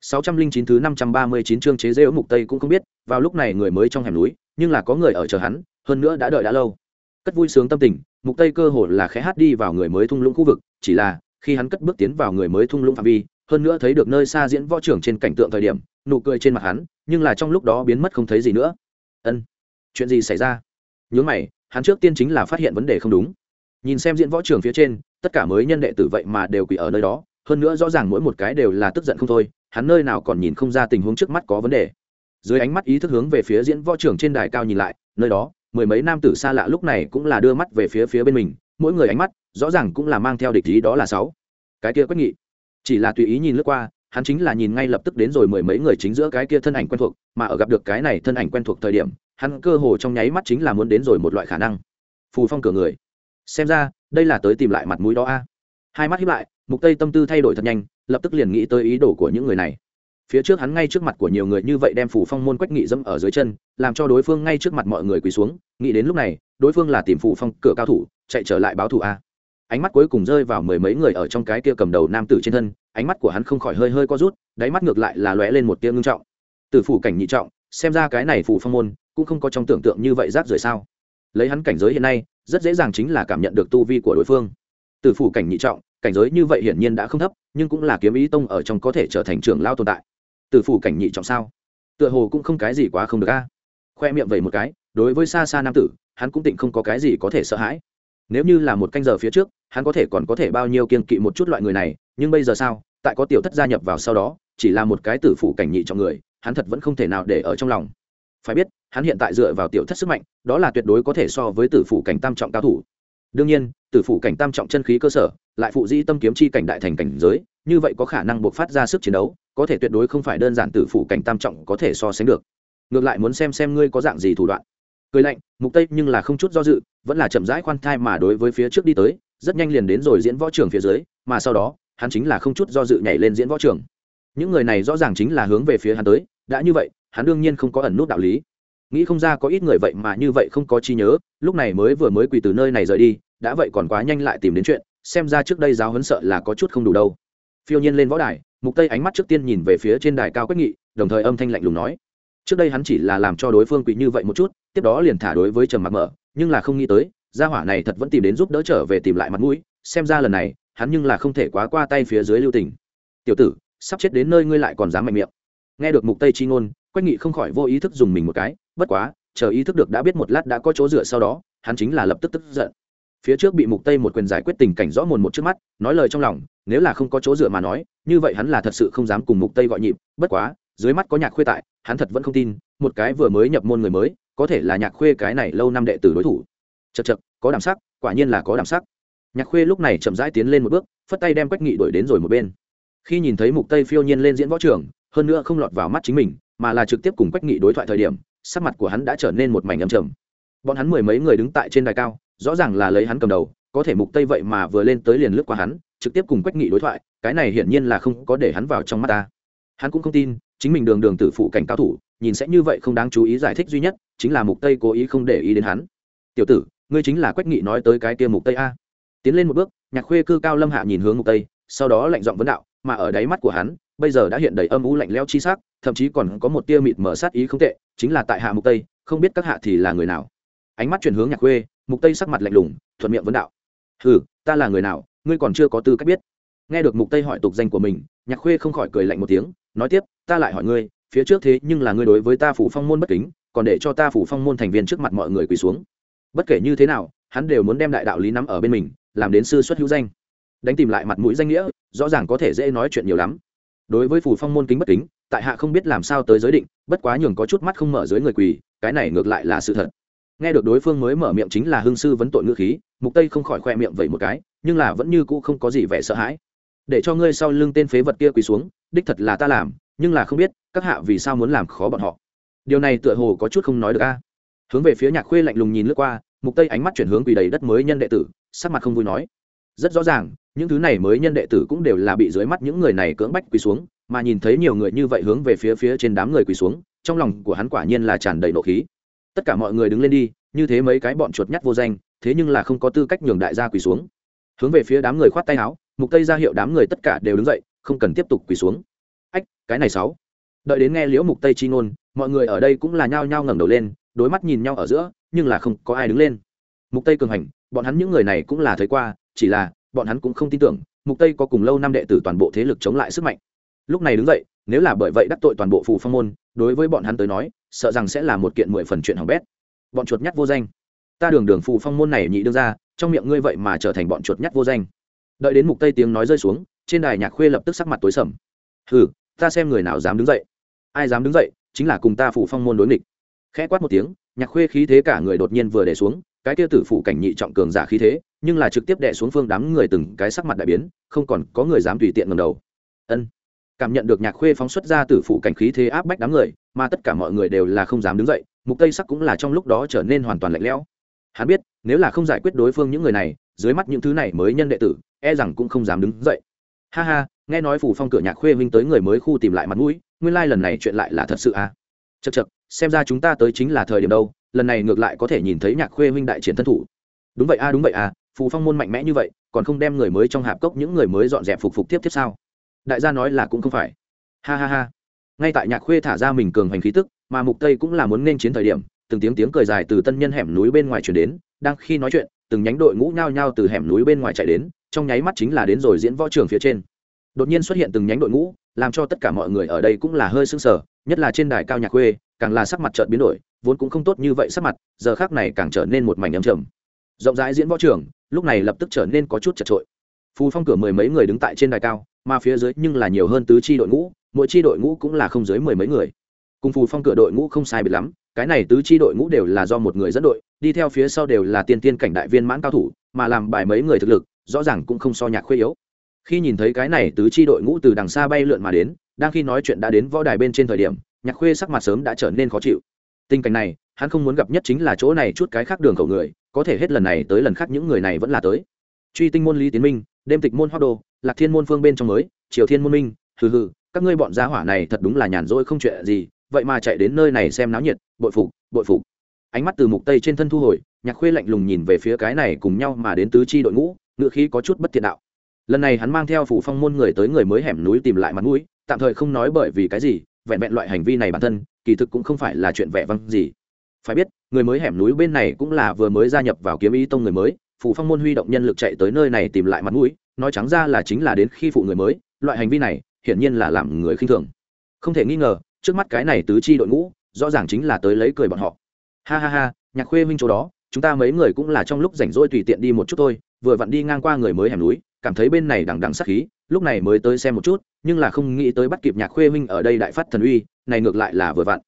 609 thứ 539 chương chế giễu mục tây cũng không biết, vào lúc này người mới trong hẻm núi, nhưng là có người ở chờ hắn, hơn nữa đã đợi đã lâu. Cất vui sướng tâm tình, mục tây cơ hồ là khẽ hát đi vào người mới thung lũng khu vực, chỉ là khi hắn cất bước tiến vào người mới thung lũng phạm vi, hơn nữa thấy được nơi xa diễn võ trưởng trên cảnh tượng thời điểm, nụ cười trên mặt hắn, nhưng là trong lúc đó biến mất không thấy gì nữa. Ân, chuyện gì xảy ra? Nhướng mày, hắn trước tiên chính là phát hiện vấn đề không đúng. Nhìn xem diễn võ trưởng phía trên, tất cả mới nhân đệ tử vậy mà đều quỳ ở nơi đó, hơn nữa rõ ràng mỗi một cái đều là tức giận không thôi, hắn nơi nào còn nhìn không ra tình huống trước mắt có vấn đề. Dưới ánh mắt ý thức hướng về phía diễn võ trưởng trên đài cao nhìn lại, nơi đó, mười mấy nam tử xa lạ lúc này cũng là đưa mắt về phía phía bên mình, mỗi người ánh mắt, rõ ràng cũng là mang theo địch ý đó là sáu. Cái kia quyết nghị, chỉ là tùy ý nhìn lướt qua, hắn chính là nhìn ngay lập tức đến rồi mười mấy người chính giữa cái kia thân ảnh quen thuộc, mà ở gặp được cái này thân ảnh quen thuộc thời điểm, hắn cơ hồ trong nháy mắt chính là muốn đến rồi một loại khả năng. Phù phong cửa người. Xem ra, đây là tới tìm lại mặt mũi đó a. Hai mắt hiếp lại mục tây tâm tư thay đổi thật nhanh, lập tức liền nghĩ tới ý đồ của những người này. Phía trước hắn ngay trước mặt của nhiều người như vậy đem phủ phong môn quách nghị dẫm ở dưới chân, làm cho đối phương ngay trước mặt mọi người quỳ xuống, nghĩ đến lúc này, đối phương là tìm phủ phong cửa cao thủ, chạy trở lại báo thủ a. Ánh mắt cuối cùng rơi vào mười mấy người ở trong cái kia cầm đầu nam tử trên thân, ánh mắt của hắn không khỏi hơi hơi co rút, đáy mắt ngược lại là lóe lên một tia ngưng trọng. Từ phủ cảnh nhị trọng, xem ra cái này phủ phong môn cũng không có trong tưởng tượng như vậy rác rưởi sao. Lấy hắn cảnh giới hiện nay, rất dễ dàng chính là cảm nhận được tu vi của đối phương. Từ phủ cảnh nhị trọng cảnh giới như vậy hiển nhiên đã không thấp, nhưng cũng là kiếm ý tông ở trong có thể trở thành trưởng lao tồn tại. Từ phủ cảnh nhị trọng sao? Tựa hồ cũng không cái gì quá không được a. Khoe miệng vậy một cái, đối với xa xa nam tử, hắn cũng tịnh không có cái gì có thể sợ hãi. Nếu như là một canh giờ phía trước, hắn có thể còn có thể bao nhiêu kiên kỵ một chút loại người này, nhưng bây giờ sao? Tại có tiểu thất gia nhập vào sau đó, chỉ là một cái tử phủ cảnh nhị trọng người, hắn thật vẫn không thể nào để ở trong lòng. Phải biết, hắn hiện tại dựa vào tiểu thất sức mạnh, đó là tuyệt đối có thể so với tử phủ cảnh tam trọng cao thủ. Đương nhiên, tử phủ cảnh tam trọng chân khí cơ sở lại phụ di tâm kiếm chi cảnh đại thành cảnh giới, như vậy có khả năng buộc phát ra sức chiến đấu, có thể tuyệt đối không phải đơn giản tử phủ cảnh tam trọng có thể so sánh được. Ngược lại muốn xem xem ngươi có dạng gì thủ đoạn. Cười lạnh, mục tây nhưng là không chút do dự, vẫn là chậm rãi khoan thai mà đối với phía trước đi tới, rất nhanh liền đến rồi diễn võ trường phía dưới, mà sau đó, hắn chính là không chút do dự nhảy lên diễn võ trường. Những người này rõ ràng chính là hướng về phía hắn tới, đã như vậy, hắn đương nhiên không có ẩn nút đạo lý. Nghĩ không ra có ít người vậy mà như vậy không có chi nhớ, lúc này mới vừa mới quỳ từ nơi này rời đi, đã vậy còn quá nhanh lại tìm đến chuyện xem ra trước đây giáo huấn sợ là có chút không đủ đâu. Phiêu nhiên lên võ đài, mục tây ánh mắt trước tiên nhìn về phía trên đài cao quyết nghị, đồng thời âm thanh lạnh lùng nói. Trước đây hắn chỉ là làm cho đối phương quỳ như vậy một chút, tiếp đó liền thả đối với trầm mặc mở, nhưng là không nghĩ tới, gia hỏa này thật vẫn tìm đến giúp đỡ trở về tìm lại mặt mũi, xem ra lần này, hắn nhưng là không thể quá qua tay phía dưới lưu tình. Tiểu tử, sắp chết đến nơi ngươi lại còn dám mạnh miệng. Nghe được mục tây chi ngôn, quách nghị không khỏi vô ý thức dùng mình một cái, bất quá, chờ ý thức được đã biết một lát đã có chỗ dựa sau đó, hắn chính là lập tức tức giận phía trước bị mục tây một quyền giải quyết tình cảnh rõ mồn một trước mắt, nói lời trong lòng, nếu là không có chỗ dựa mà nói, như vậy hắn là thật sự không dám cùng mục tây gọi nhịp, bất quá, dưới mắt có nhạc khuê tại, hắn thật vẫn không tin, một cái vừa mới nhập môn người mới, có thể là nhạc khuê cái này lâu năm đệ tử đối thủ. Chật chật có đảm sắc, quả nhiên là có đảm sắc. Nhạc khuê lúc này chậm rãi tiến lên một bước, phất tay đem quách nghị đuổi đến rồi một bên. Khi nhìn thấy mục tây phiêu nhiên lên diễn võ trường, hơn nữa không lọt vào mắt chính mình, mà là trực tiếp cùng quách nghị đối thoại thời điểm, sắc mặt của hắn đã trở nên một mảnh âm trầm. Bọn hắn mười mấy người đứng tại trên đài cao rõ ràng là lấy hắn cầm đầu, có thể mục tây vậy mà vừa lên tới liền lướt qua hắn, trực tiếp cùng quách nghị đối thoại, cái này hiển nhiên là không có để hắn vào trong mắt ta. Hắn cũng không tin, chính mình đường đường tử phụ cảnh cao thủ, nhìn sẽ như vậy không đáng chú ý giải thích duy nhất, chính là mục tây cố ý không để ý đến hắn. Tiểu tử, ngươi chính là quách nghị nói tới cái kia mục tây a. Tiến lên một bước, nhạc khuê cư cao lâm hạ nhìn hướng mục tây, sau đó lạnh giọng vấn đạo, mà ở đáy mắt của hắn, bây giờ đã hiện đầy âm u lạnh lẽo chi sắc, thậm chí còn có một tia mịt mở sát ý không tệ, chính là tại hạ mục tây, không biết các hạ thì là người nào. Ánh mắt chuyển hướng nhạc khuê mục tây sắc mặt lạnh lùng, thuận miệng vấn đạo. Hừ, ta là người nào, ngươi còn chưa có tư cách biết. Nghe được mục tây hỏi tục danh của mình, nhạc khuê không khỏi cười lạnh một tiếng, nói tiếp, ta lại hỏi ngươi, phía trước thế nhưng là ngươi đối với ta phủ phong môn bất kính, còn để cho ta phủ phong môn thành viên trước mặt mọi người quỳ xuống. Bất kể như thế nào, hắn đều muốn đem đại đạo lý nắm ở bên mình, làm đến sư xuất hữu danh. Đánh tìm lại mặt mũi danh nghĩa, rõ ràng có thể dễ nói chuyện nhiều lắm. Đối với phủ phong môn kính bất kính, tại hạ không biết làm sao tới giới định, bất quá nhường có chút mắt không mở dưới người quỳ, cái này ngược lại là sự thật nghe được đối phương mới mở miệng chính là hương sư vấn tội ngữ khí, mục tây không khỏi khoe miệng vậy một cái, nhưng là vẫn như cũ không có gì vẻ sợ hãi. Để cho ngươi sau lưng tên phế vật kia quỳ xuống, đích thật là ta làm, nhưng là không biết, các hạ vì sao muốn làm khó bọn họ. Điều này tựa hồ có chút không nói được a. Hướng về phía nhạc khuê lạnh lùng nhìn lướt qua, mục tây ánh mắt chuyển hướng quỳ đầy đất mới nhân đệ tử, sắc mặt không vui nói. Rất rõ ràng, những thứ này mới nhân đệ tử cũng đều là bị dưới mắt những người này cưỡng bách quỳ xuống, mà nhìn thấy nhiều người như vậy hướng về phía phía trên đám người quỳ xuống, trong lòng của hắn quả nhiên là tràn đầy nộ khí tất cả mọi người đứng lên đi, như thế mấy cái bọn chuột nhắt vô danh, thế nhưng là không có tư cách nhường đại gia quỳ xuống. Hướng về phía đám người khoát tay áo, mục tây ra hiệu đám người tất cả đều đứng dậy, không cần tiếp tục quỳ xuống. Ách, cái này sáu. Đợi đến nghe liễu mục tây chi ngôn, mọi người ở đây cũng là nhao nhao ngẩng đầu lên, đối mắt nhìn nhau ở giữa, nhưng là không có ai đứng lên. Mục tây cường hành, bọn hắn những người này cũng là thấy qua, chỉ là, bọn hắn cũng không tin tưởng, mục tây có cùng lâu năm đệ tử toàn bộ thế lực chống lại sức mạnh. Lúc này đứng dậy, nếu là bởi vậy đắc tội toàn bộ phù phong môn đối với bọn hắn tới nói, sợ rằng sẽ là một kiện mười phần chuyện hỏng bét. Bọn chuột nhắt vô danh. Ta đường đường phụ phong môn này nhị đương ra, trong miệng ngươi vậy mà trở thành bọn chuột nhắt vô danh. Đợi đến mục tây tiếng nói rơi xuống, trên đài nhạc khuê lập tức sắc mặt tối sầm. Hừ, ta xem người nào dám đứng dậy. Ai dám đứng dậy, chính là cùng ta phủ phong môn đối nghịch. Khẽ quát một tiếng, nhạc khuê khí thế cả người đột nhiên vừa để xuống, cái kia tử phụ cảnh nhị trọng cường giả khí thế, nhưng là trực tiếp đè xuống phương đám người từng cái sắc mặt đại biến, không còn có người dám tùy tiện ngầm đầu. Ân cảm nhận được nhạc khuê phóng xuất ra từ phủ cảnh khí thế áp bách đám người mà tất cả mọi người đều là không dám đứng dậy mục tây sắc cũng là trong lúc đó trở nên hoàn toàn lạnh lẽo. Hắn biết nếu là không giải quyết đối phương những người này dưới mắt những thứ này mới nhân đệ tử e rằng cũng không dám đứng dậy. Ha ha nghe nói phủ phong cửa nhạc khuê huynh tới người mới khu tìm lại mặt mũi nguyên lai lần này chuyện lại là thật sự à? Chật chật xem ra chúng ta tới chính là thời điểm đâu lần này ngược lại có thể nhìn thấy nhạc khuê huynh đại chiến thân thủ. Đúng vậy a à, đúng vậy à phù phong môn mạnh mẽ như vậy còn không đem người mới trong hạp cốc những người mới dọn dẹp phục phục tiếp tiếp sao? Đại gia nói là cũng không phải. Ha ha ha. Ngay tại nhạc khuê thả ra mình cường hành khí tức, mà mục tây cũng là muốn nên chiến thời điểm, từng tiếng tiếng cười dài từ tân nhân hẻm núi bên ngoài chuyển đến, đang khi nói chuyện, từng nhánh đội ngũ nhao nhao từ hẻm núi bên ngoài chạy đến, trong nháy mắt chính là đến rồi diễn võ trường phía trên. Đột nhiên xuất hiện từng nhánh đội ngũ, làm cho tất cả mọi người ở đây cũng là hơi sưng sờ, nhất là trên đài cao nhạc khuê, càng là sắc mặt chợt biến đổi, vốn cũng không tốt như vậy sắc mặt, giờ khác này càng trở nên một mảnh âm trầm. Rộng rãi diễn võ trường, lúc này lập tức trở nên có chút chật trội. Phù phong cửa mười mấy người đứng tại trên đài cao mà phía dưới nhưng là nhiều hơn tứ chi đội ngũ, mỗi chi đội ngũ cũng là không dưới mười mấy người. Cùng phù phong cửa đội ngũ không sai biệt lắm, cái này tứ chi đội ngũ đều là do một người dẫn đội, đi theo phía sau đều là tiên tiên cảnh đại viên mãn cao thủ, mà làm bài mấy người thực lực, rõ ràng cũng không so nhạc khuê yếu. Khi nhìn thấy cái này tứ chi đội ngũ từ đằng xa bay lượn mà đến, đang khi nói chuyện đã đến võ đài bên trên thời điểm, nhạc khuê sắc mặt sớm đã trở nên khó chịu. Tình cảnh này, hắn không muốn gặp nhất chính là chỗ này chút cái khác đường khẩu người, có thể hết lần này tới lần khác những người này vẫn là tới. Truy tinh môn lý tiến minh, đêm tịch môn hoa đô lạc thiên môn phương bên trong mới, triều thiên môn minh, hừ hừ, các ngươi bọn gia hỏa này thật đúng là nhàn rỗi không chuyện gì, vậy mà chạy đến nơi này xem náo nhiệt, bội phục bội phục. Ánh mắt từ mục tây trên thân thu hồi, nhạc khuê lạnh lùng nhìn về phía cái này cùng nhau mà đến tứ chi đội ngũ ngựa khí có chút bất thiện đạo. Lần này hắn mang theo phủ phong môn người tới người mới hẻm núi tìm lại mặt mũi, tạm thời không nói bởi vì cái gì, vẹn vẹn loại hành vi này bản thân, kỳ thực cũng không phải là chuyện vẻ vang gì. Phải biết, người mới hẻm núi bên này cũng là vừa mới gia nhập vào kiếm ý tông người mới, phủ phong môn huy động nhân lực chạy tới nơi này tìm lại mặt mũi nói trắng ra là chính là đến khi phụ người mới, loại hành vi này, hiển nhiên là làm người khinh thường. Không thể nghi ngờ, trước mắt cái này tứ chi đội ngũ, rõ ràng chính là tới lấy cười bọn họ. Ha ha ha, nhạc khuê minh chỗ đó, chúng ta mấy người cũng là trong lúc rảnh rỗi tùy tiện đi một chút thôi, vừa vặn đi ngang qua người mới hẻm núi, cảm thấy bên này đằng đằng sắc khí, lúc này mới tới xem một chút, nhưng là không nghĩ tới bắt kịp nhạc khuê minh ở đây đại phát thần uy, này ngược lại là vừa vặn.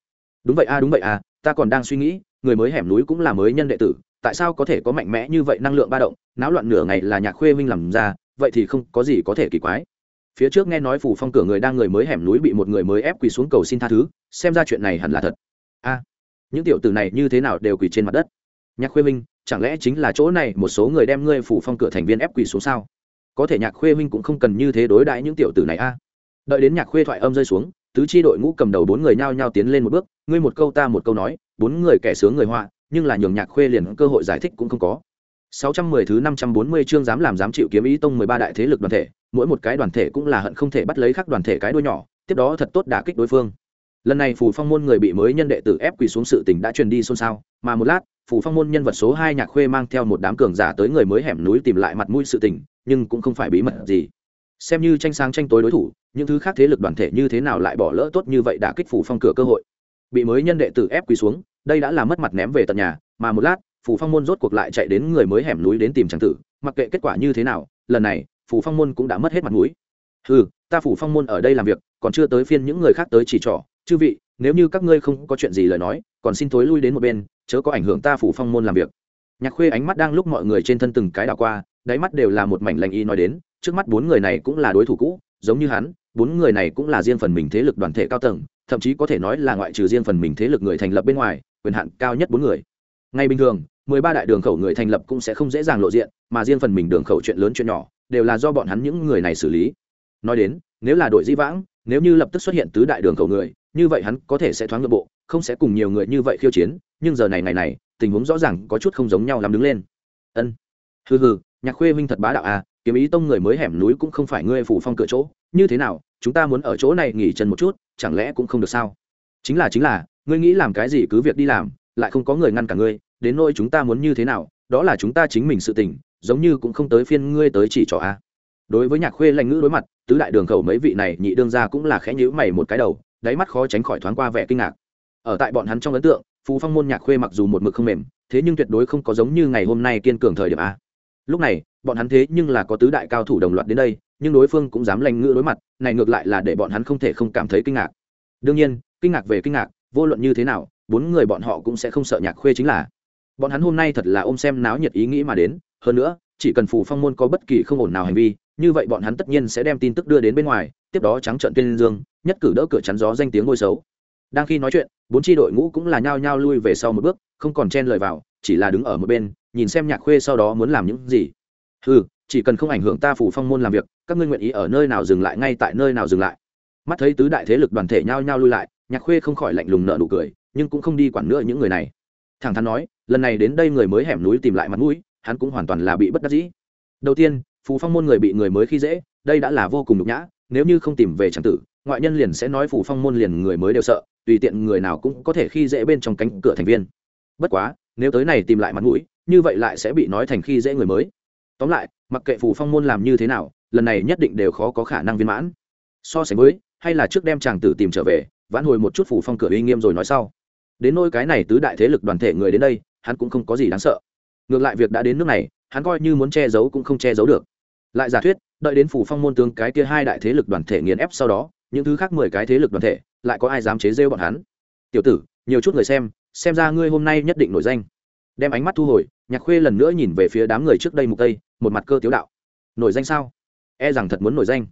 Đúng vậy a, đúng vậy a, ta còn đang suy nghĩ, người mới hẻm núi cũng là mới nhân đệ tử, tại sao có thể có mạnh mẽ như vậy năng lượng ba động, náo loạn nửa ngày là nhạc khuê minh làm ra vậy thì không có gì có thể kỳ quái. Phía trước nghe nói phủ phong cửa người đang người mới hẻm núi bị một người mới ép quỳ xuống cầu xin tha thứ, xem ra chuyện này hẳn là thật. A, những tiểu tử này như thế nào đều quỳ trên mặt đất. Nhạc khuê minh chẳng lẽ chính là chỗ này một số người đem ngươi phủ phong cửa thành viên ép quỳ xuống sao? Có thể nhạc khuê minh cũng không cần như thế đối đãi những tiểu tử này a. Đợi đến nhạc khuê thoại âm rơi xuống, tứ chi đội ngũ cầm đầu bốn người nhao nhao tiến lên một bước, ngươi một câu ta một câu nói, bốn người kẻ sướng người họa, nhưng là nhường nhạc khuê liền cơ hội giải thích cũng không có. 610 thứ 540 chương dám làm dám chịu kiếm ý tông 13 đại thế lực đoàn thể, mỗi một cái đoàn thể cũng là hận không thể bắt lấy khác đoàn thể cái đuôi nhỏ, tiếp đó thật tốt đả kích đối phương. Lần này phù phong môn người bị mới nhân đệ tử ép quỳ xuống sự tình đã truyền đi xôn xao, mà một lát, phù phong môn nhân vật số 2 nhạc khuê mang theo một đám cường giả tới người mới hẻm núi tìm lại mặt mũi sự tình, nhưng cũng không phải bí mật gì. Xem như tranh sáng tranh tối đối thủ, những thứ khác thế lực đoàn thể như thế nào lại bỏ lỡ tốt như vậy đả kích phù phong cửa cơ hội. Bị mới nhân đệ tử ép quỳ xuống, đây đã là mất mặt ném về tận nhà, mà một lát, phù phong môn rốt cuộc lại chạy đến người mới hẻm núi đến tìm tràng tử, mặc kệ kết quả như thế nào, lần này, phù phong môn cũng đã mất hết mặt mũi. Ừ ta phủ phong môn ở đây làm việc, còn chưa tới phiên những người khác tới chỉ trỏ. Chư vị, nếu như các ngươi không có chuyện gì lời nói, còn xin thối lui đến một bên, chớ có ảnh hưởng ta phủ phong môn làm việc. Nhạc khuê ánh mắt đang lúc mọi người trên thân từng cái đảo qua, đáy mắt đều là một mảnh lành y nói đến, trước mắt bốn người này cũng là đối thủ cũ, giống như hắn, bốn người này cũng là riêng phần mình thế lực đoàn thể cao tầng, thậm chí có thể nói là ngoại trừ riêng phần mình thế lực người thành lập bên ngoài, quyền hạn cao nhất bốn người. Ngay bình thường mười ba đại đường khẩu người thành lập cũng sẽ không dễ dàng lộ diện, mà riêng phần mình đường khẩu chuyện lớn chuyện nhỏ, đều là do bọn hắn những người này xử lý. Nói đến, nếu là đội di vãng, nếu như lập tức xuất hiện tứ đại đường khẩu người, như vậy hắn có thể sẽ thoáng nội bộ, không sẽ cùng nhiều người như vậy khiêu chiến, nhưng giờ này ngày này, tình huống rõ ràng có chút không giống nhau làm đứng lên. Ân. Hừ hừ, nhạc khuê minh thật bá đạo à kiếm ý tông người mới hẻm núi cũng không phải ngươi phủ phong cửa chỗ, như thế nào, chúng ta muốn ở chỗ này nghỉ chân một chút, chẳng lẽ cũng không được sao? Chính là chính là, ngươi nghĩ làm cái gì cứ việc đi làm, lại không có người ngăn cả ngươi đến nỗi chúng ta muốn như thế nào, đó là chúng ta chính mình sự tình, giống như cũng không tới phiên ngươi tới chỉ trỏ a. Đối với nhạc khuê lành ngữ đối mặt, tứ đại đường khẩu mấy vị này nhị đương ra cũng là khẽ nhữ mày một cái đầu, đáy mắt khó tránh khỏi thoáng qua vẻ kinh ngạc. Ở tại bọn hắn trong ấn tượng, phú phong môn nhạc khuê mặc dù một mực không mềm, thế nhưng tuyệt đối không có giống như ngày hôm nay kiên cường thời điểm a. Lúc này, bọn hắn thế nhưng là có tứ đại cao thủ đồng loạt đến đây, nhưng đối phương cũng dám lành ngữ đối mặt, này ngược lại là để bọn hắn không thể không cảm thấy kinh ngạc. Đương nhiên, kinh ngạc về kinh ngạc, vô luận như thế nào, bốn người bọn họ cũng sẽ không sợ nhạc khuê chính là bọn hắn hôm nay thật là ôm xem náo nhiệt ý nghĩ mà đến, hơn nữa, chỉ cần phù phong môn có bất kỳ không ổn nào hành vi, như vậy bọn hắn tất nhiên sẽ đem tin tức đưa đến bên ngoài, tiếp đó trắng trận tuyên dương, nhất cử đỡ cửa chắn gió danh tiếng ngôi xấu. Đang khi nói chuyện, bốn tri đội ngũ cũng là nhao nhao lui về sau một bước, không còn chen lời vào, chỉ là đứng ở một bên, nhìn xem nhạc khuê sau đó muốn làm những gì. Ừ chỉ cần không ảnh hưởng ta phủ phong môn làm việc, các ngươi nguyện ý ở nơi nào dừng lại ngay tại nơi nào dừng lại. Mắt thấy tứ đại thế lực đoàn thể nhao nhao lui lại, nhạc khuê không khỏi lạnh lùng nợ nụ cười, nhưng cũng không đi quản nữa những người này thẳng thắn nói, lần này đến đây người mới hẻm núi tìm lại mặt mũi, hắn cũng hoàn toàn là bị bất đắc dĩ. Đầu tiên, phù phong môn người bị người mới khi dễ, đây đã là vô cùng nhục nhã, nếu như không tìm về tràng tử, ngoại nhân liền sẽ nói phù phong môn liền người mới đều sợ, tùy tiện người nào cũng có thể khi dễ bên trong cánh cửa thành viên. Bất quá, nếu tới này tìm lại mặt mũi, như vậy lại sẽ bị nói thành khi dễ người mới. Tóm lại, mặc kệ phù phong môn làm như thế nào, lần này nhất định đều khó có khả năng viên mãn. So sánh với, hay là trước đem chàng tử tìm trở về, vãn hồi một chút phù phong cửa uy nghiêm rồi nói sau đến nôi cái này tứ đại thế lực đoàn thể người đến đây, hắn cũng không có gì đáng sợ. Ngược lại việc đã đến nước này, hắn coi như muốn che giấu cũng không che giấu được. Lại giả thuyết, đợi đến phủ phong môn tướng cái kia hai đại thế lực đoàn thể nghiền ép sau đó, những thứ khác mười cái thế lực đoàn thể, lại có ai dám chế rêu bọn hắn? Tiểu tử, nhiều chút người xem xem ra ngươi hôm nay nhất định nổi danh. Đem ánh mắt thu hồi, nhạc khuê lần nữa nhìn về phía đám người trước đây mục tây, một mặt cơ tiếu đạo. Nổi danh sao? E rằng thật muốn nổi danh.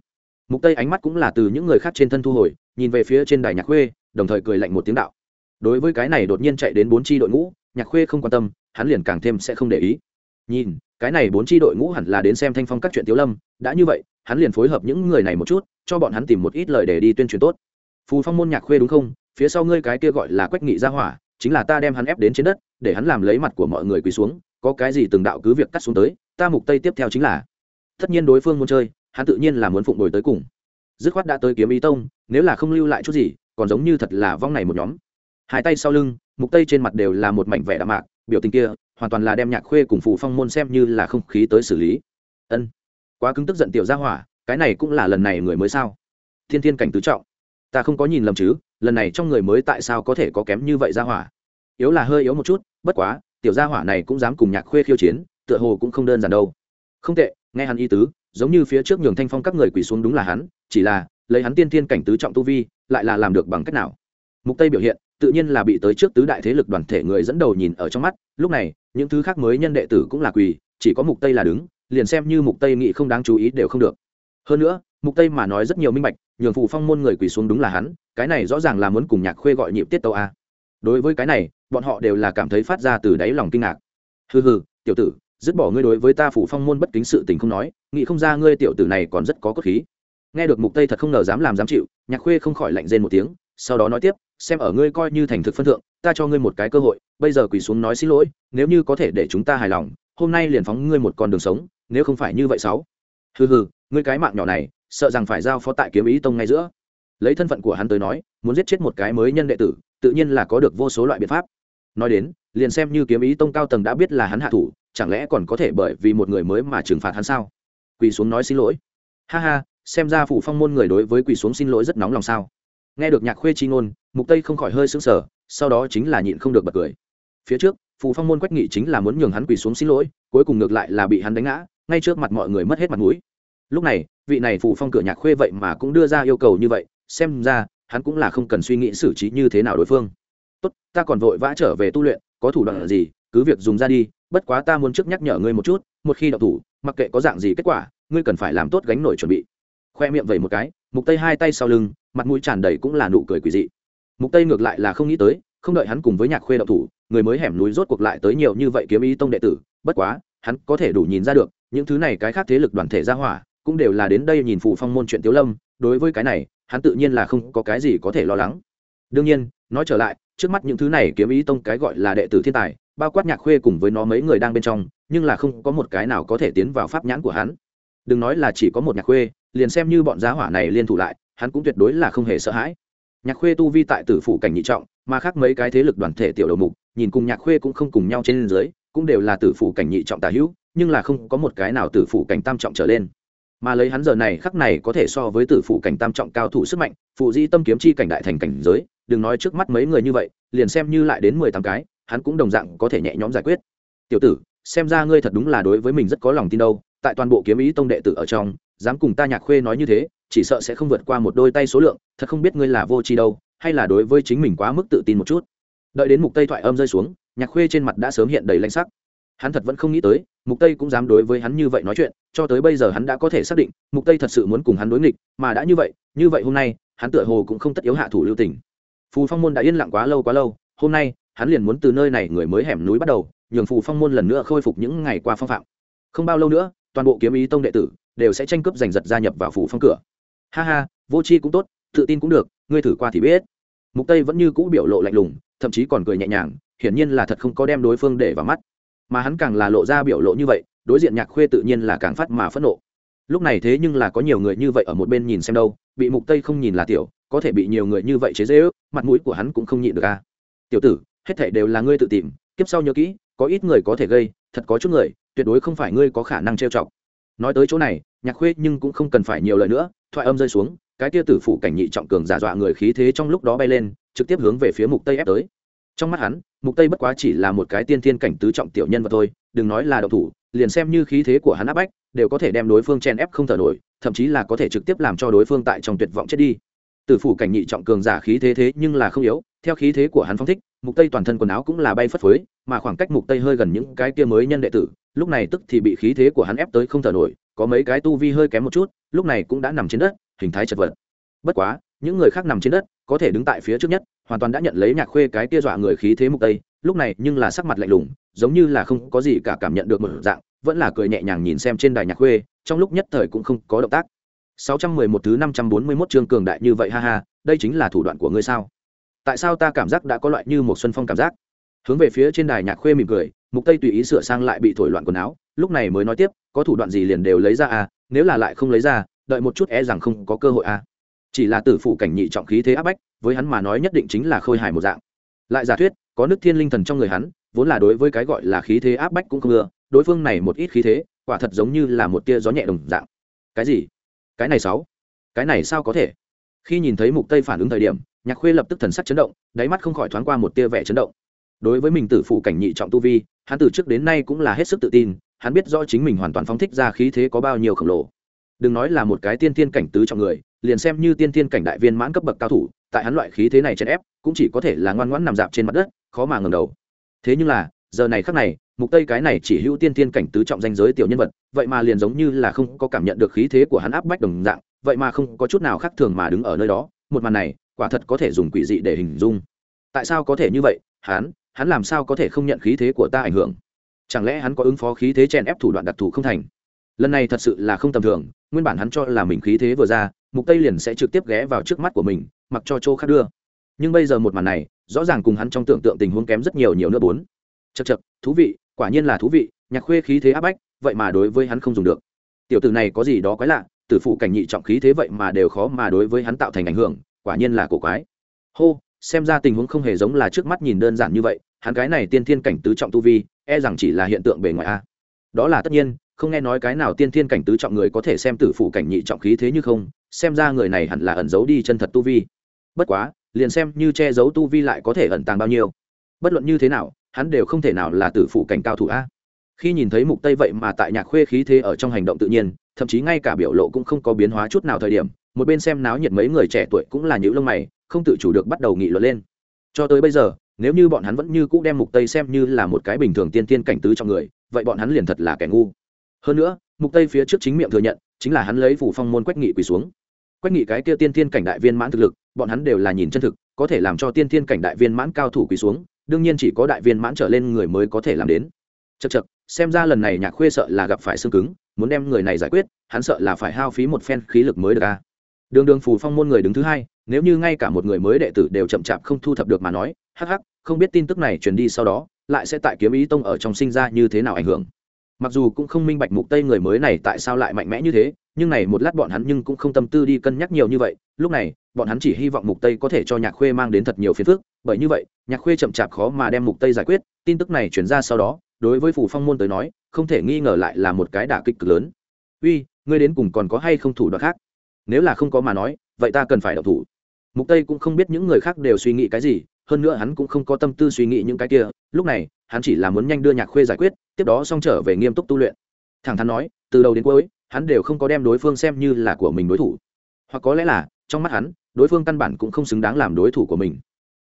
Mục tây ánh mắt cũng là từ những người khác trên thân thu hồi, nhìn về phía trên đài nhạc khuê, đồng thời cười lạnh một tiếng đạo đối với cái này đột nhiên chạy đến bốn tri đội ngũ, nhạc khuê không quan tâm, hắn liền càng thêm sẽ không để ý. Nhìn, cái này bốn tri đội ngũ hẳn là đến xem thanh phong các chuyện tiếu lâm, đã như vậy, hắn liền phối hợp những người này một chút, cho bọn hắn tìm một ít lời để đi tuyên truyền tốt. Phù phong môn nhạc khuê đúng không? Phía sau ngươi cái kia gọi là quách nghị gia hỏa, chính là ta đem hắn ép đến trên đất, để hắn làm lấy mặt của mọi người quỳ xuống, có cái gì từng đạo cứ việc cắt xuống tới, ta mục tây tiếp theo chính là. Tất nhiên đối phương muốn chơi, hắn tự nhiên là muốn phụng đổi tới cùng. Dứt khoát đã tới kiếm ý tông, nếu là không lưu lại chút gì, còn giống như thật là vong này một nhóm hai tay sau lưng, mục tây trên mặt đều là một mảnh vẻ đạm mạc, biểu tình kia hoàn toàn là đem nhạc khuê cùng phủ phong môn xem như là không khí tới xử lý. Ân, quá cứng tức giận tiểu gia hỏa, cái này cũng là lần này người mới sao? Thiên thiên cảnh tứ trọng, ta không có nhìn lầm chứ, lần này trong người mới tại sao có thể có kém như vậy gia hỏa? Yếu là hơi yếu một chút, bất quá, tiểu gia hỏa này cũng dám cùng nhạc khuê khiêu chiến, tựa hồ cũng không đơn giản đâu. Không tệ, nghe hắn y tứ, giống như phía trước nhường thanh phong các người quỳ xuống đúng là hắn, chỉ là, lấy hắn tiên thiên cảnh tứ trọng tu vi, lại là làm được bằng cách nào? Mục tây biểu hiện tự nhiên là bị tới trước tứ đại thế lực đoàn thể người dẫn đầu nhìn ở trong mắt, lúc này, những thứ khác mới nhân đệ tử cũng là quỳ, chỉ có mục tây là đứng, liền xem như mục tây nghĩ không đáng chú ý đều không được. Hơn nữa, mục tây mà nói rất nhiều minh bạch, nhường phụ phong môn người quỳ xuống đúng là hắn, cái này rõ ràng là muốn cùng nhạc khuê gọi nhịp tiết tâu a. Đối với cái này, bọn họ đều là cảm thấy phát ra từ đáy lòng kinh ngạc. Hừ hừ, tiểu tử, dứt bỏ ngươi đối với ta phủ phong môn bất kính sự tình không nói, nghĩ không ra ngươi tiểu tử này còn rất có cốt khí. Nghe được mục tây thật không ngờ dám làm dám chịu, nhạc khuê không khỏi lạnh rên một tiếng, sau đó nói tiếp xem ở ngươi coi như thành thực phân thượng, ta cho ngươi một cái cơ hội, bây giờ quỳ xuống nói xin lỗi, nếu như có thể để chúng ta hài lòng, hôm nay liền phóng ngươi một con đường sống, nếu không phải như vậy sáu. Hừ hừ, ngươi cái mạng nhỏ này, sợ rằng phải giao phó tại kiếm ý tông ngay giữa. Lấy thân phận của hắn tới nói, muốn giết chết một cái mới nhân đệ tử, tự nhiên là có được vô số loại biện pháp. Nói đến, liền xem như kiếm ý tông cao tầng đã biết là hắn hạ thủ, chẳng lẽ còn có thể bởi vì một người mới mà trừng phạt hắn sao? Quỳ xuống nói xin lỗi. Ha ha, xem ra phủ phong môn người đối với quỳ xuống xin lỗi rất nóng lòng sao? Nghe được nhạc khuê chi ngôn, mục tây không khỏi hơi sững sờ, sau đó chính là nhịn không được bật cười. Phía trước, phù phong môn quách nghị chính là muốn nhường hắn quỳ xuống xin lỗi, cuối cùng ngược lại là bị hắn đánh ngã, ngay trước mặt mọi người mất hết mặt mũi. Lúc này, vị này phù phong cửa nhạc khuê vậy mà cũng đưa ra yêu cầu như vậy, xem ra, hắn cũng là không cần suy nghĩ xử trí như thế nào đối phương. Tốt, ta còn vội vã trở về tu luyện, có thủ đoạn gì, cứ việc dùng ra đi, bất quá ta muốn trước nhắc nhở ngươi một chút, một khi đậu thủ, mặc kệ có dạng gì kết quả, ngươi cần phải làm tốt gánh nổi chuẩn bị. Khoe miệng vẩy một cái mục tây hai tay sau lưng, mặt mũi tràn đầy cũng là nụ cười quỷ dị. Mục tây ngược lại là không nghĩ tới, không đợi hắn cùng với nhạc khuê động thủ, người mới hẻm núi rốt cuộc lại tới nhiều như vậy kiếm ý tông đệ tử, bất quá, hắn có thể đủ nhìn ra được, những thứ này cái khác thế lực đoàn thể ra hỏa, cũng đều là đến đây nhìn phụ phong môn chuyện tiếu lâm, đối với cái này, hắn tự nhiên là không có cái gì có thể lo lắng. Đương nhiên, nói trở lại, trước mắt những thứ này kiếm ý tông cái gọi là đệ tử thiên tài, bao quát nhạc khuê cùng với nó mấy người đang bên trong, nhưng là không có một cái nào có thể tiến vào pháp nhãn của hắn. Đừng nói là chỉ có một nhạc khuê liền xem như bọn giá hỏa này liên thủ lại, hắn cũng tuyệt đối là không hề sợ hãi. Nhạc khuê tu vi tại tử phủ cảnh nhị trọng, mà khác mấy cái thế lực đoàn thể tiểu đầu mục, nhìn cùng nhạc khuê cũng không cùng nhau trên dưới, cũng đều là tử phủ cảnh nhị trọng tà hữu, nhưng là không có một cái nào tử phủ cảnh tam trọng trở lên. Mà lấy hắn giờ này, khắc này có thể so với tử phủ cảnh tam trọng cao thủ sức mạnh, phụ di tâm kiếm chi cảnh đại thành cảnh giới, đừng nói trước mắt mấy người như vậy, liền xem như lại đến mười tám cái, hắn cũng đồng dạng có thể nhẹ nhõm giải quyết. Tiểu tử, xem ra ngươi thật đúng là đối với mình rất có lòng tin đâu, tại toàn bộ kiếm ý tông đệ tử ở trong dám cùng ta nhạc khuê nói như thế, chỉ sợ sẽ không vượt qua một đôi tay số lượng, thật không biết ngươi là vô tri đâu, hay là đối với chính mình quá mức tự tin một chút. Đợi đến mục tây thoại âm rơi xuống, nhạc khuê trên mặt đã sớm hiện đầy lanh sắc. Hắn thật vẫn không nghĩ tới, mục tây cũng dám đối với hắn như vậy nói chuyện, cho tới bây giờ hắn đã có thể xác định, mục tây thật sự muốn cùng hắn đối nghịch, mà đã như vậy như vậy hôm nay, hắn tựa hồ cũng không tất yếu hạ thủ lưu tình. Phù phong môn đã yên lặng quá lâu quá lâu, hôm nay, hắn liền muốn từ nơi này người mới hẻm núi bắt đầu, nhường phù phong môn lần nữa khôi phục những ngày qua phong phạm. Không bao lâu nữa, toàn bộ kiếm ý tông đệ tử đều sẽ tranh cướp giành giật gia nhập vào phủ phong cửa. Ha ha, vô c cũng tốt, tự tin cũng được, ngươi thử qua thì biết. Mục tây vẫn như cũ biểu lộ lạnh lùng, thậm chí còn cười nhẹ nhàng, hiển nhiên là thật không có đem đối phương để vào mắt. Mà hắn càng là lộ ra biểu lộ như vậy, đối diện nhạc khuê tự nhiên là càng phát mà phẫn nộ. Lúc này thế nhưng là có nhiều người như vậy ở một bên nhìn xem đâu, bị mục tây không nhìn là tiểu, có thể bị nhiều người như vậy chế dễ ước mặt mũi của hắn cũng không nhịn được a. Tiểu tử, hết thể đều là ngươi tự tìm, kiếp sau nhớ kỹ, có ít người có thể gây, thật có chút người, tuyệt đối không phải ngươi có khả năng trêu chọc. Nói tới chỗ này nhạc khuê nhưng cũng không cần phải nhiều lời nữa, thoại âm rơi xuống, cái tia tử phủ cảnh nhị trọng cường giả dọa người khí thế trong lúc đó bay lên, trực tiếp hướng về phía mục tây ép tới. Trong mắt hắn, mục tây bất quá chỉ là một cái tiên thiên cảnh tứ trọng tiểu nhân vật thôi, đừng nói là độc thủ, liền xem như khí thế của hắn áp bách, đều có thể đem đối phương chen ép không thở nổi, thậm chí là có thể trực tiếp làm cho đối phương tại trong tuyệt vọng chết đi. Tử phủ cảnh nhị trọng cường giả khí thế thế nhưng là không yếu, theo khí thế của hắn phong thích, mục tây toàn thân quần áo cũng là bay phất phới, mà khoảng cách mục tây hơi gần những cái kia mới nhân đệ tử, lúc này tức thì bị khí thế của hắn ép tới không thở nổi có mấy cái tu vi hơi kém một chút, lúc này cũng đã nằm trên đất, hình thái chật vật. Bất quá, những người khác nằm trên đất, có thể đứng tại phía trước nhất, hoàn toàn đã nhận lấy nhạc khuê cái kia dọa người khí thế mục tây, lúc này nhưng là sắc mặt lạnh lùng, giống như là không có gì cả cảm nhận được một dạng, vẫn là cười nhẹ nhàng nhìn xem trên đài nhạc khuê, trong lúc nhất thời cũng không có động tác. 611 thứ 541 chương cường đại như vậy, ha ha, đây chính là thủ đoạn của ngươi sao? Tại sao ta cảm giác đã có loại như một xuân phong cảm giác? Hướng về phía trên đài nhạc khuê mỉm cười mục tây tùy ý sửa sang lại bị thổi loạn quần áo, lúc này mới nói tiếp, có thủ đoạn gì liền đều lấy ra à nếu là lại không lấy ra, đợi một chút é rằng không có cơ hội à. Chỉ là tử phụ cảnh nhị trọng khí thế áp bách, với hắn mà nói nhất định chính là khôi hài một dạng. Lại giả thuyết, có nước thiên linh thần trong người hắn, vốn là đối với cái gọi là khí thế áp bách cũng không ưa, đối phương này một ít khí thế, quả thật giống như là một tia gió nhẹ đồng dạng. Cái gì? Cái này sáu? Cái này sao có thể? Khi nhìn thấy mục tây phản ứng thời điểm, nhạc khuê lập tức thần sắc chấn động, đáy mắt không khỏi thoáng qua một tia vẻ chấn động đối với mình tử phụ cảnh nhị trọng tu vi, hắn từ trước đến nay cũng là hết sức tự tin, hắn biết rõ chính mình hoàn toàn phóng thích ra khí thế có bao nhiêu khổng lồ. Đừng nói là một cái tiên tiên cảnh tứ trọng người, liền xem như tiên tiên cảnh đại viên mãn cấp bậc cao thủ, tại hắn loại khí thế này chèn ép, cũng chỉ có thể là ngoan ngoãn nằm dạp trên mặt đất, khó mà ngẩng đầu. Thế nhưng là, giờ này khắc này, mục tây cái này chỉ hữu tiên tiên cảnh tứ trọng danh giới tiểu nhân vật, vậy mà liền giống như là không có cảm nhận được khí thế của hắn áp bách đồng dạng, vậy mà không có chút nào khác thường mà đứng ở nơi đó, một màn này, quả thật có thể dùng quỷ dị để hình dung. Tại sao có thể như vậy? Hắn hắn làm sao có thể không nhận khí thế của ta ảnh hưởng? Chẳng lẽ hắn có ứng phó khí thế chen ép thủ đoạn đặc thù không thành? Lần này thật sự là không tầm thường, nguyên bản hắn cho là mình khí thế vừa ra, mục tây liền sẽ trực tiếp ghé vào trước mắt của mình, mặc cho chỗ khác đưa. Nhưng bây giờ một màn này, rõ ràng cùng hắn trong tưởng tượng tình huống kém rất nhiều nhiều nữa bốn. Chật chật thú vị, quả nhiên là thú vị, nhạc khuê khí thế áp bách, vậy mà đối với hắn không dùng được. Tiểu tử này có gì đó quái lạ, tử phụ cảnh nhị trọng khí thế vậy mà đều khó mà đối với hắn tạo thành ảnh hưởng, quả nhiên là cổ quái. Hô xem ra tình huống không hề giống là trước mắt nhìn đơn giản như vậy, hắn cái này tiên thiên cảnh tứ trọng tu vi e rằng chỉ là hiện tượng bề ngoài a. Đó là tất nhiên, không nghe nói cái nào tiên thiên cảnh tứ trọng người có thể xem tử phụ cảnh nhị trọng khí thế như không, xem ra người này hẳn là ẩn giấu đi chân thật tu vi. Bất quá, liền xem như che giấu tu vi lại có thể ẩn tàng bao nhiêu. Bất luận như thế nào, hắn đều không thể nào là tử phụ cảnh cao thủ a. Khi nhìn thấy mục tây vậy mà tại nhạc khuê khí thế ở trong hành động tự nhiên, thậm chí ngay cả biểu lộ cũng không có biến hóa chút nào thời điểm, một bên xem náo nhiệt mấy người trẻ tuổi cũng là những lông mày không tự chủ được bắt đầu nghị luận lên. Cho tới bây giờ, nếu như bọn hắn vẫn như cũ đem mục tây xem như là một cái bình thường tiên tiên cảnh tứ trong người, vậy bọn hắn liền thật là kẻ ngu. Hơn nữa, mục tây phía trước chính miệng thừa nhận, chính là hắn lấy phủ phong môn quách nghị quỳ xuống. Quách nghị cái kia tiên tiên cảnh đại viên mãn thực lực, bọn hắn đều là nhìn chân thực, có thể làm cho tiên tiên cảnh đại viên mãn cao thủ quỳ xuống, đương nhiên chỉ có đại viên mãn trở lên người mới có thể làm đến. Chật chật xem ra lần này nhạc khuê sợ là gặp phải xương cứng, muốn đem người này giải quyết, hắn sợ là phải hao phí một phen khí lực mới được a đường đường phù phong môn người đứng thứ hai, nếu như ngay cả một người mới đệ tử đều chậm chạp không thu thập được mà nói, hắc hắc, không biết tin tức này truyền đi sau đó, lại sẽ tại kiếm ý tông ở trong sinh ra như thế nào ảnh hưởng. Mặc dù cũng không minh bạch mục tây người mới này tại sao lại mạnh mẽ như thế, nhưng này một lát bọn hắn nhưng cũng không tâm tư đi cân nhắc nhiều như vậy, lúc này, bọn hắn chỉ hy vọng mục tây có thể cho nhạc khuê mang đến thật nhiều phiền phức, bởi như vậy, nhạc khuê chậm chạp khó mà đem mục tây giải quyết, tin tức này chuyển ra sau đó, đối với phủ phong môn tới nói, không thể nghi ngờ lại là một cái đả kích cực lớn. Uy, ngươi đến cùng còn có hay không thủ đoạn khác? Nếu là không có mà nói, vậy ta cần phải đậu thủ. Mục tây cũng không biết những người khác đều suy nghĩ cái gì, hơn nữa hắn cũng không có tâm tư suy nghĩ những cái kia. Lúc này, hắn chỉ là muốn nhanh đưa nhạc khuê giải quyết, tiếp đó xong trở về nghiêm túc tu luyện. Thẳng thắn nói, từ đầu đến cuối, hắn đều không có đem đối phương xem như là của mình đối thủ. Hoặc có lẽ là, trong mắt hắn, đối phương căn bản cũng không xứng đáng làm đối thủ của mình.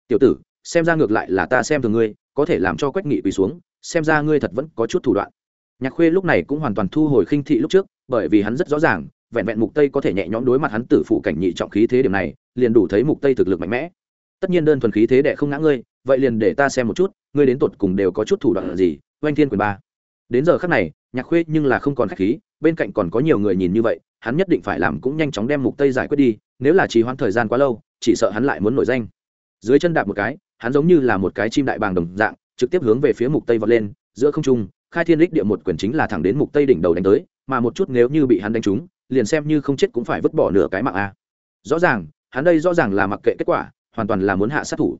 Tiểu tử, xem ra ngược lại là ta xem thường ngươi, có thể làm cho quách nghị quỳ xuống, xem ra ngươi thật vẫn có chút thủ đoạn. Nhạc khuê lúc này cũng hoàn toàn thu hồi khinh thị lúc trước, bởi vì hắn rất rõ ràng vẹn vẹn mục tây có thể nhẹ nhõm đối mặt hắn tử phụ cảnh nhị trọng khí thế điểm này, liền đủ thấy mục tây thực lực mạnh mẽ. Tất nhiên đơn thuần khí thế đệ không ngã ngươi, vậy liền để ta xem một chút, ngươi đến tột cùng đều có chút thủ đoạn gì, oanh thiên quyền ba. Đến giờ khắc này, nhạc khuê nhưng là không còn khách khí, bên cạnh còn có nhiều người nhìn như vậy, hắn nhất định phải làm cũng nhanh chóng đem mục tây giải quyết đi, nếu là trì hoãn thời gian quá lâu, chỉ sợ hắn lại muốn nổi danh. Dưới chân đạp một cái, hắn giống như là một cái chim đại bàng đồng dạng, trực tiếp hướng về phía mục tây vọt lên, giữa không trung, khai thiên lích địa một quyền chính là thẳng đến mục tây đỉnh đầu đánh tới, mà một chút nếu như bị hắn đánh trúng liền xem như không chết cũng phải vứt bỏ nửa cái mạng a. Rõ ràng, hắn đây rõ ràng là mặc kệ kết quả, hoàn toàn là muốn hạ sát thủ.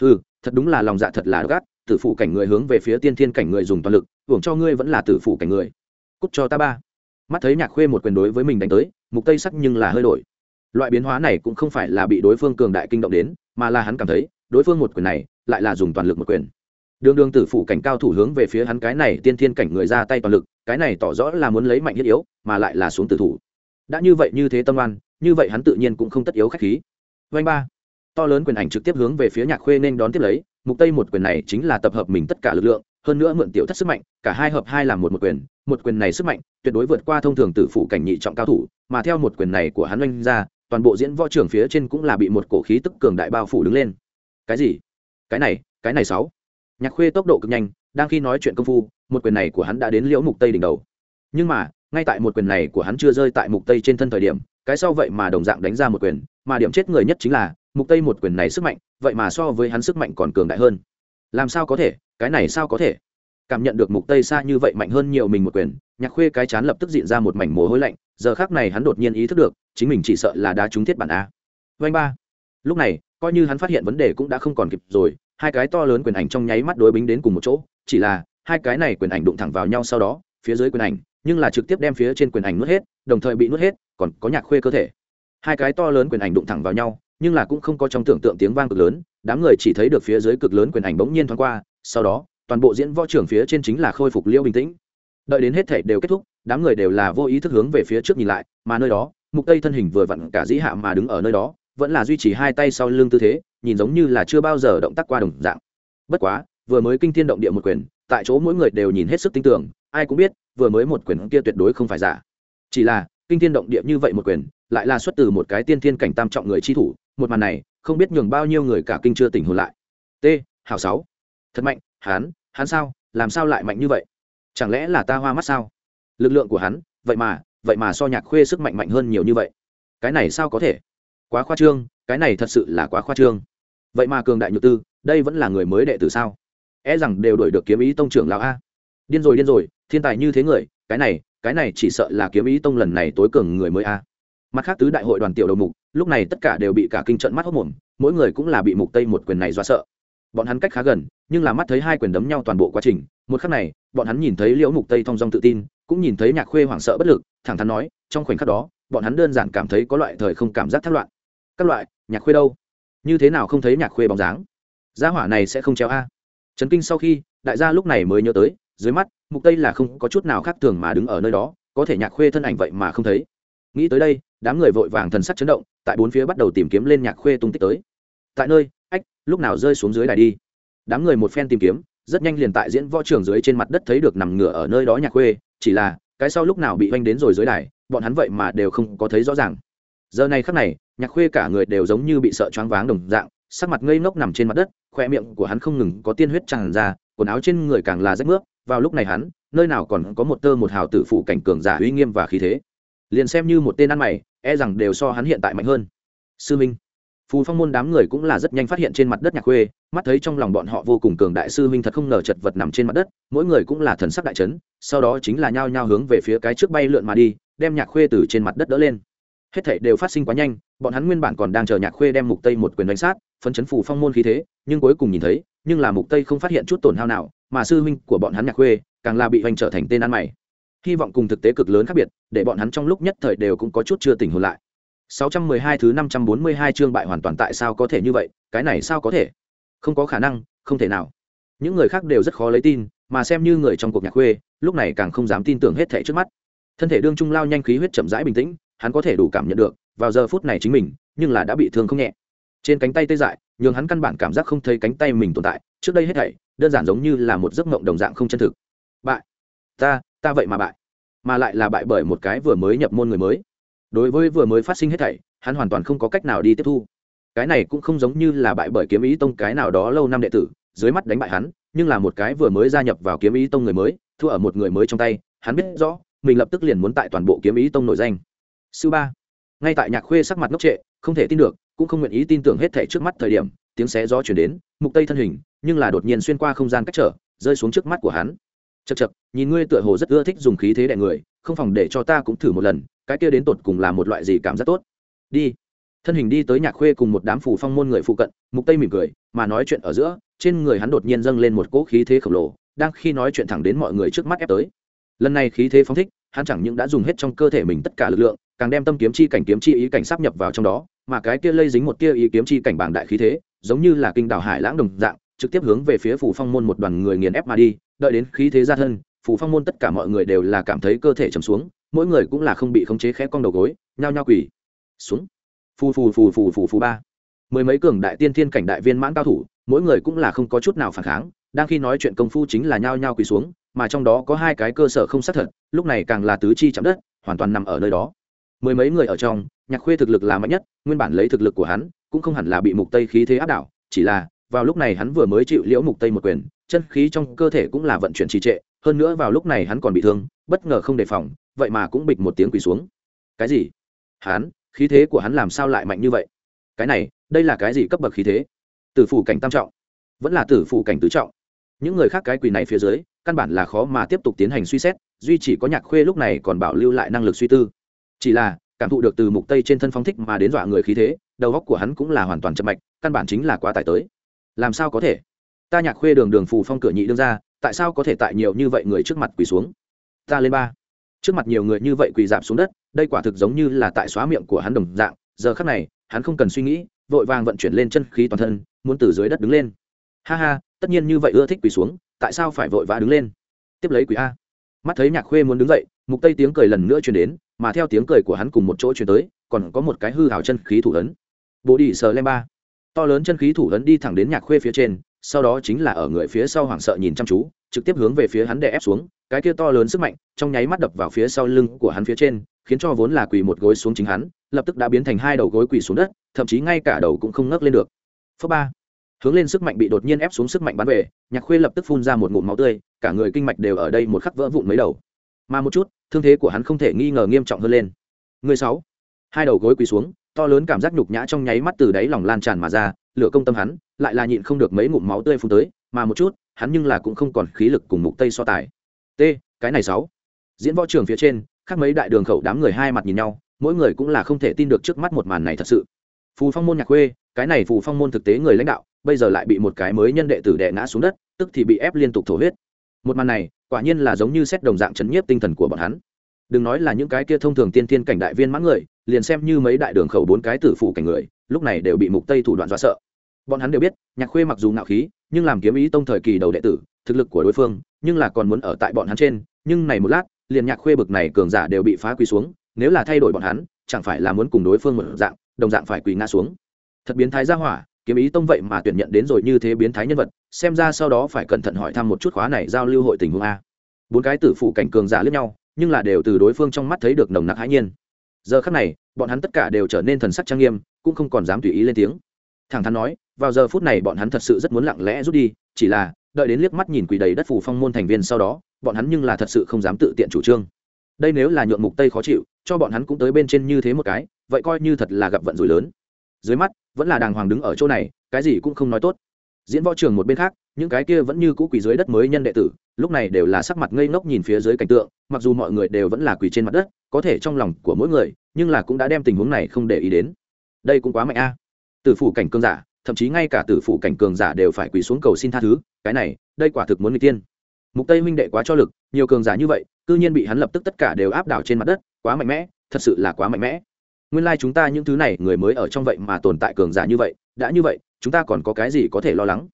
Ừ thật đúng là lòng dạ thật là gắt tử phụ cảnh người hướng về phía tiên thiên cảnh người dùng toàn lực, hưởng cho ngươi vẫn là tử phụ cảnh người. Cút cho ta ba. Mắt thấy nhạc khuê một quyền đối với mình đánh tới, mục tây sắc nhưng là hơi đổi. Loại biến hóa này cũng không phải là bị đối phương cường đại kinh động đến, mà là hắn cảm thấy, đối phương một quyền này, lại là dùng toàn lực một quyền. Đường đường tử phụ cảnh cao thủ hướng về phía hắn cái này tiên thiên cảnh người ra tay toàn lực, cái này tỏ rõ là muốn lấy mạnh thiết yếu, mà lại là xuống tử thủ đã như vậy như thế tâm oan, như vậy hắn tự nhiên cũng không tất yếu khách khí. Vanh ba. To lớn quyền ảnh trực tiếp hướng về phía nhạc khuê nên đón tiếp lấy, mục tây một quyền này chính là tập hợp mình tất cả lực lượng, hơn nữa mượn tiểu thất sức mạnh, cả hai hợp hai làm một một quyền một quyền này sức mạnh tuyệt đối vượt qua thông thường tử phụ cảnh nhị trọng cao thủ, mà theo một quyền này của hắn oanh ra, toàn bộ diễn võ trưởng phía trên cũng là bị một cổ khí tức cường đại bao phủ đứng lên. Cái gì? Cái này cái này sáu. Nhạc khuê tốc độ cực nhanh, đang khi nói chuyện công phu, một quyền này của hắn đã đến liễu mục tây đỉnh đầu. Nhưng mà ngay tại một quyền này của hắn chưa rơi tại mục tây trên thân thời điểm, cái sau vậy mà đồng dạng đánh ra một quyền, mà điểm chết người nhất chính là, mục tây một quyền này sức mạnh, vậy mà so với hắn sức mạnh còn cường đại hơn. Làm sao có thể? Cái này sao có thể? Cảm nhận được mục tây xa như vậy mạnh hơn nhiều mình một quyền, nhạc khuê cái chán lập tức diện ra một mảnh mồ hôi lạnh, giờ khác này hắn đột nhiên ý thức được, chính mình chỉ sợ là đá trúng thiết bản a. Vanh ba. Lúc này, coi như hắn phát hiện vấn đề cũng đã không còn kịp rồi, hai cái to lớn quyền ảnh trong nháy mắt đối bính đến cùng một chỗ, chỉ là, hai cái này quyền ảnh đụng thẳng vào nhau sau đó, phía dưới quyền ảnh nhưng là trực tiếp đem phía trên quyền ảnh nuốt hết, đồng thời bị nuốt hết, còn có nhạc khuê cơ thể. Hai cái to lớn quyền ảnh đụng thẳng vào nhau, nhưng là cũng không có trong tưởng tượng tiếng vang cực lớn, đám người chỉ thấy được phía dưới cực lớn quyền ảnh bỗng nhiên thoáng qua, sau đó, toàn bộ diễn võ trưởng phía trên chính là khôi phục liêu bình tĩnh. Đợi đến hết thể đều kết thúc, đám người đều là vô ý thức hướng về phía trước nhìn lại, mà nơi đó, mục tây thân hình vừa vặn cả dĩ hạ mà đứng ở nơi đó, vẫn là duy trì hai tay sau lưng tư thế, nhìn giống như là chưa bao giờ động tác qua đồng dạng. Bất quá, vừa mới kinh thiên động địa một quyền, tại chỗ mỗi người đều nhìn hết sức tin tưởng, ai cũng biết vừa mới một quyền kia tuyệt đối không phải giả. Chỉ là, kinh thiên động địa như vậy một quyền, lại là xuất từ một cái tiên thiên cảnh tam trọng người chi thủ, một màn này, không biết nhường bao nhiêu người cả kinh chưa tỉnh hồn lại. T, hảo sáu. Thật mạnh, hắn hắn sao, làm sao lại mạnh như vậy? Chẳng lẽ là ta hoa mắt sao? Lực lượng của hắn, vậy mà vậy mà so nhạc khuê sức mạnh mạnh hơn nhiều như vậy. Cái này sao có thể? Quá khoa trương, cái này thật sự là quá khoa trương. Vậy mà cường đại nhược tư, đây vẫn là người mới đệ tử sao? É rằng đều đổi được kiếm ý tông trưởng lão a điên rồi điên rồi, thiên tài như thế người, cái này cái này chỉ sợ là kiếm ý tông lần này tối cường người mới a. Mặt khác tứ đại hội đoàn tiểu đầu mục, lúc này tất cả đều bị cả kinh trận mắt hốc mồm, mỗi người cũng là bị mục tây một quyền này do sợ. Bọn hắn cách khá gần, nhưng là mắt thấy hai quyền đấm nhau toàn bộ quá trình, một khắc này, bọn hắn nhìn thấy liễu mục tây thong dong tự tin, cũng nhìn thấy nhạc khuê hoảng sợ bất lực, thẳng thắn nói, trong khoảnh khắc đó, bọn hắn đơn giản cảm thấy có loại thời không cảm giác thất loạn. Các loại, nhạc khuê đâu? Như thế nào không thấy nhạc khuê bóng dáng? Gia hỏa này sẽ không treo a. Trấn kinh sau khi, đại gia lúc này mới nhớ tới dưới mắt, mục tây là không có chút nào khác thường mà đứng ở nơi đó, có thể nhạc khuê thân ảnh vậy mà không thấy. Nghĩ tới đây, đám người vội vàng thần sắc chấn động, tại bốn phía bắt đầu tìm kiếm lên nhạc khuê tung tích tới. Tại nơi, ách, lúc nào rơi xuống dưới đài đi? Đám người một phen tìm kiếm, rất nhanh liền tại diễn võ trường dưới trên mặt đất thấy được nằm ngửa ở nơi đó nhạc khuê, chỉ là, cái sau lúc nào bị oanh đến rồi dưới đài, bọn hắn vậy mà đều không có thấy rõ ràng. Giờ này khắc này, nhạc khuê cả người đều giống như bị sợ choáng váng đồng dạng, sắc mặt ngây ngốc nằm trên mặt đất, khoe miệng của hắn không ngừng có tiên huyết tràn ra, quần áo trên người càng là rách nước vào lúc này hắn, nơi nào còn có một tơ một hào tử phụ cảnh cường giả uy nghiêm và khí thế. Liền xem như một tên ăn mày e rằng đều so hắn hiện tại mạnh hơn. Sư minh, phù phong môn đám người cũng là rất nhanh phát hiện trên mặt đất nhạc khuê, mắt thấy trong lòng bọn họ vô cùng cường đại sư huynh thật không ngờ chật vật nằm trên mặt đất, mỗi người cũng là thần sắc đại chấn, sau đó chính là nhao nhao hướng về phía cái trước bay lượn mà đi, đem nhạc khuê từ trên mặt đất đỡ lên. Hết thảy đều phát sinh quá nhanh, bọn hắn nguyên bản còn đang chờ nhạc khuê đem mục tây một quyền đánh sát, phấn chấn phù phong môn khí thế, nhưng cuối cùng nhìn thấy, nhưng là mục tây không phát hiện chút tổn hao nào mà sư huynh của bọn hắn nhạc khuê càng là bị hoành trở thành tên ăn mày hy vọng cùng thực tế cực lớn khác biệt để bọn hắn trong lúc nhất thời đều cũng có chút chưa tỉnh hồn lại 612 thứ 542 chương bại hoàn toàn tại sao có thể như vậy, cái này sao có thể? Không có khả năng, không thể nào. Những người khác đều rất khó lấy tin, mà xem như người trong cuộc nhạc khuê, lúc này càng không dám tin tưởng hết thảy trước mắt. Thân thể đương trung lao nhanh khí huyết chậm rãi bình tĩnh, hắn có thể đủ cảm nhận được, vào giờ phút này chính mình, nhưng là đã bị thương không nhẹ. Trên cánh tay tê dại, nhường hắn căn bản cảm giác không thấy cánh tay mình tồn tại, trước đây hết thảy, đơn giản giống như là một giấc mộng đồng dạng không chân thực. Bại, ta, ta vậy mà bại, mà lại là bại bởi một cái vừa mới nhập môn người mới. Đối với vừa mới phát sinh hết thảy hắn hoàn toàn không có cách nào đi tiếp thu. Cái này cũng không giống như là bại bởi kiếm ý tông cái nào đó lâu năm đệ tử dưới mắt đánh bại hắn nhưng là một cái vừa mới gia nhập vào kiếm ý tông người mới thua ở một người mới trong tay hắn biết rõ mình lập tức liền muốn tại toàn bộ kiếm ý tông nổi danh. Sư ba. Ngay tại nhạc khuê sắc mặt ngốc trệ không thể tin được cũng không nguyện ý tin tưởng hết thảy trước mắt thời điểm tiếng xé gió truyền đến mục tây thân hình nhưng là đột nhiên xuyên qua không gian cách trở rơi xuống trước mắt của hắn. Chậc chậc, nhìn ngươi tựa hồ rất ưa thích dùng khí thế đè người không phòng để cho ta cũng thử một lần cái kia đến tột cùng là một loại gì cảm giác tốt? Đi. Thân hình đi tới nhạc khuê cùng một đám phù phong môn người phụ cận mục tây mỉm cười mà nói chuyện ở giữa trên người hắn đột nhiên dâng lên một cỗ khí thế khổng lồ đang khi nói chuyện thẳng đến mọi người trước mắt ép tới. Lần này khí thế phóng thích hắn chẳng những đã dùng hết trong cơ thể mình tất cả lực lượng càng đem tâm kiếm chi cảnh kiếm chi ý cảnh sắp nhập vào trong đó, mà cái kia lây dính một tia ý kiếm chi cảnh bảng đại khí thế, giống như là kinh đảo hải lãng đồng dạng, trực tiếp hướng về phía phủ phong môn một đoàn người nghiền ép mà đi, đợi đến khí thế ra thân, phủ phong môn tất cả mọi người đều là cảm thấy cơ thể trầm xuống, mỗi người cũng là không bị khống chế khẽ cong đầu gối, nhao nhao quỳ xuống. Phù phù phù phù phù phù ba. Mười mấy cường đại tiên thiên cảnh đại viên mãn cao thủ, mỗi người cũng là không có chút nào phản kháng, đang khi nói chuyện công phu chính là nhao nhao quỳ xuống, mà trong đó có hai cái cơ sở không xác thật, lúc này càng là tứ chi chạm đất, hoàn toàn nằm ở nơi đó mười mấy người ở trong, nhạc khuê thực lực là mạnh nhất, nguyên bản lấy thực lực của hắn, cũng không hẳn là bị mục tây khí thế áp đảo, chỉ là, vào lúc này hắn vừa mới chịu liễu mục tây một quyền, chân khí trong cơ thể cũng là vận chuyển trì trệ, hơn nữa vào lúc này hắn còn bị thương, bất ngờ không đề phòng, vậy mà cũng bịch một tiếng quỳ xuống. Cái gì? Hắn, khí thế của hắn làm sao lại mạnh như vậy? Cái này, đây là cái gì cấp bậc khí thế? Tử phủ cảnh tam trọng. Vẫn là tử phủ cảnh tứ trọng. Những người khác cái quỳ này phía dưới, căn bản là khó mà tiếp tục tiến hành suy xét, duy chỉ có nhạc khuê lúc này còn bảo lưu lại năng lực suy tư chỉ là, cảm thụ được từ mục tây trên thân phong thích mà đến dọa người khí thế, đầu óc của hắn cũng là hoàn toàn chậm mạch, căn bản chính là quá tải tới. Làm sao có thể? Ta nhạc khuê đường đường phù phong cửa nhị đương ra, tại sao có thể tại nhiều như vậy người trước mặt quỳ xuống? Ta lên ba. Trước mặt nhiều người như vậy quỳ dạp xuống đất, đây quả thực giống như là tại xóa miệng của hắn đồng dạng, giờ khắc này, hắn không cần suy nghĩ, vội vàng vận chuyển lên chân khí toàn thân, muốn từ dưới đất đứng lên. Ha ha, tất nhiên như vậy ưa thích quỳ xuống, tại sao phải vội vã đứng lên? Tiếp lấy quỳ a. Mắt thấy nhạc khuê muốn đứng dậy, mục tây tiếng cười lần nữa truyền đến mà theo tiếng cười của hắn cùng một chỗ truyền tới, còn có một cái hư hào chân khí thủ ấn. Bố đi sờ lem ba. To lớn chân khí thủ ấn đi thẳng đến nhạc khuê phía trên, sau đó chính là ở người phía sau hoảng sợ nhìn chăm chú, trực tiếp hướng về phía hắn đè ép xuống, cái kia to lớn sức mạnh trong nháy mắt đập vào phía sau lưng của hắn phía trên, khiến cho vốn là quỳ một gối xuống chính hắn, lập tức đã biến thành hai đầu gối quỳ xuống đất, thậm chí ngay cả đầu cũng không ngấc lên được. Phớ ba. Hướng lên sức mạnh bị đột nhiên ép xuống sức mạnh bắn về, nhạc khuê lập tức phun ra một ngụm máu tươi, cả người kinh mạch đều ở đây một khắc vỡ vụn mấy đầu mà một chút, thương thế của hắn không thể nghi ngờ nghiêm trọng hơn lên. Người sáu, hai đầu gối quỳ xuống, to lớn cảm giác nhục nhã trong nháy mắt từ đáy lòng lan tràn mà ra, lửa công tâm hắn, lại là nhịn không được mấy ngụm máu tươi phun tới, mà một chút, hắn nhưng là cũng không còn khí lực cùng mục tây so tài. T, cái này sáu, diễn võ trường phía trên, khác mấy đại đường khẩu đám người hai mặt nhìn nhau, mỗi người cũng là không thể tin được trước mắt một màn này thật sự. Phù phong môn nhạc khuê, cái này phù phong môn thực tế người lãnh đạo, bây giờ lại bị một cái mới nhân đệ tử đệ ngã xuống đất, tức thì bị ép liên tục thổ huyết. Một màn này quả nhiên là giống như xét đồng dạng chấn nhiếp tinh thần của bọn hắn. Đừng nói là những cái kia thông thường tiên thiên cảnh đại viên mãn người, liền xem như mấy đại đường khẩu bốn cái tử phủ cảnh người, lúc này đều bị mục tây thủ đoạn dọa sợ. Bọn hắn đều biết, nhạc khuê mặc dù ngạo khí, nhưng làm kiếm ý tông thời kỳ đầu đệ tử, thực lực của đối phương, nhưng là còn muốn ở tại bọn hắn trên, nhưng này một lát, liền nhạc khuê bực này cường giả đều bị phá quỳ xuống, nếu là thay đổi bọn hắn, chẳng phải là muốn cùng đối phương một dạng, đồng dạng phải quỳ ngã xuống. Thật biến thái ra hỏa kiếm ý tông vậy mà tuyển nhận đến rồi như thế biến thái nhân vật, xem ra sau đó phải cẩn thận hỏi thăm một chút khóa này giao lưu hội tình huống a. Bốn cái tử phụ cảnh cường giả lẫn nhau, nhưng là đều từ đối phương trong mắt thấy được nồng nặc hãi nhiên. Giờ khắc này, bọn hắn tất cả đều trở nên thần sắc trang nghiêm, cũng không còn dám tùy ý lên tiếng. Thẳng thắn nói, vào giờ phút này bọn hắn thật sự rất muốn lặng lẽ rút đi, chỉ là, đợi đến liếc mắt nhìn quỷ đầy đất phủ phong môn thành viên sau đó, bọn hắn nhưng là thật sự không dám tự tiện chủ trương. Đây nếu là nhượng mục tây khó chịu, cho bọn hắn cũng tới bên trên như thế một cái, vậy coi như thật là gặp vận rủi lớn dưới mắt, vẫn là đàng hoàng đứng ở chỗ này, cái gì cũng không nói tốt. Diễn võ trường một bên khác, những cái kia vẫn như cũ quỳ dưới đất mới nhân đệ tử, lúc này đều là sắc mặt ngây ngốc nhìn phía dưới cảnh tượng, mặc dù mọi người đều vẫn là quỳ trên mặt đất, có thể trong lòng của mỗi người, nhưng là cũng đã đem tình huống này không để ý đến. Đây cũng quá mạnh a. À. tử phủ cảnh cường giả, thậm chí ngay cả tử phủ cảnh cường giả đều phải quỳ xuống cầu xin tha thứ, cái này, đây quả thực muốn người tiên. Mục tây huynh đệ quá cho lực, nhiều cường giả như vậy, cư nhiên bị hắn lập tức tất cả đều áp đảo trên mặt đất, quá mạnh mẽ, thật sự là quá mạnh mẽ nguyên lai like chúng ta những thứ này, người mới ở trong vậy mà tồn tại cường giả như vậy, đã như vậy, chúng ta còn có cái gì có thể lo lắng?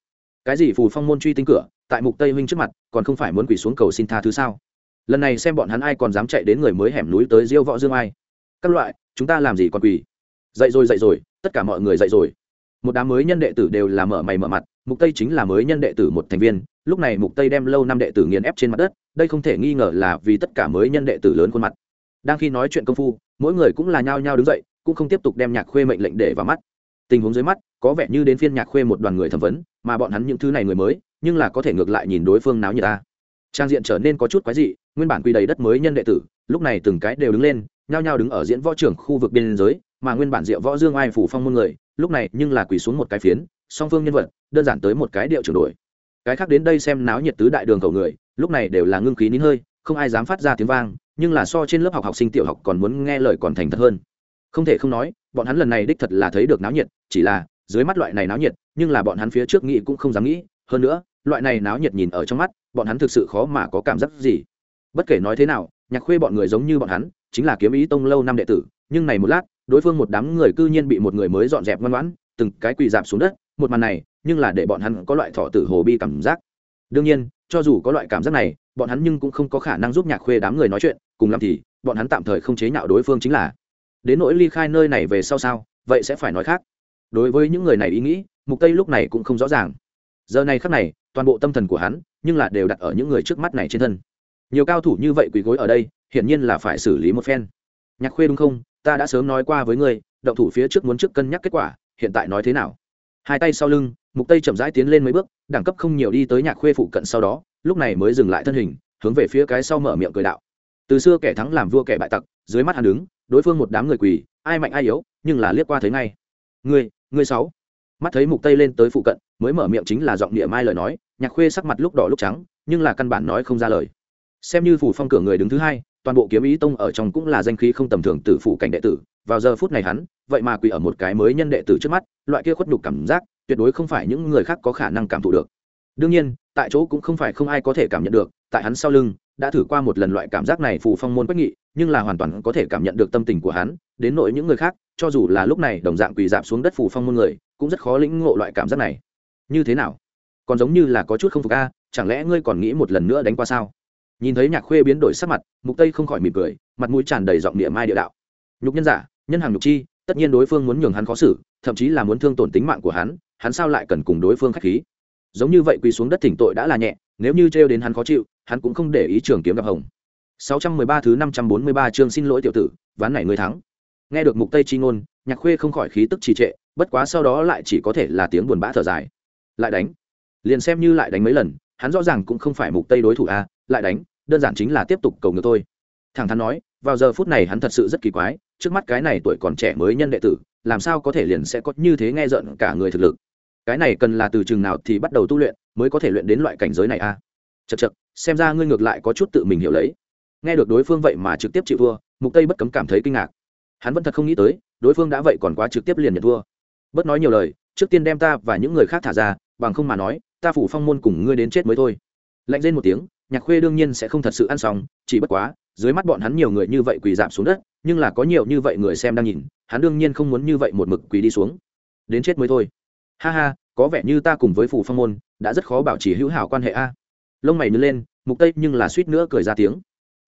Cái gì phù phong môn truy tinh cửa, tại mục tây huynh trước mặt, còn không phải muốn quỳ xuống cầu xin tha thứ sao? Lần này xem bọn hắn ai còn dám chạy đến người mới hẻm núi tới diêu võ dương ai? Các loại, chúng ta làm gì còn quỳ? Dậy rồi dậy rồi, tất cả mọi người dậy rồi. Một đám mới nhân đệ tử đều là mở mày mở mặt, mục tây chính là mới nhân đệ tử một thành viên, lúc này mục tây đem lâu năm đệ tử nghiền ép trên mặt đất, đây không thể nghi ngờ là vì tất cả mới nhân đệ tử lớn khuôn mặt đang khi nói chuyện công phu, mỗi người cũng là nhao nhao đứng dậy, cũng không tiếp tục đem nhạc khuê mệnh lệnh để vào mắt. Tình huống dưới mắt, có vẻ như đến phiên nhạc khuê một đoàn người thẩm vấn, mà bọn hắn những thứ này người mới, nhưng là có thể ngược lại nhìn đối phương náo như ta trang diện trở nên có chút quái dị, nguyên bản quy đầy đất mới nhân đệ tử, lúc này từng cái đều đứng lên, nhao nhao đứng ở diễn võ trưởng khu vực biên giới, mà nguyên bản diệu võ dương ai phủ phong môn người, lúc này nhưng là quỳ xuống một cái phiến, song phương nhân vật, đơn giản tới một cái điệu chuyển đổi cái khác đến đây xem náo nhiệt tứ đại đường cầu người, lúc này đều là ngưng khí nín hơi, không ai dám phát ra tiếng vang nhưng là so trên lớp học học sinh tiểu học còn muốn nghe lời còn thành thật hơn. Không thể không nói, bọn hắn lần này đích thật là thấy được náo nhiệt, chỉ là, dưới mắt loại này náo nhiệt, nhưng là bọn hắn phía trước nghĩ cũng không dám nghĩ. Hơn nữa, loại này náo nhiệt nhìn ở trong mắt, bọn hắn thực sự khó mà có cảm giác gì. Bất kể nói thế nào, nhạc khuê bọn người giống như bọn hắn, chính là kiếm ý tông lâu năm đệ tử, nhưng này một lát, đối phương một đám người cư nhiên bị một người mới dọn dẹp ngoan ngoãn, từng cái quỳ dạp xuống đất, một màn này, nhưng là để bọn hắn có loại thọ tử hồ bi cảm giác. Đương nhiên, cho dù có loại cảm giác này, bọn hắn nhưng cũng không có khả năng giúp nhạc khuê đám người nói chuyện cùng lắm thì bọn hắn tạm thời không chế nhạo đối phương chính là, đến nỗi ly khai nơi này về sau sao, vậy sẽ phải nói khác. Đối với những người này ý nghĩ, mục tây lúc này cũng không rõ ràng. Giờ này khắc này, toàn bộ tâm thần của hắn, nhưng là đều đặt ở những người trước mắt này trên thân. Nhiều cao thủ như vậy quỳ gối ở đây, hiển nhiên là phải xử lý một phen. Nhạc khuê đúng không? Ta đã sớm nói qua với ngươi, động thủ phía trước muốn trước cân nhắc kết quả, hiện tại nói thế nào? Hai tay sau lưng, mục tây chậm rãi tiến lên mấy bước, đẳng cấp không nhiều đi tới nhạc khuê phụ cận sau đó, lúc này mới dừng lại thân hình, hướng về phía cái sau mở miệng cười đạo từ xưa kẻ thắng làm vua kẻ bại tặc, dưới mắt hắn đứng, đối phương một đám người quỳ, ai mạnh ai yếu, nhưng là liếc qua thấy ngay. Người người sáu. Mắt thấy mục tây lên tới phụ cận, mới mở miệng chính là giọng địa mai lời nói, nhạc khuê sắc mặt lúc đỏ lúc trắng, nhưng là căn bản nói không ra lời. Xem như phủ phong cửa người đứng thứ hai, toàn bộ kiếm ý tông ở trong cũng là danh khí không tầm thường tử phụ cảnh đệ tử, vào giờ phút này hắn, vậy mà quỳ ở một cái mới nhân đệ tử trước mắt, loại kia khuất nhục cảm giác, tuyệt đối không phải những người khác có khả năng cảm thụ được. Đương nhiên, tại chỗ cũng không phải không ai có thể cảm nhận được, tại hắn sau lưng đã thử qua một lần loại cảm giác này phù phong môn quách nghị, nhưng là hoàn toàn có thể cảm nhận được tâm tình của hắn, đến nội những người khác, cho dù là lúc này đồng dạng quỳ dạp xuống đất phù phong môn người, cũng rất khó lĩnh ngộ loại cảm giác này. Như thế nào? Còn giống như là có chút không phục a, chẳng lẽ ngươi còn nghĩ một lần nữa đánh qua sao? Nhìn thấy nhạc khuê biến đổi sắc mặt, mục tây không khỏi mỉm cười, mặt mũi tràn đầy giọng địa mai địa đạo. Nhục nhân giả, nhân hàng nhục chi, tất nhiên đối phương muốn nhường hắn khó xử, thậm chí là muốn thương tổn tính mạng của hắn hắn sao lại cần cùng đối phương khách khí? Giống như vậy quỳ xuống đất thỉnh tội đã là nhẹ, nếu như trêu đến hắn khó chịu hắn cũng không để ý trường kiếm gặp hồng. 613 thứ 543 chương xin lỗi tiểu tử, ván này ngươi thắng. Nghe được mục tây chi ngôn, nhạc khuê không khỏi khí tức trì trệ, bất quá sau đó lại chỉ có thể là tiếng buồn bã thở dài. Lại đánh. Liền xem như lại đánh mấy lần, hắn rõ ràng cũng không phải mục tây đối thủ a, lại đánh, đơn giản chính là tiếp tục cầu ngược tôi thẳng thắn nói, vào giờ phút này hắn thật sự rất kỳ quái, trước mắt cái này tuổi còn trẻ mới nhân đệ tử, làm sao có thể liền sẽ có như thế nghe giận cả người thực lực. Cái này cần là từ chừng nào thì bắt đầu tu luyện mới có thể luyện đến loại cảnh giới này a? À? chật chật xem ra ngươi ngược lại có chút tự mình hiểu lấy. Nghe được đối phương vậy mà trực tiếp chịu thua, mục tây bất cấm cảm thấy kinh ngạc. Hắn vẫn thật không nghĩ tới, đối phương đã vậy còn quá trực tiếp liền nhận thua. Bất nói nhiều lời, trước tiên đem ta và những người khác thả ra, bằng không mà nói, ta phủ phong môn cùng ngươi đến chết mới thôi. Lạnh lên một tiếng, nhạc khuê đương nhiên sẽ không thật sự ăn xong, chỉ bất quá, dưới mắt bọn hắn nhiều người như vậy quỳ giảm xuống đất, nhưng là có nhiều như vậy người xem đang nhìn, hắn đương nhiên không muốn như vậy một mực quỳ đi xuống. Đến chết mới thôi. Ha ha, có vẻ như ta cùng với phủ phong môn, đã rất khó bảo trì hữu hảo quan hệ a lông mày nhớ lên, mục tây nhưng là suýt nữa cười ra tiếng.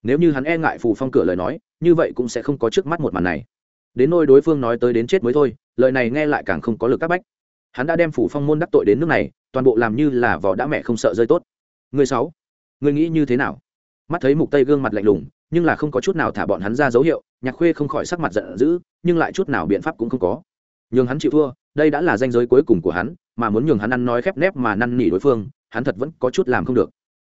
Nếu như hắn e ngại phù phong cửa lời nói, như vậy cũng sẽ không có trước mắt một màn này. Đến nôi đối phương nói tới đến chết mới thôi, lời này nghe lại càng không có lực các bách. Hắn đã đem phủ phong môn đắc tội đến nước này, toàn bộ làm như là vỏ đã mẹ không sợ rơi tốt. Người sáu, người nghĩ như thế nào? Mắt thấy mục tây gương mặt lạnh lùng, nhưng là không có chút nào thả bọn hắn ra dấu hiệu, nhạc khuê không khỏi sắc mặt giận dữ, nhưng lại chút nào biện pháp cũng không có. Nhường hắn chịu thua, đây đã là danh giới cuối cùng của hắn, mà muốn nhường hắn ăn nói khép nép mà năn nỉ đối phương, hắn thật vẫn có chút làm không được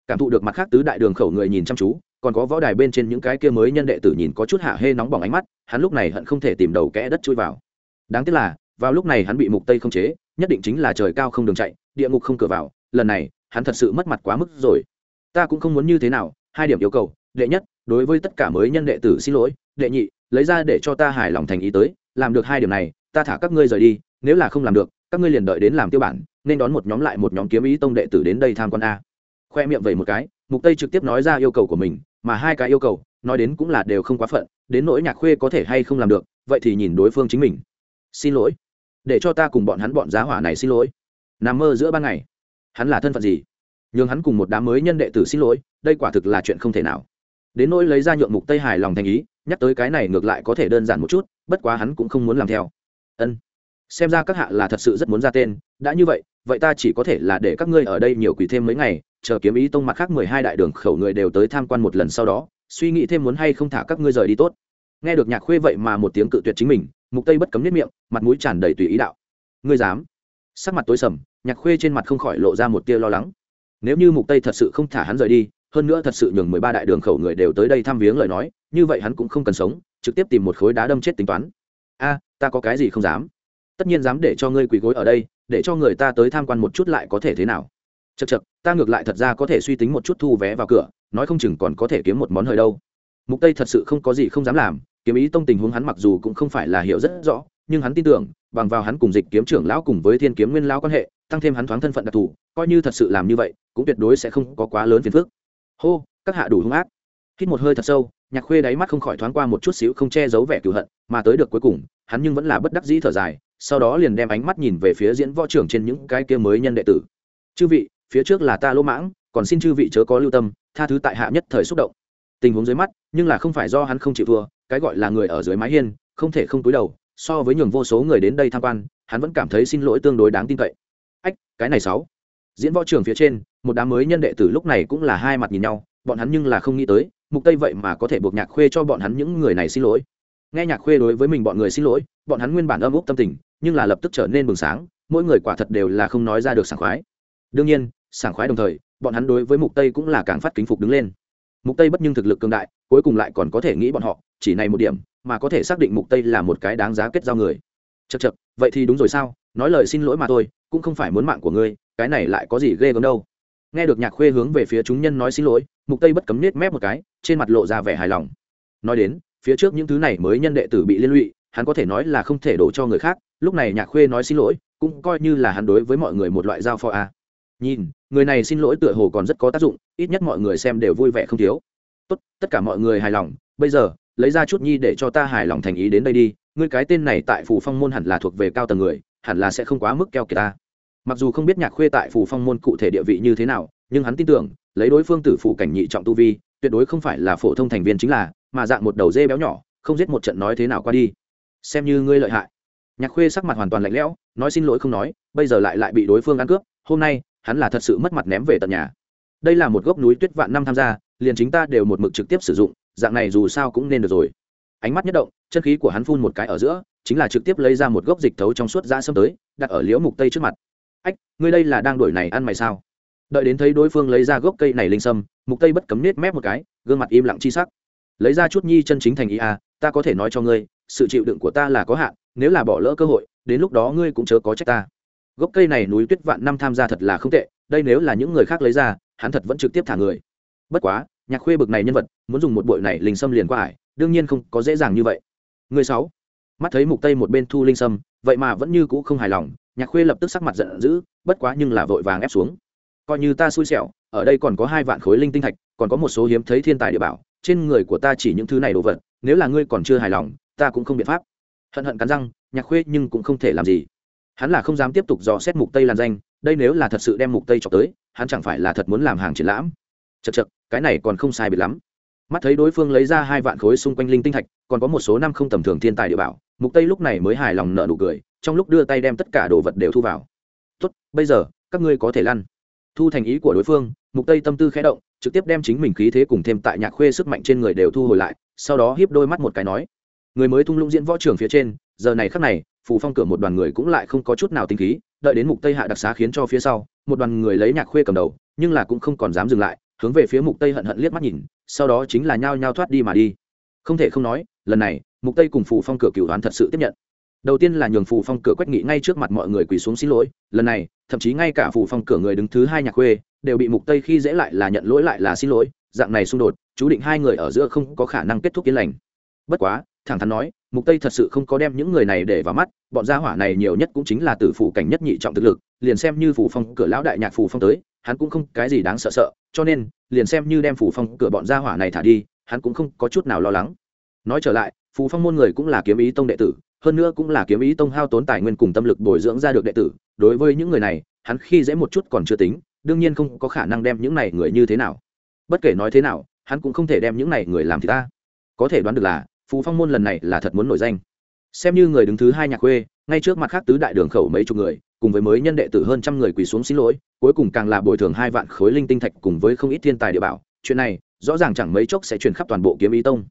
cảm thụ được mặt khác tứ đại đường khẩu người nhìn chăm chú, còn có võ đài bên trên những cái kia mới nhân đệ tử nhìn có chút hạ hê nóng bỏng ánh mắt, hắn lúc này hận không thể tìm đầu kẽ đất chui vào. Đáng tiếc là, vào lúc này hắn bị mục tây không chế, nhất định chính là trời cao không đường chạy, địa ngục không cửa vào, lần này, hắn thật sự mất mặt quá mức rồi. Ta cũng không muốn như thế nào, hai điểm yêu cầu, đệ nhất, đối với tất cả mới nhân đệ tử xin lỗi, đệ nhị, lấy ra để cho ta hài lòng thành ý tới, làm được hai điểm này, ta thả các ngươi rời đi, nếu là không làm được, các ngươi liền đợi đến làm tiêu bản, nên đón một nhóm lại một nhóm kiếm ý tông đệ tử đến đây tham quan a khoe miệng vẩy một cái, mục tây trực tiếp nói ra yêu cầu của mình, mà hai cái yêu cầu, nói đến cũng là đều không quá phận, đến nỗi nhạc khuê có thể hay không làm được, vậy thì nhìn đối phương chính mình. Xin lỗi. Để cho ta cùng bọn hắn bọn giá hỏa này xin lỗi. Nằm mơ giữa ban ngày. Hắn là thân phận gì? Nhưng hắn cùng một đám mới nhân đệ tử xin lỗi, đây quả thực là chuyện không thể nào. Đến nỗi lấy ra nhượng mục tây hài lòng thành ý, nhắc tới cái này ngược lại có thể đơn giản một chút, bất quá hắn cũng không muốn làm theo. Ân xem ra các hạ là thật sự rất muốn ra tên. Đã như vậy vậy ta chỉ có thể là để các ngươi ở đây nhiều quỷ thêm mấy ngày, chờ kiếm ý tông mặt khác mười hai đại đường khẩu người đều tới tham quan một lần sau đó, suy nghĩ thêm muốn hay không thả các ngươi rời đi tốt. Nghe được nhạc khuê vậy mà một tiếng cự tuyệt chính mình, mục tây bất cấm nếp miệng, mặt mũi tràn đầy tùy ý đạo. Ngươi dám? Sắc mặt tối sầm, nhạc khuê trên mặt không khỏi lộ ra một tia lo lắng. Nếu như mục tây thật sự không thả hắn rời đi, hơn nữa thật sự nhường mười ba đại đường khẩu người đều tới đây thăm viếng lời nói, như vậy hắn cũng không cần sống, trực tiếp tìm một khối đá đâm chết tính toán. A, ta có cái gì không dám? Tất nhiên dám để cho ngươi quỳ gối ở đây, để cho người ta tới tham quan một chút lại có thể thế nào? Chật chật ta ngược lại thật ra có thể suy tính một chút thu vé vào cửa, nói không chừng còn có thể kiếm một món hời đâu. Mục tây thật sự không có gì không dám làm, kiếm ý tông tình huống hắn mặc dù cũng không phải là hiểu rất rõ, nhưng hắn tin tưởng, bằng vào hắn cùng dịch kiếm trưởng lão cùng với thiên kiếm nguyên lão quan hệ, tăng thêm hắn thoáng thân phận đặc thù, coi như thật sự làm như vậy, cũng tuyệt đối sẽ không có quá lớn phiền phức. Hô, các hạ đủ hung ác. Hít một hơi thật sâu nhạc khuê đáy mắt không khỏi thoáng qua một chút xíu không che giấu vẻ cựu hận, mà tới được cuối cùng, hắn nhưng vẫn là bất đắc dĩ thở dài, sau đó liền đem ánh mắt nhìn về phía diễn võ trưởng trên những cái kia mới nhân đệ tử. Chư vị, phía trước là ta lỗ mãng, còn xin chư vị chớ có lưu tâm, tha thứ tại hạ nhất thời xúc động. Tình huống dưới mắt, nhưng là không phải do hắn không chịu thua, cái gọi là người ở dưới mái hiên, không thể không túi đầu, so với nhường vô số người đến đây tham quan, hắn vẫn cảm thấy xin lỗi tương đối đáng tin cậy. Ách, cái này sáu. Diễn võ trưởng phía trên, một đám mới nhân đệ tử lúc này cũng là hai mặt nhìn nhau, bọn hắn nhưng là không nghĩ tới mục tây vậy mà có thể buộc nhạc khuê cho bọn hắn những người này xin lỗi. Nghe nhạc khuê đối với mình bọn người xin lỗi, bọn hắn nguyên bản âm úc tâm tình, nhưng là lập tức trở nên bừng sáng, mỗi người quả thật đều là không nói ra được sảng khoái. Đương nhiên, sảng khoái đồng thời, bọn hắn đối với mục tây cũng là càng phát kính phục đứng lên. Mục tây bất nhưng thực lực cường đại, cuối cùng lại còn có thể nghĩ bọn họ, chỉ này một điểm, mà có thể xác định mục tây là một cái đáng giá kết giao người. Chật chật vậy thì đúng rồi sao? Nói lời xin lỗi mà thôi, cũng không phải muốn mạng của ngươi, cái này lại có gì ghê gớm đâu. Nghe được nhạc khuê hướng về phía chúng nhân nói xin lỗi mục tây bất cấm nết mép một cái, trên mặt lộ ra vẻ hài lòng. Nói đến, phía trước những thứ này mới nhân đệ tử bị liên lụy, hắn có thể nói là không thể đổ cho người khác, lúc này nhạc khuê nói xin lỗi, cũng coi như là hắn đối với mọi người một loại giao phó a. Nhìn, người này xin lỗi tựa hồ còn rất có tác dụng, ít nhất mọi người xem đều vui vẻ không thiếu. Tốt, tất cả mọi người hài lòng, bây giờ, lấy ra chút nhi để cho ta hài lòng thành ý đến đây đi, ngươi cái tên này tại phủ phong môn hẳn là thuộc về cao tầng người, hẳn là sẽ không quá mức keo kiệt ta. Mặc dù không biết nhạc khuê tại phủ phong môn cụ thể địa vị như thế nào nhưng hắn tin tưởng, lấy đối phương tử phụ cảnh nhị trọng tu vi, tuyệt đối không phải là phổ thông thành viên chính là, mà dạng một đầu dê béo nhỏ, không giết một trận nói thế nào qua đi. Xem như ngươi lợi hại. Nhạc khuê sắc mặt hoàn toàn lạnh lẽo, nói xin lỗi không nói, bây giờ lại lại bị đối phương ăn cướp, hôm nay, hắn là thật sự mất mặt ném về tận nhà. Đây là một gốc núi tuyết vạn năm tham gia, liền chính ta đều một mực trực tiếp sử dụng, dạng này dù sao cũng nên được rồi. Ánh mắt nhất động, chân khí của hắn phun một cái ở giữa, chính là trực tiếp lấy ra một gốc dịch thấu trong suốt da sâm tới, đặt ở liễu mục tây trước mặt. Ách, ngươi đây là đang đuổi này ăn mày sao? Đợi đến thấy đối phương lấy ra gốc cây này linh sâm, mục tây bất cấm nết mép một cái, gương mặt im lặng chi sắc. Lấy ra chút nhi chân chính thành ý à ta có thể nói cho ngươi, sự chịu đựng của ta là có hạn, nếu là bỏ lỡ cơ hội, đến lúc đó ngươi cũng chớ có trách ta. Gốc cây này núi tuyết vạn năm tham gia thật là không tệ, đây nếu là những người khác lấy ra, hắn thật vẫn trực tiếp thả người. Bất quá, nhạc khuê bực này nhân vật, muốn dùng một bội này linh sâm liền qua ải, đương nhiên không có dễ dàng như vậy. Người sáu. Mắt thấy mục tây một bên thu linh sâm, vậy mà vẫn như cũ không hài lòng, nhạc khuê lập tức sắc mặt giận dữ, bất quá nhưng là vội vàng ép xuống coi như ta xui xẻo, ở đây còn có hai vạn khối linh tinh thạch, còn có một số hiếm thấy thiên tài địa bảo, trên người của ta chỉ những thứ này đồ vật, nếu là ngươi còn chưa hài lòng, ta cũng không biện pháp. Hận hận cắn răng, nhạc khuê nhưng cũng không thể làm gì. Hắn là không dám tiếp tục dò xét mục tây làn danh, đây nếu là thật sự đem mục tây chọc tới, hắn chẳng phải là thật muốn làm hàng triển lãm. Chật chật cái này còn không sai biệt lắm. Mắt thấy đối phương lấy ra hai vạn khối xung quanh linh tinh thạch, còn có một số năm không tầm thường thiên tài địa bảo, mục tây lúc này mới hài lòng nợ nụ cười, trong lúc đưa tay đem tất cả đồ vật đều thu vào. Tốt, bây giờ, các ngươi có thể lăn thu thành ý của đối phương, mục tây tâm tư khẽ động, trực tiếp đem chính mình khí thế cùng thêm tại nhạc khuê sức mạnh trên người đều thu hồi lại, sau đó hiếp đôi mắt một cái nói, người mới thung lũng diễn võ trường phía trên, giờ này khắc này, phù phong cửa một đoàn người cũng lại không có chút nào tinh khí, đợi đến mục tây hạ đặc xá khiến cho phía sau, một đoàn người lấy nhạc khuê cầm đầu, nhưng là cũng không còn dám dừng lại, hướng về phía mục tây hận hận liếc mắt nhìn, sau đó chính là nhao nhao thoát đi mà đi. Không thể không nói, lần này, mục tây cùng phù phong cửa cửu đoán thật sự tiếp nhận đầu tiên là nhường phù phong cửa quách nghị ngay trước mặt mọi người quỳ xuống xin lỗi, lần này, thậm chí ngay cả phù phong cửa người đứng thứ hai nhạc khuê đều bị mục tây khi dễ lại là nhận lỗi lại là xin lỗi, dạng này xung đột, chú định hai người ở giữa không có khả năng kết thúc yên lành. Bất quá, thẳng thắn nói, mục tây thật sự không có đem những người này để vào mắt, bọn gia hỏa này nhiều nhất cũng chính là tử phủ cảnh nhất nhị trọng thực lực, liền xem như phủ phong cửa lão đại nhạc phủ phong tới, hắn cũng không cái gì đáng sợ sợ, cho nên, liền xem như đem phủ phong cửa bọn gia hỏa này thả đi, hắn cũng không có chút nào lo lắng. Nói trở lại, phù phong môn người cũng là kiếm ý tông đệ tử hơn nữa cũng là kiếm ý tông hao tốn tài nguyên cùng tâm lực bồi dưỡng ra được đệ tử, đối với những người này, hắn khi dễ một chút còn chưa tính, đương nhiên không có khả năng đem những này người như thế nào. Bất kể nói thế nào, hắn cũng không thể đem những này người làm thì ta. Có thể đoán được là phù phong môn lần này là thật muốn nổi danh. Xem như người đứng thứ hai nhạc khuê ngay trước mặt khác tứ đại đường khẩu mấy chục người, cùng với mới nhân đệ tử hơn trăm người quỳ xuống xin lỗi, cuối cùng càng là bồi thường hai vạn khối linh tinh thạch cùng với không ít thiên tài địa bảo. Chuyện này, rõ ràng chẳng mấy chốc sẽ truyền khắp toàn bộ kiếm ý tông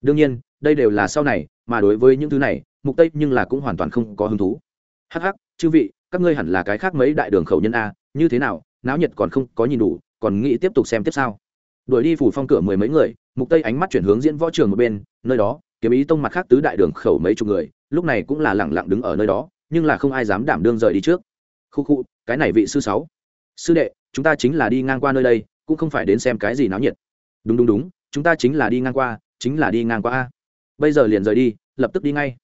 đương nhiên, đây đều là sau này, mà đối với những thứ này, mục tây nhưng là cũng hoàn toàn không có hứng thú. Hắc hắc, chư vị, các ngươi hẳn là cái khác mấy đại đường khẩu nhân a, như thế nào, náo nhiệt còn không có nhìn đủ, còn nghĩ tiếp tục xem tiếp sao? Đuổi đi phủ phong cửa mười mấy người, mục tây ánh mắt chuyển hướng diễn võ trường một bên, nơi đó, kiếm ý tông mặt khác tứ đại đường khẩu mấy chục người, lúc này cũng là lẳng lặng đứng ở nơi đó, nhưng là không ai dám đảm đương rời đi trước. Khu khu, cái này vị sư sáu. Sư đệ, chúng ta chính là đi ngang qua nơi đây, cũng không phải đến xem cái gì náo nhiệt. Đúng đúng đúng, chúng ta chính là đi ngang qua chính là đi ngang qua a. Bây giờ liền rời đi, lập tức đi ngay.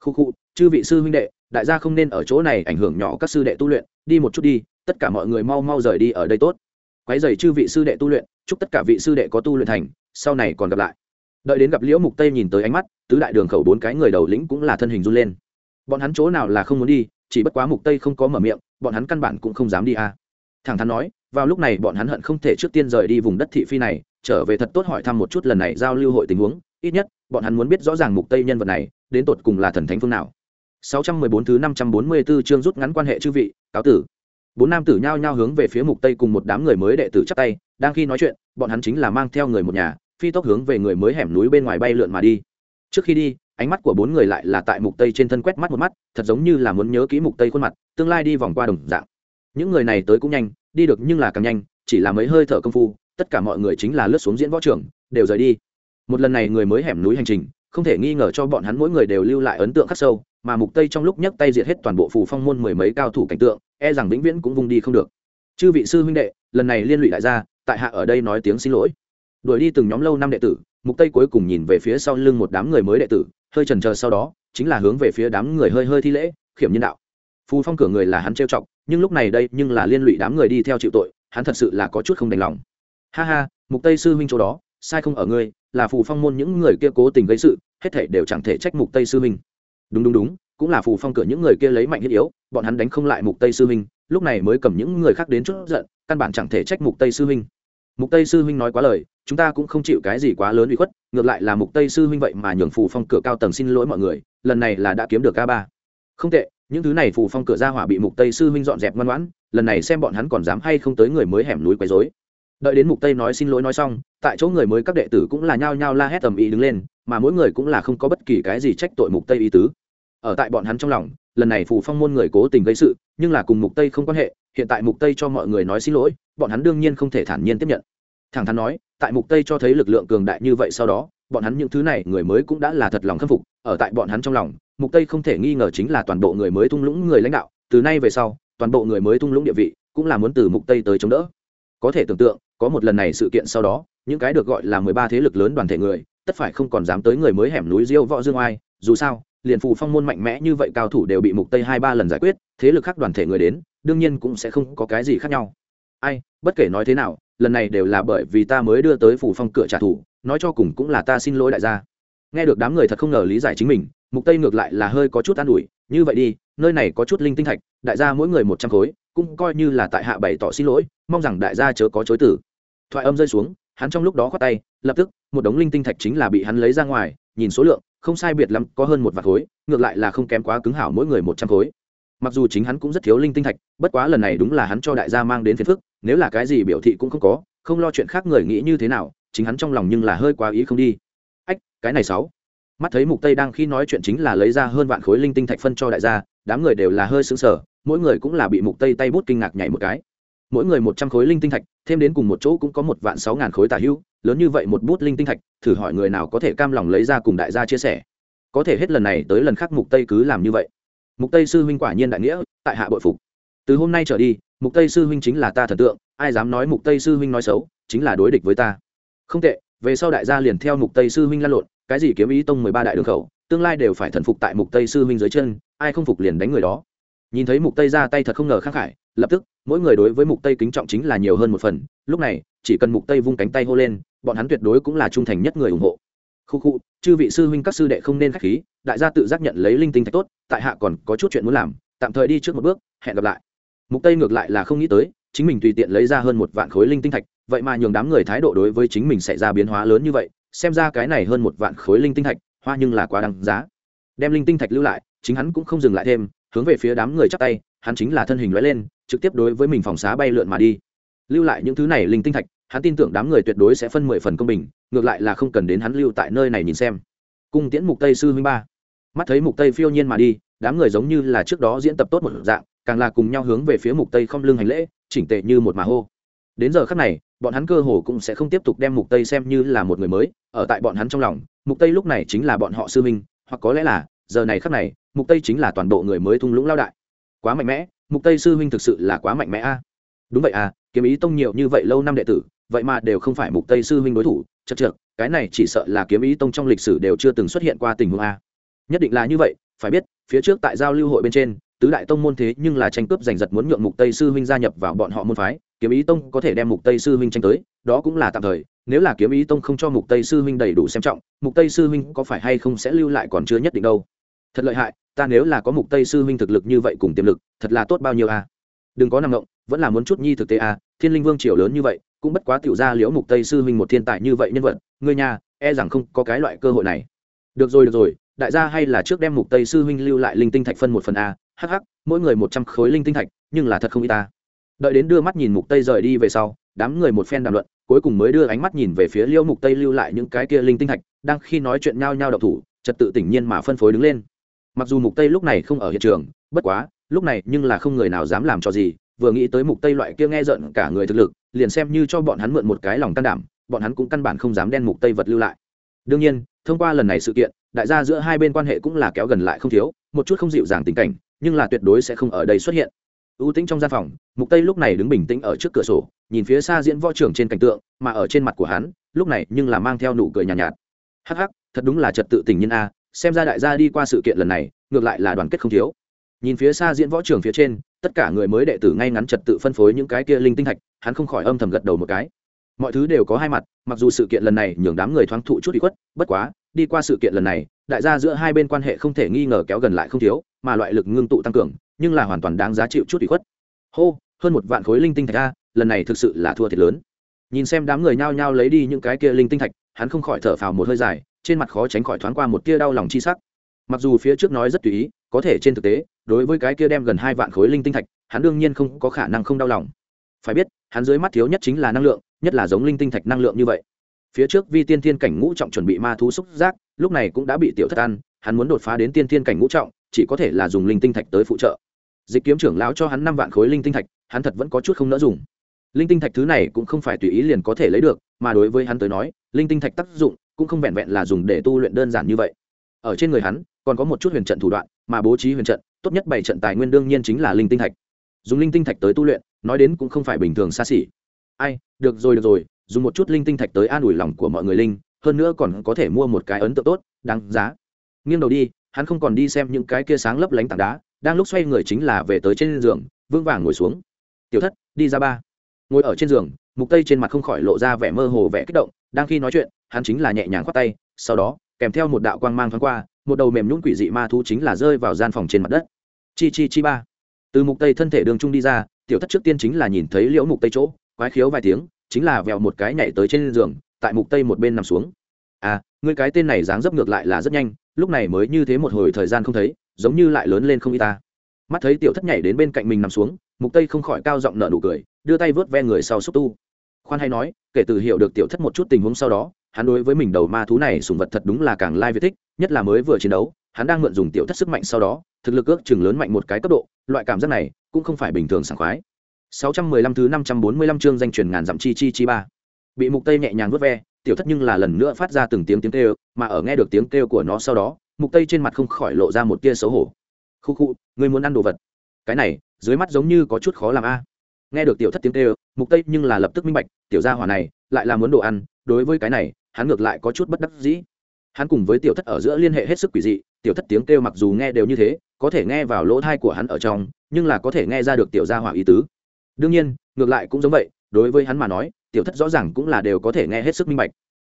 Khu khu, chư vị sư huynh đệ, đại gia không nên ở chỗ này ảnh hưởng nhỏ các sư đệ tu luyện, đi một chút đi, tất cả mọi người mau mau rời đi ở đây tốt. Quái dày chư vị sư đệ tu luyện, chúc tất cả vị sư đệ có tu luyện thành, sau này còn gặp lại. Đợi đến gặp liễu mục tây nhìn tới ánh mắt, tứ đại đường khẩu bốn cái người đầu lĩnh cũng là thân hình run lên. Bọn hắn chỗ nào là không muốn đi, chỉ bất quá mục tây không có mở miệng, bọn hắn căn bản cũng không dám đi a. À. thẳng thắn nói, vào lúc này bọn hắn hận không thể trước tiên rời đi vùng đất thị phi này trở về thật tốt hỏi thăm một chút lần này giao lưu hội tình huống, ít nhất, bọn hắn muốn biết rõ ràng mục tây nhân vật này, đến tột cùng là thần thánh phương nào. 614 thứ 544 chương rút ngắn quan hệ chư vị, cáo tử. Bốn nam tử nhao nhao hướng về phía mục tây cùng một đám người mới đệ tử chắp tay, đang khi nói chuyện, bọn hắn chính là mang theo người một nhà, phi tốc hướng về người mới hẻm núi bên ngoài bay lượn mà đi. Trước khi đi, ánh mắt của bốn người lại là tại mục tây trên thân quét mắt một mắt, thật giống như là muốn nhớ kỹ mục tây khuôn mặt, tương lai đi vòng qua đồng dạng. Những người này tới cũng nhanh, đi được nhưng là càng nhanh, chỉ là mấy hơi thở công phu tất cả mọi người chính là lướt xuống diễn võ trường, đều rời đi. Một lần này người mới hẻm núi hành trình, không thể nghi ngờ cho bọn hắn mỗi người đều lưu lại ấn tượng khắc sâu, mà mục tây trong lúc nhấc tay diệt hết toàn bộ phù phong môn mười mấy cao thủ cảnh tượng e rằng vĩnh viễn cũng vung đi không được. Chư vị sư huynh đệ, lần này liên lụy đại gia tại hạ ở đây nói tiếng xin lỗi. Đuổi đi từng nhóm lâu năm đệ tử, mục tây cuối cùng nhìn về phía sau lưng một đám người mới đệ tử, hơi chần chờ sau đó, chính là hướng về phía đám người hơi hơi thi lễ, khiểm nhân đạo. Phù phong cửa người là hắn trêu chọc, nhưng lúc này đây nhưng là liên lụy đám người đi theo chịu tội, hắn thật sự là có chút không đành lòng ha ha, mục tây sư huynh chỗ đó, sai không ở ngươi, là phù phong môn những người kia cố tình gây sự, hết thể đều chẳng thể trách mục tây sư huynh. Đúng đúng đúng, cũng là phù phong cửa những người kia lấy mạnh thiết yếu, bọn hắn đánh không lại mục tây sư huynh, lúc này mới cầm những người khác đến chút giận, căn bản chẳng thể trách mục tây sư huynh. Mục tây sư huynh nói quá lời, chúng ta cũng không chịu cái gì quá lớn uy khuất, ngược lại là mục tây sư huynh vậy mà nhường phù phong cửa cao tầng xin lỗi mọi người, lần này là đã kiếm được ca ba. Không tệ, những thứ này phù phong cửa ra hỏa bị mục tây sư huynh dọn dẹp ngoan ngoãn, lần này xem bọn hắn còn dám hay không tới người mới hẻm núi quấy rối đợi đến mục tây nói xin lỗi nói xong, tại chỗ người mới các đệ tử cũng là nhao nhao la hét tầm ý đứng lên, mà mỗi người cũng là không có bất kỳ cái gì trách tội mục tây ý tứ. Ở tại bọn hắn trong lòng, lần này phù phong môn người cố tình gây sự, nhưng là cùng mục tây không quan hệ, hiện tại mục tây cho mọi người nói xin lỗi, bọn hắn đương nhiên không thể thản nhiên tiếp nhận. Thẳng thắn nói, tại mục tây cho thấy lực lượng cường đại như vậy sau đó, bọn hắn những thứ này người mới cũng đã là thật lòng khâm phục, ở tại bọn hắn trong lòng, mục tây không thể nghi ngờ chính là toàn bộ người mới tung lũng người lãnh đạo, từ nay về sau, toàn bộ người mới tung lũng địa vị cũng là muốn từ mục tây tới chống đỡ. Có thể tưởng tượng có một lần này sự kiện sau đó, những cái được gọi là 13 thế lực lớn đoàn thể người, tất phải không còn dám tới người mới hẻm núi diêu võ dương oai, dù sao, liền phù phong môn mạnh mẽ như vậy cao thủ đều bị mục tây hai ba lần giải quyết, thế lực khác đoàn thể người đến, đương nhiên cũng sẽ không có cái gì khác nhau. Ai, bất kể nói thế nào, lần này đều là bởi vì ta mới đưa tới phủ phong cửa trả thù, nói cho cùng cũng là ta xin lỗi đại gia. Nghe được đám người thật không ngờ lý giải chính mình, mục tây ngược lại là hơi có chút an ủi, như vậy đi, nơi này có chút linh tinh thạch, đại gia mỗi người một trăm khối, cũng coi như là tại hạ bày tỏ xin lỗi, mong rằng đại gia chớ có chối tử thoại âm rơi xuống, hắn trong lúc đó khoát tay, lập tức, một đống linh tinh thạch chính là bị hắn lấy ra ngoài, nhìn số lượng, không sai biệt lắm, có hơn một vạt khối, ngược lại là không kém quá cứng hảo mỗi người một trăm khối. Mặc dù chính hắn cũng rất thiếu linh tinh thạch, bất quá lần này đúng là hắn cho đại gia mang đến phiền phức, nếu là cái gì biểu thị cũng không có, không lo chuyện khác người nghĩ như thế nào, chính hắn trong lòng nhưng là hơi quá ý không đi. Ách, cái này sáu. Mắt thấy mục tây đang khi nói chuyện chính là lấy ra hơn vạn khối linh tinh thạch phân cho đại gia, đám người đều là hơi sững sờ, mỗi người cũng là bị mục tây tay bút kinh ngạc nhảy một cái mỗi người một trăm khối linh tinh thạch, thêm đến cùng một chỗ cũng có một vạn sáu ngàn khối tả hữu lớn như vậy một bút linh tinh thạch, thử hỏi người nào có thể cam lòng lấy ra cùng đại gia chia sẻ. Có thể hết lần này tới lần khác mục tây cứ làm như vậy. Mục tây sư huynh quả nhiên đại nghĩa, tại hạ bội phục. Từ hôm nay trở đi, mục tây sư huynh chính là ta thần tượng, ai dám nói mục tây sư huynh nói xấu, chính là đối địch với ta. Không tệ, về sau đại gia liền theo mục tây sư huynh lan lộn, cái gì kiếm ý tông 13 đại đường khẩu, tương lai đều phải thần phục tại mục tây sư huynh dưới chân, ai không phục liền đánh người đó nhìn thấy mục tây ra tay thật không ngờ khắc khải, lập tức, mỗi người đối với mục tây kính trọng chính là nhiều hơn một phần. Lúc này, chỉ cần mục tây vung cánh tay hô lên, bọn hắn tuyệt đối cũng là trung thành nhất người ủng hộ. Khu khu, chư vị sư huynh các sư đệ không nên khách khí, đại gia tự giác nhận lấy linh tinh thạch tốt, tại hạ còn có chút chuyện muốn làm, tạm thời đi trước một bước, hẹn gặp lại. Mục tây ngược lại là không nghĩ tới, chính mình tùy tiện lấy ra hơn một vạn khối linh tinh thạch, vậy mà nhường đám người thái độ đối với chính mình xảy ra biến hóa lớn như vậy, xem ra cái này hơn một vạn khối linh tinh thạch, hoa nhưng là quá đáng giá. Đem linh tinh thạch lưu lại, chính hắn cũng không dừng lại thêm hướng về phía đám người chắp tay, hắn chính là thân hình lóe lên, trực tiếp đối với mình phòng xá bay lượn mà đi. Lưu lại những thứ này linh tinh thạch, hắn tin tưởng đám người tuyệt đối sẽ phân mười phần công bình, ngược lại là không cần đến hắn lưu tại nơi này nhìn xem. Cung tiễn mục tây sư huynh ba. Mắt thấy mục tây phiêu nhiên mà đi, đám người giống như là trước đó diễn tập tốt một dạng, càng là cùng nhau hướng về phía mục tây không lưng hành lễ, chỉnh tệ như một mà hô. Đến giờ khắc này, bọn hắn cơ hồ cũng sẽ không tiếp tục đem mục tây xem như là một người mới, ở tại bọn hắn trong lòng, mục tây lúc này chính là bọn họ sư minh hoặc có lẽ là giờ này khắc này, mục tây chính là toàn bộ người mới thung lũng lao đại. Quá mạnh mẽ, mục tây sư huynh thực sự là quá mạnh mẽ a. Đúng vậy à kiếm ý tông nhiều như vậy lâu năm đệ tử, vậy mà đều không phải mục tây sư huynh đối thủ. Chật chật cái này chỉ sợ là kiếm ý tông trong lịch sử đều chưa từng xuất hiện qua tình huống a. Nhất định là như vậy, phải biết, phía trước tại giao lưu hội bên trên, tứ đại tông môn thế nhưng là tranh cướp giành giật muốn nhượng mục tây sư huynh gia nhập vào bọn họ môn phái, kiếm ý tông có thể đem mục tây sư huynh tranh tới, đó cũng là tạm thời. Nếu là kiếm ý tông không cho mục tây sư huynh đầy đủ xem trọng, mục tây sư huynh có phải hay không sẽ lưu lại còn chưa nhất định đâu thật lợi hại ta nếu là có mục tây sư huynh thực lực như vậy cùng tiềm lực thật là tốt bao nhiêu a? Đừng có nằm ngộng vẫn là muốn chút nhi thực tế a thiên linh vương triều lớn như vậy cũng bất quá tiểu ra liễu mục tây sư huynh một thiên tài như vậy nhân vật ngươi nhà e rằng không có cái loại cơ hội này. Được rồi được rồi đại gia hay là trước đem mục tây sư huynh lưu lại linh tinh thạch phân một phần a hắc, mỗi người một trăm khối linh tinh thạch nhưng là thật không y ta. Đợi đến đưa mắt nhìn mục tây rời đi về sau đám người một phen đàm luận cuối cùng mới đưa ánh mắt nhìn về phía liễu mục tây lưu lại những cái kia linh tinh thạch đang khi nói chuyện nhau nhau đậu thủ trật tự tỉnh nhiên mà phân phối đứng lên mặc dù mục tây lúc này không ở hiện trường bất quá lúc này nhưng là không người nào dám làm cho gì vừa nghĩ tới mục tây loại kia nghe giận cả người thực lực liền xem như cho bọn hắn mượn một cái lòng can đảm bọn hắn cũng căn bản không dám đen mục tây vật lưu lại. Đương nhiên thông qua lần này sự kiện đại gia giữa hai bên quan hệ cũng là kéo gần lại không thiếu một chút không dịu dàng tình cảnh nhưng là tuyệt đối sẽ không ở đây xuất hiện. Ưu tĩnh trong gian phòng mục tây lúc này đứng bình tĩnh ở trước cửa sổ nhìn phía xa diễn võ trưởng trên cảnh tượng mà ở trên mặt của hắn lúc này nhưng là mang theo nụ cười nhàn nhạt, nhạt. Hắc hắc thật đúng là trật tự tình nhân a xem ra đại gia đi qua sự kiện lần này, ngược lại là đoàn kết không thiếu. Nhìn phía xa diễn võ trường phía trên, tất cả người mới đệ tử ngay ngắn trật tự phân phối những cái kia linh tinh thạch, hắn không khỏi âm thầm gật đầu một cái. Mọi thứ đều có hai mặt, mặc dù sự kiện lần này nhường đám người thoáng thụ chút bị khuất, bất quá, đi qua sự kiện lần này, đại gia giữa hai bên quan hệ không thể nghi ngờ kéo gần lại không thiếu, mà loại lực ngưng tụ tăng cường, nhưng là hoàn toàn đáng giá chịu chút bị khuất. Hô, hơn một vạn khối linh tinh thạch a, lần này thực sự là thua thiệt lớn. Nhìn xem đám người nhao nhao lấy đi những cái kia linh tinh thạch, hắn không khỏi thở phào một hơi dài trên mặt khó tránh khỏi thoáng qua một tia đau lòng chi sắc. Mặc dù phía trước nói rất tùy ý, có thể trên thực tế, đối với cái kia đem gần hai vạn khối linh tinh thạch, hắn đương nhiên không có khả năng không đau lòng. Phải biết, hắn dưới mắt thiếu nhất chính là năng lượng, nhất là giống linh tinh thạch năng lượng như vậy. Phía trước vi tiên thiên cảnh ngũ trọng chuẩn bị ma thú xúc giác, lúc này cũng đã bị tiểu thất ăn, hắn muốn đột phá đến tiên thiên cảnh ngũ trọng, chỉ có thể là dùng linh tinh thạch tới phụ trợ. Dịch kiếm trưởng lão cho hắn năm vạn khối linh tinh thạch, hắn thật vẫn có chút không nỡ dùng. Linh tinh thạch thứ này cũng không phải tùy ý liền có thể lấy được, mà đối với hắn tới nói, linh tinh thạch tác dụng cũng không vẹn vẹn là dùng để tu luyện đơn giản như vậy. Ở trên người hắn, còn có một chút huyền trận thủ đoạn, mà bố trí huyền trận, tốt nhất bảy trận tài nguyên đương nhiên chính là linh tinh thạch. Dùng linh tinh thạch tới tu luyện, nói đến cũng không phải bình thường xa xỉ. Ai, được rồi được rồi, dùng một chút linh tinh thạch tới an ủi lòng của mọi người linh, hơn nữa còn có thể mua một cái ấn tượng tốt, đáng giá. Nghiêng đầu đi, hắn không còn đi xem những cái kia sáng lấp lánh tảng đá, đang lúc xoay người chính là về tới trên giường, vững vàng ngồi xuống. Tiểu thất, đi ra ba. Ngồi ở trên giường mục tây trên mặt không khỏi lộ ra vẻ mơ hồ vẻ kích động, đang khi nói chuyện, hắn chính là nhẹ nhàng khoát tay, sau đó, kèm theo một đạo quang mang thoáng qua, một đầu mềm nhún quỷ dị ma thú chính là rơi vào gian phòng trên mặt đất. Chi chi chi ba. Từ mục tây thân thể đường trung đi ra, tiểu thất trước tiên chính là nhìn thấy liễu mục tây chỗ, quái khiếu vài tiếng, chính là vèo một cái nhảy tới trên giường, tại mục tây một bên nằm xuống. À ngươi cái tên này dáng dấp ngược lại là rất nhanh, lúc này mới như thế một hồi thời gian không thấy, giống như lại lớn lên không y ta. Mắt thấy tiểu thất nhảy đến bên cạnh mình nằm xuống, mục tây không khỏi cao giọng nở nụ cười đưa tay vớt ve người sau xúc tu. Khoan hay nói, kể từ hiểu được tiểu thất một chút tình huống sau đó, hắn đối với mình đầu ma thú này sùng vật thật đúng là càng lai việt thích, nhất là mới vừa chiến đấu, hắn đang mượn dùng tiểu thất sức mạnh sau đó, thực lực ước chừng lớn mạnh một cái cấp độ, loại cảm giác này cũng không phải bình thường sảng khoái. 615 thứ 545 chương danh truyền ngàn dặm chi chi chi ba. Bị mục tây nhẹ nhàng vớt ve, tiểu thất nhưng là lần nữa phát ra từng tiếng tiếng kêu, mà ở nghe được tiếng kêu của nó sau đó, mục tây trên mặt không khỏi lộ ra một tia xấu hổ. Khu khu, ngươi muốn ăn đồ vật. Cái này, dưới mắt giống như có chút khó làm a nghe được tiểu thất tiếng kêu, mục tây nhưng là lập tức minh bạch, tiểu gia hỏa này lại là muốn đồ ăn, đối với cái này, hắn ngược lại có chút bất đắc dĩ. Hắn cùng với tiểu thất ở giữa liên hệ hết sức quỷ dị, tiểu thất tiếng kêu mặc dù nghe đều như thế, có thể nghe vào lỗ thai của hắn ở trong, nhưng là có thể nghe ra được tiểu gia hỏa ý tứ. Đương nhiên, ngược lại cũng giống vậy, đối với hắn mà nói, tiểu thất rõ ràng cũng là đều có thể nghe hết sức minh bạch.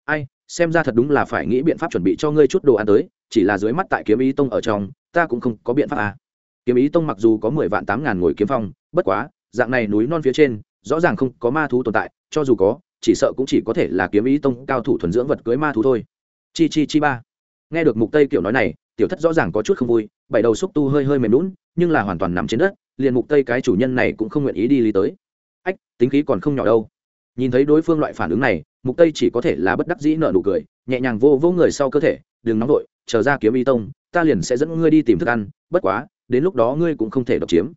Ai, xem ra thật đúng là phải nghĩ biện pháp chuẩn bị cho ngươi chút đồ ăn tới, chỉ là dưới mắt tại kiếm ý tông ở trong, ta cũng không có biện pháp à. kiếm ý tông mặc dù có mười vạn tám ngàn ngồi kiếm phong, bất quá dạng này núi non phía trên, rõ ràng không có ma thú tồn tại, cho dù có, chỉ sợ cũng chỉ có thể là kiếm ý tông cao thủ thuần dưỡng vật cưới ma thú thôi. Chi chi chi ba. Nghe được mục tây kiểu nói này, tiểu thất rõ ràng có chút không vui, bảy đầu xúc tu hơi hơi mềm lún nhưng là hoàn toàn nằm trên đất, liền mục tây cái chủ nhân này cũng không nguyện ý đi lý tới. Ách, tính khí còn không nhỏ đâu. Nhìn thấy đối phương loại phản ứng này, mục tây chỉ có thể là bất đắc dĩ nở nụ cười, nhẹ nhàng vô vô người sau cơ thể, đừng nóng vội, chờ ra kiếm y tông, ta liền sẽ dẫn ngươi đi tìm thức ăn, bất quá, đến lúc đó ngươi cũng không thể độc chiếm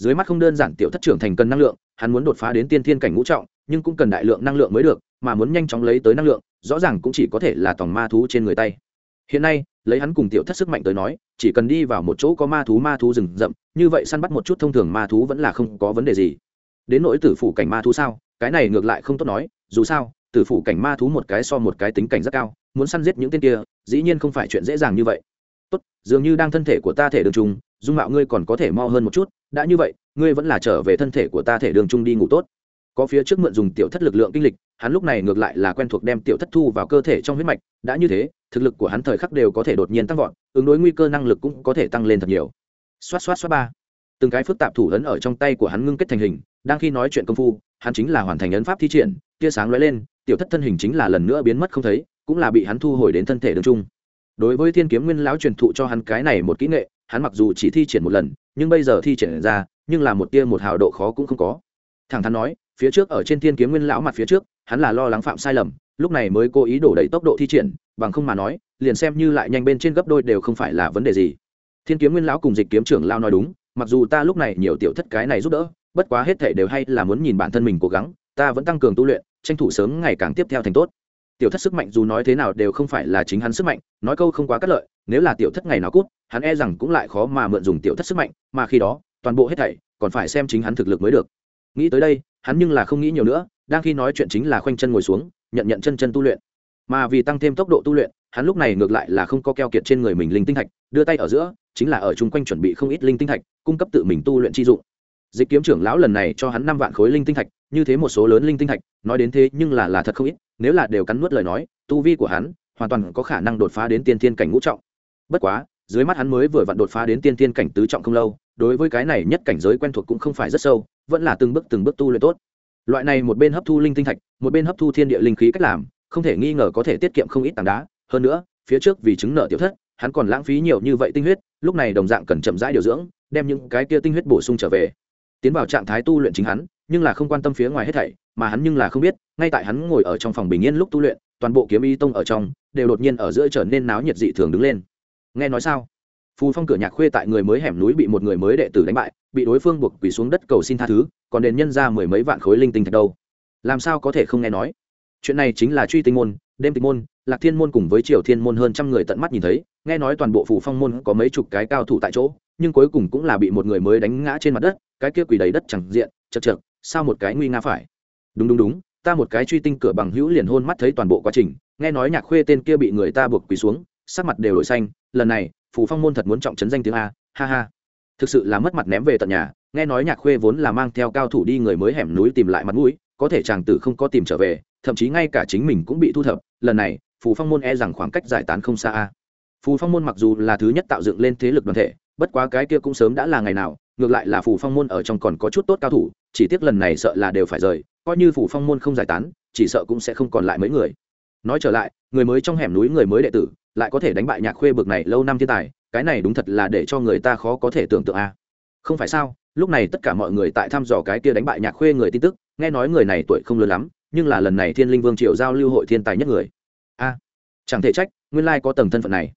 dưới mắt không đơn giản tiểu thất trưởng thành cần năng lượng hắn muốn đột phá đến tiên thiên cảnh ngũ trọng nhưng cũng cần đại lượng năng lượng mới được mà muốn nhanh chóng lấy tới năng lượng rõ ràng cũng chỉ có thể là tòng ma thú trên người tay. Hiện nay lấy hắn cùng tiểu thất sức mạnh tới nói chỉ cần đi vào một chỗ có ma thú ma thú rừng rậm như vậy săn bắt một chút thông thường ma thú vẫn là không có vấn đề gì. Đến nỗi tử phủ cảnh ma thú sao? Cái này ngược lại không tốt nói dù sao tử phủ cảnh ma thú một cái so một cái tính cảnh rất cao muốn săn giết những tên kia dĩ nhiên không phải chuyện dễ dàng như vậy. Tốt dường như đang thân thể của ta thể đường trùng, dung mạo ngươi còn có thể mo hơn một chút đã như vậy, ngươi vẫn là trở về thân thể của ta thể đường trung đi ngủ tốt. Có phía trước mượn dùng tiểu thất lực lượng kinh lịch, hắn lúc này ngược lại là quen thuộc đem tiểu thất thu vào cơ thể trong huyết mạch. Đã như thế, thực lực của hắn thời khắc đều có thể đột nhiên tăng vọt, ứng đối nguy cơ năng lực cũng có thể tăng lên thật nhiều. Xoát xoát xoát ba. Từng cái phức tạp thủ ấn ở trong tay của hắn ngưng kết thành hình, đang khi nói chuyện công phu, hắn chính là hoàn thành ấn pháp thi triển, tia sáng lóe lên, tiểu thất thân hình chính là lần nữa biến mất không thấy, cũng là bị hắn thu hồi đến thân thể đường trung đối với thiên kiếm nguyên lão truyền thụ cho hắn cái này một kỹ nghệ hắn mặc dù chỉ thi triển một lần, nhưng bây giờ thi triển ra, nhưng là một tia một hào độ khó cũng không có. Thẳng thắn nói, phía trước ở trên thiên kiếm nguyên lão mặt phía trước, hắn là lo lắng phạm sai lầm, lúc này mới cố ý đổ đầy tốc độ thi triển, bằng không mà nói, liền xem như lại nhanh bên trên gấp đôi đều không phải là vấn đề gì. Thiên kiếm nguyên lão cùng dịch kiếm trưởng lao nói đúng, mặc dù ta lúc này nhiều tiểu thất cái này giúp đỡ, bất quá hết thể đều hay là muốn nhìn bản thân mình cố gắng, ta vẫn tăng cường tu luyện, tranh thủ sớm ngày càng tiếp theo thành tốt tiểu thất sức mạnh dù nói thế nào đều không phải là chính hắn sức mạnh, nói câu không quá cắt lợi, nếu là tiểu thất ngày nào cút, hắn e rằng cũng lại khó mà mượn dùng tiểu thất sức mạnh, mà khi đó, toàn bộ hết thảy còn phải xem chính hắn thực lực mới được. Nghĩ tới đây, hắn nhưng là không nghĩ nhiều nữa, đang khi nói chuyện chính là khoanh chân ngồi xuống, nhận nhận chân chân tu luyện. Mà vì tăng thêm tốc độ tu luyện, hắn lúc này ngược lại là không có keo kiệt trên người mình linh tinh thạch, đưa tay ở giữa, chính là ở chung quanh chuẩn bị không ít linh tinh thạch, cung cấp tự mình tu luyện chi dụng dịch kiếm trưởng lão lần này cho hắn năm vạn khối linh tinh thạch, như thế một số lớn linh tinh thạch, nói đến thế nhưng là là thật không ít, nếu là đều cắn nuốt lời nói, tu vi của hắn hoàn toàn có khả năng đột phá đến tiên thiên cảnh ngũ trọng. Bất quá, dưới mắt hắn mới vừa vặn đột phá đến tiên thiên cảnh tứ trọng không lâu, đối với cái này nhất cảnh giới quen thuộc cũng không phải rất sâu, vẫn là từng bước từng bước tu luyện tốt. Loại này một bên hấp thu linh tinh thạch, một bên hấp thu thiên địa linh khí cách làm, không thể nghi ngờ có thể tiết kiệm không ít tảng đá. Hơn nữa, phía trước vì chứng nợ tiểu thất, hắn còn lãng phí nhiều như vậy tinh huyết, lúc này đồng dạng cần chậm rãi điều dưỡng, đem những cái kia tinh huyết bổ sung trở về tiến vào trạng thái tu luyện chính hắn, nhưng là không quan tâm phía ngoài hết thảy, mà hắn nhưng là không biết, ngay tại hắn ngồi ở trong phòng bình yên lúc tu luyện, toàn bộ kiếm y tông ở trong, đều đột nhiên ở giữa trở nên náo nhiệt dị thường đứng lên. Nghe nói sao? Phù phong cửa nhạc khuê tại người mới hẻm núi bị một người mới đệ tử đánh bại, bị đối phương buộc quỳ xuống đất cầu xin tha thứ, còn đền nhân ra mười mấy vạn khối linh tinh thạch đâu. Làm sao có thể không nghe nói? Chuyện này chính là truy tinh môn, đêm tinh môn, lạc thiên môn cùng với triều thiên môn hơn trăm người tận mắt nhìn thấy nghe nói toàn bộ phù phong môn có mấy chục cái cao thủ tại chỗ, nhưng cuối cùng cũng là bị một người mới đánh ngã trên mặt đất, cái kia quỳ đầy đất chẳng diện, chật chật, sao một cái nguy nga phải? Đúng đúng đúng, ta một cái truy tinh cửa bằng hữu liền hôn mắt thấy toàn bộ quá trình, nghe nói nhạc khuê tên kia bị người ta buộc quỳ xuống, sắc mặt đều đổi xanh, lần này phù phong môn thật muốn trọng trấn danh tiếng a, ha ha. Thực sự là mất mặt ném về tận nhà, nghe nói nhạc khuê vốn là mang theo cao thủ đi người mới hẻm núi tìm lại mặt mũi, có thể chàng tử không có tìm trở về, thậm chí ngay cả chính mình cũng bị thu thập, lần này phù phong môn e rằng khoảng cách giải tán không xa a phù phong môn mặc dù là thứ nhất tạo dựng lên thế lực đoàn thể, bất quá cái kia cũng sớm đã là ngày nào, ngược lại là phù phong môn ở trong còn có chút tốt cao thủ, chỉ tiếc lần này sợ là đều phải rời, coi như phù phong môn không giải tán, chỉ sợ cũng sẽ không còn lại mấy người. Nói trở lại, người mới trong hẻm núi người mới đệ tử, lại có thể đánh bại nhạc khuê bực này lâu năm thiên tài, cái này đúng thật là để cho người ta khó có thể tưởng tượng a. Không phải sao, lúc này tất cả mọi người tại thăm dò cái kia đánh bại nhạc khuê người tin tức, nghe nói người này tuổi không lớn lắm, nhưng là lần này thiên linh vương triều giao lưu hội thiên tài nhất người. A, chẳng thể trách, nguyên lai có tầng thân phận này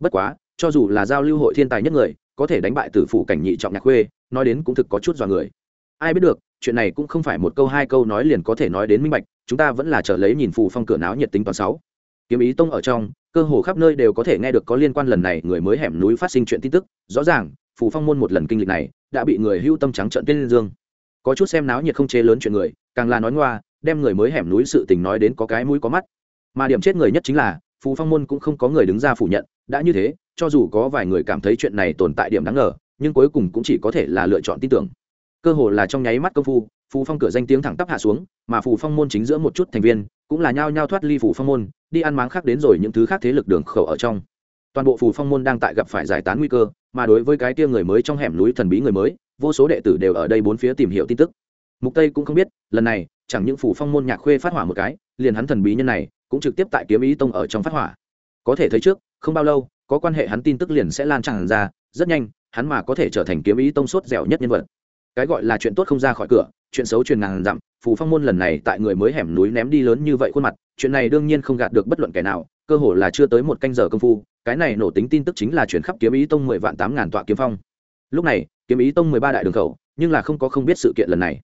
bất quá, cho dù là giao lưu hội thiên tài nhất người, có thể đánh bại tử phụ cảnh nhị trọng nhạc khuê, nói đến cũng thực có chút dọa người. Ai biết được, chuyện này cũng không phải một câu hai câu nói liền có thể nói đến minh bạch, chúng ta vẫn là trở lấy nhìn phù phong cửa náo nhiệt tính toàn sáu. Kiếm ý tông ở trong, cơ hồ khắp nơi đều có thể nghe được có liên quan lần này người mới hẻm núi phát sinh chuyện tin tức. Rõ ràng, phù phong môn một lần kinh lịch này, đã bị người hưu tâm trắng trận tên dương. Có chút xem náo nhiệt không chế lớn chuyện người, càng là nói ngoa, đem người mới hẻm núi sự tình nói đến có cái mũi có mắt. Mà điểm chết người nhất chính là, phù phong môn cũng không có người đứng ra phủ nhận đã như thế, cho dù có vài người cảm thấy chuyện này tồn tại điểm đáng ngờ, nhưng cuối cùng cũng chỉ có thể là lựa chọn tin tưởng. Cơ hồ là trong nháy mắt công phu, phù phong cửa danh tiếng thẳng tắp hạ xuống, mà phù phong môn chính giữa một chút thành viên, cũng là nhao nhao thoát ly phù phong môn, đi ăn máng khác đến rồi những thứ khác thế lực đường khẩu ở trong. Toàn bộ phù phong môn đang tại gặp phải giải tán nguy cơ, mà đối với cái tia người mới trong hẻm núi thần bí người mới, vô số đệ tử đều ở đây bốn phía tìm hiểu tin tức. Mục tây cũng không biết, lần này, chẳng những phù phong môn nhạc khuê phát hỏa một cái, liền hắn thần bí nhân này, cũng trực tiếp tại kiếm ý tông ở trong phát hỏa. Có thể thấy trước không bao lâu, có quan hệ hắn tin tức liền sẽ lan tràn ra, rất nhanh, hắn mà có thể trở thành kiếm ý tông sốt dẻo nhất nhân vật. Cái gọi là chuyện tốt không ra khỏi cửa, chuyện xấu truyền ngàn dặm, phù phong môn lần này tại người mới hẻm núi ném đi lớn như vậy khuôn mặt, chuyện này đương nhiên không gạt được bất luận kẻ nào, cơ hồ là chưa tới một canh giờ công phu, cái này nổ tính tin tức chính là chuyển khắp kiếm ý tông mười vạn tám ngàn tọa kiếm phong. Lúc này, kiếm ý tông mười ba đại đường khẩu, nhưng là không có không biết sự kiện lần này.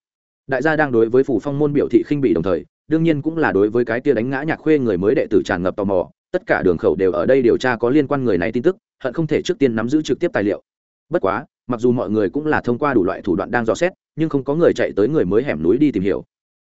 Đại gia đang đối với phủ phong môn biểu thị khinh bị đồng thời, đương nhiên cũng là đối với cái tia đánh ngã nhạc khuê người mới đệ tử tràn ngập tò mò tất cả đường khẩu đều ở đây điều tra có liên quan người này tin tức, hận không thể trước tiên nắm giữ trực tiếp tài liệu. Bất quá, mặc dù mọi người cũng là thông qua đủ loại thủ đoạn đang dò xét, nhưng không có người chạy tới người mới hẻm núi đi tìm hiểu.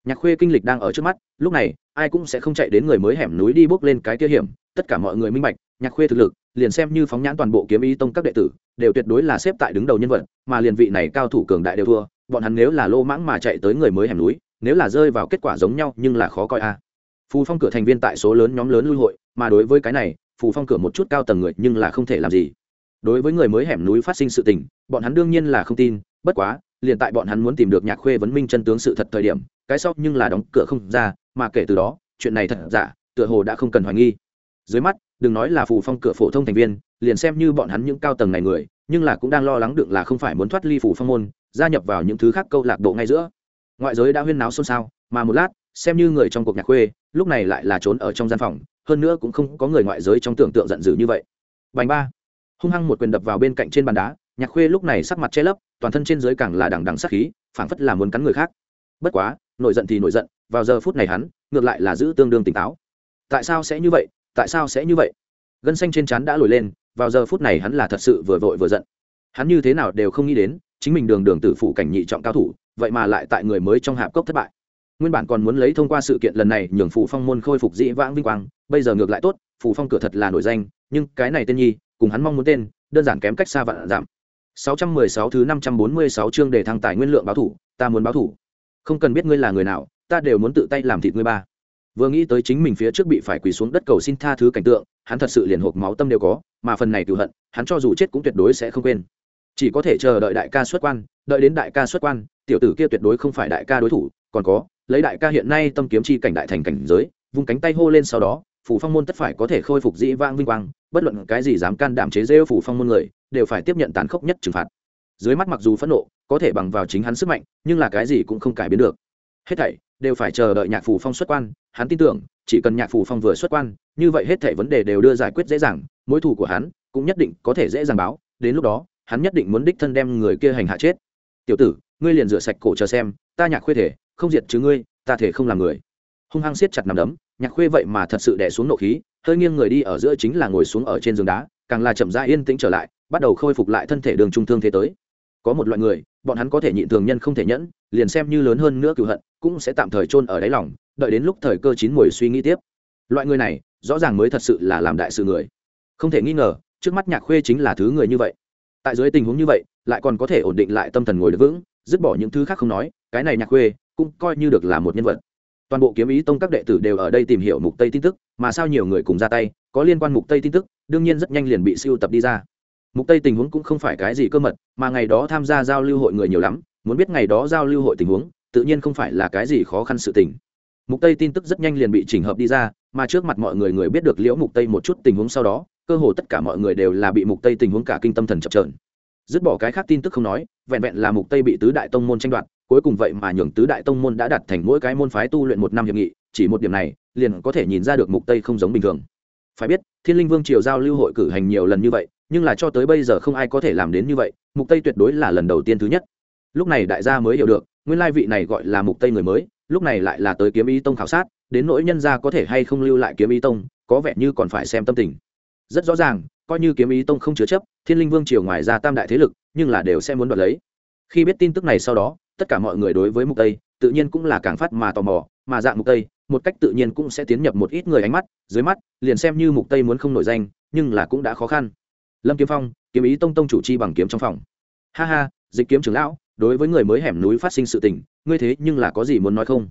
Nhạc khuê kinh lịch đang ở trước mắt, lúc này, ai cũng sẽ không chạy đến người mới hẻm núi đi bước lên cái kia hiểm, tất cả mọi người minh bạch, nhạc khuê thực lực, liền xem như phóng nhãn toàn bộ kiếm ý tông các đệ tử, đều tuyệt đối là xếp tại đứng đầu nhân vật, mà liền vị này cao thủ cường đại đều thua, bọn hắn nếu là lô mãng mà chạy tới người mới hẻm núi, nếu là rơi vào kết quả giống nhau nhưng là khó coi a phù phong cửa thành viên tại số lớn nhóm lớn lui hội, mà đối với cái này, phù phong cửa một chút cao tầng người nhưng là không thể làm gì. Đối với người mới hẻm núi phát sinh sự tình, bọn hắn đương nhiên là không tin, bất quá, liền tại bọn hắn muốn tìm được nhạc khuê vấn minh chân tướng sự thật thời điểm, cái sau nhưng là đóng cửa không ra, mà kể từ đó, chuyện này thật giả, tựa hồ đã không cần hoài nghi. Dưới mắt, đừng nói là phù phong cửa phổ thông thành viên, liền xem như bọn hắn những cao tầng này người, nhưng là cũng đang lo lắng được là không phải muốn thoát ly phù phong môn, gia nhập vào những thứ khác câu lạc bộ ngay giữa. Ngoại giới đã huyên náo xôn xao, mà một lát xem như người trong cuộc nhạc khuê, lúc này lại là trốn ở trong gian phòng, hơn nữa cũng không có người ngoại giới trong tưởng tượng giận dữ như vậy. Bành ba, hung hăng một quyền đập vào bên cạnh trên bàn đá, nhạc khuê lúc này sắc mặt che lấp, toàn thân trên dưới càng là đằng đằng sắc khí, phảng phất là muốn cắn người khác. Bất quá, nổi giận thì nổi giận, vào giờ phút này hắn, ngược lại là giữ tương đương tỉnh táo. Tại sao sẽ như vậy? Tại sao sẽ như vậy? Gân xanh trên trán đã lồi lên, vào giờ phút này hắn là thật sự vừa vội vừa giận. Hắn như thế nào đều không nghĩ đến, chính mình đường đường tử phụ cảnh nhị trọng cao thủ, vậy mà lại tại người mới trong hạp cốc thất bại nguyên bản còn muốn lấy thông qua sự kiện lần này nhường phù phong môn khôi phục dĩ vãng vinh quang, bây giờ ngược lại tốt, phù phong cửa thật là nổi danh, nhưng cái này tên nhi, cùng hắn mong muốn tên, đơn giản kém cách xa vạn giảm. 616 thứ 546 chương đề thăng tài nguyên lượng báo thủ, ta muốn báo thủ. Không cần biết ngươi là người nào, ta đều muốn tự tay làm thịt ngươi ba. Vừa nghĩ tới chính mình phía trước bị phải quỳ xuống đất cầu xin tha thứ cảnh tượng, hắn thật sự liền hộp máu tâm đều có, mà phần này cựu hận, hắn cho dù chết cũng tuyệt đối sẽ không quên. Chỉ có thể chờ đợi đại ca xuất quan, đợi đến đại ca xuất quan, tiểu tử kia tuyệt đối không phải đại ca đối thủ, còn có lấy đại ca hiện nay tâm kiếm chi cảnh đại thành cảnh giới, vung cánh tay hô lên sau đó, phủ phong môn tất phải có thể khôi phục dĩ vang vinh quang, bất luận cái gì dám can đảm chế rêu phủ phong môn người, đều phải tiếp nhận tàn khốc nhất trừng phạt. Dưới mắt mặc dù phẫn nộ, có thể bằng vào chính hắn sức mạnh, nhưng là cái gì cũng không cải biến được. Hết thảy đều phải chờ đợi nhạc phủ phong xuất quan, hắn tin tưởng, chỉ cần nhạc phủ phong vừa xuất quan, như vậy hết thảy vấn đề đều đưa giải quyết dễ dàng, mối thù của hắn cũng nhất định có thể dễ dàng báo, đến lúc đó, hắn nhất định muốn đích thân đem người kia hành hạ chết. Tiểu tử, ngươi liền rửa sạch cổ chờ xem, ta nhạc khuê thể không diệt chứ ngươi, ta thể không làm người. Hung hăng siết chặt nằm đấm, nhạc khuê vậy mà thật sự đẻ xuống nộ khí, hơi nghiêng người đi ở giữa chính là ngồi xuống ở trên giường đá, càng là chậm rãi yên tĩnh trở lại, bắt đầu khôi phục lại thân thể đường trung thương thế tới. Có một loại người, bọn hắn có thể nhịn thường nhân không thể nhẫn, liền xem như lớn hơn nữa cựu hận, cũng sẽ tạm thời chôn ở đáy lòng, đợi đến lúc thời cơ chín mùi suy nghĩ tiếp. Loại người này, rõ ràng mới thật sự là làm đại sự người. Không thể nghi ngờ, trước mắt nhạc khuê chính là thứ người như vậy. Tại dưới tình huống như vậy, lại còn có thể ổn định lại tâm thần ngồi được vững, dứt bỏ những thứ khác không nói, cái này nhạc khuê cũng coi như được là một nhân vật. Toàn bộ kiếm ý tông các đệ tử đều ở đây tìm hiểu mục tây tin tức, mà sao nhiều người cùng ra tay, có liên quan mục tây tin tức, đương nhiên rất nhanh liền bị siêu tập đi ra. Mục tây tình huống cũng không phải cái gì cơ mật, mà ngày đó tham gia giao lưu hội người nhiều lắm, muốn biết ngày đó giao lưu hội tình huống, tự nhiên không phải là cái gì khó khăn sự tình. Mục tây tin tức rất nhanh liền bị chỉnh hợp đi ra, mà trước mặt mọi người người biết được liễu mục tây một chút tình huống sau đó, cơ hồ tất cả mọi người đều là bị mục tây tình huống cả kinh tâm thần chập trờn dứt bỏ cái khác tin tức không nói, vẹn vẹn là mục tây bị tứ đại tông môn tranh đoạt cuối cùng vậy mà nhường tứ đại tông môn đã đặt thành mỗi cái môn phái tu luyện một năm hiệp nghị, chỉ một điểm này, liền có thể nhìn ra được mục tây không giống bình thường. Phải biết, thiên linh vương triều giao lưu hội cử hành nhiều lần như vậy, nhưng là cho tới bây giờ không ai có thể làm đến như vậy, mục tây tuyệt đối là lần đầu tiên thứ nhất. Lúc này đại gia mới hiểu được, nguyên lai vị này gọi là mục tây người mới, lúc này lại là tới kiếm ý tông khảo sát, đến nỗi nhân gia có thể hay không lưu lại kiếm ý tông, có vẻ như còn phải xem tâm tình. Rất rõ ràng, coi như kiếm ý tông không chứa chấp, thiên linh vương triều ngoài ra tam đại thế lực, nhưng là đều sẽ muốn đoạt lấy. Khi biết tin tức này sau đó tất cả mọi người đối với mục tây tự nhiên cũng là càng phát mà tò mò, mà dạng mục tây, một cách tự nhiên cũng sẽ tiến nhập một ít người ánh mắt, dưới mắt, liền xem như mục tây muốn không nổi danh, nhưng là cũng đã khó khăn. Lâm kiếm phong, kiếm ý tông tông chủ chi bằng kiếm trong phòng. Ha ha, dịch kiếm trưởng lão, đối với người mới hẻm núi phát sinh sự tình, ngươi thế nhưng là có gì muốn nói không?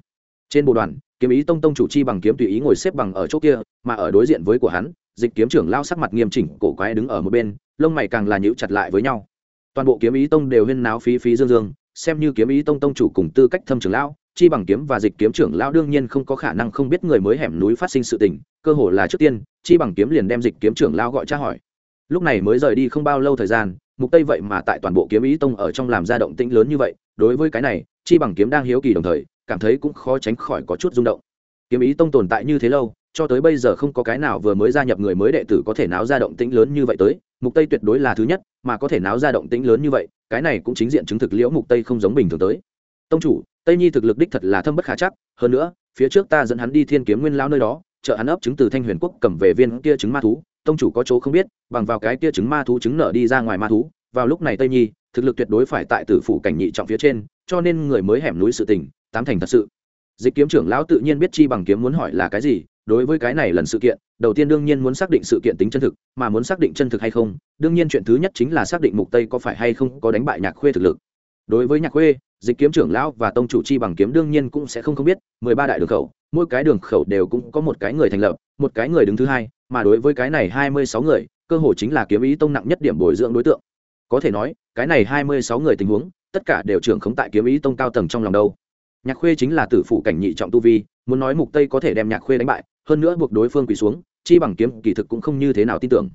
Trên bộ đoàn, kiếm ý tông tông chủ chi bằng kiếm tùy ý ngồi xếp bằng ở chỗ kia, mà ở đối diện với của hắn, dịch kiếm trưởng lao sắc mặt nghiêm chỉnh, cổ quái đứng ở một bên, lông mày càng là nhíu chặt lại với nhau. Toàn bộ kiếm ý tông đều huyên náo phí phí dương dương xem như kiếm ý tông tông chủ cùng tư cách thâm trưởng lão, chi bằng kiếm và dịch kiếm trưởng lão đương nhiên không có khả năng không biết người mới hẻm núi phát sinh sự tình, cơ hồ là trước tiên, chi bằng kiếm liền đem dịch kiếm trưởng lão gọi tra hỏi. Lúc này mới rời đi không bao lâu thời gian, mục tây vậy mà tại toàn bộ kiếm ý tông ở trong làm ra động tĩnh lớn như vậy, đối với cái này, chi bằng kiếm đang hiếu kỳ đồng thời, cảm thấy cũng khó tránh khỏi có chút rung động. Kiếm ý tông tồn tại như thế lâu, cho tới bây giờ không có cái nào vừa mới gia nhập người mới đệ tử có thể náo ra động tĩnh lớn như vậy tới mục tây tuyệt đối là thứ nhất, mà có thể náo ra động tĩnh lớn như vậy, cái này cũng chính diện chứng thực liễu mục tây không giống bình thường tới. Tông chủ, tây nhi thực lực đích thật là thâm bất khả chắc, hơn nữa, phía trước ta dẫn hắn đi thiên kiếm nguyên lao nơi đó chợ hắn ấp chứng từ thanh huyền quốc cầm về viên kia chứng ma thú, tông chủ có chỗ không biết, bằng vào cái kia chứng ma thú chứng nở đi ra ngoài ma thú, vào lúc này tây nhi, thực lực tuyệt đối phải tại tử phủ cảnh nhị trọng phía trên, cho nên người mới hẻm núi sự tình, tám thành thật sự dịch kiếm trưởng lão tự nhiên biết chi bằng kiếm muốn hỏi là cái gì, đối với cái này lần sự kiện, đầu tiên đương nhiên muốn xác định sự kiện tính chân thực, mà muốn xác định chân thực hay không, đương nhiên chuyện thứ nhất chính là xác định mục tây có phải hay không có đánh bại nhạc khuê thực lực. Đối với nhạc khuê, dịch kiếm trưởng lão và tông chủ chi bằng kiếm đương nhiên cũng sẽ không không biết 13 đại đường khẩu, mỗi cái đường khẩu đều cũng có một cái người thành lập, một cái người đứng thứ hai, mà đối với cái này 26 người, cơ hội chính là kiếm ý tông nặng nhất điểm bồi dưỡng đối tượng. Có thể nói, cái này 26 người tình huống, tất cả đều trưởng khống tại kiếm ý tông cao tầng trong lòng đâu nhạc khuê chính là tử phụ cảnh nhị trọng tu vi, muốn nói mục tây có thể đem nhạc khuê đánh bại, hơn nữa buộc đối phương quỳ xuống, chi bằng kiếm, kỳ thực cũng không như thế nào tin tưởng.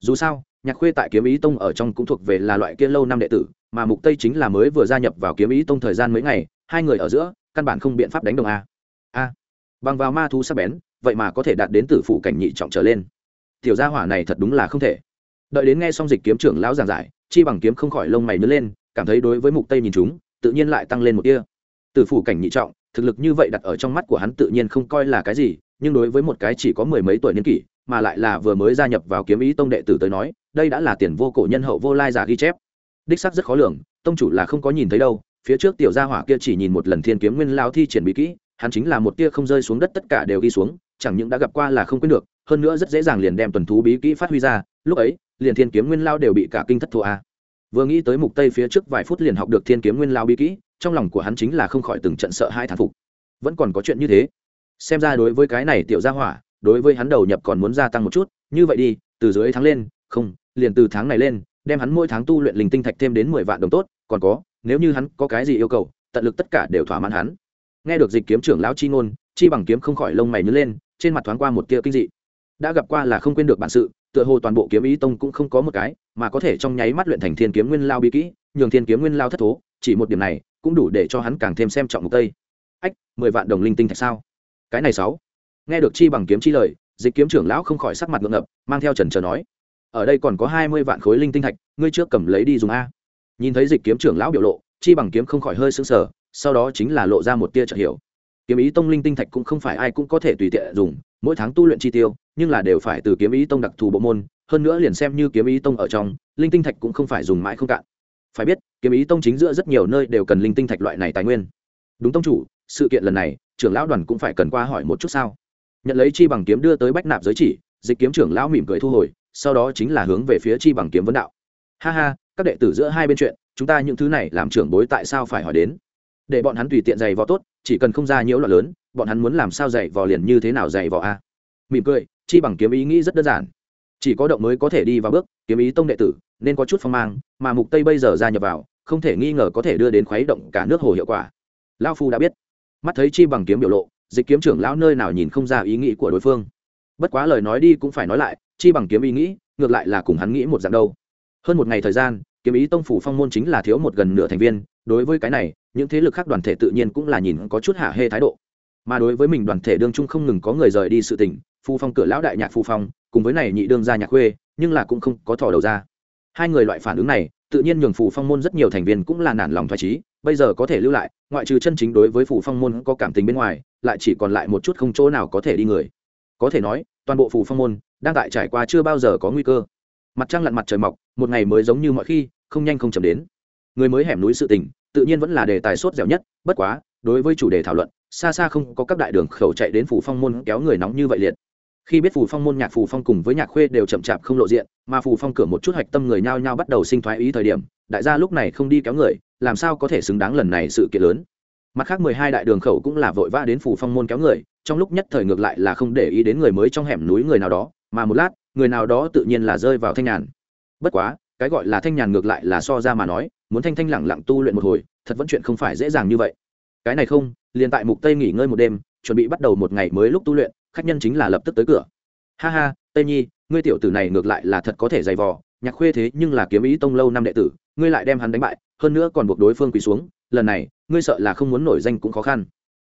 Dù sao, nhạc khuê tại kiếm ý tông ở trong cũng thuộc về là loại kia lâu năm đệ tử, mà mục tây chính là mới vừa gia nhập vào kiếm ý tông thời gian mấy ngày, hai người ở giữa, căn bản không biện pháp đánh đồng a. A. Bằng vào ma thú sắc bén, vậy mà có thể đạt đến tử phụ cảnh nhị trọng trở lên. Tiểu gia hỏa này thật đúng là không thể. Đợi đến nghe xong dịch kiếm trưởng lão giảng giải, chi bằng kiếm không khỏi lông mày nứt lên, cảm thấy đối với mục tây nhìn chúng, tự nhiên lại tăng lên một kia tử phủ cảnh nhị trọng, thực lực như vậy đặt ở trong mắt của hắn tự nhiên không coi là cái gì, nhưng đối với một cái chỉ có mười mấy tuổi niên kỷ, mà lại là vừa mới gia nhập vào kiếm ý tông đệ tử tới nói, đây đã là tiền vô cổ nhân hậu vô lai giả ghi chép. Đích sắc rất khó lường, tông chủ là không có nhìn thấy đâu, phía trước tiểu gia hỏa kia chỉ nhìn một lần thiên kiếm nguyên lao thi triển bí kỹ, hắn chính là một tia không rơi xuống đất tất cả đều ghi xuống, chẳng những đã gặp qua là không quên được, hơn nữa rất dễ dàng liền đem tuần thú bí kỹ phát huy ra, lúc ấy, liền thiên kiếm nguyên lao đều bị cả kinh thất thua a. Vừa nghĩ tới mục tây phía trước vài phút liền học được thiên kiếm nguyên lao bí kỹ trong lòng của hắn chính là không khỏi từng trận sợ hai thán phục. Vẫn còn có chuyện như thế. Xem ra đối với cái này tiểu gia hỏa, đối với hắn đầu nhập còn muốn gia tăng một chút, như vậy đi, từ dưới tháng lên, không, liền từ tháng này lên, đem hắn mỗi tháng tu luyện linh tinh thạch thêm đến mười vạn đồng tốt, còn có, nếu như hắn có cái gì yêu cầu, tận lực tất cả đều thỏa mãn hắn. Nghe được dịch kiếm trưởng lão chi ngôn, chi bằng kiếm không khỏi lông mày nhớ lên, trên mặt thoáng qua một tia kinh dị. Đã gặp qua là không quên được bản sự, tựa hồ toàn bộ kiếm ý tông cũng không có một cái, mà có thể trong nháy mắt luyện thành thiên kiếm nguyên lao bí kỹ, nhường thiên kiếm nguyên lao thất thố chỉ một điểm này cũng đủ để cho hắn càng thêm xem trọng mục tây. Ách, mười vạn đồng linh tinh thạch sao? Cái này sáu. Nghe được chi bằng kiếm chi lời, dịch kiếm trưởng lão không khỏi sắc mặt ngượng ngập, mang theo trần chờ nói, ở đây còn có hai mươi vạn khối linh tinh thạch, ngươi trước cầm lấy đi dùng a. Nhìn thấy dịch kiếm trưởng lão biểu lộ, chi bằng kiếm không khỏi hơi sững sờ, sau đó chính là lộ ra một tia chợt hiểu. Kiếm ý tông linh tinh thạch cũng không phải ai cũng có thể tùy tiện dùng, mỗi tháng tu luyện chi tiêu, nhưng là đều phải từ kiếm ý tông đặc thù bộ môn, hơn nữa liền xem như kiếm ý tông ở trong, linh tinh thạch cũng không phải dùng mãi không cạn phải biết, kiếm ý tông chính giữa rất nhiều nơi đều cần linh tinh thạch loại này tài nguyên. Đúng tông chủ, sự kiện lần này, trưởng lão đoàn cũng phải cần qua hỏi một chút sao? Nhận lấy chi bằng kiếm đưa tới bách nạp giới chỉ, dịch kiếm trưởng lão mỉm cười thu hồi, sau đó chính là hướng về phía chi bằng kiếm vấn đạo. Ha ha, các đệ tử giữa hai bên chuyện, chúng ta những thứ này làm trưởng bối tại sao phải hỏi đến? Để bọn hắn tùy tiện giày vò tốt, chỉ cần không ra nhiễu loạn lớn, bọn hắn muốn làm sao giày vò liền như thế nào giày vò a? Mỉm cười, chi bằng kiếm ý nghĩ rất đơn giản chỉ có động mới có thể đi vào bước, kiếm ý tông đệ tử, nên có chút phong mang, mà mục tây bây giờ ra nhập vào, không thể nghi ngờ có thể đưa đến khuấy động cả nước hồ hiệu quả. Lão phu đã biết. Mắt thấy chi bằng kiếm biểu lộ, dịch kiếm trưởng lão nơi nào nhìn không ra ý nghĩ của đối phương. Bất quá lời nói đi cũng phải nói lại, chi bằng kiếm ý nghĩ, ngược lại là cùng hắn nghĩ một dạng đâu. Hơn một ngày thời gian, kiếm ý tông phủ phong môn chính là thiếu một gần nửa thành viên, đối với cái này, những thế lực khác đoàn thể tự nhiên cũng là nhìn có chút hạ hê thái độ. Mà đối với mình đoàn thể đương trung không ngừng có người rời đi sự tình, phu phong cửa lão đại nhạc phu phong cùng với này nhị đương gia nhạc khuê, nhưng là cũng không có thò đầu ra. Hai người loại phản ứng này, tự nhiên nhường phủ phong môn rất nhiều thành viên cũng là nản lòng thoải trí bây giờ có thể lưu lại, ngoại trừ chân chính đối với phủ phong môn có cảm tình bên ngoài, lại chỉ còn lại một chút không chỗ nào có thể đi người. Có thể nói, toàn bộ phủ phong môn đang tại trải qua chưa bao giờ có nguy cơ. Mặt trăng lặn mặt trời mọc, một ngày mới giống như mọi khi, không nhanh không chậm đến. Người mới hẻm núi sự tình, tự nhiên vẫn là đề tài sốt dẻo nhất, bất quá, đối với chủ đề thảo luận, xa xa không có các đại đường khẩu chạy đến phủ phong môn kéo người nóng như vậy liệt khi biết phù phong môn nhạc phù phong cùng với nhạc khuê đều chậm chạp không lộ diện, mà phù phong cửa một chút hạch tâm người nhao nhao bắt đầu sinh thoái ý thời điểm, đại gia lúc này không đi kéo người, làm sao có thể xứng đáng lần này sự kiện lớn. Mặt khác mười hai đại đường khẩu cũng là vội vã đến phù phong môn kéo người, trong lúc nhất thời ngược lại là không để ý đến người mới trong hẻm núi người nào đó, mà một lát, người nào đó tự nhiên là rơi vào thanh nhàn. Bất quá, cái gọi là thanh nhàn ngược lại là so ra mà nói, muốn thanh thanh lẳng lặng tu luyện một hồi, thật vẫn chuyện không phải dễ dàng như vậy. Cái này không, liền tại mục tây nghỉ ngơi một đêm, chuẩn bị bắt đầu một ngày mới lúc tu luyện khách nhân chính là lập tức tới cửa. Ha ha tây nhi ngươi tiểu tử này ngược lại là thật có thể dày vò nhạc khuê thế nhưng là kiếm ý tông lâu năm đệ tử ngươi lại đem hắn đánh bại hơn nữa còn buộc đối phương quỳ xuống lần này ngươi sợ là không muốn nổi danh cũng khó khăn.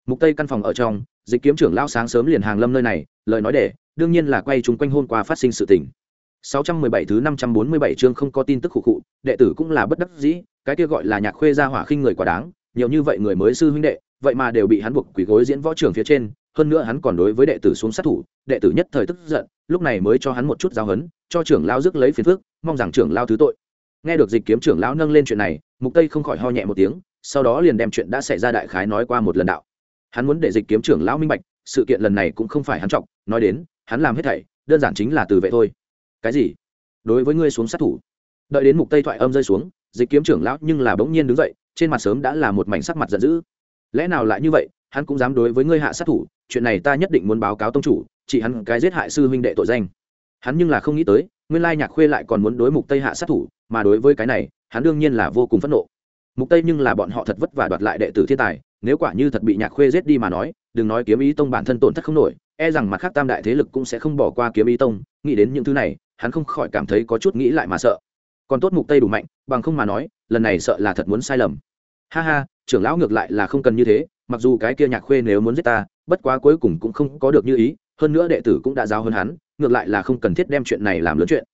Mục tây căn phòng ở trong dịch kiếm trưởng lao sáng sớm liền hàng lâm nơi này lời nói để đương nhiên là quay chúng quanh hôm qua phát sinh sự tình. 617 thứ 547 chương không có tin tức khụ khụ, đệ tử cũng là bất đắc dĩ, cái kia gọi là nhạc khuê gia hỏa khinh người quá đáng, nhiều như vậy người mới sư huynh đệ, vậy mà đều bị hắn buộc quỳ gối diễn võ trưởng phía trên, hơn nữa hắn còn đối với đệ tử xuống sát thủ, đệ tử nhất thời tức giận, lúc này mới cho hắn một chút giáo huấn, cho trưởng lão rước lấy phiền phức, mong rằng trưởng lão thứ tội. Nghe được dịch kiếm trưởng lão nâng lên chuyện này, Mục Tây không khỏi ho nhẹ một tiếng, sau đó liền đem chuyện đã xảy ra đại khái nói qua một lần đạo. Hắn muốn để dịch kiếm trưởng lão minh bạch, sự kiện lần này cũng không phải hắn trọng, nói đến, hắn làm hết thảy, đơn giản chính là từ vệ thôi. Cái gì? Đối với ngươi xuống sát thủ. Đợi đến mục tây thoại âm rơi xuống dịch kiếm trưởng lão nhưng là bỗng nhiên đứng dậy trên mặt sớm đã là một mảnh sắc mặt giận dữ. Lẽ nào lại như vậy? Hắn cũng dám đối với ngươi hạ sát thủ, chuyện này ta nhất định muốn báo cáo tông chủ, chỉ hắn cái giết hại sư huynh đệ tội danh. Hắn nhưng là không nghĩ tới, nguyên lai nhạc khuê lại còn muốn đối mục tây hạ sát thủ, mà đối với cái này, hắn đương nhiên là vô cùng phẫn nộ. Mục tây nhưng là bọn họ thật vất vả đoạt lại đệ tử thiên tài, nếu quả như thật bị nhạc khuê giết đi mà nói, đừng nói kiếm ý tông bản thân tổn thất không nổi e rằng mặt khác tam đại thế lực cũng sẽ không bỏ qua kiếm ý tông, nghĩ đến những thứ này, hắn không khỏi cảm thấy có chút nghĩ lại mà sợ. Còn tốt mục tây đủ mạnh, bằng không mà nói, lần này sợ là thật muốn sai lầm. Ha ha, trưởng lão ngược lại là không cần như thế mặc dù cái kia nhạc khuê nếu muốn giết ta, bất quá cuối cùng cũng không có được như ý, hơn nữa đệ tử cũng đã giao hơn hắn, ngược lại là không cần thiết đem chuyện này làm lớn chuyện.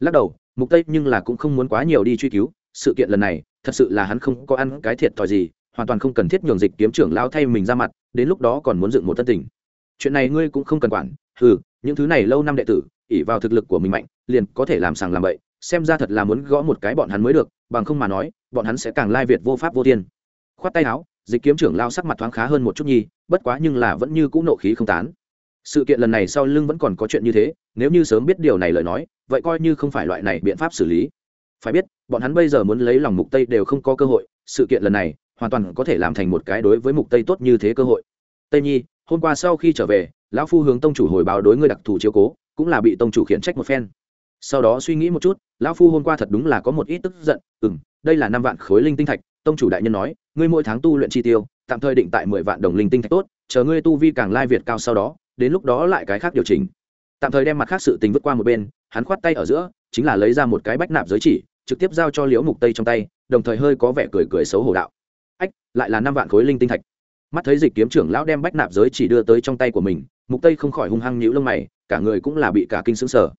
Lắc đầu, mục tây nhưng là cũng không muốn quá nhiều đi truy cứu, sự kiện lần này, thật sự là hắn không có ăn cái thiệt thòi gì, hoàn toàn không cần thiết nhường dịch kiếm trưởng lao thay mình ra mặt, đến lúc đó còn muốn dựng một tân tình. Chuyện này ngươi cũng không cần quản ừ những thứ này lâu năm đệ tử ỉ vào thực lực của mình mạnh, liền có thể làm sàng làm bậy, xem ra thật là muốn gõ một cái bọn hắn mới được, bằng không mà nói, bọn hắn sẽ càng lai việt vô pháp vô thiên. Khoát tay áo dịch kiếm trưởng lao sắc mặt thoáng khá hơn một chút nhi, bất quá nhưng là vẫn như cũ nộ khí không tán. Sự kiện lần này sau lưng vẫn còn có chuyện như thế, nếu như sớm biết điều này lời nói, vậy coi như không phải loại này biện pháp xử lý. Phải biết, bọn hắn bây giờ muốn lấy lòng mục tây đều không có cơ hội, sự kiện lần này hoàn toàn có thể làm thành một cái đối với mục tây tốt như thế cơ hội. Tây nhi, hôm qua sau khi trở về, lão phu hướng tông chủ hồi báo đối ngươi đặc thù chiếu cố, cũng là bị tông chủ khiển trách một phen. Sau đó suy nghĩ một chút, lão phu hôm qua thật đúng là có một ít tức giận ừ m đây là năm vạn khối linh tinh thạch, tông chủ đại nhân nói ngươi mỗi tháng tu luyện chi tiêu, tạm thời định tại mười vạn đồng linh tinh thạch tốt, chờ ngươi tu vi càng lai việt cao sau đó, đến lúc đó lại cái khác điều chỉnh. Tạm thời đem mặt khác sự tình vứt qua một bên, hắn khoát tay ở giữa, chính là lấy ra một cái bách nạp giới chỉ, trực tiếp giao cho liễu mục tây trong tay, đồng thời hơi có vẻ cười cười xấu hổ đạo. Ách, lại là năm vạn khối linh tinh thạch. Mắt thấy dịch kiếm trưởng lão đem bách nạp giới chỉ đưa tới trong tay của mình, mục tây không khỏi hung hăng nhíu lông mày, cả người cũng là bị cả kinh sững sờ.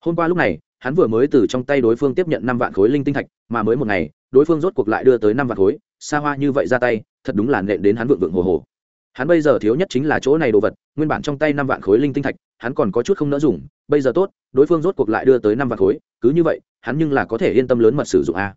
Hôm qua lúc này, hắn vừa mới từ trong tay đối phương tiếp nhận năm vạn khối linh tinh thạch, mà mới một ngày, đối phương rốt cuộc lại đưa tới năm vạn khối xa hoa như vậy ra tay, thật đúng là nện đến hắn vượng vượng hồ hồ. Hắn bây giờ thiếu nhất chính là chỗ này đồ vật, nguyên bản trong tay năm vạn khối linh tinh thạch, hắn còn có chút không nỡ dùng, bây giờ tốt, đối phương rốt cuộc lại đưa tới năm vạn khối, cứ như vậy, hắn nhưng là có thể yên tâm lớn mật sử dụng a.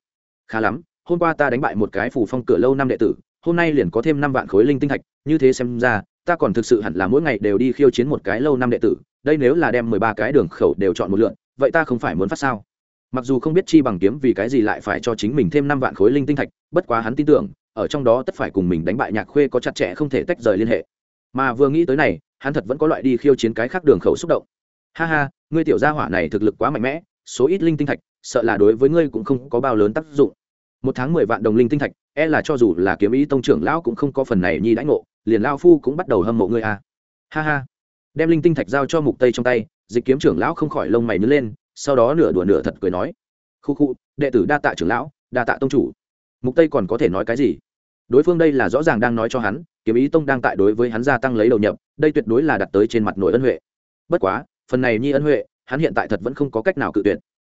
Khá lắm, hôm qua ta đánh bại một cái phủ phong cửa lâu năm đệ tử, hôm nay liền có thêm năm vạn khối linh tinh thạch, như thế xem ra, ta còn thực sự hẳn là mỗi ngày đều đi khiêu chiến một cái lâu năm đệ tử, đây nếu là đem mười ba cái đường khẩu đều chọn một lượn, vậy ta không phải muốn phát sao? Mặc dù không biết chi bằng kiếm vì cái gì lại phải cho chính mình thêm năm vạn khối linh tinh thạch bất quá hắn tin tưởng, ở trong đó tất phải cùng mình đánh bại nhạc khuê có chặt chẽ không thể tách rời liên hệ. Mà vừa nghĩ tới này, hắn thật vẫn có loại đi khiêu chiến cái khác đường khẩu xúc động. Ha ha, ngươi tiểu gia hỏa này thực lực quá mạnh mẽ, số ít linh tinh thạch, sợ là đối với ngươi cũng không có bao lớn tác dụng. Một tháng mười vạn đồng linh tinh thạch e là cho dù là kiếm ý tông trưởng lão cũng không có phần này nhi đãi ngộ, liền lao phu cũng bắt đầu hâm mộ ngươi a. À. ha ha. Đem linh tinh thạch giao cho mục tây trong tay, dịch kiếm trưởng lão không khỏi lông mày nứt lên, sau đó nửa đùa nửa thật cười nói. Khu khu, đệ tử đa tạ trưởng lão, đa tạ tông chủ mục tây còn có thể nói cái gì? Đối phương đây là rõ ràng đang nói cho hắn, kiếm ý tông đang tại đối với hắn gia tăng lấy đầu nhập, đây tuyệt đối là đặt tới trên mặt nội ân huệ. Bất quá, phần này nhi ân huệ, hắn hiện tại thật vẫn không có cách nào cự tuyệt.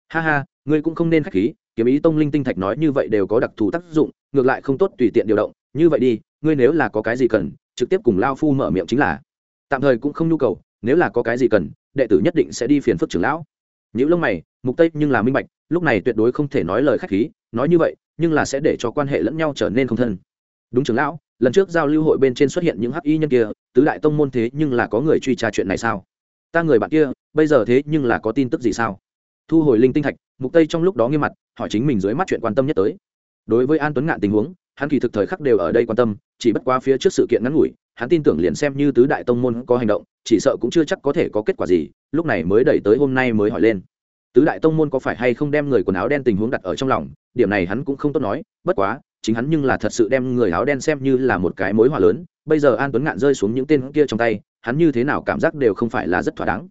Ha ha, ngươi cũng không nên khách khí, kiếm ý tông linh tinh thạch nói như vậy đều có đặc thù tác dụng, ngược lại không tốt tùy tiện điều động, như vậy đi, ngươi nếu là có cái gì cần, trực tiếp cùng lao phu mở miệng chính là. Tạm thời cũng không nhu cầu, nếu là có cái gì cần, đệ tử nhất định sẽ đi phiền phức trưởng lão. Những lông mày, mục tây nhưng là minh bạch, lúc này tuyệt đối không thể nói lời khách khí nói như vậy, nhưng là sẽ để cho quan hệ lẫn nhau trở nên không thân. Đúng trưởng lão, lần trước giao lưu hội bên trên xuất hiện những hắc y nhân kia, tứ đại tông môn thế nhưng là có người truy tra chuyện này sao? Ta người bạn kia, bây giờ thế nhưng là có tin tức gì sao? Thu hồi linh tinh thạch, mục tây trong lúc đó nghiêm mặt, hỏi chính mình dưới mắt chuyện quan tâm nhất tới. Đối với an tuấn ngạn tình huống, hắn kỳ thực thời khắc đều ở đây quan tâm, chỉ bất quá phía trước sự kiện ngắn ngủi, hắn tin tưởng liền xem như tứ đại tông môn có hành động, chỉ sợ cũng chưa chắc có thể có kết quả gì, lúc này mới đẩy tới hôm nay mới hỏi lên. Tứ đại tông môn có phải hay không đem người quần áo đen tình huống đặt ở trong lòng điểm này hắn cũng không tốt nói, bất quá, chính hắn nhưng là thật sự đem người áo đen xem như là một cái mối hòa lớn, bây giờ an tuấn ngạn rơi xuống những tên kia trong tay, hắn như thế nào cảm giác đều không phải là rất thỏa đáng.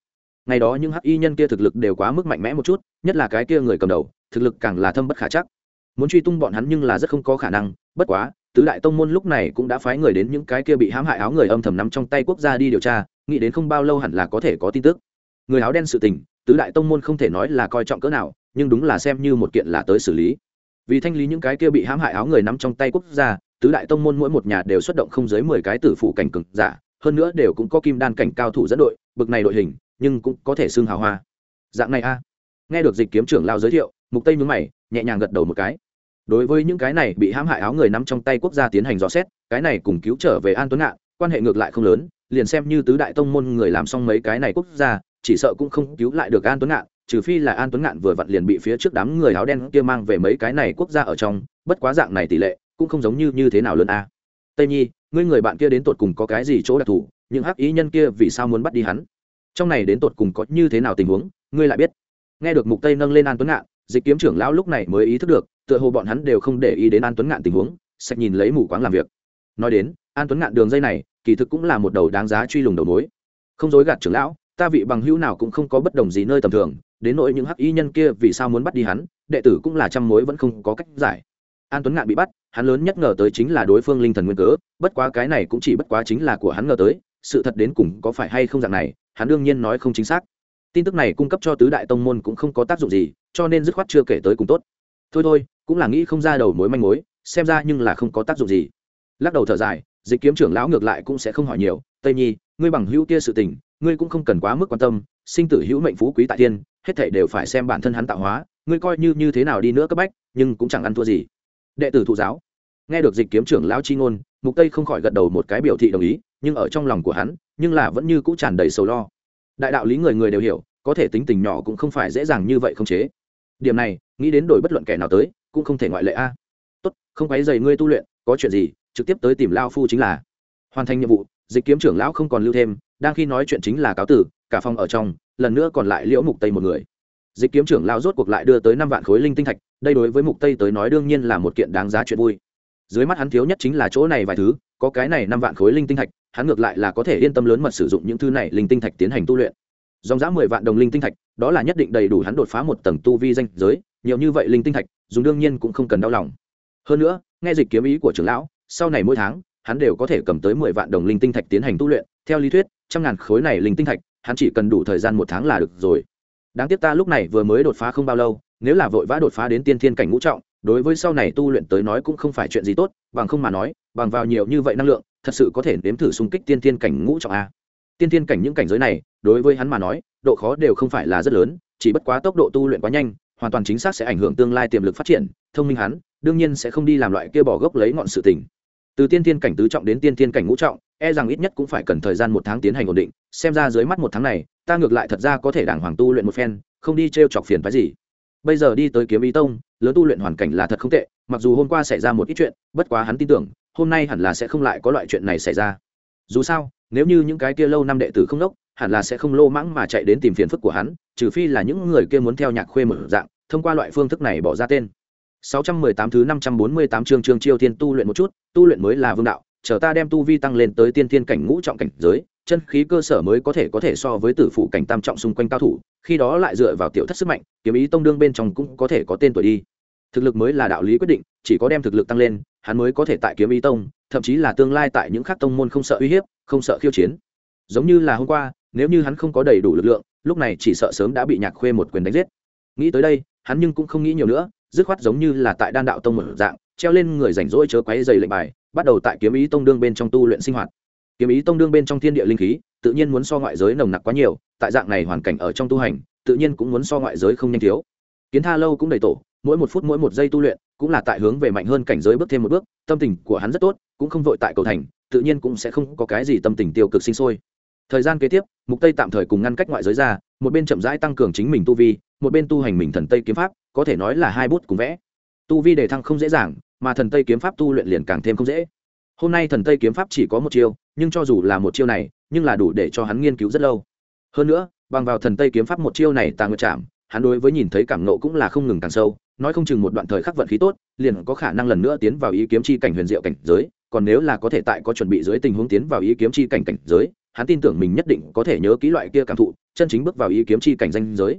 Ngày đó những hắc y nhân kia thực lực đều quá mức mạnh mẽ một chút, nhất là cái kia người cầm đầu, thực lực càng là thâm bất khả chắc. Muốn truy tung bọn hắn nhưng là rất không có khả năng, bất quá, tứ đại tông môn lúc này cũng đã phái người đến những cái kia bị hãm hại áo người âm thầm nắm trong tay quốc gia đi điều tra, nghĩ đến không bao lâu hẳn là có thể có tin tức. Người áo đen sự tình, tứ đại tông môn không thể nói là coi trọng cỡ nào, nhưng đúng là xem như một kiện là tới xử lý vì thanh lý những cái kia bị hãm hại áo người nắm trong tay quốc gia, tứ đại tông môn mỗi một nhà đều xuất động không dưới mười cái tử phụ cảnh cực giả, hơn nữa đều cũng có kim đan cảnh cao thủ dẫn đội, bực này đội hình, nhưng cũng có thể xưng hào hoa. Dạng này a. Nghe được dịch kiếm trưởng lao giới thiệu, mục tây nhướng mày, nhẹ nhàng gật đầu một cái. Đối với những cái này bị hãm hại áo người nắm trong tay quốc gia tiến hành dò xét, cái này cùng cứu trở về an tuấn ngạn, quan hệ ngược lại không lớn, liền xem như tứ đại tông môn người làm xong mấy cái này quốc gia, chỉ sợ cũng không cứu lại được an tuấn ngạn trừ phi là an tuấn ngạn vừa vặn liền bị phía trước đám người áo đen kia mang về mấy cái này quốc gia ở trong, bất quá dạng này tỷ lệ cũng không giống như như thế nào lớn a. Tây nhi, ngươi người bạn kia đến tột cùng có cái gì chỗ đặc thù, những hắc ý nhân kia vì sao muốn bắt đi hắn? Trong này đến tột cùng có như thế nào tình huống, ngươi lại biết. Nghe được mục tây nâng lên an tuấn ngạn, dịch kiếm trưởng lão lúc này mới ý thức được, tựa hồ bọn hắn đều không để ý đến an tuấn ngạn tình huống sạch nhìn lấy mù quáng làm việc. Nói đến, an tuấn ngạn đường dây này, kỳ thực cũng là một đầu đáng giá truy lùng đầu mối. Không dối gạt trưởng lão, ta vị bằng hữu nào cũng không có bất đồng gì nơi tầm thường đến nỗi những hắc y nhân kia vì sao muốn bắt đi hắn, đệ tử cũng là trăm mối vẫn không có cách giải. An tuấn ngạn bị bắt, hắn lớn nhất ngờ tới chính là đối phương linh thần nguyên cớ, bất quá cái này cũng chỉ bất quá chính là của hắn ngờ tới, sự thật đến cùng có phải hay không dạng này, hắn đương nhiên nói không chính xác. Tin tức này cung cấp cho tứ đại tông môn cũng không có tác dụng gì, cho nên dứt khoát chưa kể tới cùng tốt. Thôi thôi, cũng là nghĩ không ra đầu mối manh mối, xem ra nhưng là không có tác dụng gì. Lắc đầu thở dài, dịch kiếm trưởng lão ngược lại cũng sẽ không hỏi nhiều, tây nhi, ngươi bằng hữu kia sự tình, ngươi cũng không cần quá mức quan tâm sinh tử hữu mệnh phú quý tại thiên, hết thảy đều phải xem bản thân hắn tạo hóa, ngươi coi như như thế nào đi nữa cấp bách, nhưng cũng chẳng ăn thua gì. Đệ tử thụ giáo. Nghe được dịch kiếm trưởng lão chi ngôn, mục tây không khỏi gật đầu một cái biểu thị đồng ý, nhưng ở trong lòng của hắn, nhưng là vẫn như cũ tràn đầy sầu lo. Đại đạo lý người người đều hiểu, có thể tính tình nhỏ cũng không phải dễ dàng như vậy không chế. Điểm này, nghĩ đến đổi bất luận kẻ nào tới, cũng không thể ngoại lệ a. Tốt, không quấy dày ngươi tu luyện, có chuyện gì, trực tiếp tới tìm lao phu chính là. Hoàn thành nhiệm vụ, dịch kiếm trưởng lão không còn lưu thêm, đang khi nói chuyện chính là cáo tử cả phòng ở trong, lần nữa còn lại liễu mục tây một người. Dịch kiếm trưởng lao rốt cuộc lại đưa tới năm vạn khối linh tinh thạch, đây đối với mục tây tới nói đương nhiên là một kiện đáng giá chuyện vui. Dưới mắt hắn thiếu nhất chính là chỗ này vài thứ, có cái này năm vạn khối linh tinh thạch, hắn ngược lại là có thể yên tâm lớn mật sử dụng những thứ này linh tinh thạch tiến hành tu luyện. Dòng giá mười vạn đồng linh tinh thạch, đó là nhất định đầy đủ hắn đột phá một tầng tu vi danh giới, nhiều như vậy linh tinh thạch, dùng đương nhiên cũng không cần đau lòng. Hơn nữa, nghe dịch kiếm ý của trưởng lão, sau này mỗi tháng, hắn đều có thể cầm tới mười vạn đồng linh tinh thạch tiến hành tu luyện. Theo lý thuyết, trăm ngàn khối này linh tinh thạch hắn chỉ cần đủ thời gian một tháng là được rồi. Đáng tiếc ta lúc này vừa mới đột phá không bao lâu, nếu là vội vã đột phá đến tiên thiên cảnh ngũ trọng, đối với sau này tu luyện tới nói cũng không phải chuyện gì tốt, bằng không mà nói, bằng vào nhiều như vậy năng lượng, thật sự có thể nếm thử xung kích tiên thiên cảnh ngũ trọng a. Tiên thiên cảnh những cảnh giới này, đối với hắn mà nói, độ khó đều không phải là rất lớn, chỉ bất quá tốc độ tu luyện quá nhanh, hoàn toàn chính xác sẽ ảnh hưởng tương lai tiềm lực phát triển, thông minh hắn, đương nhiên sẽ không đi làm loại kia bỏ gốc lấy ngọn sự tình từ tiên thiên cảnh tứ trọng đến tiên thiên cảnh ngũ trọng e rằng ít nhất cũng phải cần thời gian một tháng tiến hành ổn định. Xem ra dưới mắt một tháng này, ta ngược lại thật ra có thể đảng hoàng tu luyện một phen, không đi t r e o chọc phiền phái gì. Bây giờ đi tới kiếm ý tông, lớn tu luyện hoàn cảnh là thật không tệ, mặc dù hôm qua xảy ra một ít chuyện, bất quá hắn tin tưởng, hôm nay hẳn là sẽ không lại có loại chuyện này xảy ra. Dù sao, nếu như những cái kia lâu năm đệ tử không đốc, hẳn là sẽ không lô mãng mà chạy đến tìm phiền phức của hắn, trừ phi là những người kia muốn theo nhạc khuê mở dạng, thông qua loại phương thức này bỏ ra tên. 618 thứ 548 chương chương chiêu thiên tu luyện một chút, tu luyện mới là vương đạo, chờ ta đem tu vi tăng lên tới tiên thiên cảnh ngũ trọng cảnh giới, chân khí cơ sở mới có thể có thể so với tử phụ cảnh tam trọng xung quanh cao thủ, khi đó lại dựa vào tiểu thất sức mạnh, kiếm ý tông đương bên trong cũng có thể có tên tuổi đi. Thực lực mới là đạo lý quyết định, chỉ có đem thực lực tăng lên, hắn mới có thể tại kiếm ý tông, thậm chí là tương lai tại những khác tông môn không sợ uy hiếp, không sợ khiêu chiến. Giống như là hôm qua, nếu như hắn không có đầy đủ lực lượng, lúc này chỉ sợ sớm đã bị nhạc khuê một quyền đánh giết. Nghĩ tới đây, hắn nhưng cũng không nghĩ nhiều nữa dứt khoát giống như là tại đan đạo tông một dạng, treo lên người rảnh rỗi chớ quáy dày lệnh bài, bắt đầu tại kiếm ý tông đương bên trong tu luyện sinh hoạt. Kiếm ý tông đương bên trong thiên địa linh khí, tự nhiên muốn so ngoại giới nồng nặc quá nhiều, tại dạng này hoàn cảnh ở trong tu hành, tự nhiên cũng muốn so ngoại giới không nhanh thiếu. Kiến tha lâu cũng đầy tổ, mỗi một phút mỗi một giây tu luyện, cũng là tại hướng về mạnh hơn cảnh giới bước thêm một bước, tâm tình của hắn rất tốt, cũng không vội tại cầu thành, tự nhiên cũng sẽ không có cái gì tâm tình tiêu cực sinh sôi. Thời gian kế tiếp, mục tây tạm thời cùng ngăn cách ngoại giới ra, một bên chậm rãi tăng cường chính mình tu vi một bên tu hành mình thần tây kiếm pháp, có thể nói là hai bút cùng vẽ. Tu vi đề thăng không dễ dàng, mà thần tây kiếm pháp tu luyện liền càng thêm không dễ. Hôm nay thần tây kiếm pháp chỉ có một chiêu, nhưng cho dù là một chiêu này, nhưng là đủ để cho hắn nghiên cứu rất lâu. Hơn nữa, bằng vào thần tây kiếm pháp một chiêu này tàng ngược chạm, hắn đối với nhìn thấy cảm nộ cũng là không ngừng càng sâu, nói không chừng một đoạn thời khắc vận khí tốt, liền có khả năng lần nữa tiến vào ý kiếm chi cảnh huyền diệu cảnh giới, còn nếu là có thể tại có chuẩn bị dưới tình huống tiến vào ý kiếm chi cảnh cảnh giới, hắn tin tưởng mình nhất định có thể nhớ kỹ loại kia cảm thụ, chân chính bước vào ý kiếm chi cảnh danh giới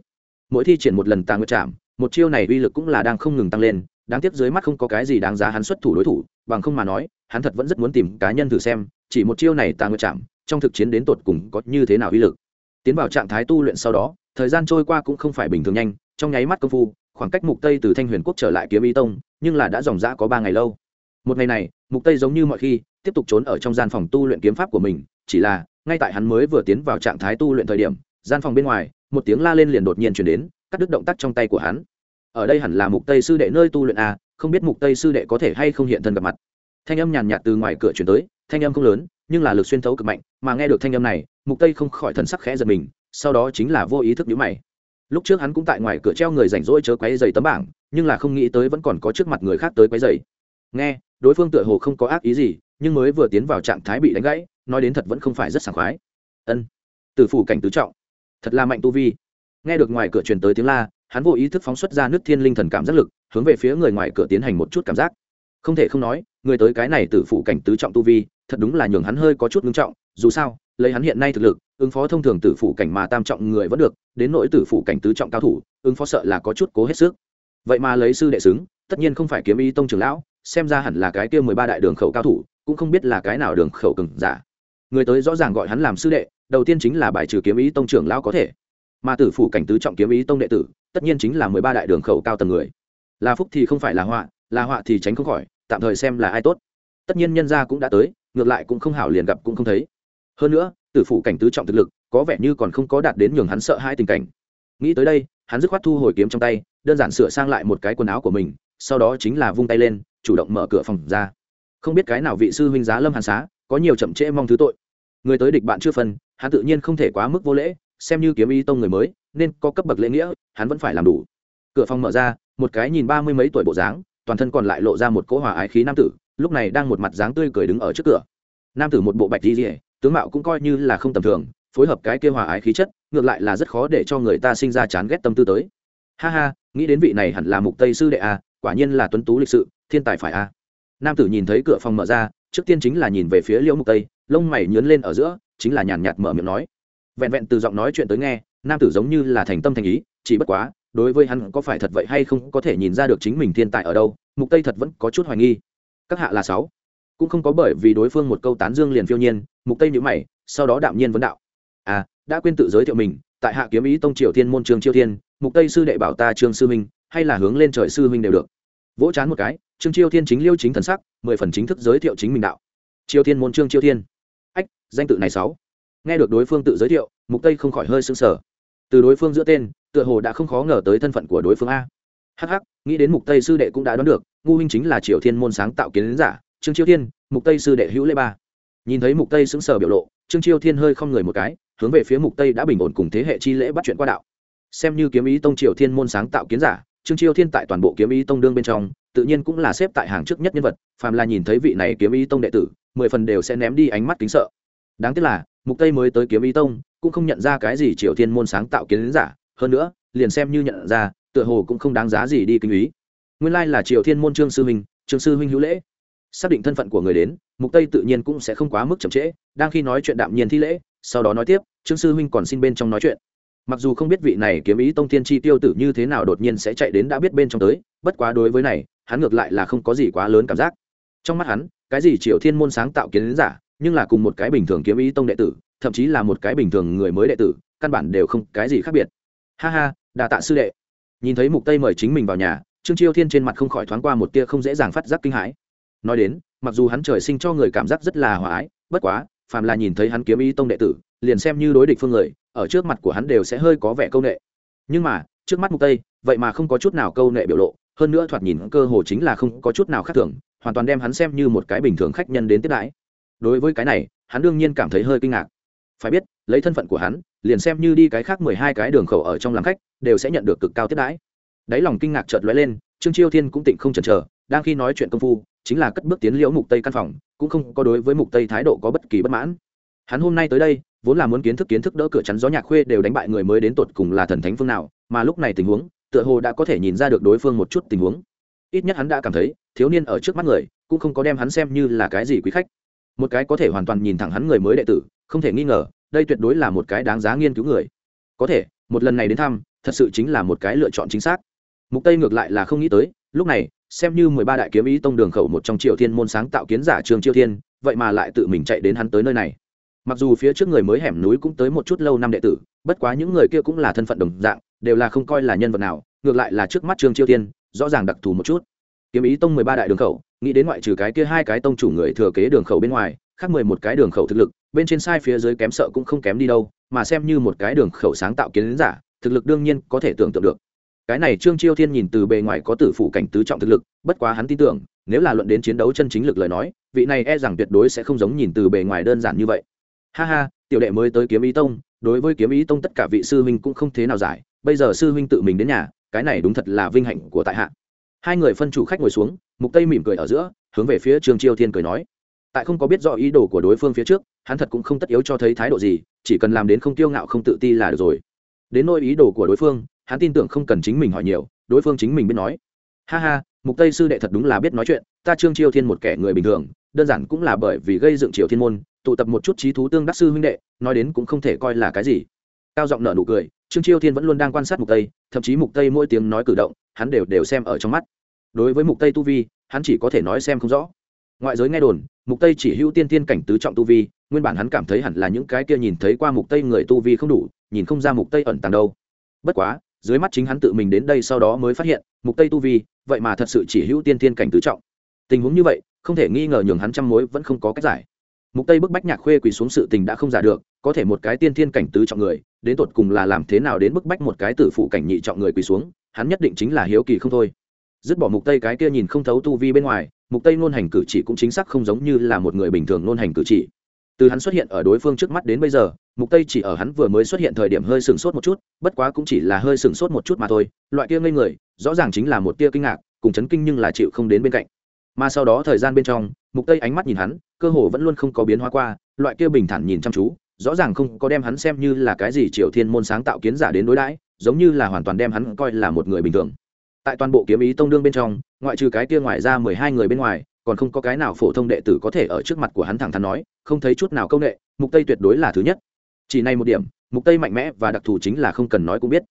mỗi thi triển một lần tà nguyệt chạm một chiêu này uy lực cũng là đang không ngừng tăng lên, đáng tiếc dưới mắt không có cái gì đáng giá hắn xuất thủ đối thủ, bằng không mà nói, hắn thật vẫn rất muốn tìm cá nhân thử xem, chỉ một chiêu này tà nguyệt chạm trong thực chiến đến tột cùng có như thế nào uy lực. Tiến vào trạng thái tu luyện sau đó, thời gian trôi qua cũng không phải bình thường nhanh, trong nháy mắt công phu, khoảng cách mục tây từ thanh huyền quốc trở lại kiếm y tông, nhưng là đã dòng dã có ba ngày lâu. Một ngày này, mục tây giống như mọi khi, tiếp tục trốn ở trong gian phòng tu luyện kiếm pháp của mình, chỉ là, ngay tại hắn mới vừa tiến vào trạng thái tu luyện thời điểm, gian phòng bên ngoài một tiếng la lên liền đột nhiên chuyển đến, cắt đứt động tác trong tay của hắn. Ở đây hẳn là mục tây sư đệ nơi tu luyện a không biết mục tây sư đệ có thể hay không hiện thân gặp mặt. Thanh âm nhàn nhạt từ ngoài cửa chuyển tới, thanh âm không lớn, nhưng là lực xuyên thấu cực mạnh, mà nghe được thanh âm này, mục tây không khỏi thần sắc khẽ giật mình, sau đó chính là vô ý thức nhíu mày. Lúc trước hắn cũng tại ngoài cửa treo người rảnh rỗi chớ quấy giày tấm bảng, nhưng là không nghĩ tới vẫn còn có trước mặt người khác tới quấy giày nghe, đối phương tựa hồ không có ác ý gì, nhưng mới vừa tiến vào trạng thái bị đánh gãy, nói đến thật vẫn không phải rất sảng khoái. Ân. Từ phủ cảnh tứ trọng thật là mạnh tu vi. Nghe được ngoài cửa truyền tới tiếng la, hắn vô ý thức phóng xuất ra nước thiên linh thần cảm giác lực, hướng về phía người ngoài cửa tiến hành một chút cảm giác. Không thể không nói, người tới cái này từ phủ cảnh tứ trọng tu vi, thật đúng là nhường hắn hơi có chút ngưng trọng, dù sao, lấy hắn hiện nay thực lực, ứng phó thông thường tử phủ cảnh mà tam trọng người vẫn được, đến nỗi tử phủ cảnh tứ trọng cao thủ, ứng phó sợ là có chút cố hết sức. Vậy mà lấy sư đệ xứng, tất nhiên không phải kiếm y tông trưởng lão, xem ra hẳn là cái kia mười ba đại đường khẩu cao thủ, cũng không biết là cái nào đường khẩu cừng giả. Người tới rõ ràng gọi hắn làm sư đệ đầu tiên chính là bài trừ kiếm ý tông trưởng lão có thể. Mà tử phủ cảnh tứ trọng kiếm ý tông đệ tử, tất nhiên chính là mười ba đại đường khẩu cao tầng người. Là phúc thì không phải là họa là họa thì tránh không khỏi, tạm thời xem là ai tốt. Tất nhiên nhân gia cũng đã tới, ngược lại cũng không hảo liền gặp cũng không thấy. Hơn nữa, tử phủ cảnh tứ trọng thực lực, có vẻ như còn không có đạt đến nhường hắn sợ hai tình cảnh. Nghĩ tới đây, hắn dứt khoát thu hồi kiếm trong tay, đơn giản sửa sang lại một cái quần áo của mình, sau đó chính là vung tay lên, chủ động mở cửa phòng ra. Không biết cái nào vị sư huynh giá lâm hàn xá, có nhiều chậm trễ mong thứ tội người tới địch bạn chưa phân, hắn tự nhiên không thể quá mức vô lễ, xem như kiếm y tông người mới, nên có cấp bậc lễ nghĩa, hắn vẫn phải làm đủ. Cửa phòng mở ra, một cái nhìn ba mươi mấy tuổi bộ dáng, toàn thân còn lại lộ ra một cỗ hòa ái khí nam tử, lúc này đang một mặt dáng tươi cười đứng ở trước cửa. Nam tử một bộ bạch di rỉa tướng mạo cũng coi như là không tầm thường, phối hợp cái kia hòa ái khí chất, ngược lại là rất khó để cho người ta sinh ra chán ghét tâm tư tới. Ha ha, nghĩ đến vị này hẳn là mục tây sư đệ a, quả nhiên là tuấn tú lịch sự, thiên tài phải a. Nam tử nhìn thấy cửa phòng mở ra, trước tiên chính là nhìn về phía liễu mục tây lông mày nhướn lên ở giữa, chính là nhàn nhạt mở miệng nói. Vẹn vẹn từ giọng nói chuyện tới nghe, nam tử giống như là thành tâm thành ý, chỉ bất quá, đối với hắn có phải thật vậy hay không có thể nhìn ra được chính mình thiên tài ở đâu, mục tây thật vẫn có chút hoài nghi. Các hạ là sáu. Cũng không có bởi vì đối phương một câu tán dương liền phiêu nhiên, mục tây nhíu mày, sau đó đạm nhiên vấn đạo. À đã quên tự giới thiệu mình, tại hạ kiếm ý tông triều thiên môn trường triều thiên, mục tây sư đệ bảo ta trương sư minh, hay là hướng lên trời sư minh đều được. Vỗ chán một cái, trương triều thiên chính liêu chính thần sắc, mười phần chính thức giới thiệu chính mình đạo. Triều thiên môn trương triều thiên danh tự này sáu. Nghe được đối phương tự giới thiệu, mục tây không khỏi hơi sững sờ. Từ đối phương giữa tên, tựa hồ đã không khó ngờ tới thân phận của đối phương a. Hh nghĩ đến mục tây sư đệ cũng đã đoán được, ngu huynh chính là triều thiên môn sáng tạo kiến giả, trương chiêu thiên, mục tây sư đệ hữu lễ ba. Nhìn thấy mục tây sững sờ biểu lộ, trương chiêu thiên hơi không người một cái, hướng về phía mục tây đã bình ổn cùng thế hệ chi lễ bắt chuyện qua đạo. Xem như kiếm ý tông triều thiên môn sáng tạo kiến giả, trương chiêu thiên tại toàn bộ kiếm ý tông đương bên trong, tự nhiên cũng là xếp tại hàng trước nhất nhân vật, phàm là nhìn thấy vị này kiếm ý tông đệ tử, mười phần đều sẽ ném đi ánh mắt kính sợ đáng tiếc là, mục tây mới tới kiếm ý tông, cũng không nhận ra cái gì triều thiên môn sáng tạo kiến giả. Hơn nữa, liền xem như nhận ra, tựa hồ cũng không đáng giá gì đi kinh ý. Nguyên lai là triều thiên môn trương sư huynh trương sư huynh hữu lễ. Xác định thân phận của người đến, mục tây tự nhiên cũng sẽ không quá mức chậm trễ. Đang khi nói chuyện đạm nhiên thi lễ, sau đó nói tiếp, trương sư huynh còn xin bên trong nói chuyện. Mặc dù không biết vị này kiếm ý tông thiên chi tiêu tử như thế nào đột nhiên sẽ chạy đến đã biết bên trong tới, bất quá đối với này, hắn ngược lại là không có gì quá lớn cảm giác. Trong mắt hắn, cái gì triều thiên môn sáng tạo kiến giả nhưng là cùng một cái bình thường kiếm ý tông đệ tử, thậm chí là một cái bình thường người mới đệ tử, căn bản đều không cái gì khác biệt. Ha ha, đà tạ sư đệ. Nhìn thấy mục tây mời chính mình vào nhà, trương chiêu thiên trên mặt không khỏi thoáng qua một tia không dễ dàng phát giác kinh hãi. Nói đến, mặc dù hắn trời sinh cho người cảm giác rất là hòa ái, bất quá, phàm là nhìn thấy hắn kiếm ý tông đệ tử, liền xem như đối địch phương người, ở trước mặt của hắn đều sẽ hơi có vẻ câu nệ. Nhưng mà, trước mắt mục tây, vậy mà không có chút nào câu nệ biểu lộ, hơn nữa thoạt nhìn cơ hồ chính là không có chút nào khác thường, hoàn toàn đem hắn xem như một cái bình thường khách nhân đến tiếp đãi đối với cái này, hắn đương nhiên cảm thấy hơi kinh ngạc. Phải biết, lấy thân phận của hắn, liền xem như đi cái khác mười hai cái đường khẩu ở trong làm khách, đều sẽ nhận được cực cao tiếp đãi. Đáy lòng kinh ngạc chợt lóe lên, trương chiêu thiên cũng tịnh không chần chờ, đang khi nói chuyện công phu, chính là cất bước tiến liễu mục tây căn phòng, cũng không có đối với mục tây thái độ có bất kỳ bất mãn. Hắn hôm nay tới đây, vốn là muốn kiến thức kiến thức đỡ cửa chắn gió nhạc khuê đều đánh bại người mới đến tột cùng là thần thánh phương nào, mà lúc này tình huống, tựa hồ đã có thể nhìn ra được đối phương một chút tình huống. Ít nhất hắn đã cảm thấy, thiếu niên ở trước mắt người, cũng không có đem hắn xem như là cái gì quý khách một cái có thể hoàn toàn nhìn thẳng hắn người mới đệ tử, không thể nghi ngờ, đây tuyệt đối là một cái đáng giá nghiên cứu người. Có thể, một lần này đến thăm, thật sự chính là một cái lựa chọn chính xác. Mục tây ngược lại là không nghĩ tới, lúc này, xem như 13 đại kiếm ý tông đường khẩu một trong triều thiên môn sáng tạo kiến giả trường triều thiên, vậy mà lại tự mình chạy đến hắn tới nơi này. Mặc dù phía trước người mới hẻm núi cũng tới một chút lâu năm đệ tử, bất quá những người kia cũng là thân phận đồng dạng, đều là không coi là nhân vật nào, ngược lại là trước mắt trương chiêu tiên rõ ràng đặc thù một chút. Kiếm ý tông mười ba đại đường khẩu nghĩ đến ngoại trừ cái kia hai cái tông chủ người thừa kế đường khẩu bên ngoài, khác mười một cái đường khẩu thực lực, bên trên sai phía dưới kém sợ cũng không kém đi đâu, mà xem như một cái đường khẩu sáng tạo kiến giả, thực lực đương nhiên có thể tưởng tượng được. Cái này trương chiêu thiên nhìn từ bề ngoài có tử phủ cảnh tứ trọng thực lực, bất quá hắn tin tưởng, nếu là luận đến chiến đấu chân chính lực lời nói, vị này e rằng tuyệt đối sẽ không giống nhìn từ bề ngoài đơn giản như vậy. Ha ha, tiểu đệ mới tới kiếm ý tông, đối với kiếm ý tông tất cả vị sư huynh cũng không thế nào giải, bây giờ sư huynh tự mình đến nhà, cái này đúng thật là vinh hạnh của tại hạ. Hai người phân chủ khách ngồi xuống mục tây mỉm cười ở giữa, hướng về phía trương chiêu thiên cười nói. Tại không có biết rõ ý đồ của đối phương phía trước, hắn thật cũng không tất yếu cho thấy thái độ gì, chỉ cần làm đến không kiêu ngạo không tự ti là được rồi. Đến nỗi ý đồ của đối phương, hắn tin tưởng không cần chính mình hỏi nhiều, đối phương chính mình biết nói. Ha ha, mục tây sư đệ thật đúng là biết nói chuyện, ta trương chiêu thiên một kẻ người bình thường, đơn giản cũng là bởi vì gây dựng triều thiên môn, tụ tập một chút trí thú tương đắc sư huynh đệ, nói đến cũng không thể coi là cái gì. Cao giọng nở nụ cười, trương chiêu thiên vẫn luôn đang quan sát mục tây, thậm chí mục tây mỗi tiếng nói cử động, hắn đều đều xem ở trong mắt đối với mục tây tu vi, hắn chỉ có thể nói xem không rõ. Ngoại giới nghe đồn, mục tây chỉ hữu tiên tiên cảnh tứ trọng tu vi, nguyên bản hắn cảm thấy hẳn là những cái kia nhìn thấy qua mục tây người tu vi không đủ, nhìn không ra mục tây ẩn tàng đâu. Bất quá, dưới mắt chính hắn tự mình đến đây sau đó mới phát hiện, mục tây tu vi, vậy mà thật sự chỉ hữu tiên tiên cảnh tứ trọng. Tình huống như vậy, không thể nghi ngờ nhường hắn trăm mối vẫn không có cách giải. Mục tây bức bách nhạc khuê quỳ xuống sự tình đã không giả được, có thể một cái tiên thiên cảnh tứ trọng người, đến tột cùng là làm thế nào đến bức bách một cái tử phụ cảnh nhị trọng người quỳ xuống, hắn nhất định chính là hiếu kỳ không thôi dứt bỏ mục tây cái kia nhìn không thấu tu vi bên ngoài, mục tây ngôn hành cử chỉ cũng chính xác không giống như là một người bình thường ngôn hành cử chỉ. Từ hắn xuất hiện ở đối phương trước mắt đến bây giờ, mục tây chỉ ở hắn vừa mới xuất hiện thời điểm hơi sừng sốt một chút, bất quá cũng chỉ là hơi sừng sốt một chút mà thôi, loại kia ngây người, rõ ràng chính là một tia kinh ngạc, cùng chấn kinh nhưng là chịu không đến bên cạnh. Mà sau đó thời gian bên trong, mục tây ánh mắt nhìn hắn, cơ hồ vẫn luôn không có biến hóa qua, loại kia bình thản nhìn chăm chú, rõ ràng không có đem hắn xem như là cái gì triều thiên môn sáng tạo kiến giả đến đối đãi, giống như là hoàn toàn đem hắn coi là một người bình thường tại toàn bộ kiếm ý tông đương bên trong ngoại trừ cái kia ngoài ra mười hai người bên ngoài còn không có cái nào phổ thông đệ tử có thể ở trước mặt của hắn thẳng thắn nói không thấy chút nào công nghệ mục tây tuyệt đối là thứ nhất chỉ này một điểm mục tây mạnh mẽ và đặc thù chính là không cần nói cũng biết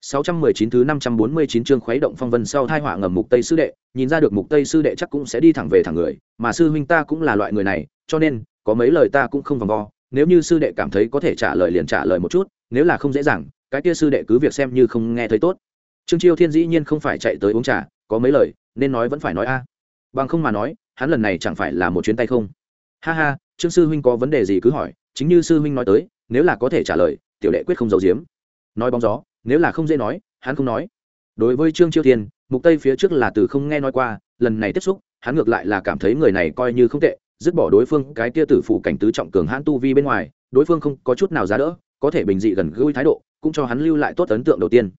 619 thứ 549 chương khuấy động phong vân sau thai họa ngầm mục tây sư đệ, nhìn ra được mục tây sư đệ chắc cũng sẽ đi thẳng về thẳng người, mà sư huynh ta cũng là loại người này, cho nên có mấy lời ta cũng không vòng vo, nếu như sư đệ cảm thấy có thể trả lời liền trả lời một chút, nếu là không dễ dàng, cái kia sư đệ cứ việc xem như không nghe thấy tốt. Trương Chiêu Thiên dĩ nhiên không phải chạy tới uống trà, có mấy lời nên nói vẫn phải nói a. Bằng không mà nói, hắn lần này chẳng phải là một chuyến tay không. Ha ha, Trương sư huynh có vấn đề gì cứ hỏi, chính như sư huynh nói tới, nếu là có thể trả lời, tiểu đệ quyết không giấu giếm. Nói bóng gió, nếu là không dễ nói hắn không nói đối với trương chiêu thiên mục tây phía trước là từ không nghe nói qua lần này tiếp xúc hắn ngược lại là cảm thấy người này coi như không tệ dứt bỏ đối phương cái tia tử phủ cảnh tứ trọng cường hãn tu vi bên ngoài đối phương không có chút nào giá đỡ có thể bình dị gần gũi thái độ cũng cho hắn lưu lại tốt ấn tượng đầu tiên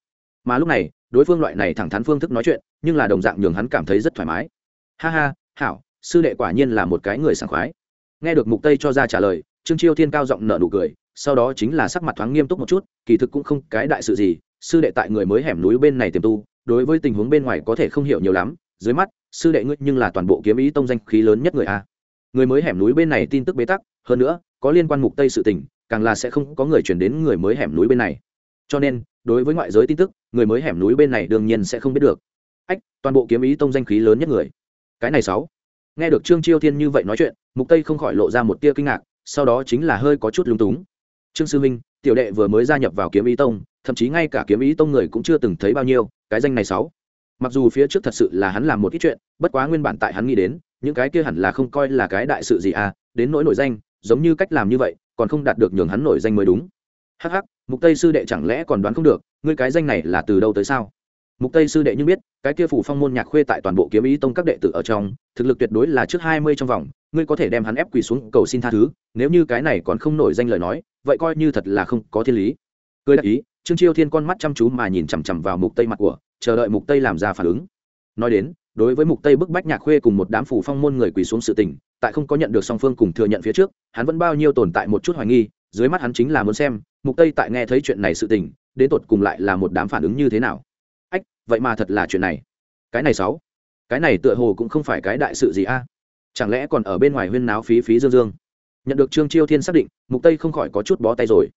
mà lúc này, đối phương loại này thẳng thắn phương thức nói chuyện, nhưng là đồng dạng nhường hắn cảm thấy rất thoải mái. Ha ha, hảo, sư đệ quả nhiên là một cái người sảng khoái. Nghe được mục tây cho ra trả lời, trương chiêu thiên cao giọng nở nụ cười, sau đó chính là sắc mặt thoáng nghiêm túc một chút, kỳ thực cũng không cái đại sự gì, sư đệ tại người mới hẻm núi bên này tiềm tu, đối với tình huống bên ngoài có thể không hiểu nhiều lắm, dưới mắt, sư đệ ngươi nhưng là toàn bộ kiếm ý tông danh khí lớn nhất người a. Người mới hẻm núi bên này tin tức bế tắc, hơn nữa, có liên quan mục tây sự tình, càng là sẽ không có người chuyển đến người mới hẻm núi bên này. Cho nên đối với ngoại giới tin tức, người mới hẻm núi bên này đương nhiên sẽ không biết được. Ách, toàn bộ kiếm ý tông danh khí lớn nhất người. Cái này sáu. Nghe được trương chiêu thiên như vậy nói chuyện, mục tây không khỏi lộ ra một tia kinh ngạc, sau đó chính là hơi có chút lúng túng. Trương sư minh, tiểu đệ vừa mới gia nhập vào kiếm ý tông, thậm chí ngay cả kiếm ý tông người cũng chưa từng thấy bao nhiêu, cái danh này sáu. Mặc dù phía trước thật sự là hắn làm một ít chuyện, bất quá nguyên bản tại hắn nghĩ đến, những cái kia hẳn là không coi là cái đại sự gì à đến nỗi nổi danh, giống như cách làm như vậy, còn không đạt được nhường hắn nổi danh mới đúng hắc hắc, mục tây sư đệ chẳng lẽ còn đoán không được, ngươi cái danh này là từ đâu tới sao? Mục tây sư đệ như biết, cái kia phủ phong môn nhạc khuê tại toàn bộ kiếm ý tông các đệ tử ở trong, thực lực tuyệt đối là trước 20 trong vòng, ngươi có thể đem hắn ép quỳ xuống cầu xin tha thứ, nếu như cái này còn không nổi danh lời nói, vậy coi như thật là không có thiên lý. Cười đại ý, trương chiêu thiên con mắt chăm chú mà nhìn chằm chằm vào mục tây mặt của, chờ đợi mục tây làm ra phản ứng. Nói đến, đối với mục tây bức bách nhạc khuê cùng một đám phủ phong môn người quỳ xuống sự tình, tại không có nhận được song phương cùng thừa nhận phía trước, hắn vẫn bao nhiêu tồn tại một chút hoài nghi, dưới mắt hắn chính là muốn xem mục tây tại nghe thấy chuyện này sự tình, đến tột cùng lại là một đám phản ứng như thế nào? Ách, vậy mà thật là chuyện này. Cái này sáu. Cái này tựa hồ cũng không phải cái đại sự gì a. Chẳng lẽ còn ở bên ngoài huyên náo phí phí dương dương? Nhận được trương chiêu thiên xác định, mục tây không khỏi có chút bó tay rồi.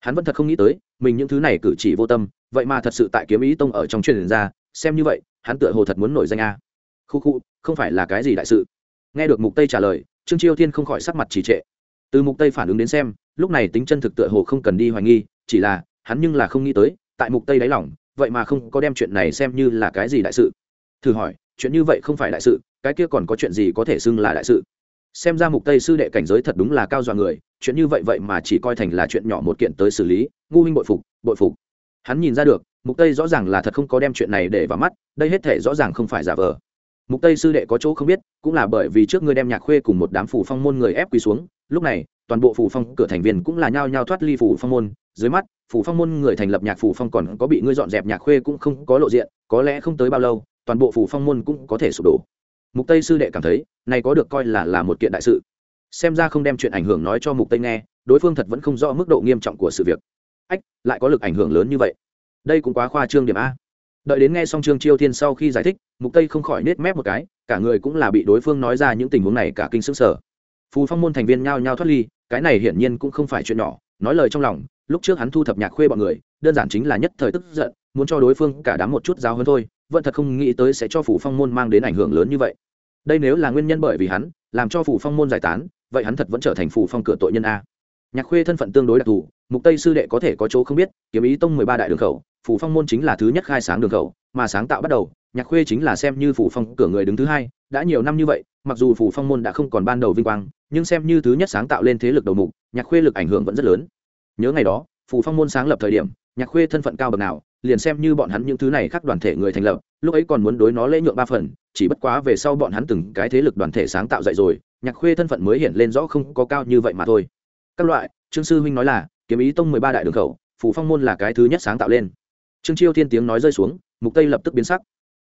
Hắn vẫn thật không nghĩ tới, mình những thứ này cử chỉ vô tâm, vậy mà thật sự tại kiếm ý tông ở trong truyền ra, xem như vậy, hắn tựa hồ thật muốn nổi danh a. Khu khu, không phải là cái gì đại sự? Nghe được mục tây trả lời, trương chiêu thiên không khỏi sắc mặt trì trệ. Từ mục tây phản ứng đến xem lúc này tính chân thực tựa hồ không cần đi hoài nghi, chỉ là, hắn nhưng là không nghĩ tới, tại mục tây đáy lòng, vậy mà không có đem chuyện này xem như là cái gì đại sự. Thử hỏi, chuyện như vậy không phải đại sự, cái kia còn có chuyện gì có thể xưng là đại sự? Xem ra mục tây sư đệ cảnh giới thật đúng là cao dọa người, chuyện như vậy vậy mà chỉ coi thành là chuyện nhỏ một kiện tới xử lý, ngu minh bội phục bội phục. Hắn nhìn ra được, mục tây rõ ràng là thật không có đem chuyện này để vào mắt, đây hết thể rõ ràng không phải giả vờ. Mục tây sư đệ có chỗ không biết, cũng là bởi vì trước ngươi đem nhạc khuê cùng một đám phủ phong môn người ép quỳ xuống, lúc này toàn bộ phủ phong cửa thành viên cũng là nhao nhao thoát ly phủ phong môn, dưới mắt, phủ phong môn người thành lập nhạc phủ phong còn có bị ngươi dọn dẹp nhạc khuê cũng không có lộ diện, có lẽ không tới bao lâu, toàn bộ phủ phong môn cũng có thể sụp đổ. Mục tây sư đệ cảm thấy, này có được coi là là một kiện đại sự. Xem ra không đem chuyện ảnh hưởng nói cho mục tây nghe, đối phương thật vẫn không rõ mức độ nghiêm trọng của sự việc. Ách, lại có lực ảnh hưởng lớn như vậy. Đây cũng quá khoa trương điểm a. Đợi đến nghe xong trương chiêu thiên sau khi giải thích, mục tây không khỏi nết mép một cái, cả người cũng là bị đối phương nói ra những tình huống này cả kinh sững sờ phù phong môn thành viên nhao nhao thoát ly, cái này hiển nhiên cũng không phải chuyện nhỏ, nói lời trong lòng, lúc trước hắn thu thập nhạc khuê bọn người, đơn giản chính là nhất thời tức giận, muốn cho đối phương cả đám một chút giáo hơn thôi, vẫn thật không nghĩ tới sẽ cho phủ phong môn mang đến ảnh hưởng lớn như vậy. Đây nếu là nguyên nhân bởi vì hắn, làm cho phủ phong môn giải tán, vậy hắn thật vẫn trở thành phủ phong cửa tội nhân a. Nhạc khuê thân phận tương đối đặc thù, mục tây sư đệ có thể có chỗ không biết, kiếm ý tông 13 đại đường khẩu phủ phong môn chính là thứ nhất khai sáng đường khẩu, mà sáng tạo bắt đầu, nhạc khuê chính là xem như phủ phong cửa người đứng thứ hai, đã nhiều năm như vậy mặc dù phủ phong môn đã không còn ban đầu vinh quang, nhưng xem như thứ nhất sáng tạo lên thế lực đầu mục, nhạc khuê lực ảnh hưởng vẫn rất lớn. Nhớ ngày đó, phủ phong môn sáng lập thời điểm, nhạc khuê thân phận cao bậc nào, liền xem như bọn hắn những thứ này khác đoàn thể người thành lập, lúc ấy còn muốn đối nó lễ nhượng ba phần, chỉ bất quá về sau bọn hắn từng cái thế lực đoàn thể sáng tạo dậy rồi, nhạc khuê thân phận mới hiện lên rõ không có cao như vậy mà thôi. Các loại, trương sư huynh nói là, kiếm ý tông mười ba đại đường khẩu, phủ phong môn là cái thứ nhất sáng tạo lên. Trương chiêu thiên tiếng nói rơi xuống, mục tây lập tức biến sắc.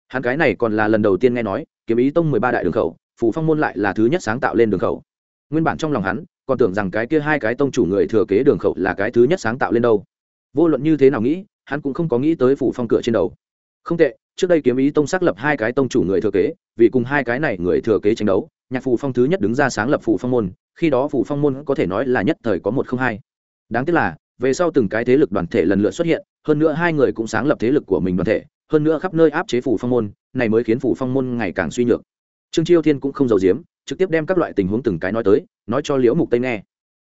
Hắn cái này còn là lần đầu tiên nghe nói, kiếm ý tông mười ba đại đường khẩu phủ phong môn lại là thứ nhất sáng tạo lên đường khẩu. Nguyên bản trong lòng hắn, còn tưởng rằng cái kia hai cái tông chủ người thừa kế đường khẩu là cái thứ nhất sáng tạo lên đâu. Vô luận như thế nào nghĩ, hắn cũng không có nghĩ tới phủ phong cửa trên đầu. Không tệ, trước đây kiếm ý tông xác lập hai cái tông chủ người thừa kế, vì cùng hai cái này người thừa kế tranh đấu, nhạc phù phong thứ nhất đứng ra sáng lập phủ phong môn, khi đó phủ phong môn có thể nói là nhất thời có một không hai. Đáng tiếc là, về sau từng cái thế lực đoàn thể lần lượt xuất hiện, hơn nữa hai người cũng sáng lập thế lực của mình đoàn thể, hơn nữa khắp nơi áp chế phủ phong môn, này mới khiến phủ phong môn ngày càng suy nhược trương chiêu thiên cũng không giàu giếm, trực tiếp đem các loại tình huống từng cái nói tới, nói cho liễu mục tây nghe.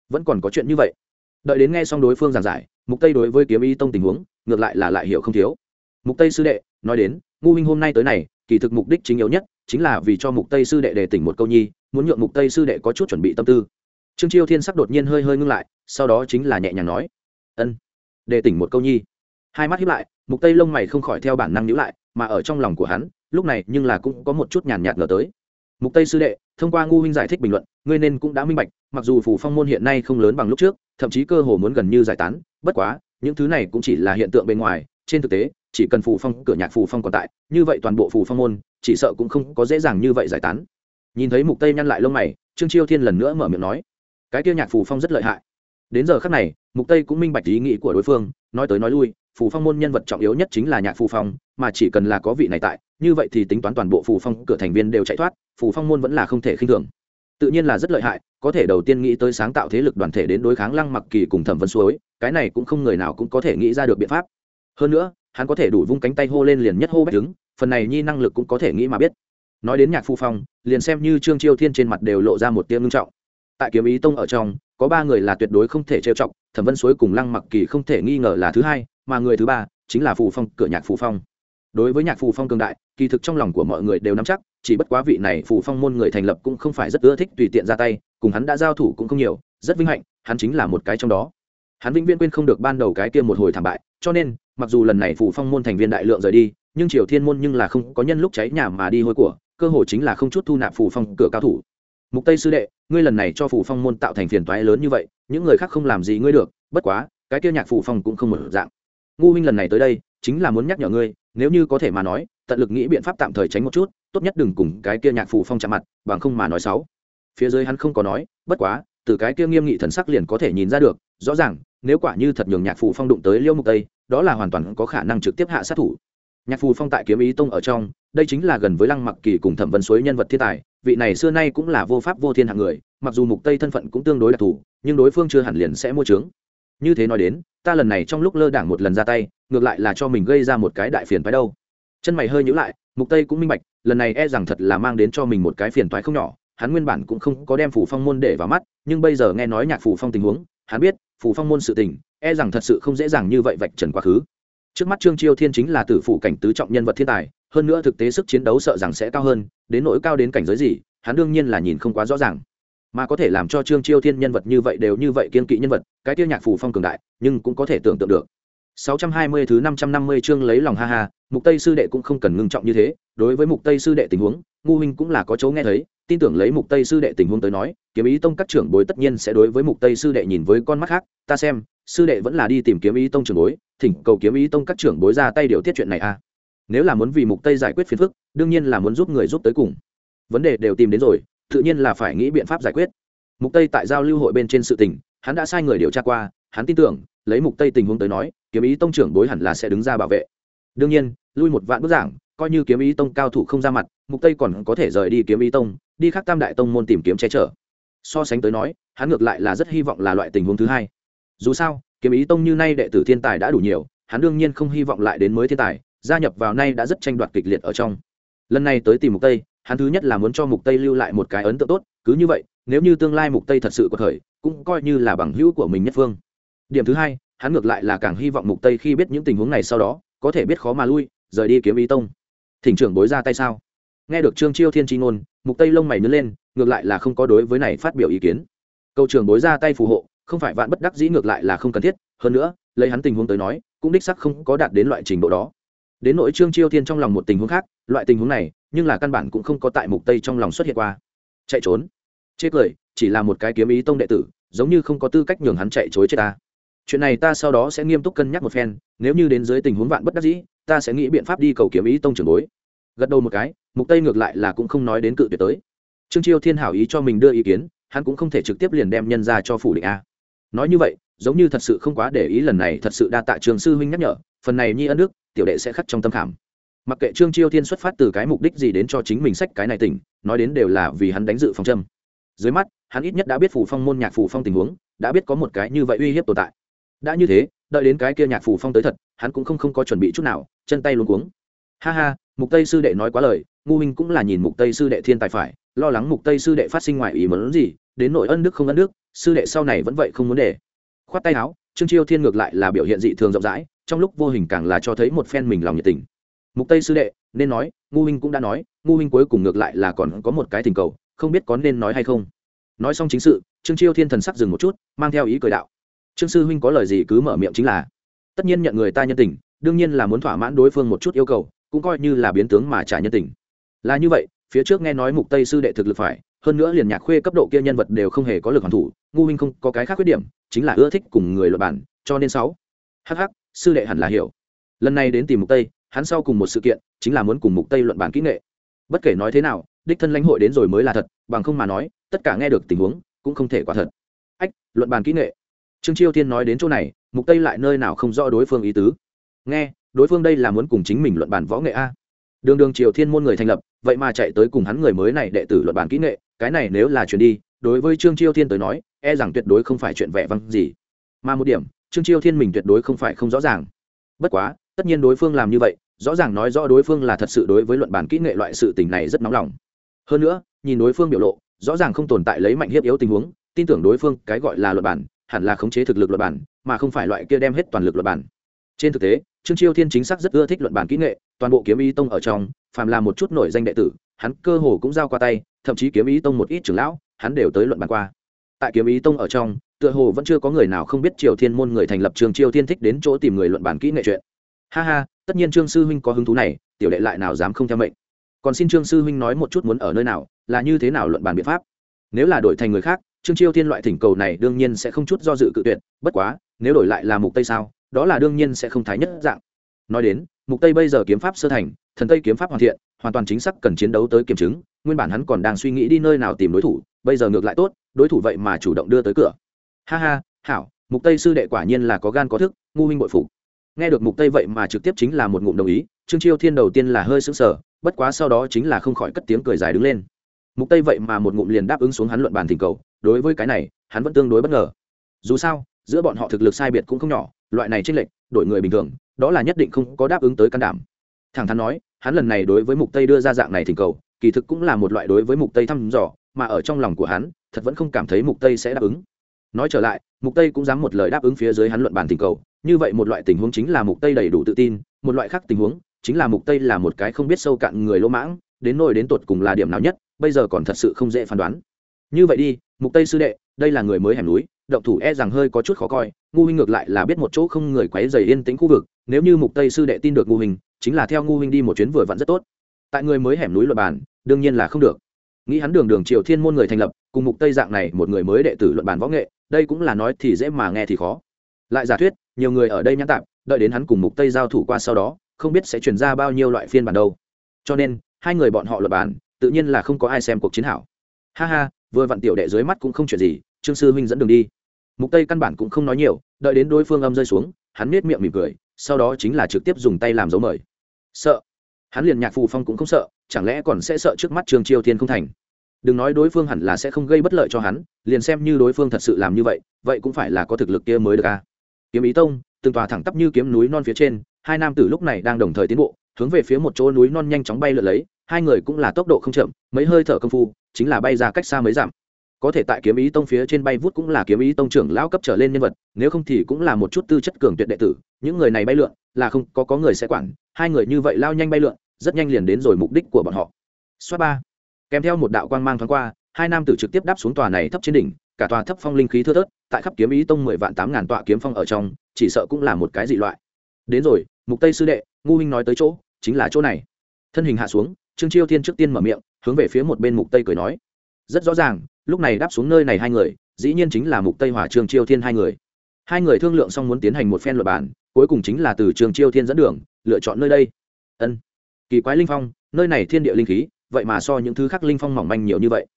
Vẫn còn có chuyện như vậy. Đợi đến nghe xong đối phương giảng giải, mục tây đối với kiếm y tông tình huống, ngược lại là lại hiểu không thiếu. Mục tây sư đệ, nói đến, ngu huynh hôm nay tới này, kỳ thực mục đích chính yếu nhất chính là vì cho mục tây sư đệ đề tỉnh một câu nhi, muốn nhượng mục tây sư đệ có chút chuẩn bị tâm tư. Trương chiêu thiên sắc đột nhiên hơi hơi ngưng lại, sau đó chính là nhẹ nhàng nói, ân, đề tỉnh một câu nhi. Hai mắt hiếp lại, mục tây lông mày không khỏi theo bản năng nhíu lại, mà ở trong lòng của hắn, lúc này nhưng là cũng có một chút nhàn nhạt ngờ tới mục tây sư đệ, thông qua ngu huynh giải thích bình luận, ngươi nên cũng đã minh bạch, mặc dù phù phong môn hiện nay không lớn bằng lúc trước, thậm chí cơ hồ muốn gần như giải tán, bất quá, những thứ này cũng chỉ là hiện tượng bên ngoài, trên thực tế, chỉ cần phù phong, cửa nhạc phù phong còn tại, như vậy toàn bộ phù phong môn, chỉ sợ cũng không có dễ dàng như vậy giải tán. Nhìn thấy mục tây nhăn lại lông mày, trương chiêu thiên lần nữa mở miệng nói, cái kia nhạc phù phong rất lợi hại. Đến giờ khắc này, mục tây cũng minh bạch ý nghĩ của đối phương, nói tới nói lui, phù phong môn nhân vật trọng yếu nhất chính là nhạc phù phong mà chỉ cần là có vị này tại, như vậy thì tính toán toàn bộ phù phong cửa thành viên đều chạy thoát, phù phong môn vẫn là không thể khinh thường. Tự nhiên là rất lợi hại, có thể đầu tiên nghĩ tới sáng tạo thế lực đoàn thể đến đối kháng lăng mặc kỳ cùng thẩm vân suối, cái này cũng không người nào cũng có thể nghĩ ra được biện pháp. Hơn nữa, hắn có thể đủ vung cánh tay hô lên liền nhất hô bách đứng, phần này nhi năng lực cũng có thể nghĩ mà biết. Nói đến nhạc phu phong, liền xem như trương chiêu thiên trên mặt đều lộ ra một tiếng ngưng trọng. Tại kiếm ý tông ở trong, có ba người là tuyệt đối không thể trêu chọc, thẩm vân suối cùng lăng mặc kỳ không thể nghi ngờ là thứ hai, mà người thứ ba chính là phù phong, cửa nhạc phù phong đối với nhạc phù phong cường đại, kỳ thực trong lòng của mọi người đều nắm chắc, chỉ bất quá vị này phù phong môn người thành lập cũng không phải rất ưa thích tùy tiện ra tay, cùng hắn đã giao thủ cũng không nhiều, rất vinh hạnh, hắn chính là một cái trong đó. Hắn vĩnh viễn quên không được ban đầu cái kia một hồi thảm bại, cho nên, mặc dù lần này phù phong môn thành viên đại lượng rời đi, nhưng triều thiên môn nhưng là không có nhân lúc cháy nhà mà đi hôi của, cơ hội chính là không chút thu nạp phù phong cửa cao thủ. Mục tây sư đệ, ngươi lần này cho phù phong môn tạo thành phiền toái lớn như vậy, những người khác không làm gì ngươi được, bất quá, cái kia nhạc phù phong cũng không mở dạng. Ngu huynh lần này tới đây, chính là muốn nhắc nhở ngươi nếu như có thể mà nói, tận lực nghĩ biện pháp tạm thời tránh một chút, tốt nhất đừng cùng cái kia nhạc phủ phong chạm mặt, bằng không mà nói xấu. Phía dưới hắn không có nói, bất quá, từ cái kia nghiêm nghị thần sắc liền có thể nhìn ra được, rõ ràng, nếu quả như thật nhường nhạc phủ phong đụng tới liêu mục tây, đó là hoàn toàn có khả năng trực tiếp hạ sát thủ. Nhạc phù phong tại kiếm ý tông ở trong, đây chính là gần với lăng mặc kỳ cùng thẩm vân suối nhân vật thiên tài, vị này xưa nay cũng là vô pháp vô thiên hạng người, mặc dù mục tây thân phận cũng tương đối đặc thù, nhưng đối phương chưa hẳn liền sẽ mua trướng như thế nói đến, ta lần này trong lúc lơ đảng một lần ra tay, ngược lại là cho mình gây ra một cái đại phiền phái đâu. Chân mày hơi nhíu lại, mục tây cũng minh bạch, lần này e rằng thật là mang đến cho mình một cái phiền toái không nhỏ, hắn nguyên bản cũng không có đem phủ phong môn để vào mắt, nhưng bây giờ nghe nói nhạc phủ phong tình huống, hắn biết phủ phong môn sự tình e rằng thật sự không dễ dàng như vậy vạch trần quá khứ. Trước mắt trương chiêu thiên chính là tử phủ cảnh tứ trọng nhân vật thiên tài, hơn nữa thực tế sức chiến đấu sợ rằng sẽ cao hơn, đến nỗi cao đến cảnh giới gì, hắn đương nhiên là nhìn không quá rõ ràng mà có thể làm cho trương chiêu thiên nhân vật như vậy đều như vậy kiên kỵ nhân vật cái tiêu nhạc phủ phong cường đại nhưng cũng có thể tưởng tượng được 620 thứ 550 chương lấy lòng ha ha, Mục Tây sư đệ cũng không cần ngưng trọng như thế, đối với Mục Tây sư đệ tình huống, ngu huynh cũng là có chỗ nghe thấy, tin tưởng lấy Mục Tây sư đệ tình huống tới nói, kiếm ý tông các trưởng bối tất nhiên sẽ đối với Mục Tây sư đệ nhìn với con mắt khác, ta xem, sư đệ vẫn là đi tìm kiếm ý tông trưởng bối, thỉnh cầu kiếm ý tông các trưởng bối ra tay điều tiết chuyện này a. À. Nếu là muốn vì Mục Tây giải quyết phiền phức, đương nhiên là muốn giúp người giúp tới cùng. Vấn đề đều tìm đến rồi, tự nhiên là phải nghĩ biện pháp giải quyết. Mục Tây tại giao lưu hội bên trên sự tình, hắn đã sai người điều tra qua, hắn tin tưởng, lấy Mục Tây tình huống tới nói, kiếm ý tông trưởng bối hẳn là sẽ đứng ra bảo vệ. Đương nhiên lui một vạn bước giảng coi như kiếm ý tông cao thủ không ra mặt mục tây còn có thể rời đi kiếm ý tông đi khắc tam đại tông môn tìm kiếm che chở. So sánh tới nói hắn ngược lại là rất hy vọng là loại tình huống thứ hai. Dù sao kiếm ý tông như nay đệ tử thiên tài đã đủ nhiều hắn đương nhiên không hy vọng lại đến mới thiên tài gia nhập vào nay đã rất tranh đoạt kịch liệt ở trong. Lần này tới tìm mục tây hắn thứ nhất là muốn cho mục tây lưu lại một cái ấn tượng tốt, cứ như vậy, nếu như tương lai mục tây thật sự có thời, cũng coi như là bằng hữu của mình nhất phương. Điểm thứ hai, hắn ngược lại là càng hy vọng mục tây khi biết những tình huống này sau đó, có thể biết khó mà lui, rời đi kiếm ý tông. Thỉnh trưởng bối ra tay sao? Nghe được trương chiêu thiên tri ngôn, mục tây lông mày nứt lên, ngược lại là không có đối với này phát biểu ý kiến. Câu trưởng bối ra tay phù hộ, không phải vạn bất đắc dĩ ngược lại là không cần thiết, hơn nữa, lấy hắn tình huống tới nói, cũng đích sắc không có đạt đến loại trình độ đó. Đến nỗi trương chiêu thiên trong lòng một tình huống khác loại tình huống này, nhưng là căn bản cũng không có tại mục tây trong lòng xuất hiện qua. Chạy trốn. Chết cười, chỉ là một cái kiếm ý tông đệ tử, giống như không có tư cách nhường hắn chạy chối chết ta. Chuyện này ta sau đó sẽ nghiêm túc cân nhắc một phen, nếu như đến dưới tình huống vạn bất đắc dĩ, ta sẽ nghĩ biện pháp đi cầu kiếm ý tông trưởng bối. Gật đầu một cái, mục tây ngược lại là cũng không nói đến cự tuyệt tới. Trương chiêu thiên hảo ý cho mình đưa ý kiến, hắn cũng không thể trực tiếp liền đem nhân ra cho phủ định a. Nói như vậy, giống như thật sự không quá để ý lần này thật sự đa tạ trường sư huynh nhắc nhở, phần này nhi ân đức, tiểu đệ sẽ khắc trong tâm khảm mặc kệ trương chiêu thiên xuất phát từ cái mục đích gì đến cho chính mình sách cái này tỉnh, nói đến đều là vì hắn đánh dự phòng châm. Dưới mắt, hắn ít nhất đã biết phủ phong môn nhạc phủ phong tình huống, đã biết có một cái như vậy uy hiếp tồn tại. Đã như thế, đợi đến cái kia nhạc phủ phong tới thật, hắn cũng không không có chuẩn bị chút nào, chân tay luôn cuống. Ha ha, mục tây sư đệ nói quá lời, ngu minh cũng là nhìn mục tây sư đệ thiên tài phải, lo lắng mục tây sư đệ phát sinh ngoài ý muốn gì, đến nội ân đức không ân đức, sư đệ sau này vẫn vậy không muốn để. Khoát tay áo, trương chiêu thiên ngược lại là biểu hiện dị thường rộng rãi, trong lúc vô hình càng là cho thấy một phen mình lòng nhiệt tình mục tây sư đệ, nên nói, ngu minh cũng đã nói, ngu minh cuối cùng ngược lại là còn có một cái tình cầu, không biết có nên nói hay không. Nói xong chính sự, trương chiêu thiên thần sắc dừng một chút, mang theo ý cười đạo. Trương sư huynh có lời gì cứ mở miệng chính là, tất nhiên nhận người ta nhân tình, đương nhiên là muốn thỏa mãn đối phương một chút yêu cầu, cũng coi như là biến tướng mà trả nhân tình. Là như vậy, phía trước nghe nói mục tây sư đệ thực lực phải, hơn nữa liền nhạc khuê cấp độ kia nhân vật đều không hề có lực hoàn thủ, ngu huynh không có cái khác khuyết điểm, chính là ưa thích cùng người luật bản cho nên sáu. Hh sư đệ hẳn là hiểu. Lần này đến tìm mục tây hắn sau cùng một sự kiện chính là muốn cùng mục tây luận bản kỹ nghệ bất kể nói thế nào đích thân lãnh hội đến rồi mới là thật bằng không mà nói tất cả nghe được tình huống cũng không thể quả thật ách luận bàn kỹ nghệ trương chiêu thiên nói đến chỗ này mục tây lại nơi nào không rõ đối phương ý tứ nghe đối phương đây là muốn cùng chính mình luận bàn võ nghệ a đường đường triều thiên môn người thành lập vậy mà chạy tới cùng hắn người mới này đệ tử luận bàn kỹ nghệ cái này nếu là chuyện đi đối với trương chiêu thiên tới nói e rằng tuyệt đối không phải chuyện vẻ vang gì mà một điểm trương chiêu thiên mình tuyệt đối không phải không rõ ràng bất quá tất nhiên đối phương làm như vậy, rõ ràng nói rõ đối phương là thật sự đối với luận bàn kỹ nghệ loại sự tình này rất nóng lòng. Hơn nữa, nhìn đối phương biểu lộ, rõ ràng không tồn tại lấy mạnh hiếp yếu tình huống, tin tưởng đối phương cái gọi là luận bản hẳn là khống chế thực lực luật bản mà không phải loại kia đem hết toàn lực luật bản trên thực tế, trương chiêu thiên chính xác rất ưa thích luận bản kỹ nghệ, toàn bộ kiếm ý tông ở trong, phàm là một chút nổi danh đệ tử, hắn cơ hồ cũng giao qua tay, thậm chí kiếm ý tông một ít trưởng lão, hắn đều tới luận bàn qua. Tại kiếm ý tông ở trong, tựa hồ vẫn chưa có người nào không biết triều thiên môn người thành lập trường triều thiên thích đến chỗ tìm người luận bàn kỹ nghệ chuyện ha ha, tất nhiên trương sư huynh có hứng thú này, tiểu đệ lại nào dám không theo mệnh. Còn xin trương sư huynh nói một chút muốn ở nơi nào, là như thế nào luận bàn biện pháp. Nếu là đổi thành người khác, trương chiêu thiên loại thỉnh cầu này đương nhiên sẽ không chút do dự cự tuyệt, bất quá, nếu đổi lại là mục tây sao, đó là đương nhiên sẽ không thái nhất dạng. Nói đến, mục tây bây giờ kiếm pháp sơ thành, thần tây kiếm pháp hoàn thiện, hoàn toàn chính xác cần chiến đấu tới kiểm chứng, nguyên bản hắn còn đang suy nghĩ đi nơi nào tìm đối thủ, bây giờ ngược lại tốt, đối thủ vậy mà chủ động đưa tới cửa. Ha ha, hảo, mục tây sư đệ quả nhiên là có gan có thức, ngu minh bội phục nghe được mục tây vậy mà trực tiếp chính là một ngụm đồng ý, trương chiêu thiên đầu tiên là hơi sững sờ, bất quá sau đó chính là không khỏi cất tiếng cười dài đứng lên. Mục tây vậy mà một ngụm liền đáp ứng xuống hắn luận bàn thỉnh cầu, đối với cái này, hắn vẫn tương đối bất ngờ. Dù sao, giữa bọn họ thực lực sai biệt cũng không nhỏ, loại này tranh lệch, đổi người bình thường, đó là nhất định không có đáp ứng tới can đảm. Thẳng thắn nói, hắn lần này đối với mục tây đưa ra dạng này thỉnh cầu, kỳ thực cũng là một loại đối với mục tây thăm dò, mà ở trong lòng của hắn, thật vẫn không cảm thấy mục tây sẽ đáp ứng. Nói trở lại, mục tây cũng dám một lời đáp ứng phía dưới hắn luận bàn thỉnh cầu như vậy một loại tình huống chính là mục tây đầy đủ tự tin, một loại khác tình huống chính là mục tây là một cái không biết sâu cạn người lỗ mãng, đến nỗi đến tột cùng là điểm nào nhất, bây giờ còn thật sự không dễ phán đoán. Như vậy đi, mục tây sư đệ, đây là người mới hẻm núi, động thủ e rằng hơi có chút khó coi, ngu huynh ngược lại là biết một chỗ không người quấy dày yên tĩnh khu vực, nếu như mục tây sư đệ tin được ngu huynh, chính là theo ngu huynh đi một chuyến vừa vặn rất tốt. Tại người mới hẻm núi luật bàn, đương nhiên là không được. Nghĩ hắn đường đường triều thiên môn người thành lập, cùng mục tây dạng này một người mới đệ tử luận bàn võ nghệ, đây cũng là nói thì dễ mà nghe thì khó. Lại giả thuyết nhiều người ở đây nhãn tạm đợi đến hắn cùng mục tây giao thủ qua sau đó, không biết sẽ chuyển ra bao nhiêu loại phiên bản đâu. Cho nên, hai người bọn họ luật bàn, tự nhiên là không có ai xem cuộc chiến hảo. Ha ha, vừa vặn tiểu đệ dưới mắt cũng không chuyện gì, trương sư huynh dẫn đường đi. Mục tây căn bản cũng không nói nhiều, đợi đến đối phương âm rơi xuống, hắn nết miệng mỉm cười, sau đó chính là trực tiếp dùng tay làm dấu mời. Sợ. Hắn liền nhạc phù phong cũng không sợ, chẳng lẽ còn sẽ sợ trước mắt trương chiêu thiên không thành? Đừng nói đối phương hẳn là sẽ không gây bất lợi cho hắn, liền xem như đối phương thật sự làm như vậy vậy cũng phải là có thực lực kia mới được a kiếm ý tông, từng tòa thẳng tắp như kiếm núi non phía trên, hai nam tử lúc này đang đồng thời tiến bộ, hướng về phía một chỗ núi non nhanh chóng bay lượn lấy, hai người cũng là tốc độ không chậm, mấy hơi thở công phu, chính là bay ra cách xa mấy dặm. Có thể tại kiếm ý tông phía trên bay vút cũng là kiếm ý tông trưởng lão cấp trở lên nhân vật, nếu không thì cũng là một chút tư chất cường tuyệt đệ tử, những người này bay lượn, là không có có người sẽ quản, hai người như vậy lao nhanh bay lượn, rất nhanh liền đến rồi mục đích của bọn họ. Xoát ba. Kèm theo một đạo quang mang thoáng qua, hai nam tử trực tiếp đáp xuống tòa này thấp trên đỉnh, cả tòa thấp phong linh khí thưa thớt tại khắp kiếm ý tông mười vạn tám ngàn tọa kiếm phong ở trong, chỉ sợ cũng là một cái dị loại. Đến rồi, mục tây sư đệ, ngu huynh nói tới chỗ, chính là chỗ này. Thân hình hạ xuống, trương chiêu thiên trước tiên mở miệng, hướng về phía một bên mục tây cười nói. Rất rõ ràng, lúc này đáp xuống nơi này hai người, dĩ nhiên chính là mục tây hỏa trương chiêu thiên hai người. Hai người thương lượng xong muốn tiến hành một phen luật bản cuối cùng chính là từ trường chiêu thiên dẫn đường, lựa chọn nơi đây. Ân. Kỳ quái linh phong, nơi này thiên địa linh khí, vậy mà so những thứ khác linh phong mỏng manh nhiều như vậy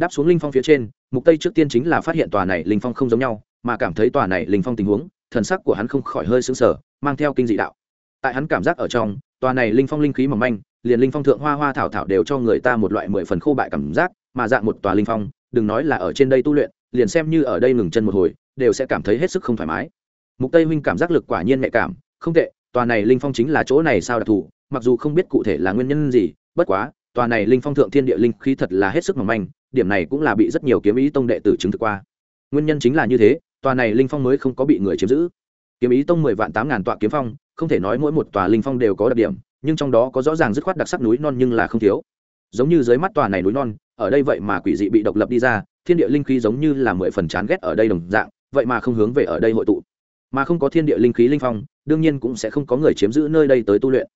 đáp xuống linh phong phía trên, mục tây trước tiên chính là phát hiện tòa này linh phong không giống nhau, mà cảm thấy tòa này linh phong tình huống, thần sắc của hắn không khỏi hơi sững sờ, mang theo kinh dị đạo. Tại hắn cảm giác ở trong, tòa này linh phong linh khí mỏng manh, liền linh phong thượng hoa hoa thảo thảo đều cho người ta một loại mười phần khô bại cảm giác, mà dạng một tòa linh phong, đừng nói là ở trên đây tu luyện, liền xem như ở đây ngừng chân một hồi, đều sẽ cảm thấy hết sức không thoải mái. Mục tây huynh cảm giác lực quả nhiên nhạy cảm, không tệ, tòa này linh phong chính là chỗ này sao đặc thù, mặc dù không biết cụ thể là nguyên nhân gì, bất quá tòa này linh phong thượng thiên địa linh khí thật là hết sức mỏng manh, điểm này cũng là bị rất nhiều kiếm ý tông đệ tử chứng thực qua. Nguyên nhân chính là như thế, tòa này linh phong mới không có bị người chiếm giữ. Kiếm ý tông mười vạn tám ngàn tọa kiếm phong, không thể nói mỗi một tòa linh phong đều có đặc điểm, nhưng trong đó có rõ ràng dứt khoát đặc sắc núi non nhưng là không thiếu. Giống như dưới mắt tòa này núi non, ở đây vậy mà quỷ dị bị độc lập đi ra, thiên địa linh khí giống như là mười phần chán ghét ở đây đồng dạng, vậy mà không hướng về ở đây hội tụ. Mà không có thiên địa linh khí linh phong, đương nhiên cũng sẽ không có người chiếm giữ nơi đây tới tu luyện.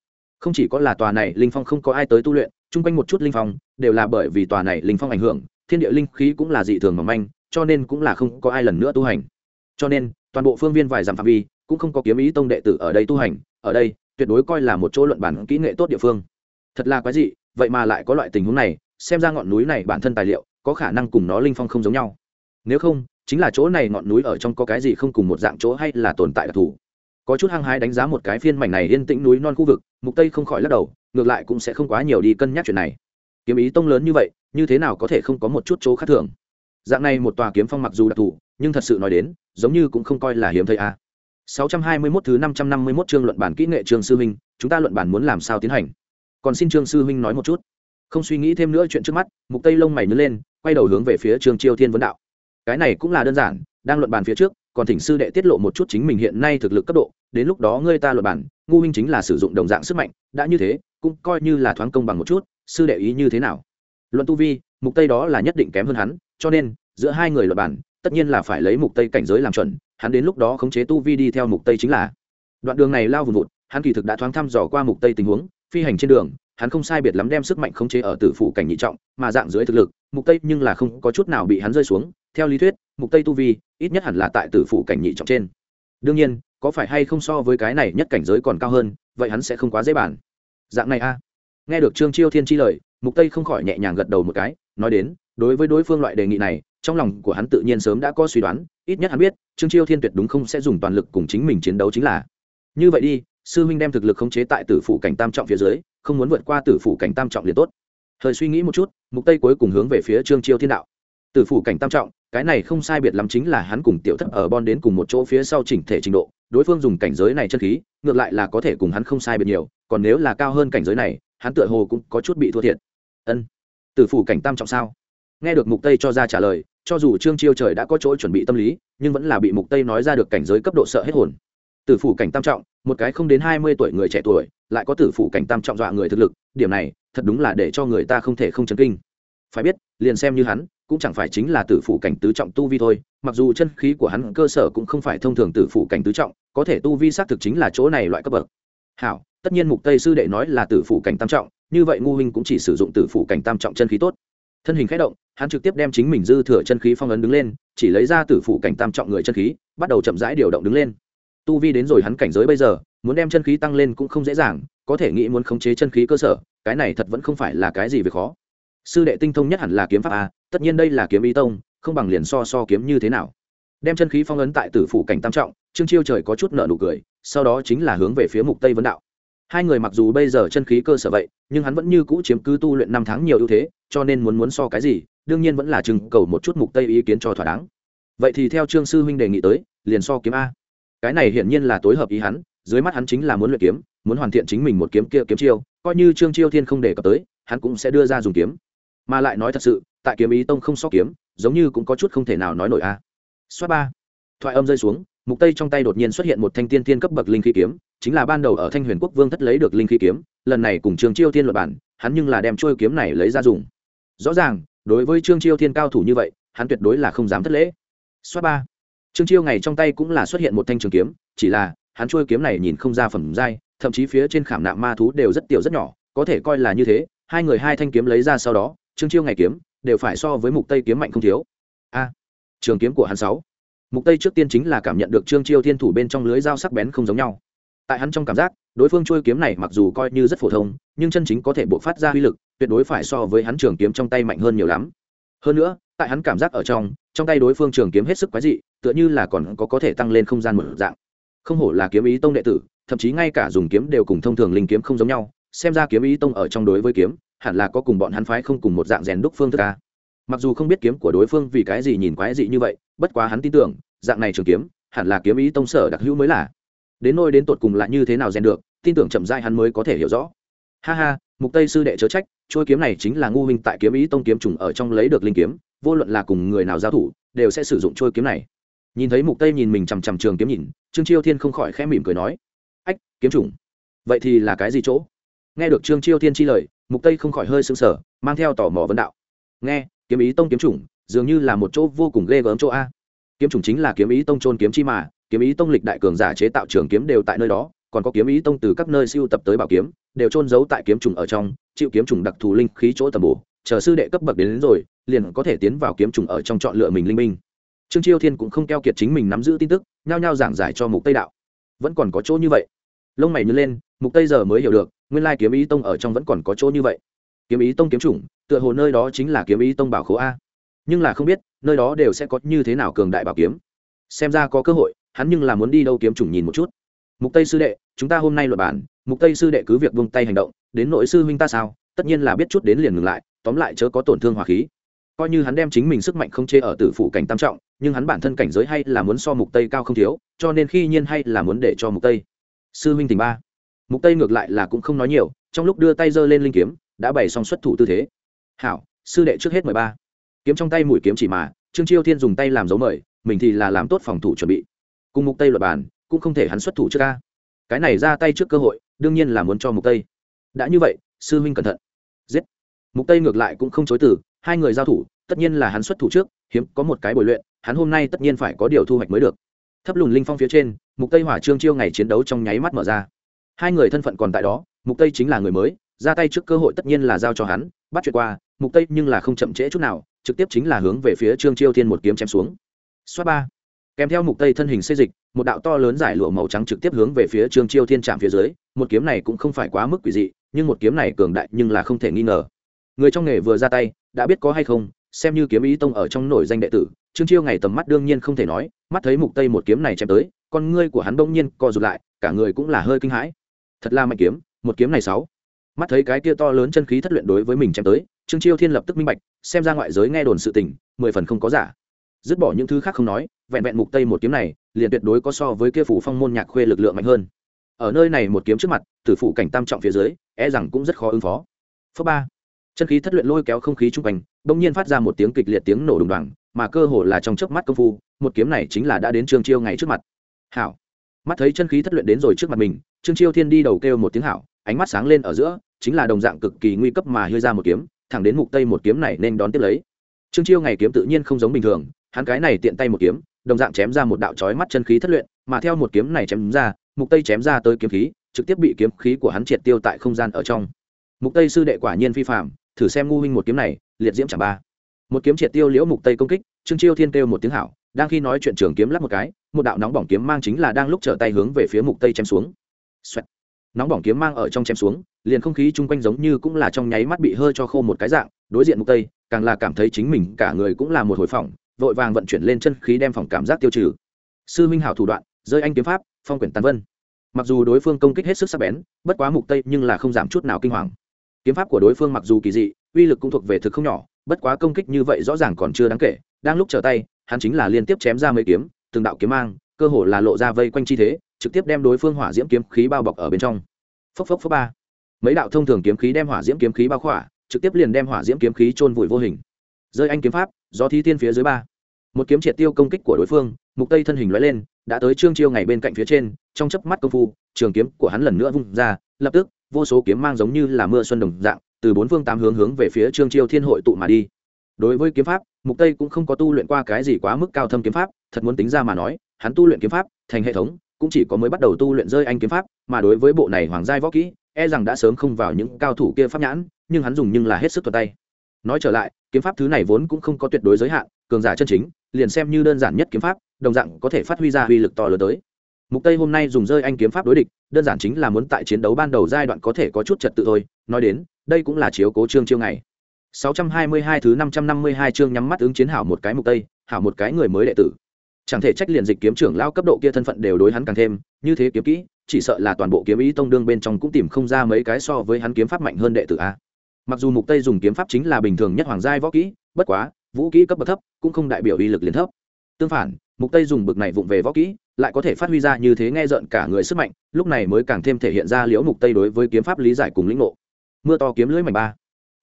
Không chỉ có là tòa này linh phong không có ai tới tu luyện chung quanh một chút linh phong, đều là bởi vì tòa này linh phong ảnh hưởng, thiên địa linh khí cũng là dị thường mỏng manh, cho nên cũng là không có ai lần nữa tu hành. Cho nên, toàn bộ phương viên vài dặm phạm vi, cũng không có kiếm ý tông đệ tử ở đây tu hành. Ở đây, tuyệt đối coi là một chỗ luận bản kỹ nghệ tốt địa phương. Thật là quái dị, vậy mà lại có loại tình huống này, xem ra ngọn núi này bản thân tài liệu, có khả năng cùng nó linh phong không giống nhau. Nếu không, chính là chỗ này ngọn núi ở trong có cái gì không cùng một dạng chỗ hay là tồn tại đặc thù? Có chút hăng hái đánh giá một cái phiên mảnh này yên tĩnh núi non khu vực mục tây không khỏi lắc đầu ngược lại cũng sẽ không quá nhiều đi cân nhắc chuyện này kiếm ý tông lớn như vậy như thế nào có thể không có một chút chỗ khác thường dạng này một tòa kiếm phong mặc dù đặc thù nhưng thật sự nói đến giống như cũng không coi là hiếm thấy a à. 621 thứ 551 chương luận bản kỹ nghệ trường sư huynh, chúng ta luận bản muốn làm sao tiến hành? Còn xin Trương sư huynh nói một chút. Không suy nghĩ thêm nữa chuyện trước mắt, Mục Tây lông mày nhớ lên, quay đầu hướng về phía Trương Chiêu Thiên vấn đạo. Cái này cũng là đơn giản, đang luận bàn phía trước, còn thỉnh sư đệ tiết lộ một chút chính mình hiện nay thực lực cấp độ, đến lúc đó ngươi ta luận bản, ngu huynh chính là sử dụng đồng dạng sức mạnh, đã như thế, cũng coi như là thoáng công bằng một chút, sư đệ ý như thế nào? Luận tu vi, Mục Tây đó là nhất định kém hơn hắn, cho nên giữa hai người luật bản tất nhiên là phải lấy mục tây cảnh giới làm chuẩn hắn đến lúc đó khống chế tu vi đi theo mục tây chính là đoạn đường này lao vùn vụt hắn kỳ thực đã thoáng thăm dò qua mục tây tình huống phi hành trên đường hắn không sai biệt lắm đem sức mạnh khống chế ở tử phủ cảnh nhị trọng mà dạng dưới thực lực mục tây nhưng là không có chút nào bị hắn rơi xuống theo lý thuyết mục tây tu vi ít nhất hẳn là tại tử phủ cảnh nhị trọng trên. Đương nhiên, có phải hay không so với cái này nhất cảnh giới còn cao hơn, vậy hắn sẽ không quá dễ bàn. dạng này a. Nghe được trương chiêu thiên chi lời, mục tây không khỏi nhẹ nhàng gật đầu một cái, nói đến, đối với đối phương loại đề nghị này, trong lòng của hắn tự nhiên sớm đã có suy đoán, ít nhất hắn biết, trương chiêu thiên tuyệt đúng không sẽ dùng toàn lực cùng chính mình chiến đấu chính là. Như vậy đi, sư huynh đem thực lực khống chế tại tử phủ cảnh tam trọng phía dưới, không muốn vượt qua tử phủ cảnh tam trọng liền tốt. Thời suy nghĩ một chút, mục tây cuối cùng hướng về phía trương chiêu thiên đạo. Tử phủ cảnh tam trọng cái này không sai biệt lắm chính là hắn cùng tiểu thất ở bon đến cùng một chỗ phía sau chỉnh thể trình độ, đối phương dùng cảnh giới này chân khí, ngược lại là có thể cùng hắn không sai biệt nhiều, còn nếu là cao hơn cảnh giới này, hắn tựa hồ cũng có chút bị thua thiệt. Ân, tử phủ cảnh tam trọng sao? Nghe được mục tây cho ra trả lời, cho dù trương chiêu trời đã có chỗ chuẩn bị tâm lý, nhưng vẫn là bị mục tây nói ra được cảnh giới cấp độ sợ hết hồn. Tử phủ cảnh tam trọng, một cái không đến 20 tuổi người trẻ tuổi, lại có tử phủ cảnh tam trọng dọa người thực lực, điểm này, thật đúng là để cho người ta không thể không chấn kinh. Phải biết, liền xem như hắn cũng chẳng phải chính là tử phủ cảnh tứ trọng tu vi thôi, mặc dù chân khí của hắn cơ sở cũng không phải thông thường tử phủ cảnh tứ trọng, có thể tu vi xác thực chính là chỗ này loại cấp bậc. Hảo, tất nhiên mục tây sư đệ nói là tử phủ cảnh tam trọng, như vậy ngu huynh cũng chỉ sử dụng tử phủ cảnh tam trọng chân khí tốt. Thân hình khẽ động, hắn trực tiếp đem chính mình dư thừa chân khí phong ấn đứng lên, chỉ lấy ra tử phủ cảnh tam trọng người chân khí, bắt đầu chậm rãi điều động đứng lên. Tu vi đến rồi hắn cảnh giới bây giờ, muốn đem chân khí tăng lên cũng không dễ dàng, có thể nghĩ muốn khống chế chân khí cơ sở, cái này thật vẫn không phải là cái gì về khó. Sư đệ tinh thông nhất hẳn là kiếm pháp a tất nhiên đây là kiếm ý tông, không bằng liền so so kiếm như thế nào. Đem chân khí phong ấn tại tử phủ cảnh tam trọng, trương chiêu trời có chút nợ nụ cười, sau đó chính là hướng về phía mục tây vấn đạo. Hai người mặc dù bây giờ chân khí cơ sở vậy, nhưng hắn vẫn như cũ chiếm cứ tu luyện năm tháng nhiều ưu thế, cho nên muốn muốn so cái gì, đương nhiên vẫn là chừng cầu một chút mục tây ý kiến cho thỏa đáng. Vậy thì theo trương sư huynh đề nghị tới, liền so kiếm a. Cái này hiển nhiên là tối hợp ý hắn, dưới mắt hắn chính là muốn luyện kiếm, muốn hoàn thiện chính mình một kiếm kia kiếm chiêu, coi như trương chiêu thiên không đề cập tới, hắn cũng sẽ đưa ra dùng kiếm mà lại nói thật sự, tại kiếm ý tông không so kiếm, giống như cũng có chút không thể nào nói nổi a. À. ba. Thoại âm rơi xuống, mục tây trong tay đột nhiên xuất hiện một thanh tiên thiên cấp bậc linh khí kiếm, chính là ban đầu ở thanh huyền quốc vương thất lấy được linh khí kiếm, lần này cùng trương chiêu thiên luật bản, hắn nhưng là đem trôi kiếm này lấy ra dùng. Rõ ràng, đối với trương chiêu thiên cao thủ như vậy, hắn tuyệt đối là không dám thất lễ. Xoát ba. Trương chiêu ngày trong tay cũng là xuất hiện một thanh trường kiếm, chỉ là, hắn trôi kiếm này nhìn không ra phẩm giai, thậm chí phía trên khảm nạm ma thú đều rất tiểu rất nhỏ, có thể coi là như thế, hai người hai thanh kiếm lấy ra sau đó trương chiêu ngày kiếm, đều phải so với mục tây kiếm mạnh không thiếu. A, trường kiếm của hắn sáu. Mục tây trước tiên chính là cảm nhận được trương chiêu thiên thủ bên trong lưới dao sắc bén không giống nhau. Tại hắn trong cảm giác, đối phương trôi kiếm này mặc dù coi như rất phổ thông, nhưng chân chính có thể buộc phát ra uy lực, tuyệt đối phải so với hắn trường kiếm trong tay mạnh hơn nhiều lắm. Hơn nữa, tại hắn cảm giác ở trong trong tay đối phương trường kiếm hết sức quái dị, tựa như là còn có có thể tăng lên không gian một dạng. Không hổ là kiếm ý tông đệ tử, thậm chí ngay cả dùng kiếm đều cùng thông thường linh kiếm không giống nhau, xem ra kiếm ý tông ở trong đối với kiếm hẳn là có cùng bọn hắn phái không cùng một dạng rèn đúc phương thức a mặc dù không biết kiếm của đối phương vì cái gì nhìn quái dị như vậy, bất quá hắn tin tưởng, dạng này trường kiếm, hẳn là kiếm ý tông sở đặc hữu mới là. Đến nôi đến tột cùng là như thế nào rèn được, tin tưởng chậm dai hắn mới có thể hiểu rõ. Ha ha, mục tây sư đệ chớ trách trôi kiếm này chính là ngu huynh tại kiếm ý tông kiếm trùng ở trong lấy được linh kiếm, vô luận là cùng người nào giao thủ, đều sẽ sử dụng trôi kiếm này. Nhìn thấy mục tây nhìn mình chằm chằm trường kiếm nhìn, trương chiêu thiên không khỏi khẽ mỉm cười nói, ách, kiếm trùng, vậy thì là cái gì chỗ? Nghe được trương chiêu thiên chi lời mục tây không khỏi hơi sững sờ mang theo tò mò vấn đạo. Nghe kiếm ý tông kiếm trùng dường như là một chỗ vô cùng ghê gớm chỗ a. Kiếm trùng chính là kiếm ý tông trôn kiếm chi mà kiếm ý tông lịch đại cường giả chế tạo trường kiếm đều tại nơi đó còn có kiếm ý tông từ các nơi siêu tập tới bảo kiếm đều trôn giấu tại kiếm trùng ở trong chịu kiếm trùng đặc thù linh khí chỗ tầm bổ chờ sư đệ cấp bậc đến, đến rồi liền có thể tiến vào kiếm trùng ở trong chọn lựa mình linh minh. Trương chiêu thiên cũng không keo kiệt chính mình nắm giữ tin tức nhao nhao giảng giải cho mục tây đạo. Vẫn còn có chỗ như vậy. Lông mày nhớ lên mục tây giờ mới hiểu được nguyên lai kiếm ý tông ở trong vẫn còn có chỗ như vậy. Kiếm ý tông kiếm chủng, tựa hồ nơi đó chính là kiếm ý tông bảo khố a. Nhưng là không biết, nơi đó đều sẽ có như thế nào cường đại bảo kiếm. Xem ra có cơ hội, hắn nhưng là muốn đi đâu kiếm chủng nhìn một chút. Mục tây sư đệ, chúng ta hôm nay luật bản mục tây sư đệ cứ việc buông tay hành động, đến nội sư huynh ta sao, tất nhiên là biết chút đến liền ngừng lại, tóm lại chớ có tổn thương hòa khí. Coi như hắn đem chính mình sức mạnh không chê ở tử phủ cảnh tam trọng, nhưng hắn bản thân cảnh giới hay là muốn so mục tây cao không thiếu, cho nên khi nhiên hay là muốn để cho mục tây. Sư huynh tình ba mục tây ngược lại là cũng không nói nhiều, trong lúc đưa tay giơ lên linh kiếm, đã bày xong xuất thủ tư thế. Hảo, sư đệ trước hết mười ba. Kiếm trong tay mũi kiếm chỉ mà, trương chiêu thiên dùng tay làm dấu mời, mình thì là làm tốt phòng thủ chuẩn bị. Cùng mục tây luật bàn, cũng không thể hắn xuất thủ trước ca. Cái này ra tay trước cơ hội, đương nhiên là muốn cho mục tây. Đã như vậy, sư huynh cẩn thận. Giết. Mục tây ngược lại cũng không chối từ, hai người giao thủ, tất nhiên là hắn xuất thủ trước, hiếm có một cái bồi luyện, hắn hôm nay tất nhiên phải có điều thu hoạch mới được. Thấp lùn linh phong phía trên, mục tây hỏa trương chiêu ngày chiến đấu trong nháy mắt mở ra hai người thân phận còn tại đó, mục tây chính là người mới, ra tay trước cơ hội tất nhiên là giao cho hắn, bắt chuyện qua, mục tây nhưng là không chậm trễ chút nào, trực tiếp chính là hướng về phía trương chiêu thiên một kiếm chém xuống. Xoát ba. Kèm theo mục tây thân hình xây dịch, một đạo to lớn giải lụa màu trắng trực tiếp hướng về phía trương chiêu thiên chạm phía dưới, một kiếm này cũng không phải quá mức quỷ dị, nhưng một kiếm này cường đại nhưng là không thể nghi ngờ. Người trong nghề vừa ra tay, đã biết có hay không, xem như kiếm ý tông ở trong nổi danh đệ tử, trương chiêu ngày tầm mắt đương nhiên không thể nói, mắt thấy mục tây một kiếm này chém tới, con ngươi của hắn bỗng nhiên co rụt lại, cả người cũng là hơi kinh hãi thật là mạnh kiếm, một kiếm này sáu. Mắt thấy cái kia to lớn chân khí thất luyện đối với mình chém tới, trương chiêu thiên lập tức minh bạch, xem ra ngoại giới nghe đồn sự tình, mười phần không có giả. Dứt bỏ những thứ khác không nói, vẹn vẹn mục tây một kiếm này, liền tuyệt đối có so với kia phủ phong môn nhạc khuê lực lượng mạnh hơn. Ở nơi này một kiếm trước mặt, tử phụ cảnh tam trọng phía dưới e rằng cũng rất khó ứng phó. Phớ ba. Chân khí thất luyện lôi kéo không khí trung quanh, bỗng nhiên phát ra một tiếng kịch liệt tiếng nổ đùng đoàng, mà cơ hồ là trong chớp mắt công phu, một kiếm này chính là đã đến trương chiêu ngày trước mặt. Hảo mắt thấy chân khí thất luyện đến rồi trước mặt mình, trương chiêu thiên đi đầu kêu một tiếng hảo, ánh mắt sáng lên ở giữa, chính là đồng dạng cực kỳ nguy cấp mà hơi ra một kiếm, thẳng đến mục tây một kiếm này nên đón tiếp lấy. Trương chiêu ngày kiếm tự nhiên không giống bình thường, hắn cái này tiện tay một kiếm, đồng dạng chém ra một đạo chói mắt chân khí thất luyện, mà theo một kiếm này chém ra, mục tây chém ra tới kiếm khí, trực tiếp bị kiếm khí của hắn triệt tiêu tại không gian ở trong. Mục tây sư đệ quả nhiên phi phạm thử xem ngu huynh một kiếm này, liệt diễm chẳng ba. Một kiếm triệt tiêu liễu mục tây công kích, trương chiêu thiên kêu một tiếng hảo đang khi nói chuyện trường kiếm lắp một cái, một đạo nóng bỏng kiếm mang chính là đang lúc trở tay hướng về phía mục tây chém xuống. Xoẹt. nóng bỏng kiếm mang ở trong chém xuống, liền không khí chung quanh giống như cũng là trong nháy mắt bị hơi cho khô một cái dạng, đối diện mục tây, càng là cảm thấy chính mình cả người cũng là một hồi phỏng, vội vàng vận chuyển lên chân khí đem phòng cảm giác tiêu trừ. Sư minh hảo thủ đoạn, rơi anh kiếm pháp, phong quyển tàn vân. Mặc dù đối phương công kích hết sức sắc bén, bất quá mục tây nhưng là không giảm chút nào kinh hoàng. Kiếm pháp của đối phương mặc dù kỳ dị, uy lực cũng thuộc về thực không nhỏ, bất quá công kích như vậy rõ ràng còn chưa đáng kể, đang lúc trở tay hắn chính là liên tiếp chém ra mấy kiếm, từng đạo kiếm mang, cơ hồ là lộ ra vây quanh chi thế, trực tiếp đem đối phương hỏa diễm kiếm khí bao bọc ở bên trong. Phốc phốc phốc ba. Mấy đạo thông thường kiếm khí đem hỏa diễm kiếm khí bao khỏa, trực tiếp liền đem hỏa diễm kiếm khí chôn vùi vô hình. Rơi anh kiếm pháp do thi tiên phía dưới ba. Một kiếm triệt tiêu công kích của đối phương, mục tây thân hình lóe lên, đã tới trương chiêu ngày bên cạnh phía trên, trong chớp mắt công phu, trường kiếm của hắn lần nữa vung ra, lập tức, vô số kiếm mang giống như là mưa xuân đồng dạng, từ bốn phương tám hướng hướng về phía trương chiêu thiên hội tụ mà đi. Đối với kiếm pháp mục tây cũng không có tu luyện qua cái gì quá mức cao thâm kiếm pháp, thật muốn tính ra mà nói, hắn tu luyện kiếm pháp, thành hệ thống, cũng chỉ có mới bắt đầu tu luyện rơi anh kiếm pháp, mà đối với bộ này hoàng giai võ kỹ e rằng đã sớm không vào những cao thủ kia pháp nhãn, nhưng hắn dùng nhưng là hết sức thuật tay. Nói trở lại, kiếm pháp thứ này vốn cũng không có tuyệt đối giới hạn, cường giả chân chính, liền xem như đơn giản nhất kiếm pháp, đồng dạng có thể phát huy ra uy lực to lớn tới. Mục tây hôm nay dùng rơi anh kiếm pháp đối địch, đơn giản chính là muốn tại chiến đấu ban đầu giai đoạn có thể có chút trật tự thôi, nói đến, đây cũng là chiếu cố trương chiêu ngày. 622 thứ 552 chương nhắm mắt ứng chiến hảo một cái mục tây, hảo một cái người mới đệ tử. Chẳng thể trách liền dịch kiếm trưởng lao cấp độ kia thân phận đều đối hắn càng thêm, như thế kiếm kỹ, chỉ sợ là toàn bộ kiếm ý tông đương bên trong cũng tìm không ra mấy cái so với hắn kiếm pháp mạnh hơn đệ tử a. Mặc dù mục tây dùng kiếm pháp chính là bình thường nhất hoàng giai võ kỹ, bất quá, vũ kỹ cấp bậc thấp, cũng không đại biểu uy lực liền thấp. Tương phản, mục tây dùng bực này vụng về võ kỹ, lại có thể phát huy ra như thế nghe rợn cả người sức mạnh, lúc này mới càng thêm thể hiện ra liễu mục tây đối với kiếm pháp lý giải cùng lĩnh ngộ. Mưa to kiếm lưới mảnh ba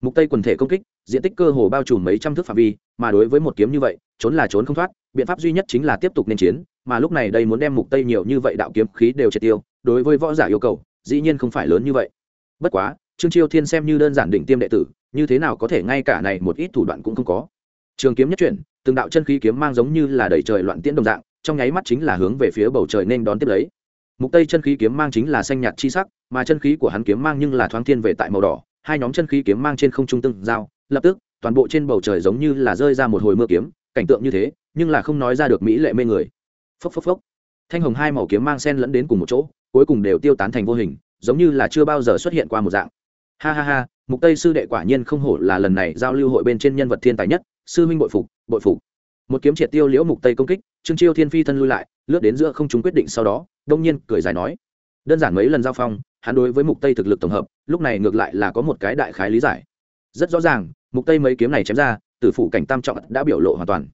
mục tây quần thể công kích, diện tích cơ hồ bao trùm mấy trăm thước phạm vi, mà đối với một kiếm như vậy, trốn là trốn không thoát, biện pháp duy nhất chính là tiếp tục nên chiến, mà lúc này đây muốn đem mục tây nhiều như vậy đạo kiếm khí đều triệt tiêu, đối với võ giả yêu cầu, dĩ nhiên không phải lớn như vậy. Bất quá, trương chiêu thiên xem như đơn giản định tiêm đệ tử, như thế nào có thể ngay cả này một ít thủ đoạn cũng không có. Trường kiếm nhất chuyển, từng đạo chân khí kiếm mang giống như là đẩy trời loạn tiễn đồng dạng, trong nháy mắt chính là hướng về phía bầu trời nên đón tiếp lấy. Mục tây chân khí kiếm mang chính là xanh nhạt chi sắc, mà chân khí của hắn kiếm mang nhưng là thoáng thiên về tại màu đỏ hai nhóm chân khí kiếm mang trên không trung tương giao, lập tức, toàn bộ trên bầu trời giống như là rơi ra một hồi mưa kiếm, cảnh tượng như thế, nhưng là không nói ra được mỹ lệ mê người. Phốc phốc phốc. Thanh hồng hai màu kiếm mang sen lẫn đến cùng một chỗ, cuối cùng đều tiêu tán thành vô hình, giống như là chưa bao giờ xuất hiện qua một dạng. Ha ha ha, mục tây sư đệ quả nhiên không hổ là lần này giao lưu hội bên trên nhân vật thiên tài nhất, sư huynh bội phục bội phục. Một kiếm triệt tiêu liễu mục tây công kích, trương chiêu thiên phi thân lui lại, lướt đến giữa không chúng quyết định sau đó, đông nhiên cười dài nói. Đơn giản mấy lần giao phong, hắn đối với mục tây thực lực tổng hợp lúc này ngược lại là có một cái đại khái lý giải. Rất rõ ràng, mục tây mấy kiếm này chém ra, tử phụ cảnh tam trọng đã biểu lộ hoàn toàn.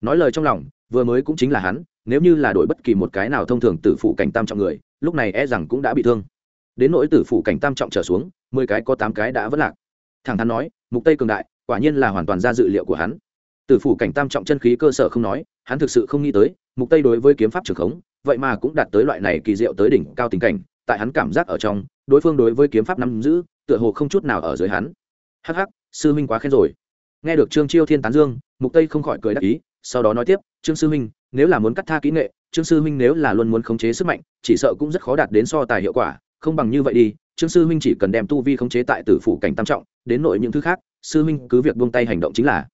Nói lời trong lòng, vừa mới cũng chính là hắn, nếu như là đổi bất kỳ một cái nào thông thường tử phụ cảnh tam trọng người, lúc này e rằng cũng đã bị thương. Đến nỗi tử phụ cảnh tam trọng trở xuống, mười cái có tám cái đã vất lạc. Thẳng thắn nói, mục tây cường đại, quả nhiên là hoàn toàn ra dự liệu của hắn. Tử phủ cảnh tam trọng chân khí cơ sở không nói, hắn thực sự không nghĩ tới, mục tây đối với kiếm pháp trường khống, vậy mà cũng đạt tới loại này kỳ diệu tới đỉnh cao tình cảnh, tại hắn cảm giác ở trong đối phương đối với kiếm pháp nắm giữ, tựa hồ không chút nào ở dưới hắn. Hắc hắc, sư minh quá khen rồi. Nghe được trương chiêu thiên tán dương, mục tây không khỏi cười đắc ý, sau đó nói tiếp, trương sư huynh, nếu là muốn cắt tha kỹ nghệ, trương sư huynh nếu là luôn muốn khống chế sức mạnh, chỉ sợ cũng rất khó đạt đến so tài hiệu quả, không bằng như vậy đi, trương sư huynh chỉ cần đem tu vi khống chế tại tử phủ cảnh tam trọng, đến nội những thứ khác, sư huynh cứ việc buông tay hành động chính là.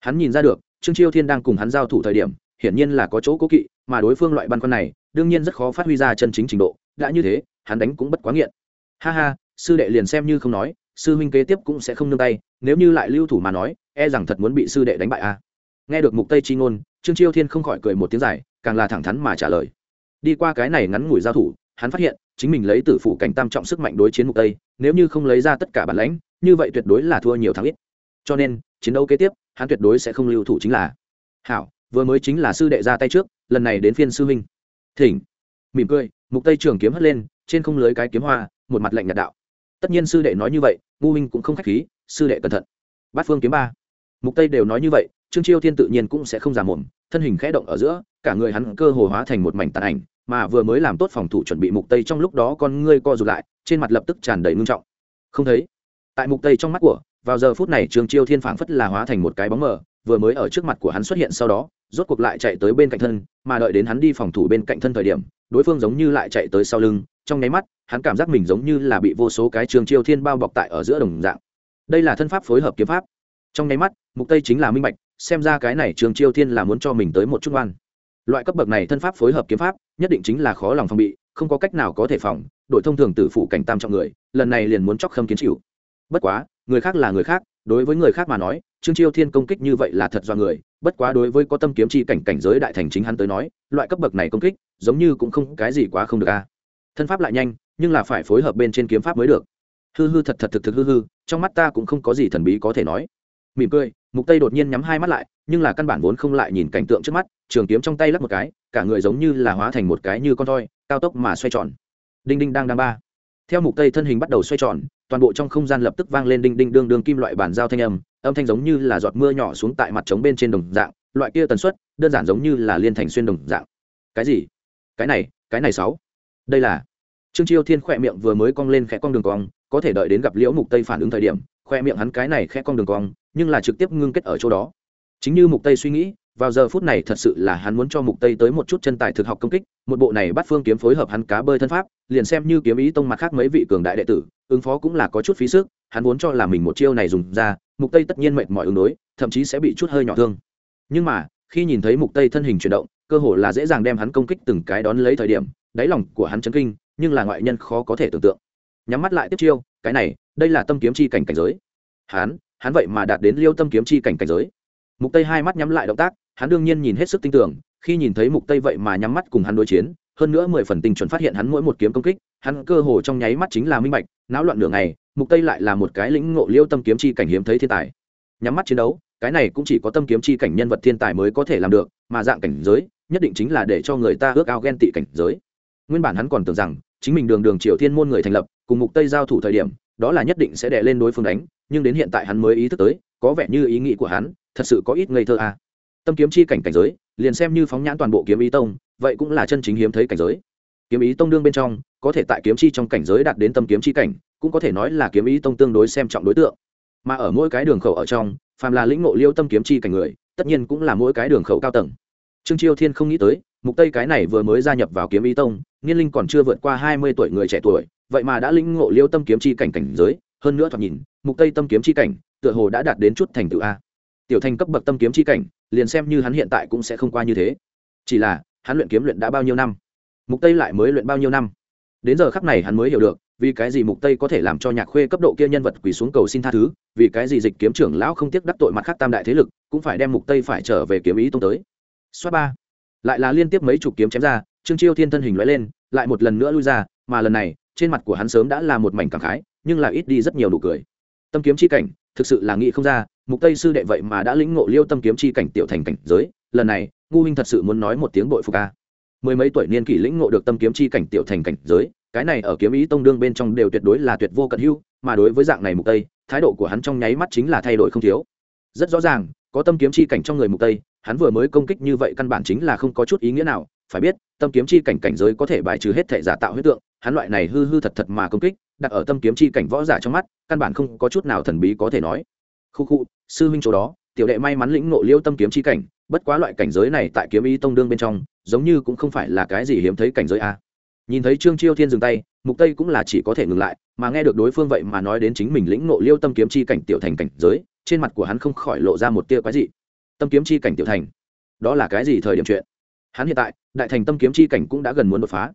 Hắn nhìn ra được, trương chiêu thiên đang cùng hắn giao thủ thời điểm, hiển nhiên là có chỗ cố kỵ, mà đối phương loại băn khoăn này, đương nhiên rất khó phát huy ra chân chính trình độ, đã như thế, hắn đánh cũng bất quá nghiện ha ha, sư đệ liền xem như không nói, sư huynh kế tiếp cũng sẽ không nương tay, nếu như lại lưu thủ mà nói e rằng thật muốn bị sư đệ đánh bại a à. nghe được mục tây chi ngôn, trương chiêu thiên không khỏi cười một tiếng dài, càng là thẳng thắn mà trả lời. Đi qua cái này ngắn ngủi giao thủ, hắn phát hiện, chính mình lấy tử phủ cảnh tam trọng sức mạnh đối chiến mục tây, nếu như không lấy ra tất cả bản lãnh, như vậy tuyệt đối là thua nhiều thắng ít. Cho nên, chiến đấu kế tiếp, hắn tuyệt đối sẽ không lưu thủ chính là. Hảo, vừa mới chính là sư đệ ra tay trước, lần này đến phiên sư huynh. Thỉnh. Mỉm cười, mục tây trường kiếm hất lên, trên không lưới cái kiếm hoa một mặt lạnh nhạt đạo. Tất nhiên sư đệ nói như vậy, ngu minh cũng không khách khí, sư đệ cẩn thận. Bát phương kiếm ba. Mục tây đều nói như vậy, trương chiêu thiên tự nhiên cũng sẽ không giả mồm, thân hình khẽ động ở giữa, cả người hắn cơ hồ hóa thành một mảnh tàn ảnh, mà vừa mới làm tốt phòng thủ chuẩn bị mục tây trong lúc đó con ngươi co rụt lại, trên mặt lập tức tràn đầy ngưng trọng. Không thấy. Tại mục tây trong mắt của, vào giờ phút này trương chiêu thiên phảng phất là hóa thành một cái bóng mờ, vừa mới ở trước mặt của hắn xuất hiện sau đó rốt cuộc lại chạy tới bên cạnh thân, mà đợi đến hắn đi phòng thủ bên cạnh thân thời điểm, đối phương giống như lại chạy tới sau lưng, trong nháy mắt, hắn cảm giác mình giống như là bị vô số cái trường chiêu thiên bao bọc tại ở giữa đồng dạng. Đây là thân pháp phối hợp kiếm pháp. Trong nháy mắt, mục tây chính là minh bạch, xem ra cái này trường chiêu thiên là muốn cho mình tới một chút oan. Loại cấp bậc này thân pháp phối hợp kiếm pháp, nhất định chính là khó lòng phòng bị, không có cách nào có thể phòng, đội thông thường tử phụ cảnh tam trọng người, lần này liền muốn chóc khâm kiến chịu. Bất quá, người khác là người khác, đối với người khác mà nói trương chiêu thiên công kích như vậy là thật do người bất quá đối với có tâm kiếm chi cảnh cảnh giới đại thành chính hắn tới nói, loại cấp bậc này công kích, giống như cũng không cái gì quá không được a. Thân pháp lại nhanh, nhưng là phải phối hợp bên trên kiếm pháp mới được. Hư hư thật thật thực thực hư hư, trong mắt ta cũng không có gì thần bí có thể nói. Mỉm cười, mục tây đột nhiên nhắm hai mắt lại, nhưng là căn bản vốn không lại nhìn cảnh tượng trước mắt, trường kiếm trong tay lắc một cái, cả người giống như là hóa thành một cái như con thoi, cao tốc mà xoay tròn. Đinh đinh đang đang ba theo mục tây thân hình bắt đầu xoay tròn, toàn bộ trong không gian lập tức vang lên đinh đinh đương đương kim loại bản giao thanh âm âm thanh giống như là giọt mưa nhỏ xuống tại mặt trống bên trên đồng dạng, loại kia tần suất, đơn giản giống như là liên thành xuyên đồng dạng. Cái gì? Cái này cái này sáu. Đây là. Trương chiêu thiên khỏe miệng vừa mới cong lên khẽ cong đường cong, có thể đợi đến gặp liễu mục tây phản ứng thời điểm khoe miệng hắn cái này khẽ cong đường cong, nhưng là trực tiếp ngưng kết ở chỗ đó. Chính như mục tây suy nghĩ vào giờ phút này thật sự là hắn muốn cho mục tây tới một chút chân tài thực học công kích, một bộ này bắt phương kiếm phối hợp hắn cá bơi thân pháp, liền xem như kiếm ý tông mặt khác mấy vị cường đại đệ tử, ứng phó cũng là có chút phí sức, hắn muốn cho là mình một chiêu này dùng ra, mục tây tất nhiên mệt mỏi ứng đối, thậm chí sẽ bị chút hơi nhỏ thương. Nhưng mà, khi nhìn thấy mục tây thân hình chuyển động, cơ hồ là dễ dàng đem hắn công kích từng cái đón lấy thời điểm, đáy lòng của hắn chấn kinh, nhưng là ngoại nhân khó có thể tưởng tượng. Nhắm mắt lại tiếp chiêu, cái này, đây là tâm kiếm chi cảnh cảnh giới. Hắn hắn vậy mà đạt đến liêu tâm kiếm chi cảnh cảnh giới mục tây hai mắt nhắm lại động tác, hắn đương nhiên nhìn hết sức tinh tưởng, khi nhìn thấy mục tây vậy mà nhắm mắt cùng hắn đối chiến, hơn nữa mười phần tinh chuẩn phát hiện hắn mỗi một kiếm công kích, hắn cơ hồ trong nháy mắt chính là minh bạch, náo loạn nửa ngày, mục tây lại là một cái lĩnh ngộ liêu tâm kiếm chi cảnh hiếm thấy thiên tài. Nhắm mắt chiến đấu, cái này cũng chỉ có tâm kiếm chi cảnh nhân vật thiên tài mới có thể làm được, mà dạng cảnh giới, nhất định chính là để cho người ta ước ao ghen tị cảnh giới. Nguyên bản hắn còn tưởng rằng, chính mình đường đường triều thiên môn người thành lập, cùng mục tây giao thủ thời điểm, đó là nhất định sẽ đè lên đối phương đánh, nhưng đến hiện tại hắn mới ý thức tới, có vẻ như ý nghĩ của hắn thật sự có ít ngây thơ à. tâm kiếm chi cảnh cảnh giới, liền xem như phóng nhãn toàn bộ kiếm ý tông, vậy cũng là chân chính hiếm thấy cảnh giới. Kiếm ý tông đương bên trong, có thể tại kiếm chi trong cảnh giới đạt đến tâm kiếm chi cảnh, cũng có thể nói là kiếm ý tông tương đối xem trọng đối tượng. Mà ở mỗi cái đường khẩu ở trong, phàm là lĩnh ngộ liêu tâm kiếm chi cảnh người, tất nhiên cũng là mỗi cái đường khẩu cao tầng. Trương chiêu thiên không nghĩ tới, mục tây cái này vừa mới gia nhập vào kiếm ý tông, niên linh còn chưa vượt qua 20 tuổi người trẻ tuổi, vậy mà đã lĩnh ngộ liêu tâm kiếm chi cảnh cảnh giới. Hơn nữa thoạt nhìn, mục tây tâm kiếm chi cảnh, tựa hồ đã đạt đến chút thành tựu a tiểu thành cấp bậc tâm kiếm chi cảnh, liền xem như hắn hiện tại cũng sẽ không qua như thế. Chỉ là, hắn luyện kiếm luyện đã bao nhiêu năm? Mục tây lại mới luyện bao nhiêu năm? Đến giờ khắc này hắn mới hiểu được, vì cái gì mục tây có thể làm cho nhạc khuê cấp độ kia nhân vật quỳ xuống cầu xin tha thứ, vì cái gì dịch kiếm trưởng lão không tiếc đắc tội mặt khác tam đại thế lực, cũng phải đem mục tây phải trở về kiếm ý tông tới. Xoát ba. Lại là liên tiếp mấy chục kiếm chém ra, trương chiêu thiên thân hình lóe lên, lại một lần nữa lui ra, mà lần này, trên mặt của hắn sớm đã là một mảnh cảm khái, nhưng là ít đi rất nhiều nụ cười tâm kiếm chi cảnh, thực sự là nghĩ không ra, mục tây sư đệ vậy mà đã lĩnh ngộ liêu tâm kiếm chi cảnh tiểu thành cảnh giới, lần này, ngu huynh thật sự muốn nói một tiếng bội phục a. Mười mấy tuổi niên kỷ lĩnh ngộ được tâm kiếm chi cảnh tiểu thành cảnh giới, cái này ở kiếm ý tông đương bên trong đều tuyệt đối là tuyệt vô cận hưu mà đối với dạng này mục tây, thái độ của hắn trong nháy mắt chính là thay đổi không thiếu. Rất rõ ràng, có tâm kiếm chi cảnh trong người mục tây, hắn vừa mới công kích như vậy căn bản chính là không có chút ý nghĩa nào. Phải biết, tâm kiếm chi cảnh cảnh giới có thể bài trừ hết thể giả tạo huyết tượng, hắn loại này hư hư thật thật mà công kích đặt ở tâm kiếm chi cảnh võ giả trong mắt, căn bản không có chút nào thần bí có thể nói. Khu khu, sư huynh chỗ đó, tiểu đệ may mắn lĩnh ngộ liêu tâm kiếm chi cảnh, bất quá loại cảnh giới này tại kiếm ý tông đương bên trong, giống như cũng không phải là cái gì hiếm thấy cảnh giới a. Nhìn thấy trương chiêu thiên dừng tay, mục tây cũng là chỉ có thể ngừng lại, mà nghe được đối phương vậy mà nói đến chính mình lĩnh ngộ liêu tâm kiếm chi cảnh tiểu thành cảnh giới, trên mặt của hắn không khỏi lộ ra một tia quái dị. Tâm kiếm chi cảnh tiểu thành, đó là cái gì thời điểm chuyện? Hắn hiện tại, đại thành tâm kiếm chi cảnh cũng đã gần muốn đột phá.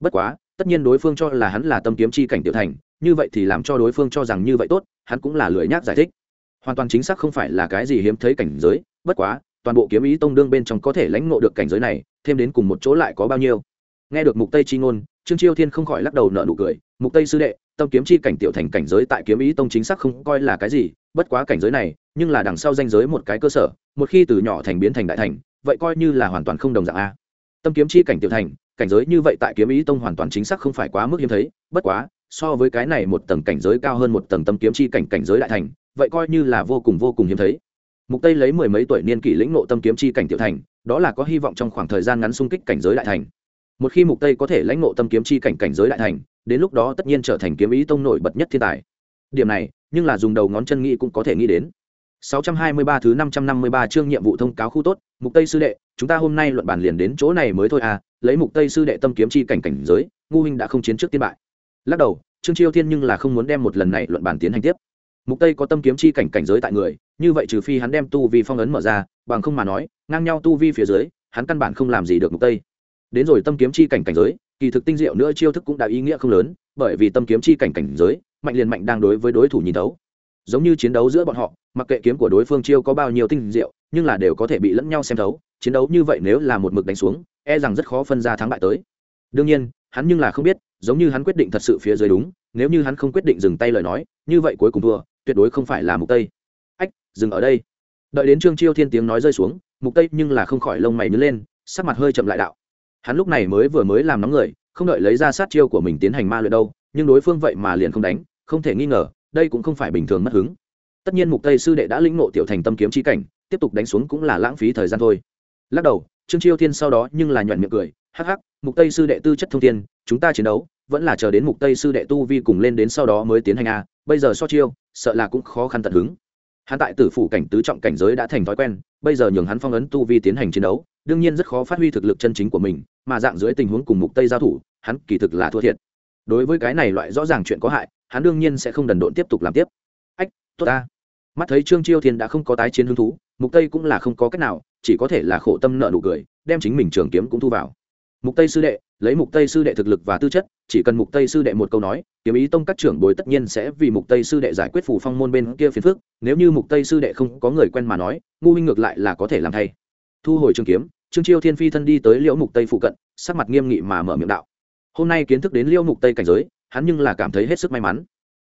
Bất quá tất nhiên đối phương cho là hắn là tâm kiếm chi cảnh tiểu thành, như vậy thì làm cho đối phương cho rằng như vậy tốt, hắn cũng là lười nhác giải thích. Hoàn toàn chính xác không phải là cái gì hiếm thấy cảnh giới, bất quá, toàn bộ kiếm ý tông đương bên trong có thể lãnh ngộ được cảnh giới này, thêm đến cùng một chỗ lại có bao nhiêu. Nghe được mục tây chi ngôn, trương chiêu thiên không khỏi lắc đầu nợ nụ cười, mục tây sư đệ, tâm kiếm chi cảnh tiểu thành cảnh giới tại kiếm ý tông chính xác không coi là cái gì, bất quá cảnh giới này, nhưng là đằng sau danh giới một cái cơ sở, một khi từ nhỏ thành biến thành đại thành, vậy coi như là hoàn toàn không đồng dạng a. Tâm kiếm chi cảnh tiểu thành cảnh giới như vậy tại kiếm ý tông hoàn toàn chính xác không phải quá mức hiếm thấy bất quá so với cái này một tầng cảnh giới cao hơn một tầng tâm kiếm chi cảnh cảnh giới đại thành vậy coi như là vô cùng vô cùng hiếm thấy. Mục tây lấy mười mấy tuổi niên kỷ lĩnh nộ tâm kiếm chi cảnh tiểu thành đó là có hy vọng trong khoảng thời gian ngắn xung kích cảnh giới đại thành. Một khi mục tây có thể lãnh nộ tâm kiếm chi cảnh cảnh giới đại thành đến lúc đó tất nhiên trở thành kiếm ý tông nổi bật nhất thiên tài. Điểm này nhưng là dùng đầu ngón chân nghĩ cũng có thể nghĩ đến. 623 thứ 553 chương nhiệm vụ thông cáo khu tốt, Mục Tây sư đệ, chúng ta hôm nay luận bàn liền đến chỗ này mới thôi à, lấy Mục Tây sư đệ tâm kiếm chi cảnh cảnh giới, ngu huynh đã không chiến trước tiên bại. Lắc đầu, Trương Chiêu Thiên nhưng là không muốn đem một lần này luận bàn tiến hành tiếp. Mục Tây có tâm kiếm chi cảnh cảnh giới tại người, như vậy trừ phi hắn đem tu vi phong ấn mở ra, bằng không mà nói, ngang nhau tu vi phía dưới, hắn căn bản không làm gì được Mục Tây. Đến rồi tâm kiếm chi cảnh cảnh giới, kỳ thực tinh diệu nữa chiêu thức cũng đã ý nghĩa không lớn, bởi vì tâm kiếm chi cảnh cảnh giới, mạnh liền mạnh đang đối với đối thủ nhìn đấu. Giống như chiến đấu giữa bọn họ, mặc kệ kiếm của đối phương chiêu có bao nhiêu tinh diệu nhưng là đều có thể bị lẫn nhau xem thấu chiến đấu như vậy nếu là một mực đánh xuống e rằng rất khó phân ra thắng bại tới. Đương nhiên, hắn nhưng là không biết, giống như hắn quyết định thật sự phía dưới đúng, nếu như hắn không quyết định dừng tay lời nói, như vậy cuối cùng thua, tuyệt đối không phải là mục tây. Ách, dừng ở đây. Đợi đến trương chiêu thiên tiếng nói rơi xuống, mục tây nhưng là không khỏi lông mày nhớ lên, sắc mặt hơi chậm lại đạo. Hắn lúc này mới vừa mới làm nóng người, không đợi lấy ra sát chiêu của mình tiến hành ma luyện đâu, nhưng đối phương vậy mà liền không đánh, không thể nghi ngờ, đây cũng không phải bình thường mất hứng. Tất nhiên mục tây sư đệ đã lĩnh ngộ tiểu thành tâm kiếm chi cảnh, tiếp tục đánh xuống cũng là lãng phí thời gian thôi. Lắc đầu trương chiêu thiên sau đó nhưng là nhuận miệng cười, hắc hắc, mục tây sư đệ tư chất thông thiên, chúng ta chiến đấu, vẫn là chờ đến mục tây sư đệ tu vi cùng lên đến sau đó mới tiến hành a, bây giờ so chiêu, sợ là cũng khó khăn tận hứng. Hắn tại tử phủ cảnh tứ trọng cảnh giới đã thành thói quen, bây giờ nhường hắn phong ấn tu vi tiến hành chiến đấu, đương nhiên rất khó phát huy thực lực chân chính của mình, mà dạng dưới tình huống cùng mục tây giao thủ, hắn kỳ thực là thua thiệt. Đối với cái này loại rõ ràng chuyện có hại, hắn đương nhiên sẽ không đần độn tiếp tục làm tiếp. Ách, tốt ta mắt thấy trương chiêu thiên đã không có tái chiến hứng thú, mục tây cũng là không có cách nào, chỉ có thể là khổ tâm nợ nụ cười, đem chính mình trường kiếm cũng thu vào. Mục tây sư đệ, lấy mục tây sư đệ thực lực và tư chất, chỉ cần mục tây sư đệ một câu nói, kiếm ý tông các trưởng bối tất nhiên sẽ vì mục tây sư đệ giải quyết phủ phong môn bên kia phiền phức, nếu như mục tây sư đệ không có người quen mà nói, ngu huynh ngược lại là có thể làm thay. Thu hồi trường kiếm, trương chiêu thiên phi thân đi tới liễu mục tây phụ cận, sắc mặt nghiêm nghị mà mở miệng đạo. Hôm nay kiến thức đến liễu mục tây cảnh giới, hắn nhưng là cảm thấy hết sức may mắn.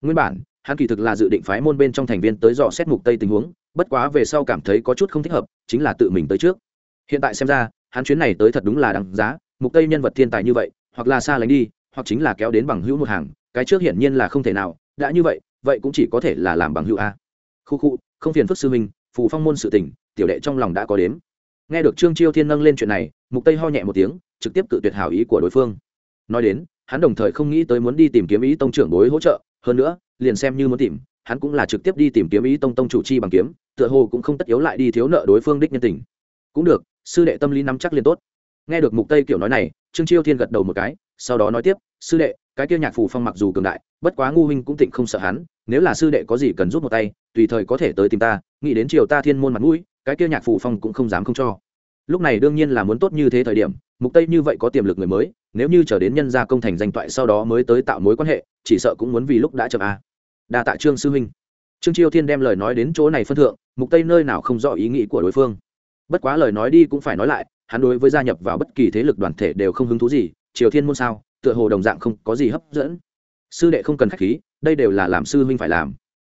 Nguyên bản hắn kỳ thực là dự định phái môn bên trong thành viên tới dò xét mục tây tình huống, bất quá về sau cảm thấy có chút không thích hợp, chính là tự mình tới trước. Hiện tại xem ra, hắn chuyến này tới thật đúng là đáng giá, mục tây nhân vật thiên tài như vậy, hoặc là xa lánh đi, hoặc chính là kéo đến bằng hữu một hàng, cái trước hiển nhiên là không thể nào, đã như vậy vậy cũng chỉ có thể là làm bằng hữu a. Khu khu, không phiền phức sư minh phù phong môn sự tình, tiểu đệ trong lòng đã có đếm. Nghe được trương chiêu thiên nâng lên chuyện này, mục tây ho nhẹ một tiếng, trực tiếp cự tuyệt hảo ý của đối phương. Nói đến, hắn đồng thời không nghĩ tới muốn đi tìm kiếm ý tông trưởng bối hỗ trợ, hơn nữa liền xem như muốn tìm, hắn cũng là trực tiếp đi tìm kiếm ý tông tông chủ chi bằng kiếm, tựa hồ cũng không tất yếu lại đi thiếu nợ đối phương đích nhân tình. Cũng được, sư đệ tâm lý nắm chắc liền tốt. Nghe được mục tây kiểu nói này, trương chiêu thiên gật đầu một cái, sau đó nói tiếp, sư đệ, cái kia nhạc phù phong mặc dù cường đại, bất quá ngu huynh cũng tịnh không sợ hắn, nếu là sư đệ có gì cần giúp một tay, tùy thời có thể tới tìm ta, nghĩ đến chiều ta thiên môn mặt mũi, cái kia nhạc phù phong cũng không dám không cho. Lúc này đương nhiên là muốn tốt như thế thời điểm, mục tây như vậy có tiềm lực người mới, nếu như chờ đến nhân gia công thành danh toại sau đó mới tới tạo mối quan hệ, chỉ sợ cũng muốn vì lúc đã chậm a đa tạ trương sư huynh. Trương chiêu thiên đem lời nói đến chỗ này phân thượng, mục tây nơi nào không rõ ý nghĩ của đối phương. Bất quá lời nói đi cũng phải nói lại, hắn đối với gia nhập vào bất kỳ thế lực đoàn thể đều không hứng thú gì, triều thiên môn sao, tựa hồ đồng dạng không có gì hấp dẫn. Sư đệ không cần khách khí, đây đều là làm sư huynh phải làm.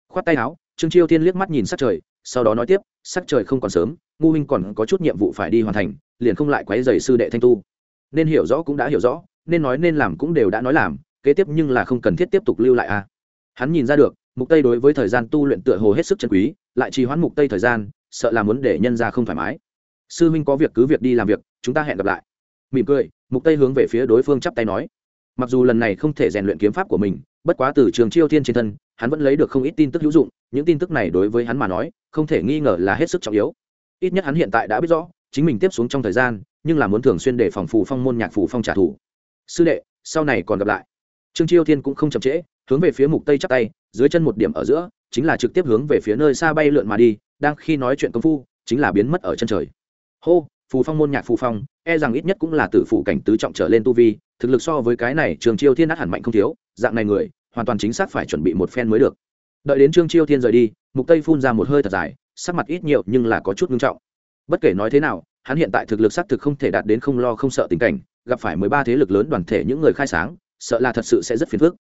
Khoát tay áo, trương chiêu thiên liếc mắt nhìn sắc trời, sau đó nói tiếp, sắc trời không còn sớm, ngu huynh còn có chút nhiệm vụ phải đi hoàn thành, liền không lại quấy rầy sư đệ thanh tu. Nên hiểu rõ cũng đã hiểu rõ, nên nói nên làm cũng đều đã nói làm, kế tiếp nhưng là không cần thiết tiếp tục lưu lại a à hắn nhìn ra được, mục tây đối với thời gian tu luyện tựa hồ hết sức chân quý, lại trì hoãn mục tây thời gian, sợ là muốn để nhân ra không thoải mái. Sư huynh có việc cứ việc đi làm việc, chúng ta hẹn gặp lại. Mỉm cười, mục tây hướng về phía đối phương chắp tay nói. Mặc dù lần này không thể rèn luyện kiếm pháp của mình, bất quá từ trường chiêu thiên trên thân, hắn vẫn lấy được không ít tin tức hữu dụng, những tin tức này đối với hắn mà nói, không thể nghi ngờ là hết sức trọng yếu. Ít nhất hắn hiện tại đã biết rõ, chính mình tiếp xuống trong thời gian, nhưng là muốn thường xuyên để phòng phù phong môn nhạc phù phong trả thù. Sư đệ, sau này còn gặp lại. Trương chiêu thiên cũng không chậm trễ hướng về phía mục tây chắp tay, dưới chân một điểm ở giữa, chính là trực tiếp hướng về phía nơi xa bay lượn mà đi, đang khi nói chuyện công phu, chính là biến mất ở chân trời. Hô, phù phong môn nhạc phù phong e rằng ít nhất cũng là tử phụ cảnh tứ trọng trở lên tu vi, thực lực so với cái này trường chiêu thiên át hẳn mạnh không thiếu, dạng này người, hoàn toàn chính xác phải chuẩn bị một phen mới được. Đợi đến trương chiêu thiên rời đi, mục tây phun ra một hơi thật dài, sắc mặt ít nhiều nhưng là có chút nghiêm trọng. Bất kể nói thế nào, hắn hiện tại thực lực xác thực không thể đạt đến không lo không sợ tình cảnh, gặp phải mười ba thế lực lớn đoàn thể những người khai sáng, sợ là thật sự sẽ rất phiền phức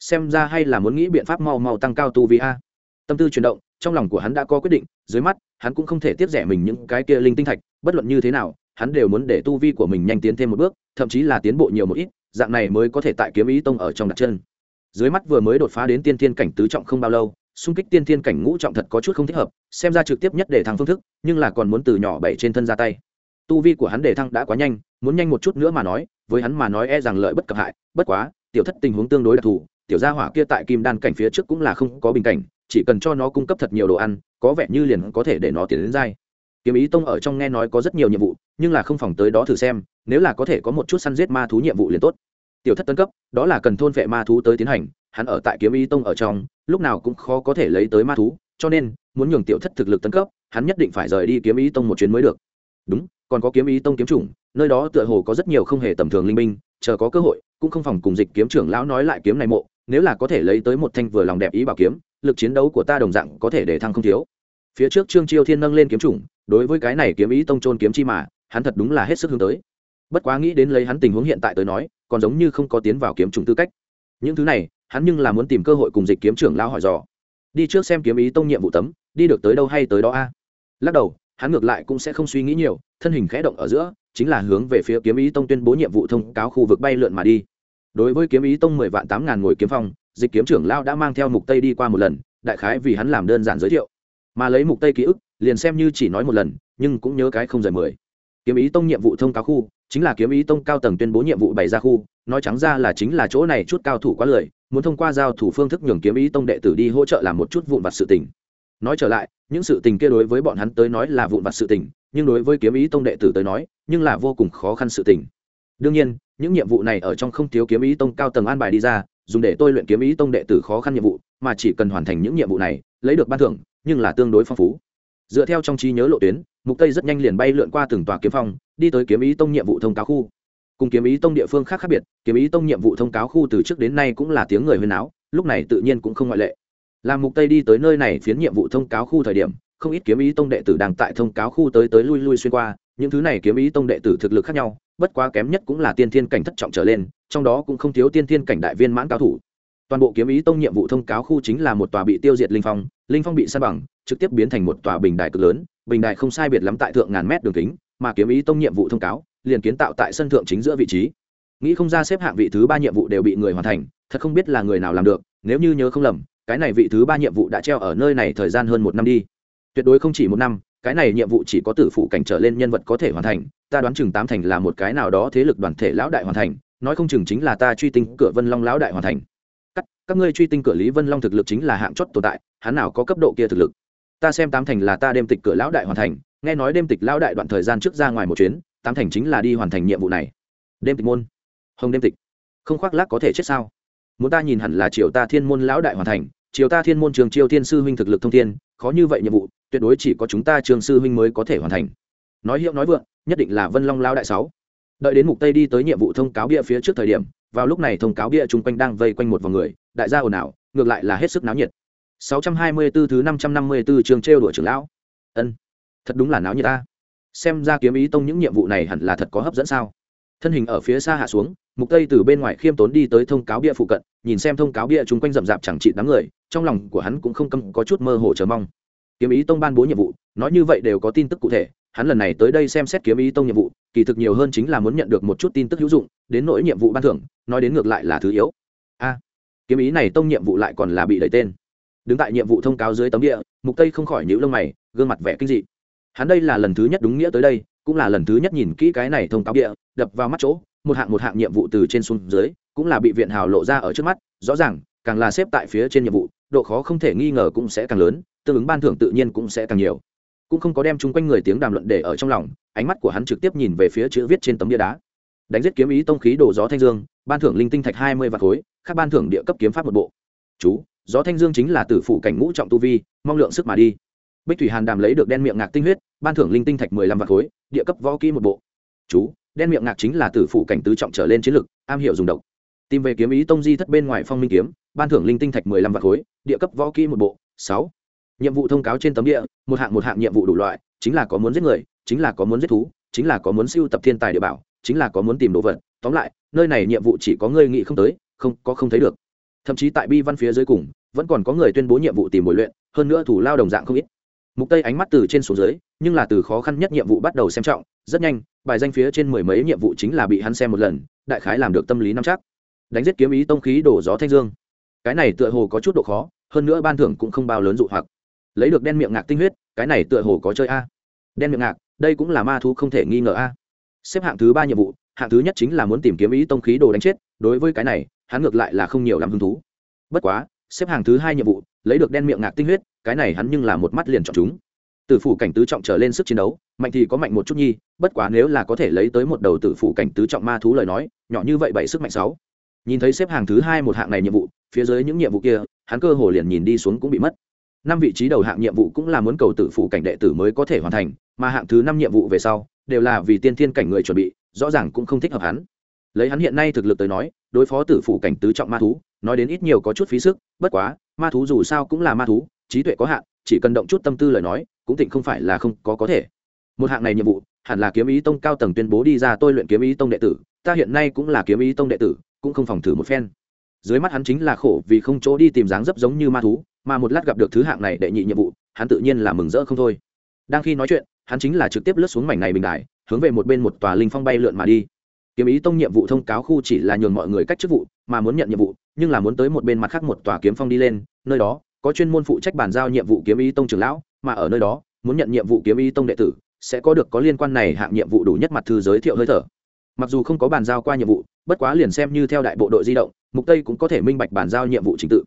xem ra hay là muốn nghĩ biện pháp mau mau tăng cao tu vi a. Tâm tư chuyển động, trong lòng của hắn đã có quyết định, dưới mắt, hắn cũng không thể tiếp rẻ mình những cái kia linh tinh thạch, bất luận như thế nào, hắn đều muốn để tu vi của mình nhanh tiến thêm một bước, thậm chí là tiến bộ nhiều một ít, dạng này mới có thể tại kiếm ý tông ở trong đặt chân. Dưới mắt vừa mới đột phá đến tiên thiên cảnh tứ trọng không bao lâu, xung kích tiên thiên cảnh ngũ trọng thật có chút không thích hợp, xem ra trực tiếp nhất để thăng phương thức, nhưng là còn muốn từ nhỏ bảy trên thân ra tay. Tu vi của hắn để thăng đã quá nhanh, muốn nhanh một chút nữa mà nói, với hắn mà nói e rằng lợi bất cập hại, bất quá, tiểu thất tình huống tương đối đặc thù tiểu gia hỏa kia tại kim đan cảnh phía trước cũng là không có bình cảnh, chỉ cần cho nó cung cấp thật nhiều đồ ăn, có vẻ như liền có thể để nó tiến đến dai kiếm ý tông ở trong nghe nói có rất nhiều nhiệm vụ, nhưng là không phòng tới đó thử xem, nếu là có thể có một chút săn giết ma thú nhiệm vụ liền tốt. Tiểu thất tân cấp, đó là cần thôn vệ ma thú tới tiến hành, hắn ở tại kiếm ý tông ở trong, lúc nào cũng khó có thể lấy tới ma thú, cho nên, muốn nhường tiểu thất thực lực tân cấp, hắn nhất định phải rời đi kiếm ý tông một chuyến mới được. Đúng, còn có kiếm ý tông kiếm chủng, nơi đó tựa hồ có rất nhiều không hề tầm thường linh minh chờ có cơ hội, cũng không phòng cùng dịch kiếm trưởng lão nói lại kiếm này mộ nếu là có thể lấy tới một thanh vừa lòng đẹp ý bảo kiếm, lực chiến đấu của ta đồng dạng có thể để thăng không thiếu. Phía trước trương chiêu thiên nâng lên kiếm chủng, đối với cái này kiếm ý tông trôn kiếm chi mà, hắn thật đúng là hết sức hướng tới. Bất quá nghĩ đến lấy hắn tình huống hiện tại tới nói, còn giống như không có tiến vào kiếm chủng tư cách. Những thứ này, hắn nhưng là muốn tìm cơ hội cùng dịch kiếm trưởng lao hỏi dò. Đi trước xem kiếm ý tông nhiệm vụ tấm, đi được tới đâu hay tới đó a. Lắc đầu, hắn ngược lại cũng sẽ không suy nghĩ nhiều, thân hình khẽ động ở giữa, chính là hướng về phía kiếm ý tông tuyên bố nhiệm vụ thông cáo khu vực bay lượn mà đi đối với kiếm ý tông mười vạn tám ngàn ngồi kiếm phong dịch kiếm trưởng lao đã mang theo mục tây đi qua một lần đại khái vì hắn làm đơn giản giới thiệu. Mà lấy mục tây ký ức liền xem như chỉ nói một lần nhưng cũng nhớ cái không rời mười. Kiếm ý tông nhiệm vụ thông cáo khu chính là kiếm ý tông cao tầng tuyên bố nhiệm vụ bày ra khu nói trắng ra là chính là chỗ này chút cao thủ quá lời, muốn thông qua giao thủ phương thức nhường kiếm ý tông đệ tử đi hỗ trợ làm một chút vụn vặt sự tình. Nói trở lại những sự tình kia đối với bọn hắn tới nói là vụn vặt sự tình nhưng đối với kiếm ý tông đệ tử tới nói nhưng là vô cùng khó khăn sự tình. Đương nhiên những nhiệm vụ này ở trong không thiếu kiếm ý tông cao tầng an bài đi ra, dùng để tôi luyện kiếm ý tông đệ tử khó khăn nhiệm vụ, mà chỉ cần hoàn thành những nhiệm vụ này, lấy được ban thưởng, nhưng là tương đối phong phú. Dựa theo trong trí nhớ lộ tuyến, mục tây rất nhanh liền bay lượn qua từng tòa kiếm phong, đi tới kiếm ý tông nhiệm vụ thông cáo khu. Cùng kiếm ý tông địa phương khác khác biệt, kiếm ý tông nhiệm vụ thông cáo khu từ trước đến nay cũng là tiếng người huyên áo lúc này tự nhiên cũng không ngoại lệ. Làm mục tây đi tới nơi này phiến nhiệm vụ thông cáo khu thời điểm, không ít kiếm ý tông đệ tử đang tại thông cáo khu tới tới lui lui xuyên qua, những thứ này kiếm ý tông đệ tử thực lực khác nhau bất quá kém nhất cũng là tiên thiên cảnh thất trọng trở lên, trong đó cũng không thiếu tiên thiên cảnh đại viên mãn cao thủ. Toàn bộ kiếm ý tông nhiệm vụ thông cáo khu chính là một tòa bị tiêu diệt linh phong linh phong bị san bằng, trực tiếp biến thành một tòa bình đài cực lớn, bình đài không sai biệt lắm tại thượng ngàn mét đường kính, mà kiếm ý tông nhiệm vụ thông cáo, liền kiến tạo tại sân thượng chính giữa vị trí. Nghĩ không ra xếp hạng vị thứ ba nhiệm vụ đều bị người hoàn thành, thật không biết là người nào làm được, nếu như nhớ không lầm, cái này vị thứ ba nhiệm vụ đã treo ở nơi này thời gian hơn một năm đi. Tuyệt đối không chỉ một năm cái này nhiệm vụ chỉ có tử phụ cảnh trở lên nhân vật có thể hoàn thành ta đoán chừng tám thành là một cái nào đó thế lực đoàn thể lão đại hoàn thành nói không chừng chính là ta truy tinh cửa vân long lão đại hoàn thành. Các, các ngươi truy tinh cửa lý vân long thực lực chính là hạng chót tồn tại hắn nào có cấp độ kia thực lực? Ta xem tám thành là ta đem tịch cửa lão đại hoàn thành nghe nói đêm tịch lão đại đoạn thời gian trước ra ngoài một chuyến tám thành chính là đi hoàn thành nhiệm vụ này. Đêm tịch môn. Hồng đêm tịch. Không khoác lác có thể chết sao? Muốn ta nhìn hẳn là triều ta thiên môn lão đại hoàn thành triều ta thiên môn trường triều thiên sư huynh thực lực thông thiên khó như vậy nhiệm vụ tuyệt đối chỉ có chúng ta trường sư huynh mới có thể hoàn thành. Nói hiệu nói vượng, nhất định là vân long lao đại sáu. Đợi đến mục tây đi tới nhiệm vụ thông cáo bia phía trước thời điểm, vào lúc này thông cáo bia chung quanh đang vây quanh một vòng người, đại gia ồn ào, ngược lại là hết sức náo nhiệt. 624 thứ 554 trường trêu đuổi trưởng lão. Ân, thật đúng là náo nhiệt ta. Xem ra kiếm ý tông những nhiệm vụ này hẳn là thật có hấp dẫn sao? Thân hình ở phía xa hạ xuống, mục tây từ bên ngoài khiêm tốn đi tới thông cáo bia phụ cận, nhìn xem thông cáo bia chung quanh rậm rạp chẳng trị đám người, trong lòng của hắn cũng không cấm có chút mơ hồ chờ mong kiếm ý tông ban bố nhiệm vụ, nói như vậy đều có tin tức cụ thể, hắn lần này tới đây xem xét kiếm ý tông nhiệm vụ, kỳ thực nhiều hơn chính là muốn nhận được một chút tin tức hữu dụng, đến nỗi nhiệm vụ ban thưởng, nói đến ngược lại là thứ yếu. A, kiếm ý này tông nhiệm vụ lại còn là bị đẩy tên. Đứng tại nhiệm vụ thông cáo dưới tấm địa mục tây không khỏi nhíu lông mày, gương mặt vẻ kinh dị. Hắn đây là lần thứ nhất đúng nghĩa tới đây, cũng là lần thứ nhất nhìn kỹ cái này thông cáo địa đập vào mắt chỗ, một hạng một hạng nhiệm vụ từ trên xuống dưới, cũng là bị viện hào lộ ra ở trước mắt, rõ ràng, càng là xếp tại phía trên nhiệm vụ độ khó không thể nghi ngờ cũng sẽ càng lớn, tương ứng ban thưởng tự nhiên cũng sẽ càng nhiều. Cũng không có đem chung quanh người tiếng đàm luận để ở trong lòng, ánh mắt của hắn trực tiếp nhìn về phía chữ viết trên tấm bia đá. Đánh giết kiếm ý tông khí đồ gió thanh dương, ban thưởng linh tinh thạch hai mươi vạn khối các ban thưởng địa cấp kiếm pháp một bộ. Chú, gió thanh dương chính là tử phụ cảnh ngũ trọng tu vi, mong lượng sức mà đi. Bích thủy hàn đàm lấy được đen miệng ngạc tinh huyết, ban thưởng linh tinh thạch mười lăm vạn khối, địa cấp võ kỹ một bộ. Chú, đen miệng ngạc chính là tử phụ cảnh tứ trọng trở lên chiến lực, am hiểu dùng độc. Tìm về kiếm ý tông di thất bên ngoài phong minh kiếm ban thưởng linh tinh thạch mười lăm vạn khối, địa cấp võ kỹ một bộ, sáu. Nhiệm vụ thông cáo trên tấm địa, một hạng một hạng nhiệm vụ đủ loại, chính là có muốn giết người, chính là có muốn giết thú, chính là có muốn siêu tập thiên tài địa bảo, chính là có muốn tìm đồ vật. Tóm lại, nơi này nhiệm vụ chỉ có ngươi nghĩ không tới, không, có không thấy được. Thậm chí tại bi văn phía dưới cùng, vẫn còn có người tuyên bố nhiệm vụ tìm bồi luyện, hơn nữa thủ lao đồng dạng không ít. Mục tây ánh mắt từ trên xuống dưới, nhưng là từ khó khăn nhất nhiệm vụ bắt đầu xem trọng, rất nhanh, bài danh phía trên mười mấy nhiệm vụ chính là bị hắn xem một lần, đại khái làm được tâm lý nắm chắc. Đánh giết kiếm ý tông khí đổ gió thanh dương cái này tựa hồ có chút độ khó, hơn nữa ban thưởng cũng không bao lớn dụ hoặc. Lấy được đen miệng ngạc tinh huyết, cái này tựa hồ có chơi a. Đen miệng ngạc, đây cũng là ma thú không thể nghi ngờ a. Xếp hạng thứ ba nhiệm vụ, hạng thứ nhất chính là muốn tìm kiếm ý tông khí đồ đánh chết, đối với cái này, hắn ngược lại là không nhiều làm hứng thú. Bất quá, xếp hạng thứ hai nhiệm vụ, lấy được đen miệng ngạc tinh huyết, cái này hắn nhưng là một mắt liền chọn chúng. Tử phủ cảnh tứ trọng trở lên sức chiến đấu, mạnh thì có mạnh một chút nhi, bất quá nếu là có thể lấy tới một đầu tử phủ cảnh tứ trọng ma thú lời nói, nhỏ như vậy bảy sức mạnh sáu nhìn thấy xếp hàng thứ hai một hạng này nhiệm vụ, phía dưới những nhiệm vụ kia, hắn cơ hồ liền nhìn đi xuống cũng bị mất. Năm vị trí đầu hạng nhiệm vụ cũng là muốn cầu tử phụ cảnh đệ tử mới có thể hoàn thành, mà hạng thứ năm nhiệm vụ về sau, đều là vì tiên thiên cảnh người chuẩn bị, rõ ràng cũng không thích hợp hắn. Lấy hắn hiện nay thực lực tới nói, đối phó tử phủ cảnh tứ trọng ma thú, nói đến ít nhiều có chút phí sức, bất quá, ma thú dù sao cũng là ma thú, trí tuệ có hạn, chỉ cần động chút tâm tư lời nói, cũng tịnh không phải là không có có thể. Một hạng này nhiệm vụ, hẳn là kiếm ý tông cao tầng tuyên bố đi ra tôi luyện kiếm ý tông đệ tử, ta hiện nay cũng là kiếm ý tông đệ tử cũng không phòng thử một phen. Dưới mắt hắn chính là khổ vì không chỗ đi tìm dáng dấp giống như ma thú, mà một lát gặp được thứ hạng này đệ nhị nhiệm vụ, hắn tự nhiên là mừng rỡ không thôi. Đang khi nói chuyện, hắn chính là trực tiếp lướt xuống mảnh này bình đại hướng về một bên một tòa linh phong bay lượn mà đi. Kiếm ý tông nhiệm vụ thông cáo khu chỉ là nhường mọi người cách chức vụ, mà muốn nhận nhiệm vụ, nhưng là muốn tới một bên mặt khác một tòa kiếm phong đi lên, nơi đó có chuyên môn phụ trách bàn giao nhiệm vụ kiếm ý tông trưởng lão, mà ở nơi đó, muốn nhận nhiệm vụ kiếm ý tông đệ tử, sẽ có được có liên quan này hạng nhiệm vụ đủ nhất mặt thư giới thiệu hơi thở. Mặc dù không có bàn giao qua nhiệm vụ bất quá liền xem như theo đại bộ đội di động, mục tây cũng có thể minh bạch bàn giao nhiệm vụ chính tự.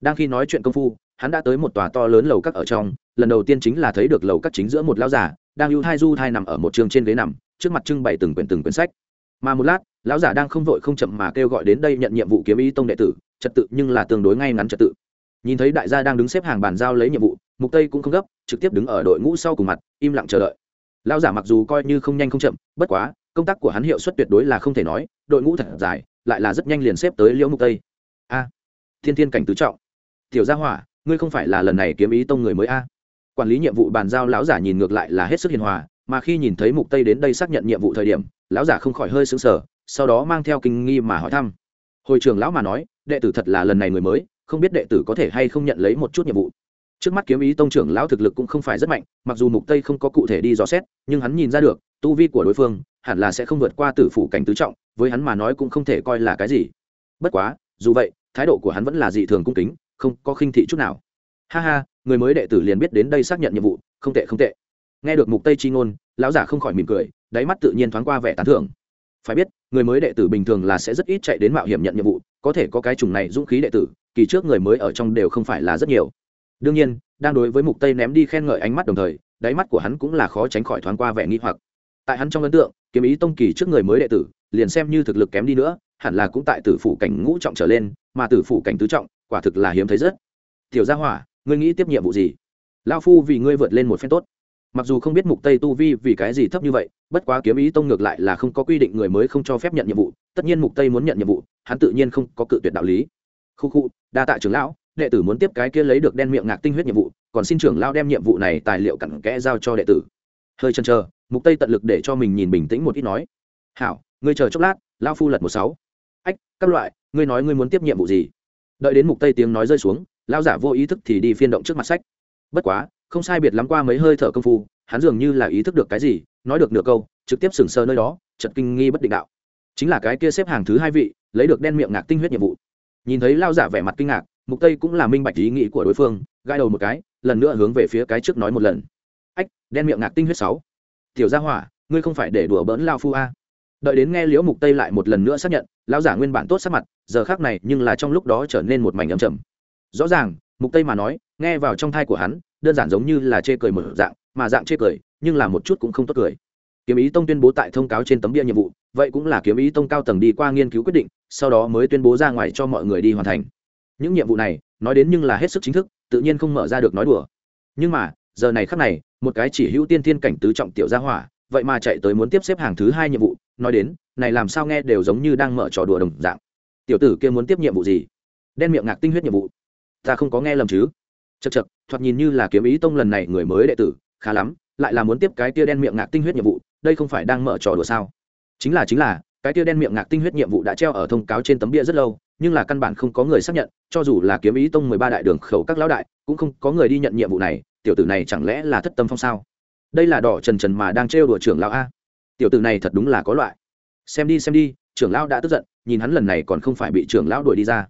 Đang khi nói chuyện công phu, hắn đã tới một tòa to lớn lầu các ở trong, lần đầu tiên chính là thấy được lầu các chính giữa một lão giả đang ưu thai du thai nằm ở một trường trên ghế nằm, trước mặt trưng bày từng quyển từng quyển sách. Mà một lát, lão giả đang không vội không chậm mà kêu gọi đến đây nhận nhiệm vụ kiếm ý tông đệ tử, trật tự nhưng là tương đối ngay ngắn trật tự. Nhìn thấy đại gia đang đứng xếp hàng bàn giao lấy nhiệm vụ, mục tây cũng không gấp, trực tiếp đứng ở đội ngũ sau cùng mặt, im lặng chờ đợi. Lão giả mặc dù coi như không nhanh không chậm, bất quá công tác của hắn hiệu suất tuyệt đối là không thể nói, đội ngũ thật dài, lại là rất nhanh liền xếp tới liễu mục tây. A, thiên thiên cảnh tứ trọng. Tiểu gia hỏa, ngươi không phải là lần này kiếm ý tông người mới a? Quản lý nhiệm vụ bàn giao lão giả nhìn ngược lại là hết sức hiền hòa, mà khi nhìn thấy mục tây đến đây xác nhận nhiệm vụ thời điểm, lão giả không khỏi hơi sững sờ, sau đó mang theo kinh nghi mà hỏi thăm. Hồi trưởng lão mà nói, đệ tử thật là lần này người mới, không biết đệ tử có thể hay không nhận lấy một chút nhiệm vụ. Trước mắt kiếm ý tông trưởng lão thực lực cũng không phải rất mạnh, mặc dù mục tây không có cụ thể đi dò xét, nhưng hắn nhìn ra được, tu vi của đối phương hẳn là sẽ không vượt qua tử phủ cảnh tứ trọng, với hắn mà nói cũng không thể coi là cái gì. Bất quá, dù vậy, thái độ của hắn vẫn là dị thường cung kính, không có khinh thị chút nào. Ha ha, người mới đệ tử liền biết đến đây xác nhận nhiệm vụ, không tệ không tệ. Nghe được mục tây chi ngôn, lão giả không khỏi mỉm cười, đáy mắt tự nhiên thoáng qua vẻ tán thưởng. Phải biết, người mới đệ tử bình thường là sẽ rất ít chạy đến mạo hiểm nhận nhiệm vụ, có thể có cái chủng này dũng khí đệ tử, kỳ trước người mới ở trong đều không phải là rất nhiều. Đương nhiên, đang đối với mục tây ném đi khen ngợi ánh mắt đồng thời, đáy mắt của hắn cũng là khó tránh khỏi thoáng qua vẻ nghi hoặc. Tại hắn trong ấn tượng kiếm ý tông kỳ trước người mới đệ tử, liền xem như thực lực kém đi nữa, hẳn là cũng tại tử phủ cảnh ngũ trọng trở lên, mà tử phủ cảnh tứ trọng, quả thực là hiếm thấy rất. Tiểu gia hỏa, ngươi nghĩ tiếp nhiệm vụ gì? Lao phu vì ngươi vượt lên một phen tốt. Mặc dù không biết mục tây tu vi vì cái gì thấp như vậy, bất quá kiếm ý tông ngược lại là không có quy định người mới không cho phép nhận nhiệm vụ, tất nhiên mục tây muốn nhận nhiệm vụ, hắn tự nhiên không có cự tuyệt đạo lý. Khu khu, đa tạ trưởng lão, đệ tử muốn tiếp cái kia lấy được đen miệng ngạc tinh huyết nhiệm vụ, còn xin trưởng lão đem nhiệm vụ này tài liệu cặn kẽ giao cho đệ tử hơi chần chờ, mục tây tận lực để cho mình nhìn bình tĩnh một ít nói. Hảo, ngươi chờ chốc lát lao phu lật một sáu. Ách, các loại, ngươi nói ngươi muốn tiếp nhiệm vụ gì? Đợi đến mục tây tiếng nói rơi xuống lao giả vô ý thức thì đi phiên động trước mặt sách. Bất quá, không sai biệt lắm qua mấy hơi thở công phu, hắn dường như là ý thức được cái gì, nói được nửa câu, trực tiếp sừng sờ nơi đó chật kinh nghi bất định đạo. Chính là cái kia xếp hàng thứ hai vị, lấy được đen miệng ngạc tinh huyết nhiệm vụ. Nhìn thấy lao giả vẻ mặt kinh ngạc, mục tây cũng là minh bạch ý nghĩ của đối phương gai đầu một cái, lần nữa hướng về phía cái trước nói một lần ách, đen miệng ngạc tinh huyết sáu. Tiểu gia hỏa, ngươi không phải để đùa bỡn lao phu a. Đợi đến nghe liễu mục tây lại một lần nữa xác nhận, lão giả nguyên bản tốt sắc mặt, giờ khác này nhưng là trong lúc đó trở nên một mảnh âm trầm. Rõ ràng, mục tây mà nói, nghe vào trong thai của hắn, đơn giản giống như là chê cười một dạng, mà dạng chê cười, nhưng là một chút cũng không tốt cười. Kiếm ý tông tuyên bố tại thông cáo trên tấm bia nhiệm vụ, vậy cũng là kiếm ý tông cao tầng đi qua nghiên cứu quyết định, sau đó mới tuyên bố ra ngoài cho mọi người đi hoàn thành. Những nhiệm vụ này, nói đến nhưng là hết sức chính thức, tự nhiên không mở ra được nói đùa. Nhưng mà giờ này khắc này, một cái chỉ hữu tiên thiên cảnh tứ trọng tiểu gia hỏa, vậy mà chạy tới muốn tiếp xếp hàng thứ hai nhiệm vụ, nói đến, này làm sao nghe đều giống như đang mở trò đùa đồng dạng. Tiểu tử kia muốn tiếp nhiệm vụ gì? Đen miệng ngạc tinh huyết nhiệm vụ. Ta không có nghe lầm chứ? Chật chật thoạt nhìn như là kiếm ý tông lần này người mới đệ tử, khá lắm, lại là muốn tiếp cái tia đen miệng ngạc tinh huyết nhiệm vụ, đây không phải đang mở trò đùa sao? Chính là chính là, cái tia đen miệng ngạc tinh huyết nhiệm vụ đã treo ở thông cáo trên tấm bia rất lâu, nhưng là căn bản không có người xác nhận, cho dù là kiếm ý tông mười ba đại đường khẩu các lão đại, cũng không có người đi nhận nhiệm vụ này tiểu tử này chẳng lẽ là thất tâm phong sao? Đây là đỏ trần trần mà đang trêu đùa trưởng lão a. Tiểu tử này thật đúng là có loại. Xem đi xem đi, trưởng lão đã tức giận, nhìn hắn lần này còn không phải bị trưởng lão đuổi đi ra.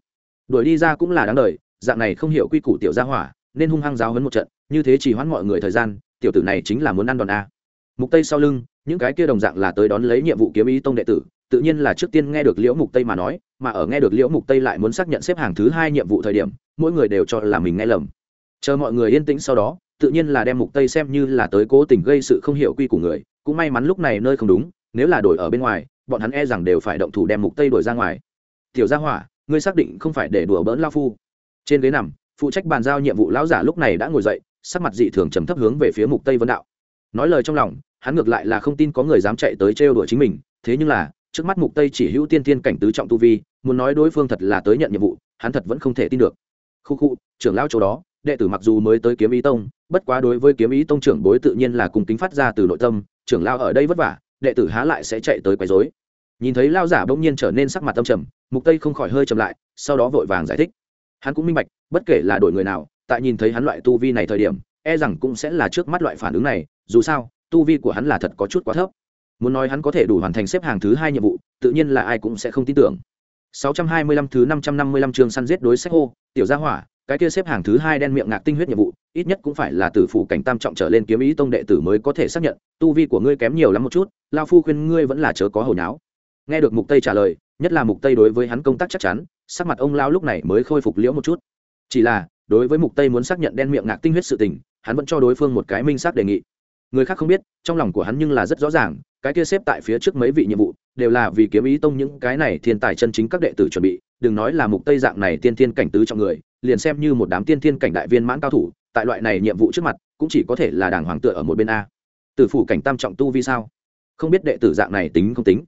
Đuổi đi ra cũng là đáng đời, dạng này không hiểu quy củ tiểu gia hỏa, nên hung hăng giáo hấn một trận, như thế chỉ hoãn mọi người thời gian, tiểu tử này chính là muốn ăn đòn a. Mục tây sau lưng, những cái kia đồng dạng là tới đón lấy nhiệm vụ kiếm ý tông đệ tử, tự nhiên là trước tiên nghe được liễu mục tây mà nói, mà ở nghe được liễu mục tây lại muốn xác nhận xếp hàng thứ hai nhiệm vụ thời điểm, mỗi người đều cho là mình nghe lầm. Chờ mọi người yên tĩnh sau đó tự nhiên là đem mục tây xem như là tới cố tình gây sự không hiểu quy của người, cũng may mắn lúc này nơi không đúng, nếu là đổi ở bên ngoài, bọn hắn e rằng đều phải động thủ đem mục tây đổi ra ngoài. Tiểu gia hỏa, ngươi xác định không phải để đùa bỡn lao phu. Trên ghế nằm, phụ trách bàn giao nhiệm vụ lão giả lúc này đã ngồi dậy, sắc mặt dị thường trầm thấp hướng về phía mục tây vân đạo. Nói lời trong lòng, hắn ngược lại là không tin có người dám chạy tới trêu đùa chính mình, thế nhưng là, trước mắt mục tây chỉ hữu tiên tiên cảnh tứ trọng tu vi, muốn nói đối phương thật là tới nhận nhiệm vụ, hắn thật vẫn không thể tin được. Khu khu, trưởng lão chỗ đó đệ tử mặc dù mới tới kiếm ý tông, bất quá đối với kiếm ý tông trưởng bối tự nhiên là cùng kính phát ra từ nội tâm, trưởng lao ở đây vất vả, đệ tử há lại sẽ chạy tới quấy rối. Nhìn thấy lao giả bỗng nhiên trở nên sắc mặt tâm trầm, mục tây không khỏi hơi trầm lại, sau đó vội vàng giải thích. Hắn cũng minh bạch, bất kể là đổi người nào, tại nhìn thấy hắn loại tu vi này thời điểm e rằng cũng sẽ là trước mắt loại phản ứng này, dù sao, tu vi của hắn là thật có chút quá thấp. Muốn nói hắn có thể đủ hoàn thành xếp hàng thứ hai nhiệm vụ, tự nhiên là ai cũng sẽ không tin tưởng. 625 thứ 555 trường săn giết đối sách hô, tiểu gia hỏa cái kia xếp hàng thứ hai đen miệng ngạc tinh huyết nhiệm vụ, ít nhất cũng phải là tử phủ cảnh tam trọng trở lên kiếm ý tông đệ tử mới có thể xác nhận, tu vi của ngươi kém nhiều lắm một chút, lao phu khuyên ngươi vẫn là chớ có hồi nháo nghe được mục tây trả lời, nhất là mục tây đối với hắn công tác chắc chắn, sắc mặt ông lao lúc này mới khôi phục liễu một chút. Chỉ là, đối với mục tây muốn xác nhận đen miệng ngạc tinh huyết sự tình, hắn vẫn cho đối phương một cái minh xác đề nghị. Người khác không biết, trong lòng của hắn nhưng là rất rõ ràng, cái kia xếp tại phía trước mấy vị nhiệm vụ đều là vì kiếm ý tông những cái này thiên tài chân chính các đệ tử chuẩn bị, đừng nói là mục tây dạng này tiên thiên cảnh tứ trong người, liền xem như một đám tiên thiên cảnh đại viên mãn cao thủ, tại loại này nhiệm vụ trước mặt, cũng chỉ có thể là đảng hoàng tựa ở một bên a. Tử phủ cảnh tam trọng tu vi sao? Không biết đệ tử dạng này tính không tính.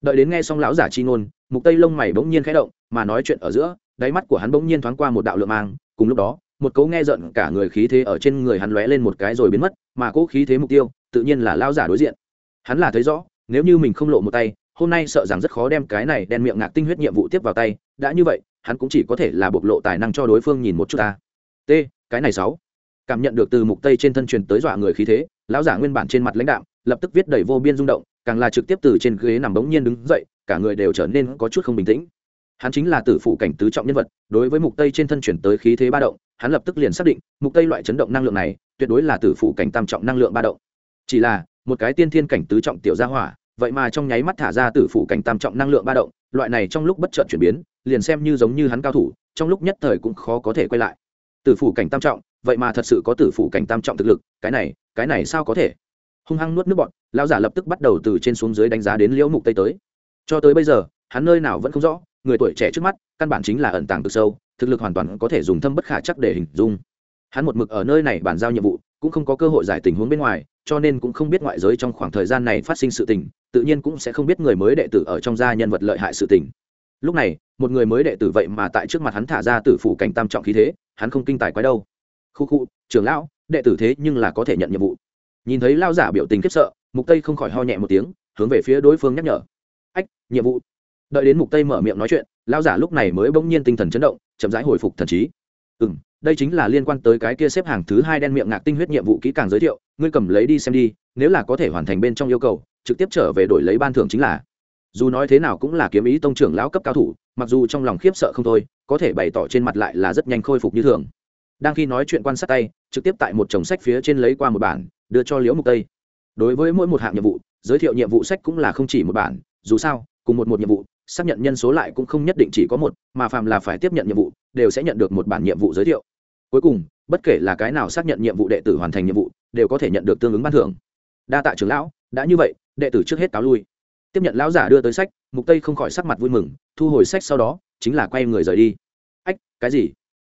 Đợi đến nghe xong lão giả chi ngôn, mục tây lông mày bỗng nhiên khẽ động, mà nói chuyện ở giữa, đáy mắt của hắn bỗng nhiên thoáng qua một đạo lượng mang, cùng lúc đó, một cấu nghe giận cả người khí thế ở trên người hắn lóe lên một cái rồi biến mất, mà cỗ khí thế mục tiêu, tự nhiên là lão giả đối diện. Hắn là thấy rõ, nếu như mình không lộ một tay hôm nay sợ rằng rất khó đem cái này đen miệng ngạc tinh huyết nhiệm vụ tiếp vào tay, đã như vậy, hắn cũng chỉ có thể là bộc lộ tài năng cho đối phương nhìn một chút ta. T, cái này sáu. Cảm nhận được từ mục tây trên thân truyền tới dọa người khí thế, lão giả nguyên bản trên mặt lãnh đạo lập tức viết đầy vô biên rung động, càng là trực tiếp từ trên ghế nằm bỗng nhiên đứng dậy, cả người đều trở nên có chút không bình tĩnh. Hắn chính là tử phụ cảnh tứ trọng nhân vật, đối với mục tây trên thân chuyển tới khí thế ba động, hắn lập tức liền xác định, mục tây loại chấn động năng lượng này, tuyệt đối là tử phụ cảnh tam trọng năng lượng ba động. Chỉ là, một cái tiên thiên cảnh tứ trọng tiểu gia hỏa vậy mà trong nháy mắt thả ra tử phủ cảnh tam trọng năng lượng ba động, loại này trong lúc bất chợt chuyển biến, liền xem như giống như hắn cao thủ, trong lúc nhất thời cũng khó có thể quay lại. Tử phủ cảnh tam trọng, vậy mà thật sự có tử phủ cảnh tam trọng thực lực, cái này cái này sao có thể? Hung hăng nuốt nước bọt, lão giả lập tức bắt đầu từ trên xuống dưới đánh giá đến liễu mục tây tới. Cho tới bây giờ, hắn nơi nào vẫn không rõ, người tuổi trẻ trước mắt, căn bản chính là ẩn tàng cực sâu, thực lực hoàn toàn có thể dùng thâm bất khả chắc để hình dung. Hắn một mực ở nơi này bàn giao nhiệm vụ cũng không có cơ hội giải tình huống bên ngoài, cho nên cũng không biết ngoại giới trong khoảng thời gian này phát sinh sự tình, tự nhiên cũng sẽ không biết người mới đệ tử ở trong gia nhân vật lợi hại sự tình. Lúc này, một người mới đệ tử vậy mà tại trước mặt hắn thả ra tử phủ cảnh tam trọng khí thế, hắn không kinh tài quái đâu. Khu khu, trưởng lão, đệ tử thế nhưng là có thể nhận nhiệm vụ. Nhìn thấy lao giả biểu tình khiếp sợ, mục tây không khỏi ho nhẹ một tiếng, hướng về phía đối phương nhắc nhở. Ách, nhiệm vụ. Đợi đến mục tây mở miệng nói chuyện lao giả lúc này mới bỗng nhiên tinh thần chấn động, chậm rãi hồi phục thần trí ừ m đây chính là liên quan tới cái kia xếp hàng thứ hai đen miệng ngạc tinh huyết nhiệm vụ kỹ càng giới thiệu, ngươi cầm lấy đi xem đi, nếu là có thể hoàn thành bên trong yêu cầu, trực tiếp trở về đổi lấy ban thưởng chính là. Dù nói thế nào cũng là kiếm ý tông trưởng lão cấp cao thủ, mặc dù trong lòng khiếp sợ không thôi, có thể bày tỏ trên mặt lại là rất nhanh khôi phục như thường. Đang khi nói chuyện quan sát tay, trực tiếp tại một chồng sách phía trên lấy qua một bản, đưa cho liễu mục tây. Đối với mỗi một hạng nhiệm vụ, giới thiệu nhiệm vụ sách cũng là không chỉ một bản, dù sao, cùng một một nhiệm vụ, xác nhận nhân số lại cũng không nhất định chỉ có một, mà phàm là phải tiếp nhận nhiệm vụ đều sẽ nhận được một bản nhiệm vụ giới thiệu. Cuối cùng bất kể là cái nào xác nhận nhiệm vụ đệ tử hoàn thành nhiệm vụ đều có thể nhận được tương ứng ban thưởng. Đa tạ trưởng lão đã như vậy đệ tử trước hết cáo lui. Tiếp nhận lão giả đưa tới sách mục tây không khỏi sắc mặt vui mừng thu hồi sách sau đó chính là quay người rời đi. Ách cái gì?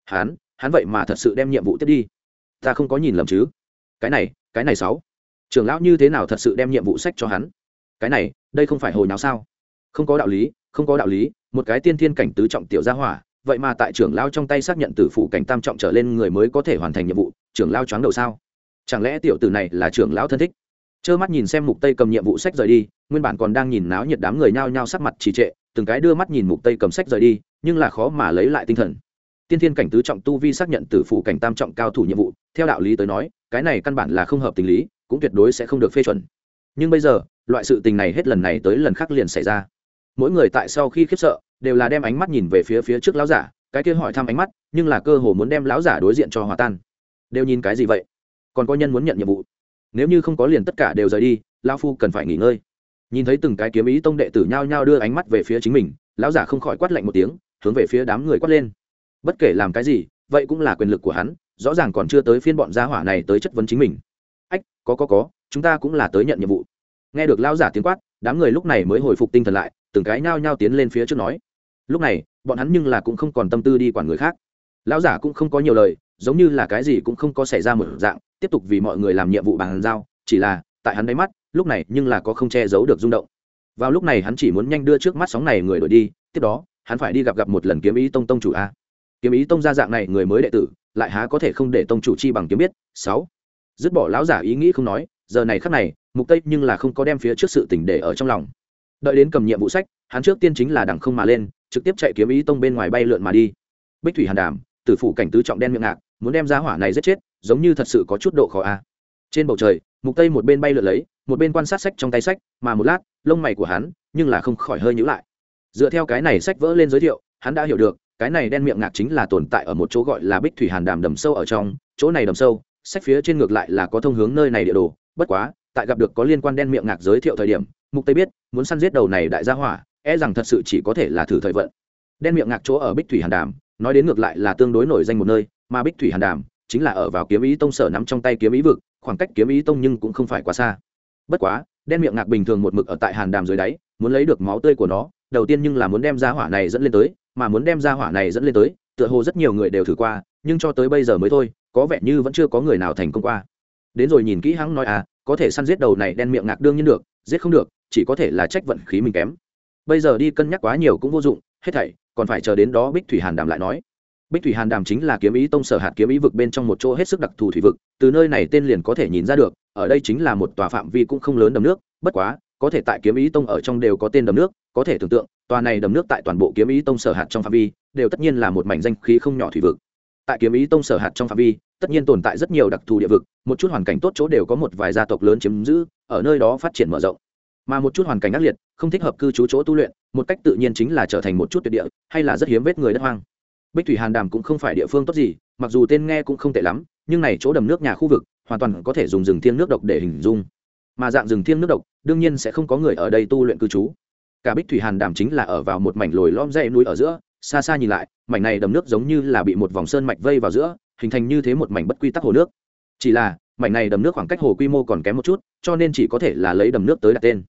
Hán, hắn vậy mà thật sự đem nhiệm vụ tiếp đi. Ta không có nhìn lầm chứ? Cái này cái này sáu. Trưởng lão như thế nào thật sự đem nhiệm vụ sách cho hắn? Cái này đây không phải hồi nào sao? Không có đạo lý không có đạo lý một cái tiên thiên cảnh tứ trọng tiểu gia hỏa vậy mà tại trưởng lao trong tay xác nhận từ phụ cảnh tam trọng trở lên người mới có thể hoàn thành nhiệm vụ, trưởng lao choáng đầu sao? Chẳng lẽ tiểu tử này là trưởng lão thân thích? Trơ mắt nhìn xem mục tây cầm nhiệm vụ sách rời đi, nguyên bản còn đang nhìn náo nhiệt đám người nhao nhao sắc mặt trì trệ, từng cái đưa mắt nhìn mục tây cầm sách rời đi, nhưng là khó mà lấy lại tinh thần. Tiên thiên cảnh tứ trọng tu vi xác nhận từ phụ cảnh tam trọng cao thủ nhiệm vụ, theo đạo lý tới nói, cái này căn bản là không hợp tình lý, cũng tuyệt đối sẽ không được phê chuẩn. Nhưng bây giờ, loại sự tình này hết lần này tới lần khác liền xảy ra. Mỗi người tại sau khi khiếp sợ đều là đem ánh mắt nhìn về phía phía trước lão giả, cái kia hỏi thăm ánh mắt, nhưng là cơ hồ muốn đem lão giả đối diện cho hòa tan. Đều nhìn cái gì vậy? Còn có nhân muốn nhận nhiệm vụ. Nếu như không có liền tất cả đều rời đi, lão phu cần phải nghỉ ngơi. Nhìn thấy từng cái kiếm ý tông đệ tử nhao nhao đưa ánh mắt về phía chính mình, lão giả không khỏi quát lạnh một tiếng, hướng về phía đám người quát lên. Bất kể làm cái gì, vậy cũng là quyền lực của hắn, rõ ràng còn chưa tới phiên bọn gia hỏa này tới chất vấn chính mình. Ách, có có có, chúng ta cũng là tới nhận nhiệm vụ. Nghe được lão giả tiếng quát, đám người lúc này mới hồi phục tinh thần lại, từng cái nhao nhao tiến lên phía trước nói lúc này, bọn hắn nhưng là cũng không còn tâm tư đi quản người khác. Lão giả cũng không có nhiều lời, giống như là cái gì cũng không có xảy ra một dạng, tiếp tục vì mọi người làm nhiệm vụ bàn giao, chỉ là, tại hắn đáy mắt, lúc này nhưng là có không che giấu được rung động. Vào lúc này hắn chỉ muốn nhanh đưa trước mắt sóng này người đổi đi, tiếp đó, hắn phải đi gặp gặp một lần kiếm ý tông tông chủ a. Kiếm ý tông ra dạng này người mới đệ tử, lại há có thể không để tông chủ chi bằng kiếm biết. Sáu. Dứt bỏ lão giả ý nghĩ không nói, giờ này khắc này, mục tây nhưng là không có đem phía trước sự tình để ở trong lòng. Đợi đến cầm nhiệm vụ sách, hắn trước tiên chính là đằng không mà lên trực tiếp chạy kiếm ý tông bên ngoài bay lượn mà đi. Bích thủy hàn đàm, tử phủ cảnh tứ trọng đen miệng ngạc, muốn đem ra hỏa này giết chết, giống như thật sự có chút độ khó a. Trên bầu trời, mục tây một bên bay lượn lấy, một bên quan sát sách trong tay sách, mà một lát, lông mày của hắn, nhưng là không khỏi hơi nhíu lại. Dựa theo cái này sách vỡ lên giới thiệu, hắn đã hiểu được, cái này đen miệng ngạc chính là tồn tại ở một chỗ gọi là bích thủy hàn đàm đầm sâu ở trong, chỗ này đầm sâu, sách phía trên ngược lại là có thông hướng nơi này địa đồ, bất quá, tại gặp được có liên quan đen miệng ngạc giới thiệu thời điểm, mục tây biết, muốn săn giết đầu này đại gia hỏa e rằng thật sự chỉ có thể là thử thời vận. Đen miệng ngạc chỗ ở bích thủy hàn đàm, nói đến ngược lại là tương đối nổi danh một nơi, mà bích thủy hàn đàm chính là ở vào kiếm ý tông sở nắm trong tay kiếm ý vực, khoảng cách kiếm ý tông nhưng cũng không phải quá xa. Bất quá, đen miệng ngạc bình thường một mực ở tại hàn đàm dưới đáy, muốn lấy được máu tươi của nó, đầu tiên nhưng là muốn đem ra hỏa này dẫn lên tới, mà muốn đem ra hỏa này dẫn lên tới, tựa hồ rất nhiều người đều thử qua, nhưng cho tới bây giờ mới thôi, có vẻ như vẫn chưa có người nào thành công qua. Đến rồi nhìn kỹ hắn nói à có thể săn giết đầu này đen miệng ngạc đương nhiên được, giết không được, chỉ có thể là trách vận khí mình kém bây giờ đi cân nhắc quá nhiều cũng vô dụng, hết thảy, còn phải chờ đến đó bích thủy hàn đàm lại nói. Bích thủy hàn đàm chính là kiếm ý tông sở hạt kiếm ý vực bên trong một chỗ hết sức đặc thù thủy vực, từ nơi này tên liền có thể nhìn ra được, ở đây chính là một tòa phạm vi cũng không lớn đầm nước, bất quá, có thể tại kiếm ý tông ở trong đều có tên đầm nước, có thể tưởng tượng, tòa này đầm nước tại toàn bộ kiếm ý tông sở hạt trong phạm vi, đều tất nhiên là một mảnh danh khí không nhỏ thủy vực. Tại kiếm ý tông sở hạt trong phạm vi, tất nhiên tồn tại rất nhiều đặc thù địa vực, một chút hoàn cảnh tốt chỗ đều có một vài gia tộc lớn chiếm giữ, ở nơi đó phát triển mở rộng mà một chút hoàn cảnh ác liệt, không thích hợp cư trú chỗ tu luyện, một cách tự nhiên chính là trở thành một chút tuyệt địa, hay là rất hiếm vết người đất hoang. Bích thủy hàn đàm cũng không phải địa phương tốt gì, mặc dù tên nghe cũng không tệ lắm, nhưng này chỗ đầm nước nhà khu vực, hoàn toàn có thể dùng rừng thiêng nước độc để hình dung. Mà dạng rừng thiêng nước độc, đương nhiên sẽ không có người ở đây tu luyện cư trú. Cả bích thủy hàn đàm chính là ở vào một mảnh lồi lõm dãy núi ở giữa, xa xa nhìn lại, mảnh này đầm nước giống như là bị một vòng sơn mạch vây vào giữa, hình thành như thế một mảnh bất quy tắc hồ nước. Chỉ là, mảnh này đầm nước khoảng cách hồ quy mô còn kém một chút, cho nên chỉ có thể là lấy đầm nước tới đặt tên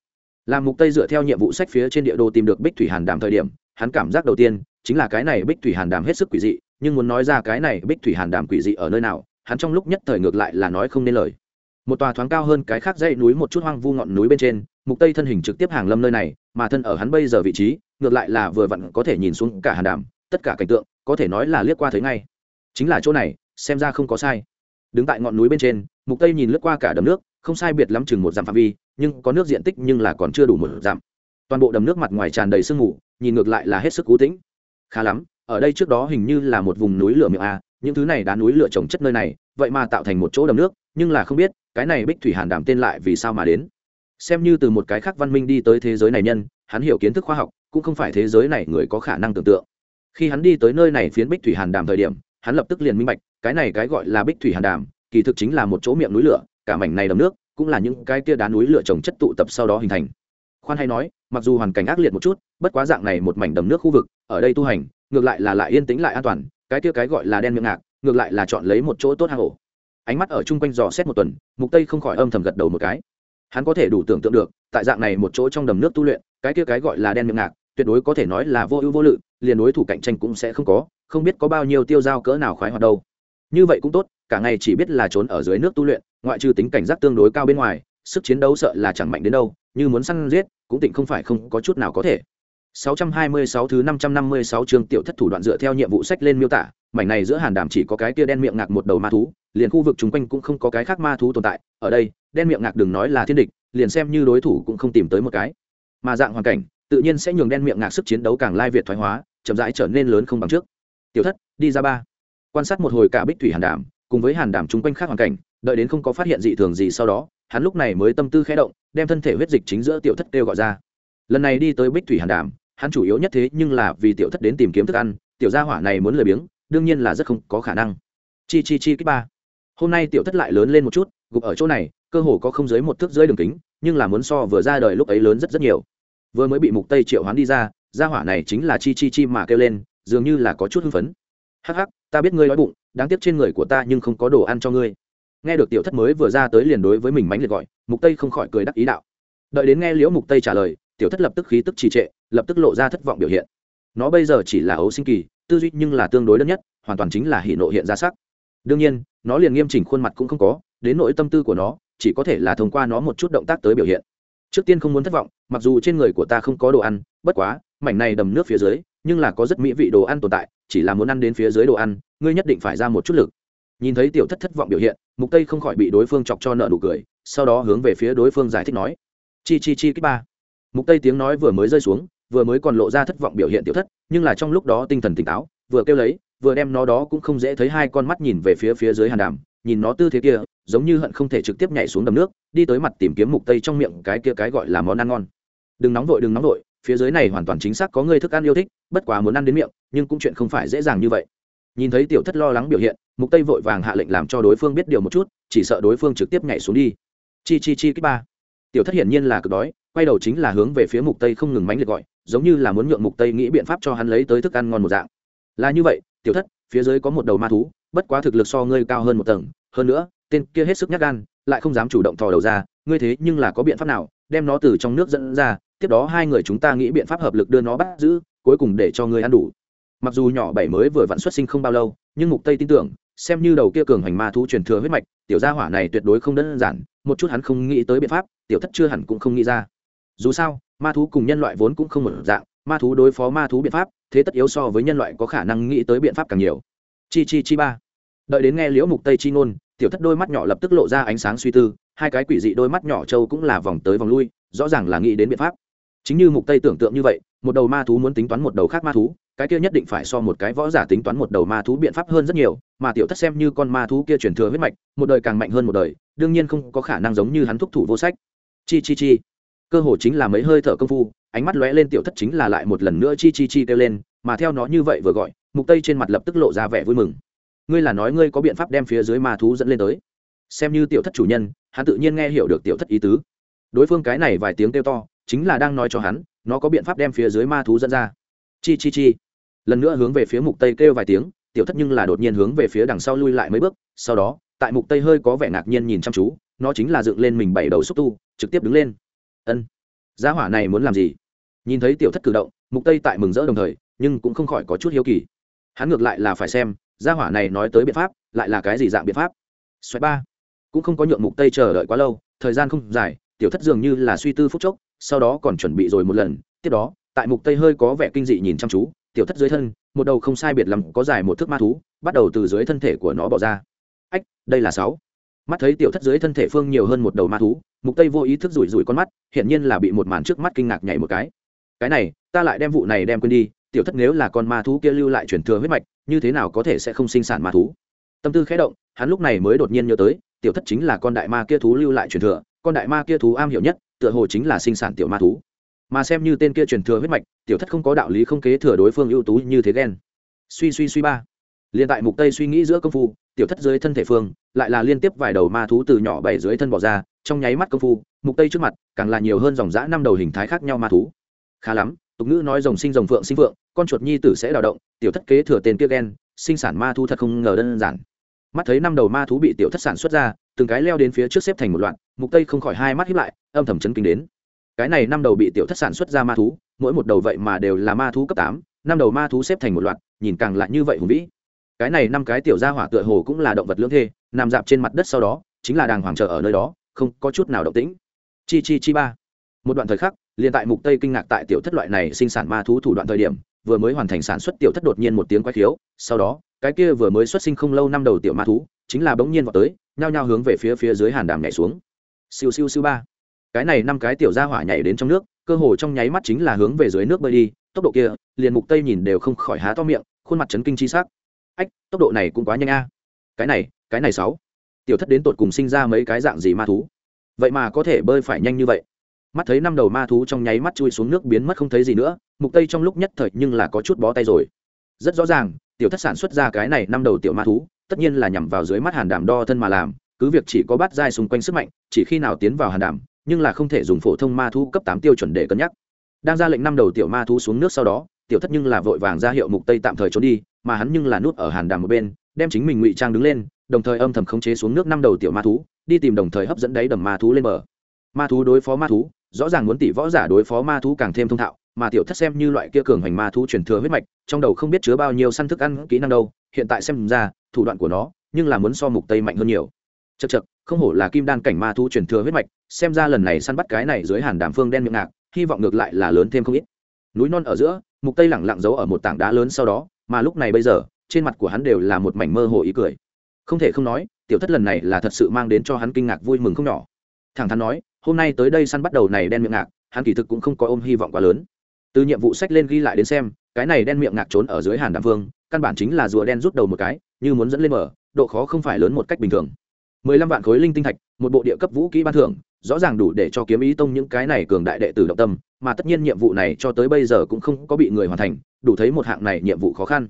làm mục tây dựa theo nhiệm vụ sách phía trên địa đồ tìm được bích thủy hàn đàm thời điểm, hắn cảm giác đầu tiên chính là cái này bích thủy hàn đàm hết sức quỷ dị, nhưng muốn nói ra cái này bích thủy hàn đàm quỷ dị ở nơi nào, hắn trong lúc nhất thời ngược lại là nói không nên lời. Một tòa thoáng cao hơn cái khác dãy núi một chút hoang vu ngọn núi bên trên, mục tây thân hình trực tiếp hàng lâm nơi này, mà thân ở hắn bây giờ vị trí, ngược lại là vừa vặn có thể nhìn xuống cả hàn đàm, tất cả cảnh tượng có thể nói là liếc qua thấy ngay. Chính là chỗ này, xem ra không có sai. Đứng tại ngọn núi bên trên, mục tây nhìn lướt qua cả đầm nước, không sai biệt lắm chừng một dặm phạm vi nhưng có nước diện tích nhưng là còn chưa đủ một dặm. Toàn bộ đầm nước mặt ngoài tràn đầy sương mù, nhìn ngược lại là hết sức cú tĩnh. Khá lắm, ở đây trước đó hình như là một vùng núi lửa miệng a, những thứ này đá núi lửa trồng chất nơi này, vậy mà tạo thành một chỗ đầm nước, nhưng là không biết, cái này bích thủy hàn đảm tên lại vì sao mà đến. Xem như từ một cái khác văn minh đi tới thế giới này nhân, hắn hiểu kiến thức khoa học, cũng không phải thế giới này người có khả năng tưởng tượng. Khi hắn đi tới nơi này phiến bích thủy hàn đàm thời điểm, hắn lập tức liền minh bạch, cái này cái gọi là bích thủy hàn đàm, kỳ thực chính là một chỗ miệng núi lửa, cả mảnh này đầm nước cũng là những cái kia đá núi lửa trồng chất tụ tập sau đó hình thành. Khoan hay nói, mặc dù hoàn cảnh ác liệt một chút, bất quá dạng này một mảnh đầm nước khu vực, ở đây tu hành, ngược lại là lại yên tĩnh lại an toàn, cái kia cái gọi là đen miệng ngạc, ngược lại là chọn lấy một chỗ tốt hang ổ. Ánh mắt ở chung quanh dò xét một tuần, mục tây không khỏi âm thầm gật đầu một cái. Hắn có thể đủ tưởng tượng được, tại dạng này một chỗ trong đầm nước tu luyện, cái kia cái gọi là đen miệng ngạc, tuyệt đối có thể nói là vô ưu vô lự, liền đối thủ cạnh tranh cũng sẽ không có, không biết có bao nhiêu tiêu dao cỡ nào khoái hoạt đâu. Như vậy cũng tốt, cả ngày chỉ biết là trốn ở dưới nước tu luyện ngoại trừ tính cảnh giác tương đối cao bên ngoài sức chiến đấu sợ là chẳng mạnh đến đâu như muốn săn giết cũng tịnh không phải không có chút nào có thể 626 thứ 556 chương tiểu thất thủ đoạn dựa theo nhiệm vụ sách lên miêu tả, mảnh này giữa hàn đàm chỉ có cái kia đen miệng ngạc một đầu ma thú, liền khu vực chúng quanh cũng không có cái khác ma thú tồn tại, ở đây, đen miệng ngạc đừng nói là thiên địch, liền xem như đối thủ cũng không tìm tới một cái. Mà dạng hoàn cảnh, tự nhiên sẽ nhường đen miệng ngạc sức chiến đấu càng lai việt thoái hóa, chậm rãi trở nên lớn không bằng trước. Tiểu thất, đi ra ba. Quan sát một hồi cả bích thủy hàn đàm, cùng với hàn đàm chúng quanh khác hoàn cảnh, đợi đến không có phát hiện dị thường gì sau đó, hắn lúc này mới tâm tư khẽ động, đem thân thể huyết dịch chính giữa tiểu thất kêu gọi ra. Lần này đi tới bích thủy hàn đàm, hắn chủ yếu nhất thế nhưng là vì tiểu thất đến tìm kiếm thức ăn tiểu gia hỏa này muốn lười biếng đương nhiên là rất không có khả năng. Chi chi chi kích ba. Hôm nay tiểu thất lại lớn lên một chút gục ở chỗ này cơ hồ có không dưới một thước dưới đường kính nhưng là muốn so vừa ra đời lúc ấy lớn rất rất nhiều. Vừa mới bị mục tây triệu hoán đi ra gia hỏa này chính là chi chi chi mà kêu lên dường như là có chút hưng phấn. Hắc hắc ta biết ngươi nói bụng đáng tiếc trên người của ta nhưng không có đồ ăn cho ngươi nghe được tiểu thất mới vừa ra tới liền đối với mình mánh liệt gọi, mục tây không khỏi cười đắc ý đạo. Đợi đến nghe liễu mục tây trả lời, tiểu thất lập tức khí tức trì trệ, lập tức lộ ra thất vọng biểu hiện. Nó bây giờ chỉ là ấu sinh kỳ, tư duy nhưng là tương đối đơn nhất, hoàn toàn chính là hỉ nộ hiện ra sắc. Đương nhiên, nó liền nghiêm chỉnh khuôn mặt cũng không có, đến nỗi tâm tư của nó, chỉ có thể là thông qua nó một chút động tác tới biểu hiện. Trước tiên không muốn thất vọng, mặc dù trên người của ta không có đồ ăn, bất quá, mảnh này đầm nước phía dưới, nhưng là có rất mỹ vị đồ ăn tồn tại, chỉ là muốn ăn đến phía dưới đồ ăn, ngươi nhất định phải ra một chút lực nhìn thấy tiểu thất thất vọng biểu hiện, mục tây không khỏi bị đối phương chọc cho nợ nụ cười, sau đó hướng về phía đối phương giải thích nói, chi chi chi kích ba. Mục tây tiếng nói vừa mới rơi xuống, vừa mới còn lộ ra thất vọng biểu hiện tiểu thất, nhưng là trong lúc đó tinh thần tỉnh táo, vừa kêu lấy, vừa đem nó đó cũng không dễ thấy hai con mắt nhìn về phía phía dưới hàn đàm, nhìn nó tư thế kia, giống như hận không thể trực tiếp nhảy xuống đầm nước, đi tới mặt tìm kiếm mục tây trong miệng cái kia cái gọi là món ăn ngon. Đừng nóng vội, đừng nóng vội, phía dưới này hoàn toàn chính xác có người thức ăn yêu thích, bất quá muốn ăn đến miệng, nhưng cũng chuyện không phải dễ dàng như vậy. Nhìn thấy tiểu thất lo lắng biểu hiện mục tây vội vàng hạ lệnh làm cho đối phương biết điều một chút, chỉ sợ đối phương trực tiếp nhảy xuống đi. Chi chi chi kích ba. Tiểu thất hiển nhiên là cực đói, quay đầu chính là hướng về phía mục tây không ngừng mánh liệt gọi, giống như là muốn nhượng mục tây nghĩ biện pháp cho hắn lấy tới thức ăn ngon một dạng. Là như vậy, tiểu thất, phía dưới có một đầu ma thú, bất quá thực lực so ngươi cao hơn một tầng, hơn nữa, tên kia hết sức nhát gan, lại không dám chủ động thò đầu ra, ngươi thế nhưng là có biện pháp nào, đem nó từ trong nước dẫn ra, tiếp đó hai người chúng ta nghĩ biện pháp hợp lực đưa nó bắt giữ, cuối cùng để cho ngươi ăn đủ. Mặc dù nhỏ bảy mới vừa vặn xuất sinh không bao lâu, nhưng mục tây tin tưởng xem như đầu kia cường hành ma thú truyền thừa huyết mạch, tiểu gia hỏa này tuyệt đối không đơn giản, một chút hắn không nghĩ tới biện pháp, tiểu thất chưa hẳn cũng không nghĩ ra. Dù sao, ma thú cùng nhân loại vốn cũng không một dạng, ma thú đối phó ma thú biện pháp, thế tất yếu so với nhân loại có khả năng nghĩ tới biện pháp càng nhiều. Chi chi chi ba. Đợi đến nghe liễu mục tây chi ngôn, tiểu thất đôi mắt nhỏ lập tức lộ ra ánh sáng suy tư, hai cái quỷ dị đôi mắt nhỏ trâu cũng là vòng tới vòng lui, rõ ràng là nghĩ đến biện pháp. Chính như mục tây tưởng tượng như vậy, một đầu ma thú muốn tính toán một đầu khác ma thú cái kia nhất định phải so một cái võ giả tính toán một đầu ma thú biện pháp hơn rất nhiều, mà tiểu thất xem như con ma thú kia truyền thừa huyết mạch, một đời càng mạnh hơn một đời, đương nhiên không có khả năng giống như hắn thúc thủ vô sách. Chi chi chi. Cơ hồ chính là mấy hơi thở công phu, ánh mắt lóe lên tiểu thất chính là lại một lần nữa chi chi chi kêu lên, mà theo nó như vậy vừa gọi, mục tây trên mặt lập tức lộ ra vẻ vui mừng. Ngươi là nói ngươi có biện pháp đem phía dưới ma thú dẫn lên tới. Xem như tiểu thất chủ nhân, hắn tự nhiên nghe hiểu được tiểu thất ý tứ. Đối phương cái này vài tiếng kêu to, chính là đang nói cho hắn, nó có biện pháp đem phía dưới ma thú dẫn ra. Chi chi chi lần nữa hướng về phía mục tây kêu vài tiếng, tiểu thất nhưng là đột nhiên hướng về phía đằng sau lui lại mấy bước, sau đó, tại mục tây hơi có vẻ ngạc nhiên nhìn chăm chú, nó chính là dựng lên mình bảy đầu xúc tu, trực tiếp đứng lên. Ân, gia hỏa này muốn làm gì? Nhìn thấy tiểu thất cử động, mục tây tại mừng rỡ đồng thời, nhưng cũng không khỏi có chút hiếu kỳ. Hắn ngược lại là phải xem, gia hỏa này nói tới biện pháp, lại là cái gì dạng biện pháp? Xoáy ba. Cũng không có nhượng mục tây chờ đợi quá lâu, thời gian không dài, tiểu thất dường như là suy tư phút chốc, sau đó còn chuẩn bị rồi một lần, tiếp đó, tại mục tây hơi có vẻ kinh dị nhìn chăm chú tiểu thất dưới thân, một đầu không sai biệt lắm có dài một thước ma thú, bắt đầu từ dưới thân thể của nó bỏ ra. Ách, đây là sáu. Mắt thấy tiểu thất dưới thân thể phương nhiều hơn một đầu ma thú, mục tây vô ý thức rủi rủi con mắt hiện nhiên là bị một màn trước mắt kinh ngạc nhảy một cái. Cái này, ta lại đem vụ này đem quên đi, tiểu thất nếu là con ma thú kia lưu lại truyền thừa huyết mạch, như thế nào có thể sẽ không sinh sản ma thú? Tâm tư khẽ động, hắn lúc này mới đột nhiên nhớ tới, tiểu thất chính là con đại ma kia thú lưu lại truyền thừa, con đại ma kia thú am hiểu nhất, tựa hồ chính là sinh sản tiểu ma thú mà xem như tên kia truyền thừa huyết mạch, tiểu thất không có đạo lý không kế thừa đối phương ưu tú như thế ghen. Suy suy suy ba. Liền tại mục tây suy nghĩ giữa công phu, tiểu thất dưới thân thể phương, lại là liên tiếp vài đầu ma thú từ nhỏ bảy dưới thân bỏ ra, trong nháy mắt công phu, mục tây trước mặt, càng là nhiều hơn dòng dã năm đầu hình thái khác nhau ma thú. Khá lắm, tục ngữ nói rồng sinh rồng phượng sinh phượng, con chuột nhi tử sẽ đào động, tiểu thất kế thừa tên kia ghen, sinh sản ma thú thật không ngờ đơn giản. Mắt thấy năm đầu ma thú bị tiểu thất sản xuất ra, từng cái leo đến phía trước xếp thành một loạt, mục tây không khỏi hai mắt hiếp lại, âm thầm chấn kinh đến cái này năm đầu bị tiểu thất sản xuất ra ma thú mỗi một đầu vậy mà đều là ma thú cấp tám, năm đầu ma thú xếp thành một loạt nhìn càng lại như vậy hùng vĩ. Cái này năm cái tiểu gia hỏa tựa hồ cũng là động vật lưỡng thê nằm dạp trên mặt đất sau đó chính là đàng hoàng trợ ở nơi đó không có chút nào động tĩnh. Chi chi chi ba. Một đoạn thời khắc liền tại mục tây kinh ngạc tại tiểu thất loại này sinh sản ma thú thủ đoạn thời điểm vừa mới hoàn thành sản xuất tiểu thất đột nhiên một tiếng quái khiếu sau đó cái kia vừa mới xuất sinh không lâu năm đầu tiểu ma thú chính là bỗng nhiên vào tới nhao nhao hướng về phía phía dưới hàn đàm nhảy xuống. Siêu siêu siêu ba cái này năm cái tiểu gia hỏa nhảy đến trong nước, cơ hồ trong nháy mắt chính là hướng về dưới nước bơi đi, tốc độ kia, liền mục tây nhìn đều không khỏi há to miệng, khuôn mặt chấn kinh chi sắc. Ách, tốc độ này cũng quá nhanh a. Cái này cái này sáu. Tiểu thất đến tột cùng sinh ra mấy cái dạng gì ma thú? Vậy mà có thể bơi phải nhanh như vậy. Mắt thấy năm đầu ma thú trong nháy mắt chui xuống nước biến mất không thấy gì nữa, mục tây trong lúc nhất thời nhưng là có chút bó tay rồi. Rất rõ ràng, tiểu thất sản xuất ra cái này năm đầu tiểu ma thú, tất nhiên là nhằm vào dưới mắt hàn đảm đo thân mà làm, cứ việc chỉ có bát dai xung quanh sức mạnh, chỉ khi nào tiến vào hàn đảm nhưng là không thể dùng phổ thông ma thú cấp tám tiêu chuẩn để cân nhắc. Đang ra lệnh năm đầu tiểu ma thú xuống nước sau đó, tiểu thất nhưng là vội vàng ra hiệu mục tây tạm thời trốn đi, mà hắn nhưng là nút ở hàn đàm một bên, đem chính mình ngụy trang đứng lên, đồng thời âm thầm khống chế xuống nước năm đầu tiểu ma thú, đi tìm đồng thời hấp dẫn đáy đầm ma thú lên bờ. Ma thú đối phó ma thú, rõ ràng muốn tỷ võ giả đối phó ma thú càng thêm thông thạo, mà tiểu thất xem như loại kia cường hành ma thú truyền thừa huyết mạch, trong đầu không biết chứa bao nhiêu săn thức ăn kỹ năng đâu, hiện tại xem ra, thủ đoạn của nó, nhưng là muốn so mục tây mạnh hơn nhiều chật chật không hổ là kim đan cảnh ma thu truyền thừa huyết mạch, xem ra lần này săn bắt cái này dưới hàn đàm phương đen miệng ngạc, hy vọng ngược lại là lớn thêm không ít. Núi non ở giữa, mục tây lẳng lặng giấu ở một tảng đá lớn sau đó, mà lúc này bây giờ, trên mặt của hắn đều là một mảnh mơ hồ ý cười. Không thể không nói, tiểu thất lần này là thật sự mang đến cho hắn kinh ngạc vui mừng không nhỏ. Thẳng thắn nói, hôm nay tới đây săn bắt đầu này đen miệng ngạc, hắn kỳ thực cũng không có ôm hy vọng quá lớn. Từ nhiệm vụ sách lên ghi lại đến xem, cái này đen miệng ngạc trốn ở dưới hàn đàm vương căn bản chính là rùa đen rút đầu một cái, như muốn dẫn lên mở độ khó không phải lớn một cách bình thường mười lăm vạn khối linh tinh thạch, một bộ địa cấp vũ kỹ ban thưởng, rõ ràng đủ để cho kiếm ý tông những cái này cường đại đệ tử động tâm, mà tất nhiên nhiệm vụ này cho tới bây giờ cũng không có bị người hoàn thành, đủ thấy một hạng này nhiệm vụ khó khăn.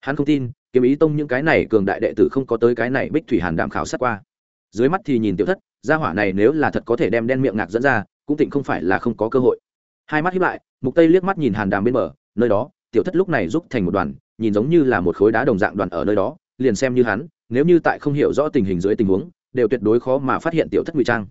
Hắn không tin, kiếm ý tông những cái này cường đại đệ tử không có tới cái này bích thủy hàn đảm khảo sát qua. Dưới mắt thì nhìn tiểu thất, gia hỏa này nếu là thật có thể đem đen miệng ngạc dẫn ra, cũng tịnh không phải là không có cơ hội. Hai mắt hiếp lại, mục tây liếc mắt nhìn hàn đàm bên bờ, nơi đó, tiểu thất lúc này giúp thành một đoàn, nhìn giống như là một khối đá đồng dạng đoàn ở nơi đó liền xem như hắn, nếu như tại không hiểu rõ tình hình dưới tình huống, đều tuyệt đối khó mà phát hiện tiểu thất ngụy trang.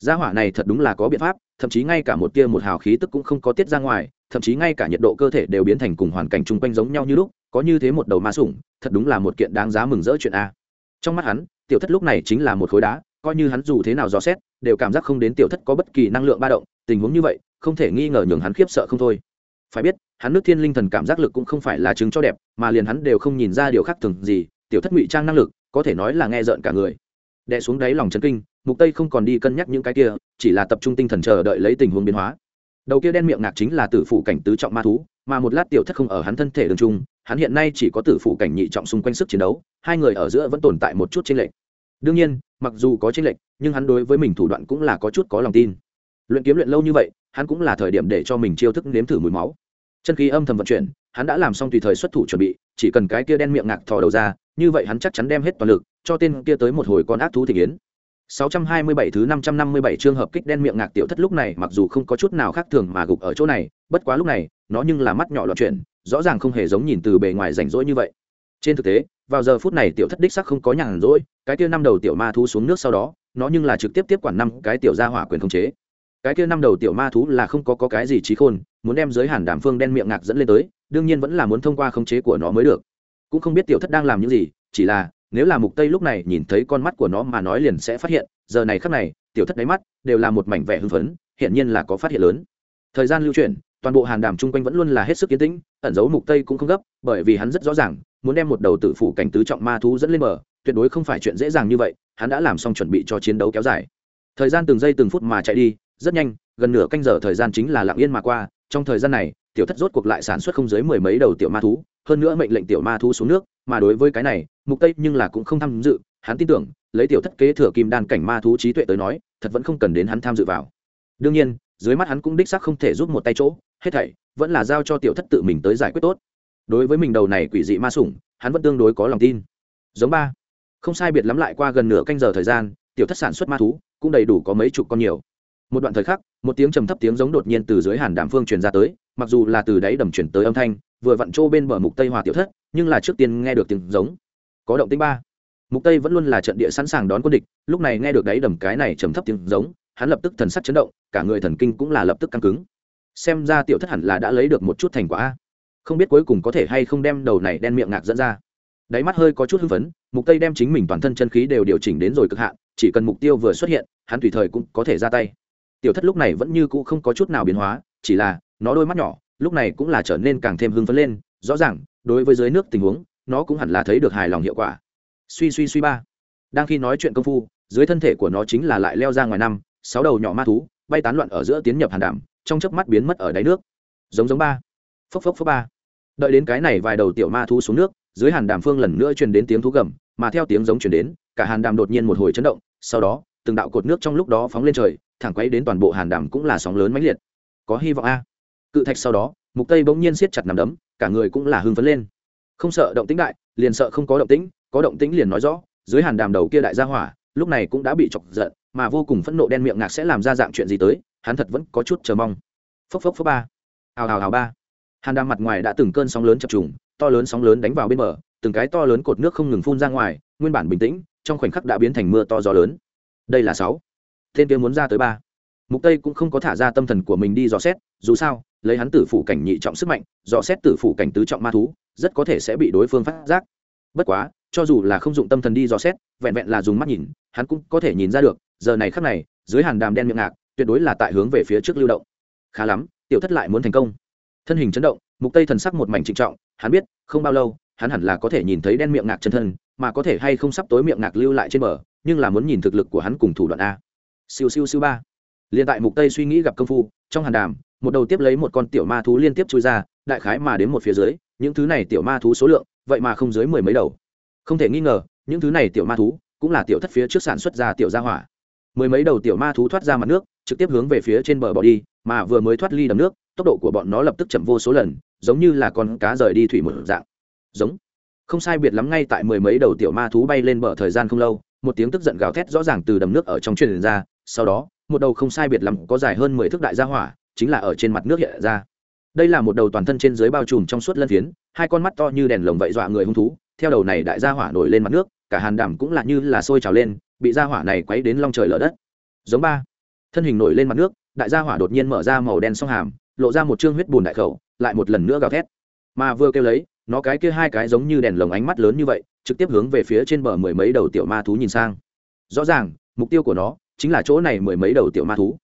Gia hỏa này thật đúng là có biện pháp, thậm chí ngay cả một tia một hào khí tức cũng không có tiết ra ngoài, thậm chí ngay cả nhiệt độ cơ thể đều biến thành cùng hoàn cảnh chung quanh giống nhau như lúc, có như thế một đầu ma sủng, thật đúng là một kiện đáng giá mừng rỡ chuyện a. Trong mắt hắn, tiểu thất lúc này chính là một khối đá, coi như hắn dù thế nào dò xét, đều cảm giác không đến tiểu thất có bất kỳ năng lượng ba động, tình huống như vậy, không thể nghi ngờ nhường hắn khiếp sợ không thôi. Phải biết, hắn nước thiên linh thần cảm giác lực cũng không phải là chứng cho đẹp, mà liền hắn đều không nhìn ra điều khác thường gì tiểu thất ngụy trang năng lực, có thể nói là nghe rợn cả người. Đè xuống đáy lòng chấn kinh, mục tây không còn đi cân nhắc những cái kia, chỉ là tập trung tinh thần chờ đợi lấy tình huống biến hóa. Đầu kia đen miệng ngạc chính là tử phủ cảnh tứ trọng ma thú, mà một lát tiểu thất không ở hắn thân thể đường trung, hắn hiện nay chỉ có tử phủ cảnh nhị trọng xung quanh sức chiến đấu, hai người ở giữa vẫn tồn tại một chút chênh lệch. Đương nhiên, mặc dù có chênh lệch, nhưng hắn đối với mình thủ đoạn cũng là có chút có lòng tin. Luyện kiếm luyện lâu như vậy, hắn cũng là thời điểm để cho mình chiêu thức nếm thử mùi máu. Chân khí âm thầm vận chuyển, hắn đã làm xong tùy thời xuất thủ chuẩn bị, chỉ cần cái kia đen miệng ngạc thò đầu ra như vậy hắn chắc chắn đem hết toàn lực cho tên kia tới một hồi con ác thú thị yến 627 thứ 557 trường hợp kích đen miệng ngạc tiểu thất lúc này mặc dù không có chút nào khác thường mà gục ở chỗ này, bất quá lúc này, nó nhưng là mắt nhỏ loạn chuyển, rõ ràng không hề giống nhìn từ bề ngoài rảnh rỗi như vậy. Trên thực tế, vào giờ phút này tiểu thất đích sắc không có nhàn rỗi, cái kia năm đầu tiểu ma thú xuống nước sau đó, nó nhưng là trực tiếp tiếp quản năm cái tiểu gia hỏa quyền khống chế. Cái kia năm đầu tiểu ma thú là không có có cái gì trí khôn, muốn đem giới hàn đảm phương đen miệng ngạc dẫn lên tới, đương nhiên vẫn là muốn thông qua khống chế của nó mới được. Cũng không biết tiểu thất đang làm những gì, chỉ là nếu là mục tây lúc này nhìn thấy con mắt của nó mà nói liền sẽ phát hiện giờ này khắc này tiểu thất đáy mắt đều là một mảnh vẻ hưng phấn hiện nhiên là có phát hiện lớn. Thời gian lưu chuyển toàn bộ hàn đàm chung quanh vẫn luôn là hết sức kiến tĩnh ẩn giấu mục tây cũng không gấp bởi vì hắn rất rõ ràng muốn đem một đầu tử phủ cảnh tứ trọng ma thú dẫn lên bờ tuyệt đối không phải chuyện dễ dàng như vậy hắn đã làm xong chuẩn bị cho chiến đấu kéo dài. Thời gian từng giây từng phút mà chạy đi rất nhanh gần nửa canh giờ thời gian chính là lặng yên mà qua trong thời gian này tiểu thất rốt cuộc lại sản xuất không dưới mười mấy đầu tiểu ma thú, hơn nữa mệnh lệnh tiểu ma thú xuống nước, mà đối với cái này, mục tây nhưng là cũng không tham dự, hắn tin tưởng, lấy tiểu thất kế thừa kim đan cảnh ma thú trí tuệ tới nói, thật vẫn không cần đến hắn tham dự vào. Đương nhiên, dưới mắt hắn cũng đích xác không thể giúp một tay chỗ, hết thảy vẫn là giao cho tiểu thất tự mình tới giải quyết tốt. Đối với mình đầu này quỷ dị ma sủng, hắn vẫn tương đối có lòng tin. Giống ba. Không sai biệt lắm lại qua gần nửa canh giờ thời gian, tiểu thất sản xuất ma thú cũng đầy đủ có mấy chục con nhiều. Một đoạn thời khắc, một tiếng trầm thấp tiếng giống đột nhiên từ dưới hàn đàm phương truyền ra tới mặc dù là từ đáy đầm chuyển tới âm thanh, vừa vặn trô bên bờ mục tây hòa tiểu thất, nhưng là trước tiên nghe được tiếng giống. Có động tĩnh ba. Mục tây vẫn luôn là trận địa sẵn sàng đón quân địch, lúc này nghe được đáy đầm cái này trầm thấp tiếng giống, hắn lập tức thần sắc chấn động, cả người thần kinh cũng là lập tức căng cứng. Xem ra tiểu thất hẳn là đã lấy được một chút thành quả không biết cuối cùng có thể hay không đem đầu này đen miệng ngạc dẫn ra. Đáy mắt hơi có chút hưng phấn, mục tây đem chính mình toàn thân chân khí đều điều chỉnh đến rồi cực hạn, chỉ cần mục tiêu vừa xuất hiện, hắn tùy thời cũng có thể ra tay. Tiểu thất lúc này vẫn như cũ không có chút nào biến hóa chỉ là nó đôi mắt nhỏ, lúc này cũng là trở nên càng thêm hưng phấn lên, rõ ràng, đối với dưới nước tình huống, nó cũng hẳn là thấy được hài lòng hiệu quả. Suy suy suy ba. Đang khi nói chuyện công phu, dưới thân thể của nó chính là lại leo ra ngoài năm, sáu đầu nhỏ ma thú, bay tán loạn ở giữa tiến nhập hàn đảm trong chớp mắt biến mất ở đáy nước. Giống giống ba. Phốc phốc phốc ba. Đợi đến cái này vài đầu tiểu ma thú xuống nước, dưới hàn đàm phương lần nữa truyền đến tiếng thú gầm, mà theo tiếng giống truyền đến, cả hàn đàm đột nhiên một hồi chấn động, sau đó, từng đạo cột nước trong lúc đó phóng lên trời, thẳng quay đến toàn bộ hàn đàm cũng là sóng lớn mãnh liệt có hy vọng a. Cự thạch sau đó, mục tây bỗng nhiên siết chặt nằm đấm, cả người cũng là hưng phấn lên. Không sợ động tĩnh đại, liền sợ không có động tĩnh, có động tĩnh liền nói rõ, dưới hàn đàm đầu kia đại gia hỏa, lúc này cũng đã bị chọc giận, mà vô cùng phẫn nộ đen miệng ngạc sẽ làm ra dạng chuyện gì tới, hắn thật vẫn có chút chờ mong. Phốc phốc phốc ba. Hào hào hào ba. Hàn đàm mặt ngoài đã từng cơn sóng lớn chập trùng, to lớn sóng lớn đánh vào bên bờ, từng cái to lớn cột nước không ngừng phun ra ngoài, nguyên bản bình tĩnh, trong khoảnh khắc đã biến thành mưa to gió lớn. Đây là sáu. Tên kia muốn ra tới ba mục tây cũng không có thả ra tâm thần của mình đi dò xét, dù sao, lấy hắn tử phủ cảnh nhị trọng sức mạnh, dò xét tử phủ cảnh tứ trọng ma thú, rất có thể sẽ bị đối phương phát giác. Bất quá, cho dù là không dụng tâm thần đi dò xét, vẹn vẹn là dùng mắt nhìn, hắn cũng có thể nhìn ra được, giờ này khắc này, dưới hàn đàm đen miệng ngạc, tuyệt đối là tại hướng về phía trước lưu động. Khá lắm, tiểu thất lại muốn thành công. Thân hình chấn động, mục tây thần sắc một mảnh trịnh trọng, hắn biết, không bao lâu, hắn hẳn là có thể nhìn thấy đen miệng ngạc chân thân, mà có thể hay không sắp tối miệng ngạc lưu lại trên bờ, nhưng là muốn nhìn thực lực của hắn cùng thủ đoạn a. Siêu siêu siêu ba liên tại mục tây suy nghĩ gặp công phu, trong hàn đàm, một đầu tiếp lấy một con tiểu ma thú liên tiếp chui ra, đại khái mà đến một phía dưới, những thứ này tiểu ma thú số lượng, vậy mà không dưới mười mấy đầu. Không thể nghi ngờ, những thứ này tiểu ma thú cũng là tiểu thất phía trước sản xuất ra tiểu gia hỏa. Mười mấy đầu tiểu ma thú thoát ra mặt nước, trực tiếp hướng về phía trên bờ bỏ đi, mà vừa mới thoát ly đầm nước, tốc độ của bọn nó lập tức chậm vô số lần, giống như là con cá rời đi thủy một dạng. Giống. Không sai biệt lắm ngay tại mười mấy đầu tiểu ma thú bay lên bờ thời gian không lâu, một tiếng tức giận gào thét rõ ràng từ đầm nước ở trong truyền ra, sau đó một đầu không sai biệt lắm có dài hơn mười thước đại gia hỏa, chính là ở trên mặt nước hiện ra. Đây là một đầu toàn thân trên dưới bao trùm trong suốt lân phiến, hai con mắt to như đèn lồng vậy dọa người hung thú. Theo đầu này đại gia hỏa nổi lên mặt nước, cả hàn đảm cũng là như là sôi trào lên, bị gia hỏa này quấy đến long trời lở đất. Giống ba. Thân hình nổi lên mặt nước, đại gia hỏa đột nhiên mở ra màu đen song hàm, lộ ra một chương huyết bùn đại khẩu, lại một lần nữa gào thét. Mà vừa kêu lấy, nó cái kia hai cái giống như đèn lồng ánh mắt lớn như vậy, trực tiếp hướng về phía trên bờ mười mấy đầu tiểu ma thú nhìn sang. Rõ ràng, mục tiêu của nó chính là chỗ này mười mấy đầu tiểu ma thú.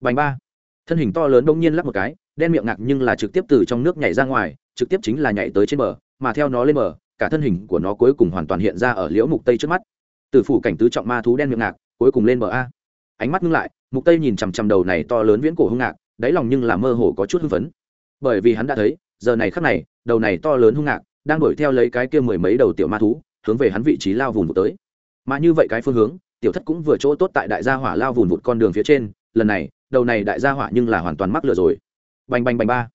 Bành ba. Thân hình to lớn đông nhiên lắp một cái, đen miệng ngạc nhưng là trực tiếp từ trong nước nhảy ra ngoài, trực tiếp chính là nhảy tới trên bờ, mà theo nó lên bờ, cả thân hình của nó cuối cùng hoàn toàn hiện ra ở liễu mục tây trước mắt. Từ phủ cảnh tứ trọng ma thú đen miệng ngạc, cuối cùng lên bờ a. Ánh mắt ngưng lại, mục tây nhìn chằm chằm đầu này to lớn viễn cổ hung ngạc, đáy lòng nhưng là mơ hồ có chút hưng phấn. Bởi vì hắn đã thấy, giờ này khắc này, đầu này to lớn hung ngạc, đang đuổi theo lấy cái kia mười mấy đầu tiểu ma thú, hướng về hắn vị trí lao vùn tới. Mà như vậy cái phương hướng tiểu thất cũng vừa chỗ tốt tại đại gia hỏa lao vùn vụt con đường phía trên, lần này, đầu này đại gia hỏa nhưng là hoàn toàn mắc lừa rồi. Bành bành bành ba.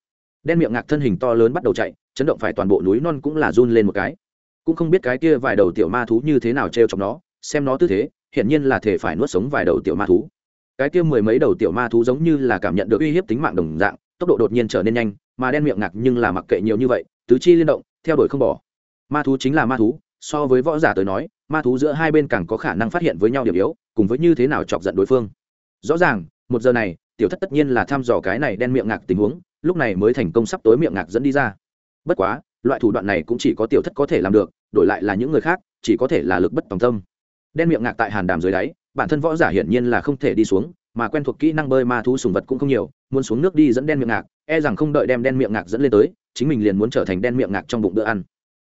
Đen miệng ngạc thân hình to lớn bắt đầu chạy, chấn động phải toàn bộ núi non cũng là run lên một cái. Cũng không biết cái kia vài đầu tiểu ma thú như thế nào t r e o chọc nó, xem nó tư thế, hiển nhiên là thể phải nuốt sống vài đầu tiểu ma thú. Cái kia mười mấy đầu tiểu ma thú giống như là cảm nhận được uy hiếp tính mạng đồng dạng, tốc độ đột nhiên trở nên nhanh, mà đen miệng ngạc nhưng là mặc kệ nhiều như vậy, tứ chi liên động, theo đuổi không bỏ. Ma thú chính là ma thú, so với võ giả tới nói ma thú giữa hai bên càng có khả năng phát hiện với nhau điểm yếu, cùng với như thế nào chọc giận đối phương. Rõ ràng, một giờ này, tiểu thất tất nhiên là thăm dò cái này đen miệng ngạc tình huống, lúc này mới thành công sắp tối miệng ngạc dẫn đi ra. Bất quá, loại thủ đoạn này cũng chỉ có tiểu thất có thể làm được, đổi lại là những người khác, chỉ có thể là lực bất tòng tâm. Đen miệng ngạc tại hàn đàm dưới đáy, bản thân võ giả hiển nhiên là không thể đi xuống, mà quen thuộc kỹ năng bơi ma thú sùng vật cũng không nhiều, muốn xuống nước đi dẫn đen miệng ngạc e rằng không đợi đem đen miệng ngạc dẫn lên tới, chính mình liền muốn trở thành đen miệng ngạc trong bụng bữa ăn.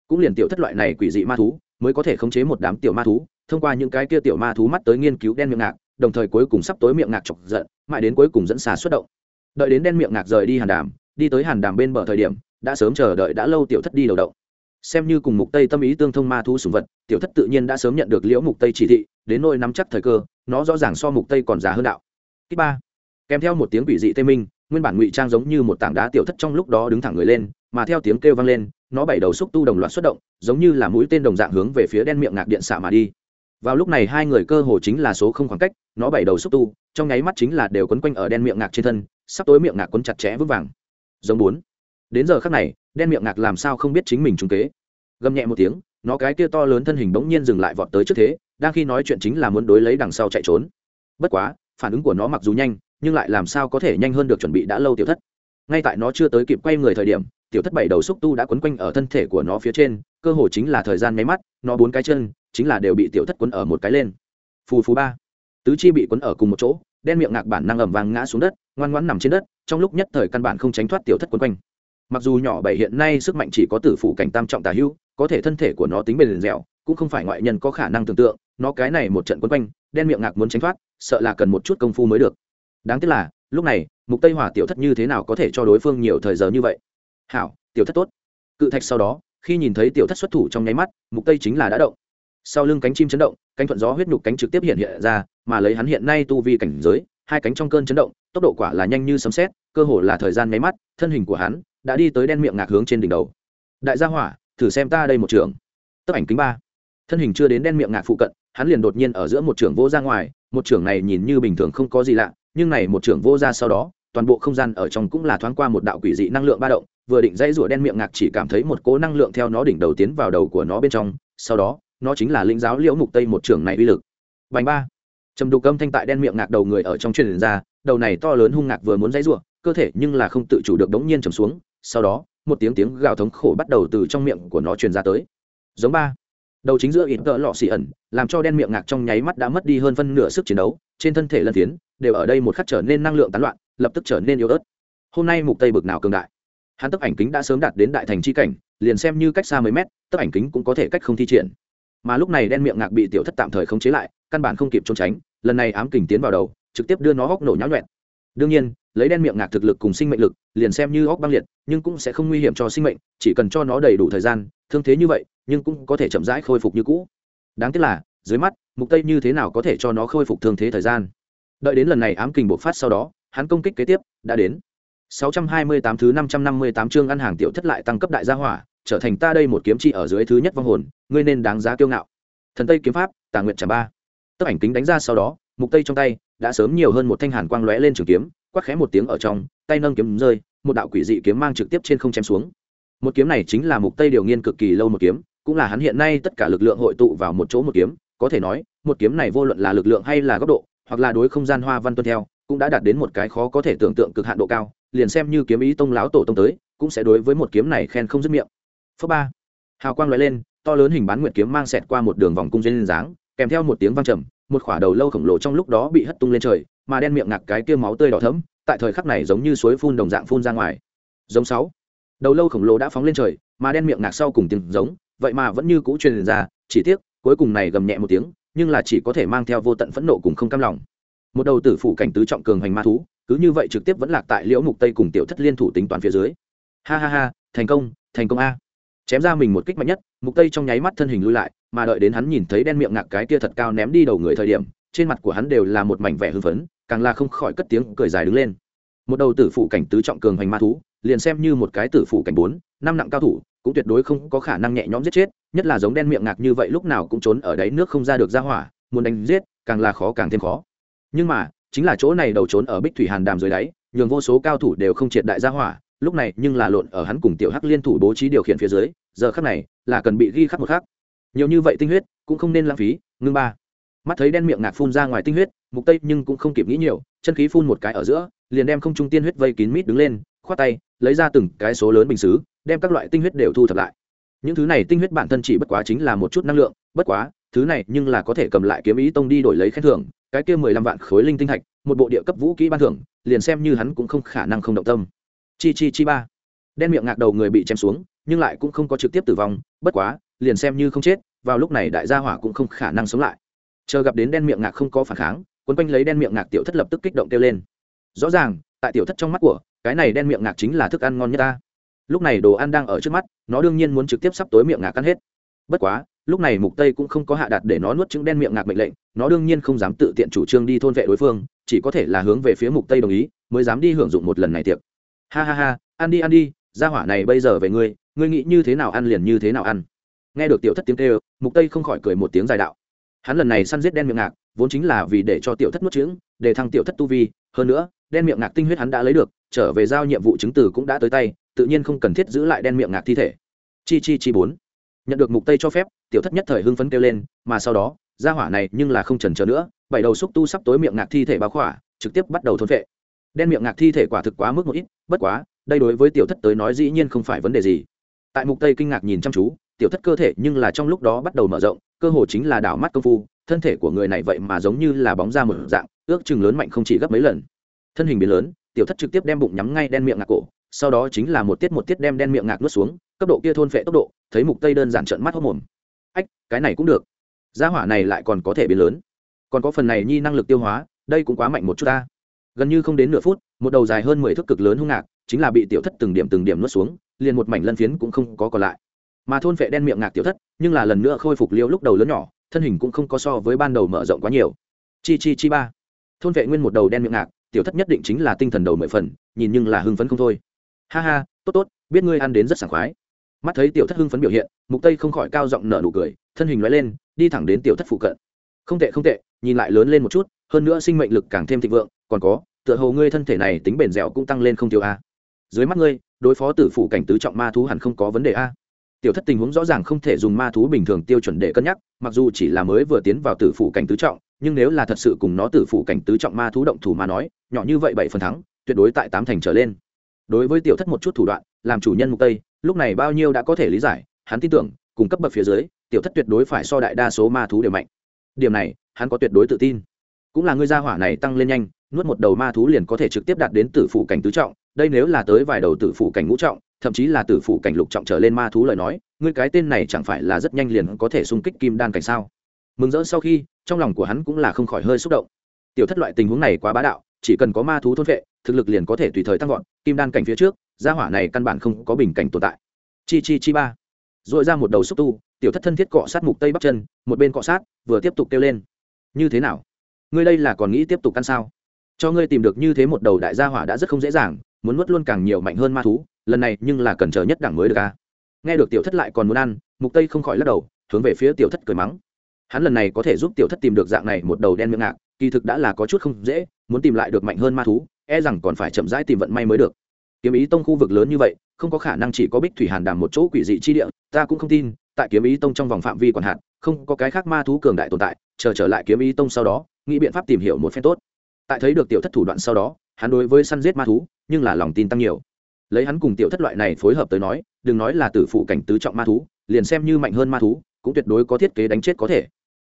Cũng liền tiểu thất loại này quỷ dị ma thú mới có thể khống chế một đám tiểu ma thú, thông qua những cái kia tiểu ma thú mắt tới nghiên cứu đen miệng ngạc, đồng thời cuối cùng sắp tối miệng ngạc chọc giận, mãi đến cuối cùng dẫn xà xuất động. Đợi đến đen miệng ngạc rời đi hàn đàm, đi tới hàn đàm bên bờ thời điểm, đã sớm chờ đợi đã lâu tiểu thất đi đầu đậu xem như cùng mục tây tâm ý tương thông ma thú sùng vật, tiểu thất tự nhiên đã sớm nhận được liễu mục tây chỉ thị, đến nôi nắm chắc thời cơ, nó rõ ràng so mục tây còn già hơn đạo. Kích ba. Kèm theo một tiếng quỷ dị tê minh, nguyên bản ngụy trang giống như một tảng đá tiểu thất trong lúc đó đứng thẳng người lên, mà theo tiếng kêu vang lên nó bảy đầu xúc tu đồng loạt xuất động, giống như là mũi tên đồng dạng hướng về phía đen miệng ngạc điện xạ mà đi. Vào lúc này hai người cơ hồ chính là số không khoảng cách, nó bảy đầu xúc tu, trong nháy mắt chính là đều quấn quanh ở đen miệng ngạc trên thân, sắp tối miệng ngạc quấn chặt chẽ vững vàng. Giống bốn. Đến giờ khác này, đen miệng ngạc làm sao không biết chính mình trung kế? Gầm nhẹ một tiếng, nó cái kia to lớn thân hình bỗng nhiên dừng lại vọt tới trước thế, đang khi nói chuyện chính là muốn đối lấy đằng sau chạy trốn. Bất quá, phản ứng của nó mặc dù nhanh, nhưng lại làm sao có thể nhanh hơn được chuẩn bị đã lâu tiểu thất. Ngay tại nó chưa tới kịp quay người thời điểm tiểu thất bảy đầu xúc tu đã quấn quanh ở thân thể của nó phía trên, cơ hồ chính là thời gian máy mắt, nó bốn cái chân, chính là đều bị tiểu thất quấn ở một cái lên. Phù phù ba. Tứ chi bị quấn ở cùng một chỗ, đen miệng ngạc bản năng ẩm vàng ngã xuống đất, ngoan ngoãn nằm trên đất, trong lúc nhất thời căn bản không tránh thoát tiểu thất quấn quanh. Mặc dù nhỏ bảy hiện nay sức mạnh chỉ có tử phủ cảnh tam trọng tà hưu, có thể thân thể của nó tính bền dẻo, cũng không phải ngoại nhân có khả năng tưởng tượng, nó cái này một trận quấn quanh, đen miệng ngạc muốn tránh thoát, sợ là cần một chút công phu mới được. Đáng tiếc là, lúc này, mục tây hòa tiểu thất như thế nào có thể cho đối phương nhiều thời giờ như vậy? Hảo, tiểu thất tốt. Cự thạch sau đó, khi nhìn thấy tiểu thất xuất thủ trong nháy mắt, mục tây chính là đã động. Sau lưng cánh chim chấn động, cánh thuận gió huyết nhục cánh trực tiếp hiện hiện ra, mà lấy hắn hiện nay tu vi cảnh giới, hai cánh trong cơn chấn động, tốc độ quả là nhanh như sấm sét, cơ hồ là thời gian nháy mắt, thân hình của hắn đã đi tới đen miệng ngạc hướng trên đỉnh đầu. Đại gia hỏa, thử xem ta đây một trường. Tấp ảnh kính ba. Thân hình chưa đến đen miệng ngạc phụ cận, hắn liền đột nhiên ở giữa một trường vô ra ngoài, một trường này nhìn như bình thường không có gì lạ, nhưng này một trường vô ra sau đó, toàn bộ không gian ở trong cũng là thoáng qua một đạo quỷ dị năng lượng ba động vừa định dãy rủa đen miệng ngạc chỉ cảm thấy một cỗ năng lượng theo nó đỉnh đầu tiến vào đầu của nó bên trong, sau đó, nó chính là linh giáo liễu mục tây một trường này uy lực. Bành ba. Trầm đục âm thanh tại đen miệng ngạc đầu người ở trong truyền ra, đầu này to lớn hung ngạc vừa muốn dãy rủa, cơ thể nhưng là không tự chủ được đống nhiên trầm xuống, sau đó, một tiếng tiếng gào thống khổ bắt đầu từ trong miệng của nó truyền ra tới. Giống ba. Đầu chính giữa ít tợ lọ xì ẩn, làm cho đen miệng ngạc trong nháy mắt đã mất đi hơn phân nửa sức chiến đấu, trên thân thể lân tiến đều ở đây một khắc trở nên năng lượng tán loạn, lập tức trở nên yếu ớt. Hôm nay mục tây bực nào cường đại? Hắn tấp ảnh kính đã sớm đạt đến đại thành chi cảnh, liền xem như cách xa mấy mét tấp ảnh kính cũng có thể cách không thi triển. Mà lúc này đen miệng ngạc bị tiểu thất tạm thời không chế lại, căn bản không kịp trốn tránh, lần này ám kình tiến vào đầu, trực tiếp đưa nó hốc nổ nháo nhuẹn. Đương nhiên, lấy đen miệng ngạc thực lực cùng sinh mệnh lực, liền xem như óc băng liệt, nhưng cũng sẽ không nguy hiểm cho sinh mệnh, chỉ cần cho nó đầy đủ thời gian, thương thế như vậy, nhưng cũng có thể chậm rãi khôi phục như cũ. Đáng tiếc là, dưới mắt, mục tây như thế nào có thể cho nó khôi phục thương thế thời gian? Đợi đến lần này ám kình bộc phát sau đó, hắn công kích kế tiếp đã đến. 628 thứ 558 chương ăn hàng tiểu thất lại tăng cấp đại gia hỏa, trở thành ta đây một kiếm chi ở dưới thứ nhất vong hồn, ngươi nên đáng giá kiêu ngạo. Thần tây kiếm pháp, tà nguyện trà ba. Tấp ảnh kính đánh ra sau đó, mục tây trong tay đã sớm nhiều hơn một thanh hàn quang lóe lên trường kiếm, quát khẽ một tiếng ở trong, tay nâng kiếm rơi, một đạo quỷ dị kiếm mang trực tiếp trên không chém xuống. Một kiếm này chính là mục tây điều nghiên cực kỳ lâu một kiếm, cũng là hắn hiện nay tất cả lực lượng hội tụ vào một chỗ một kiếm, có thể nói, một kiếm này vô luận là lực lượng hay là góc độ, hoặc là đối không gian hoa văn tuân theo, cũng đã đạt đến một cái khó có thể tưởng tượng cực hạn độ cao liền xem như kiếm ý tông láo tổ tông tới, cũng sẽ đối với một kiếm này khen không dứt miệng. Phớ ba. Hào quang lóe lên, to lớn hình bán nguyệt kiếm mang xẹt qua một đường vòng cung duyên dáng, kèm theo một tiếng vang trầm, một khỏa đầu lâu khổng lồ trong lúc đó bị hất tung lên trời, mà đen miệng ngạc cái kia máu tươi đỏ thẫm, tại thời khắc này giống như suối phun đồng dạng phun ra ngoài. Giống sáu. Đầu lâu khổng lồ đã phóng lên trời, mà đen miệng ngạc sau cùng tiếng giống, vậy mà vẫn như cũ truyền ra, chỉ tiếc, cuối cùng này gầm nhẹ một tiếng, nhưng là chỉ có thể mang theo vô tận phẫn nộ cùng không cam lòng. Một đầu tử phủ cảnh tứ trọng cường hành ma thú cứ như vậy trực tiếp vẫn lạc tại liễu mục tây cùng tiểu thất liên thủ tính toán phía dưới. Ha ha ha, thành công thành công a. Chém ra mình một kích mạnh nhất, mục tây trong nháy mắt thân hình lui lại, mà đợi đến hắn nhìn thấy đen miệng ngạc cái kia thật cao ném đi đầu người thời điểm, trên mặt của hắn đều là một mảnh vẻ hưng phấn, càng là không khỏi cất tiếng cười dài đứng lên. Một đầu tử phụ cảnh tứ trọng cường hoành ma thú, liền xem như một cái tử phụ cảnh bốn, năm nặng cao thủ, cũng tuyệt đối không có khả năng nhẹ nhõm giết chết, nhất là giống đen miệng ngạc như vậy lúc nào cũng trốn ở đáy nước không ra được ra hỏa, muốn đánh giết, càng là khó càng thêm khó. Nhưng mà chính là chỗ này đầu trốn ở bích thủy hàn đàm dưới đáy, nhường vô số cao thủ đều không triệt đại gia hỏa, lúc này nhưng là lộn ở hắn cùng tiểu hắc liên thủ bố trí điều khiển phía dưới, giờ khắc này, là cần bị ghi khắc một khắc. Nhiều như vậy tinh huyết, cũng không nên lãng phí, ngưng ba. Mắt thấy đen miệng ngạc phun ra ngoài tinh huyết, mục tây nhưng cũng không kịp nghĩ nhiều, chân khí phun một cái ở giữa, liền đem không trung tiên huyết vây kín mít đứng lên, khoát tay, lấy ra từng cái số lớn bình xứ, đem các loại tinh huyết đều thu thập lại. Những thứ này tinh huyết bản thân chỉ bất quá chính là một chút năng lượng, bất quá thứ này nhưng là có thể cầm lại kiếm ý tông đi đổi lấy khen thưởng, cái kia mười lăm vạn khối linh tinh thạch một bộ địa cấp vũ kỹ ban thưởng, liền xem như hắn cũng không khả năng không động tâm. Chi chi chi ba. Đen miệng ngạc đầu người bị chém xuống, nhưng lại cũng không có trực tiếp tử vong, bất quá, liền xem như không chết, vào lúc này đại gia hỏa cũng không khả năng sống lại. Chờ gặp đến đen miệng ngạc không có phản kháng, quấn quanh lấy đen miệng ngạc tiểu thất lập tức kích động kêu lên. Rõ ràng, tại tiểu thất trong mắt của, cái này đen miệng ngạc chính là thức ăn ngon nhất ta. Lúc này đồ ăn đang ở trước mắt, nó đương nhiên muốn trực tiếp sắp tối miệng ngạc ăn hết. Bất quá lúc này mục tây cũng không có hạ đặt để nó nuốt trứng đen miệng ngạc mệnh lệnh, nó đương nhiên không dám tự tiện chủ trương đi thôn vệ đối phương, chỉ có thể là hướng về phía mục tây đồng ý, mới dám đi hưởng dụng một lần này tiệc. Ha ha ha, ăn đi ăn đi, gia hỏa này bây giờ về ngươi ngươi nghĩ như thế nào ăn liền như thế nào ăn. Nghe được tiểu thất tiếng kêu, mục tây không khỏi cười một tiếng dài đạo. Hắn lần này săn giết đen miệng ngạc, vốn chính là vì để cho tiểu thất nuốt trứng, để thăng tiểu thất tu vi, hơn nữa, đen miệng ngạc tinh huyết hắn đã lấy được, trở về giao nhiệm vụ chứng từ cũng đã tới tay, tự nhiên không cần thiết giữ lại đen miệng ngạc thi thể. Chi chi chi bốn nhận được mục tây cho phép, tiểu thất nhất thời hưng phấn kêu lên, mà sau đó ra hỏa này nhưng là không chần chờ nữa, bảy đầu xúc tu sắp tối miệng ngạc thi thể báo khỏa, trực tiếp bắt đầu thôn vệ. Đen miệng ngạc thi thể quả thực quá mức một ít, bất quá, đây đối với tiểu thất tới nói dĩ nhiên không phải vấn đề gì. Tại mục tây kinh ngạc nhìn chăm chú, tiểu thất cơ thể nhưng là trong lúc đó bắt đầu mở rộng, cơ hồ chính là đảo mắt công phu, thân thể của người này vậy mà giống như là bóng ra một dạng, ước chừng lớn mạnh không chỉ gấp mấy lần. Thân hình biến lớn, tiểu thất trực tiếp đem bụng nhắm ngay đen miệng ngạc cổ sau đó chính là một tiết một tiết đem đen miệng ngạc nuốt xuống, cấp độ kia thôn phệ tốc độ, thấy mục tây đơn giản trợn mắt hốc mồm. Ách, cái này cũng được. Gia hỏa này lại còn có thể biến lớn. Còn có phần này nhi năng lực tiêu hóa, đây cũng quá mạnh một chút ta. Gần như không đến nửa phút, một đầu dài hơn mười thước cực lớn hung ngạc, chính là bị tiểu thất từng điểm từng điểm nuốt xuống, liền một mảnh lân phiến cũng không có còn lại. Mà thôn phệ đen miệng ngạc tiểu thất, nhưng là lần nữa khôi phục liêu lúc đầu lớn nhỏ, thân hình cũng không có so với ban đầu mở rộng quá nhiều. Chi chi chi ba. Thôn vệ nguyên một đầu đen miệng ngạc, tiểu thất nhất định chính là tinh thần đầu mười phần, nhìn nhưng là hưng phấn không thôi ha ha, tốt tốt, biết ngươi ăn đến rất sảng khoái. Mắt thấy tiểu thất hưng phấn biểu hiện, mục tây không khỏi cao giọng nở nụ cười, thân hình nói lên, đi thẳng đến tiểu thất phụ cận. Không tệ không tệ, nhìn lại lớn lên một chút, hơn nữa sinh mệnh lực càng thêm thịnh vượng, còn có, tựa hồ ngươi thân thể này tính bền dẻo cũng tăng lên không tiêu a. Dưới mắt ngươi, đối phó tử phụ cảnh tứ trọng ma thú hẳn không có vấn đề a. Tiểu thất tình huống rõ ràng không thể dùng ma thú bình thường tiêu chuẩn để cân nhắc, mặc dù chỉ là mới vừa tiến vào tử phụ cảnh tứ trọng, nhưng nếu là thật sự cùng nó tử phụ cảnh tứ trọng ma thú động thủ mà nói, nhỏ như vậy bảy phần thắng, tuyệt đối tại tám thành trở lên đối với tiểu thất một chút thủ đoạn, làm chủ nhân mục tây, lúc này bao nhiêu đã có thể lý giải, hắn tin tưởng, cùng cấp bậc phía dưới, tiểu thất tuyệt đối phải so đại đa số ma thú đều mạnh. Điểm này, hắn có tuyệt đối tự tin. Cũng là ngươi gia hỏa này tăng lên nhanh, nuốt một đầu ma thú liền có thể trực tiếp đạt đến tử phụ cảnh tứ trọng, đây nếu là tới vài đầu tử phụ cảnh ngũ trọng, thậm chí là tử phụ cảnh lục trọng trở lên ma thú lời nói, ngươi cái tên này chẳng phải là rất nhanh liền có thể xung kích kim đan cảnh sao? Mừng rỡ sau khi, trong lòng của hắn cũng là không khỏi hơi xúc động. Tiểu thất loại tình huống này quá bá đạo chỉ cần có ma thú thôn vệ, thực lực liền có thể tùy thời tăng vọt, kim đan cảnh phía trước, gia hỏa này căn bản không có bình cảnh tồn tại. Chi chi chi ba. Dội ra một đầu xúc tu, tiểu thất thân thiết cọ sát mục tây bắc chân, một bên cọ sát, vừa tiếp tục kêu lên. Như thế nào? Ngươi đây là còn nghĩ tiếp tục ăn sao? Cho ngươi tìm được như thế một đầu đại gia hỏa đã rất không dễ dàng, muốn nuốt luôn càng nhiều mạnh hơn ma thú, lần này nhưng là cần chờ nhất đẳng mới được a. Nghe được tiểu thất lại còn muốn ăn, mục tây không khỏi lắc đầu, hướng về phía tiểu thất cười mắng. Hắn lần này có thể giúp tiểu thất tìm được dạng này một đầu đen miệng ngạc, kỳ thực đã là có chút không dễ muốn tìm lại được mạnh hơn ma thú e rằng còn phải chậm rãi tìm vận may mới được. Kiếm ý tông khu vực lớn như vậy, không có khả năng chỉ có bích thủy hàn đàm một chỗ quỷ dị chi địa, ta cũng không tin, tại kiếm ý tông trong vòng phạm vi còn hạn, không có cái khác ma thú cường đại tồn tại, chờ trở lại kiếm ý tông sau đó, nghĩ biện pháp tìm hiểu một phen tốt. Tại thấy được tiểu thất thủ đoạn sau đó, hắn đối với săn giết ma thú, nhưng là lòng tin tăng nhiều. Lấy hắn cùng tiểu thất loại này phối hợp tới nói, đừng nói là tử phụ cảnh tứ trọng ma thú, liền xem như mạnh hơn ma thú, cũng tuyệt đối có thiết kế đánh chết có thể.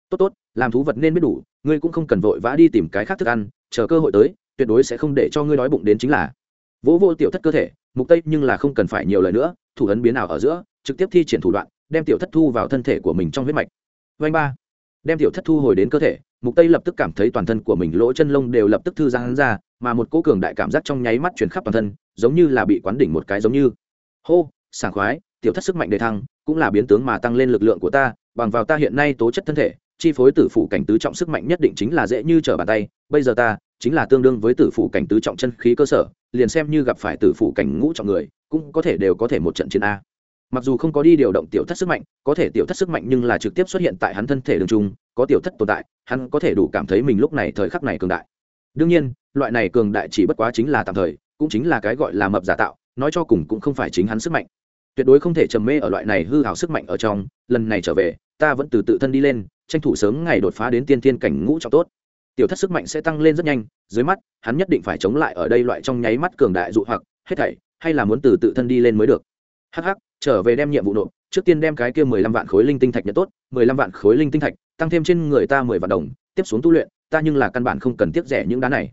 Tốt tốt, làm thú vật nên biết đủ, ngươi cũng không cần vội vã đi tìm cái khác thức ăn chờ cơ hội tới, tuyệt đối sẽ không để cho ngươi đói bụng đến chính là. Vỗ vô tiểu thất cơ thể, mục tây nhưng là không cần phải nhiều lời nữa, thủ ấn biến nào ở giữa, trực tiếp thi triển thủ đoạn, đem tiểu thất thu vào thân thể của mình trong huyết mạch. Vanh ba. Đem tiểu thất thu hồi đến cơ thể, mục tây lập tức cảm thấy toàn thân của mình lỗ chân lông đều lập tức thư giãn ra, mà một cỗ cường đại cảm giác trong nháy mắt chuyển khắp toàn thân, giống như là bị quán đỉnh một cái giống như. Hô, sảng khoái, tiểu thất sức mạnh đề thăng, cũng là biến tướng mà tăng lên lực lượng của ta, bằng vào ta hiện nay tố chất thân thể chi phối tử phủ cảnh tứ trọng sức mạnh nhất định chính là dễ như trở bàn tay, bây giờ ta chính là tương đương với tử phủ cảnh tứ trọng chân khí cơ sở, liền xem như gặp phải tử phủ cảnh ngũ trọng người, cũng có thể đều có thể một trận chiến a. Mặc dù không có đi điều động tiểu thất sức mạnh, có thể tiểu thất sức mạnh nhưng là trực tiếp xuất hiện tại hắn thân thể đường trung, có tiểu thất tồn tại, hắn có thể đủ cảm thấy mình lúc này thời khắc này cường đại. Đương nhiên, loại này cường đại chỉ bất quá chính là tạm thời, cũng chính là cái gọi là mập giả tạo, nói cho cùng cũng không phải chính hắn sức mạnh. Tuyệt đối không thể trầm mê ở loại này hư hào sức mạnh ở trong, lần này trở về, ta vẫn từ tự thân đi lên tranh thủ sớm ngày đột phá đến tiên tiên cảnh ngũ trọng tốt. Tiểu thất sức mạnh sẽ tăng lên rất nhanh, dưới mắt, hắn nhất định phải chống lại ở đây loại trong nháy mắt cường đại dụ hoặc, hết thảy, hay là muốn từ tự thân đi lên mới được. Hắc hắc, trở về đem nhiệm vụ nộp, trước tiên đem cái kia mười lăm vạn khối linh tinh thạch nhận tốt, mười lăm vạn khối linh tinh thạch, tăng thêm trên người ta mười vạn đồng, tiếp xuống tu luyện, ta nhưng là căn bản không cần tiếc rẻ những đá này.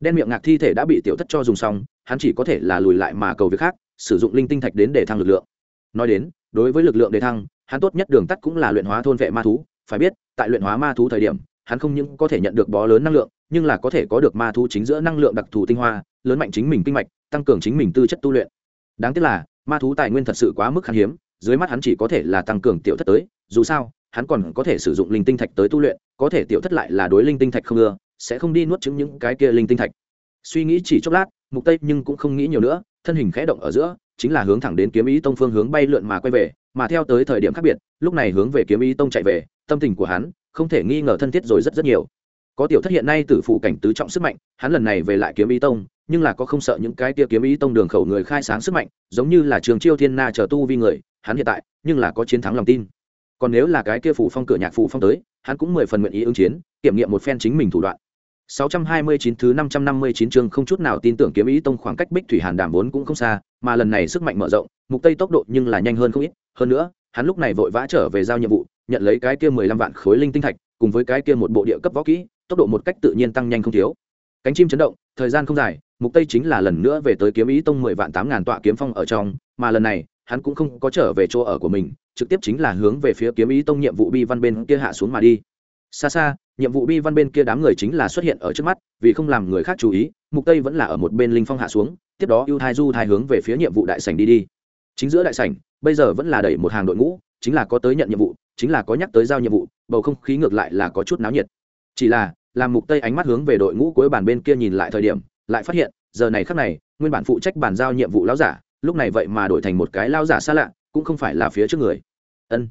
Đen miệng ngạc thi thể đã bị tiểu thất cho dùng xong, hắn chỉ có thể là lùi lại mà cầu việc khác, sử dụng linh tinh thạch đến để thăng lực lượng. Nói đến, đối với lực lượng đề thăng, hắn tốt nhất đường tắt cũng là luyện hóa thôn vệ ma thú phải biết, tại luyện hóa ma thú thời điểm, hắn không những có thể nhận được bó lớn năng lượng, nhưng là có thể có được ma thú chính giữa năng lượng đặc thù tinh hoa, lớn mạnh chính mình kinh mạch, tăng cường chính mình tư chất tu luyện. Đáng tiếc là, ma thú tài nguyên thật sự quá mức khan hiếm, dưới mắt hắn chỉ có thể là tăng cường tiểu thất tới, dù sao, hắn còn có thể sử dụng linh tinh thạch tới tu luyện, có thể tiểu thất lại là đối linh tinh thạch không ưa, sẽ không đi nuốt chứng những cái kia linh tinh thạch. Suy nghĩ chỉ chốc lát, mục tây nhưng cũng không nghĩ nhiều nữa, thân hình khẽ động ở giữa, chính là hướng thẳng đến kiếm ý tông phương hướng bay lượn mà quay về mà theo tới thời điểm khác biệt lúc này hướng về kiếm ý tông chạy về tâm tình của hắn không thể nghi ngờ thân thiết rồi rất rất nhiều. Có tiểu thất hiện nay tử phụ cảnh tứ trọng sức mạnh hắn lần này về lại kiếm ý tông nhưng là có không sợ những cái tia kiếm ý tông đường khẩu người khai sáng sức mạnh giống như là trường chiêu thiên na chờ tu vi người hắn hiện tại nhưng là có chiến thắng lòng tin. Còn nếu là cái kia phủ phong cửa nhạc phủ phong tới hắn cũng mười phần nguyện ý ứng chiến kiểm nghiệm một phen chính mình thủ đoạn. 629 thứ 559 chương không chút nào tin tưởng kiếm ý tông khoảng cách Bích Thủy Hàn Đàm vốn cũng không xa, mà lần này sức mạnh mở rộng, mục tây tốc độ nhưng là nhanh hơn không ít, hơn nữa, hắn lúc này vội vã trở về giao nhiệm vụ, nhận lấy cái kia 15 vạn khối linh tinh thạch, cùng với cái kia một bộ địa cấp võ kỹ, tốc độ một cách tự nhiên tăng nhanh không thiếu. Cánh chim chấn động, thời gian không dài, mục tây chính là lần nữa về tới kiếm ý tông 10 vạn tám ngàn tọa kiếm phong ở trong, mà lần này, hắn cũng không có trở về chỗ ở của mình, trực tiếp chính là hướng về phía kiếm ý tông nhiệm vụ bi văn bên kia hạ xuống mà đi xa xa nhiệm vụ bi văn bên kia đám người chính là xuất hiện ở trước mắt vì không làm người khác chú ý mục tây vẫn là ở một bên linh phong hạ xuống tiếp đó ưu thai du thai hướng về phía nhiệm vụ đại sảnh đi đi chính giữa đại sảnh bây giờ vẫn là đẩy một hàng đội ngũ, chính là có tới nhận nhiệm vụ, chính là có nhắc tới giao nhiệm vụ, bầu không khí ngược lại là có chút náo nhiệt. Chỉ là, làm mục tây ánh mắt hướng về đội ngũ cuối bàn bên kia nhìn lại thời điểm, lại phát hiện, giờ này khắc này, nguyên bản phụ trách bàn giao nhiệm vụ lão giả, lúc này vậy mà đổi thành một cái lão giả xa lạ, cũng không phải là phía trước người. Ân,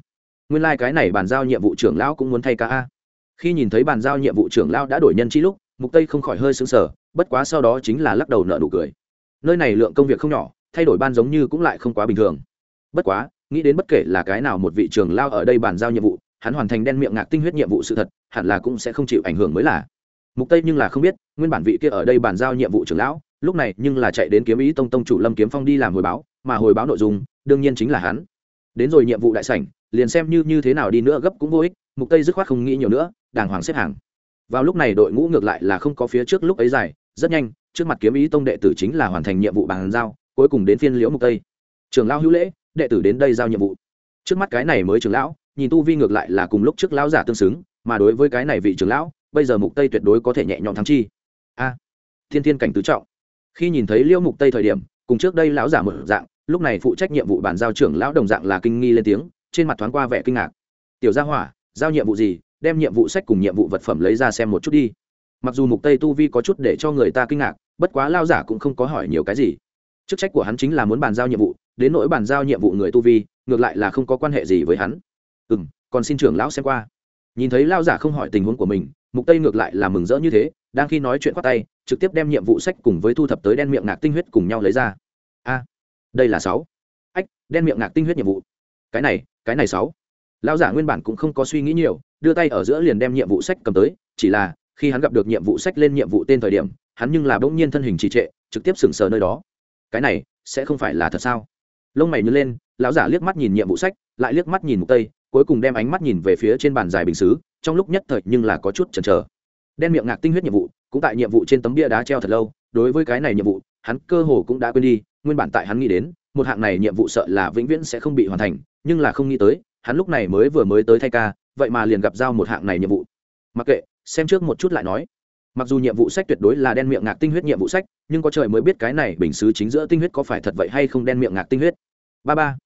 nguyên lai like cái này bàn giao nhiệm vụ trưởng lão cũng muốn thay ca a. Khi nhìn thấy bàn giao nhiệm vụ trưởng lão đã đổi nhân chi lúc, mục tây không khỏi hơi sững sờ, bất quá sau đó chính là lắc đầu nợ nụ cười. Nơi này lượng công việc không nhỏ, thay đổi ban giống như cũng lại không quá bình thường bất quá, nghĩ đến bất kể là cái nào một vị trưởng lao ở đây bàn giao nhiệm vụ, hắn hoàn thành đen miệng ngạc tinh huyết nhiệm vụ sự thật, hẳn là cũng sẽ không chịu ảnh hưởng mới là. Mục tây nhưng là không biết, nguyên bản vị kia ở đây bàn giao nhiệm vụ trưởng lão, lúc này nhưng là chạy đến kiếm ý tông tông chủ lâm kiếm phong đi làm hồi báo, mà hồi báo nội dung, đương nhiên chính là hắn. Đến rồi nhiệm vụ đại sảnh, liền xem như như thế nào đi nữa gấp cũng vô ích, mục tây dứt khoát không nghĩ nhiều nữa, đàng hoàng xếp hàng. Vào lúc này đội ngũ ngược lại là không có phía trước lúc ấy dài, rất nhanh, trước mặt kiếm ý tông đệ tử chính là hoàn thành nhiệm vụ bàn giao, cuối cùng đến phiên liễu mục tây. Trưởng lão hữu lễ đệ tử đến đây giao nhiệm vụ. Trước mắt cái này mới trưởng lão, nhìn tu vi ngược lại là cùng lúc trước lão giả tương xứng, mà đối với cái này vị trưởng lão, bây giờ mục tây tuyệt đối có thể nhẹ nhõm thắng chi. A, thiên thiên cảnh tứ trọng. Khi nhìn thấy liễu mục tây thời điểm, cùng trước đây lão giả mở dạng, lúc này phụ trách nhiệm vụ bàn giao trưởng lão đồng dạng là kinh nghi lên tiếng, trên mặt thoáng qua vẻ kinh ngạc. Tiểu gia hỏa, giao nhiệm vụ gì, đem nhiệm vụ sách cùng nhiệm vụ vật phẩm lấy ra xem một chút đi. Mặc dù mục tây tu vi có chút để cho người ta kinh ngạc, bất quá lao giả cũng không có hỏi nhiều cái gì. Chức trách của hắn chính là muốn bàn giao nhiệm vụ đến nỗi bàn giao nhiệm vụ người tu vi, ngược lại là không có quan hệ gì với hắn. Ừ m còn xin trưởng lão xem qua. Nhìn thấy lao giả không hỏi tình huống của mình, mục tây ngược lại là mừng rỡ như thế, đang khi nói chuyện khoát tay, trực tiếp đem nhiệm vụ sách cùng với thu thập tới đen miệng ngạc tinh huyết cùng nhau lấy ra. A, đây là sáu. Ách, đen miệng ngạc tinh huyết nhiệm vụ. Cái này cái này sáu. Lao giả nguyên bản cũng không có suy nghĩ nhiều, đưa tay ở giữa liền đem nhiệm vụ sách cầm tới, chỉ là khi hắn gặp được nhiệm vụ sách lên nhiệm vụ tên thời điểm, hắn nhưng là bỗng nhiên thân hình trì trệ, trực tiếp sừng sờ nơi đó. Cái này sẽ không phải là thật sao? Lông mày nhớ lên, lão giả liếc mắt nhìn nhiệm vụ sách, lại liếc mắt nhìn mục tây, cuối cùng đem ánh mắt nhìn về phía trên bàn dài bình xứ, trong lúc nhất thời nhưng là có chút chần chờ. Đen miệng ngạc tinh huyết nhiệm vụ, cũng tại nhiệm vụ trên tấm bia đá treo thật lâu, đối với cái này nhiệm vụ, hắn cơ hồ cũng đã quên đi, nguyên bản tại hắn nghĩ đến, một hạng này nhiệm vụ sợ là vĩnh viễn sẽ không bị hoàn thành, nhưng là không nghĩ tới, hắn lúc này mới vừa mới tới thay ca, vậy mà liền gặp giao một hạng này nhiệm vụ. Mặc kệ, xem trước một chút lại nói mặc dù nhiệm vụ sách tuyệt đối là đen miệng ngạc tinh huyết nhiệm vụ sách, nhưng có trời mới biết cái này bình xứ chính giữa tinh huyết có phải thật vậy hay không đen miệng ngạc tinh huyết. Ba ba.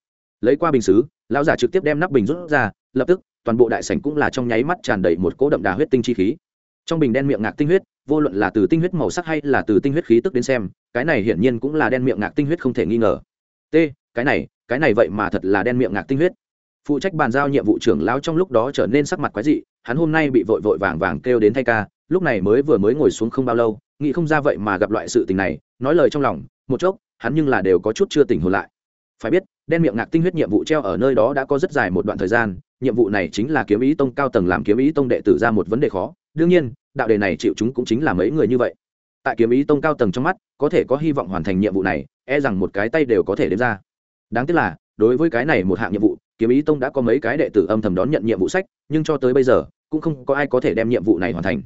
Lấy qua bình xứ, lão giả trực tiếp đem nắp bình rút ra, lập tức, toàn bộ đại sảnh cũng là trong nháy mắt tràn đầy một cỗ đậm đà huyết tinh chi khí. Trong bình đen miệng ngạc tinh huyết, vô luận là từ tinh huyết màu sắc hay là từ tinh huyết khí tức đến xem, cái này hiển nhiên cũng là đen miệng ngạc tinh huyết không thể nghi ngờ. T, cái này cái này vậy mà thật là đen miệng ngạc tinh huyết. Phụ trách bàn giao nhiệm vụ trưởng lão trong lúc đó trở nên sắc mặt quái dị, hắn hôm nay bị vội vội vàng vàng kêu đến thay ca lúc này mới vừa mới ngồi xuống không bao lâu, nghĩ không ra vậy mà gặp loại sự tình này, nói lời trong lòng, một chốc, hắn nhưng là đều có chút chưa tỉnh hồn lại. Phải biết, đen miệng ngạc tinh huyết nhiệm vụ treo ở nơi đó đã có rất dài một đoạn thời gian, nhiệm vụ này chính là kiếm ý tông cao tầng làm kiếm ý tông đệ tử ra một vấn đề khó. Đương nhiên, đạo đề này chịu chúng cũng chính là mấy người như vậy. Tại kiếm ý tông cao tầng trong mắt, có thể có hy vọng hoàn thành nhiệm vụ này e rằng một cái tay đều có thể đến ra. Đáng tiếc là, đối với cái này một hạng nhiệm vụ, kiếm ý tông đã có mấy cái đệ tử âm thầm đón nhận nhiệm vụ sách, nhưng cho tới bây giờ, cũng không có ai có thể đem nhiệm vụ này hoàn thành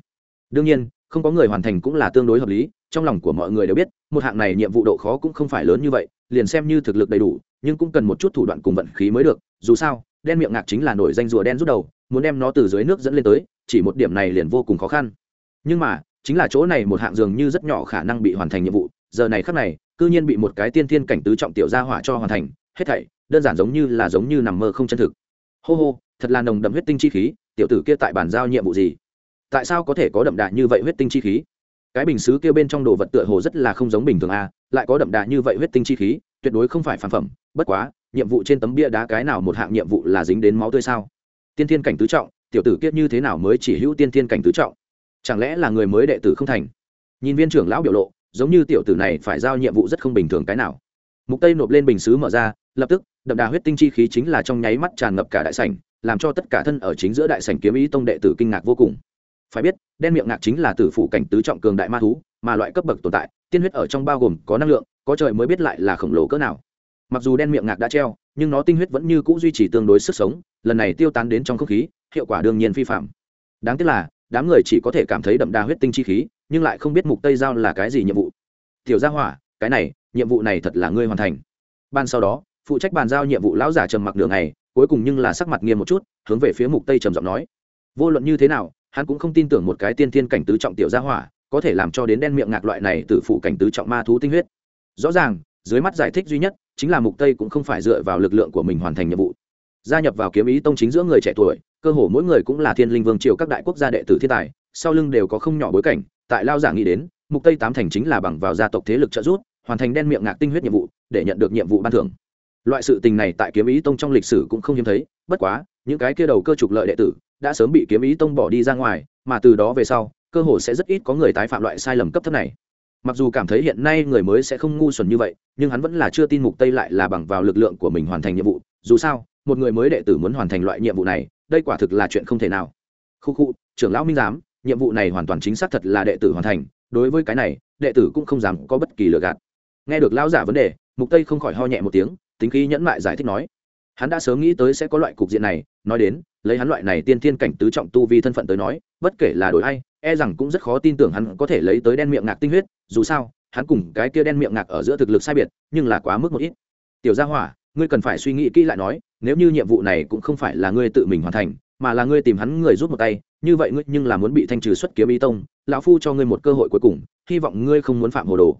đương nhiên, không có người hoàn thành cũng là tương đối hợp lý, trong lòng của mọi người đều biết, một hạng này nhiệm vụ độ khó cũng không phải lớn như vậy, liền xem như thực lực đầy đủ, nhưng cũng cần một chút thủ đoạn cùng vận khí mới được, dù sao, đen miệng ngạc chính là nổi danh rùa đen rút đầu, muốn đem nó từ dưới nước dẫn lên tới, chỉ một điểm này liền vô cùng khó khăn. Nhưng mà, chính là chỗ này một hạng dường như rất nhỏ khả năng bị hoàn thành nhiệm vụ, giờ này khắc này, cư nhiên bị một cái tiên thiên cảnh tứ trọng tiểu gia hỏa cho hoàn thành, hết thảy, đơn giản giống như là giống như nằm mơ không chân thực. Hô hô, thật là nồng đậm huyết tinh chi khí, tiểu tử kia tại bàn giao nhiệm vụ gì? Tại sao có thể có đậm đà như vậy huyết tinh chi khí? Cái bình xứ kia bên trong đồ vật tựa hồ rất là không giống bình thường a à, lại có đậm đà như vậy huyết tinh chi khí tuyệt đối không phải phản phẩm bất quá nhiệm vụ trên tấm bia đá cái nào một hạng nhiệm vụ là dính đến máu tươi sao? Tiên thiên cảnh tứ trọng tiểu tử kiết như thế nào mới chỉ hữu tiên thiên cảnh tứ trọng? Chẳng lẽ là người mới đệ tử không thành? Nhìn viên trưởng lão biểu lộ giống như tiểu tử này phải giao nhiệm vụ rất không bình thường cái nào. Mục tây nộp lên bình xứ mở ra lập tức đậm đà huyết tinh chi khí chính là trong nháy mắt tràn ngập cả đại sảnh làm cho tất cả thân ở chính giữa đại sảnh kiếm ý tông đệ tử kinh ngạc vô cùng phải biết, đen miệng ngạc chính là tử phụ cảnh tứ trọng cường đại ma thú, mà loại cấp bậc tồn tại, tiên huyết ở trong bao gồm có năng lượng, có trời mới biết lại là khổng lồ cỡ nào. Mặc dù đen miệng ngạc đã treo, nhưng nó tinh huyết vẫn như cũ duy trì tương đối sức sống, lần này tiêu tán đến trong không khí, hiệu quả đương nhiên phi phạm. Đáng tiếc là, đám người chỉ có thể cảm thấy đậm đà huyết tinh chi khí, nhưng lại không biết mục tây giao là cái gì nhiệm vụ. Tiểu gia hỏa, cái này, nhiệm vụ này thật là ngươi hoàn thành. Ban sau đó, phụ trách bàn giao nhiệm vụ lão giả trầm mặc đường này cuối cùng nhưng là sắc mặt nghiêm một chút, hướng về phía mục tây trầm giọng nói, vô luận như thế nào hắn cũng không tin tưởng một cái tiên thiên cảnh tứ trọng tiểu gia hỏa, có thể làm cho đến đen miệng ngạc loại này từ phụ cảnh tứ trọng ma thú tinh huyết. Rõ ràng, dưới mắt giải thích duy nhất, chính là mục tây cũng không phải dựa vào lực lượng của mình hoàn thành nhiệm vụ. Gia nhập vào kiếm ý tông chính giữa người trẻ tuổi, cơ hồ mỗi người cũng là thiên linh vương triều các đại quốc gia đệ tử thiên tài, sau lưng đều có không nhỏ bối cảnh, tại lao giả nghĩ đến, mục tây tám thành chính là bằng vào gia tộc thế lực trợ giúp, hoàn thành đen miệng ngạc tinh huyết nhiệm vụ, để nhận được nhiệm vụ ban thưởng. Loại sự tình này tại kiếm ý tông trong lịch sử cũng không hiếm thấy, bất quá, những cái kia đầu cơ trục lợi đệ tử đã sớm bị kiếm ý tông bỏ đi ra ngoài, mà từ đó về sau, cơ hồ sẽ rất ít có người tái phạm loại sai lầm cấp thấp này. Mặc dù cảm thấy hiện nay người mới sẽ không ngu xuẩn như vậy, nhưng hắn vẫn là chưa tin mục tây lại là bằng vào lực lượng của mình hoàn thành nhiệm vụ. Dù sao, một người mới đệ tử muốn hoàn thành loại nhiệm vụ này, đây quả thực là chuyện không thể nào. Khu khu, trưởng lão minh giám, nhiệm vụ này hoàn toàn chính xác thật là đệ tử hoàn thành, đối với cái này, đệ tử cũng không dám có bất kỳ lừa gạt. Nghe được lão giả vấn đề, mục tây không khỏi ho nhẹ một tiếng, tính khí nhẫn mại giải thích nói, hắn đã sớm nghĩ tới sẽ có loại cục diện này nói đến, lấy hắn loại này tiên thiên cảnh tứ trọng tu vi thân phận tới nói, bất kể là đổi ai e rằng cũng rất khó tin tưởng hắn có thể lấy tới đen miệng ngạc tinh huyết, dù sao, hắn cùng cái kia đen miệng ngạc ở giữa thực lực sai biệt, nhưng là quá mức một ít. Tiểu gia hỏa, ngươi cần phải suy nghĩ kỹ lại nói, nếu như nhiệm vụ này cũng không phải là ngươi tự mình hoàn thành, mà là ngươi tìm hắn người rút một tay, như vậy ngươi nhưng là muốn bị thanh trừ xuất kiếm y tông, lão phu cho ngươi một cơ hội cuối cùng, hy vọng ngươi không muốn phạm hồ đồ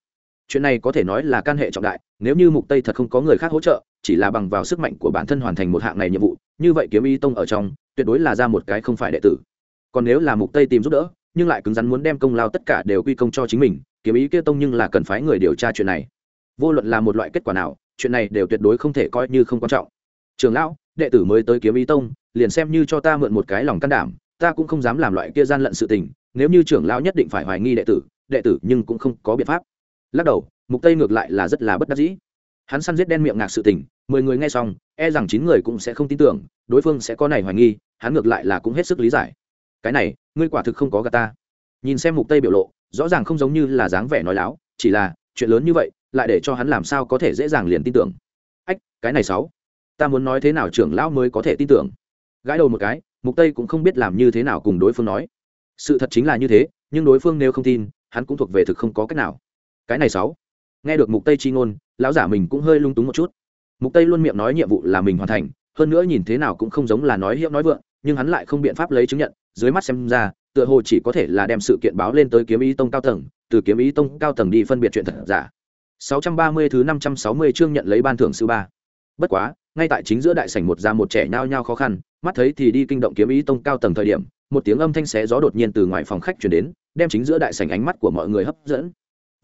chuyện này có thể nói là can hệ trọng đại, nếu như mục tây thật không có người khác hỗ trợ, chỉ là bằng vào sức mạnh của bản thân hoàn thành một hạng này nhiệm vụ, như vậy kiếm y tông ở trong, tuyệt đối là ra một cái không phải đệ tử. Còn nếu là mục tây tìm giúp đỡ, nhưng lại cứng rắn muốn đem công lao tất cả đều quy công cho chính mình, kiếm ý kia tông nhưng là cần phái người điều tra chuyện này. Vô luận là một loại kết quả nào, chuyện này đều tuyệt đối không thể coi như không quan trọng. Trường lão, đệ tử mới tới kiếm ý tông, liền xem như cho ta mượn một cái lòng can đảm, ta cũng không dám làm loại kia gian lận sự tình, nếu như trưởng lão nhất định phải hoài nghi đệ tử đệ tử nhưng cũng không có biện pháp lắc đầu, mục tây ngược lại là rất là bất đắc dĩ. Hắn săn giết đen miệng ngạc sự tình, mười người nghe xong e rằng chín người cũng sẽ không tin tưởng, đối phương sẽ có này hoài nghi, hắn ngược lại là cũng hết sức lý giải. Cái này, ngươi quả thực không có gà ta. Nhìn xem mục tây biểu lộ, rõ ràng không giống như là dáng vẻ nói láo, chỉ là, chuyện lớn như vậy, lại để cho hắn làm sao có thể dễ dàng liền tin tưởng. Ách, cái này sáu. Ta muốn nói thế nào trưởng lão mới có thể tin tưởng? Gãi đầu một cái, mục tây cũng không biết làm như thế nào cùng đối phương nói. Sự thật chính là như thế, nhưng đối phương nếu không tin, hắn cũng thuộc về thực không có cách nào cái này sáu. Nghe được mục tây chi ngôn, lão giả mình cũng hơi lung túng một chút. Mục tây luôn miệng nói nhiệm vụ là mình hoàn thành, hơn nữa nhìn thế nào cũng không giống là nói hiệu nói vượng, nhưng hắn lại không biện pháp lấy chứng nhận, dưới mắt xem ra, tựa hồ chỉ có thể là đem sự kiện báo lên tới kiếm ý tông cao tầng, từ kiếm ý tông cao tầng đi phân biệt chuyện thật giả. 630 thứ 560 chương nhận lấy ban thưởng sư ba. Bất quá, ngay tại chính giữa đại sảnh một già một trẻ nhao nhao khó khăn, mắt thấy thì đi kinh động kiếm ý tông cao tầng thời điểm, một tiếng âm thanh xé gió đột nhiên từ ngoài phòng khách truyền đến, đem chính giữa đại sảnh ánh mắt của mọi người hấp dẫn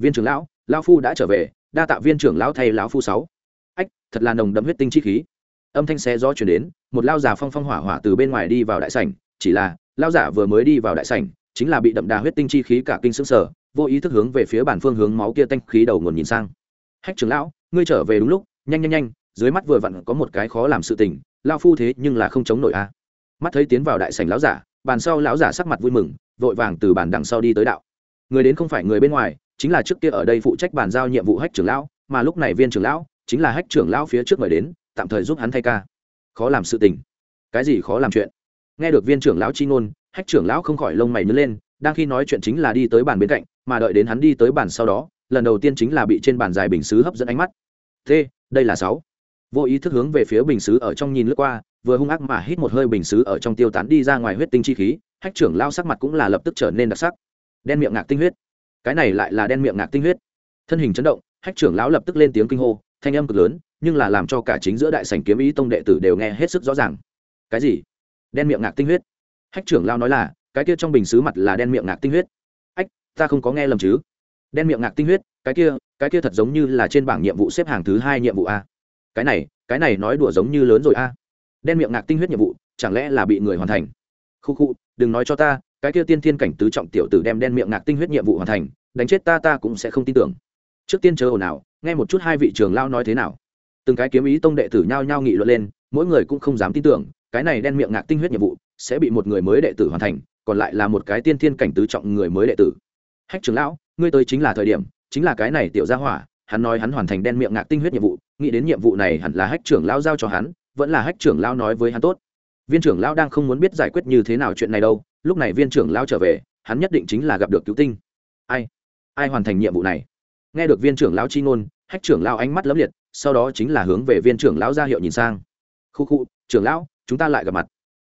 viên trưởng lão lão phu đã trở về, đa tạ viên trưởng lão thay lão phu sáu. Ách, thật là nồng đậm huyết tinh chi khí. Âm thanh xé gió truyền đến, một lao già phong phong hỏa hỏa từ bên ngoài đi vào đại sảnh, chỉ là lao giả vừa mới đi vào đại sảnh, chính là bị đậm đà huyết tinh chi khí cả kinh xương sở vô ý thức hướng về phía bản phương hướng máu kia tanh khí đầu nguồn nhìn sang. Hách trưởng lão, ngươi trở về đúng lúc, nhanh nhanh nhanh, dưới mắt vừa vặn có một cái khó làm sự tình lao phu thế nhưng là không chống nổi a. Mắt thấy tiến vào đại sảnh lão giả bàn sau lão giả sắc mặt vui mừng, vội vàng từ bàn đằng sau đi tới đạo. Người đến không phải người bên ngoài chính là trước kia ở đây phụ trách bàn giao nhiệm vụ hách trưởng lão, mà lúc này viên trưởng lão chính là hách trưởng lão phía trước mời đến, tạm thời giúp hắn thay ca. Khó làm sự tình. Cái gì khó làm chuyện? Nghe được viên trưởng lão chi ngôn, hách trưởng lão không khỏi lông mày nhớ lên, đang khi nói chuyện chính là đi tới bàn bên cạnh, mà đợi đến hắn đi tới bàn sau đó, lần đầu tiên chính là bị trên bàn dài bình xứ hấp dẫn ánh mắt. Thế đây là sáu. Vô ý thức hướng về phía bình xứ ở trong nhìn lướt qua, vừa hung ác mà hít một hơi bình xứ ở trong tiêu tán đi ra ngoài huyết tinh chi khí, hách trưởng lao sắc mặt cũng là lập tức trở nên đặc sắc. Đen miệng ngạc tinh huyết cái này lại là đen miệng ngạc tinh huyết. Thân hình chấn động, hách trưởng lão lập tức lên tiếng kinh hô, thanh âm cực lớn, nhưng là làm cho cả chính giữa đại sảnh kiếm ý tông đệ tử đều nghe hết sức rõ ràng. Cái gì? Đen miệng ngạc tinh huyết. Hách trưởng lão nói là, cái kia trong bình xứ mặt là đen miệng ngạc tinh huyết. Ách, ta không có nghe lầm chứ. Đen miệng ngạc tinh huyết, cái kia cái kia thật giống như là trên bảng nhiệm vụ xếp hàng thứ hai nhiệm vụ a. Cái này cái này nói đùa giống như lớn rồi a. Đen miệng ngạc tinh huyết nhiệm vụ, chẳng lẽ là bị người hoàn thành? Khu khu, đừng nói cho ta cái kia tiên thiên cảnh tứ trọng tiểu tử đem đen miệng ngạc tinh huyết nhiệm vụ hoàn thành, đánh chết ta ta cũng sẽ không tin tưởng. Trước tiên chờ ồn ào, nghe một chút hai vị trường lao nói thế nào. Từng cái kiếm ý tông đệ tử nhao nhao nghị luận lên, mỗi người cũng không dám tin tưởng, cái này đen miệng ngạc tinh huyết nhiệm vụ sẽ bị một người mới đệ tử hoàn thành, còn lại là một cái tiên thiên cảnh tứ trọng người mới đệ tử. Hách trưởng lão, ngươi tới chính là thời điểm, chính là cái này tiểu gia hỏa, hắn nói hắn hoàn thành đen miệng ngạc tinh huyết nhiệm vụ, nghĩ đến nhiệm vụ này hẳn là hách trưởng lão giao cho hắn, vẫn là hách trưởng lão nói với hắn tốt. Viên trưởng lão đang không muốn biết giải quyết như thế nào chuyện này đâu lúc này viên trưởng lão trở về, hắn nhất định chính là gặp được cứu tinh. Ai? Ai hoàn thành nhiệm vụ này? Nghe được viên trưởng lão chi ngôn, hách trưởng lão ánh mắt lấm liệt, sau đó chính là hướng về viên trưởng lão ra hiệu nhìn sang. Khu khu, trưởng lão, chúng ta lại gặp mặt.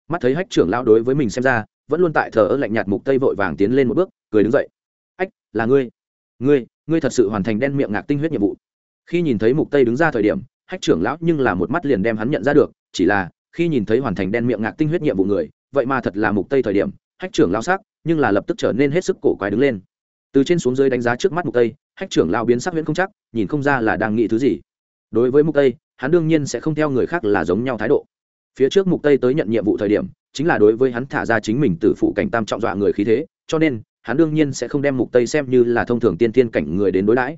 Mắt thấy hách trưởng lão đối với mình xem ra, vẫn luôn tại thờ ơ lạnh nhạt mục tây vội vàng tiến lên một bước, cười đứng dậy. Ách là ngươi. Ngươi ngươi thật sự hoàn thành đen miệng ngạc tinh huyết nhiệm vụ. Khi nhìn thấy mục tây đứng ra thời điểm, hách trưởng lão nhưng là một mắt liền đem hắn nhận ra được, chỉ là, khi nhìn thấy hoàn thành đen miệng ngạc tinh huyết nhiệm vụ người, vậy mà thật là mục tây thời điểm hách trưởng lão sắc, nhưng là lập tức trở nên hết sức cổ quái đứng lên. Từ trên xuống dưới đánh giá trước mắt mục tây, hách trưởng lão biến sắc huyễn không chắc, nhìn không ra là đang nghĩ thứ gì. Đối với mục tây, hắn đương nhiên sẽ không theo người khác là giống nhau thái độ. Phía trước mục tây tới nhận nhiệm vụ thời điểm, chính là đối với hắn thả ra chính mình từ phụ cảnh tam trọng dọa người khí thế, cho nên, hắn đương nhiên sẽ không đem mục tây xem như là thông thường tiên tiên cảnh người đến đối đãi.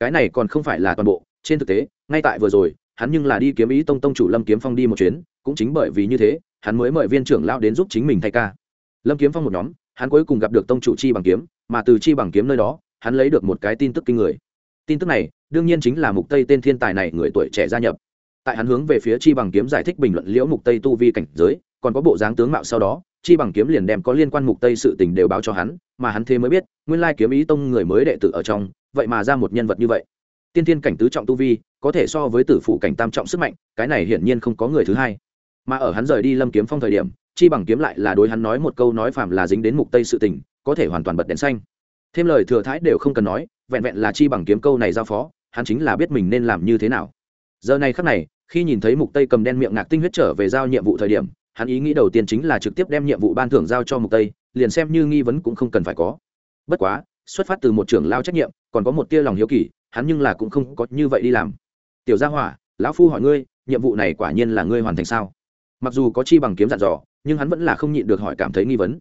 Cái này còn không phải là toàn bộ, trên thực tế, ngay tại vừa rồi, hắn nhưng là đi kiếm ý tông tông chủ lâm kiếm phong đi một chuyến, cũng chính bởi vì như thế, hắn mới mời viên trưởng lao đến giúp chính mình thay ca lâm kiếm phong một nhóm, hắn cuối cùng gặp được tông chủ chi bằng kiếm, mà từ chi bằng kiếm nơi đó, hắn lấy được một cái tin tức kinh người. Tin tức này, đương nhiên chính là mục tây tên thiên tài này người tuổi trẻ gia nhập. Tại hắn hướng về phía chi bằng kiếm giải thích bình luận liễu mục tây tu vi cảnh giới, còn có bộ dáng tướng mạo sau đó, chi bằng kiếm liền đem có liên quan mục tây sự tình đều báo cho hắn, mà hắn thế mới biết, nguyên lai kiếm ý tông người mới đệ tử ở trong, vậy mà ra một nhân vật như vậy. Tiên thiên cảnh tứ trọng tu vi, có thể so với tử phụ cảnh tam trọng sức mạnh, cái này hiển nhiên không có người thứ hai. Mà ở hắn rời đi lâm kiếm phong thời điểm chi bằng kiếm lại là đối hắn nói một câu nói phàm là dính đến mục tây sự tình, có thể hoàn toàn bật đèn xanh. Thêm lời thừa thái đều không cần nói, vẹn vẹn là chi bằng kiếm câu này giao phó, hắn chính là biết mình nên làm như thế nào. Giờ này khắc này, khi nhìn thấy mục tây cầm đen miệng ngạc tinh huyết trở về giao nhiệm vụ thời điểm, hắn ý nghĩ đầu tiên chính là trực tiếp đem nhiệm vụ ban thưởng giao cho mục tây, liền xem như nghi vấn cũng không cần phải có. Bất quá, xuất phát từ một trưởng lao trách nhiệm, còn có một tia lòng hiếu kỳ, hắn nhưng là cũng không có như vậy đi làm. Tiểu gia hỏa, lão phu hỏi ngươi, nhiệm vụ này quả nhiên là ngươi hoàn thành sao? Mặc dù có chi bằng kiếm dặn dò nhưng hắn vẫn là không nhịn được hỏi cảm thấy nghi vấn.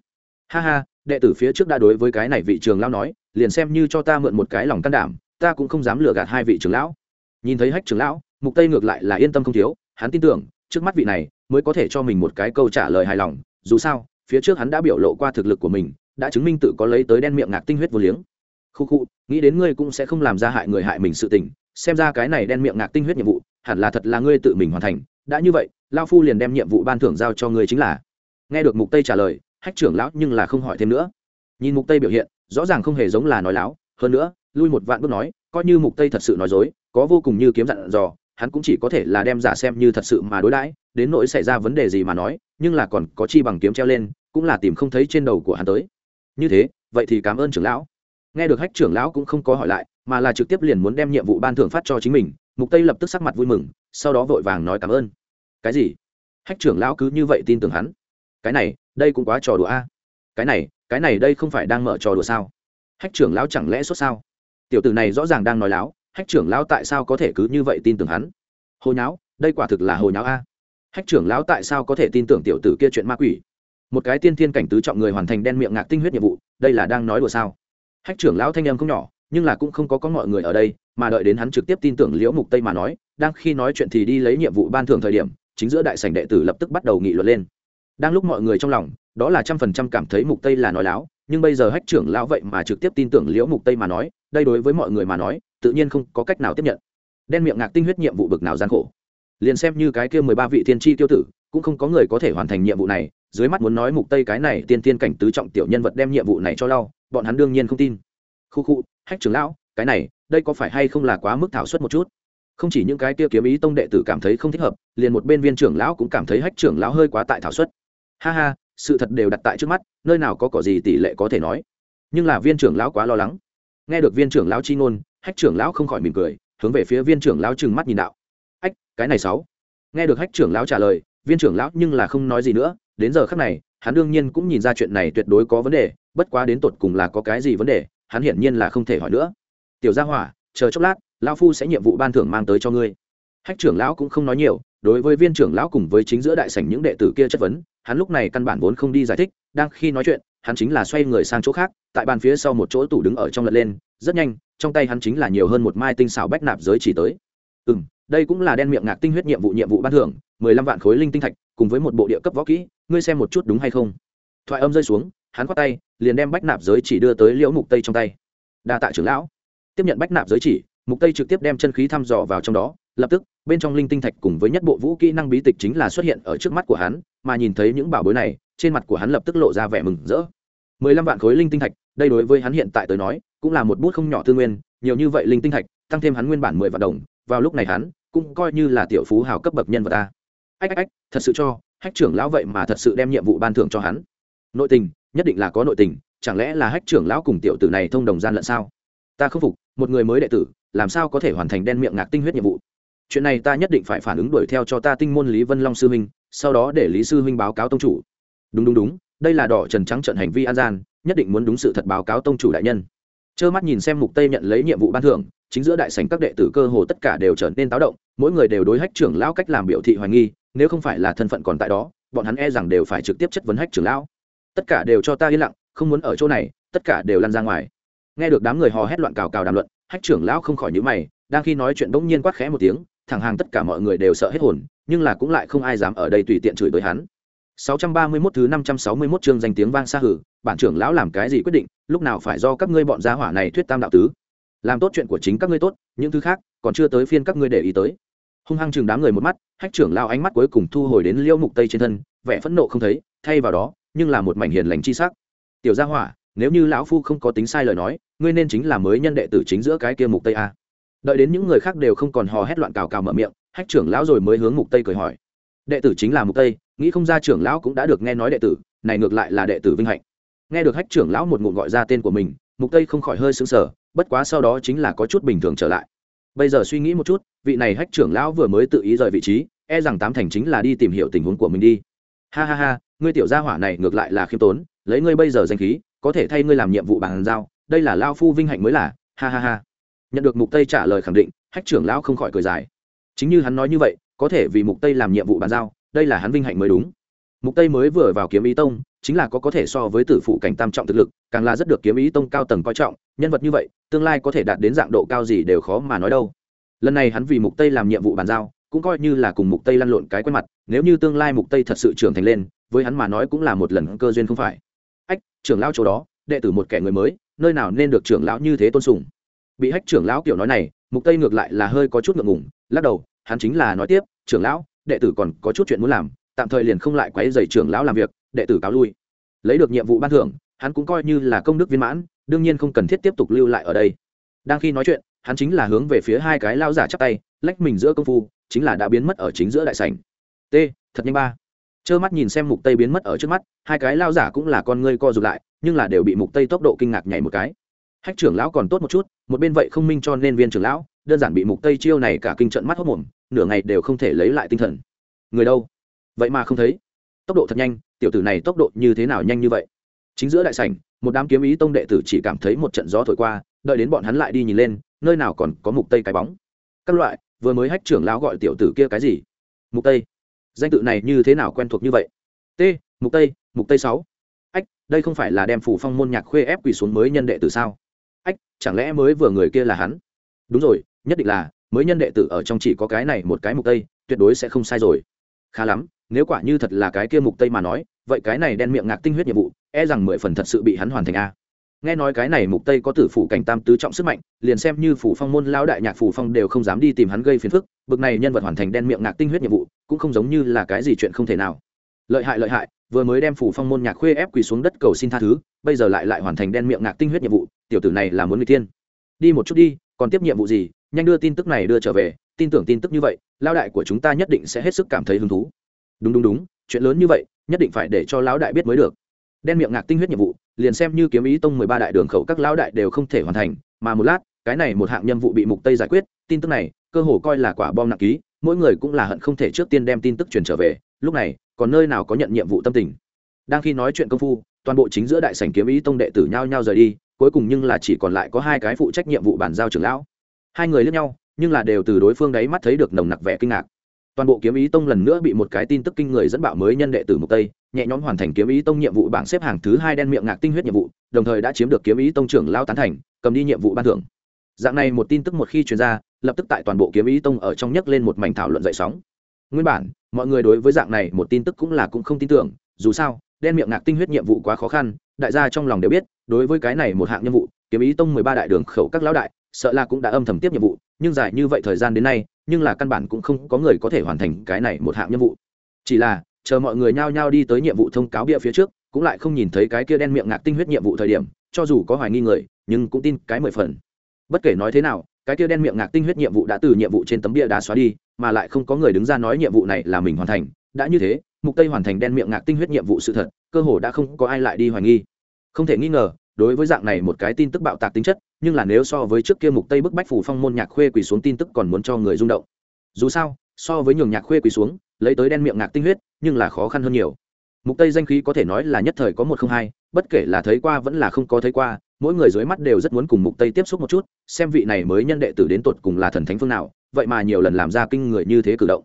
Ha ha, đệ tử phía trước đã đối với cái này vị trường lão nói, liền xem như cho ta mượn một cái lòng can đảm, ta cũng không dám lừa gạt hai vị trưởng lão. Nhìn thấy hách trưởng lão, mục tây ngược lại là yên tâm không thiếu, hắn tin tưởng, trước mắt vị này mới có thể cho mình một cái câu trả lời hài lòng, dù sao, phía trước hắn đã biểu lộ qua thực lực của mình, đã chứng minh tự có lấy tới đen miệng ngạc tinh huyết vô liếng. Khu khu, nghĩ đến ngươi cũng sẽ không làm ra hại người hại mình sự tình, xem ra cái này đen miệng ngạc tinh huyết nhiệm vụ, hẳn là thật là ngươi tự mình hoàn thành, đã như vậy lao phu liền đem nhiệm vụ ban thưởng giao cho ngươi chính là nghe được mục tây trả lời, hách trưởng lão nhưng là không hỏi thêm nữa. Nhìn mục tây biểu hiện, rõ ràng không hề giống là nói láo, hơn nữa, lui một vạn bước nói, coi như mục tây thật sự nói dối, có vô cùng như kiếm dặn dò, hắn cũng chỉ có thể là đem giả xem như thật sự mà đối đãi, đến nỗi xảy ra vấn đề gì mà nói, nhưng là còn có chi bằng kiếm treo lên, cũng là tìm không thấy trên đầu của hắn tới. Như thế, vậy thì cảm ơn trưởng lão. Nghe được hách trưởng lão cũng không có hỏi lại, mà là trực tiếp liền muốn đem nhiệm vụ ban thưởng phát cho chính mình, mục tây lập tức sắc mặt vui mừng, sau đó vội vàng nói cảm ơn. Cái gì? Hách trưởng lão cứ như vậy tin tưởng hắn cái này, đây cũng quá trò đùa a. Cái này cái này đây không phải đang mở trò đùa sao? Hách trưởng lão chẳng lẽ sốt sao? Tiểu tử này rõ ràng đang nói láo, hách trưởng lão tại sao có thể cứ như vậy tin tưởng hắn? Hồi nháo, đây quả thực là hồi nháo a. Hách trưởng lão tại sao có thể tin tưởng tiểu tử kia chuyện ma quỷ? Một cái tiên thiên cảnh tứ trọng người hoàn thành đen miệng ngạc tinh huyết nhiệm vụ, đây là đang nói đùa sao? Hách trưởng lão thanh em không nhỏ, nhưng là cũng không có có mọi người ở đây, mà đợi đến hắn trực tiếp tin tưởng liễu mục tây mà nói, đang khi nói chuyện thì đi lấy nhiệm vụ ban thưởng thời điểm, chính giữa đại sảnh đệ tử lập tức bắt đầu nghị luận lên đang lúc mọi người trong lòng, đó là trăm phần trăm cảm thấy mục tây là nói láo, nhưng bây giờ hách trưởng lão vậy mà trực tiếp tin tưởng liễu mục tây mà nói, đây đối với mọi người mà nói, tự nhiên không có cách nào tiếp nhận. Đen miệng ngạc tinh huyết nhiệm vụ bực nào gian khổ. Liền xem như cái kia mười ba vị tiên tri tiêu tử, cũng không có người có thể hoàn thành nhiệm vụ này, dưới mắt muốn nói mục tây cái này tiên tiên cảnh tứ trọng tiểu nhân vật đem nhiệm vụ này cho lau, bọn hắn đương nhiên không tin. Khu khu, hách trưởng lão, cái này, đây có phải hay không là quá mức thảo suất một chút? Không chỉ những cái kia kiếm ý tông đệ tử cảm thấy không thích hợp, liền một bên viên trưởng lão cũng cảm thấy hách trưởng lão hơi quá tại thảo suất ha ha, sự thật đều đặt tại trước mắt, nơi nào có cỏ gì tỷ lệ có thể nói. Nhưng là viên trưởng lão quá lo lắng. Nghe được viên trưởng lão chi ngôn, hách trưởng lão không khỏi mỉm cười, hướng về phía viên trưởng lão trừng mắt nhìn đạo. Ách, cái này sáu. Nghe được hách trưởng lão trả lời, viên trưởng lão nhưng là không nói gì nữa, đến giờ khắc này, hắn đương nhiên cũng nhìn ra chuyện này tuyệt đối có vấn đề, bất quá đến tột cùng là có cái gì vấn đề, hắn hiển nhiên là không thể hỏi nữa. Tiểu gia hỏa, chờ chốc lát, lão phu sẽ nhiệm vụ ban thưởng mang tới cho ngươi. Hách trưởng lão cũng không nói nhiều, đối với viên trưởng lão cùng với chính giữa đại sảnh những đệ tử kia chất vấn hắn lúc này căn bản vốn không đi giải thích, đang khi nói chuyện, hắn chính là xoay người sang chỗ khác, tại bàn phía sau một chỗ tủ đứng ở trong lật lên, rất nhanh, trong tay hắn chính là nhiều hơn một mai tinh xảo bách nạp giới chỉ tới. Ừ m đây cũng là đen miệng ngạc tinh huyết nhiệm vụ nhiệm vụ ban thưởng, mười lăm vạn khối linh tinh thạch, cùng với một bộ địa cấp võ kỹ, ngươi xem một chút đúng hay không? Thoại âm rơi xuống, hắn khoát tay, liền đem bách nạp giới chỉ đưa tới liễu mục tây trong tay. Đa tạ trưởng lão. Tiếp nhận bách nạp giới chỉ, mục tây trực tiếp đem chân khí thăm dò vào trong đó, lập tức, bên trong linh tinh thạch cùng với nhất bộ vũ kỹ năng bí tịch chính là xuất hiện ở trước mắt của hắn mà nhìn thấy những bảo bối này, trên mặt của hắn lập tức lộ ra vẻ mừng rỡ. 15 vạn khối linh tinh thạch, đây đối với hắn hiện tại tới nói, cũng là một bút không nhỏ tư nguyên, nhiều như vậy linh tinh thạch, tăng thêm hắn nguyên bản 10 vạn đồng, vào lúc này hắn cũng coi như là tiểu phú hào cấp bậc nhân vật ta. Ách ách ách, thật sự cho, hách trưởng lão vậy mà thật sự đem nhiệm vụ ban thưởng cho hắn. Nội tình, nhất định là có nội tình, chẳng lẽ là hách trưởng lão cùng tiểu tử này thông đồng gian lận sao? Ta không phục, một người mới đệ tử, làm sao có thể hoàn thành đen miệng ngạc tinh huyết nhiệm vụ? Chuyện này ta nhất định phải phản ứng đuổi theo cho ta tinh môn lý vân long sư huynh sau đó để lý sư huynh báo cáo tông chủ. Đúng đúng đúng, đây là đỏ trần trắng trận hành vi an gian, nhất định muốn đúng sự thật báo cáo tông chủ đại nhân. Trơ mắt nhìn xem mục tây nhận lấy nhiệm vụ ban thưởng, chính giữa đại sảnh các đệ tử cơ hồ tất cả đều trở nên táo động, mỗi người đều đối hách trưởng lão cách làm biểu thị hoài nghi, nếu không phải là thân phận còn tại đó, bọn hắn e rằng đều phải trực tiếp chất vấn hách trưởng lão. Tất cả đều cho ta yên lặng, không muốn ở chỗ này, tất cả đều lăn ra ngoài. Nghe được đám người hò hét loạn cào cào đàm luận, hách trưởng lão không khỏi nhíu mày, đang khi nói chuyện bỗng nhiên quát khẽ một tiếng thẳng hàng tất cả mọi người đều sợ hết hồn nhưng là cũng lại không ai dám ở đây tùy tiện chửi tới hắn 631 thứ 561 chương danh tiếng vang xa hử, bản trưởng lão làm cái gì quyết định, lúc nào phải do các ngươi bọn gia hỏa này thuyết tam đạo tứ. Làm tốt chuyện của chính các ngươi tốt, những thứ khác còn chưa tới phiên các ngươi để ý tới. Hung hăng chừng đám người một mắt, Hách trưởng lão ánh mắt cuối cùng thu hồi đến Liêu Mục Tây trên thân, vẻ phẫn nộ không thấy, thay vào đó, nhưng là một mảnh hiền lành chi sắc. Tiểu gia hỏa, nếu như lão phu không có tính sai lời nói, ngươi nên chính là mới nhân đệ tử chính giữa cái kia Mục Tây a. Đợi đến những người khác đều không còn hò hét loạn cào cào mở miệng, Hách trưởng lão rồi mới hướng Mục Tây cười hỏi. Đệ tử chính là Mục Tây, nghĩ không ra trưởng lão cũng đã được nghe nói đệ tử này ngược lại là đệ tử vinh hạnh. Nghe được hách trưởng lão một ngụm gọi ra tên của mình mục tây không khỏi hơi sững sờ bất quá sau đó chính là có chút bình thường trở lại. Bây giờ suy nghĩ một chút vị này hách trưởng lão vừa mới tự ý rời vị trí e rằng tám thành chính là đi tìm hiểu tình huống của mình đi. Ha ha ha ngươi tiểu gia hỏa này ngược lại là khiêm tốn lấy ngươi bây giờ danh khí có thể thay ngươi làm nhiệm vụ bàn giao đây là lao phu vinh hạnh mới là ha ha ha nhận được mục tây trả lời khẳng định, hách trưởng lão không khỏi cười dài. Chính như hắn nói như vậy, có thể vì mục tây làm nhiệm vụ bàn giao, đây là hắn vinh hạnh mới đúng. Mục tây mới vừa vào kiếm ý tông, chính là có có thể so với tử phụ cảnh tam trọng thực lực, càng là rất được kiếm ý tông cao tầng coi trọng, nhân vật như vậy, tương lai có thể đạt đến dạng độ cao gì đều khó mà nói đâu. Lần này hắn vì mục tây làm nhiệm vụ bàn giao, cũng coi như là cùng mục tây lăn lộn cái quen mặt, nếu như tương lai mục tây thật sự trưởng thành lên, với hắn mà nói cũng là một lần cơ duyên không phải. Ách trưởng lão chỗ đó, đệ tử một kẻ người mới, nơi nào nên được trưởng lão như thế tôn sùng? Bị hách trưởng lão kiểu nói này, mục tây ngược lại là hơi có chút ngượng ngùng, lắc đầu, hắn chính là nói tiếp, trưởng lão, đệ tử còn có chút chuyện muốn làm, tạm thời liền không lại quấy dày trưởng lão làm việc, đệ tử cáo lui. Lấy được nhiệm vụ ban thưởng, hắn cũng coi như là công đức viên mãn, đương nhiên không cần thiết tiếp tục lưu lại ở đây. Đang khi nói chuyện, hắn chính là hướng về phía hai cái lao giả chắp tay, lách mình giữa công phu, chính là đã biến mất ở chính giữa đại sảnh. T, thật nhanh ba. Trơ mắt nhìn xem mục tây biến mất ở trước mắt, hai cái lao giả cũng là con ngươi co rụt lại, nhưng là đều bị mục tây tốc độ kinh ngạc nhảy một cái hách trưởng lão còn tốt một chút, một bên vậy không minh cho nên viên trưởng lão, đơn giản bị mục tây chiêu này cả kinh trận mắt hốt mồm, nửa ngày đều không thể lấy lại tinh thần. Người đâu? Vậy mà không thấy. Tốc độ thật nhanh, tiểu tử này tốc độ như thế nào nhanh như vậy? Chính giữa đại sảnh, một đám kiếm ý tông đệ tử chỉ cảm thấy một trận gió thổi qua, đợi đến bọn hắn lại đi nhìn lên, nơi nào còn có mục tây cái bóng. Các loại, vừa mới hách trưởng lão gọi tiểu tử kia cái gì? Mục tây. Danh tự này như thế nào quen thuộc như vậy? T, mục tây mục tây sáu. Ách, đây không phải là đem phủ phong môn nhạc khuê ép quỳ xuống mới nhân đệ tử sao? Ách, chẳng lẽ mới vừa người kia là hắn? Đúng rồi, nhất định là, mới nhân đệ tử ở trong chỉ có cái này một cái mục tây, tuyệt đối sẽ không sai rồi. Khá lắm, nếu quả như thật là cái kia mục tây mà nói, vậy cái này đen miệng ngạc tinh huyết nhiệm vụ e rằng mười phần thật sự bị hắn hoàn thành a. Nghe nói cái này mục tây có tử phủ cảnh tam tứ trọng sức mạnh, liền xem như phủ phong môn lao đại nhạc phủ phong đều không dám đi tìm hắn gây phiền phức, bực này nhân vật hoàn thành đen miệng ngạc tinh huyết nhiệm vụ, cũng không giống như là cái gì chuyện không thể nào. Lợi hại lợi hại, vừa mới đem phủ phong môn nhạc khuê ép quỳ xuống đất cầu xin tha thứ, bây giờ lại lại hoàn thành đen miệng ngạc tinh huyết nhiệm vụ tiểu tử này là muốn người tiên đi một chút đi, còn tiếp nhiệm vụ gì? Nhanh đưa tin tức này đưa trở về, tin tưởng tin tức như vậy, lão đại của chúng ta nhất định sẽ hết sức cảm thấy hứng thú. Đúng đúng đúng, chuyện lớn như vậy, nhất định phải để cho lão đại biết mới được. Đen miệng ngạc tinh huyết nhiệm vụ, liền xem như kiếm ý tông mười ba đại đường khẩu các lão đại đều không thể hoàn thành, mà một lát, cái này một hạng nhiệm vụ bị mục tây giải quyết, tin tức này, cơ hồ coi là quả bom nặng ký, mỗi người cũng là hận không thể trước tiên đem tin tức truyền trở về, lúc này, còn nơi nào có nhận nhiệm vụ tâm tình. Đang khi nói chuyện công phu, toàn bộ chính giữa đại sảnh kiếm ý tông đệ tử nhau nhau rời đi cuối cùng nhưng là chỉ còn lại có hai cái phụ trách nhiệm vụ bàn giao trưởng lão. Hai người lẫn nhau, nhưng là đều từ đối phương đấy mắt thấy được nồng nặc vẻ kinh ngạc. Toàn bộ kiếm ý tông lần nữa bị một cái tin tức kinh người dẫn bạo mới nhân đệ tử mục tây, nhẹ nhõm hoàn thành kiếm ý tông nhiệm vụ bảng xếp hàng thứ hai đen miệng ngạc tinh huyết nhiệm vụ, đồng thời đã chiếm được kiếm ý tông trưởng lao tán thành, cầm đi nhiệm vụ ban thưởng. Dạng này một tin tức một khi truyền ra, lập tức tại toàn bộ kiếm ý tông ở trong nhấc lên một mảnh thảo luận dậy sóng. Nguyên bản, mọi người đối với dạng này một tin tức cũng là cũng không tin tưởng, dù sao, đen miệng ngạc tinh huyết nhiệm vụ quá khó khăn đại gia trong lòng đều biết, đối với cái này một hạng nhiệm vụ, kiếm ý tông mười ba đại đường khẩu các lão đại, sợ là cũng đã âm thầm tiếp nhiệm vụ, nhưng dài như vậy thời gian đến nay, nhưng là căn bản cũng không có người có thể hoàn thành cái này một hạng nhiệm vụ. Chỉ là, chờ mọi người nhao nhao đi tới nhiệm vụ thông cáo bịa phía trước, cũng lại không nhìn thấy cái kia đen miệng ngạc tinh huyết nhiệm vụ thời điểm, cho dù có hoài nghi người, nhưng cũng tin cái mười phần. Bất kể nói thế nào, cái kia đen miệng ngạc tinh huyết nhiệm vụ đã từ nhiệm vụ trên tấm bia đá xóa đi, mà lại không có người đứng ra nói nhiệm vụ này là mình hoàn thành, đã như thế mục tây hoàn thành đen miệng ngạc tinh huyết nhiệm vụ sự thật, cơ hồ đã không có ai lại đi hoài nghi. Không thể nghi ngờ, đối với dạng này một cái tin tức bạo tạc tính chất, nhưng là nếu so với trước kia mục tây bức bách phủ phong môn nhạc khuê quỳ xuống tin tức còn muốn cho người rung động. Dù sao, so với nhường nhạc khuê quỳ xuống, lấy tới đen miệng ngạc tinh huyết, nhưng là khó khăn hơn nhiều. Mục tây danh khí có thể nói là nhất thời có một không hai, bất kể là thấy qua vẫn là không có thấy qua, mỗi người dưới mắt đều rất muốn cùng mục tây tiếp xúc một chút, xem vị này mới nhân đệ tử đến tột cùng là thần thánh phương nào, vậy mà nhiều lần làm ra kinh người như thế cử động.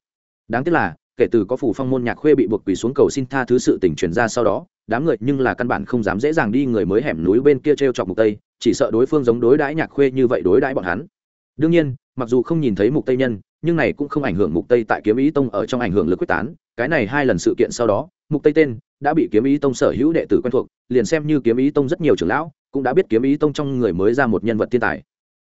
Đáng tiếc là kể từ có phủ phong môn nhạc khuê bị buộc quỳ xuống cầu xin tha thứ sự tình truyền ra sau đó, đám người nhưng là căn bản không dám dễ dàng đi người mới hẻm núi bên kia t r e o chọc mục tây, chỉ sợ đối phương giống đối đãi nhạc khuê như vậy đối đãi bọn hắn. Đương nhiên, mặc dù không nhìn thấy mục tây nhân, nhưng này cũng không ảnh hưởng mục tây tại kiếm ý tông ở trong ảnh hưởng lực quyết tán. Cái này hai lần sự kiện sau đó, mục tây tên đã bị kiếm ý tông sở hữu đệ tử quen thuộc, liền xem như kiếm ý tông rất nhiều trưởng lão, cũng đã biết kiếm ý tông trong người mới ra một nhân vật thiên tài.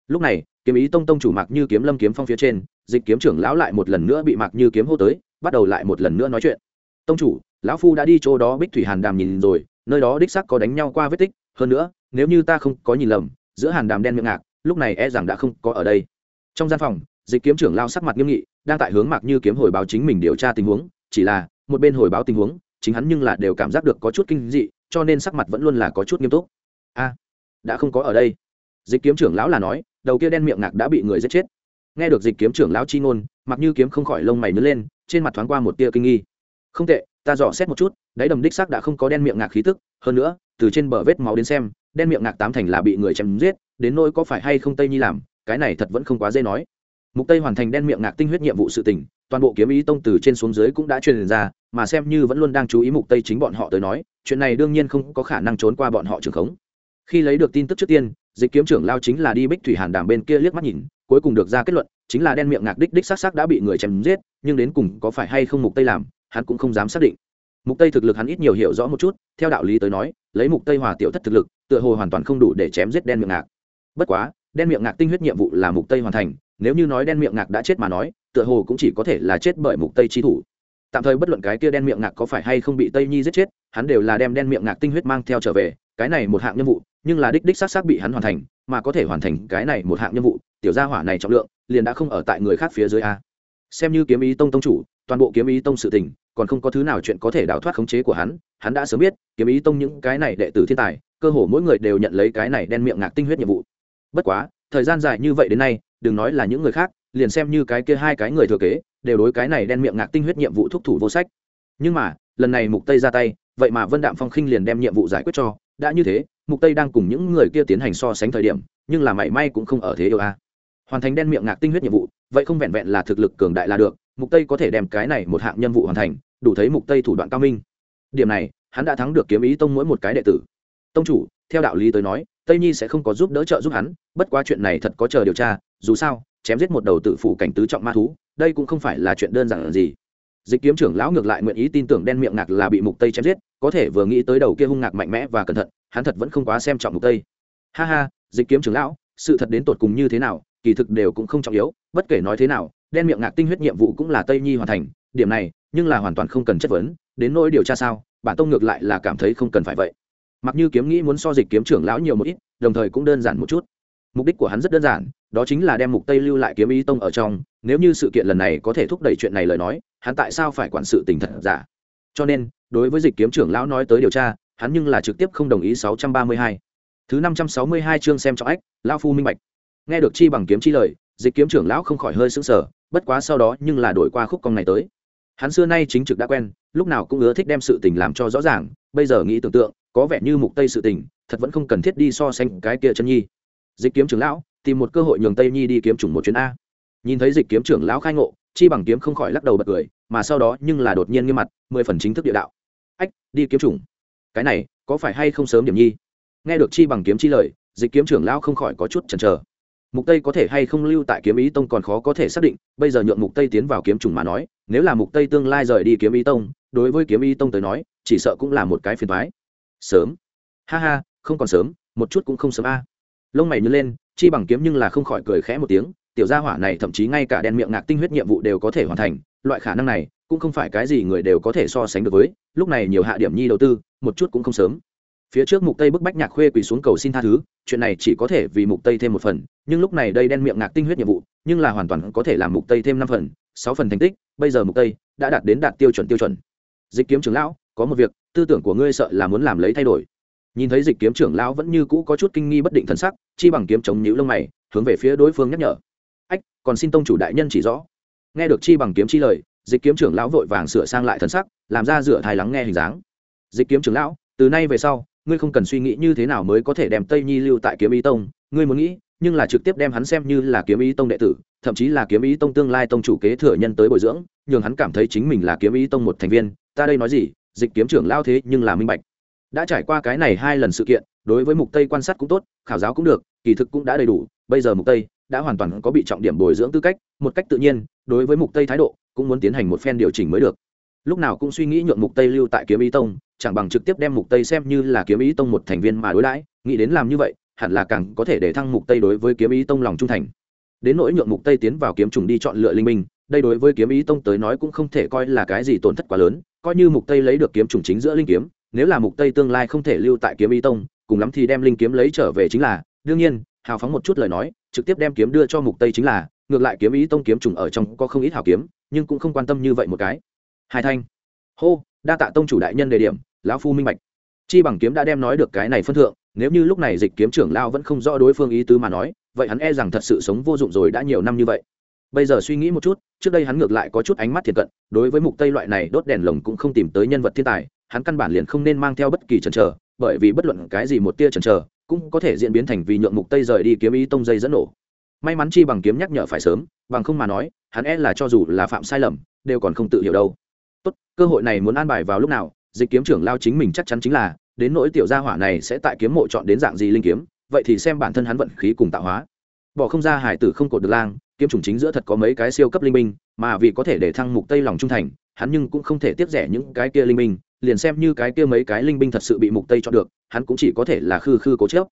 Lúc này kiếm ý tông tông chủ mạc như kiếm lâm kiếm phong phía trên, dịch kiếm trưởng lão lại một lần nữa bị mạc như kiếm hô tới, bắt đầu lại một lần nữa nói chuyện. Tông chủ, lão phu đã đi chỗ đó bích thủy hàn đàm nhìn rồi, nơi đó đích sắc có đánh nhau qua vết tích, hơn nữa, nếu như ta không có nhìn lầm, giữa hàn đàm đen miệng ngạc, lúc này e rằng đã không có ở đây. Trong gian phòng, dịch kiếm trưởng lao sắc mặt nghiêm nghị, đang tại hướng mạc như kiếm hồi báo chính mình điều tra tình huống, chỉ là, một bên hồi báo tình huống, chính hắn nhưng là đều cảm giác được có chút kinh dị, cho nên sắc mặt vẫn luôn là có chút nghiêm túc. A, đã không có ở đây. Dịch kiếm trưởng lão là nói đầu kia đen miệng ngạc đã bị người giết chết. Nghe được dịch kiếm trưởng lão chi ngôn, mặc như kiếm không khỏi lông mày nứt lên, trên mặt thoáng qua một tia kinh nghi. Không tệ, ta dò xét một chút, đáy đầm đích xác đã không có đen miệng ngạc khí tức, hơn nữa, từ trên bờ vết máu đến xem, đen miệng ngạc tám thành là bị người chém giết, đến nỗi có phải hay không tây nhi làm, cái này thật vẫn không quá dễ nói. Mục tây hoàn thành đen miệng ngạc tinh huyết nhiệm vụ sự tình, toàn bộ kiếm ý tông từ trên xuống dưới cũng đã truyền ra, mà xem như vẫn luôn đang chú ý mục tây chính bọn họ tới nói, chuyện này đương nhiên không có khả năng trốn qua bọn họ trường khống. Khi lấy được tin tức trước tiên dịch kiếm trưởng lao chính là đi bích thủy hàn đàm bên kia liếc mắt nhìn, cuối cùng được ra kết luận, chính là đen miệng ngạc đích đích xác xác đã bị người chém giết, nhưng đến cùng có phải hay không mục tây làm, hắn cũng không dám xác định. Mục tây thực lực hắn ít nhiều hiểu rõ một chút, theo đạo lý tới nói, lấy mục tây hòa tiểu thất thực lực, tựa hồ hoàn toàn không đủ để chém giết đen miệng ngạc. Bất quá, đen miệng ngạc tinh huyết nhiệm vụ là mục tây hoàn thành, nếu như nói đen miệng ngạc đã chết mà nói, tựa hồ cũng chỉ có thể là chết bởi mục tây chi thủ. Tạm thời bất luận cái kia đen miệng ngạc có phải hay không bị tây nhi giết chết, hắn đều là đem đen miệng ngạc tinh huyết mang theo trở về, cái này một hạng nhiệm vụ nhưng là đích đích xác xác bị hắn hoàn thành, mà có thể hoàn thành cái này một hạng nhiệm vụ, tiểu gia hỏa này trọng lượng, liền đã không ở tại người khác phía dưới a. Xem như kiếm ý tông tông chủ, toàn bộ kiếm ý tông sự tình, còn không có thứ nào chuyện có thể đào thoát khống chế của hắn hắn đã sớm biết, kiếm ý tông những cái này đệ tử thiên tài, cơ hồ mỗi người đều nhận lấy cái này đen miệng ngạc tinh huyết nhiệm vụ. Bất quá, thời gian dài như vậy đến nay, đừng nói là những người khác, liền xem như cái kia hai cái người thừa kế, đều đối cái này đen miệng ngạc tinh huyết nhiệm vụ thúc thủ vô sách. Nhưng mà, lần này mục tây ra tay, vậy mà vân đạm phong khinh liền đem nhiệm vụ giải quyết cho, đã như thế mục tây đang cùng những người kia tiến hành so sánh thời điểm, nhưng là mảy may cũng không ở thế yêu a. Hoàn thành đen miệng ngạc tinh huyết nhiệm vụ, vậy không vẹn vẹn là thực lực cường đại là được, mục tây có thể đem cái này một hạng nhiệm vụ hoàn thành, đủ thấy mục tây thủ đoạn cao minh. Điểm này, hắn đã thắng được kiếm ý tông mỗi một cái đệ tử. Tông chủ, theo đạo lý tới nói, tây nhi sẽ không có giúp đỡ trợ giúp hắn, bất quá chuyện này thật có chờ điều tra, dù sao, chém giết một đầu tự phủ cảnh tứ trọng ma thú, đây cũng không phải là chuyện đơn giản gì. Dịch kiếm trưởng lão ngược lại nguyện ý tin tưởng đen miệng ngạc là bị mục tây chém giết có thể vừa nghĩ tới đầu kia hung ngạc mạnh mẽ và cẩn thận, hắn thật vẫn không quá xem trọng mục tây. Ha ha, dịch kiếm trưởng lão, sự thật đến tột cùng như thế nào, kỳ thực đều cũng không trọng yếu, bất kể nói thế nào, đen miệng ngạc tinh huyết nhiệm vụ cũng là tây nhi hoàn thành, điểm này, nhưng là hoàn toàn không cần chất vấn, đến nỗi điều tra sao, bản tông ngược lại là cảm thấy không cần phải vậy. Mặc như kiếm nghĩ muốn so dịch kiếm trưởng lão nhiều một ít, đồng thời cũng đơn giản một chút. Mục đích của hắn rất đơn giản, đó chính là đem mục tây lưu lại kiếm ý tông ở trong, nếu như sự kiện lần này có thể thúc đẩy chuyện này lời nói, hắn tại sao phải quản sự tình thật giả? Cho nên, đối với dịch kiếm trưởng lão nói tới điều tra, hắn nhưng là trực tiếp không đồng ý 632. thứ 562 chương xem cho ách, lão phu minh bạch. Nghe được chi bằng kiếm chi lời, dịch kiếm trưởng lão không khỏi hơi sững sờ, bất quá sau đó nhưng là đổi qua khúc công này tới. Hắn xưa nay chính trực đã quen, lúc nào cũng ưa thích đem sự tình làm cho rõ ràng, bây giờ nghĩ tưởng tượng, có vẻ như mục tây sự tình, thật vẫn không cần thiết đi so sánh cái kia chân nhi. Dịch kiếm trưởng lão, tìm một cơ hội nhường tây nhi đi kiếm chủng một chuyến a. Nhìn thấy dịch kiếm trưởng lão khai ngộ chi bằng kiếm không khỏi lắc đầu bật cười, mà sau đó nhưng là đột nhiên nghiêm mặt, mười phần chính thức địa đạo. Ách, đi kiếm chủng. Cái này, có phải hay không sớm điểm nhi? Nghe được chi bằng kiếm chi lời, dịch kiếm trưởng lão không khỏi có chút chần chờ. Mục tây có thể hay không lưu tại kiếm ý tông còn khó có thể xác định, bây giờ nhượng mục tây tiến vào kiếm trùng mà nói, nếu là mục tây tương lai rời đi kiếm ý tông, đối với kiếm ý tông tới nói, chỉ sợ cũng là một cái phiền thoái sớm. Ha ha, không còn sớm, một chút cũng không sớm a. Lông mày nhớ lên, chi bằng kiếm nhưng là không khỏi cười khẽ một tiếng tiểu gia hỏa này thậm chí ngay cả đen miệng ngạc tinh huyết nhiệm vụ đều có thể hoàn thành, loại khả năng này cũng không phải cái gì người đều có thể so sánh được với, lúc này nhiều hạ điểm nhi đầu tư, một chút cũng không sớm. Phía trước mục tây bức bách nhạc khuê quỳ xuống cầu xin tha thứ, chuyện này chỉ có thể vì mục tây thêm một phần, nhưng lúc này đây đen miệng ngạc tinh huyết nhiệm vụ, nhưng là hoàn toàn có thể làm mục tây thêm năm phần, sáu phần thành tích, bây giờ mục tây đã đạt đến đạt tiêu chuẩn tiêu chuẩn. Dịch kiếm trưởng lão, có một việc, tư tưởng của ngươi sợ là muốn làm lấy thay đổi. Nhìn thấy dịch kiếm trưởng lão vẫn như cũ có chút kinh nghi bất định thần sắc, chi bằng kiếm chống nhíu lông mày, hướng về phía đối phương nhắc nhở ách, còn xin tông chủ đại nhân chỉ rõ. Nghe được chi bằng kiếm chi lời, dịch kiếm trưởng lão vội vàng sửa sang lại thần sắc, làm ra rửa thai lắng nghe hình dáng. Dịch kiếm trưởng lão, từ nay về sau, ngươi không cần suy nghĩ như thế nào mới có thể đem tây nhi lưu tại kiếm ý tông. Ngươi muốn nghĩ, nhưng là trực tiếp đem hắn xem như là kiếm ý tông đệ tử, thậm chí là kiếm ý tông tương lai tông chủ kế thừa nhân tới bồi dưỡng, nhường hắn cảm thấy chính mình là kiếm ý tông một thành viên. Ta đây nói gì? Dịch kiếm trưởng lao thế nhưng là minh bạch. Đã trải qua cái này hai lần sự kiện, đối với mục tây quan sát cũng tốt, khảo giáo cũng được, kỳ thực cũng đã đầy đủ. Bây giờ mục tây đã hoàn toàn có bị trọng điểm bồi dưỡng tư cách, một cách tự nhiên, đối với mục tây thái độ cũng muốn tiến hành một phen điều chỉnh mới được. Lúc nào cũng suy nghĩ nhượng mục tây lưu tại kiếm ý tông, chẳng bằng trực tiếp đem mục tây xem như là kiếm ý tông một thành viên mà đối đãi, nghĩ đến làm như vậy, hẳn là càng có thể để thăng mục tây đối với kiếm ý tông lòng trung thành. Đến nỗi nhượng mục tây tiến vào kiếm trùng đi chọn lựa linh minh, đây đối với kiếm ý tông tới nói cũng không thể coi là cái gì tổn thất quá lớn, coi như mục tây lấy được kiếm trùng chính giữa linh kiếm, nếu là mục tây tương lai không thể lưu tại kiếm ý tông, cùng lắm thì đem linh kiếm lấy trở về chính là, đương nhiên, hào phóng một chút lời nói trực tiếp đem kiếm đưa cho mục tây chính là, ngược lại kiếm ý tông kiếm trùng ở trong có không ít hảo kiếm, nhưng cũng không quan tâm như vậy một cái. Hai thanh. Hô, đa tạ tông chủ đại nhân đề điểm, lão phu minh bạch. Chi bằng kiếm đã đem nói được cái này phân thượng, nếu như lúc này dịch kiếm trưởng lao vẫn không rõ đối phương ý tứ mà nói, vậy hắn e rằng thật sự sống vô dụng rồi đã nhiều năm như vậy. Bây giờ suy nghĩ một chút, trước đây hắn ngược lại có chút ánh mắt thiệt cận, đối với mục tây loại này đốt đèn lồng cũng không tìm tới nhân vật thiên tài, hắn căn bản liền không nên mang theo bất kỳ chần chờ, bởi vì bất luận cái gì một tia chần chờ cũng có thể diễn biến thành vì nhượng mục tây rời đi kiếm ý tông dây dẫn nổ. May mắn chi bằng kiếm nhắc nhở phải sớm, bằng không mà nói, hắn e là cho dù là phạm sai lầm, đều còn không tự hiểu đâu. Tốt, cơ hội này muốn an bài vào lúc nào, dịch kiếm trưởng lao chính mình chắc chắn chính là, đến nỗi tiểu gia hỏa này sẽ tại kiếm mộ chọn đến dạng gì linh kiếm, vậy thì xem bản thân hắn vận khí cùng tạo hóa. Bỏ không ra hải tử không cột được lang, kiếm chủng chính giữa thật có mấy cái siêu cấp linh minh mà vì có thể để thăng mục tây lòng trung thành, hắn nhưng cũng không thể tiếp rẻ những cái kia linh minh liền xem như cái kia mấy cái linh binh thật sự bị mục tây chọn được, hắn cũng chỉ có thể là khư khư cố chớp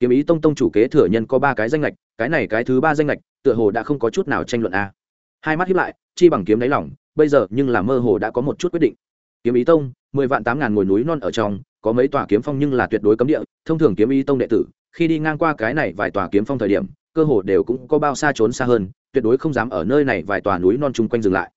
kiếm ý tông tông chủ kế thừa nhân có ba cái danh lệch cái này cái thứ ba danh lệch tựa hồ đã không có chút nào tranh luận a. Hai mắt hiếp lại, chi bằng kiếm lấy lòng, bây giờ nhưng là mơ hồ đã có một chút quyết định. Kiếm ý tông, mười vạn tám ngàn ngồi núi non ở trong, có mấy tòa kiếm phong nhưng là tuyệt đối cấm địa, thông thường kiếm ý tông đệ tử, khi đi ngang qua cái này vài tòa kiếm phong thời điểm, cơ hồ đều cũng có bao xa trốn xa hơn, tuyệt đối không dám ở nơi này vài tòa núi non chung quanh dừng lại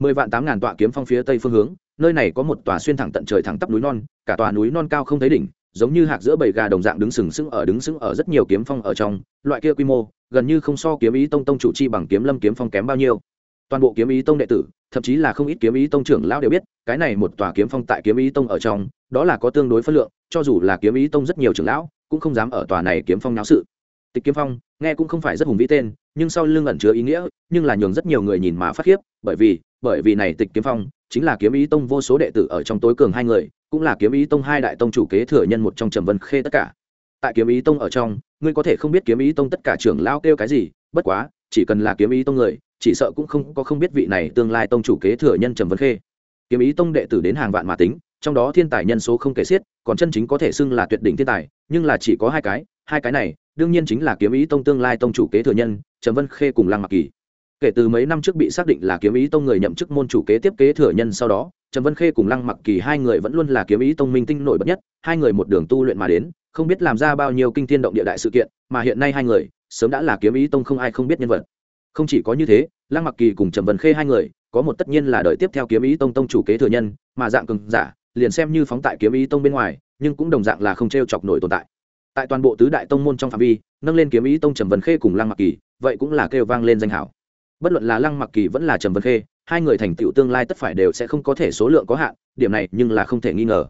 mười vạn tám ngàn tọa kiếm phong phía tây phương hướng, nơi này có một tòa xuyên thẳng tận trời thẳng tắp núi non, cả tòa núi non cao không thấy đỉnh, giống như hạt giữa bầy gà đồng dạng đứng sừng sững ở đứng sững ở rất nhiều kiếm phong ở trong, loại kia quy mô, gần như không so kiếm ý tông tông chủ chi bằng kiếm lâm kiếm phong kém bao nhiêu. Toàn bộ kiếm ý tông đệ tử, thậm chí là không ít kiếm ý tông trưởng lão đều biết, cái này một tòa kiếm phong tại kiếm ý tông ở trong, đó là có tương đối phân lượng, cho dù là kiếm ý tông rất nhiều trưởng lão, cũng không dám ở tòa này kiếm phong náo sự. Tịch kiếm phong nghe cũng không phải rất hùng vĩ tên, nhưng sau lưng ẩn chứa ý nghĩa, nhưng là nhường rất nhiều người nhìn mà phát khiếp, bởi vì bởi vì này tịch kiếm phong, chính là kiếm ý tông vô số đệ tử ở trong tối cường hai người, cũng là kiếm ý tông hai đại tông chủ kế thừa nhân một trong trầm vân khê tất cả. Tại kiếm ý tông ở trong, ngươi có thể không biết kiếm ý tông tất cả trưởng lao kêu cái gì, bất quá, chỉ cần là kiếm ý tông người, chỉ sợ cũng không có không biết vị này tương lai tông chủ kế thừa nhân trầm vân khê. Kiếm ý tông đệ tử đến hàng vạn mà tính, trong đó thiên tài nhân số không kể xiết, còn chân chính có thể xưng là tuyệt đỉnh thiên tài, nhưng là chỉ có hai cái hai cái này, đương nhiên chính là kiếm ý tông tương lai tông chủ kế thừa nhân, trầm vân khê cùng lăng mặc kỳ. Kể từ mấy năm trước bị xác định là kiếm ý tông người nhậm chức môn chủ kế tiếp kế thừa nhân sau đó, trầm vân khê cùng lăng mặc kỳ hai người vẫn luôn là kiếm ý tông minh tinh nổi bật nhất, hai người một đường tu luyện mà đến, không biết làm ra bao nhiêu kinh thiên động địa đại sự kiện, mà hiện nay hai người, sớm đã là kiếm ý tông không ai không biết nhân vật. Không chỉ có như thế, lăng mặc kỳ cùng trầm vân khê hai người, có một tất nhiên là đợi tiếp theo kiếm ý tông tông chủ kế thừa nhân, mà dạng cường giả, liền xem như phóng tại kiếm ý tông bên ngoài, nhưng cũng đồng dạng là không t r e o chọc nổi tồn tại tại toàn bộ tứ đại tông môn trong phạm vi, nâng lên kiếm ý tông trầm vân khê cùng lăng mặc kỳ, vậy cũng là kêu vang lên danh hảo bất luận là lăng mặc kỳ vẫn là trầm vân khê, hai người thành tựu tương lai tất phải đều sẽ không có thể số lượng có hạn, điểm này nhưng là không thể nghi ngờ.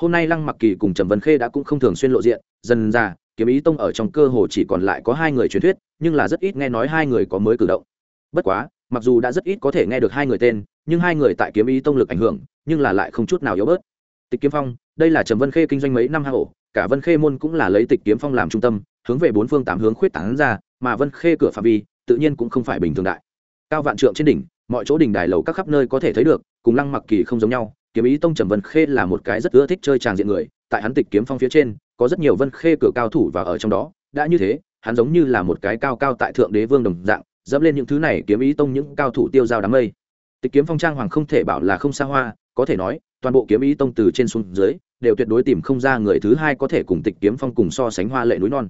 Hôm nay lăng mặc kỳ cùng trầm vân khê đã cũng không thường xuyên lộ diện, dần ra, kiếm ý tông ở trong cơ hồ chỉ còn lại có hai người truyền thuyết, nhưng là rất ít nghe nói hai người có mới cử động. Bất quá, mặc dù đã rất ít có thể nghe được hai người tên, nhưng hai người tại kiếm ý tông lực ảnh hưởng, nhưng là lại không chút nào yếu bớt. Tịch kiếm phong, đây là trầm vân khê kinh doanh mấy năm hạ hổ cả vân khê môn cũng là lấy tịch kiếm phong làm trung tâm, hướng về bốn phương tám hướng khuyết tán ra, mà vân khê cửa phạm vi, tự nhiên cũng không phải bình thường đại. Cao vạn trượng trên đỉnh, mọi chỗ đỉnh đài lầu các khắp nơi có thể thấy được, cùng lăng mặc kỳ không giống nhau, kiếm ý tông trầm vân khê là một cái rất ưa thích chơi tràng diện người, tại hắn tịch kiếm phong phía trên, có rất nhiều vân khê cửa cao thủ và ở trong đó, đã như thế, hắn giống như là một cái cao cao tại thượng đế vương đồng dạng, dẫm lên những thứ này kiếm ý tông những cao thủ tiêu dao đám mây. Tịch kiếm phong trang hoàng không thể bảo là không xa hoa, có thể nói toàn bộ kiếm ý tông từ trên xuống dưới, đều tuyệt đối tìm không ra người thứ hai có thể cùng tịch kiếm phong cùng so sánh hoa lệ núi non.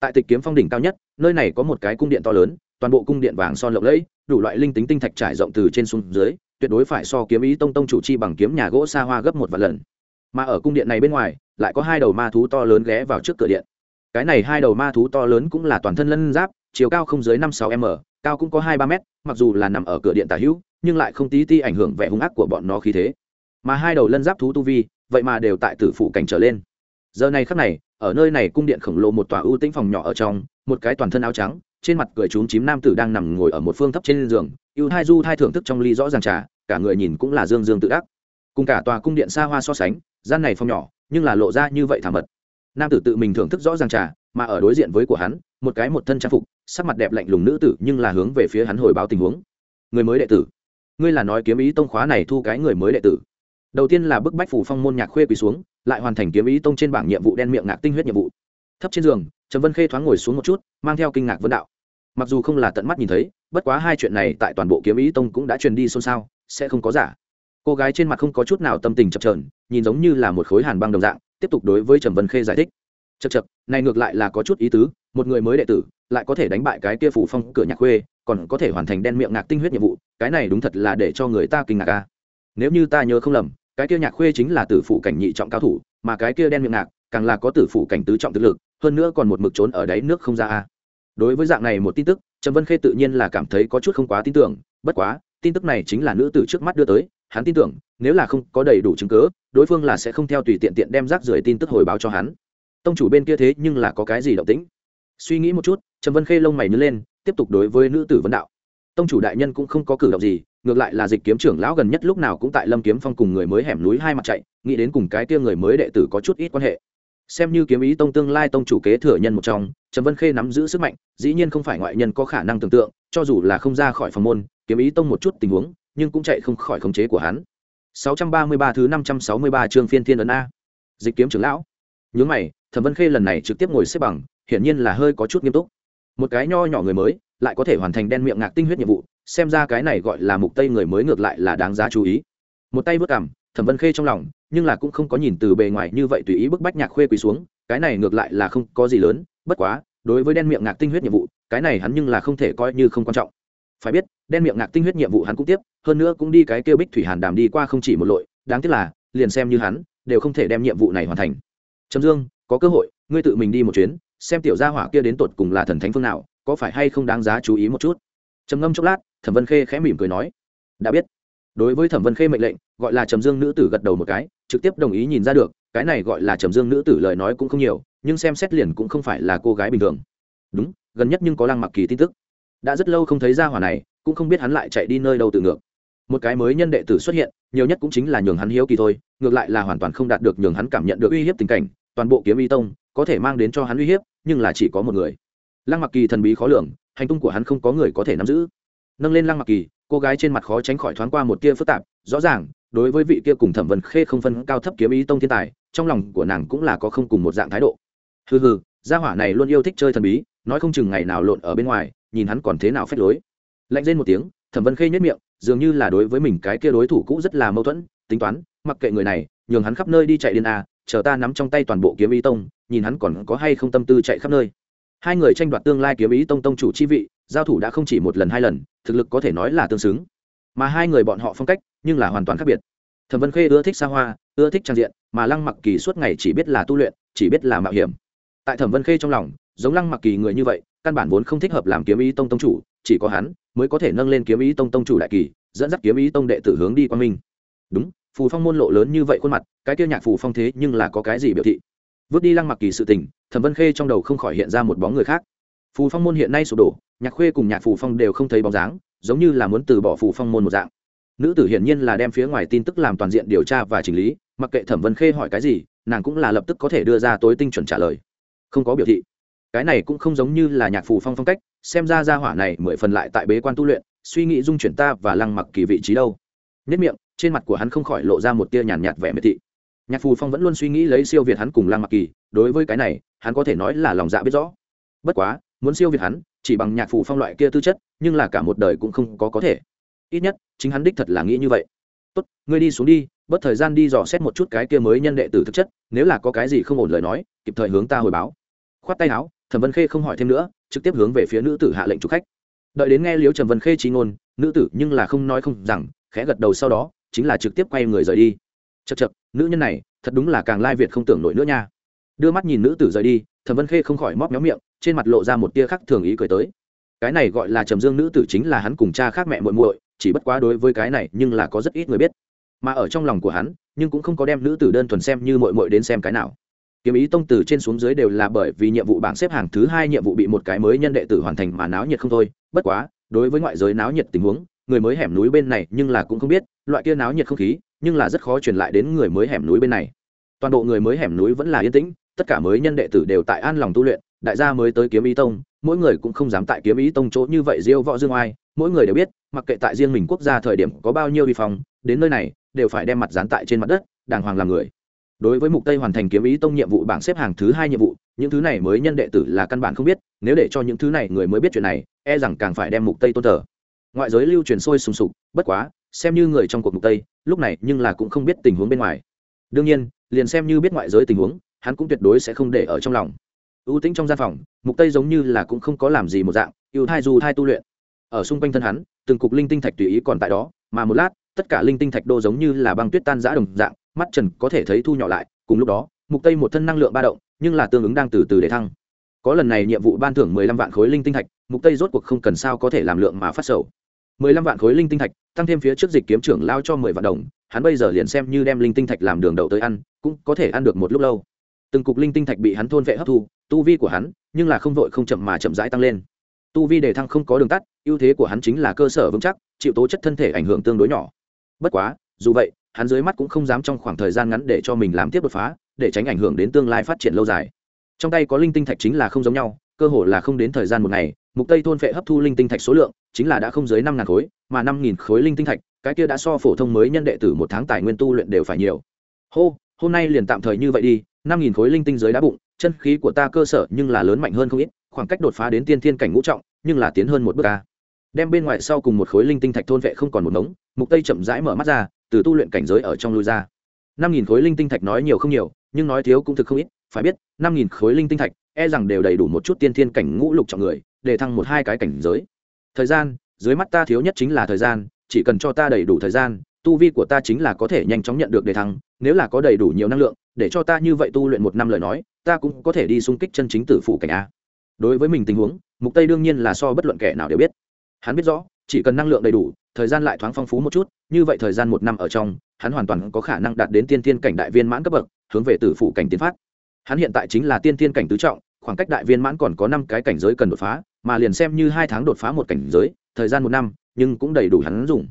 Tại tịch kiếm phong đỉnh cao nhất, nơi này có một cái cung điện to lớn, toàn bộ cung điện vàng son lộng lẫy, đủ loại linh tính tinh thạch trải rộng từ trên xuống dưới, tuyệt đối phải so kiếm ý tông tông chủ chi bằng kiếm nhà gỗ xa hoa gấp một vạn lần. Mà ở cung điện này bên ngoài, lại có hai đầu ma thú to lớn ghé vào trước cửa điện. Cái này hai đầu ma thú to lớn cũng là toàn thân lân giáp, chiều cao không dưới năm sáu m, cao cũng có hai ba mét, mặc dù là nằm ở cửa điện tả hữu, nhưng lại không tí ti ảnh hưởng vẻ hung ác của bọn nó khí thế mà hai đầu lân giáp thú tu vi, vậy mà đều tại tử phụ cảnh trở lên. Giờ này khắc này, ở nơi này cung điện khổng lồ một tòa ưu tĩnh phòng nhỏ ở trong, một cái toàn thân áo trắng, trên mặt cười trúng chím nam tử đang nằm ngồi ở một phương thấp trên giường, ưu hai du hai thưởng thức trong ly rõ ràng trà, cả người nhìn cũng là dương dương tự đắc. Cùng cả tòa cung điện xa hoa so sánh, gian này phòng nhỏ, nhưng là lộ ra như vậy thảm mật. Nam tử tự mình thưởng thức rõ ràng trà, mà ở đối diện với của hắn, một cái một thân trang phục, sắc mặt đẹp lạnh lùng nữ tử nhưng là hướng về phía hắn hồi báo tình huống. Người mới đệ tử, ngươi là nói kiếm ý tông khóa này thu cái người mới đệ tử đầu tiên là bức bách phủ phong môn nhạc khuê quỳ xuống, lại hoàn thành kiếm ý tông trên bảng nhiệm vụ đen miệng ngạc tinh huyết nhiệm vụ. Thấp trên giường trầm vân khê thoáng ngồi xuống một chút, mang theo kinh ngạc vân đạo. Mặc dù không là tận mắt nhìn thấy, bất quá hai chuyện này tại toàn bộ kiếm ý tông cũng đã truyền đi xôn xao, sẽ không có giả. Cô gái trên mặt không có chút nào tâm tình chập trờn nhìn giống như là một khối hàn băng đồng dạng, tiếp tục đối với trầm vân khê giải thích. Chật chật này ngược lại là có chút ý tứ, một người mới đệ tử, lại có thể đánh bại cái kia phủ phong cửa nhạc khuê, còn có thể hoàn thành đen miệng ngạc tinh huyết nhiệm vụ, cái này đúng thật là để cho người ta kinh ngạc ca nếu như ta nhớ không lầm cái kia nhạc khuê chính là tử phụ cảnh nhị trọng cao thủ mà cái kia đen miệng ngạc càng là có tử phụ cảnh tứ trọng thực lực hơn nữa còn một mực trốn ở đáy nước không ra a. Đối với dạng này một tin tức trầm vân khê tự nhiên là cảm thấy có chút không quá tin tưởng bất quá tin tức này chính là nữ tử trước mắt đưa tới hắn tin tưởng nếu là không có đầy đủ chứng cứ, đối phương là sẽ không theo tùy tiện tiện đem rác rưởi tin tức hồi báo cho hắn. Tông chủ bên kia thế nhưng là có cái gì động tĩnh? Suy nghĩ một chút trầm vân khê lông mày nhớ lên tiếp tục đối với nữ tử vấn đạo. Tông chủ đại nhân cũng không có cử động gì ngược lại là dịch kiếm trưởng lão gần nhất lúc nào cũng tại lâm kiếm phong cùng người mới hẻm núi hai mặt chạy, nghĩ đến cùng cái kia người mới đệ tử có chút ít quan hệ. Xem như kiếm ý tông tương lai tông chủ kế thừa nhân một trong trầm vân khê nắm giữ sức mạnh, dĩ nhiên không phải ngoại nhân có khả năng tưởng tượng, cho dù là không ra khỏi phòng môn, kiếm ý tông một chút tình huống, nhưng cũng chạy không khỏi khống chế của hắn. 633 thứ 563 chương phiên thiên ấn a. Dịch kiếm trưởng lão. Nhướng mày thẩm vân khê lần này trực tiếp ngồi xếp bằng, hiển nhiên là hơi có chút nghiêm túc. Một cái nho nhỏ người mới lại có thể hoàn thành đen miệng ngạc tinh huyết nhiệm vụ, xem ra cái này gọi là mục tây người mới ngược lại là đáng giá chú ý. Một tay vớt cảm thẩm vân khê trong lòng, nhưng là cũng không có nhìn từ bề ngoài như vậy tùy ý bức bách nhạc khuê quỳ xuống, cái này ngược lại là không có gì lớn, bất quá, đối với đen miệng ngạc tinh huyết nhiệm vụ, cái này hắn nhưng là không thể coi như không quan trọng. Phải biết, đen miệng ngạc tinh huyết nhiệm vụ hắn cũng tiếp, hơn nữa cũng đi cái kêu bích thủy hàn đàm đi qua không chỉ một lội, đáng tiếc là, liền xem như hắn, đều không thể đem nhiệm vụ này hoàn thành. Trầm dương, có cơ hội, ngươi tự mình đi một chuyến, xem tiểu gia hỏa kia đến tột cùng là thần thánh phương nào có phải hay không đáng giá chú ý một chút? Trầm ngâm chốc lát, thẩm vân khê khẽ mỉm cười nói, đã biết. Đối với thẩm vân khê mệnh lệnh, gọi là trầm dương nữ tử gật đầu một cái, trực tiếp đồng ý nhìn ra được, cái này gọi là trầm dương nữ tử lời nói cũng không nhiều, nhưng xem xét liền cũng không phải là cô gái bình thường. Đúng, gần nhất nhưng có lăng mặc kỳ tin tức. Đã rất lâu không thấy ra hỏa này, cũng không biết hắn lại chạy đi nơi đâu tự ngược. Một cái mới nhân đệ tử xuất hiện, nhiều nhất cũng chính là nhường hắn hiếu kỳ thôi, ngược lại là hoàn toàn không đạt được nhường hắn cảm nhận được uy hiếp tình cảnh, toàn bộ kiếm y tông có thể mang đến cho hắn uy hiếp, nhưng là chỉ có một người lăng mặc kỳ thần bí khó lường, hành tung của hắn không có người có thể nắm giữ. Nâng lên lăng mặc kỳ, cô gái trên mặt khó tránh khỏi thoáng qua một tia phức tạp, rõ ràng, đối với vị kia cùng thẩm vân khê không phân cao thấp kiếm ý tông thiên tài, trong lòng của nàng cũng là có không cùng một dạng thái độ. Hừ hừ, gia hỏa này luôn yêu thích chơi thần bí, nói không chừng ngày nào lộn ở bên ngoài, nhìn hắn còn thế nào phép lối. Lạnh lên một tiếng, thẩm vân khê nhất miệng, dường như là đối với mình cái kia đối thủ cũ rất là mâu thuẫn, tính toán, mặc kệ người này, nhường hắn khắp nơi đi chạy điên a chờ ta nắm trong tay toàn bộ kiếm ý tông, nhìn hắn còn có hay không tâm tư chạy khắp nơi hai người tranh đoạt tương lai kiếm ý tông tông chủ chi vị, giao thủ đã không chỉ một lần hai lần, thực lực có thể nói là tương xứng. Mà hai người bọn họ phong cách, nhưng là hoàn toàn khác biệt. Thẩm vân khê ưa thích xa hoa, ưa thích trang diện, mà lăng mặc kỳ suốt ngày chỉ biết là tu luyện, chỉ biết là mạo hiểm. Tại thẩm vân khê trong lòng, giống lăng mặc kỳ người như vậy, căn bản vốn không thích hợp làm kiếm ý tông tông chủ, chỉ có hắn mới có thể nâng lên kiếm ý tông tông chủ đại kỳ, dẫn dắt kiếm ý tông đệ tử hướng đi qua minh đúng, phù phong môn lộ lớn như vậy khuôn mặt, cái kia nhạc phù phong thế nhưng là có cái gì biểu thị? Vứt đi lăng mặc kỳ sự tình thẩm vân khê trong đầu không khỏi hiện ra một bóng người khác. Phù phong môn hiện nay sụp đổ nhạc khuê cùng nhạc phù phong đều không thấy bóng dáng giống như là muốn từ bỏ phù phong môn một dạng. Nữ tử hiển nhiên là đem phía ngoài tin tức làm toàn diện điều tra và chỉnh lý mặc kệ thẩm vân khê hỏi cái gì nàng cũng là lập tức có thể đưa ra tối tinh chuẩn trả lời. Không có biểu thị. Cái này cũng không giống như là nhạc phù phong phong cách xem ra ra hỏa này mười phần lại tại bế quan tu luyện suy nghĩ dung chuyển ta và lăng mặc kỳ vị trí đâu. Nhất miệng trên mặt của hắn không khỏi lộ ra một tia nhàn nhạt, vẻ miệt thị nhạc phù phong vẫn luôn suy nghĩ lấy siêu việt hắn cùng lăng mặc kỳ, đối với cái này, hắn có thể nói là lòng dạ biết rõ. Bất quá, muốn siêu việt hắn, chỉ bằng nhạc phù phong loại kia tư chất, nhưng là cả một đời cũng không có có thể. Ít nhất, chính hắn đích thật là nghĩ như vậy. Tốt, ngươi đi xuống đi, bớt thời gian đi dò xét một chút cái kia mới nhân đệ tử thực chất, nếu là có cái gì không ổn lời nói, kịp thời hướng ta hồi báo. Khoát tay áo thẩm vân khê không hỏi thêm nữa, trực tiếp hướng về phía nữ tử hạ lệnh chủ khách. Đợi đến nghe liếu trầm vân khê trí ngôn, nữ tử nhưng là không nói không rằng, khẽ gật đầu sau đó, chính là trực tiếp quay người rời đi. Chật chật nữ nhân này, thật đúng là càng lai việt không tưởng nổi nữa nha. Đưa mắt nhìn nữ tử rời đi, thẩm vân khê không khỏi móc méo miệng, trên mặt lộ ra một tia khắc thường ý cười tới. Cái này gọi là trầm dương nữ tử chính là hắn cùng cha khác mẹ muội muội, chỉ bất quá đối với cái này nhưng là có rất ít người biết. Mà ở trong lòng của hắn, nhưng cũng không có đem nữ tử đơn thuần xem như muội muội đến xem cái nào. Kiếm ý tông từ trên xuống dưới đều là bởi vì nhiệm vụ bảng xếp hàng thứ hai nhiệm vụ bị một cái mới nhân đệ tử hoàn thành mà náo nhiệt không thôi. Bất quá, đối với ngoại giới náo nhiệt tình huống, người mới hẻm núi bên này nhưng là cũng không biết, loại kia náo nhiệt không khí nhưng là rất khó truyền lại đến người mới hẻm núi bên này. Toàn bộ người mới hẻm núi vẫn là yên tĩnh, tất cả mới nhân đệ tử đều tại an lòng tu luyện, đại gia mới tới kiếm ý tông, mỗi người cũng không dám tại kiếm ý tông chỗ như vậy diêu võ dương oai, mỗi người đều biết, mặc kệ tại riêng mình quốc gia thời điểm có bao nhiêu vi phong, đến nơi này, đều phải đem mặt dán tại trên mặt đất, đàng hoàng làm người. Đối với mục tây hoàn thành kiếm ý tông nhiệm vụ bảng xếp hàng thứ hai nhiệm vụ, những thứ này mới nhân đệ tử là căn bản không biết, nếu để cho những thứ này người mới biết chuyện này e rằng càng phải đem mục tây tôn thờ. Ngoại giới lưu truyền sôi sùng sục, bất quá xem như người trong cuộc mục tây, lúc này nhưng là cũng không biết tình huống bên ngoài. Đương nhiên, liền xem như biết ngoại giới tình huống, hắn cũng tuyệt đối sẽ không để ở trong lòng. Ưu tĩnh trong gian phòng, mục tây giống như là cũng không có làm gì một dạng yêu thai dù thai tu luyện. Ở xung quanh thân hắn, từng cục linh tinh thạch tùy ý còn tại đó, mà một lát, tất cả linh tinh thạch đô giống như là băng tuyết tan rã đồng dạng, mắt trần có thể thấy thu nhỏ lại, cùng lúc đó, mục tây một thân năng lượng ba động, nhưng là tương ứng đang từ từ để thăng. Có lần này nhiệm vụ ban thưởng 15 vạn khối linh tinh thạch, mục tây rốt cuộc không cần sao có thể làm lượng mà phát sầu. 15 vạn khối linh tinh thạch, tăng thêm phía trước dịch kiếm trưởng lao cho 10 vạn đồng, hắn bây giờ liền xem như đem linh tinh thạch làm đường đầu tới ăn, cũng có thể ăn được một lúc lâu. Từng cục linh tinh thạch bị hắn thôn vệ hấp thu, tu vi của hắn, nhưng là không vội không chậm mà chậm rãi tăng lên. Tu vi đề thăng không có đường tắt, ưu thế của hắn chính là cơ sở vững chắc, chịu tố chất thân thể ảnh hưởng tương đối nhỏ. Bất quá, dù vậy, hắn dưới mắt cũng không dám trong khoảng thời gian ngắn để cho mình làm tiếp đột phá, để tránh ảnh hưởng đến tương lai phát triển lâu dài. Trong tay có linh tinh thạch chính là không giống nhau, cơ hồ là không đến thời gian một ngày, mục tây thôn phệ hấp thu linh tinh thạch số lượng chính là đã không dưới năm ngàn khối mà năm nghìn khối linh tinh thạch cái kia đã so phổ thông mới nhân đệ tử một tháng tài nguyên tu luyện đều phải nhiều. Hô hôm nay liền tạm thời như vậy đi năm nghìn khối linh tinh dưới đá bụng chân khí của ta cơ sở nhưng là lớn mạnh hơn không ít khoảng cách đột phá đến tiên thiên cảnh ngũ trọng nhưng là tiến hơn một bước ca đem bên ngoài sau cùng một khối linh tinh thạch thôn vệ không còn một nống, mục tây chậm rãi mở mắt ra từ tu luyện cảnh giới ở trong lui ra. Năm nghìn khối linh tinh thạch nói nhiều không nhiều nhưng nói thiếu cũng thực không ít phải biết năm nghìn khối linh tinh thạch e rằng đều đầy đủ một chút tiên thiên cảnh ngũ lục trọng người để thăng một hai cái cảnh giới thời gian, dưới mắt ta thiếu nhất chính là thời gian, chỉ cần cho ta đầy đủ thời gian, tu vi của ta chính là có thể nhanh chóng nhận được đề thăng, nếu là có đầy đủ nhiều năng lượng, để cho ta như vậy tu luyện một năm lời nói, ta cũng có thể đi xung kích chân chính tử phụ cảnh a. Đối với mình tình huống, mục tây đương nhiên là so bất luận kẻ nào đều biết. Hắn biết rõ, chỉ cần năng lượng đầy đủ, thời gian lại thoáng phong phú một chút, như vậy thời gian một năm ở trong, hắn hoàn toàn có khả năng đạt đến tiên tiên cảnh đại viên mãn cấp bậc, hướng về tử phụ cảnh tiến phát. Hắn hiện tại chính là tiên tiên cảnh tứ trọng khoảng cách đại viên mãn còn có năm cái cảnh giới cần đột phá, mà liền xem như hai tháng đột phá một cảnh giới, thời gian một năm, nhưng cũng đầy đủ hắn dùng.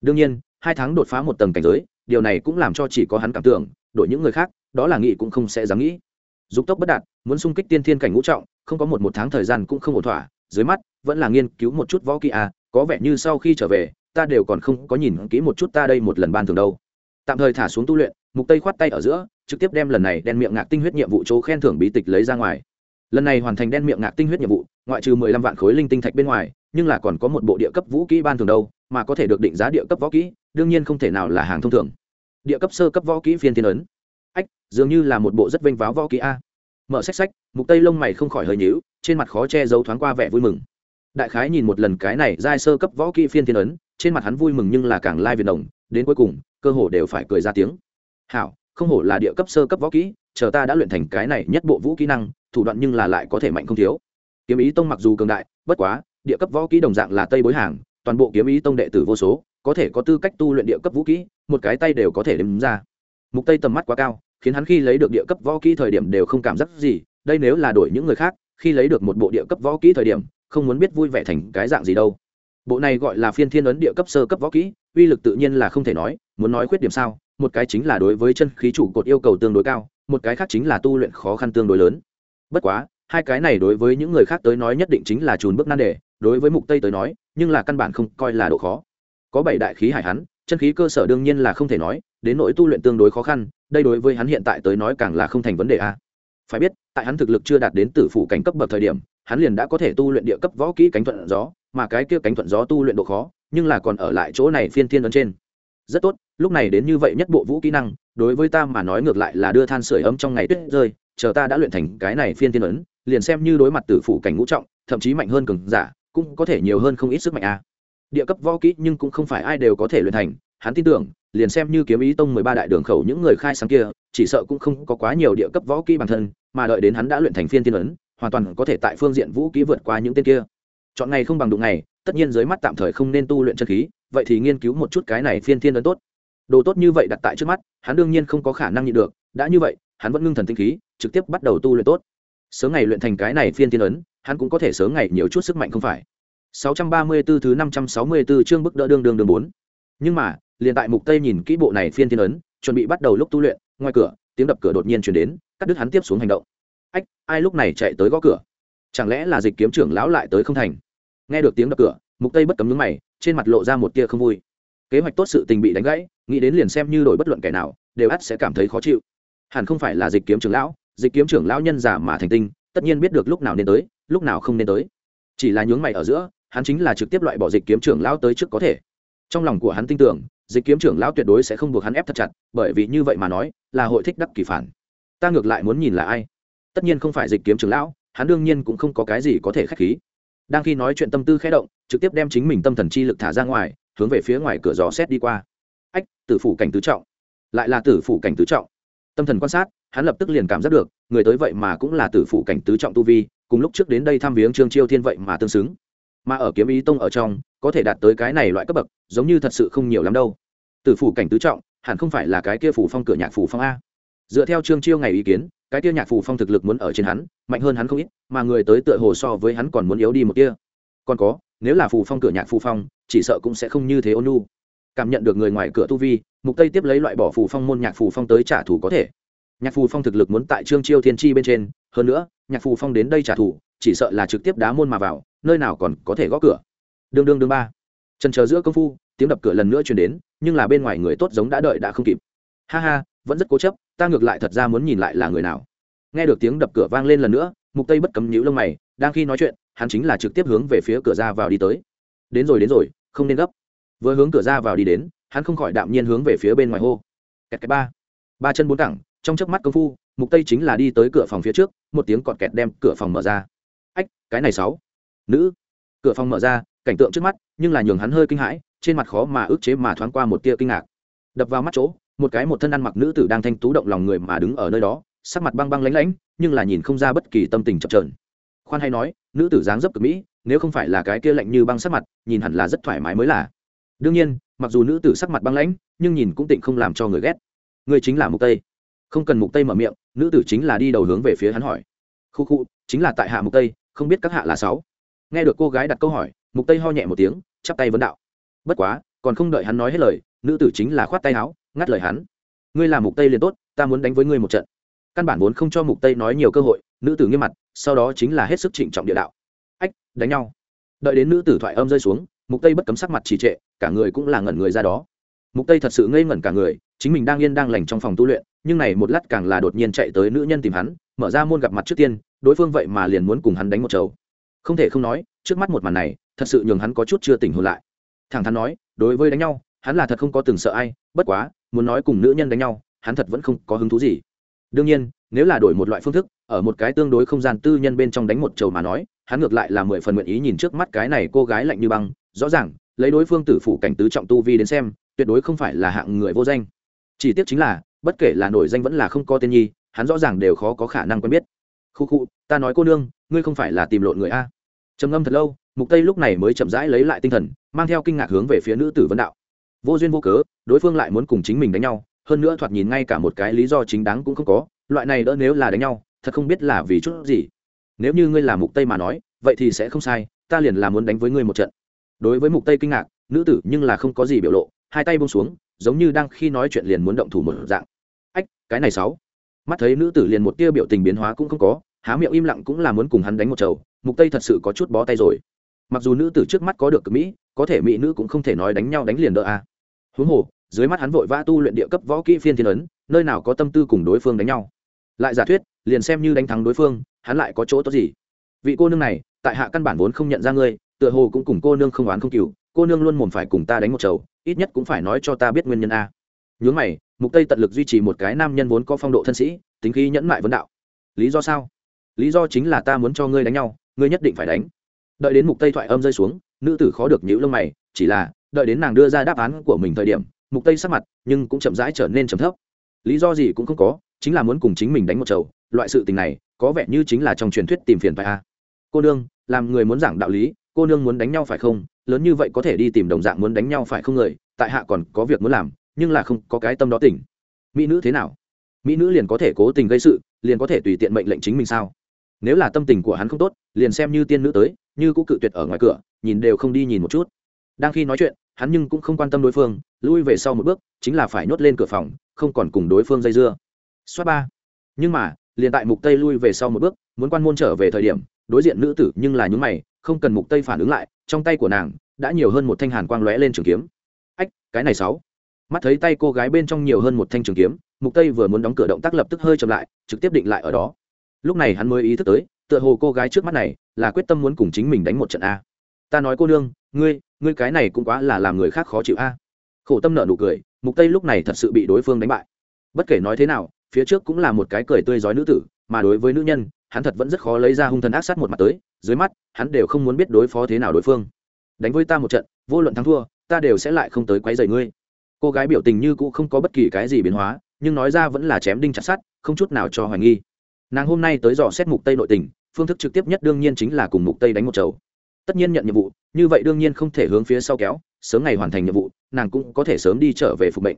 Đương nhiên, hai tháng đột phá một tầng cảnh giới, điều này cũng làm cho chỉ có hắn cảm tưởng đội những người khác, đó là nghĩ cũng không sẽ dám nghĩ. Dục tốc bất đạt, muốn xung kích tiên thiên cảnh ngũ trọng, không có một một tháng thời gian cũng không ổn thỏa, dưới mắt, vẫn là nghiên cứu một chút võ kỹ à có vẻ như sau khi trở về, ta đều còn không có nhìn kỹ một chút ta đây một lần ban thường đâu. Tạm thời thả xuống tu luyện, mục tây khoát tay ở giữa, trực tiếp đem lần này đen miệng ngạc tinh huyết nhiệm vụ chỗ khen thưởng bí tịch lấy ra ngoài lần này hoàn thành đen miệng ngạc tinh huyết nhiệm vụ, ngoại trừ 15 vạn khối linh tinh thạch bên ngoài, nhưng là còn có một bộ địa cấp vũ kỹ ban thường đâu, mà có thể được định giá địa cấp võ kỹ, đương nhiên không thể nào là hàng thông thường. Địa cấp sơ cấp võ kỹ phiên thiên ấn. Ách, dường như là một bộ rất vênh váo võ kỹ a. Mở sách sách, mục tây lông mày không khỏi hơi nhíu, trên mặt khó che giấu thoáng qua vẻ vui mừng. Đại khái nhìn một lần cái này giai sơ cấp võ kỹ phiên thiên ấn, trên mặt hắn vui mừng nhưng là càng lai việt đồng, đến cuối cùng, cơ hồ đều phải cười ra tiếng. Hảo, không hổ là địa cấp sơ cấp võ kỹ, chờ ta đã luyện thành cái này nhất bộ vũ kỹ năng thủ đoạn nhưng là lại có thể mạnh không thiếu. Kiếm ý tông mặc dù cường đại, bất quá, địa cấp võ kỹ đồng dạng là tây bối hàng, toàn bộ kiếm ý tông đệ tử vô số, có thể có tư cách tu luyện địa cấp vũ kỹ, một cái tay đều có thể đếm ra. Mục tây tầm mắt quá cao, khiến hắn khi lấy được địa cấp võ kỹ thời điểm đều không cảm giác gì, đây nếu là đổi những người khác, khi lấy được một bộ địa cấp võ kỹ thời điểm, không muốn biết vui vẻ thành cái dạng gì đâu. Bộ này gọi là phiên thiên ấn địa cấp sơ cấp võ kỹ, uy lực tự nhiên là không thể nói, muốn nói khuyết điểm sao, một cái chính là đối với chân khí chủ cột yêu cầu tương đối cao, một cái khác chính là tu luyện khó khăn tương đối lớn bất quá, hai cái này đối với những người khác tới nói nhất định chính là chùn bước nan đề, đối với mục tây tới nói, nhưng là căn bản không coi là độ khó. Có bảy đại khí hải hắn, chân khí cơ sở đương nhiên là không thể nói, đến nỗi tu luyện tương đối khó khăn, đây đối với hắn hiện tại tới nói càng là không thành vấn đề a. Phải biết, tại hắn thực lực chưa đạt đến tử phủ cảnh cấp bậc thời điểm, hắn liền đã có thể tu luyện địa cấp võ kỹ cánh thuận gió, mà cái kia cánh thuận gió tu luyện độ khó, nhưng là còn ở lại chỗ này phiên thiên ấn trên. Rất tốt, lúc này đến như vậy nhất bộ vũ kỹ năng, đối với ta mà nói ngược lại là đưa than sửa ấm trong ngày tuyết rơi chờ ta đã luyện thành cái này phiên tiên ấn, liền xem như đối mặt tử phủ cảnh ngũ trọng, thậm chí mạnh hơn cường giả, cũng có thể nhiều hơn không ít sức mạnh a. Địa cấp võ kỹ nhưng cũng không phải ai đều có thể luyện thành, hắn tin tưởng, liền xem như kiếm ý tông mười ba đại đường khẩu những người khai sáng kia, chỉ sợ cũng không có quá nhiều địa cấp võ kỹ bản thân, mà đợi đến hắn đã luyện thành phiên tiên ấn, hoàn toàn có thể tại phương diện vũ kỹ vượt qua những tên kia. Chọn ngày không bằng đụng ngày, tất nhiên dưới mắt tạm thời không nên tu luyện chân khí, vậy thì nghiên cứu một chút cái này phiên thiên ấn tốt. Đồ tốt như vậy đặt tại trước mắt, hắn đương nhiên không có khả năng nhịn được, đã như vậy hắn vẫn ngưng thần tinh khí trực tiếp bắt đầu tu luyện tốt sớm ngày luyện thành cái này phiên thiên ấn hắn cũng có thể sớm ngày nhiều chút sức mạnh không phải 634 thứ 564 chương bức đỡ đương đương đường 4. Nhưng mà, liền tại mục tây nhìn kỹ bộ này phiên thiên ấn, chuẩn bị bắt đầu lúc tu luyện, ngoài cửa, tiếng đập cửa đột nhiên truyền đến, cắt đứt hắn tiếp xuống hành động. Ách, ai lúc này chạy tới gõ cửa? Chẳng lẽ là dịch kiếm trưởng lão lại tới không thành? Nghe được tiếng đập cửa, mục tây bất cấm nhướng mày, trên mặt lộ ra một tia không vui. Kế hoạch tốt sự tình bị đánh gãy, nghĩ đến liền xem như đổi bất luận kẻ nào, đều ắt sẽ cảm thấy khó chịu. Hẳn không phải là dịch kiếm trưởng lão, dịch kiếm trưởng lão nhân giả mà thành tinh, tất nhiên biết được lúc nào nên tới, lúc nào không nên tới. Chỉ là nhướng mày ở giữa, hắn chính là trực tiếp loại bỏ dịch kiếm trưởng lão tới trước có thể. Trong lòng của hắn tin tưởng dịch kiếm trưởng lão tuyệt đối sẽ không buộc hắn ép thật chặt bởi vì như vậy mà nói là hội thích đắc kỳ phản. Ta ngược lại muốn nhìn là ai. Tất nhiên không phải dịch kiếm trưởng lão hắn đương nhiên cũng không có cái gì có thể khách khí. Đang khi nói chuyện tâm tư khẽ động trực tiếp đem chính mình tâm thần chi lực thả ra ngoài hướng về phía ngoài cửa gió xét đi qua. Ách tử phủ cảnh tứ trọng. Lại là tử phủ cảnh tứ trọng tâm thần quan sát, hắn lập tức liền cảm giác được, người tới vậy mà cũng là tử phủ cảnh tứ trọng tu vi, cùng lúc trước đến đây thăm viếng trương chiêu thiên vậy mà tương xứng. Mà ở kiếm ý tông ở trong, có thể đạt tới cái này loại cấp bậc, giống như thật sự không nhiều lắm đâu. Tử phủ cảnh tứ trọng, hẳn không phải là cái kia phủ phong cửa nhạc phủ phong a. Dựa theo trương chiêu ngày ý kiến, cái kia nhạc phủ phong thực lực muốn ở trên hắn, mạnh hơn hắn không ít, mà người tới tựa hồ so với hắn còn muốn yếu đi một kia còn có, nếu là phủ phong cửa nhạc phủ phong, chỉ sợ cũng sẽ không như thế ôn nu cảm nhận được người ngoài cửa tu vi, mục tây tiếp lấy loại bỏ phủ phong môn nhạc phủ phong tới trả thù có thể. Nhạc phù phong thực lực muốn tại trương chiêu thiên chi bên trên, hơn nữa, nhạc phù phong đến đây trả thù, chỉ sợ là trực tiếp đá môn mà vào, nơi nào còn có thể gõ cửa. Đương đương đương ba. Trần chờ giữa công phu, tiếng đập cửa lần nữa truyền đến, nhưng là bên ngoài người tốt giống đã đợi đã không kịp. Ha ha, vẫn rất cố chấp, ta ngược lại thật ra muốn nhìn lại là người nào. Nghe được tiếng đập cửa vang lên lần nữa, mục tây bất cấm nhíu lông mày, đang khi nói chuyện, hắn chính là trực tiếp hướng về phía cửa ra vào đi tới. Đến rồi đến rồi, không nên gấp vừa hướng cửa ra vào đi đến, hắn không khỏi đạm nhiên hướng về phía bên ngoài hô. Kẹt kẹt ba. Ba chân bốn cẳng, trong chớp mắt công phu, mục tây chính là đi tới cửa phòng phía trước, một tiếng cọt kẹt đem cửa phòng mở ra. Ách, cái này sáu. Nữ. Cửa phòng mở ra, cảnh tượng trước mắt, nhưng là nhường hắn hơi kinh hãi, trên mặt khó mà ức chế mà thoáng qua một tia kinh ngạc. Đập vào mắt chỗ, một cái một thân ăn mặc nữ tử đang thanh tú động lòng người mà đứng ở nơi đó, sắc mặt băng băng lãnh lãnh nhưng là nhìn không ra bất kỳ tâm tình chập trờn khoan hay nói, nữ tử dáng dấp cực mỹ, nếu không phải là cái kia lạnh như băng sắc mặt, nhìn hẳn là rất thoải mái mới là đương nhiên, mặc dù nữ tử sắc mặt băng lãnh, nhưng nhìn cũng tịnh không làm cho người ghét. Người chính là mục tây. Không cần mục tây mở miệng, nữ tử chính là đi đầu hướng về phía hắn hỏi. Khu khu, chính là tại hạ mục tây, không biết các hạ là sáu. Nghe được cô gái đặt câu hỏi, mục tây ho nhẹ một tiếng, chắp tay vấn đạo. Bất quá, còn không đợi hắn nói hết lời, nữ tử chính là khoát tay áo, ngắt lời hắn. Ngươi là mục tây liền tốt, ta muốn đánh với ngươi một trận. Căn bản vốn không cho mục tây nói nhiều cơ hội, nữ tử nghiêm mặt, sau đó chính là hết sức trịnh trọng địa đạo. Ách, đánh nhau. Đợi đến nữ tử thoại âm rơi xuống mục tây bất cấm sắc mặt trì trệ, cả người cũng là ngẩn người ra đó. Mục tây thật sự ngây ngẩn cả người, chính mình đang yên đang lành trong phòng tu luyện, nhưng này một lát càng là đột nhiên chạy tới nữ nhân tìm hắn, mở ra môn gặp mặt trước tiên, đối phương vậy mà liền muốn cùng hắn đánh một chầu. Không thể không nói, trước mắt một màn này, thật sự nhường hắn có chút chưa tỉnh hồn lại. Thẳng thắn nói, đối với đánh nhau, hắn là thật không có từng sợ ai, bất quá, muốn nói cùng nữ nhân đánh nhau, hắn thật vẫn không có hứng thú gì. Đương nhiên, nếu là đổi một loại phương thức, ở một cái tương đối không gian tư nhân bên trong đánh một chầu mà nói, hắn ngược lại là mười phần nguyện ý nhìn trước mắt cái này cô gái lạnh như băng rõ ràng, lấy đối phương tử phủ cảnh tứ trọng tu vi đến xem, tuyệt đối không phải là hạng người vô danh. Chỉ tiếc chính là, bất kể là nổi danh vẫn là không có tên nhi, hắn rõ ràng đều khó có khả năng quen biết. Khu khu, ta nói cô nương, ngươi không phải là tìm lộn người a? Trầm ngâm thật lâu, mục tây lúc này mới chậm rãi lấy lại tinh thần, mang theo kinh ngạc hướng về phía nữ tử vấn đạo. Vô duyên vô cớ, đối phương lại muốn cùng chính mình đánh nhau, hơn nữa thoạt nhìn ngay cả một cái lý do chính đáng cũng không có, loại này đỡ nếu là đánh nhau, thật không biết là vì chút gì. Nếu như ngươi là mục tây mà nói, vậy thì sẽ không sai, ta liền là muốn đánh với ngươi một trận đối với mục tây kinh ngạc, nữ tử nhưng là không có gì biểu lộ, hai tay buông xuống, giống như đang khi nói chuyện liền muốn động thủ một dạng. Ách, cái này sáu. Mắt thấy nữ tử liền một tia biểu tình biến hóa cũng không có, há miệng im lặng cũng là muốn cùng hắn đánh một chầu, mục tây thật sự có chút bó tay rồi. Mặc dù nữ tử trước mắt có được cực mỹ, có thể mỹ nữ cũng không thể nói đánh nhau đánh liền đỡ a. À. huống hồ, dưới mắt hắn vội vã tu luyện địa cấp võ kỹ phiên thiên ấn, nơi nào có tâm tư cùng đối phương đánh nhau. Lại giả thuyết, liền xem như đánh thắng đối phương, hắn lại có chỗ tốt gì. Vị cô nương này, tại hạ căn bản vốn không nhận ra ngươi tựa hồ cũng cùng cô nương không oán không cừu, cô nương luôn mồm phải cùng ta đánh một chầu, ít nhất cũng phải nói cho ta biết nguyên nhân a. Nhướng mày, mục tây tận lực duy trì một cái nam nhân vốn có phong độ thân sĩ, tính khí nhẫn mại vấn đạo. Lý do sao? Lý do chính là ta muốn cho ngươi đánh nhau, ngươi nhất định phải đánh. Đợi đến mục tây thoại âm rơi xuống, nữ tử khó được nhíu lông mày, chỉ là, đợi đến nàng đưa ra đáp án của mình thời điểm, mục tây sắc mặt, nhưng cũng chậm rãi trở nên trầm thấp. Lý do gì cũng không có, chính là muốn cùng chính mình đánh một chầu, loại sự tình này, có vẻ như chính là trong truyền thuyết tìm phiền phải a. Cô nương, làm người muốn giảng đạo lý cô nương muốn đánh nhau phải không? Lớn như vậy có thể đi tìm đồng dạng muốn đánh nhau phải không người? Tại hạ còn có việc muốn làm, nhưng là không có cái tâm đó tỉnh. Mỹ nữ thế nào? Mỹ nữ liền có thể cố tình gây sự, liền có thể tùy tiện mệnh lệnh chính mình sao? Nếu là tâm tình của hắn không tốt, liền xem như tiên nữ tới, như cũng cự tuyệt ở ngoài cửa, nhìn đều không đi nhìn một chút. Đang khi nói chuyện, hắn nhưng cũng không quan tâm đối phương, lui về sau một bước, chính là phải nhốt lên cửa phòng, không còn cùng đối phương dây dưa. Xoát ba. Nhưng mà, liền tại mục tây lui về sau một bước, muốn quan môn trở về thời điểm đối diện nữ tử nhưng là những mày, không cần mục tây phản ứng lại, trong tay của nàng đã nhiều hơn một thanh hàn quang lóe lên trường kiếm. Ách, cái này sáu. Mắt thấy tay cô gái bên trong nhiều hơn một thanh trường kiếm, mục tây vừa muốn đóng cửa động tác lập tức hơi chậm lại, trực tiếp định lại ở đó. Lúc này hắn mới ý thức tới, tựa hồ cô gái trước mắt này là quyết tâm muốn cùng chính mình đánh một trận a. Ta nói cô nương, ngươi ngươi cái này cũng quá là làm người khác khó chịu a. Khổ tâm nợ nụ cười, mục tây lúc này thật sự bị đối phương đánh bại. Bất kể nói thế nào, phía trước cũng là một cái cười tươi giói nữ tử, mà đối với nữ nhân hắn thật vẫn rất khó lấy ra hung thần ác sát một mặt tới, dưới mắt, hắn đều không muốn biết đối phó thế nào đối phương. Đánh với ta một trận, vô luận thắng thua, ta đều sẽ lại không tới quấy rầy ngươi. Cô gái biểu tình như cũ không có bất kỳ cái gì biến hóa, nhưng nói ra vẫn là chém đinh chặt sắt, không chút nào cho hoài nghi. Nàng hôm nay tới dò xét mục tây nội tình, phương thức trực tiếp nhất đương nhiên chính là cùng mục tây đánh một chầu. Tất nhiên nhận nhiệm vụ, như vậy đương nhiên không thể hướng phía sau kéo, sớm ngày hoàn thành nhiệm vụ, nàng cũng có thể sớm đi trở về phục mệnh.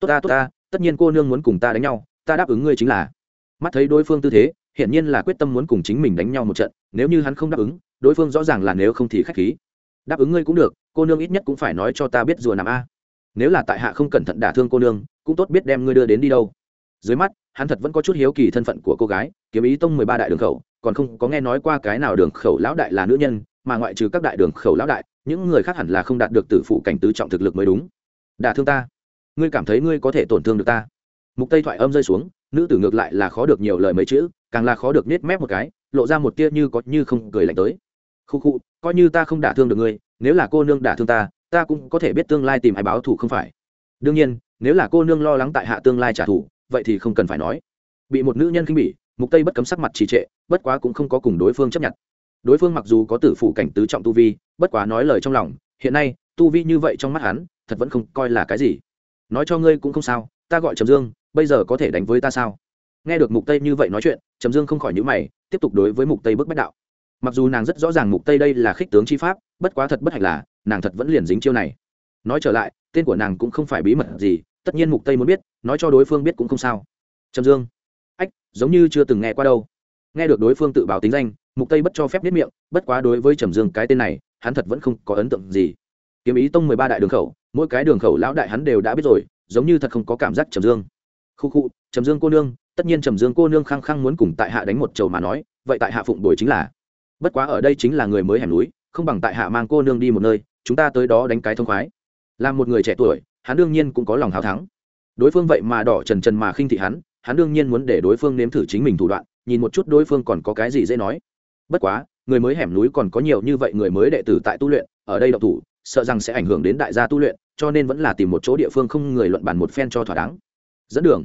Tốt ta tốt ta, tất nhiên cô nương muốn cùng ta đánh nhau, ta đáp ứng ngươi chính là. Mắt thấy đối phương tư thế hiển nhiên là quyết tâm muốn cùng chính mình đánh nhau một trận, nếu như hắn không đáp ứng, đối phương rõ ràng là nếu không thì khách khí. Đáp ứng ngươi cũng được, cô nương ít nhất cũng phải nói cho ta biết rùa nằm a. Nếu là tại hạ không cẩn thận đả thương cô nương, cũng tốt biết đem ngươi đưa đến đi đâu. Dưới mắt, hắn thật vẫn có chút hiếu kỳ thân phận của cô gái, kiếm ý tông mười ba đại đường khẩu, còn không có nghe nói qua cái nào đường khẩu lão đại là nữ nhân, mà ngoại trừ các đại đường khẩu lão đại, những người khác hẳn là không đạt được tử phụ cảnh tứ trọng thực lực mới đúng. Đả thương ta. Ngươi cảm thấy ngươi có thể tổn thương được ta. Mục tây thoại âm rơi xuống, nữ tử ngược lại là khó được nhiều lời mấy chữ càng là khó được nết mép một cái, lộ ra một tia như có như không cười lạnh tới. Khu khu, coi như ta không đả thương được ngươi, nếu là cô nương đả thương ta ta cũng có thể biết tương lai tìm ai báo thù không phải. Đương nhiên, nếu là cô nương lo lắng tại hạ tương lai trả thù, vậy thì không cần phải nói. Bị một nữ nhân khinh bỉ, mục tây bất cấm sắc mặt trì trệ, bất quá cũng không có cùng đối phương chấp nhận. Đối phương mặc dù có tử phủ cảnh tứ trọng tu vi, bất quá nói lời trong lòng, hiện nay, tu vi như vậy trong mắt hắn, thật vẫn không coi là cái gì. Nói cho ngươi cũng không sao, ta gọi trầm dương, bây giờ có thể đánh với ta sao? Nghe được mục tây như vậy nói chuyện, trầm dương không khỏi nhíu mày, tiếp tục đối với mục tây bức bách đạo. Mặc dù nàng rất rõ ràng mục tây đây là khích tướng chi pháp, bất quá thật bất hạnh là, nàng thật vẫn liền dính chiêu này. Nói trở lại, tên của nàng cũng không phải bí mật gì, tất nhiên mục tây muốn biết, nói cho đối phương biết cũng không sao. Trầm dương. Ách, giống như chưa từng nghe qua đâu. Nghe được đối phương tự báo tính danh, mục tây bất cho phép biết miệng, bất quá đối với trầm dương cái tên này, hắn thật vẫn không có ấn tượng gì. Kiếm ý tông 13 đại đường khẩu, mỗi cái đường khẩu lão đại hắn đều đã biết rồi, giống như thật không có cảm giác trầm dương. Khu khu, trầm dương cô nương tất nhiên trầm dương cô nương khăng khăng muốn cùng tại hạ đánh một chầu mà nói, vậy tại hạ phụng bồi chính là. Bất quá ở đây chính là người mới hẻm núi, không bằng tại hạ mang cô nương đi một nơi, chúng ta tới đó đánh cái thông khoái. Là một người trẻ tuổi, hắn đương nhiên cũng có lòng hào thắng. Đối phương vậy mà đỏ trần trần mà khinh thị hắn hắn đương nhiên muốn để đối phương nếm thử chính mình thủ đoạn, nhìn một chút đối phương còn có cái gì dễ nói. Bất quá, người mới hẻm núi còn có nhiều như vậy người mới đệ tử tại tu luyện, ở đây độc thủ, sợ rằng sẽ ảnh hưởng đến đại gia tu luyện, cho nên vẫn là tìm một chỗ địa phương không người luận bàn một phen cho thỏa đáng. Dẫn đường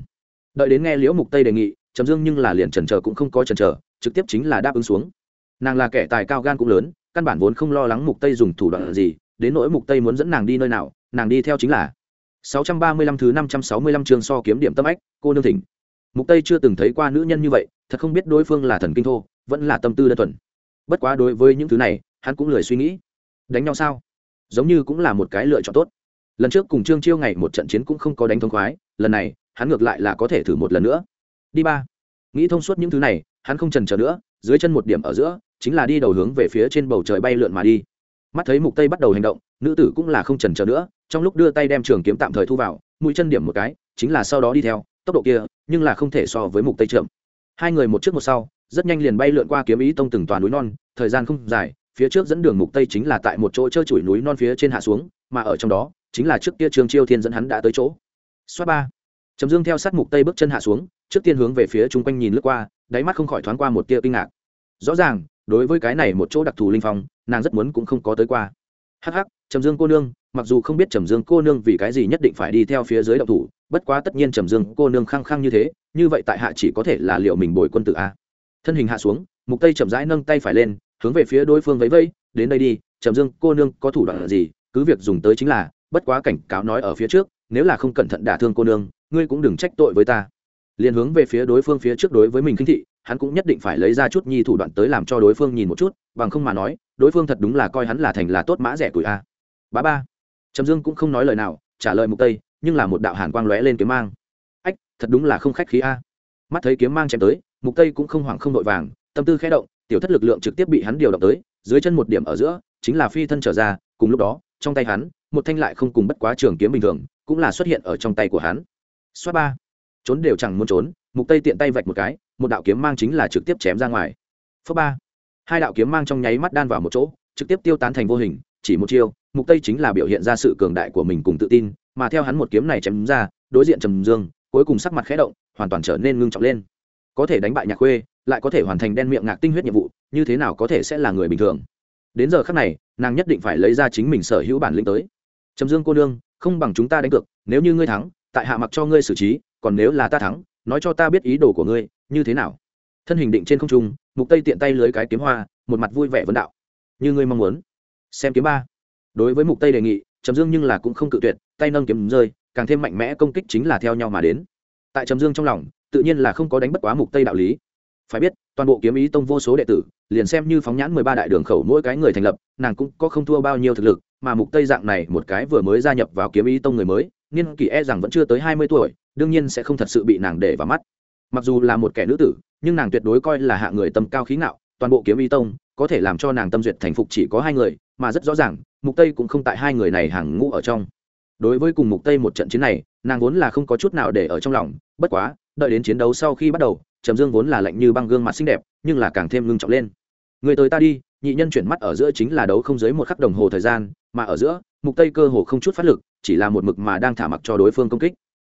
đợi đến nghe liễu mục tây đề nghị, trầm dương nhưng là liền trần chờ cũng không có trần chờ, trực tiếp chính là đáp ứng xuống. Nàng là kẻ tài cao gan cũng lớn, căn bản vốn không lo lắng mục tây dùng thủ đoạn gì, đến nỗi mục tây muốn dẫn nàng đi nơi nào, nàng đi theo chính là 635 thứ 565 trường so kiếm điểm tâm ách, cô nương thỉnh. Mục tây chưa từng thấy qua nữ nhân như vậy, thật không biết đối phương là thần kinh thô, vẫn là tâm tư đơn thuần. Bất quá đối với những thứ này, hắn cũng lười suy nghĩ. Đánh nhau sao? Giống như cũng là một cái lựa chọn tốt. Lần trước cùng trương chiêu ngày một trận chiến cũng không có đánh thông khoái, lần này hắn ngược lại là có thể thử một lần nữa. Đi ba. Nghĩ thông suốt những thứ này, hắn không trần chờ nữa, dưới chân một điểm ở giữa, chính là đi đầu hướng về phía trên bầu trời bay lượn mà đi. Mắt thấy mục tây bắt đầu hành động, nữ tử cũng là không trần chờ nữa, trong lúc đưa tay đem trường kiếm tạm thời thu vào, mũi chân điểm một cái, chính là sau đó đi theo, tốc độ kia, nhưng là không thể so với mục tây chậm. Hai người một trước một sau, rất nhanh liền bay lượn qua kiếm ý tông từng toàn núi non, thời gian không dài, phía trước dẫn đường mục tây chính là tại một chỗ chơi chuỗi núi non phía trên hạ xuống, mà ở trong đó, chính là trước kia trường chiêu thiên dẫn hắn đã tới chỗ. Xoát ba trầm dương theo sát mục tây bước chân hạ xuống, trước tiên hướng về phía chung quanh nhìn lướt qua, đáy mắt không khỏi thoáng qua một tia kinh ngạc. Rõ ràng, đối với cái này một chỗ đặc thù linh phong, nàng rất muốn cũng không có tới qua. Hắc hắc, trầm dương cô nương, mặc dù không biết trầm dương cô nương vì cái gì nhất định phải đi theo phía dưới động thủ, bất quá tất nhiên trầm dương cô nương khăng khăng như thế, như vậy tại hạ chỉ có thể là liệu mình bồi quân tử a. Thân hình hạ xuống, mục tây chậm rãi nâng tay phải lên, hướng về phía đối phương vẫy vẫy, đến đây đi, trầm dương cô nương có thủ đoạn gì, cứ việc dùng tới chính là, bất quá cảnh cáo nói ở phía trước, nếu là không cẩn thận đả thương cô nương ngươi cũng đừng trách tội với ta. Liền hướng về phía đối phương phía trước đối với mình khinh thị, hắn cũng nhất định phải lấy ra chút nhi thủ đoạn tới làm cho đối phương nhìn một chút, bằng không mà nói, đối phương thật đúng là coi hắn là thành là tốt mã rẻ tuổi a. Bá ba. Trầm dương cũng không nói lời nào, trả lời mục tây, nhưng là một đạo hàn quang lóe lên kiếm mang. Ách, thật đúng là không khách khí a. Mắt thấy kiếm mang chém tới, mục tây cũng không hoảng không nội vàng, tâm tư khẽ động, tiểu thất lực lượng trực tiếp bị hắn điều động tới, dưới chân một điểm ở giữa, chính là phi thân trở ra, cùng lúc đó, trong tay hắn, một thanh lại không cùng bất quá trường kiếm bình thường, cũng là xuất hiện ở trong tay của hắn xoát ba. Trốn đều chẳng muốn trốn, mục tây tiện tay vạch một cái, một đạo kiếm mang chính là trực tiếp chém ra ngoài. Phớp ba. Hai đạo kiếm mang trong nháy mắt đan vào một chỗ, trực tiếp tiêu tán thành vô hình, chỉ một chiêu, mục tây chính là biểu hiện ra sự cường đại của mình cùng tự tin, mà theo hắn một kiếm này chém ra, đối diện trầm dương, cuối cùng sắc mặt khẽ động, hoàn toàn trở nên ngưng trọng lên. Có thể đánh bại nhạc khuê, lại có thể hoàn thành đen miệng ngạc tinh huyết nhiệm vụ, như thế nào có thể sẽ là người bình thường? Đến giờ khắc này, nàng nhất định phải lấy ra chính mình sở hữu bản lĩnh tới. Trầm dương cô nương, không bằng chúng ta đánh cược, nếu như ngươi thắng tại hạ mặc cho ngươi xử trí, còn nếu là ta thắng, nói cho ta biết ý đồ của ngươi, như thế nào? Thân hình định trên không trung, mục tây tiện tay lưới cái kiếm hoa, một mặt vui vẻ vấn đạo. Như ngươi mong muốn. Xem kiếm ba. Đối với mục tây đề nghị, trầm dương nhưng là cũng không cự tuyệt, tay nâng kiếm rơi, càng thêm mạnh mẽ công kích chính là theo nhau mà đến. Tại trầm dương trong lòng, tự nhiên là không có đánh bất quá mục tây đạo lý. Phải biết, toàn bộ kiếm ý tông vô số đệ tử, liền xem như phóng nhãn 13 đại đường khẩu mỗi cái người thành lập, nàng cũng có không thua bao nhiêu thực lực, mà mục tây dạng này một cái vừa mới gia nhập vào kiếm ý tông người mới niên kỷ e rằng vẫn chưa tới 20 tuổi, đương nhiên sẽ không thật sự bị nàng để vào mắt. Mặc dù là một kẻ nữ tử, nhưng nàng tuyệt đối coi là hạ người tâm cao khí ngạo, toàn bộ kiếm y tông có thể làm cho nàng tâm duyệt thành phục chỉ có hai người, mà rất rõ ràng, mục tây cũng không tại hai người này hàng ngũ ở trong. Đối với cùng mục tây một trận chiến này, nàng vốn là không có chút nào để ở trong lòng, bất quá, đợi đến chiến đấu sau khi bắt đầu, trầm dương vốn là lạnh như băng gương mặt xinh đẹp, nhưng là càng thêm ngưng trọng lên. Người tới ta đi nhị nhân chuyển mắt ở giữa chính là đấu không dưới một khắc đồng hồ thời gian, mà ở giữa, mục tây cơ hồ không chút phát lực, chỉ là một mực mà đang thả mặc cho đối phương công kích.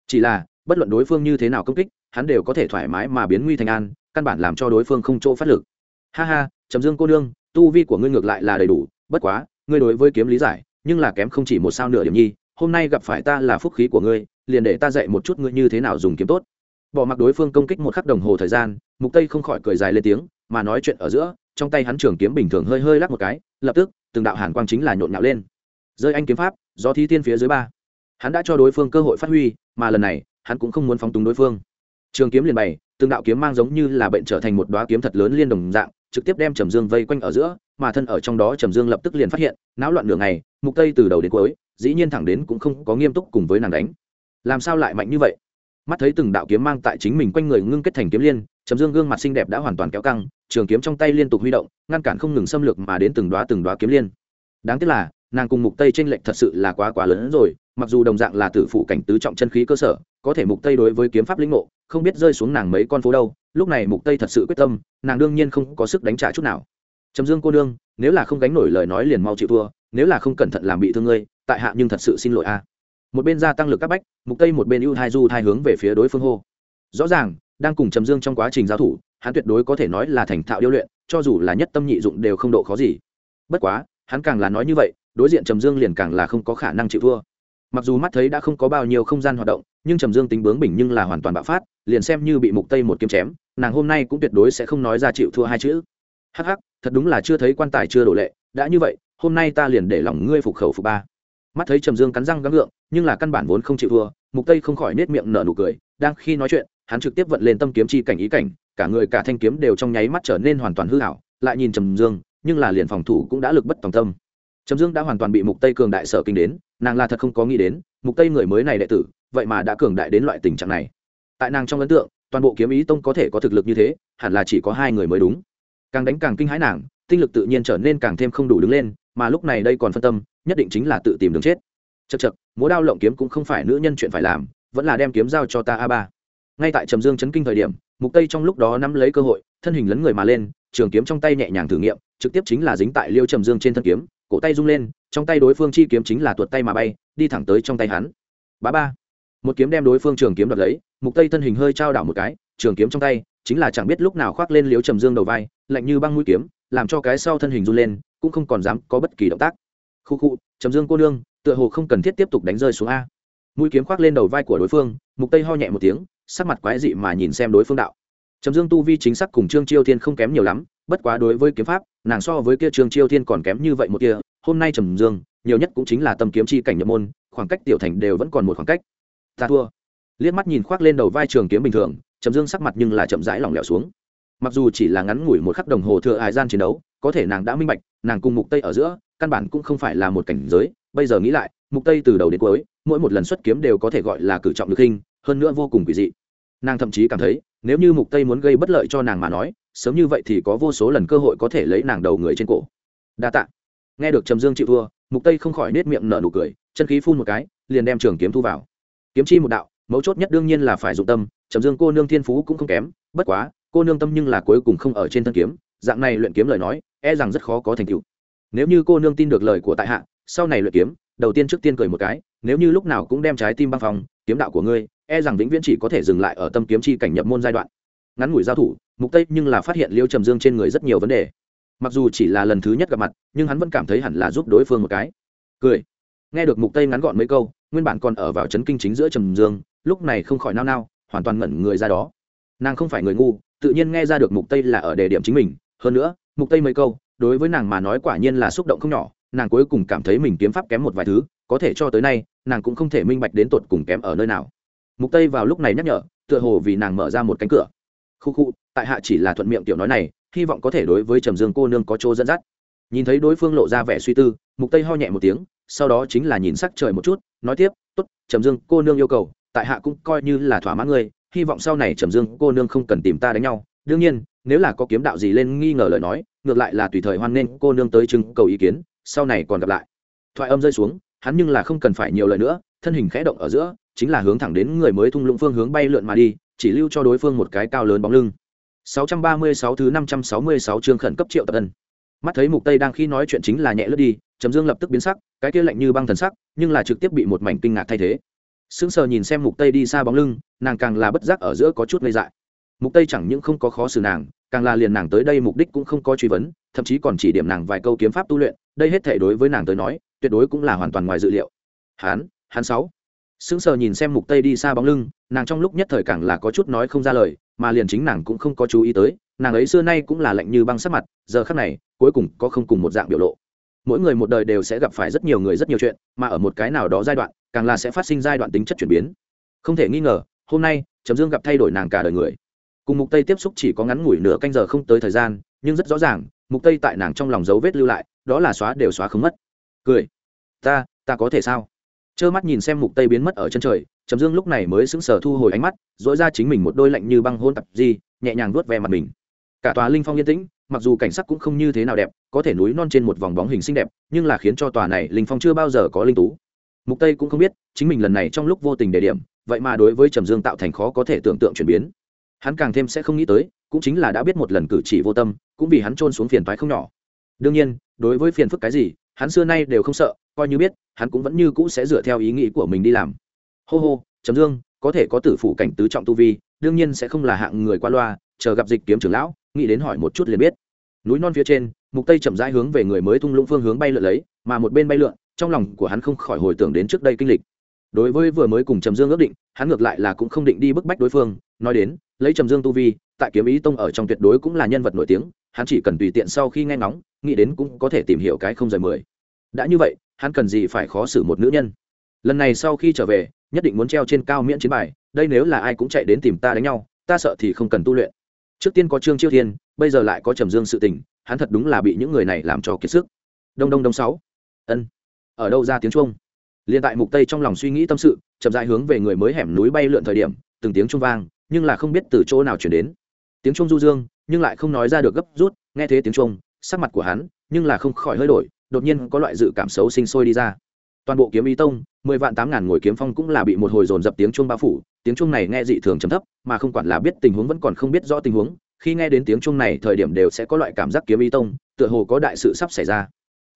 Chỉ là, bất luận đối phương như thế nào công kích, hắn đều có thể thoải mái mà biến nguy thành an, căn bản làm cho đối phương không chỗ phát lực. Ha ha, trầm dương cô nương, tu vi của ngươi ngược lại là đầy đủ, bất quá, ngươi đối với kiếm lý giải, nhưng là kém không chỉ một sao nửa điểm nhi, hôm nay gặp phải ta là phúc khí của ngươi, liền để ta dạy một chút ngươi như thế nào dùng kiếm tốt. Bỏ mặc đối phương công kích một khắc đồng hồ thời gian, mục tây không khỏi cười dài lên tiếng mà nói chuyện ở giữa, trong tay hắn trường kiếm bình thường hơi hơi lắc một cái, lập tức, từng đạo hàn quang chính là nhộn nhạo lên. Rơi anh kiếm pháp do thi tiên phía dưới ba. Hắn đã cho đối phương cơ hội phát huy, mà lần này, hắn cũng không muốn phóng túng đối phương. Trường kiếm liền bày, từng đạo kiếm mang giống như là bệnh trở thành một đoá kiếm thật lớn liên đồng dạng, trực tiếp đem trầm dương vây quanh ở giữa, mà thân ở trong đó trầm dương lập tức liền phát hiện, náo loạn nửa ngày, mục tây từ đầu đến cuối, dĩ nhiên thẳng đến cũng không có nghiêm túc cùng với nàng đánh. Làm sao lại mạnh như vậy? Mắt thấy từng đạo kiếm mang tại chính mình quanh người ngưng kết thành kiếm liên, trầm dương gương mặt xinh đẹp đã hoàn toàn kéo căng trường kiếm trong tay liên tục huy động, ngăn cản không ngừng xâm lược mà đến từng đoá từng đoá kiếm liên. Đáng tiếc là, nàng cùng mục tây tranh lệch thật sự là quá quá lớn rồi, mặc dù đồng dạng là tử phụ cảnh tứ trọng chân khí cơ sở, có thể mục tây đối với kiếm pháp lĩnh ngộ, không biết rơi xuống nàng mấy con phố đâu, lúc này mục tây thật sự quyết tâm, nàng đương nhiên không có sức đánh trả chút nào. Trầm dương cô đương nếu là không gánh nổi lời nói liền mau chịu thua, nếu là không cẩn thận làm bị thương ngươi, tại hạ nhưng thật sự xin lỗi a. Một bên gia tăng lực các bách, mục tây một bên ưu thai du thai hướng về phía đối phương hô. Rõ ràng, đang cùng trầm dương trong quá trình giao thủ hắn tuyệt đối có thể nói là thành thạo điêu luyện, cho dù là nhất tâm nhị dụng đều không độ khó gì. Bất quá, hắn càng là nói như vậy, đối diện trầm dương liền càng là không có khả năng chịu thua. Mặc dù mắt thấy đã không có bao nhiêu không gian hoạt động, nhưng trầm dương tính bướng bình nhưng là hoàn toàn bạo phát, liền xem như bị mục tây một kiếm chém, nàng hôm nay cũng tuyệt đối sẽ không nói ra chịu thua hai chữ. Hắc hắc, thật đúng là chưa thấy quan tài chưa đổ lệ, đã như vậy, hôm nay ta liền để lòng ngươi phục khẩu phục ba. Mắt thấy trầm dương cắn răng gắng gượng, nhưng là căn bản vốn không chịu thua, mục tây không khỏi nết miệng nở nụ cười, đang khi nói chuyện hắn trực tiếp vận lên tâm kiếm chi cảnh ý cảnh, cả người cả thanh kiếm đều trong nháy mắt trở nên hoàn toàn hư hảo lại nhìn trầm dương, nhưng là liền phòng thủ cũng đã lực bất tòng tâm. Trầm dương đã hoàn toàn bị mục tây cường đại sở kinh đến, nàng là thật không có nghĩ đến, mục tây người mới này đệ tử, vậy mà đã cường đại đến loại tình trạng này. Tại nàng trong ấn tượng, toàn bộ kiếm ý tông có thể có thực lực như thế, hẳn là chỉ có hai người mới đúng. Càng đánh càng kinh hãi nàng, tinh lực tự nhiên trở nên càng thêm không đủ đứng lên, mà lúc này đây còn phân tâm, nhất định chính là tự tìm đường chết. Chật chật múa đao lộng kiếm cũng không phải nữ nhân chuyện phải làm, vẫn là đem kiếm giao cho ta a ba ngay tại trầm dương chấn kinh thời điểm, mục tây trong lúc đó nắm lấy cơ hội, thân hình lấn người mà lên, trường kiếm trong tay nhẹ nhàng thử nghiệm, trực tiếp chính là dính tại liêu trầm dương trên thân kiếm, cổ tay rung lên, trong tay đối phương chi kiếm chính là tuột tay mà bay, đi thẳng tới trong tay hắn. Bá ba. Một kiếm đem đối phương trường kiếm đoạt lấy, mục tây thân hình hơi trao đảo một cái, trường kiếm trong tay, chính là chẳng biết lúc nào khoác lên liếu trầm dương đầu vai, lạnh như băng mũi kiếm, làm cho cái sau thân hình run lên, cũng không còn dám có bất kỳ động tác. Khu khu, trầm dương cô nương, tựa hồ không cần thiết tiếp tục đánh rơi xuống a. Mũi kiếm khoác lên đầu vai của đối phương, mục tây ho nhẹ một tiếng sắc mặt quái dị mà nhìn xem đối phương đạo. Trầm dương tu vi chính xác cùng trương chiêu thiên không kém nhiều lắm, bất quá đối với kiếm pháp, nàng so với kia trương chiêu thiên còn kém như vậy một kia, hôm nay trầm dương, nhiều nhất cũng chính là tâm kiếm chi cảnh nhập môn, khoảng cách tiểu thành đều vẫn còn một khoảng cách. Ta thua. Liếc mắt nhìn khoác lên đầu vai trường kiếm bình thường, trầm dương sắc mặt nhưng là chậm rãi lỏng lẻo xuống. Mặc dù chỉ là ngắn ngủi một khắc đồng hồ thừa hải gian chiến đấu, có thể nàng đã minh bạch, nàng cùng mục tây ở giữa, căn bản cũng không phải là một cảnh giới. Bây giờ nghĩ lại, mục tây từ đầu đến cuối, mỗi một lần xuất kiếm đều có thể gọi là cử trọng lực hình hơn nữa vô cùng quỷ dị. Nàng thậm chí cảm thấy, nếu như mục tây muốn gây bất lợi cho nàng mà nói, sớm như vậy thì có vô số lần cơ hội có thể lấy nàng đầu người trên cổ. Đa tạ. Nghe được trầm dương chịu thua, mục tây không khỏi nết miệng nở nụ cười, chân khí phun một cái, liền đem trường kiếm thu vào. Kiếm chi một đạo, mấu chốt nhất đương nhiên là phải dụng tâm, trầm dương cô nương thiên phú cũng không kém, bất quá, cô nương tâm nhưng là cuối cùng không ở trên thân kiếm, dạng này luyện kiếm lời nói e rằng rất khó có thành tựu. Nếu như cô nương tin được lời của tại hạ, sau này luyện kiếm, đầu tiên trước tiên cười một cái, nếu như lúc nào cũng đem trái tim băng phòng kiếm đạo của ngươi e rằng vĩnh viễn chỉ có thể dừng lại ở tâm kiếm chi cảnh nhập môn giai đoạn. Ngắn ngủi giao thủ, mục tây nhưng là phát hiện liêu trầm dương trên người rất nhiều vấn đề. Mặc dù chỉ là lần thứ nhất gặp mặt, nhưng hắn vẫn cảm thấy hẳn là giúp đối phương một cái. Cười. Nghe được mục tây ngắn gọn mấy câu, nguyên bản còn ở vào chấn kinh chính giữa trầm dương, lúc này không khỏi nao nao, hoàn toàn ngẩn người ra đó. Nàng không phải người ngu, tự nhiên nghe ra được mục tây là ở đề điểm chính mình. Hơn nữa, mục tây mấy câu, đối với nàng mà nói quả nhiên là xúc động không nhỏ nàng cuối cùng cảm thấy mình kiếm pháp kém một vài thứ, có thể cho tới nay, nàng cũng không thể minh bạch đến tột cùng kém ở nơi nào. Mục tây vào lúc này nhắc nhở, tựa hồ vì nàng mở ra một cánh cửa. Khu khu, tại hạ chỉ là thuận miệng tiểu nói này, hy vọng có thể đối với trầm dương cô nương có chỗ dẫn dắt. Nhìn thấy đối phương lộ ra vẻ suy tư, mục tây ho nhẹ một tiếng, sau đó chính là nhìn sắc trời một chút, nói tiếp, tốt, trầm dương cô nương yêu cầu, tại hạ cũng coi như là thỏa mãn ngươi, hy vọng sau này trầm dương cô nương không cần tìm ta đánh nhau. Đương nhiên, nếu là có kiếm đạo gì lên nghi ngờ lời nói, ngược lại là tùy thời hoan nghênh cô nương tới trưng cầu ý kiến sau này còn gặp lại. Thoại âm rơi xuống, hắn nhưng là không cần phải nhiều lời nữa, thân hình khẽ động ở giữa, chính là hướng thẳng đến người mới thung lũng phương hướng bay lượn mà đi, chỉ lưu cho đối phương một cái cao lớn bóng lưng. 636 thứ 566 chương khẩn cấp triệu tập ân. Mắt thấy mục tây đang khi nói chuyện chính là nhẹ lướt đi, trầm dương lập tức biến sắc, cái kia lạnh như băng thần sắc, nhưng là trực tiếp bị một mảnh kinh ngạc thay thế. Sững sờ nhìn xem mục tây đi xa bóng lưng, nàng càng là bất giác ở giữa có chút ngây dại mục tây chẳng những không có khó xử nàng, càng là liền nàng tới đây mục đích cũng không có truy vấn, thậm chí còn chỉ điểm nàng vài câu kiếm pháp tu luyện, đây hết thể đối với nàng tới nói, tuyệt đối cũng là hoàn toàn ngoài dự liệu. Hán hán sáu. Sững sờ nhìn xem mục tây đi xa bóng lưng, nàng trong lúc nhất thời càng là có chút nói không ra lời, mà liền chính nàng cũng không có chú ý tới, nàng ấy xưa nay cũng là lạnh như băng sắc mặt, giờ khắc này, cuối cùng có không cùng một dạng biểu lộ. Mỗi người một đời đều sẽ gặp phải rất nhiều người rất nhiều chuyện, mà ở một cái nào đó giai đoạn, càng là sẽ phát sinh giai đoạn tính chất chuyển biến. Không thể nghi ngờ, hôm nay, trầm dương gặp thay đổi nàng cả đời người cùng mục tây tiếp xúc chỉ có ngắn ngủi nửa canh giờ không tới thời gian, nhưng rất rõ ràng, mục tây tại nàng trong lòng dấu vết lưu lại, đó là xóa đều xóa không mất. Cười. Ta ta có thể sao? Trơ mắt nhìn xem mục tây biến mất ở chân trời, trầm dương lúc này mới sững sờ thu hồi ánh mắt dỗi ra chính mình một đôi lạnh như băng hôn tập gì, nhẹ nhàng vuốt ve mặt mình. Cả tòa linh phong yên tĩnh, mặc dù cảnh sắc cũng không như thế nào đẹp, có thể núi non trên một vòng bóng hình xinh đẹp, nhưng là khiến cho tòa này linh phong chưa bao giờ có linh tú. Mục tây cũng không biết, chính mình lần này trong lúc vô tình đề điểm, vậy mà đối với trầm dương tạo thành khó có thể tưởng tượng chuyển biến hắn càng thêm sẽ không nghĩ tới, cũng chính là đã biết một lần cử chỉ vô tâm, cũng vì hắn trôn xuống phiền thoái không nhỏ. Đương nhiên, đối với phiền phức cái gì, hắn xưa nay đều không sợ, coi như biết, hắn cũng vẫn như cũ sẽ dựa theo ý nghĩ của mình đi làm. Hô hô, trầm dương, có thể có tử phủ cảnh tứ trọng tu vi, đương nhiên sẽ không là hạng người qua loa, chờ gặp dịch kiếm trưởng lão, nghĩ đến hỏi một chút liền biết. Núi non phía trên, mục tây chậm rãi hướng về người mới thung lũng phương hướng bay lượn lấy, mà một bên bay lượn, trong lòng của hắn không khỏi hồi tưởng đến trước đây kinh lịch. Đối với vừa mới cùng trầm dương ước định, hắn ngược lại là cũng không định đi bức bách đối phương nói đến, lấy trầm dương tu vi, tại kiếm ý tông ở trong tuyệt đối cũng là nhân vật nổi tiếng, hắn chỉ cần tùy tiện sau khi nghe ngóng, nghĩ đến cũng có thể tìm hiểu cái không rời mười. Đã như vậy, hắn cần gì phải khó xử một nữ nhân? Lần này sau khi trở về, nhất định muốn treo trên cao miễn chiến bài, đây nếu là ai cũng chạy đến tìm ta đánh nhau, ta sợ thì không cần tu luyện. Trước tiên có trương chiêu thiên, bây giờ lại có trầm dương sự tình, hắn thật đúng là bị những người này làm cho kiệt sức. Đông đông đông sáu. Ân. Ở đâu ra tiếng chuông? Liền tại mục tây trong lòng suy nghĩ tâm sự, chậm rãi hướng về người mới hẻm núi bay lượn thời điểm, từng tiếng chuông vang nhưng là không biết từ chỗ nào chuyển đến. Tiếng chuông du dương, nhưng lại không nói ra được gấp rút, nghe thế tiếng chuông, sắc mặt của hắn, nhưng là không khỏi hơi đổi, đột nhiên có loại dự cảm xấu sinh sôi đi ra. Toàn bộ kiếm ý tông, mười vạn tám ngàn ngồi kiếm phong cũng là bị một hồi dồn dập tiếng chuông bao phủ, tiếng chuông này nghe dị thường chấm thấp, mà không quản là biết tình huống vẫn còn không biết rõ tình huống, khi nghe đến tiếng chuông này thời điểm đều sẽ có loại cảm giác kiếm ý tông, tựa hồ có đại sự sắp xảy ra.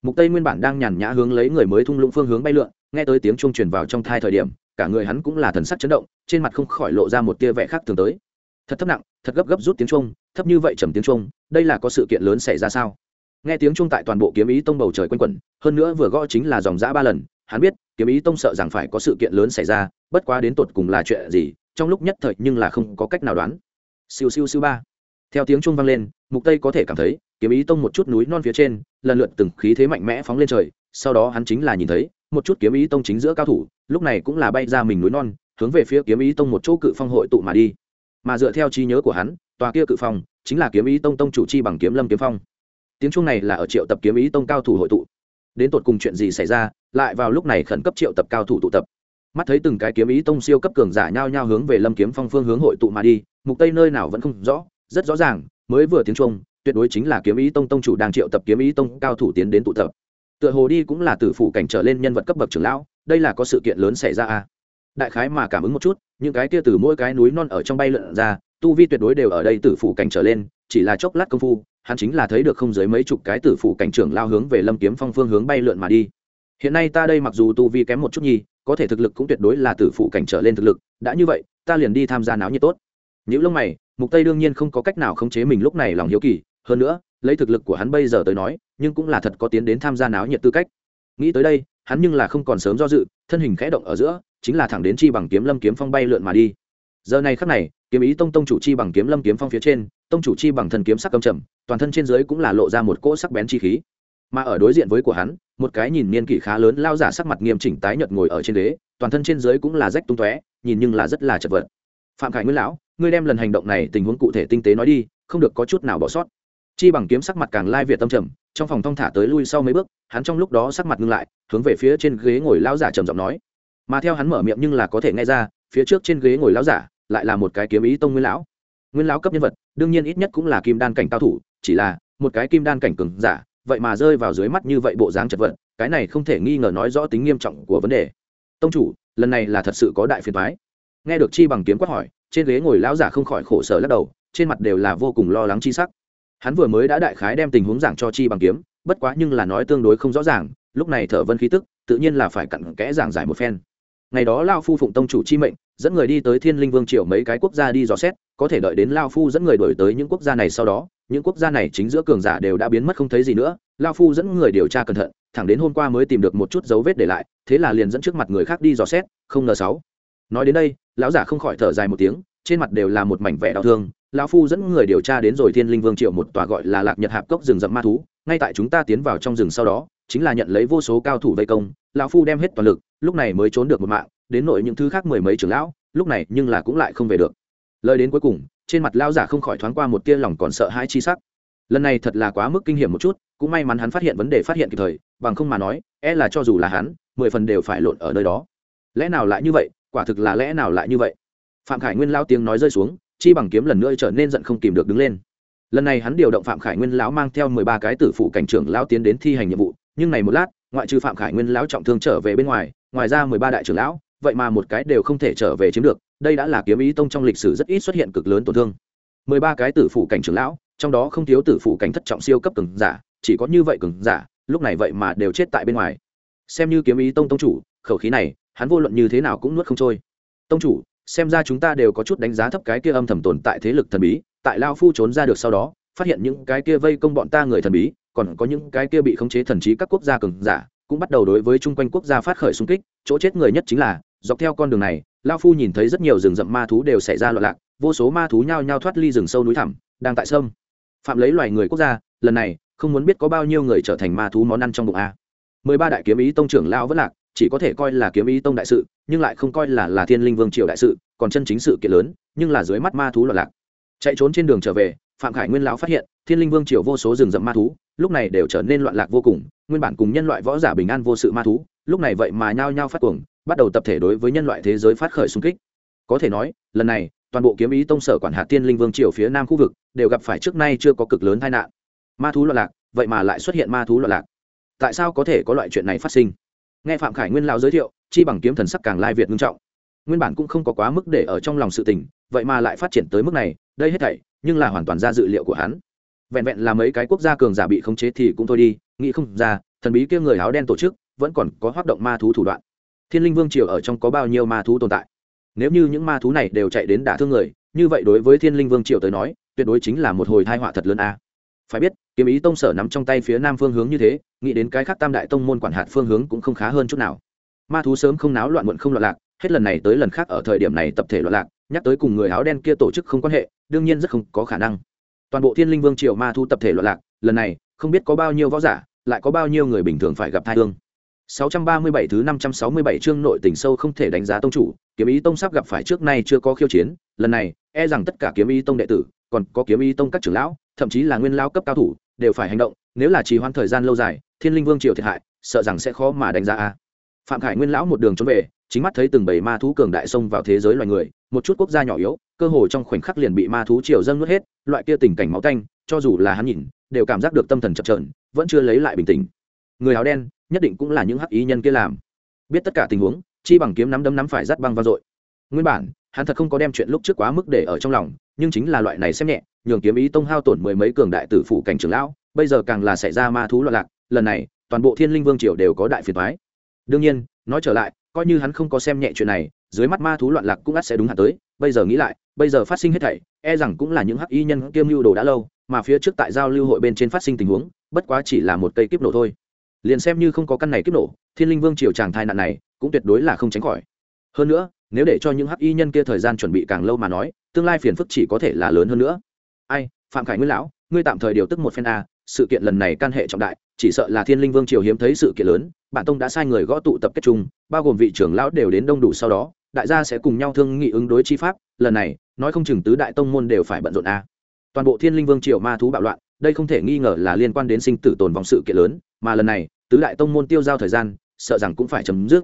Mục tây nguyên bản đang nhàn nhã hướng lấy người mới thung lũng phương hướng bay lượn, nghe tới tiếng chuông truyền vào trong thai thời điểm cả người hắn cũng là thần sắc chấn động, trên mặt không khỏi lộ ra một tia vẻ khác thường tới. Thật thấp nặng, thật gấp gấp rút tiếng chuông, thấp như vậy trầm tiếng chuông, đây là có sự kiện lớn xảy ra sao? Nghe tiếng chuông tại toàn bộ kiếm ý tông bầu trời quanh quẩn, hơn nữa vừa gõ chính là dòng giã ba lần, hắn biết, kiếm ý tông sợ rằng phải có sự kiện lớn xảy ra, bất quá đến tột cùng là chuyện gì, trong lúc nhất thời nhưng là không có cách nào đoán. Siêu siêu siêu ba. Theo tiếng chuông vang lên, mục tây có thể cảm thấy, kiếm ý tông một chút núi non phía trên lần lượt từng khí thế mạnh mẽ phóng lên trời, sau đó hắn chính là nhìn thấy, một chút kiếm ý tông chính giữa cao thủ, lúc này cũng là bay ra mình núi non, hướng về phía kiếm ý tông một chỗ cự phong hội tụ mà đi. Mà dựa theo trí nhớ của hắn, tòa kia cự phong chính là kiếm ý tông tông chủ chi bằng kiếm lâm kiếm phong. Tiếng chuông này là ở triệu tập kiếm ý tông cao thủ hội tụ. Đến tột cùng chuyện gì xảy ra, lại vào lúc này khẩn cấp triệu tập cao thủ tụ tập. Mắt thấy từng cái kiếm ý tông siêu cấp cường giả nhau nhau hướng về lâm kiếm phong phương hướng hội tụ mà đi, mục tây nơi nào vẫn không rõ, rất rõ ràng, mới vừa tiếng chuông tuyệt đối chính là kiếm ý tông tông chủ đang triệu tập kiếm ý tông cao thủ tiến đến tụ tập. Tựa hồ đi cũng là tử phụ cảnh trở lên nhân vật cấp bậc trưởng lão, đây là có sự kiện lớn xảy ra à? Đại khái mà cảm ứng một chút, những cái kia từ mỗi cái núi non ở trong bay lượn ra, tu vi tuyệt đối đều ở đây tử phụ cảnh trở lên, chỉ là chốc lát công phu, hắn chính là thấy được không dưới mấy chục cái tử phụ cảnh trưởng lao hướng về lâm kiếm phong phương hướng bay lượn mà đi. Hiện nay ta đây mặc dù tu vi kém một chút nhi có thể thực lực cũng tuyệt đối là tử phụ cảnh trở lên thực lực, đã như vậy, ta liền đi tham gia náo nhiệt tốt. Những lông mày, mục tây đương nhiên không có cách nào khống chế mình lúc này lòng hiếu kỳ hơn nữa, lấy thực lực của hắn bây giờ tới nói, nhưng cũng là thật có tiến đến tham gia náo nhiệt tư cách. Nghĩ tới đây, hắn nhưng là không còn sớm do dự, thân hình khẽ động ở giữa, chính là thẳng đến chi bằng kiếm lâm kiếm phong bay lượn mà đi. Giờ này khắc này, kiếm ý tông tông chủ chi bằng kiếm lâm kiếm phong phía trên, tông chủ chi bằng thần kiếm sắc cầm trầm, toàn thân trên dưới cũng là lộ ra một cỗ sắc bén chi khí. Mà ở đối diện với của hắn, một cái nhìn niên kỷ khá lớn lao giả sắc mặt nghiêm chỉnh tái nhợt ngồi ở trên đế, toàn thân trên dưới cũng là rách tung tóe, nhìn nhưng là rất là chật vật. Phạm khải nguyên lão, ngươi đem lần hành động này tình huống cụ thể tinh tế nói đi, không được có chút nào bỏ sót chi bằng kiếm sắc mặt càng lai việt tâm trầm, trong phòng thong thả tới lui sau mấy bước, hắn trong lúc đó sắc mặt ngưng lại, hướng về phía trên ghế ngồi lao giả trầm giọng nói. Mà theo hắn mở miệng nhưng là có thể nghe ra, phía trước trên ghế ngồi lão giả lại là một cái kiếm ý tông nguyên lão. Nguyên lão cấp nhân vật, đương nhiên ít nhất cũng là kim đan cảnh cao thủ, chỉ là một cái kim đan cảnh cường giả, vậy mà rơi vào dưới mắt như vậy bộ dáng chật vật, cái này không thể nghi ngờ nói rõ tính nghiêm trọng của vấn đề. Tông chủ, lần này là thật sự có đại phiền thoái nghe được chi bằng kiếm quát hỏi, trên ghế ngồi lão giả không khỏi khổ sở lắc đầu, trên mặt đều là vô cùng lo lắng chi sắc hắn vừa mới đã đại khái đem tình huống giảng cho chi bằng kiếm, bất quá nhưng là nói tương đối không rõ ràng, lúc này thở vân khí tức, tự nhiên là phải cặn kẽ giảng giải một phen. Ngày đó lao phu phụng tông chủ chi mệnh, dẫn người đi tới thiên linh vương triều mấy cái quốc gia đi dò xét, có thể đợi đến lao phu dẫn người đổi tới những quốc gia này sau đó, những quốc gia này chính giữa cường giả đều đã biến mất không thấy gì nữa, lao phu dẫn người điều tra cẩn thận, thẳng đến hôm qua mới tìm được một chút dấu vết để lại, thế là liền dẫn trước mặt người khác đi dò xét, không ngờ sáu. Nói đến đây, lão giả không khỏi thở dài một tiếng, trên mặt đều là một mảnh vẻ đau thương lão phu dẫn người điều tra đến rồi thiên linh vương triệu một tòa gọi là lạc nhật hạp cốc rừng rậm ma thú, ngay tại chúng ta tiến vào trong rừng sau đó, chính là nhận lấy vô số cao thủ vây công, lão phu đem hết toàn lực, lúc này mới trốn được một mạng, đến nội những thứ khác mười mấy trưởng lão, lúc này nhưng là cũng lại không về được. Lời đến cuối cùng, trên mặt lão giả không khỏi thoáng qua một tia lòng còn sợ hãi chi sắc. Lần này thật là quá mức kinh hiểm một chút, cũng may mắn hắn phát hiện vấn đề phát hiện kịp thời, bằng không mà nói e là cho dù là hắn, mười phần đều phải lộn ở nơi đó. Lẽ nào lại như vậy? Quả thực là lẽ nào lại như vậy? Phạm khải nguyên lao tiếng nói rơi xuống chi bằng kiếm lần nữa trở nên giận không kìm được đứng lên. Lần này hắn điều động phạm khải nguyên lão mang theo mười ba cái tử phụ cảnh trưởng lão tiến đến thi hành nhiệm vụ, nhưng này một lát, ngoại trừ phạm khải nguyên lão trọng thương trở về bên ngoài ngoài ra mười ba đại trưởng lão, vậy mà một cái đều không thể trở về chiếm được, đây đã là kiếm ý tông trong lịch sử rất ít xuất hiện cực lớn tổn thương. mười ba cái tử phụ cảnh trưởng lão, trong đó không thiếu tử phụ cảnh thất trọng siêu cấp cường giả, chỉ có như vậy cường giả, lúc này vậy mà đều chết tại bên ngoài. Xem như kiếm ý tông tông chủ, khẩu khí này, hắn vô luận như thế nào cũng nuốt không trôi. Tông chủ xem ra chúng ta đều có chút đánh giá thấp cái kia âm thầm tồn tại thế lực thần bí, tại lao phu trốn ra được sau đó, phát hiện những cái kia vây công bọn ta người thần bí, còn có những cái kia bị khống chế thần trí các quốc gia cường giả, cũng bắt đầu đối với chung quanh quốc gia phát khởi xung kích, chỗ chết người nhất chính là, dọc theo con đường này, lao phu nhìn thấy rất nhiều rừng rậm ma thú đều xảy ra loạn lạc, vô số ma thú nhao nhao thoát ly rừng sâu núi thẳm, đang tại sông phạm lấy loài người quốc gia, lần này, không muốn biết có bao nhiêu người trở thành ma thú món ăn trong bụng a. Mười ba đại kiếm ý tông trưởng lao vẫn lạc chỉ có thể coi là kiếm ý tông đại sự, nhưng lại không coi là là thiên linh vương triều đại sự, còn chân chính sự kiện lớn, nhưng là dưới mắt ma thú loạn lạc. Chạy trốn trên đường trở về, phạm khải nguyên lão phát hiện, thiên linh vương triều vô số rừng rậm ma thú, lúc này đều trở nên loạn lạc vô cùng, nguyên bản cùng nhân loại võ giả bình an vô sự ma thú, lúc này vậy mà nhao nhao phát cuồng, bắt đầu tập thể đối với nhân loại thế giới phát khởi xung kích. Có thể nói, lần này, toàn bộ kiếm ý tông sở quản hạt tiên linh vương triều phía nam khu vực, đều gặp phải trước nay chưa có cực lớn tai nạn. Ma thú loạn lạc, vậy mà lại xuất hiện ma thú loạn lạc. Tại sao có thể có loại chuyện này phát sinh? Nghe phạm khải nguyên lão giới thiệu, chi bằng kiếm thần sắc càng lai việt nghiêm trọng. Nguyên bản cũng không có quá mức để ở trong lòng sự tình, vậy mà lại phát triển tới mức này, đây hết thảy, nhưng là hoàn toàn ra dự liệu của hắn. Vẹn vẹn là mấy cái quốc gia cường giả bị khống chế thì cũng thôi đi, nghĩ không ra, thần bí kia người áo đen tổ chức vẫn còn có hoạt động ma thú thủ đoạn. Thiên linh vương triều ở trong có bao nhiêu ma thú tồn tại? Nếu như những ma thú này đều chạy đến đả thương người, như vậy đối với thiên linh vương triều tới nói, tuyệt đối chính là một hồi thai họa thật lớn a. Phải biết kiếm ý tông sở nắm trong tay phía nam phương hướng như thế nghĩ đến cái khác tam đại tông môn quản hạt phương hướng cũng không khá hơn chút nào. Ma thú sớm không náo loạn muộn không loạn lạc hết lần này tới lần khác ở thời điểm này tập thể loạn lạc nhắc tới cùng người áo đen kia tổ chức không quan hệ đương nhiên rất không có khả năng. Toàn bộ thiên linh vương triều ma thú tập thể loạn lạc lần này không biết có bao nhiêu võ giả lại có bao nhiêu người bình thường phải gặp thai thương 637 thứ 567 chương nội tình sâu không thể đánh giá tông chủ, kiếm ý tông sắp gặp phải trước nay chưa có khiêu chiến, lần này, e rằng tất cả kiếm ý tông đệ tử, còn có kiếm ý tông các trưởng lão, thậm chí là nguyên lão cấp cao thủ, đều phải hành động, nếu là trì hoãn thời gian lâu dài, Thiên Linh Vương triều thiệt hại, sợ rằng sẽ khó mà đánh giá a. Phạm Khải Nguyên lão một đường trốn về, chính mắt thấy từng bầy ma thú cường đại xông vào thế giới loài người, một chút quốc gia nhỏ yếu, cơ hồ trong khoảnh khắc liền bị ma thú triều dâng nuốt hết, loại kia tình cảnh máu tanh, cho dù là hắn nhìn, đều cảm giác được tâm thần chập chờn, vẫn chưa lấy lại bình tĩnh. Người áo đen, nhất định cũng là những hắc ý nhân kia làm biết tất cả tình huống chi bằng kiếm nắm đấm nắm phải rắt băng vang dội nguyên bản hắn thật không có đem chuyện lúc trước quá mức để ở trong lòng, nhưng chính là loại này xem nhẹ, nhường kiếm ý tông hao tổn mười mấy cường đại tử phụ cảnh trưởng lão, bây giờ càng là xảy ra ma thú loạn lạc, lần này, toàn bộ thiên linh vương triều đều có đại phiền thoái đương nhiên, nói trở lại, coi như hắn không có xem nhẹ chuyện này, dưới mắt ma thú loạn lạc cũng ắt sẽ đúng hạn tới, bây giờ nghĩ lại, bây giờ phát sinh hết thảy e rằng cũng là những hắc y nhân kiêm lưu đồ đã lâu, mà phía trước tại giao lưu hội bên trên phát sinh tình huống, bất quá chỉ là một cây kiếp nổ thôi. liền xem như không có căn này kiếp nổ, thiên linh vương triều tràng thai nạn này, cũng tuyệt đối là không tránh khỏi. hơn nữa nếu để cho những hắc y nhân kia thời gian chuẩn bị càng lâu mà nói, tương lai phiền phức chỉ có thể là lớn hơn nữa. Ai, phạm khải nguyên lão, ngươi tạm thời điều tức một phen a, sự kiện lần này can hệ trọng đại, chỉ sợ là thiên linh vương triều hiếm thấy sự kiện lớn bản tông đã sai người gõ tụ tập kết chung, bao gồm vị trưởng lão đều đến đông đủ sau đó, đại gia sẽ cùng nhau thương nghị ứng đối chi pháp, lần này, nói không chừng tứ đại tông môn đều phải bận rộn a. Toàn bộ thiên linh vương triều ma thú bạo loạn, đây không thể nghi ngờ là liên quan đến sinh tử tồn vòng sự kiện lớn, mà lần này, tứ đại tông môn tiêu giao thời gian, sợ rằng cũng phải chấm dứt.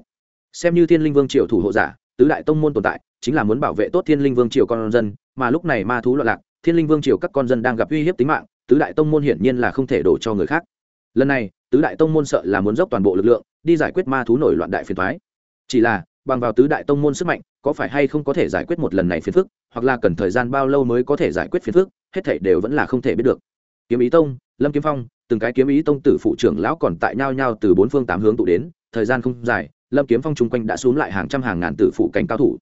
Xem như thiên linh vương triều thủ hộ giả tứ đại tông môn tồn tại, chính là muốn bảo vệ tốt thiên linh vương triều con dân, mà lúc này ma thú loạn lạc, thiên linh vương triều các con dân đang gặp uy hiếp tính mạng, tứ đại tông môn hiển nhiên là không thể đổ cho người khác. Lần này, tứ đại tông môn sợ là muốn dốc toàn bộ lực lượng, đi giải quyết ma thú nổi loạn đại phiền thoái chỉ là, bằng vào tứ đại tông môn sức mạnh, có phải hay không có thể giải quyết một lần này phiền phức, hoặc là cần thời gian bao lâu mới có thể giải quyết phiền phức, hết thảy đều vẫn là không thể biết được. Kiếm ý tông, lâm kiếm phong, từng cái kiếm ý tông tử phụ trưởng lão còn tại nhau nhau từ bốn phương tám hướng tụ đến, thời gian không dài lâm kiếm phong chung quanh đã xuống lại hàng trăm hàng ngàn tử phụ cảnh cao thủ.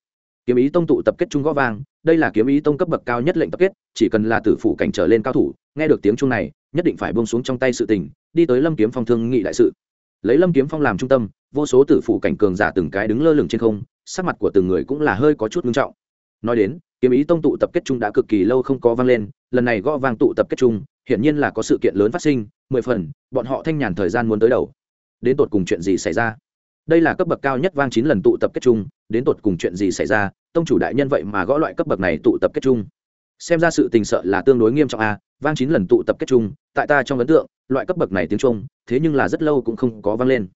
Kiếm ý tông tụ tập kết trung gõ vang, đây là kiếm ý tông cấp bậc cao nhất lệnh tập kết, chỉ cần là tử phụ cảnh trở lên cao thủ, nghe được tiếng chung này, nhất định phải buông xuống trong tay sự tình, đi tới lâm kiếm phong thương nghị đại sự. Lấy lâm kiếm phong làm trung tâm, vô số tử phụ cảnh cường giả từng cái đứng lơ lửng trên không, sắc mặt của từng người cũng là hơi có chút nghiêm trọng. Nói đến, kiếm ý tông tụ tập kết trung đã cực kỳ lâu không có vang lên, lần này gõ vang tụ tập kết trung hiển nhiên là có sự kiện lớn phát sinh, mười phần, bọn họ thanh nhàn thời gian muốn tới đầu. Đến tột cùng chuyện gì xảy ra? Đây là cấp bậc cao nhất vang chín lần tụ tập kết trung đến tột cùng chuyện gì xảy ra, tông chủ đại nhân vậy mà gõ loại cấp bậc này tụ tập kết trung xem ra sự tình sợ là tương đối nghiêm trọng a, vang chín lần tụ tập kết trung tại ta trong ấn tượng, loại cấp bậc này tiếng trung, thế nhưng là rất lâu cũng không có vang lên.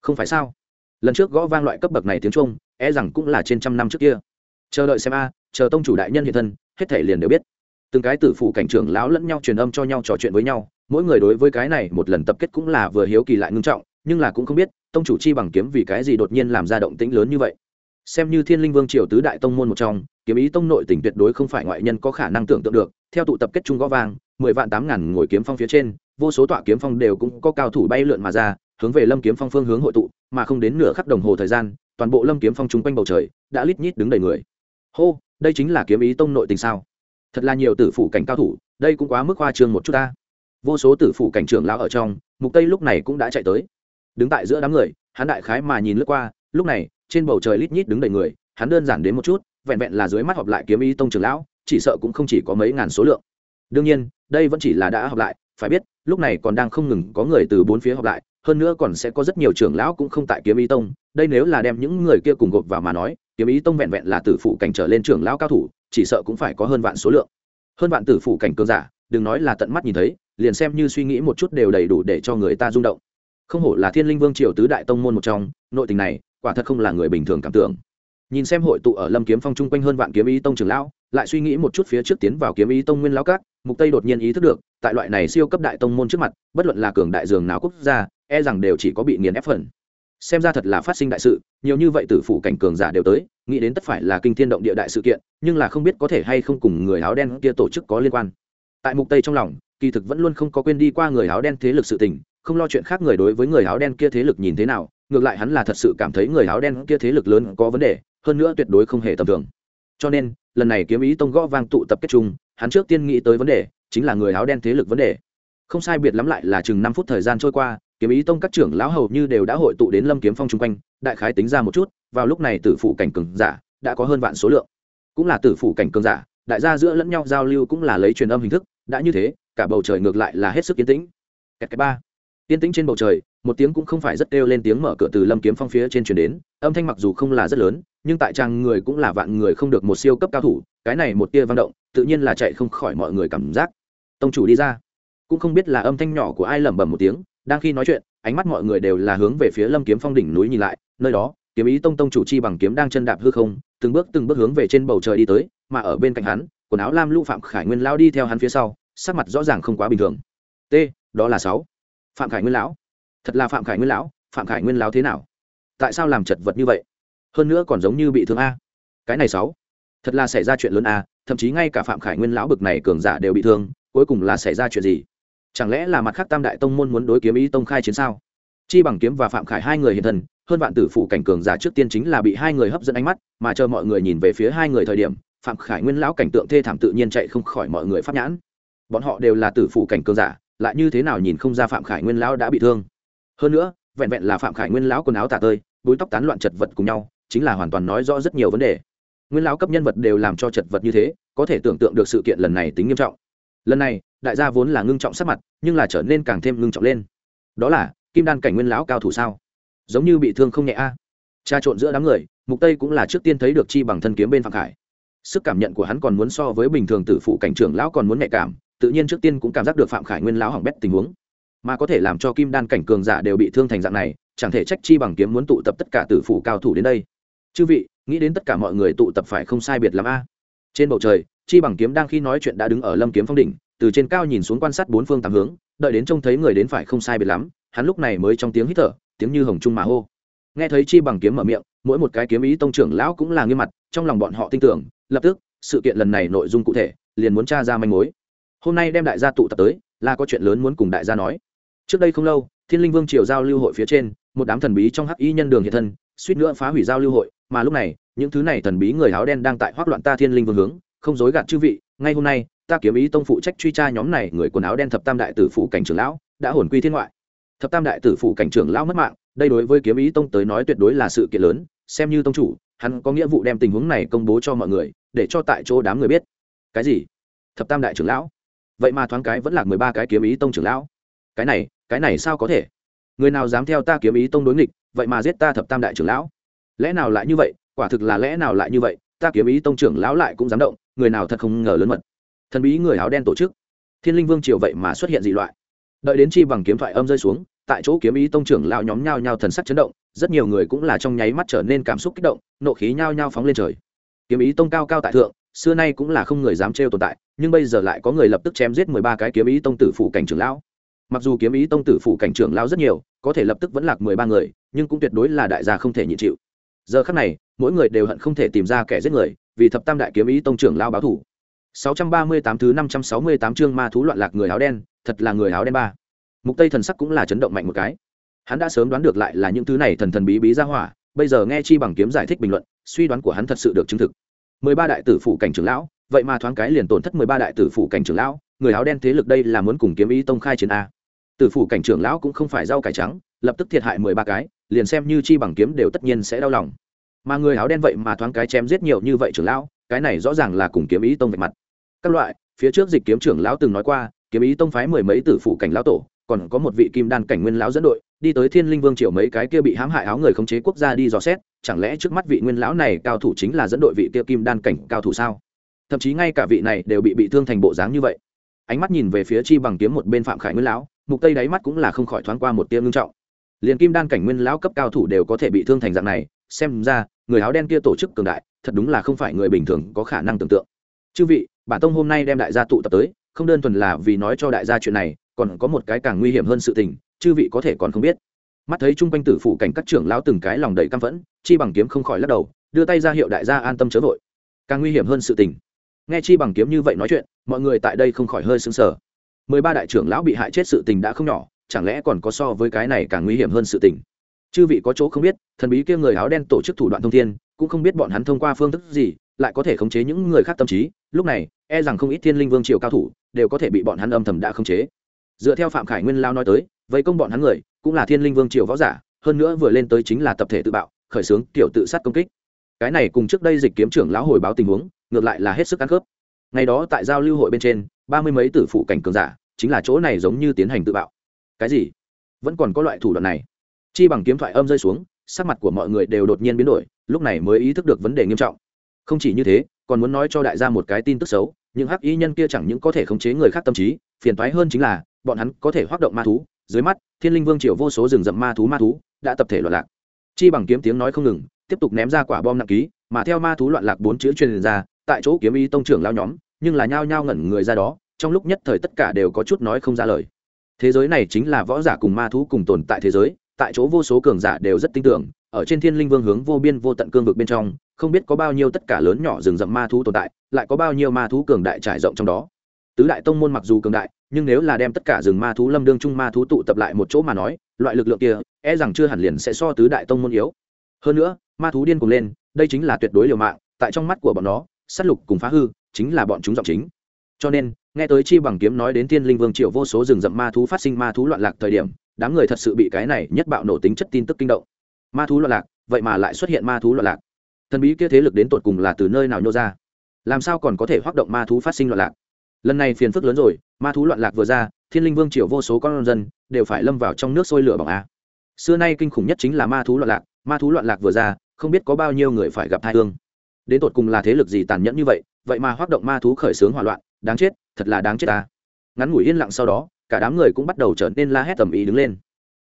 Không phải sao? Lần trước gõ vang loại cấp bậc này tiếng trung e rằng cũng là trên trăm năm trước kia. Chờ đợi xem a, chờ tông chủ đại nhân hiện thân, hết thể liền đều biết. Từng cái tử phụ cảnh trưởng lão lẫn nhau truyền âm cho nhau trò chuyện với nhau, mỗi người đối với cái này một lần tập kết cũng là vừa hiếu kỳ lại ngưng trọng, nhưng là cũng không biết tông chủ chi bằng kiếm vì cái gì đột nhiên làm ra động tĩnh lớn như vậy? Xem như thiên linh vương triều tứ đại tông môn một trong, kiếm ý tông nội tỉnh tuyệt đối không phải ngoại nhân có khả năng tưởng tượng được. Theo tụ tập kết trung gõ vang, mười vạn tám ngàn ngồi kiếm phong phía trên, vô số tọa kiếm phong đều cũng có cao thủ bay lượn mà ra, hướng về lâm kiếm phong phương hướng hội tụ, mà không đến nửa khắc đồng hồ thời gian, toàn bộ lâm kiếm phong chung quanh bầu trời đã lít nhít đứng đầy người. Hô, đây chính là kiếm ý tông nội tình sao? Thật là nhiều tử phủ cảnh cao thủ, đây cũng quá mức hoa trương một chút ta. Vô số tử phủ cảnh trưởng lão ở trong, mục tây lúc này cũng đã chạy tới đứng tại giữa đám người, hắn đại khái mà nhìn lướt qua, lúc này, trên bầu trời lít nhít đứng đầy người, hắn đơn giản đến một chút, vẹn vẹn là dưới mắt họp lại kiếm ý tông trưởng lão, chỉ sợ cũng không chỉ có mấy ngàn số lượng. Đương nhiên, đây vẫn chỉ là đã họp lại, phải biết, lúc này còn đang không ngừng có người từ bốn phía họp lại, hơn nữa còn sẽ có rất nhiều trưởng lão cũng không tại kiếm ý tông, đây nếu là đem những người kia cùng gộp vào mà nói, kiếm ý tông vẹn vẹn là tử phụ cảnh trở lên trưởng lão cao thủ, chỉ sợ cũng phải có hơn vạn số lượng. Hơn vạn tử phụ cảnh cường giả, đừng nói là tận mắt nhìn thấy, liền xem như suy nghĩ một chút đều đầy đủ để cho người ta rung động không hổ là thiên linh vương triều tứ đại tông môn một trong nội tình này quả thật không là người bình thường cảm tưởng. Nhìn xem hội tụ ở lâm kiếm phong chung quanh hơn vạn kiếm ý tông trưởng lão lại suy nghĩ một chút phía trước tiến vào kiếm ý tông nguyên lão cát, mục tây đột nhiên ý thức được tại loại này siêu cấp đại tông môn trước mặt bất luận là cường đại dường nào quốc gia e rằng đều chỉ có bị nghiền ép phần. Xem ra thật là phát sinh đại sự nhiều như vậy tử phủ cảnh cường giả đều tới nghĩ đến tất phải là kinh thiên động địa đại sự kiện nhưng là không biết có thể hay không cùng người áo đen kia tổ chức có liên quan. Tại mục tây trong lòng kỳ thực vẫn luôn không có quên đi qua người áo đen thế lực sự tình không lo chuyện khác người đối với người áo đen kia thế lực nhìn thế nào, ngược lại hắn là thật sự cảm thấy người áo đen kia thế lực lớn có vấn đề, hơn nữa tuyệt đối không hề tầm thường. Cho nên, lần này kiếm ý tông gõ vang tụ tập kết trung hắn trước tiên nghĩ tới vấn đề, chính là người áo đen thế lực vấn đề. Không sai biệt lắm lại là chừng năm phút thời gian trôi qua, kiếm ý tông các trưởng lão hầu như đều đã hội tụ đến lâm kiếm phong chung quanh, đại khái tính ra một chút, vào lúc này tử phủ cảnh cường giả đã có hơn vạn số lượng. Cũng là tử phủ cảnh cường giả, đại gia giữa lẫn nhau giao lưu cũng là lấy truyền âm hình thức, đã như thế, cả bầu trời ngược lại là hết sức yên tĩnh. Kẹt cái ba yên tĩnh trên bầu trời, một tiếng cũng không phải rất kêu lên tiếng mở cửa từ lâm kiếm phong phía trên truyền đến, âm thanh mặc dù không là rất lớn, nhưng tại trang người cũng là vạn người không được một siêu cấp cao thủ, cái này một tia vang động, tự nhiên là chạy không khỏi mọi người cảm giác. Tông chủ đi ra. Cũng không biết là âm thanh nhỏ của ai lẩm bẩm một tiếng, đang khi nói chuyện, ánh mắt mọi người đều là hướng về phía lâm kiếm phong đỉnh núi nhìn lại, nơi đó, kiếm ý tông tông chủ chi bằng kiếm đang chân đạp hư không, từng bước từng bước hướng về trên bầu trời đi tới, mà ở bên cạnh hắn, quần áo lam lũ phạm khải nguyên lao đi theo hắn phía sau, sắc mặt rõ ràng không quá bình thường. T, đó là sáu phạm khải nguyên lão. Thật là phạm khải nguyên lão, phạm khải nguyên lão thế nào? Tại sao làm chật vật như vậy? Hơn nữa còn giống như bị thương a. Cái này sáu. Thật là xảy ra chuyện lớn a, thậm chí ngay cả phạm khải nguyên lão bực này cường giả đều bị thương, cuối cùng là xảy ra chuyện gì? Chẳng lẽ là mặt khác tam đại tông môn muốn đối kiếm ý tông khai chiến sao? Chi bằng kiếm và phạm khải hai người hiện thân, hơn vạn tử phụ cảnh cường giả trước tiên chính là bị hai người hấp dẫn ánh mắt, mà chờ mọi người nhìn về phía hai người thời điểm, phạm khải nguyên lão cảnh tượng thê thảm tự nhiên chạy không khỏi mọi người pháp nhãn. Bọn họ đều là tử phụ cảnh cường giả lại như thế nào nhìn không ra phạm khải nguyên lão đã bị thương. Hơn nữa, vẹn vẹn là phạm khải nguyên lão quần áo tả tơi, búi tóc tán loạn chật vật cùng nhau, chính là hoàn toàn nói rõ rất nhiều vấn đề. Nguyên lão cấp nhân vật đều làm cho chật vật như thế, có thể tưởng tượng được sự kiện lần này tính nghiêm trọng. Lần này, đại gia vốn là ngưng trọng sắc mặt, nhưng là trở nên càng thêm ngưng trọng lên. Đó là, kim đan cảnh nguyên lão cao thủ sao? Giống như bị thương không nhẹ a. À. tra trộn giữa đám người, mục tây cũng là trước tiên thấy được chi bằng thân kiếm bên phạm khải. Sức cảm nhận của hắn còn muốn so với bình thường tử phụ cảnh trưởng lão còn muốn nhạy cảm tự nhiên trước tiên cũng cảm giác được phạm khải nguyên lão hỏng bét tình huống. Mà có thể làm cho kim đan cảnh cường giả đều bị thương thành dạng này, chẳng thể trách chi bằng kiếm muốn tụ tập tất cả tử Phủ cao thủ đến đây. Chư vị, nghĩ đến tất cả mọi người tụ tập phải không sai biệt lắm a. Trên bầu trời, chi bằng kiếm đang khi nói chuyện đã đứng ở lâm kiếm phong đỉnh, từ trên cao nhìn xuống quan sát bốn phương tám hướng, đợi đến trông thấy người đến phải không sai biệt lắm, hắn lúc này mới trong tiếng hít thở, tiếng như hồng trung mà hô. Nghe thấy chi bằng kiếm mở miệng, mỗi một cái kiếm ý tông trưởng lão cũng là nghiêm mặt, trong lòng bọn họ tin tưởng, lập tức, sự kiện lần này nội dung cụ thể, liền muốn tra ra manh mối hôm nay đem đại gia tụ tập tới, là có chuyện lớn muốn cùng đại gia nói. Trước đây không lâu, thiên linh vương triều giao lưu hội phía trên, một đám thần bí trong hắc y nhân đường hiện thân, suýt nữa phá hủy giao lưu hội, mà lúc này, những thứ này thần bí người áo đen đang tại hoác loạn ta thiên linh vương hướng, không dối gạt chư vị, ngay hôm nay, ta kiếm ý tông phụ trách truy tra nhóm này người quần áo đen thập tam đại tử phụ cảnh trưởng lão, đã hồn quy thiên ngoại. Thập tam đại tử phụ cảnh trưởng lão mất mạng, đây đối với kiếm ý tông tới nói tuyệt đối là sự kiện lớn, xem như tông chủ, hắn có nghĩa vụ đem tình huống này công bố cho mọi người, để cho tại chỗ đám người biết. Cái gì? Thập tam đại trưởng lão? Vậy mà thoáng cái vẫn là mười ba cái kiếm ý tông trưởng lão. Cái này cái này sao có thể? Người nào dám theo ta kiếm ý tông đối nghịch, vậy mà giết ta thập tam đại trưởng lão? Lẽ nào lại như vậy? Quả thực là lẽ nào lại như vậy? Ta kiếm ý tông trưởng lão lại cũng dám động, người nào thật không ngờ lớn mật. Thần bí người áo đen tổ chức. Thiên linh vương triều vậy mà xuất hiện dị loại. Đợi đến chi bằng kiếm thoại âm rơi xuống, tại chỗ kiếm ý tông trưởng lão nhóm nhao nhao thần sắc chấn động, rất nhiều người cũng là trong nháy mắt trở nên cảm xúc kích động, nộ khí nhao nhao phóng lên trời. Kiếm ý tông cao cao tại thượng xưa nay cũng là không người dám trêu tồn tại nhưng bây giờ lại có người lập tức chém giết mười ba cái kiếm ý tông tử phủ cảnh trưởng lão mặc dù kiếm ý tông tử phủ cảnh trưởng lão rất nhiều có thể lập tức vẫn lạc mười ba người nhưng cũng tuyệt đối là đại gia không thể nhịn chịu giờ khắc này mỗi người đều hận không thể tìm ra kẻ giết người vì thập tam đại kiếm ý tông trưởng lão báo thủ 638 thứ 568 chương ma thú loạn lạc người áo đen, thật là người áo đen ba. Mục Tây thần sắc cũng là chấn động mạnh một cái. Hắn đã sớm đoán được lại là những thứ này thần thần bí bí ra hỏa, bây giờ nghe chi bằng kiếm giải thích bình luận, suy đoán của hắn thật sự được chứng thực. 13 đại tử phụ cảnh trưởng lão, vậy mà thoáng cái liền tổn thất 13 đại tử phụ cảnh trưởng lão, người áo đen thế lực đây là muốn cùng kiếm ý tông khai chiến a. Tử phụ cảnh trưởng lão cũng không phải rau cải trắng, lập tức thiệt hại 13 cái, liền xem như chi bằng kiếm đều tất nhiên sẽ đau lòng. Mà người áo đen vậy mà thoáng cái chém giết nhiều như vậy trưởng lão, cái này rõ ràng là cùng kiếm ý tông vạch mặt các loại phía trước dịch kiếm trưởng lão từng nói qua kiếm ý tông phái mười mấy tử phụ cảnh lão tổ còn có một vị kim đan cảnh nguyên lão dẫn đội đi tới thiên linh vương triều mấy cái kia bị hãm hại áo người khống chế quốc gia đi dò xét chẳng lẽ trước mắt vị nguyên lão này cao thủ chính là dẫn đội vị kia kim đan cảnh cao thủ sao? Thậm chí ngay cả vị này đều bị bị thương thành bộ dáng như vậy. Ánh mắt nhìn về phía chi bằng kiếm một bên phạm khải nguyên lão, mục tây đáy mắt cũng là không khỏi thoáng qua một tia ngưng trọng. Liền kim đan cảnh nguyên lão cấp cao thủ đều có thể bị thương thành dạng này, xem ra, người áo đen kia tổ chức cường đại, thật đúng là không phải người bình thường có khả năng tưởng tượng. Chư vị, bản tông hôm nay đem đại gia tụ tập tới, không đơn thuần là vì nói cho đại gia chuyện này, còn có một cái càng nguy hiểm hơn sự tình, chư vị có thể còn không biết mắt thấy chung quanh tử phủ cảnh các trưởng lão từng cái lòng đầy căm phẫn, chi bằng kiếm không khỏi lắc đầu, đưa tay ra hiệu đại gia an tâm chớ vội. Càng nguy hiểm hơn sự tình. Nghe chi bằng kiếm như vậy nói chuyện, mọi người tại đây không khỏi hơi sững sờ. Mười ba đại trưởng lão bị hại chết sự tình đã không nhỏ, chẳng lẽ còn có so với cái này càng nguy hiểm hơn sự tình? Chư vị có chỗ không biết, thần bí kia người áo đen tổ chức thủ đoạn thông thiên, cũng không biết bọn hắn thông qua phương thức gì, lại có thể khống chế những người khác tâm trí, lúc này e rằng không ít thiên linh vương triều cao thủ đều có thể bị bọn hắn âm thầm đã khống chế. Dựa theo phạm khải nguyên lao nói tới, vây công bọn hắn người cũng là thiên linh vương triều võ giả, hơn nữa vừa lên tới chính là tập thể tự bạo, khởi xướng kiểu tự sát công kích. Cái này cùng trước đây dịch kiếm trưởng lão hồi báo tình huống, ngược lại là hết sức ăn khớp. Ngày đó tại giao lưu hội bên trên, ba mươi mấy tử phụ cảnh cường giả, chính là chỗ này giống như tiến hành tự bạo. Cái gì? Vẫn còn có loại thủ đoạn này. Chi bằng kiếm thoại âm rơi xuống, sắc mặt của mọi người đều đột nhiên biến đổi, lúc này mới ý thức được vấn đề nghiêm trọng. Không chỉ như thế, còn muốn nói cho đại gia một cái tin tức xấu, những hắc y nhân kia chẳng những có thể khống chế người khác tâm trí, phiền toái hơn chính là, bọn hắn có thể hoạt động ma thú dưới mắt, thiên linh vương triều vô số rừng rậm ma thú ma thú đã tập thể loạn lạc. Chi bằng kiếm tiếng nói không ngừng, tiếp tục ném ra quả bom nặng ký, mà theo ma thú loạn lạc bốn chữ truyền ra, tại chỗ kiếm y tông trưởng lao nhóm, nhưng là nhao nhao ngẩn người ra đó, trong lúc nhất thời tất cả đều có chút nói không ra lời. Thế giới này chính là võ giả cùng ma thú cùng tồn tại thế giới, tại chỗ vô số cường giả đều rất tin tưởng, ở trên thiên linh vương hướng vô biên vô tận cương vực bên trong, không biết có bao nhiêu tất cả lớn nhỏ rừng rậm ma thú tồn tại, lại có bao nhiêu ma thú cường đại trải rộng trong đó tứ đại tông môn mặc dù cường đại, nhưng nếu là đem tất cả rừng ma thú, lâm đương trung ma thú tụ tập lại một chỗ mà nói, loại lực lượng kia e rằng chưa hẳn liền sẽ so tứ đại tông môn yếu. Hơn nữa, ma thú điên cuồng lên, đây chính là tuyệt đối liều mạng, tại trong mắt của bọn nó, sát lục cùng phá hư, chính là bọn chúng giọng chính. Cho nên, nghe tới chi bằng kiếm nói đến tiên linh vương triệu vô số rừng rậm ma thú phát sinh ma thú loạn lạc thời điểm, đám người thật sự bị cái này nhất bạo nổ tính chất tin tức kinh động. Ma thú loạn lạc, vậy mà lại xuất hiện ma thú loạn lạc. Thần bí kia thế lực đến tột cùng là từ nơi nào nhô ra? Làm sao còn có thể hoạt động ma thú phát sinh loạn lạc? Lần này phiền phức lớn rồi, ma thú loạn lạc vừa ra, thiên linh vương triều vô số con dân đều phải lâm vào trong nước sôi lửa bằng a. Xưa nay kinh khủng nhất chính là ma thú loạn lạc, ma thú loạn lạc vừa ra, không biết có bao nhiêu người phải gặp thai thương. đến tột cùng là thế lực gì tàn nhẫn như vậy vậy mà hoạt động ma thú khởi xướng hỏa loạn, đáng chết, thật là đáng chết ta. Ngắn ngủi yên lặng sau đó, cả đám người cũng bắt đầu trở nên la hét tầm ý đứng lên.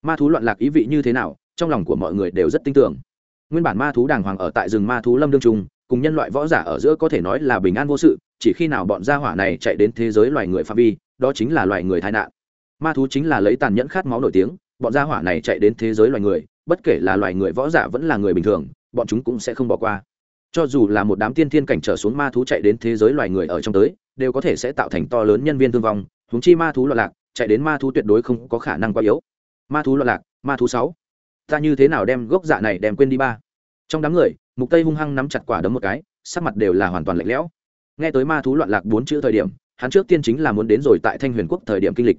Ma thú loạn lạc ý vị như thế nào, trong lòng của mọi người đều rất tin tưởng. Nguyên bản ma thú đàng hoàng ở tại rừng ma thú lâm đương trung, cùng nhân loại võ giả ở giữa có thể nói là bình an vô sự chỉ khi nào bọn gia hỏa này chạy đến thế giới loài người phạm vi, đó chính là loài người tai nạn. Ma thú chính là lấy tàn nhẫn khát máu nổi tiếng, bọn gia hỏa này chạy đến thế giới loài người, bất kể là loài người võ giả vẫn là người bình thường, bọn chúng cũng sẽ không bỏ qua. Cho dù là một đám tiên thiên cảnh trở xuống ma thú chạy đến thế giới loài người ở trong tới, đều có thể sẽ tạo thành to lớn nhân viên thương vong húng chi ma thú loạn lạc, chạy đến ma thú tuyệt đối không có khả năng quá yếu. Ma thú loạn lạc, ma thú sáu. Ta như thế nào đem gốc dạ này đem quên đi ba? Trong đám người, mục tây hung hăng nắm chặt quả đấm một cái, sắc mặt đều là hoàn toàn lạnh lẽo nghe tới ma thú loạn lạc bốn chữ thời điểm, hắn trước tiên chính là muốn đến rồi tại thanh huyền quốc thời điểm kinh lịch.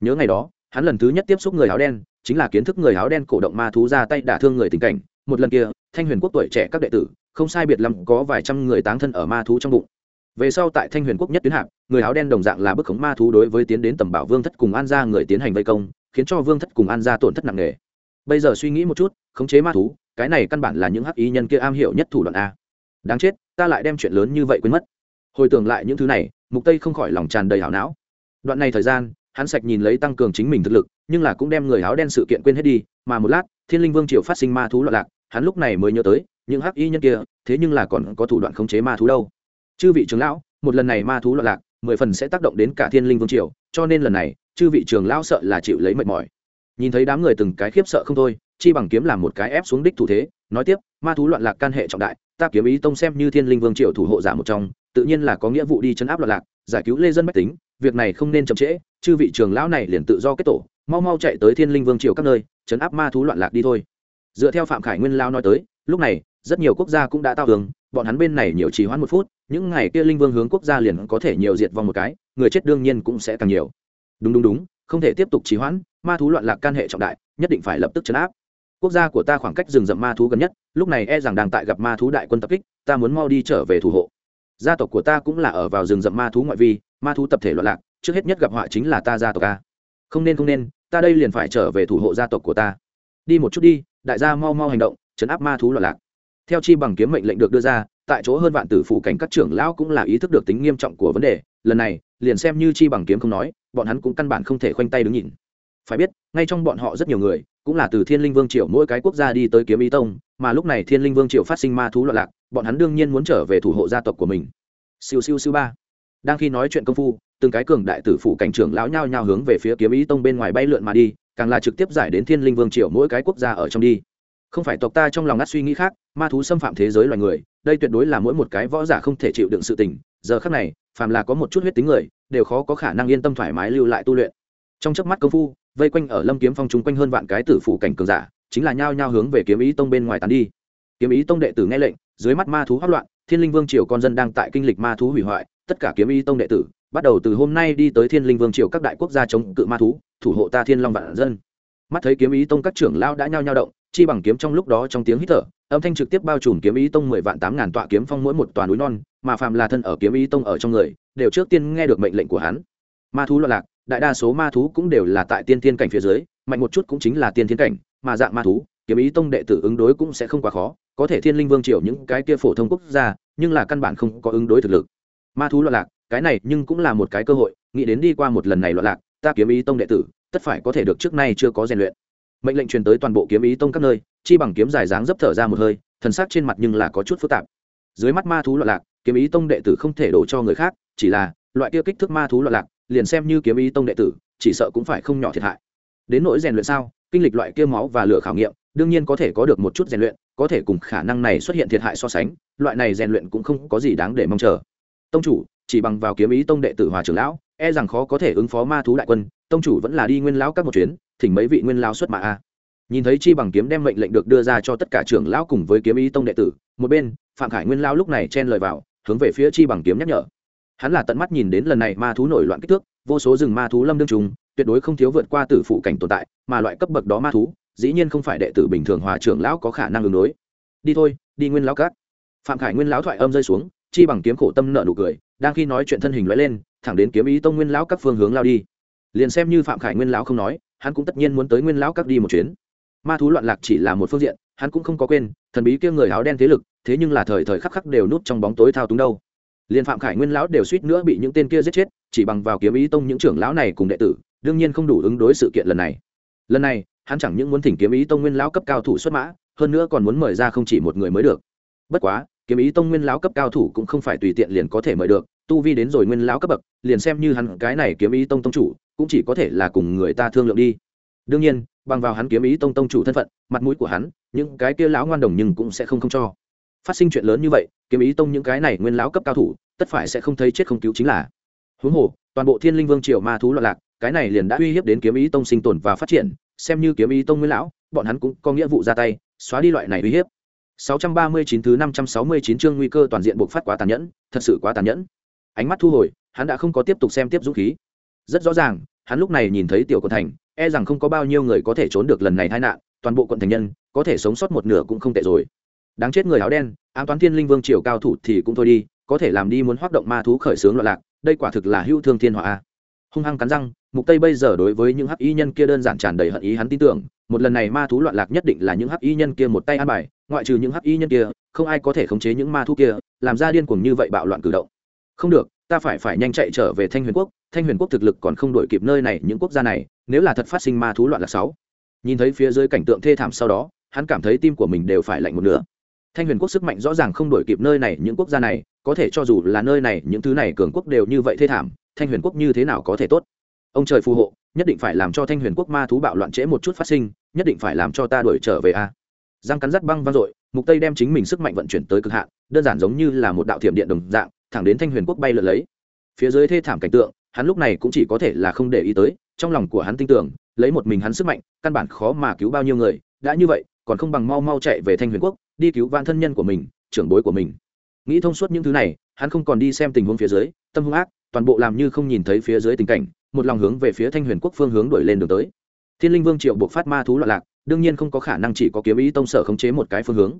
Nhớ ngày đó, hắn lần thứ nhất tiếp xúc người áo đen, chính là kiến thức người áo đen cổ động ma thú ra tay đả thương người tình cảnh. Một lần kia, thanh huyền quốc tuổi trẻ các đệ tử, không sai biệt lắm có vài trăm người táng thân ở ma thú trong bụng. Về sau tại thanh huyền quốc nhất tuyến hạng người áo đen đồng dạng là bức khống ma thú đối với tiến đến tầm bảo vương thất cùng an gia người tiến hành vây công, khiến cho vương thất cùng an gia tổn thất nặng nề. Bây giờ suy nghĩ một chút, khống chế ma thú, cái này căn bản là những hắc ý nhân kia am hiểu nhất thủ đoạn a. Đáng chết, ta lại đem chuyện lớn như vậy quên mất hồi tưởng lại những thứ này, mục tây không khỏi lòng tràn đầy hảo não. Đoạn này thời gian, hắn sạch nhìn lấy tăng cường chính mình thực lực, nhưng là cũng đem người áo đen sự kiện quên hết đi, mà một lát, thiên linh vương triều phát sinh ma thú loạn lạc, hắn lúc này mới nhớ tới, những hắc y nhân kia, thế nhưng là còn có thủ đoạn khống chế ma thú đâu. Chư vị trưởng lão, một lần này ma thú loạn lạc, mười phần sẽ tác động đến cả thiên linh vương triều, cho nên lần này, chư vị trưởng lão sợ là chịu lấy mệt mỏi. Nhìn thấy đám người từng cái khiếp sợ không thôi, chi bằng kiếm làm một cái ép xuống đích thủ thế, nói tiếp, ma thú loạn lạc can hệ trọng đại, ta kiếm ý tông xem như thiên linh vương triều thủ hộ giả một trong tự nhiên là có nghĩa vụ đi chấn áp loạn lạc, giải cứu lê dân bách tính, việc này không nên chậm trễ, chư vị trưởng lão này liền tự do kết tổ, mau mau chạy tới thiên linh vương triều các nơi, chấn áp ma thú loạn lạc đi thôi. Dựa theo phạm khải nguyên lao nói tới, lúc này, rất nhiều quốc gia cũng đã tao hướng bọn hắn bên này nhiều trì hoãn một phút, những ngày kia linh vương hướng quốc gia liền có thể nhiều diệt vong một cái, người chết đương nhiên cũng sẽ càng nhiều. Đúng đúng đúng, không thể tiếp tục trì hoãn, ma thú loạn lạc can hệ trọng đại, nhất định phải lập tức chấn áp. Quốc gia của ta khoảng cách rừng rậm ma thú gần nhất, lúc này e rằng đang tại gặp ma thú đại quân tập kích, ta muốn mau đi trở về thủ hộ gia tộc của ta cũng là ở vào rừng rậm ma thú ngoại vi, ma thú tập thể loạn lạc, trước hết nhất gặp họa chính là ta gia tộc ta không nên không nên, ta đây liền phải trở về thủ hộ gia tộc của ta. Đi một chút đi, đại gia mau mau hành động, chấn áp ma thú loạn lạc. Theo chi bằng kiếm mệnh lệnh được đưa ra, tại chỗ hơn vạn tử phủ cảnh các trưởng lão cũng là ý thức được tính nghiêm trọng của vấn đề. Lần này, liền xem như chi bằng kiếm không nói, bọn hắn cũng căn bản không thể khoanh tay đứng nhìn phải biết, ngay trong bọn họ rất nhiều người, cũng là từ thiên linh vương triều mỗi cái quốc gia đi tới kiếm ý tông, mà lúc này thiên linh vương triều phát sinh ma thú loạn lạc, bọn hắn đương nhiên muốn trở về thủ hộ gia tộc của mình. Siêu siêu siêu ba. Đang khi nói chuyện công phu, từng cái cường đại tử phủ cảnh trưởng lão nhao nhao hướng về phía kiếm ý tông bên ngoài bay lượn mà đi, càng là trực tiếp giải đến thiên linh vương triều mỗi cái quốc gia ở trong đi. Không phải tộc ta trong lòng ngắt suy nghĩ khác, ma thú xâm phạm thế giới loài người, đây tuyệt đối là mỗi một cái võ giả không thể chịu đựng sự tình, giờ khác này, phàm là có một chút huyết tính người, đều khó có khả năng yên tâm thoải mái lưu lại tu luyện trong chớp mắt công phu, vây quanh ở lâm kiếm phong chung quanh hơn vạn cái tử phủ cảnh cường giả, chính là nhao nhao hướng về kiếm ý tông bên ngoài tán đi. Kiếm ý tông đệ tử nghe lệnh, dưới mắt ma thú hoát loạn, thiên linh vương triều con dân đang tại kinh lịch ma thú hủy hoại, tất cả kiếm ý tông đệ tử, bắt đầu từ hôm nay đi tới thiên linh vương triều các đại quốc gia chống cự ma thú, thủ hộ ta thiên long vạn dân. Mắt thấy kiếm ý tông các trưởng lao đã nhao nhao động, chi bằng kiếm trong lúc đó trong tiếng hít thở, âm thanh trực tiếp bao trùm kiếm ý tông mười vạn tám ngàn tọa kiếm phong mỗi một toàn núi non, mà phàm là thân ở kiếm ý tông ở trong người, đều trước tiên nghe được mệnh lệnh của hắn. Ma thú loạn lạc đại đa số ma thú cũng đều là tại tiên thiên cảnh phía dưới, mạnh một chút cũng chính là tiên thiên cảnh, mà dạng ma thú, kiếm ý tông đệ tử ứng đối cũng sẽ không quá khó, có thể thiên linh vương triều những cái kia phổ thông quốc gia, nhưng là căn bản không có ứng đối thực lực. Ma thú loạn lạc, cái này nhưng cũng là một cái cơ hội, nghĩ đến đi qua một lần này loạn lạc, ta kiếm ý tông đệ tử, tất phải có thể được trước nay chưa có rèn luyện. Mệnh lệnh truyền tới toàn bộ kiếm ý tông các nơi, chi bằng kiếm dài dáng dấp thở ra một hơi, thần sắc trên mặt nhưng là có chút phức tạp. Dưới mắt ma thú loạn lạc, kiếm ý tông đệ tử không thể đổ cho người khác, chỉ là, loại kia kích thước ma thú loạn lạc liền xem như kiếm ý tông đệ tử, chỉ sợ cũng phải không nhỏ thiệt hại. Đến nỗi rèn luyện sao, kinh lịch loại kia máu và lửa khảo nghiệm, đương nhiên có thể có được một chút rèn luyện, có thể cùng khả năng này xuất hiện thiệt hại so sánh, loại này rèn luyện cũng không có gì đáng để mong chờ. Tông chủ, chỉ bằng vào kiếm ý tông đệ tử hòa trưởng lão e rằng khó có thể ứng phó ma thú đại quân, tông chủ vẫn là đi nguyên lão các một chuyến, thỉnh mấy vị nguyên lão xuất mạ a. Nhìn thấy chi bằng kiếm đem mệnh lệnh được đưa ra cho tất cả trưởng lão cùng với kiếm ý tông đệ tử, một bên, phạm khải nguyên lão lúc này chen lời vào, hướng về phía chi bằng kiếm nhắc nhở hắn là tận mắt nhìn đến lần này ma thú nổi loạn kích thước, vô số rừng ma thú lâm đương trùng, tuyệt đối không thiếu vượt qua tử phụ cảnh tồn tại, mà loại cấp bậc đó ma thú, dĩ nhiên không phải đệ tử bình thường hòa trưởng lão có khả năng ứng đối. Đi thôi, đi nguyên lão cát. Phạm khải nguyên lão thoại âm rơi xuống, chi bằng kiếm khổ tâm nợ nụ cười, đang khi nói chuyện thân hình lóe lên, thẳng đến kiếm ý tông nguyên lão các phương hướng lao đi. Liền xem như phạm khải nguyên lão không nói, hắn cũng tất nhiên muốn tới nguyên lão các đi một chuyến. Ma thú loạn lạc chỉ là một phương diện, hắn cũng không có quên, thần bí kia người áo đen thế lực, thế nhưng là thời thời khắc khắc đều núp trong bóng tối thao túng đâu liền phạm khải nguyên lão đều suýt nữa bị những tên kia giết chết, chỉ bằng vào kiếm ý tông những trưởng lão này cùng đệ tử, đương nhiên không đủ ứng đối sự kiện lần này. Lần này, hắn chẳng những muốn thỉnh kiếm ý tông nguyên lão cấp cao thủ xuất mã, hơn nữa còn muốn mời ra không chỉ một người mới được. Bất quá, kiếm ý tông nguyên lão cấp cao thủ cũng không phải tùy tiện liền có thể mời được, tu vi đến rồi nguyên lão cấp bậc, liền xem như hắn cái này kiếm ý tông tông chủ, cũng chỉ có thể là cùng người ta thương lượng đi. Đương nhiên, bằng vào hắn kiếm ý tông tông chủ thân phận, mặt mũi của hắn, những cái kia lão ngoan đồng nhưng cũng sẽ không không cho phát sinh chuyện lớn như vậy, kiếm ý tông những cái này nguyên lão cấp cao thủ, tất phải sẽ không thấy chết không cứu chính là. Huống hồ, toàn bộ thiên linh vương triều ma thú loạn lạc, cái này liền đã uy hiếp đến kiếm ý tông sinh tồn và phát triển, xem như kiếm ý tông nguyên lão, bọn hắn cũng có nghĩa vụ ra tay, xóa đi loại này uy hiếp. 639 thứ 569 chương nguy cơ toàn diện bộc phát quá tàn nhẫn, thật sự quá tàn nhẫn. Ánh mắt thu hồi, hắn đã không có tiếp tục xem tiếp dũng khí. Rất rõ ràng, hắn lúc này nhìn thấy tiểu quận thành e rằng không có bao nhiêu người có thể trốn được lần này tai nạn, toàn bộ quận thành nhân, có thể sống sót một nửa cũng không tệ rồi đáng chết người áo đen, ám toán thiên linh vương triều cao thủ thì cũng thôi đi, có thể làm đi muốn hoạt động ma thú khởi xướng loạn lạc, đây quả thực là hữu thương thiên họa hung hăng cắn răng, mục tây bây giờ đối với những hắc y nhân kia đơn giản tràn đầy hận ý hắn tin tưởng, một lần này ma thú loạn lạc nhất định là những hắc y nhân kia một tay an bài, ngoại trừ những hắc y nhân kia, không ai có thể khống chế những ma thú kia, làm ra điên cuồng như vậy bạo loạn cử động. Không được, ta phải phải nhanh chạy trở về thanh huyền quốc, thanh huyền quốc thực lực còn không đổi kịp nơi này, những quốc gia này, nếu là thật phát sinh ma thú loạn lạc sáu. Nhìn thấy phía dưới cảnh tượng thê thảm sau đó, hắn cảm thấy tim của mình đều phải lạnh một nửa thanh huyền quốc sức mạnh rõ ràng không đổi kịp nơi này, những quốc gia này, có thể cho dù là nơi này, những thứ này cường quốc đều như vậy thê thảm, thanh huyền quốc như thế nào có thể tốt ông trời phù hộ, nhất định phải làm cho thanh huyền quốc ma thú bạo loạn trễ một chút phát sinh, nhất định phải làm cho ta đuổi trở về a à. giang cắn rắt băng vang dội, mục tây đem chính mình sức mạnh vận chuyển tới cực hạn, đơn giản giống như là một đạo thiểm điện đồng dạng, thẳng đến thanh huyền quốc bay lượn lấy phía dưới thê thảm cảnh tượng, hắn lúc này cũng chỉ có thể là không để ý tới, trong lòng của hắn tin tưởng, lấy một mình hắn sức mạnh, căn bản khó mà cứu bao nhiêu người, đã như vậy, còn không bằng mau mau chạy về thanh huyền quốc đi cứu vãn thân nhân của mình, trưởng bối của mình. Nghĩ thông suốt những thứ này, hắn không còn đi xem tình huống phía dưới, tâm hung ác, toàn bộ làm như không nhìn thấy phía dưới tình cảnh, một lòng hướng về phía thanh huyền quốc phương hướng đuổi lên đường tới. Thiên linh vương triệu buộc phát ma thú loạn lạc, đương nhiên không có khả năng chỉ có kiếm ý tông sở khống chế một cái phương hướng.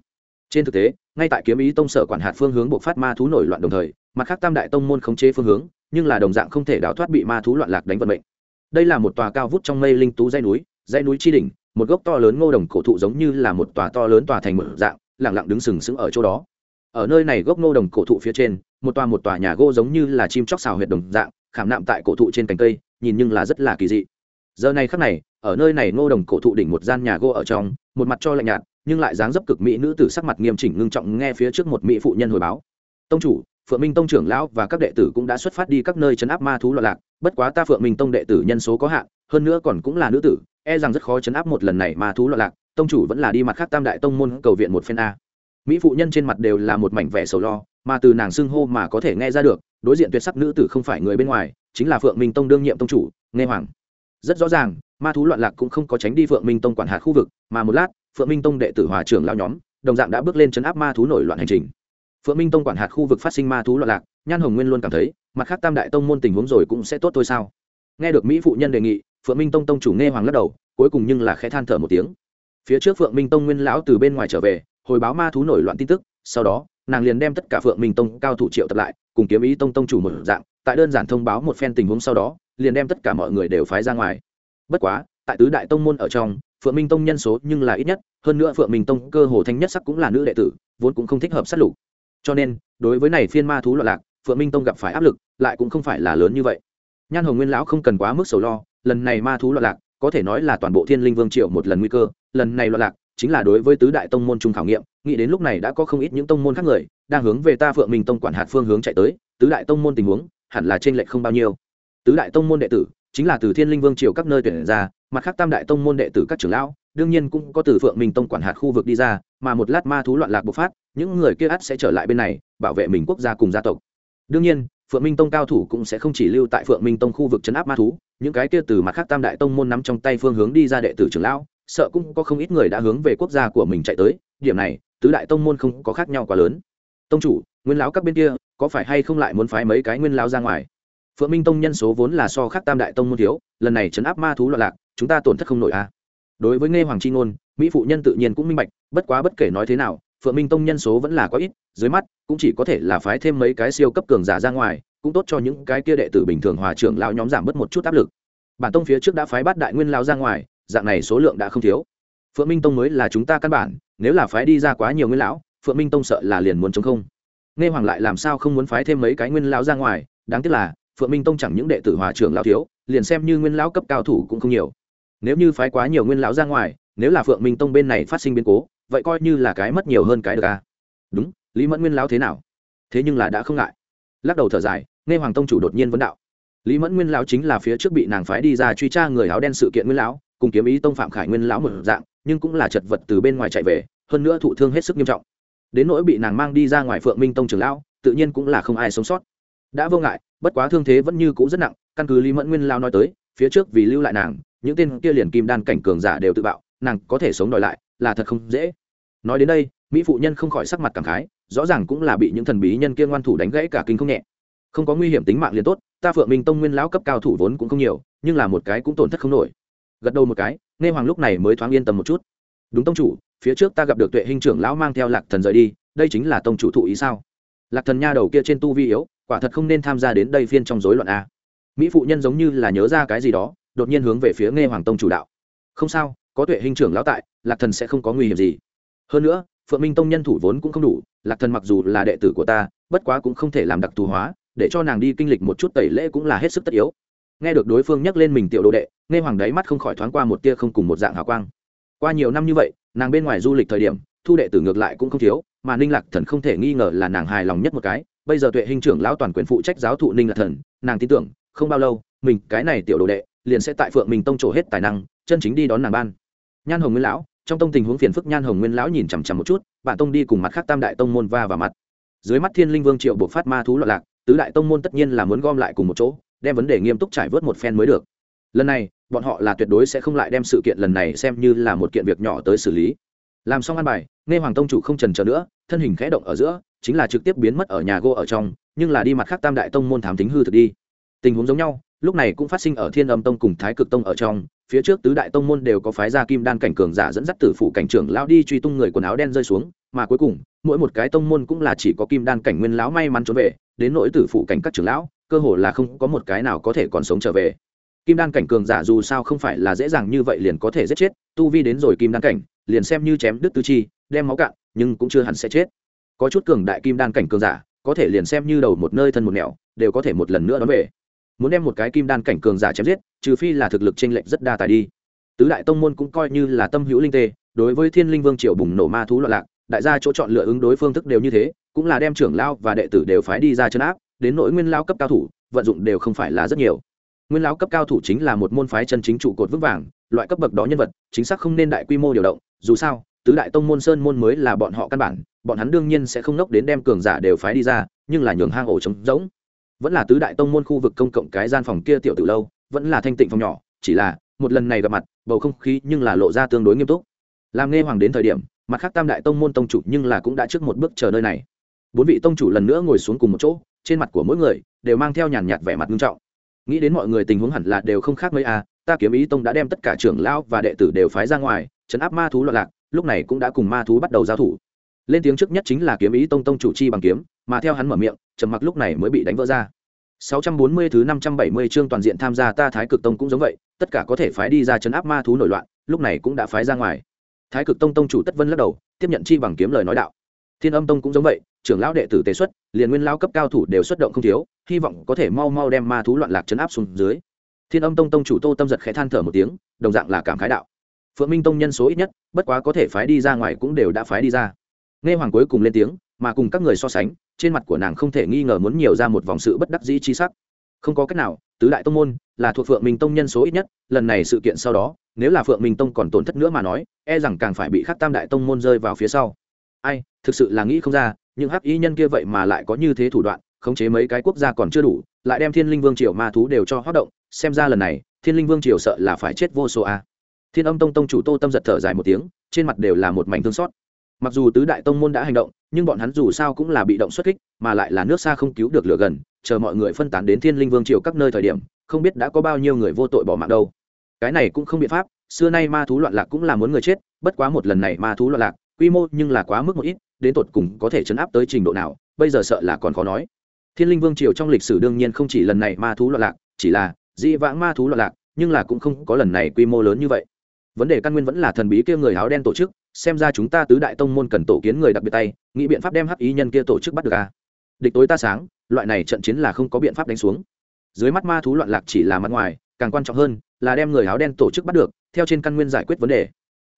Trên thực tế, ngay tại kiếm ý tông sở quản hạt phương hướng buộc phát ma thú nổi loạn đồng thời, mặt khác tam đại tông môn khống chế phương hướng, nhưng là đồng dạng không thể đào thoát bị ma thú loạn lạc đánh vận mệnh. Đây là một tòa cao vút trong mây linh tú dây núi dây núi chi đỉnh, một gốc to lớn ngô đồng cổ thụ giống như là một tòa to lớn tòa thành mở dạng lẳng lặng đứng sừng sững ở chỗ đó. Ở nơi này gốc ngô đồng cổ thụ phía trên, một tòa một tòa nhà gỗ giống như là chim chóc xào huyệt đồng dạng, khảm nạm tại cổ thụ trên cành cây, nhìn nhưng là rất là kỳ dị. Giờ này khắc này, ở nơi này ngô đồng cổ thụ đỉnh một gian nhà gỗ ở trong, một mặt cho lạnh nhạt, nhưng lại dáng dấp cực mỹ nữ tử sắc mặt nghiêm chỉnh ngưng trọng nghe phía trước một mỹ phụ nhân hồi báo. Tông chủ, phượng minh tông trưởng lão và các đệ tử cũng đã xuất phát đi các nơi chấn áp ma thú loạn lạc, bất quá ta phượng minh tông đệ tử nhân số có hạn, hơn nữa còn cũng là nữ tử e rằng rất khó chấn áp một lần này ma thú loạn lạc tông chủ vẫn là đi mặt khác tam đại tông môn cầu viện một phen a. Mỹ phụ nhân trên mặt đều là một mảnh vẻ sầu lo, mà từ nàng xưng hô mà có thể nghe ra được, đối diện tuyệt sắc nữ tử không phải người bên ngoài, chính là phượng minh tông đương nhiệm tông chủ, nghe hoàng. Rất rõ ràng, ma thú loạn lạc cũng không có tránh đi phượng minh tông quản hạt khu vực, mà một lát, phượng minh tông đệ tử hòa trưởng lao nhóm, đồng dạng đã bước lên chấn áp ma thú nổi loạn hành trình. Phượng minh tông quản hạt khu vực phát sinh ma thú loạn lạc, nhan hồng nguyên luôn cảm thấy, mặt khác tam đại tông môn tình huống rồi cũng sẽ tốt thôi sao? Nghe được mỹ phụ nhân đề nghị, phượng minh tông tông chủ nghe hoàng lắc đầu, cuối cùng nhưng là khẽ than thở một tiếng phía trước phượng minh tông nguyên lão từ bên ngoài trở về, hồi báo ma thú nổi loạn tin tức, sau đó, nàng liền đem tất cả phượng minh tông cao thủ triệu tập lại, cùng kiếm ý tông tông chủ một dạng, tại đơn giản thông báo một phen tình huống sau đó, liền đem tất cả mọi người đều phái ra ngoài. Bất quá, tại tứ đại tông môn ở trong, phượng minh tông nhân số nhưng là ít nhất, hơn nữa phượng minh tông cơ hồ thanh nhất sắc cũng là nữ đệ tử, vốn cũng không thích hợp sát lục. Cho nên, đối với này phiên ma thú loạn lạc, phượng minh tông gặp phải áp lực, lại cũng không phải là lớn như vậy. Nhan hồng nguyên lão không cần quá mức sầu lo, lần này ma thú loạn lạc có thể nói là toàn bộ thiên linh vương triệu một lần nguy cơ, lần này loạn lạc, chính là đối với tứ đại tông môn trung khảo nghiệm, nghĩ đến lúc này đã có không ít những tông môn khác người, đang hướng về ta phượng minh tông quản hạt phương hướng chạy tới, tứ đại tông môn tình huống, hẳn là trên lệch không bao nhiêu. Tứ đại tông môn đệ tử, chính là từ thiên linh vương triều các nơi tuyển ra, mặt khác tam đại tông môn đệ tử các trưởng lão, đương nhiên cũng có từ phượng minh tông quản hạt khu vực đi ra, mà một lát ma thú loạn lạc bộc phát, những người kia ắt sẽ trở lại bên này, bảo vệ mình quốc gia cùng gia tộc. Đương nhiên phượng minh tông cao thủ cũng sẽ không chỉ lưu tại phượng minh tông khu vực chấn áp ma thú, những cái kia từ mặt khác tam đại tông môn nắm trong tay phương hướng đi ra đệ tử trưởng lão, sợ cũng có không ít người đã hướng về quốc gia của mình chạy tới, điểm này, tứ đại tông môn không có khác nhau quá lớn tông chủ, nguyên lão các bên kia, có phải hay không lại muốn phái mấy cái nguyên lão ra ngoài phượng minh tông nhân số vốn là so khác tam đại tông môn thiếu, lần này chấn áp ma thú loạn lạc, chúng ta tổn thất không nổi a à. đối với nghe hoàng c h i ngôn, mỹ phụ nhân tự nhiên cũng minh bạch, bất quá bất kể nói thế nào phượng minh tông nhân số vẫn là có ít, dưới mắt, cũng chỉ có thể là phái thêm mấy cái siêu cấp cường giả ra ngoài, cũng tốt cho những cái kia đệ tử bình thường hòa trưởng lão nhóm giảm bớt một chút áp lực. Bản tông phía trước đã phái bát đại nguyên lão ra ngoài, dạng này số lượng đã không thiếu. Phượng minh tông mới là chúng ta căn bản, nếu là phái đi ra quá nhiều nguyên lão, phượng minh tông sợ là liền muốn chống không. Nghe hoàng lại làm sao không muốn phái thêm mấy cái nguyên lão ra ngoài, đáng tiếc là, phượng minh tông chẳng những đệ tử hòa trưởng lão thiếu, liền xem như nguyên lão cấp cao thủ cũng không nhiều. Nếu như phái quá nhiều nguyên lão ra ngoài nếu là phượng minh tông bên này phát sinh biến cố, vậy coi như là cái mất nhiều hơn cái được à? Đúng, lý mẫn nguyên lão thế nào? Thế nhưng là đã không ngại. Lắc đầu thở dài, nghe hoàng tông chủ đột nhiên vấn đạo. Lý mẫn nguyên lão chính là phía trước bị nàng phái đi ra truy tra người áo đen sự kiện nguyên lão cùng kiếm ý tông phạm khải nguyên lão một dạng, nhưng cũng là chật vật từ bên ngoài chạy về, hơn nữa thụ thương hết sức nghiêm trọng. Đến nỗi bị nàng mang đi ra ngoài phượng minh tông trường lão, tự nhiên cũng là không ai sống sót. Đã vô ngại, bất quá thương thế vẫn như cũ rất nặng, căn cứ lý mẫn nguyên lao nói tới, phía trước vì lưu lại nàng, những tên kia liền kim đan cảnh cường giả đều tự bạo nàng có thể sống đòi lại là thật không dễ. Nói đến đây, mỹ phụ nhân không khỏi sắc mặt cảm khái, rõ ràng cũng là bị những thần bí nhân kia ngoan thủ đánh gãy cả kinh không nhẹ. Không có nguy hiểm tính mạng liền tốt, ta phượng minh tông nguyên lão cấp cao thủ vốn cũng không nhiều, nhưng là một cái cũng tổn thất không nổi. Gật đầu một cái, nghe hoàng lúc này mới thoáng yên tâm một chút. Đúng tông chủ, phía trước ta gặp được tuệ hình trưởng lão mang theo lạc thần rời đi, đây chính là tông chủ thụ ý sao? Lạc thần nha đầu kia trên tu vi yếu, quả thật không nên tham gia đến đây phiên trong rối loạn a. Mỹ phụ nhân giống như là nhớ ra cái gì đó, đột nhiên hướng về phía nghe hoàng tông chủ đạo. Không sao có tuệ hình trưởng lão tại, lạc thần sẽ không có nguy hiểm gì. Hơn nữa, phượng minh tông nhân thủ vốn cũng không đủ, lạc thần mặc dù là đệ tử của ta, bất quá cũng không thể làm đặc thù hóa, để cho nàng đi kinh lịch một chút tẩy lễ cũng là hết sức tất yếu. Nghe được đối phương nhắc lên mình tiểu đồ đệ nghe hoàng đáy mắt không khỏi thoáng qua một tia không cùng một dạng hào quang. Qua nhiều năm như vậy, nàng bên ngoài du lịch thời điểm, thu đệ tử ngược lại cũng không thiếu, mà ninh lạc thần không thể nghi ngờ là nàng hài lòng nhất một cái. Bây giờ tuệ hình trưởng lão toàn quyền phụ trách giáo thụ ninh lạc thần, nàng tin tưởng, không bao lâu, mình, cái này tiểu đồ đệ, liền sẽ tại phượng mình tông trổ hết tài năng, chân chính đi đón nàng ban nhan hồng nguyên lão, trong tông tình huống phiền phức nhan hồng nguyên lão nhìn chằm chằm một chút, bạn tông đi cùng mặt khác tam đại tông môn va vào mặt. Dưới mắt thiên linh vương triệu buộc phát ma thú loạn lạc, tứ đại tông môn tất nhiên là muốn gom lại cùng một chỗ, đem vấn đề nghiêm túc trải vớt một phen mới được. Lần này, bọn họ là tuyệt đối sẽ không lại đem sự kiện lần này xem như là một kiện việc nhỏ tới xử lý. Làm xong ăn bài, nghe hoàng tông chủ không trần chờ nữa, thân hình khẽ động ở giữa, chính là trực tiếp biến mất ở nhà gô ở trong, nhưng là đi mặt khác tam đại tông môn thám tính hư thực đi. Tình huống giống nhau, lúc này cũng phát sinh ở thiên âm tông cùng thái cực tông ở trong phía trước tứ đại tông môn đều có phái gia kim đan cảnh cường giả dẫn dắt tử phụ cảnh trưởng lão đi truy tung người quần áo đen rơi xuống, mà cuối cùng, mỗi một cái tông môn cũng là chỉ có kim đan cảnh nguyên lão may mắn trốn về, đến nỗi tử phụ cảnh các trưởng lão, cơ hồ là không có một cái nào có thể còn sống trở về. Kim đan cảnh cường giả dù sao không phải là dễ dàng như vậy liền có thể giết chết, tu vi đến rồi kim đan cảnh, liền xem như chém đứt tứ chi, đem máu cạn, nhưng cũng chưa hẳn sẽ chết. Có chút cường đại kim đan cảnh cường giả, có thể liền xem như đầu một nơi thân một nẻo, đều có thể một lần nữa đón về muốn đem một cái kim đan cảnh cường giả chém giết, trừ phi là thực lực chênh lệch rất đa tài đi. Tứ đại tông môn cũng coi như là tâm hữu linh tê, đối với thiên linh vương triều bùng nổ ma thú loạn lạc, đại gia chỗ chọn lựa ứng đối phương thức đều như thế, cũng là đem trưởng lao và đệ tử đều phái đi ra chân áp, đến nỗi nguyên lao cấp cao thủ, vận dụng đều không phải là rất nhiều. Nguyên lão cấp cao thủ chính là một môn phái chân chính trụ cột vững vàng, loại cấp bậc đó nhân vật, chính xác không nên đại quy mô điều động, dù sao, tứ đại tông môn sơn môn mới là bọn họ căn bản, bọn hắn đương nhiên sẽ không nốc đến đem cường giả đều phái đi ra, nhưng là nhường hang ổ trống rỗng vẫn là tứ đại tông môn khu vực công cộng cái gian phòng kia tiểu từ lâu vẫn là thanh tịnh phòng nhỏ chỉ là một lần này gặp mặt bầu không khí nhưng là lộ ra tương đối nghiêm túc. Làm nghe hoàng đến thời điểm mặt khác tam đại tông môn tông chủ nhưng là cũng đã trước một bước chờ nơi này. Bốn vị tông chủ lần nữa ngồi xuống cùng một chỗ trên mặt của mỗi người đều mang theo nhàn nhạt vẻ mặt nghiêm trọng. Nghĩ đến mọi người tình huống hẳn là đều không khác mấy a à, ta kiếm ý tông đã đem tất cả trưởng lão và đệ tử đều phái ra ngoài chấn áp ma thú loạn lạc lúc này cũng đã cùng ma thú bắt đầu giao thủ. Lên tiếng trước nhất chính là kiếm ý tông tông chủ chi bằng kiếm mà theo hắn mở miệng trầm mặc lúc này mới bị đánh vỡ ra 640 thứ 570 chương toàn diện tham gia ta Thái Cực Tông cũng giống vậy, tất cả có thể phái đi ra trấn áp ma thú nổi loạn, lúc này cũng đã phái ra ngoài. Thái Cực Tông tông chủ Tất Vân lắc đầu, tiếp nhận chi bằng kiếm lời nói đạo. Thiên Âm Tông cũng giống vậy, trưởng lão đệ tử tế xuất, liền nguyên lão cấp cao thủ đều xuất động không thiếu, hy vọng có thể mau mau đem ma thú loạn lạc trấn áp xuống dưới. Thiên Âm Tông tông chủ Tô Tâm giật khẽ than thở một tiếng, đồng dạng là cảm khái đạo. Phượng Minh Tông nhân số ít nhất, bất quá có thể phái đi ra ngoài cũng đều đã phái đi ra. Nghe Hoàng cuối cùng lên tiếng, mà cùng các người so sánh, trên mặt của nàng không thể nghi ngờ muốn nhiều ra một vòng sự bất đắc dĩ chi sắc. Không có cách nào, tứ đại tông môn là thuộc phượng minh tông nhân số ít nhất, lần này sự kiện sau đó, nếu là phượng minh tông còn tổn thất nữa mà nói e rằng càng phải bị khắc tam đại tông môn rơi vào phía sau. Ai, thực sự là nghĩ không ra, những hắc y nhân kia vậy mà lại có như thế thủ đoạn, khống chế mấy cái quốc gia còn chưa đủ, lại đem thiên linh vương triều ma thú đều cho hoạt động, xem ra lần này, thiên linh vương triều sợ là phải chết vô số a. Thiên âm tông tông chủ tô tâm giật thở dài một tiếng, trên mặt đều là một mảnh thương xót. Mặc dù tứ đại tông môn đã hành động nhưng bọn hắn dù sao cũng là bị động xuất kích, mà lại là nước xa không cứu được lửa gần, chờ mọi người phân tán đến thiên linh vương triều các nơi thời điểm, không biết đã có bao nhiêu người vô tội bỏ mạng đâu. Cái này cũng không biện pháp, xưa nay ma thú loạn lạc cũng là muốn người chết, bất quá một lần này ma thú loạn lạc, quy mô nhưng là quá mức một ít, đến tột cùng có thể chấn áp tới trình độ nào, bây giờ sợ là còn khó nói. Thiên linh vương triều trong lịch sử đương nhiên không chỉ lần này ma thú loạn lạc, chỉ là dị vãng ma thú loạn lạc, nhưng là cũng không có lần này quy mô lớn như vậy. Vấn đề căn nguyên vẫn là thần bí kia người áo đen tổ chức xem ra chúng ta tứ đại tông môn cần tổ kiến người đặc biệt tay, nghĩ biện pháp đem hắc ý nhân kia tổ chức bắt được a địch tối ta sáng, loại này trận chiến là không có biện pháp đánh xuống. Dưới mắt ma thú loạn lạc chỉ là mặt ngoài, càng quan trọng hơn là đem người áo đen tổ chức bắt được, theo trên căn nguyên giải quyết vấn đề.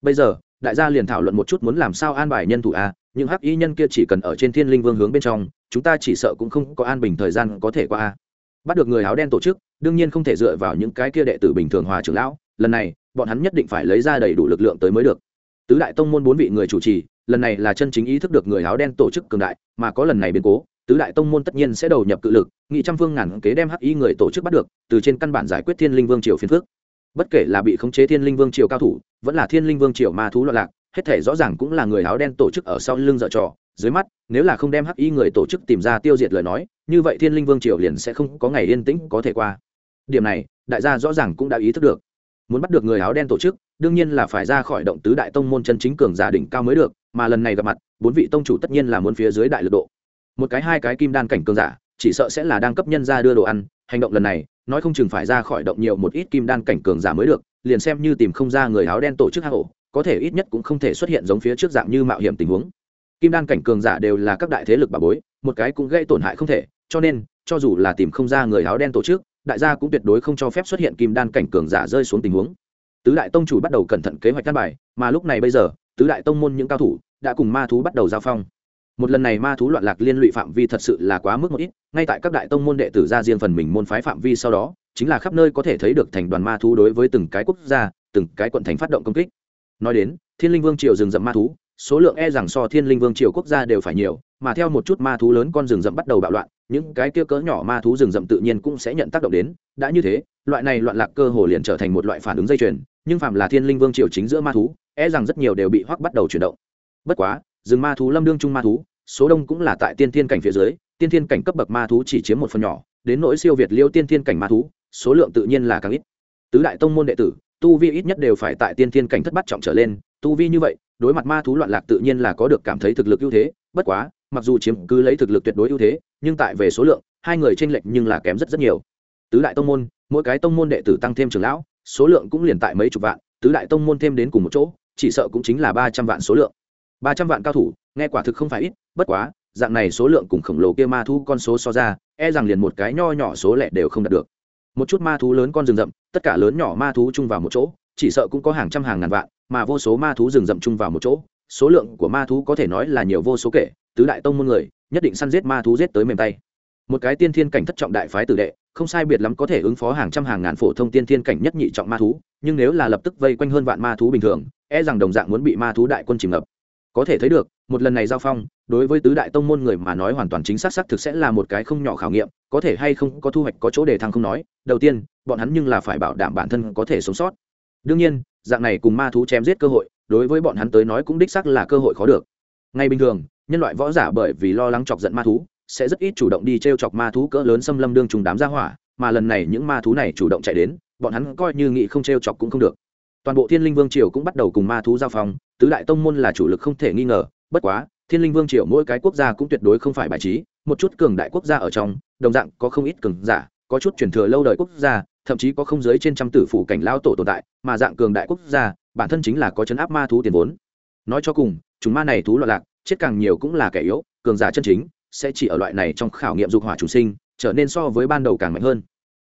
Bây giờ, đại gia liền thảo luận một chút muốn làm sao an bài nhân thủ a những hắc y nhân kia chỉ cần ở trên thiên linh vương hướng bên trong, chúng ta chỉ sợ cũng không có an bình thời gian có thể qua a bắt được người áo đen tổ chức, đương nhiên không thể dựa vào những cái kia đệ tử bình thường hòa trưởng lão, lần này, bọn hắn nhất định phải lấy ra đầy đủ lực lượng tới mới được tứ đại tông môn bốn vị người chủ trì, lần này là chân chính ý thức được người áo đen tổ chức cường đại, mà có lần này biến cố, tứ đại tông môn tất nhiên sẽ đầu nhập cự lực, nghị trăm phương ngàn kế đem hắc y người tổ chức bắt được, từ trên căn bản giải quyết thiên linh vương triều phiên phước bất kể là bị khống chế thiên linh vương triều cao thủ, vẫn là thiên linh vương triều ma thú loạn lạc, hết thể rõ ràng cũng là người áo đen tổ chức ở sau lưng dợ trò. Dưới mắt, nếu là không đem hắc y người tổ chức tìm ra tiêu diệt lời nói, như vậy thiên linh vương triều liền sẽ không có ngày yên tĩnh có thể qua. Điểm này, đại gia rõ ràng cũng đã ý thức được muốn bắt được người áo đen tổ chức, đương nhiên là phải ra khỏi động tứ đại tông môn chân chính cường giả đỉnh cao mới được, mà lần này gặp mặt, bốn vị tông chủ tất nhiên là muốn phía dưới đại lực độ. Một cái hai cái kim đan cảnh cường giả, chỉ sợ sẽ là đang cấp nhân ra đưa đồ ăn, hành động lần này, nói không chừng phải ra khỏi động nhiều một ít kim đan cảnh cường giả mới được, liền xem như tìm không ra người áo đen tổ chức hạ hổ, có thể ít nhất cũng không thể xuất hiện giống phía trước dạng như mạo hiểm tình huống. Kim đan cảnh cường giả đều là các đại thế lực bà bối, một cái cũng gây tổn hại không thể, cho nên, cho dù là tìm không ra người áo đen tổ chức đại gia cũng tuyệt đối không cho phép xuất hiện kim đan cảnh cường giả rơi xuống tình huống. Tứ đại tông chủ bắt đầu cẩn thận kế hoạch căn bài, mà lúc này bây giờ, tứ đại tông môn những cao thủ đã cùng ma thú bắt đầu giao phong. Một lần này ma thú loạn lạc liên lụy phạm vi thật sự là quá mức một ít, ngay tại các đại tông môn đệ tử ra riêng phần mình môn phái phạm vi sau đó, chính là khắp nơi có thể thấy được thành đoàn ma thú đối với từng cái quốc gia, từng cái quận thành phát động công kích. Nói đến, thiên linh vương triều rừng rậm ma thú, số lượng e rằng so thiên linh vương triều quốc gia đều phải nhiều, mà theo một chút ma thú lớn con rừng rậm bắt đầu bạo loạn những cái kia cỡ nhỏ ma thú rừng rậm tự nhiên cũng sẽ nhận tác động đến. Đã như thế, loại này loạn lạc cơ hồ liền trở thành một loại phản ứng dây chuyền, nhưng phạm là thiên linh vương triều chính giữa ma thú e rằng rất nhiều đều bị hoắc bắt đầu chuyển động. Bất quá, rừng ma thú, lâm đương trung ma thú, số đông cũng là tại tiên thiên cảnh phía dưới, tiên thiên cảnh cấp bậc ma thú chỉ chiếm một phần nhỏ, đến nỗi siêu việt liêu tiên thiên cảnh ma thú, số lượng tự nhiên là càng ít. Tứ đại tông môn đệ tử, tu vi ít nhất đều phải tại tiên thiên cảnh thất bát trọng trở lên, tu vi như vậy, đối mặt ma thú loạn lạc tự nhiên là có được cảm thấy thực lực ưu thế, bất quá mặc dù chiếm cứ lấy thực lực tuyệt đối ưu thế, nhưng tại về số lượng, hai người tranh lệch nhưng là kém rất rất nhiều. Tứ đại tông môn, mỗi cái tông môn đệ tử tăng thêm trường lão, số lượng cũng liền tại mấy chục vạn, tứ đại tông môn thêm đến cùng một chỗ, chỉ sợ cũng chính là ba trăm vạn số lượng. Ba trăm vạn cao thủ, nghe quả thực không phải ít, bất quá, dạng này số lượng cùng khổng lồ kia ma thú con số so ra e rằng liền một cái nho nhỏ số lẻ đều không đạt được. Một chút ma thú lớn con rừng rậm, tất cả lớn nhỏ ma thú chung vào một chỗ, chỉ sợ cũng có hàng trăm hàng ngàn vạn, mà vô số ma thú rừng rậm chung vào một chỗ số lượng của ma thú có thể nói là nhiều vô số kể, tứ đại tông môn người, nhất định săn giết ma thú giết tới mềm tay. Một cái tiên thiên cảnh thất trọng đại phái tử đệ, không sai biệt lắm có thể ứng phó hàng trăm hàng ngàn phổ thông tiên thiên cảnh nhất nhị trọng ma thú, nhưng nếu là lập tức vây quanh hơn vạn ma thú bình thường e rằng đồng dạng muốn bị ma thú đại quân chìm ngập. Có thể thấy được, một lần này giao phong, đối với tứ đại tông môn người mà nói hoàn toàn chính xác xác thực sẽ là một cái không nhỏ khảo nghiệm, có thể hay không có thu hoạch có chỗ để thăng không nói, đầu tiên, bọn hắn nhưng là phải bảo đảm bản thân có thể sống sót. Đương nhiên, dạng này cùng ma thú chém giết cơ hội đối với bọn hắn tới nói cũng đích xác là cơ hội khó được. Ngay bình thường, nhân loại võ giả bởi vì lo lắng chọc giận ma thú, sẽ rất ít chủ động đi t r e o chọc ma thú cỡ lớn xâm lâm đương trùng đám ra hỏa, mà lần này những ma thú này chủ động chạy đến, bọn hắn coi như nghị không t r e o chọc cũng không được. Toàn bộ thiên linh vương triều cũng bắt đầu cùng ma thú giao phong, tứ đại tông môn là chủ lực không thể nghi ngờ, bất quá, thiên linh vương triều mỗi cái quốc gia cũng tuyệt đối không phải bài trí, một chút cường đại quốc gia ở trong, đồng dạng có không ít cường giả, có chút truyền thừa lâu đời quốc gia, thậm chí có không dưới trên trăm tử phủ cảnh lao tổ tồn tại, mà dạng cường đại quốc gia bản thân chính là có chấn áp ma thú tiền vốn. Nói cho cùng, chúng ma này thú loạn lạc, chết càng nhiều cũng là kẻ yếu, cường giả chân chính, sẽ chỉ ở loại này trong khảo nghiệm dục hỏa chủ sinh, trở nên so với ban đầu càng mạnh hơn.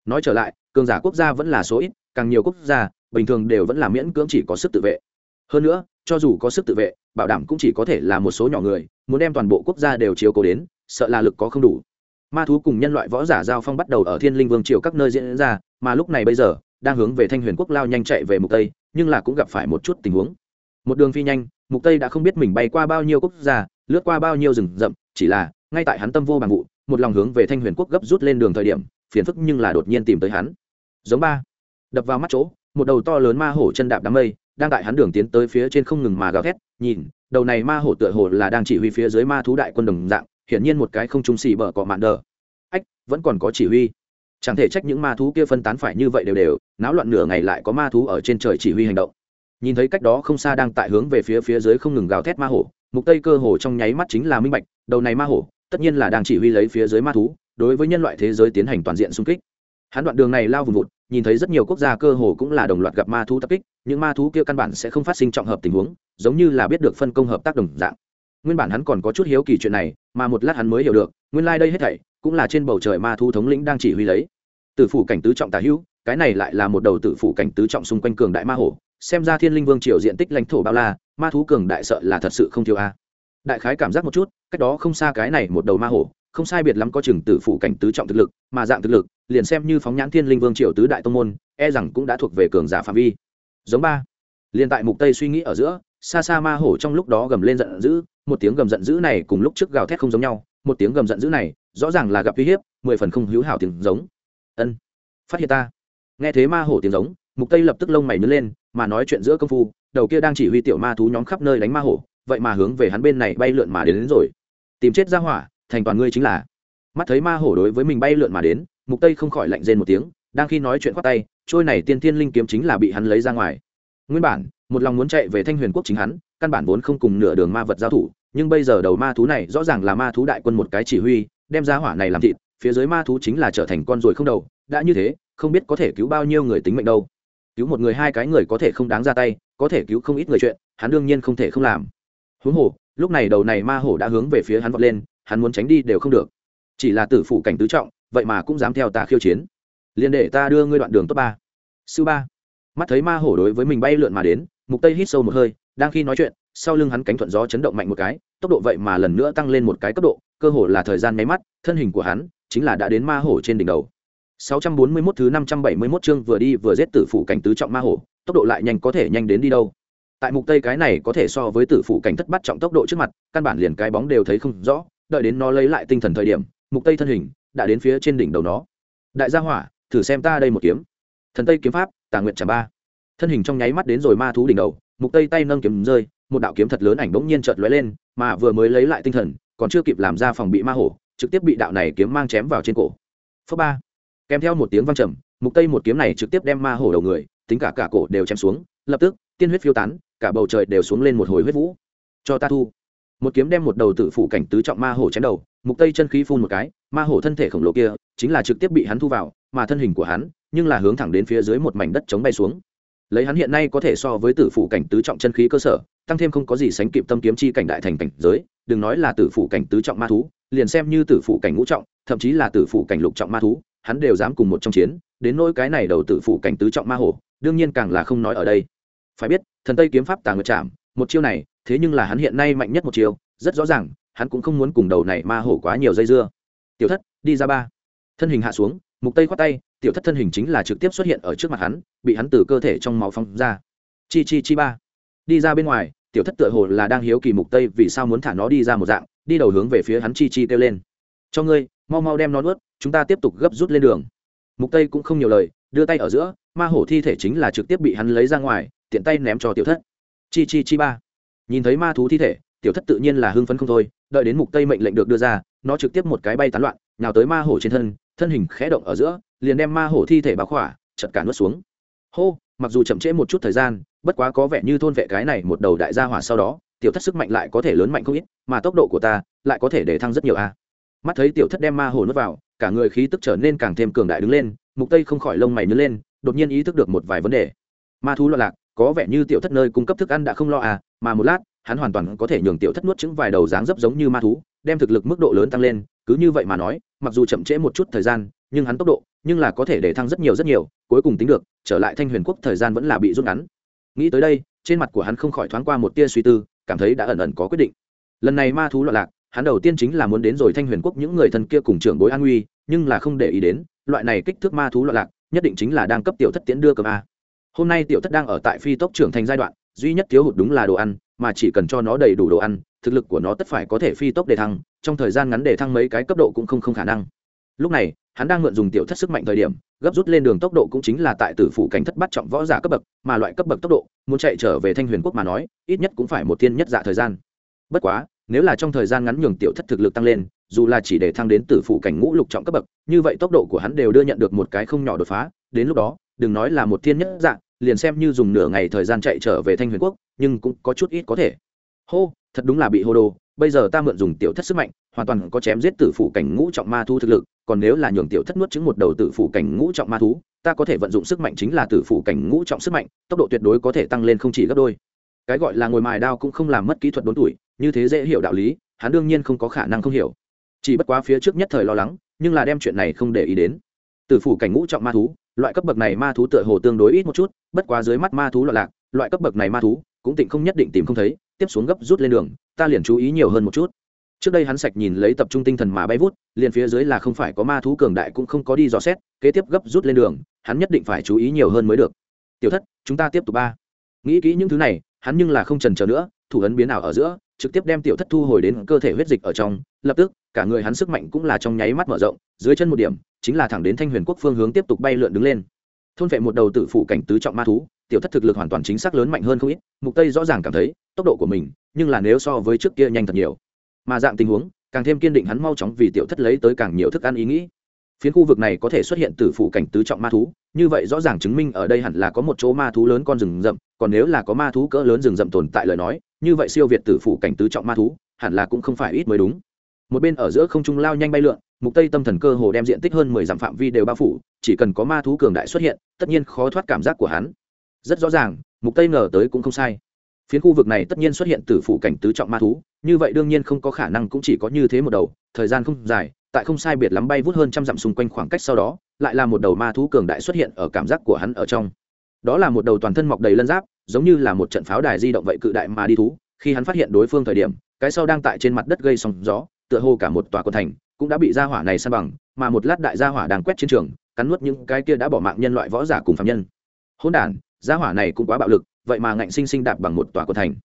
Nói trở lại, cường giả quốc gia vẫn là số ít, càng nhiều quốc gia, bình thường đều vẫn là miễn cưỡng chỉ có sức tự vệ. Hơn nữa, cho dù có sức tự vệ, bảo đảm cũng chỉ có thể là một số nhỏ người, muốn đem toàn bộ quốc gia đều chiếu cố đến, sợ là lực có không đủ. Ma thú cùng nhân loại võ giả giao phong bắt đầu ở thiên linh vương triều các nơi diễn ra, mà lúc này bây giờ, đang hướng về thanh huyền quốc lao nhanh chạy về mục tây nhưng là cũng gặp phải một chút tình huống. Một đường phi nhanh, mục tây đã không biết mình bay qua bao nhiêu quốc gia, lướt qua bao nhiêu rừng rậm, chỉ là, ngay tại hắn tâm vô bằng vụ, một lòng hướng về thanh huyền quốc gấp rút lên đường thời điểm, phiền phức nhưng là đột nhiên tìm tới hắn. Giống ba, đập vào mắt chỗ, một đầu to lớn ma hổ chân đạp đám mây, đang tại hắn đường tiến tới phía trên không ngừng mà gào thét, nhìn, đầu này ma hổ tựa hồ là đang chỉ huy phía dưới ma thú đại quân đồng dạng, hiển nhiên một cái không trung xì bở cọ mạn đờ. Ách, vẫn còn có chỉ huy chẳng thể trách những ma thú kia phân tán phải như vậy đều đều, náo loạn nửa ngày lại có ma thú ở trên trời chỉ huy hành động. Nhìn thấy cách đó không xa đang tại hướng về phía phía dưới không ngừng gào thét ma hổ, mục tây cơ hồ trong nháy mắt chính là minh bạch, đầu này ma hổ, tất nhiên là đang chỉ huy lấy phía dưới ma thú, đối với nhân loại thế giới tiến hành toàn diện xung kích. Hắn đoạn đường này lao vùng vụt, nhìn thấy rất nhiều quốc gia cơ hồ cũng là đồng loạt gặp ma thú tập kích, những ma thú kia căn bản sẽ không phát sinh trọng hợp tình huống, giống như là biết được phân công hợp tác đồng dạng. Nguyên bản hắn còn có chút hiếu kỳ chuyện này, mà một lát hắn mới hiểu được, nguyên lai đây hết thảy cũng là trên bầu trời ma thú thống lĩnh đang chỉ huy lấy. Tử phủ cảnh tứ trọng tà hữu, cái này lại là một đầu tử phủ cảnh tứ trọng xung quanh cường đại ma hổ, xem ra thiên linh vương triều diện tích lãnh thổ bao la, ma thú cường đại sợ là thật sự không thiếu a. Đại khái cảm giác một chút, cách đó không xa cái này một đầu ma hổ, không sai biệt lắm có chừng tử phụ cảnh tứ trọng thực lực, mà dạng thực lực, liền xem như phóng nhãn thiên linh vương triều tứ đại tông môn e rằng cũng đã thuộc về cường giả phạm vi. Giống ba. Liền tại mục tây suy nghĩ ở giữa, xa xa ma hổ trong lúc đó gầm lên giận dữ, một tiếng gầm giận dữ này cùng lúc trước gào thét không giống nhau, một tiếng gầm giận dữ này, rõ ràng là gặp uy hiếp, mười phần không hữu hảo tiếng giống ân. Phát hiện ta. Nghe thế ma hổ tiếng giống mục tây lập tức lông mày nhớ lên mà nói chuyện giữa công phu đầu kia đang chỉ huy tiểu ma thú nhóm khắp nơi đánh ma hổ vậy mà hướng về hắn bên này bay lượn mà đến, đến rồi. Tìm chết ra hỏa thành toàn ngươi chính là. Mắt thấy ma hổ đối với mình bay lượn mà đến mục tây không khỏi lạnh rên một tiếng đang khi nói chuyện khoát tay trôi này tiên thiên linh kiếm chính là bị hắn lấy ra ngoài. Nguyên bản một lòng muốn chạy về thanh huyền quốc chính hắn căn bản vốn không cùng nửa đường ma vật giao thủ nhưng bây giờ đầu ma thú này rõ ràng là ma thú đại quân một cái chỉ huy đem ra hỏa này làm thịt phía dưới ma thú chính là trở thành con ruồi không đầu, đã như thế, không biết có thể cứu bao nhiêu người tính mệnh đâu. Cứu một người hai cái người có thể không đáng ra tay, có thể cứu không ít người chuyện, hắn đương nhiên không thể không làm. Huống hồ, lúc này đầu này ma hổ đã hướng về phía hắn vọt lên, hắn muốn tránh đi đều không được. Chỉ là tử phủ cảnh tứ trọng, vậy mà cũng dám theo ta khiêu chiến. Liền để ta đưa ngươi đoạn đường top ba. Sư ba. Mắt thấy ma hổ đối với mình bay lượn mà đến, mục tây hít sâu một hơi, đang khi nói chuyện, sau lưng hắn cánh thuận gió chấn động mạnh một cái, tốc độ vậy mà lần nữa tăng lên một cái cấp độ, cơ hồ là thời gian máy mắt, thân hình của hắn chính là đã đến ma hổ trên đỉnh đầu 641 thứ 571 chương vừa đi vừa giết tử phủ cảnh tứ trọng ma hổ, tốc độ lại nhanh có thể nhanh đến đi đâu. Tại mục tây cái này có thể so với tử phủ cảnh thất bắt trọng tốc độ trước mặt, căn bản liền cái bóng đều thấy không rõ, đợi đến nó lấy lại tinh thần thời điểm, mục tây thân hình đã đến phía trên đỉnh đầu nó. Đại gia hỏa, thử xem ta đây một kiếm. Thần Tây kiếm pháp, Tà nguyện Trảm Ba. Thân hình trong nháy mắt đến rồi ma thú đỉnh đầu, mục tây tay nâng kiếm rơi, một đạo kiếm thật lớn ảnh bỗng nhiên chợt lóe lên, mà vừa mới lấy lại tinh thần, còn chưa kịp làm ra phòng bị ma hổ, trực tiếp bị đạo này kiếm mang chém vào trên cổ. Phớp ba. Kèm theo một tiếng vang trầm, mục tây một kiếm này trực tiếp đem ma hổ đầu người, tính cả cả cổ đều chém xuống, lập tức, tiên huyết phiêu tán, cả bầu trời đều xuống lên một hồi huyết vũ. Cho ta thu. Một kiếm đem một đầu tử phủ cảnh tứ trọng ma hổ chém đầu, mục tây chân khí phun một cái, ma hổ thân thể khổng lồ kia, chính là trực tiếp bị hắn thu vào, mà thân hình của hắn, nhưng là hướng thẳng đến phía dưới một mảnh đất chống bay xuống. Lấy hắn hiện nay có thể so với tử phủ cảnh tứ trọng chân khí cơ sở, tăng thêm không có gì sánh kịp tâm kiếm chi cảnh đại thành cảnh giới, đừng nói là tử phủ cảnh tứ trọng ma thú liền xem như tử phụ cảnh ngũ trọng, thậm chí là tử phụ cảnh lục trọng ma thú, hắn đều dám cùng một trong chiến, đến nỗi cái này đầu tử phụ cảnh tứ trọng ma hổ, đương nhiên càng là không nói ở đây. Phải biết, thần tây kiếm pháp tàng ngược chạm một chiêu này, thế nhưng là hắn hiện nay mạnh nhất một chiêu, rất rõ ràng, hắn cũng không muốn cùng đầu này ma hổ quá nhiều dây dưa. Tiểu thất, đi ra ba. Thân hình hạ xuống, mục tây khoát tay, tiểu thất thân hình chính là trực tiếp xuất hiện ở trước mặt hắn, bị hắn từ cơ thể trong máu phong ra. Chi chi chi ba. Đi ra bên ngoài tiểu thất tựa hồ là đang hiếu kỳ mục tây vì sao muốn thả nó đi ra một dạng, đi đầu hướng về phía hắn chi chi kêu lên. Cho ngươi, mau mau đem nó nuốt, chúng ta tiếp tục gấp rút lên đường. Mục tây cũng không nhiều lời, đưa tay ở giữa, ma hổ thi thể chính là trực tiếp bị hắn lấy ra ngoài, tiện tay ném cho tiểu thất. Chi chi chi ba. Nhìn thấy ma thú thi thể, tiểu thất tự nhiên là hưng phấn không thôi, đợi đến mục tây mệnh lệnh được đưa ra, nó trực tiếp một cái bay tán loạn nào tới ma hổ trên thân thân hình khẽ động ở giữa, liền đem ma hổ thi thể báo khỏa, chật cả nuốt xuống. Hô! Mặc dù chậm trễ một chút thời gian, bất quá có vẻ như thôn vệ cái này một đầu đại gia hỏa sau đó, tiểu thất sức mạnh lại có thể lớn mạnh không ít, mà tốc độ của ta lại có thể để thăng rất nhiều a. Mắt thấy tiểu thất đem ma hổ nuốt vào, cả người khí tức trở nên càng thêm cường đại đứng lên, mục tây không khỏi lông mày nhớ lên, đột nhiên ý thức được một vài vấn đề. Ma thú loạn lạc, có vẻ như tiểu thất nơi cung cấp thức ăn đã không lo à mà một lát, hắn hoàn toàn có thể nhường tiểu thất nuốt trứng vài đầu dáng dấp giống như ma thú, đem thực lực mức độ lớn tăng lên, cứ như vậy mà nói, mặc dù chậm trễ một chút thời gian, nhưng hắn tốc độ nhưng là có thể để thăng rất nhiều rất nhiều, cuối cùng tính được, trở lại thanh huyền quốc thời gian vẫn là bị rút ngắn. Nghĩ tới đây, trên mặt của hắn không khỏi thoáng qua một tia suy tư, cảm thấy đã ẩn ẩn có quyết định. Lần này ma thú loạn lạc, hắn đầu tiên chính là muốn đến rồi thanh huyền quốc những người thân kia cùng trưởng bối an nguy, nhưng là không để ý đến, loại này kích thước ma thú loạn lạc, nhất định chính là đang cấp tiểu thất tiến đưa cơm a. Hôm nay tiểu thất đang ở tại phi tốc trưởng thành giai đoạn, duy nhất thiếu hụt đúng là đồ ăn, mà chỉ cần cho nó đầy đủ đồ ăn, thực lực của nó tất phải có thể phi tốc đề thăng, trong thời gian ngắn đề thăng mấy cái cấp độ cũng không không khả năng. Lúc này hắn đang mượn dùng tiểu thất sức mạnh thời điểm, gấp rút lên đường tốc độ cũng chính là tại tử phủ cảnh thất bắt trọng võ giả cấp bậc, mà loại cấp bậc tốc độ, muốn chạy trở về thanh huyền quốc mà nói, ít nhất cũng phải một thiên nhất dạ thời gian. Bất quá, nếu là trong thời gian ngắn nhường tiểu thất thực lực tăng lên, dù là chỉ để thăng đến tử phủ cảnh ngũ lục trọng cấp bậc, như vậy tốc độ của hắn đều đưa nhận được một cái không nhỏ đột phá, đến lúc đó, đừng nói là một thiên nhất dạng liền xem như dùng nửa ngày thời gian chạy trở về thanh huyền quốc, nhưng cũng có chút ít có thể. Hô, thật đúng là bị hô đồ bây giờ ta mượn dùng tiểu thất sức mạnh, hoàn toàn có chém giết tử phủ cảnh ngũ trọng ma thú thực lực, còn nếu là nhường tiểu thất nuốt chứng một đầu tử phủ cảnh ngũ trọng ma thú, ta có thể vận dụng sức mạnh chính là tử phủ cảnh ngũ trọng sức mạnh, tốc độ tuyệt đối có thể tăng lên không chỉ gấp đôi. Cái gọi là ngồi mài đao cũng không làm mất kỹ thuật đốn tuổi, như thế dễ hiểu đạo lý, hắn đương nhiên không có khả năng không hiểu. Chỉ bất quá phía trước nhất thời lo lắng, nhưng là đem chuyện này không để ý đến. Tử phủ cảnh ngũ trọng ma thú, loại cấp bậc này ma thú tựa hồ tương đối ít một chút, bất quá dưới mắt ma thú loạn lạc, loại cấp bậc này ma thú cũng tịnh không nhất định tìm không thấy tiếp xuống gấp rút lên đường, ta liền chú ý nhiều hơn một chút. Trước đây hắn sạch nhìn lấy tập trung tinh thần mà bay vút, liền phía dưới là không phải có ma thú cường đại cũng không có đi dò xét, kế tiếp gấp rút lên đường, hắn nhất định phải chú ý nhiều hơn mới được. Tiểu thất, chúng ta tiếp tục ba. Nghĩ kỹ những thứ này, hắn nhưng là không trần chờ nữa, thủ ấn biến ảo ở giữa, trực tiếp đem tiểu thất thu hồi đến cơ thể huyết dịch ở trong, lập tức, cả người hắn sức mạnh cũng là trong nháy mắt mở rộng, dưới chân một điểm, chính là thẳng đến thanh huyền quốc phương hướng tiếp tục bay lượn đứng lên. Thôn vệ một đầu tự phụ cảnh tứ trọng ma thú tiểu thất thực lực hoàn toàn chính xác lớn mạnh hơn không ít, mục tây rõ ràng cảm thấy, tốc độ của mình, nhưng là nếu so với trước kia nhanh thật nhiều. Mà dạng tình huống, càng thêm kiên định hắn mau chóng vì tiểu thất lấy tới càng nhiều thức ăn ý nghĩ. Phiến khu vực này có thể xuất hiện từ phụ cảnh tứ trọng ma thú, như vậy rõ ràng chứng minh ở đây hẳn là có một chỗ ma thú lớn con rừng rậm, còn nếu là có ma thú cỡ lớn rừng rậm tồn tại lời nói, như vậy siêu việt tử phụ cảnh tứ trọng ma thú, hẳn là cũng không phải ít mới đúng. Một bên ở giữa không trung lao nhanh bay lượn, mục tây tâm thần cơ hồ đem diện tích hơn 10 dặm phạm vi đều bao phủ, chỉ cần có ma thú cường đại xuất hiện, tất nhiên khó thoát cảm giác của hắn rất rõ ràng, mục tây ngờ tới cũng không sai. Phiến khu vực này tất nhiên xuất hiện từ phụ cảnh tứ trọng ma thú, như vậy đương nhiên không có khả năng cũng chỉ có như thế một đầu, thời gian không dài, tại không sai biệt lắm bay vút hơn trăm dặm xung quanh khoảng cách sau đó, lại là một đầu ma thú cường đại xuất hiện ở cảm giác của hắn ở trong. Đó là một đầu toàn thân mọc đầy lân giáp, giống như là một trận pháo đài di động vậy cự đại mà đi thú, khi hắn phát hiện đối phương thời điểm, cái sau đang tại trên mặt đất gây sóng gió, tựa hồ cả một tòa quân thành cũng đã bị gia hỏa này san bằng, mà một lát đại gia hỏa đang quét chiến trường, cắn nuốt những cái kia đã bỏ mạng nhân loại võ giả cùng phạm nhân. Hỗn đản gia hỏa này cũng quá bạo lực, vậy mà ngạnh sinh sinh đạp bằng một tòa quần thành.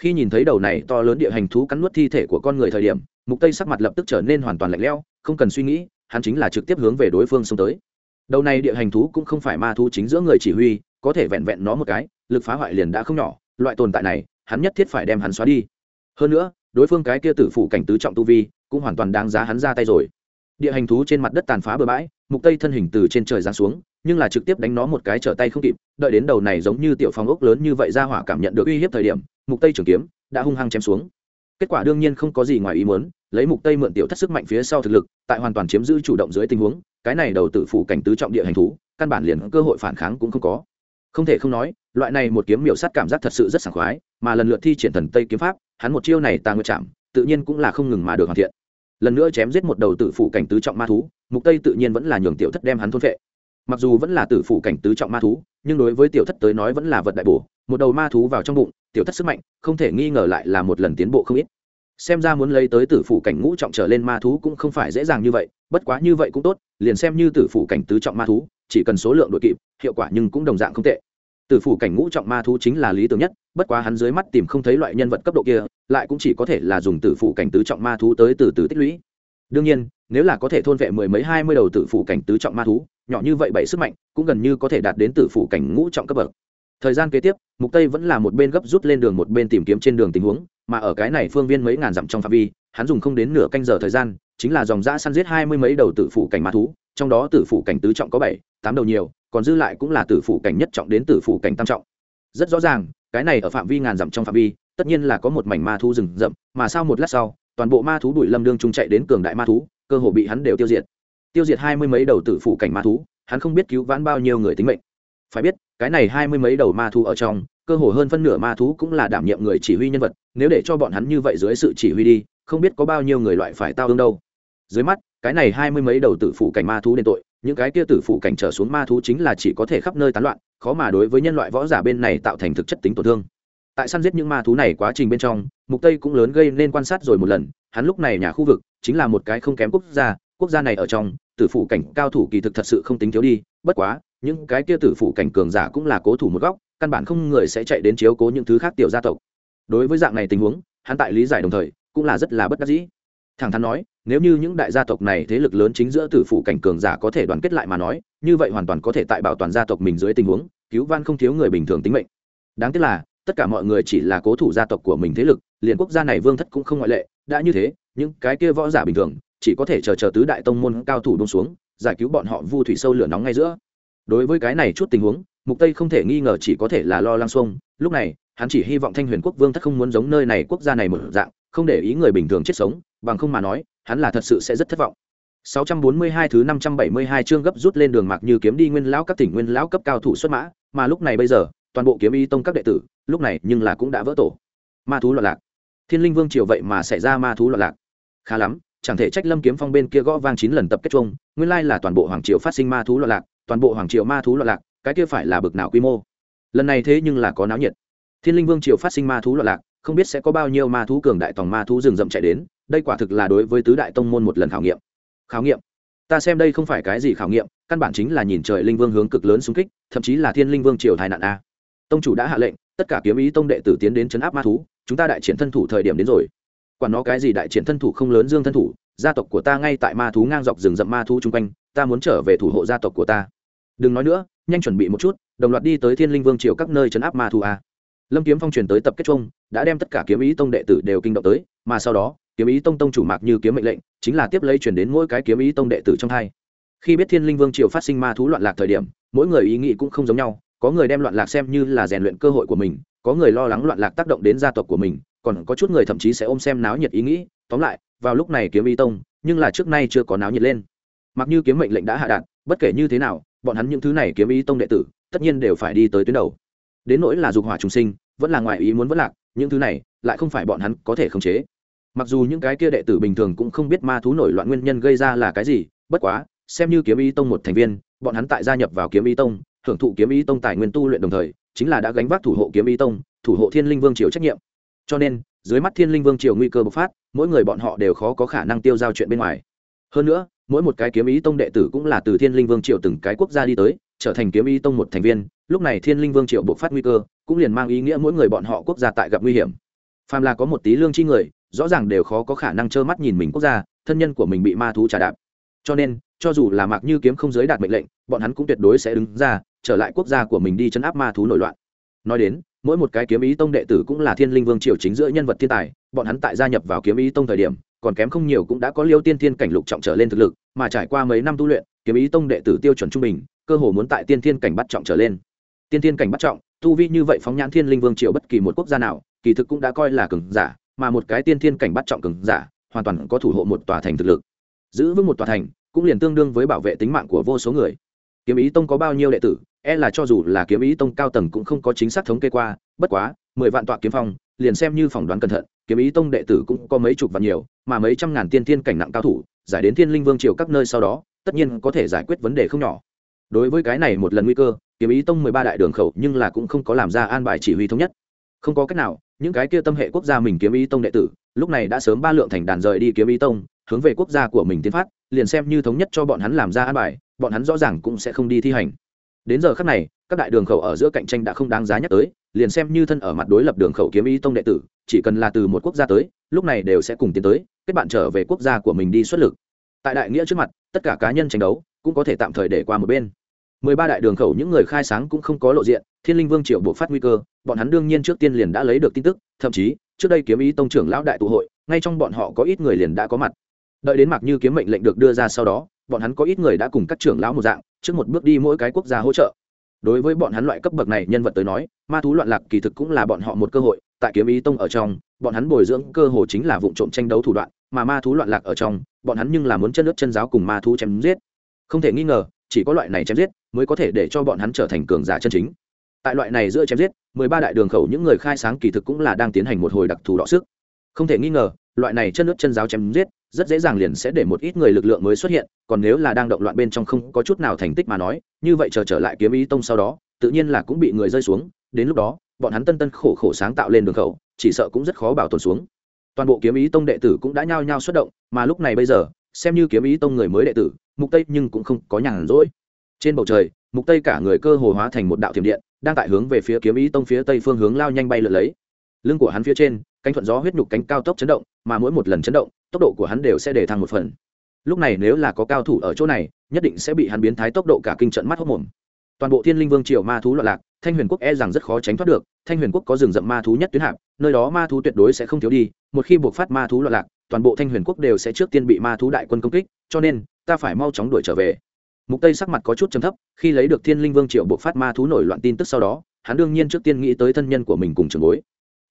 Khi nhìn thấy đầu này to lớn địa hành thú cắn nuốt thi thể của con người thời điểm, mục tây sắc mặt lập tức trở nên hoàn toàn lạnh lẽo, không cần suy nghĩ, hắn chính là trực tiếp hướng về đối phương xông tới. Đầu này địa hành thú cũng không phải ma thú chính giữa người chỉ huy, có thể vẹn vẹn nó một cái, lực phá hoại liền đã không nhỏ, loại tồn tại này, hắn nhất thiết phải đem hắn xóa đi. Hơn nữa, đối phương cái kia tử phủ cảnh tứ trọng tu vi, cũng hoàn toàn đáng giá hắn ra tay rồi địa hành thú trên mặt đất tàn phá bừa bãi, mục tây thân hình từ trên trời giáng xuống, nhưng là trực tiếp đánh nó một cái trở tay không kịp, đợi đến đầu này giống như tiểu phong ốc lớn như vậy ra hỏa cảm nhận được uy hiếp thời điểm, mục tây trường kiếm đã hung hăng chém xuống. Kết quả đương nhiên không có gì ngoài ý muốn, lấy mục tây mượn tiểu thất sức mạnh phía sau thực lực, tại hoàn toàn chiếm giữ chủ động dưới tình huống, cái này đầu tử phủ cảnh tứ trọng địa hành thú, căn bản liền cơ hội phản kháng cũng không có. Không thể không nói, loại này một kiếm miểu sát cảm giác thật sự rất sảng khoái, mà lần lượt thi triển thần tây kiếm pháp, hắn một chiêu này tàng nguyệt chạm, tự nhiên cũng là không ngừng mà được hoàn thiện lần nữa chém giết một đầu tử phủ cảnh tứ trọng ma thú, mục tây tự nhiên vẫn là nhường tiểu thất đem hắn thôn phệ. Mặc dù vẫn là tử phủ cảnh tứ trọng ma thú, nhưng đối với tiểu thất tới nói vẫn là vật đại bổ, một đầu ma thú vào trong bụng, tiểu thất sức mạnh, không thể nghi ngờ lại là một lần tiến bộ không ít. Xem ra muốn lấy tới tử phủ cảnh ngũ trọng trở lên ma thú cũng không phải dễ dàng như vậy, bất quá như vậy cũng tốt, liền xem như tử phủ cảnh tứ trọng ma thú, chỉ cần số lượng đội kịp, hiệu quả nhưng cũng đồng dạng không tệ tử phủ cảnh ngũ trọng ma thú chính là lý tưởng nhất, bất quá hắn dưới mắt tìm không thấy loại nhân vật cấp độ kia, lại cũng chỉ có thể là dùng tử phủ cảnh tứ trọng ma thú tới từ từ tích lũy. Đương nhiên, nếu là có thể thôn vệ mười mấy hai mươi đầu tử phủ cảnh tứ trọng ma thú, nhỏ như vậy bảy sức mạnh, cũng gần như có thể đạt đến tử phủ cảnh ngũ trọng cấp bậc. Thời gian kế tiếp, mục tây vẫn là một bên gấp rút lên đường một bên tìm kiếm trên đường tình huống, mà ở cái này phương viên mấy ngàn dặm trong phạm vi, hắn dùng không đến nửa canh giờ thời gian, chính là dòng dã săn giết hai mươi mấy đầu tử phủ cảnh ma thú, trong đó tử phủ cảnh tứ trọng có bảy tám đầu nhiều, còn dư lại cũng là tử phủ cảnh nhất trọng đến tử phủ cảnh tam trọng. Rất rõ ràng, cái này ở phạm vi ngàn dặm trong phạm vi, tất nhiên là có một mảnh ma thú rừng rậm, mà sau một lát sau, toàn bộ ma thú đuổi lâm đương trung chạy đến cường đại ma thú, cơ hồ bị hắn đều tiêu diệt. Tiêu diệt hai mươi mấy đầu tử phủ cảnh ma thú, hắn không biết cứu vãn bao nhiêu người tính mệnh. Phải biết, cái này hai mươi mấy đầu ma thú ở trong, cơ hồ hơn phân nửa ma thú cũng là đảm nhiệm người chỉ huy nhân vật, nếu để cho bọn hắn như vậy dưới sự chỉ huy đi, không biết có bao nhiêu người loại phải tao đương đâu. Dưới mắt, cái này hai mươi mấy đầu tử phụ cảnh ma thú đền tội những cái kia tử phụ cảnh trở xuống ma thú chính là chỉ có thể khắp nơi tán loạn, khó mà đối với nhân loại võ giả bên này tạo thành thực chất tính tổn thương. Tại săn giết những ma thú này quá trình bên trong, mục tây cũng lớn gây nên quan sát rồi một lần, hắn lúc này nhà khu vực chính là một cái không kém quốc gia quốc gia này ở trong, tử phụ cảnh cao thủ kỳ thực thật sự không tính thiếu đi, bất quá, những cái kia tử phụ cảnh cường giả cũng là cố thủ một góc, căn bản không người sẽ chạy đến chiếu cố những thứ khác tiểu gia tộc. Đối với dạng này tình huống, hắn tại lý giải đồng thời, cũng là rất là bất đắc dĩ. Thẳng thắn nói nếu như những đại gia tộc này thế lực lớn chính giữa tử phụ cảnh cường giả có thể đoàn kết lại mà nói, như vậy hoàn toàn có thể tại bảo toàn gia tộc mình dưới tình huống, cứu van không thiếu người bình thường tính mệnh. Đáng tiếc là, tất cả mọi người chỉ là cố thủ gia tộc của mình thế lực, liền quốc gia này vương thất cũng không ngoại lệ. Đã như thế, những cái kia võ giả bình thường, chỉ có thể chờ chờ tứ đại tông môn cao thủ đông xuống, giải cứu bọn họ vu thủy sâu lửa nóng ngay giữa. Đối với cái này chút tình huống, mục tây không thể nghi ngờ chỉ có thể là lo lăng xuông. Lúc này, hắn chỉ hy vọng thanh huyền quốc vương thất không muốn giống nơi này quốc gia này một dạng, không để ý người bình thường chết sống, bằng không mà nói hắn là thật sự sẽ rất thất vọng. 642 thứ 572 chương gấp rút lên đường mạc như kiếm đi nguyên lão các tỉnh nguyên lão cấp cao thủ xuất mã, mà lúc này bây giờ, toàn bộ kiếm y tông các đệ tử, lúc này nhưng là cũng đã vỡ tổ. Ma thú loạn lạc. Thiên linh vương triều vậy mà xảy ra ma thú loạn lạc. Khá lắm, chẳng thể trách lâm kiếm phong bên kia gõ vang chín lần tập kết chung nguyên lai là toàn bộ hoàng triều phát sinh ma thú loạn lạc, toàn bộ hoàng triều ma thú loạn lạc, cái kia phải là bực nào quy mô. Lần này thế nhưng là có náo nhiệt. Thiên linh vương triều phát sinh ma thú loạn lạc, không biết sẽ có bao nhiêu ma thú cường đại tòng ma thú rừng rậm chạy đến đây quả thực là đối với tứ đại tông môn một lần khảo nghiệm. Khảo nghiệm? Ta xem đây không phải cái gì khảo nghiệm, căn bản chính là nhìn trời linh vương hướng cực lớn xung kích, thậm chí là thiên linh vương triều tai nạn a. Tông chủ đã hạ lệnh, tất cả kiếm ý tông đệ tử tiến đến chấn áp ma thú, chúng ta đại triển thân thủ thời điểm đến rồi. Quản nó cái gì đại triển thân thủ không lớn dương thân thủ, gia tộc của ta ngay tại ma thú ngang dọc rừng rậm ma thú chung quanh, ta muốn trở về thủ hộ gia tộc của ta. Đừng nói nữa, nhanh chuẩn bị một chút, đồng loạt đi tới thiên linh vương triều các nơi chấn áp ma thú a. Lâm kiếm phong truyền tới tập kết trung đã đem tất cả kiếm ý tông đệ tử đều kinh động tới, mà sau đó kiếm ý tông tông chủ mạc như kiếm mệnh lệnh, chính là tiếp lấy chuyển đến mỗi cái kiếm ý tông đệ tử trong hai. Khi biết thiên linh vương triều phát sinh ma thú loạn lạc thời điểm, mỗi người ý nghĩ cũng không giống nhau, có người đem loạn lạc xem như là rèn luyện cơ hội của mình, có người lo lắng loạn lạc tác động đến gia tộc của mình, còn có chút người thậm chí sẽ ôm xem náo nhiệt ý nghĩ. Tóm lại, vào lúc này kiếm ý tông, nhưng là trước nay chưa có náo nhiệt lên. Mặc như kiếm mệnh lệnh đã hạ đạn bất kể như thế nào, bọn hắn những thứ này kiếm ý tông đệ tử, tất nhiên đều phải đi tới tuyến đầu. Đến nỗi là dục hỏa trùng sinh, vẫn là ngoài ý muốn vẫn lạc, những thứ này, lại không phải bọn hắn có thể khống chế mặc dù những cái kia đệ tử bình thường cũng không biết ma thú nổi loạn nguyên nhân gây ra là cái gì, bất quá, xem như kiếm ý tông một thành viên, bọn hắn tại gia nhập vào kiếm ý tông, hưởng thụ kiếm ý tông tài nguyên tu luyện đồng thời, chính là đã gánh vác thủ hộ kiếm ý tông, thủ hộ thiên linh vương triều trách nhiệm. Cho nên, dưới mắt thiên linh vương triều nguy cơ bộc phát, mỗi người bọn họ đều khó có khả năng tiêu giao chuyện bên ngoài. Hơn nữa, mỗi một cái kiếm ý tông đệ tử cũng là từ thiên linh vương triều từng cái quốc gia đi tới, trở thành kiếm ý tông một thành viên, lúc này thiên linh vương triều bộc phát nguy cơ, cũng liền mang ý nghĩa mỗi người bọn họ quốc gia tại gặp nguy hiểm. Phàm là có một tí lương chi người rõ ràng đều khó có khả năng trơ mắt nhìn mình quốc gia, thân nhân của mình bị ma thú trả đạp. Cho nên, cho dù là mạc như kiếm không giới đạt mệnh lệnh, bọn hắn cũng tuyệt đối sẽ đứng ra, trở lại quốc gia của mình đi chấn áp ma thú nổi loạn. Nói đến, mỗi một cái kiếm ý tông đệ tử cũng là thiên linh vương triều chính giữa nhân vật thiên tài, bọn hắn tại gia nhập vào kiếm ý tông thời điểm, còn kém không nhiều cũng đã có liêu tiên thiên cảnh lục trọng trở lên thực lực, mà trải qua mấy năm tu luyện, kiếm ý tông đệ tử tiêu chuẩn trung bình, cơ hồ muốn tại tiên thiên cảnh bắt trọng trở lên. Tiên thiên cảnh bắt trọng, tu vi như vậy phóng nhãn thiên linh vương triều bất kỳ một quốc gia nào, kỳ thực cũng đã coi là cường giả mà một cái tiên thiên cảnh bắt trọng cường giả, hoàn toàn có thủ hộ một tòa thành thực lực. Giữ vững một tòa thành, cũng liền tương đương với bảo vệ tính mạng của vô số người. Kiếm ý tông có bao nhiêu đệ tử e là cho dù là kiếm ý tông cao tầng cũng không có chính xác thống kê qua, bất quá, mười vạn tọa kiếm phong, liền xem như phỏng đoán cẩn thận, kiếm ý tông đệ tử cũng có mấy chục vạn nhiều, mà mấy trăm ngàn tiên thiên cảnh nặng cao thủ, giải đến thiên linh vương triều các nơi sau đó, tất nhiên có thể giải quyết vấn đề không nhỏ. Đối với cái này một lần nguy cơ, kiếm ý tông mười ba đại đường khẩu nhưng là cũng không có làm ra an bài chỉ huy thống nhất không có cách nào, những cái kia tâm hệ quốc gia mình kiếm ý tông đệ tử, lúc này đã sớm ba lượng thành đàn rời đi kiếm ý tông, hướng về quốc gia của mình tiến phát, liền xem như thống nhất cho bọn hắn làm ra an bài, bọn hắn rõ ràng cũng sẽ không đi thi hành. Đến giờ khắc này, các đại đường khẩu ở giữa cạnh tranh đã không đáng giá nhắc tới, liền xem như thân ở mặt đối lập đường khẩu kiếm ý tông đệ tử, chỉ cần là từ một quốc gia tới, lúc này đều sẽ cùng tiến tới, kết bạn trở về quốc gia của mình đi xuất lực. Tại đại nghĩa trước mặt, tất cả cá nhân tranh đấu, cũng có thể tạm thời để qua một bên mười ba đại đường khẩu những người khai sáng cũng không có lộ diện, thiên linh vương triệu buộc phát nguy cơ, bọn hắn đương nhiên trước tiên liền đã lấy được tin tức, thậm chí, trước đây kiếm ý tông trưởng lão đại tụ hội, ngay trong bọn họ có ít người liền đã có mặt. Đợi đến mặc như kiếm mệnh lệnh được đưa ra sau đó, bọn hắn có ít người đã cùng các trưởng lão một dạng, trước một bước đi mỗi cái quốc gia hỗ trợ. Đối với bọn hắn loại cấp bậc này nhân vật tới nói, ma thú loạn lạc kỳ thực cũng là bọn họ một cơ hội, tại kiếm ý tông ở trong, bọn hắn bồi dưỡng cơ hồ chính là vụ trộm tranh đấu thủ đoạn, mà ma thú loạn lạc ở trong, bọn hắn nhưng là muốn chân nước chân giáo cùng ma thú chém giết. Không thể nghi ngờ chỉ có loại này chém giết mới có thể để cho bọn hắn trở thành cường giả chân chính. Tại loại này giữa chém giết, mười ba đại đường khẩu những người khai sáng kỳ thực cũng là đang tiến hành một hồi đặc thù đọ sức. Không thể nghi ngờ, loại này chân nước chân giáo chém giết, rất dễ dàng liền sẽ để một ít người lực lượng mới xuất hiện, còn nếu là đang động loạn bên trong không có chút nào thành tích mà nói, như vậy chờ trở lại kiếm ý tông sau đó, tự nhiên là cũng bị người rơi xuống, đến lúc đó, bọn hắn tân tân khổ khổ sáng tạo lên đường khẩu, chỉ sợ cũng rất khó bảo tồn xuống. Toàn bộ kiếm ý tông đệ tử cũng đã nhao nhao xuất động, mà lúc này bây giờ, xem như kiếm ý tông người mới đệ tử mục tây nhưng cũng không có nhàn rỗi. Trên bầu trời, mục tây cả người cơ hồ hóa thành một đạo thiểm điện, đang tại hướng về phía kiếm ý tông phía tây phương hướng lao nhanh bay lượn lấy. Lưng của hắn phía trên, cánh thuận gió huyết nhục cánh cao tốc chấn động, mà mỗi một lần chấn động, tốc độ của hắn đều sẽ để thăng một phần. Lúc này nếu là có cao thủ ở chỗ này, nhất định sẽ bị hắn biến thái tốc độ cả kinh trận mắt hốc mồm. Toàn bộ thiên linh vương triều ma thú loạn lạc, thanh huyền quốc e rằng rất khó tránh thoát được, thanh huyền quốc có rừng rậm ma thú nhất tuyến hạp nơi đó ma thú tuyệt đối sẽ không thiếu đi, một khi buộc phát ma thú loạn lạc, toàn bộ thanh huyền quốc đều sẽ trước tiên bị ma thú đại quân công kích, cho nên ta phải mau chóng đuổi trở về. Mục tây sắc mặt có chút trầm thấp, khi lấy được thiên linh vương triệu bộ phát ma thú nổi loạn tin tức sau đó, hắn đương nhiên trước tiên nghĩ tới thân nhân của mình cùng trường bối.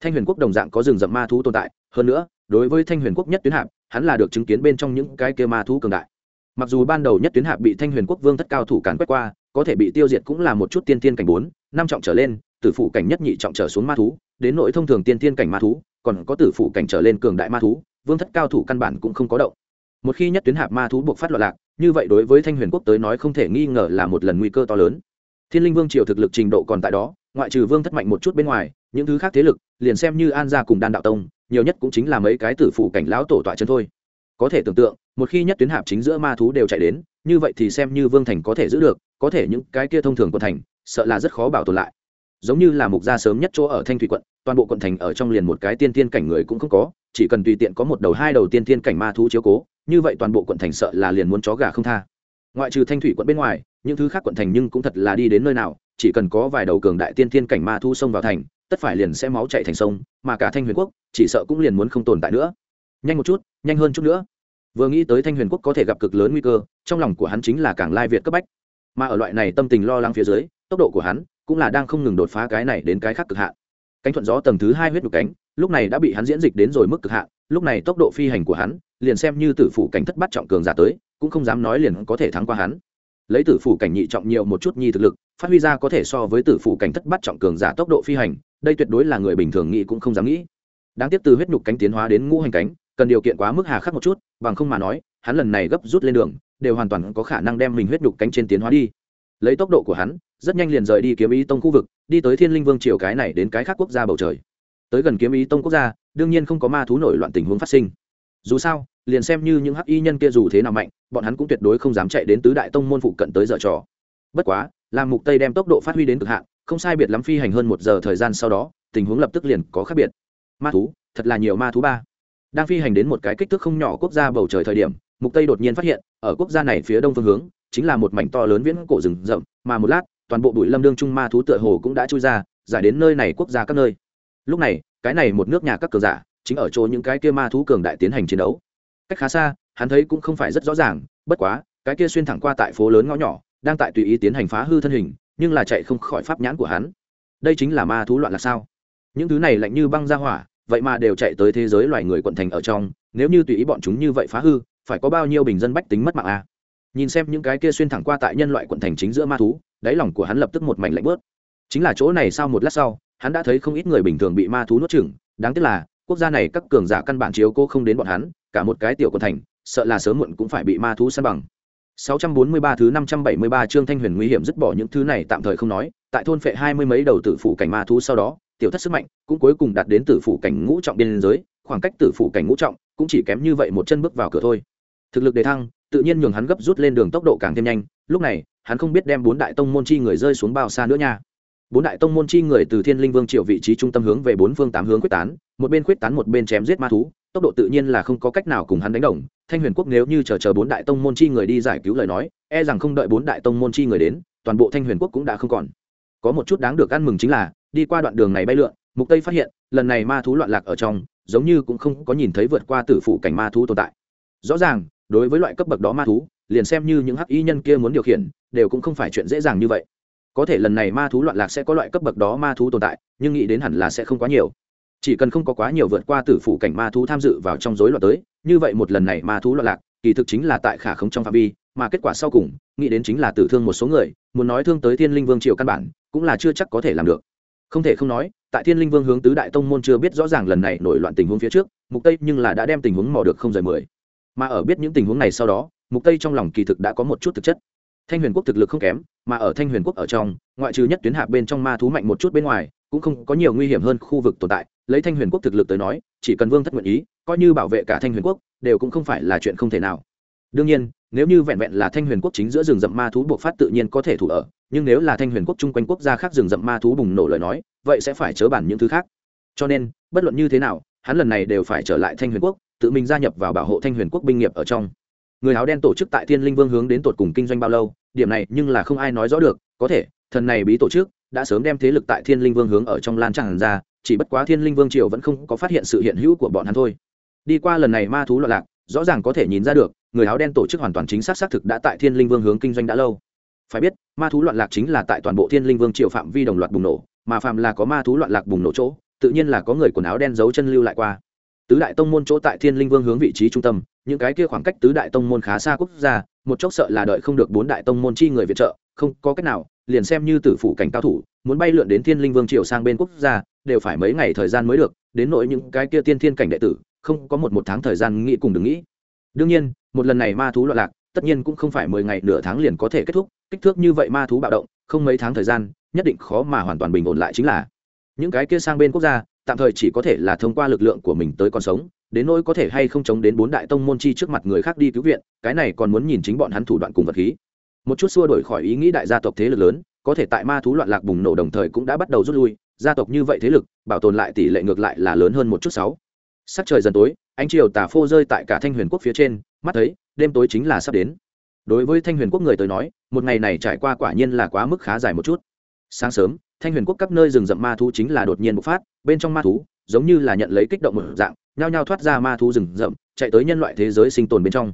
Thanh huyền quốc đồng dạng có rừng rậm ma thú tồn tại, hơn nữa, đối với thanh huyền quốc nhất tuyến hạp, hắn là được chứng kiến bên trong những cái kia ma thú cường đại. Mặc dù ban đầu nhất tuyến hạp bị thanh huyền quốc vương thất cao thủ càn quét qua, có thể bị tiêu diệt cũng là một chút tiên tiên cảnh bốn, năm trọng trở lên, tử phụ cảnh nhất nhị trọng trở xuống ma thú, đến nội thông thường tiên tiên cảnh ma thú, còn có tử phụ cảnh trở lên cường đại ma thú, vương thất cao thủ căn bản cũng không có động một khi nhất tuyến hạp ma thú buộc phát loạn lạc, như vậy đối với thanh huyền quốc tới nói không thể nghi ngờ là một lần nguy cơ to lớn. Thiên linh vương triều thực lực trình độ còn tại đó, ngoại trừ vương thất mạnh một chút bên ngoài, những thứ khác thế lực, liền xem như an gia cùng đan đạo tông, nhiều nhất cũng chính là mấy cái tử phụ cảnh lão tổ tọa chân thôi. Có thể tưởng tượng, một khi nhất tuyến hạp chính giữa ma thú đều chạy đến, như vậy thì xem như vương thành có thể giữ được, có thể những cái kia thông thường của thành, sợ là rất khó bảo tồn lại. Giống như là mục gia sớm nhất chỗ ở thanh thủy quận toàn bộ quận thành ở trong liền một cái tiên tiên cảnh người cũng không có, chỉ cần tùy tiện có một đầu hai đầu tiên tiên cảnh ma thú chiếu cố, như vậy toàn bộ quận thành sợ là liền muốn chó gà không tha. Ngoại trừ thanh thủy quận bên ngoài, những thứ khác quận thành nhưng cũng thật là đi đến nơi nào, chỉ cần có vài đầu cường đại tiên tiên cảnh ma thu xông vào thành, tất phải liền sẽ máu chạy thành sông, mà cả thanh huyền quốc chỉ sợ cũng liền muốn không tồn tại nữa. Nhanh một chút, nhanh hơn chút nữa. Vừa nghĩ tới thanh huyền quốc có thể gặp cực lớn nguy cơ, trong lòng của hắn chính là càng lai việt cấp bách. Mà ở loại này tâm tình lo lắng phía dưới, tốc độ của hắn cũng là đang không ngừng đột phá cái này đến cái khác cực hạn cánh thuận gió tầng thứ hai huyết đục cánh, lúc này đã bị hắn diễn dịch đến rồi mức cực hạn, lúc này tốc độ phi hành của hắn, liền xem như tử phủ cảnh thất bắt trọng cường giả tới, cũng không dám nói liền có thể thắng qua hắn. Lấy tử phủ cảnh nhị trọng nhiều một chút nhi thực lực, phát huy ra có thể so với tử phủ cảnh thất bắt trọng cường giả tốc độ phi hành, đây tuyệt đối là người bình thường nghĩ cũng không dám nghĩ. Đáng tiếc từ huyết nhục cánh tiến hóa đến ngũ hành cánh, cần điều kiện quá mức hà khắc một chút, bằng không mà nói, hắn lần này gấp rút lên đường, đều hoàn toàn có khả năng đem mình huyết nhục cánh trên tiến hóa đi. Lấy tốc độ của hắn, rất nhanh liền rời đi kiếm ý tông khu vực đi tới thiên linh vương triều cái này đến cái khác quốc gia bầu trời. Tới gần kiếm ý tông quốc gia, đương nhiên không có ma thú nổi loạn tình huống phát sinh. Dù sao, liền xem như những hắc y nhân kia dù thế nào mạnh, bọn hắn cũng tuyệt đối không dám chạy đến tứ đại tông môn phụ cận tới giờ trò. Bất quá làm mục tây đem tốc độ phát huy đến cực hạn, không sai biệt lắm phi hành hơn một giờ thời gian sau đó, tình huống lập tức liền có khác biệt. Ma thú, thật là nhiều ma thú ba. Đang phi hành đến một cái kích thước không nhỏ quốc gia bầu trời thời điểm, mục tây đột nhiên phát hiện, ở quốc gia này phía đông phương hướng, chính là một mảnh to lớn viễn cổ rừng rậm, mà một lát toàn bộ bụi lâm đương trung ma thú tựa hồ cũng đã chui ra, giải đến nơi này quốc gia các nơi. Lúc này, cái này một nước nhà các cường giả, chính ở chỗ những cái kia ma thú cường đại tiến hành chiến đấu. Cách khá xa, hắn thấy cũng không phải rất rõ ràng, bất quá, cái kia xuyên thẳng qua tại phố lớn ngõ nhỏ, đang tại tùy ý tiến hành phá hư thân hình, nhưng là chạy không khỏi pháp nhãn của hắn. Đây chính là ma thú loạn là sao? Những thứ này lạnh như băng ra hỏa, vậy mà đều chạy tới thế giới loài người quận thành ở trong, nếu như tùy ý bọn chúng như vậy phá hư, phải có bao nhiêu bình dân bách tính mất mạng a à? nhìn xem những cái kia xuyên thẳng qua tại nhân loại quận thành chính giữa ma thú đáy lòng của hắn lập tức một mảnh lạnh bớt. Chính là chỗ này sau một lát sau hắn đã thấy không ít người bình thường bị ma thú nuốt chửng. Đáng tiếc là quốc gia này các cường giả căn bản chiếu cô không đến bọn hắn cả một cái tiểu quận thành sợ là sớm muộn cũng phải bị ma thú săn bằng. 643 thứ 573 chương Thanh Huyền nguy hiểm dứt bỏ những thứ này tạm thời không nói, tại thôn phệ hai mươi mấy đầu tử phủ cảnh ma thú sau đó, tiểu thất sức mạnh cũng cuối cùng đạt đến tử phủ cảnh ngũ trọng biên giới, khoảng cách tử phủ cảnh ngũ trọng cũng chỉ kém như vậy một chân bước vào cửa thôi. thực lực đề thăng tự nhiên nhường hắn gấp rút lên đường tốc độ càng thêm nhanh lúc này hắn không biết đem bốn đại tông môn chi người rơi xuống bao xa nữa nha. Bốn đại tông môn chi người từ thiên linh vương triệu vị trí trung tâm hướng về bốn phương tám hướng quyết tán, một bên quyết tán một bên chém giết ma thú, tốc độ tự nhiên là không có cách nào cùng hắn đánh đồng. Thanh huyền quốc nếu như chờ chờ bốn đại tông môn chi người đi giải cứu lời nói e rằng không đợi bốn đại tông môn chi người đến, toàn bộ thanh huyền quốc cũng đã không còn. Có một chút đáng được ăn mừng chính là, đi qua đoạn đường này bay lượn, mục tây phát hiện, lần này ma thú loạn lạc ở trong, giống như cũng không có nhìn thấy vượt qua tử phụ cảnh ma thú tồn tại. Rõ ràng, đối với loại cấp bậc đó ma thú liền xem như những hắc y nhân kia muốn điều khiển, đều cũng không phải chuyện dễ dàng như vậy. Có thể lần này ma thú loạn lạc sẽ có loại cấp bậc đó ma thú tồn tại, nhưng nghĩ đến hẳn là sẽ không quá nhiều. Chỉ cần không có quá nhiều vượt qua tử phủ cảnh ma thú tham dự vào trong rối loạn tới, như vậy một lần này ma thú loạn lạc, kỳ thực chính là tại khả không trong phạm vi, mà kết quả sau cùng, nghĩ đến chính là tử thương một số người, muốn nói thương tới thiên linh vương triều căn bản, cũng là chưa chắc có thể làm được. Không thể không nói, tại thiên linh vương hướng tứ đại tông môn chưa biết rõ ràng lần này nổi loạn tình huống phía trước, mục tây nhưng là đã đem tình huống mò được không rời mười. Mà ở biết những tình huống này sau đó mục tây trong lòng kỳ thực đã có một chút thực chất. Thanh huyền quốc thực lực không kém, mà ở thanh huyền quốc ở trong, ngoại trừ nhất tuyến hạ bên trong ma thú mạnh một chút bên ngoài, cũng không có nhiều nguy hiểm hơn khu vực tồn tại. Lấy thanh huyền quốc thực lực tới nói, chỉ cần vương thất nguyện ý, coi như bảo vệ cả thanh huyền quốc, đều cũng không phải là chuyện không thể nào. Đương nhiên, nếu như vẹn vẹn là thanh huyền quốc chính giữa rừng rậm ma thú buộc phát tự nhiên có thể thủ ở, nhưng nếu là thanh huyền quốc chung quanh quốc gia khác rừng rậm ma thú bùng nổ lời nói, vậy sẽ phải chớ bản những thứ khác. Cho nên, bất luận như thế nào, hắn lần này đều phải trở lại thanh huyền quốc, tự mình gia nhập vào bảo hộ thanh huyền quốc binh nghiệp ở trong người áo đen tổ chức tại thiên linh vương hướng đến tột cùng kinh doanh bao lâu, điểm này nhưng là không ai nói rõ được, có thể, thần này bí tổ chức đã sớm đem thế lực tại thiên linh vương hướng ở trong lan tràn ra, chỉ bất quá thiên linh vương triều vẫn không có phát hiện sự hiện hữu của bọn hắn thôi. Đi qua lần này ma thú loạn lạc, rõ ràng có thể nhìn ra được, người áo đen tổ chức hoàn toàn chính xác xác thực đã tại thiên linh vương hướng kinh doanh đã lâu. Phải biết, ma thú loạn lạc chính là tại toàn bộ thiên linh vương triều phạm vi đồng loạt bùng nổ, mà phạm là có ma thú loạn lạc bùng nổ chỗ, tự nhiên là có người quần áo đen giấu chân lưu lại qua tứ đại tông môn chỗ tại thiên linh vương hướng vị trí trung tâm, những cái kia khoảng cách tứ đại tông môn khá xa quốc gia, một chốc sợ là đợi không được bốn đại tông môn chi người viện trợ, không có cách nào, liền xem như tử phủ cảnh cao thủ, muốn bay lượn đến thiên linh vương triều sang bên quốc gia, đều phải mấy ngày thời gian mới được, đến nỗi những cái kia tiên thiên cảnh đệ tử, không có một một tháng thời gian nghĩ cùng đừng nghĩ. Đương nhiên, một lần này ma thú loạn lạc, tất nhiên cũng không phải mười ngày nửa tháng liền có thể kết thúc, kích thước như vậy ma thú bạo động, không mấy tháng thời gian, nhất định khó mà hoàn toàn bình ổn lại chính là. Những cái kia sang bên quốc gia tạm thời chỉ có thể là thông qua lực lượng của mình tới còn sống, đến nỗi có thể hay không chống đến bốn đại tông môn chi trước mặt người khác đi cứu viện, cái này còn muốn nhìn chính bọn hắn thủ đoạn cùng vật khí. Một chút xua đổi khỏi ý nghĩ đại gia tộc thế lực lớn, có thể tại ma thú loạn lạc bùng nổ đồng thời cũng đã bắt đầu rút lui, gia tộc như vậy thế lực, bảo tồn lại tỷ lệ ngược lại là lớn hơn một chút sáu. Sắc trời dần tối, ánh chiều tà phô rơi tại cả thanh huyền quốc phía trên, mắt thấy, đêm tối chính là sắp đến. Đối với thanh huyền quốc người tới nói, một ngày này trải qua quả nhiên là quá mức khá dài một chút sáng sớm, thanh huyền quốc các nơi rừng rậm ma thú chính là đột nhiên bộc phát, bên trong ma thú, giống như là nhận lấy kích động một dạng, nhao nhao thoát ra ma thú rừng rậm, chạy tới nhân loại thế giới sinh tồn bên trong.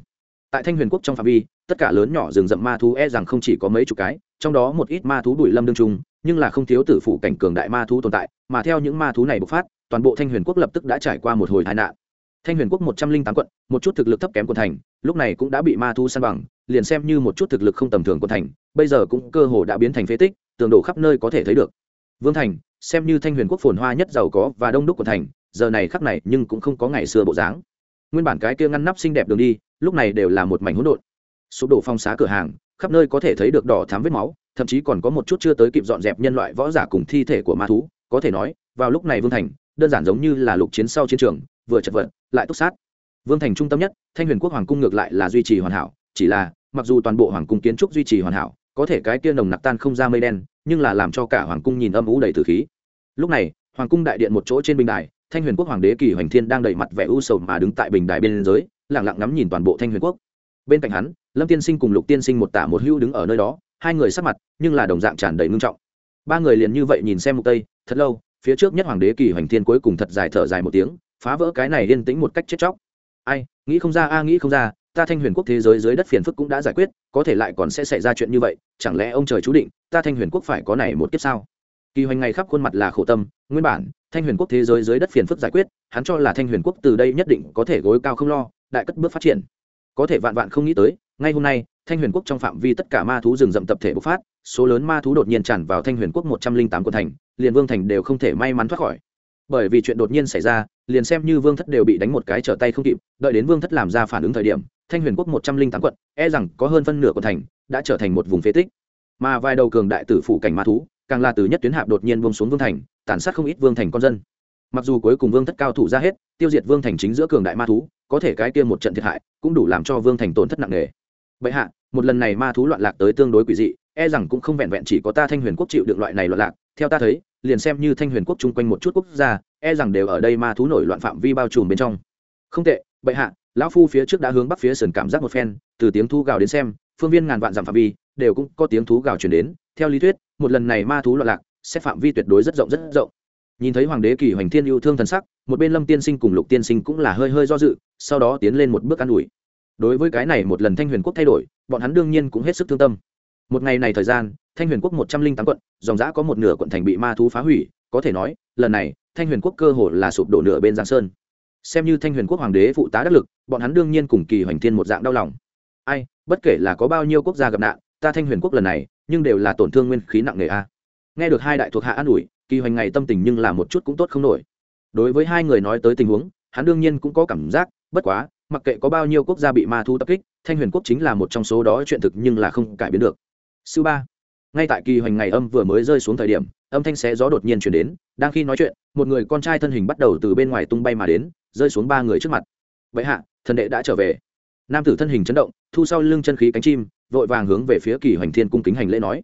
Tại thanh huyền quốc trong phạm vi, tất cả lớn nhỏ rừng rậm ma thú e rằng không chỉ có mấy chục cái, trong đó một ít ma thú đuổi lâm đương trung, nhưng là không thiếu tử phủ cảnh cường đại ma thú tồn tại, mà theo những ma thú này bộc phát, toàn bộ thanh huyền quốc lập tức đã trải qua một hồi tai nạn. Thanh huyền quốc một trăm linh tám quận, một chút thực lực thấp kém quận thành, lúc này cũng đã bị ma thú săn bằng, liền xem như một chút thực lực không tầm thường quận thành, bây giờ cũng cơ hồ đã biến thành phế tích tường đổ khắp nơi có thể thấy được. Vương thành, xem như thanh huyền quốc phồn hoa nhất giàu có và đông đúc của thành, giờ này khắp này nhưng cũng không có ngày xưa bộ dáng. Nguyên bản cái kia ngăn nắp xinh đẹp đường đi, lúc này đều là một mảnh hỗn độn. Sụp đổ phong xá cửa hàng, khắp nơi có thể thấy được đỏ thám vết máu, thậm chí còn có một chút chưa tới kịp dọn dẹp nhân loại võ giả cùng thi thể của ma thú, có thể nói, vào lúc này vương thành, đơn giản giống như là lục chiến sau chiến trường, vừa chật vật, lại túc sát. Vương thành trung tâm nhất, thanh huyền quốc hoàng cung ngược lại là duy trì hoàn hảo, chỉ là, mặc dù toàn bộ hoàng cung kiến trúc duy trì hoàn hảo có thể cái kia nồng nặc tan không ra mây đen, nhưng là làm cho cả hoàng cung nhìn âm ú đầy tử khí. Lúc này, hoàng cung đại điện một chỗ trên bình đài, thanh huyền quốc hoàng đế kỳ hoành thiên đang đẩy mặt vẻ u sầu mà đứng tại bình đài bên dưới lẳng lặng ngắm nhìn toàn bộ thanh huyền quốc. Bên cạnh hắn, lâm tiên sinh cùng lục tiên sinh một tả một hữu đứng ở nơi đó, hai người sắc mặt, nhưng là đồng dạng tràn đầy ngưng trọng. Ba người liền như vậy nhìn xem mục tây, thật lâu, phía trước nhất hoàng đế kỳ hoành thiên cuối cùng thật dài thở dài một tiếng, phá vỡ cái này yên tĩnh một cách chết chóc. Ai, nghĩ không ra, a, nghĩ không ra ta thanh huyền quốc thế giới dưới đất phiền phức cũng đã giải quyết, có thể lại còn sẽ xảy ra chuyện như vậy, chẳng lẽ ông trời chú định, ta thanh huyền quốc phải có này một kiếp sao? Kỳ hoành ngày khắp khuôn mặt là khổ tâm, nguyên bản, thanh huyền quốc thế giới dưới đất phiền phức giải quyết, hắn cho là thanh huyền quốc từ đây nhất định có thể gối cao không lo, đại cất bước phát triển. Có thể vạn vạn không nghĩ tới, ngay hôm nay, thanh huyền quốc trong phạm vi tất cả ma thú rừng rậm tập thể bộc phát, số lớn ma thú đột nhiên tràn vào thanh huyền quốc một trăm linh tám quận thành, liền vương thành đều không thể may mắn thoát khỏi. Bởi vì chuyện đột nhiên xảy ra, liền xem như vương thất đều bị đánh một cái trở tay không kịp, đợi đến vương thất làm ra phản ứng thời điểm thanh huyền quốc một trăm linh tám quận e rằng có hơn phân nửa của thành đã trở thành một vùng phế tích. Mà vài đầu cường đại tử phủ cảnh ma thú, càng là từ nhất tuyến hạp đột nhiên buông xuống vương thành, tàn sát không ít vương thành con dân. Mặc dù cuối cùng vương thất cao thủ ra hết, tiêu diệt vương thành chính giữa cường đại ma thú, có thể cái kia một trận thiệt hại, cũng đủ làm cho vương thành tổn thất nặng nề. Vậy hạ, một lần này ma thú loạn lạc tới tương đối quỷ dị e rằng cũng không vẹn vẹn chỉ có ta thanh huyền quốc chịu được loại này loạn lạc. Theo ta thấy, liền xem như thanh huyền quốc chung quanh một chút quốc gia e rằng đều ở đây ma thú nổi loạn phạm vi bao trùm bên trong. Không tệ, bệ hạ lão phu phía trước đã hướng bắc phía sườn cảm giác một phen, từ tiếng thú gào đến xem, phương viên ngàn vạn dặm phạm vi, đều cũng có tiếng thú gào chuyển đến. Theo lý thuyết, một lần này ma thú loạn lạc, sẽ phạm vi tuyệt đối rất rộng rất rộng. Nhìn thấy hoàng đế kỳ hoành thiên yêu thương thần sắc, một bên lâm tiên sinh cùng lục tiên sinh cũng là hơi hơi do dự, sau đó tiến lên một bước an ủi. Đối với cái này một lần thanh huyền quốc thay đổi, bọn hắn đương nhiên cũng hết sức thương tâm. Một ngày này thời gian, thanh huyền quốc một trăm linh tám quận, dòng giã có một nửa quận thành bị ma thú phá hủy, có thể nói, lần này, thanh huyền quốc cơ hồ là sụp đổ nửa bên giang sơn xem như thanh huyền quốc hoàng đế phụ tá đắc lực, bọn hắn đương nhiên cùng kỳ hoành thiên một dạng đau lòng. Ai, bất kể là có bao nhiêu quốc gia gặp nạn, ta thanh huyền quốc lần này, nhưng đều là tổn thương nguyên khí nặng nề a. Nghe được hai đại thuộc hạ an ủi, kỳ hoành ngày tâm tình nhưng là một chút cũng tốt không nổi. Đối với hai người nói tới tình huống, hắn đương nhiên cũng có cảm giác, bất quá, mặc kệ có bao nhiêu quốc gia bị ma thu tập kích, thanh huyền quốc chính là một trong số đó chuyện thực nhưng là không cải biến được. Sư ba, ngay tại kỳ hoành ngày âm vừa mới rơi xuống thời điểm, âm thanh xé gió đột nhiên chuyển đến, đang khi nói chuyện, một người con trai thân hình bắt đầu từ bên ngoài tung bay mà đến rơi xuống ba người trước mặt. Vậy hạ, thần đệ đã trở về. Nam tử thân hình chấn động, thu sau lưng chân khí cánh chim, vội vàng hướng về phía kỳ hoành thiên cung kính hành lễ nói.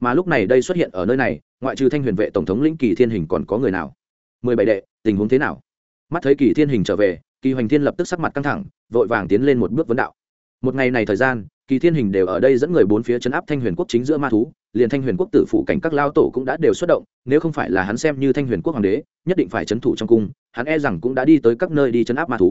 Mà lúc này đây xuất hiện ở nơi này, ngoại trừ thanh huyền vệ tổng thống lĩnh kỳ thiên hình còn có người nào? Mười bảy đệ, tình huống thế nào? Mắt thấy kỳ thiên hình trở về, kỳ hoành thiên lập tức sắc mặt căng thẳng, vội vàng tiến lên một bước vấn đạo. Một ngày này thời gian, kỳ thiên hình đều ở đây dẫn người bốn phía chấn áp thanh huyền quốc chính giữa ma thú liền thanh huyền quốc tử phụ cảnh các lao tổ cũng đã đều xuất động, nếu không phải là hắn xem như thanh huyền quốc hoàng đế, nhất định phải c h ấ n thủ trong cung, hắn e rằng cũng đã đi tới các nơi đi chấn áp ma thú.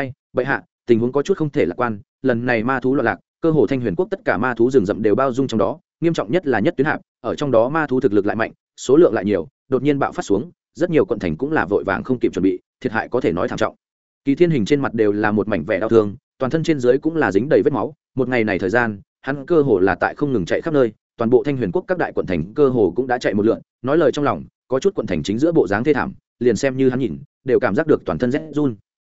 Ai, bệ hạ, tình huống có chút không thể lạc quan, lần này ma thú loạn lạc, cơ hồ thanh huyền quốc tất cả ma thú rừng rậm đều bao dung trong đó, nghiêm trọng nhất là nhất tuyến hạp, ở trong đó ma thú thực lực lại mạnh, số lượng lại nhiều, đột nhiên bạo phát xuống, rất nhiều quận thành cũng là vội vàng không kịp chuẩn bị, thiệt hại có thể nói thảm trọng. Kỳ thiên hình trên mặt đều là một mảnh vẻ đau thương, toàn thân trên dưới cũng là dính đầy vết máu, một ngày này thời gian, hắn cơ hồ là tại không ngừng chạy khắp nơi toàn bộ thanh huyền quốc các đại quận thành cơ hồ cũng đã chạy một lượn, nói lời trong lòng, có chút quận thành chính giữa bộ dáng thê thảm, liền xem như hắn nhìn, đều cảm giác được toàn thân rét run.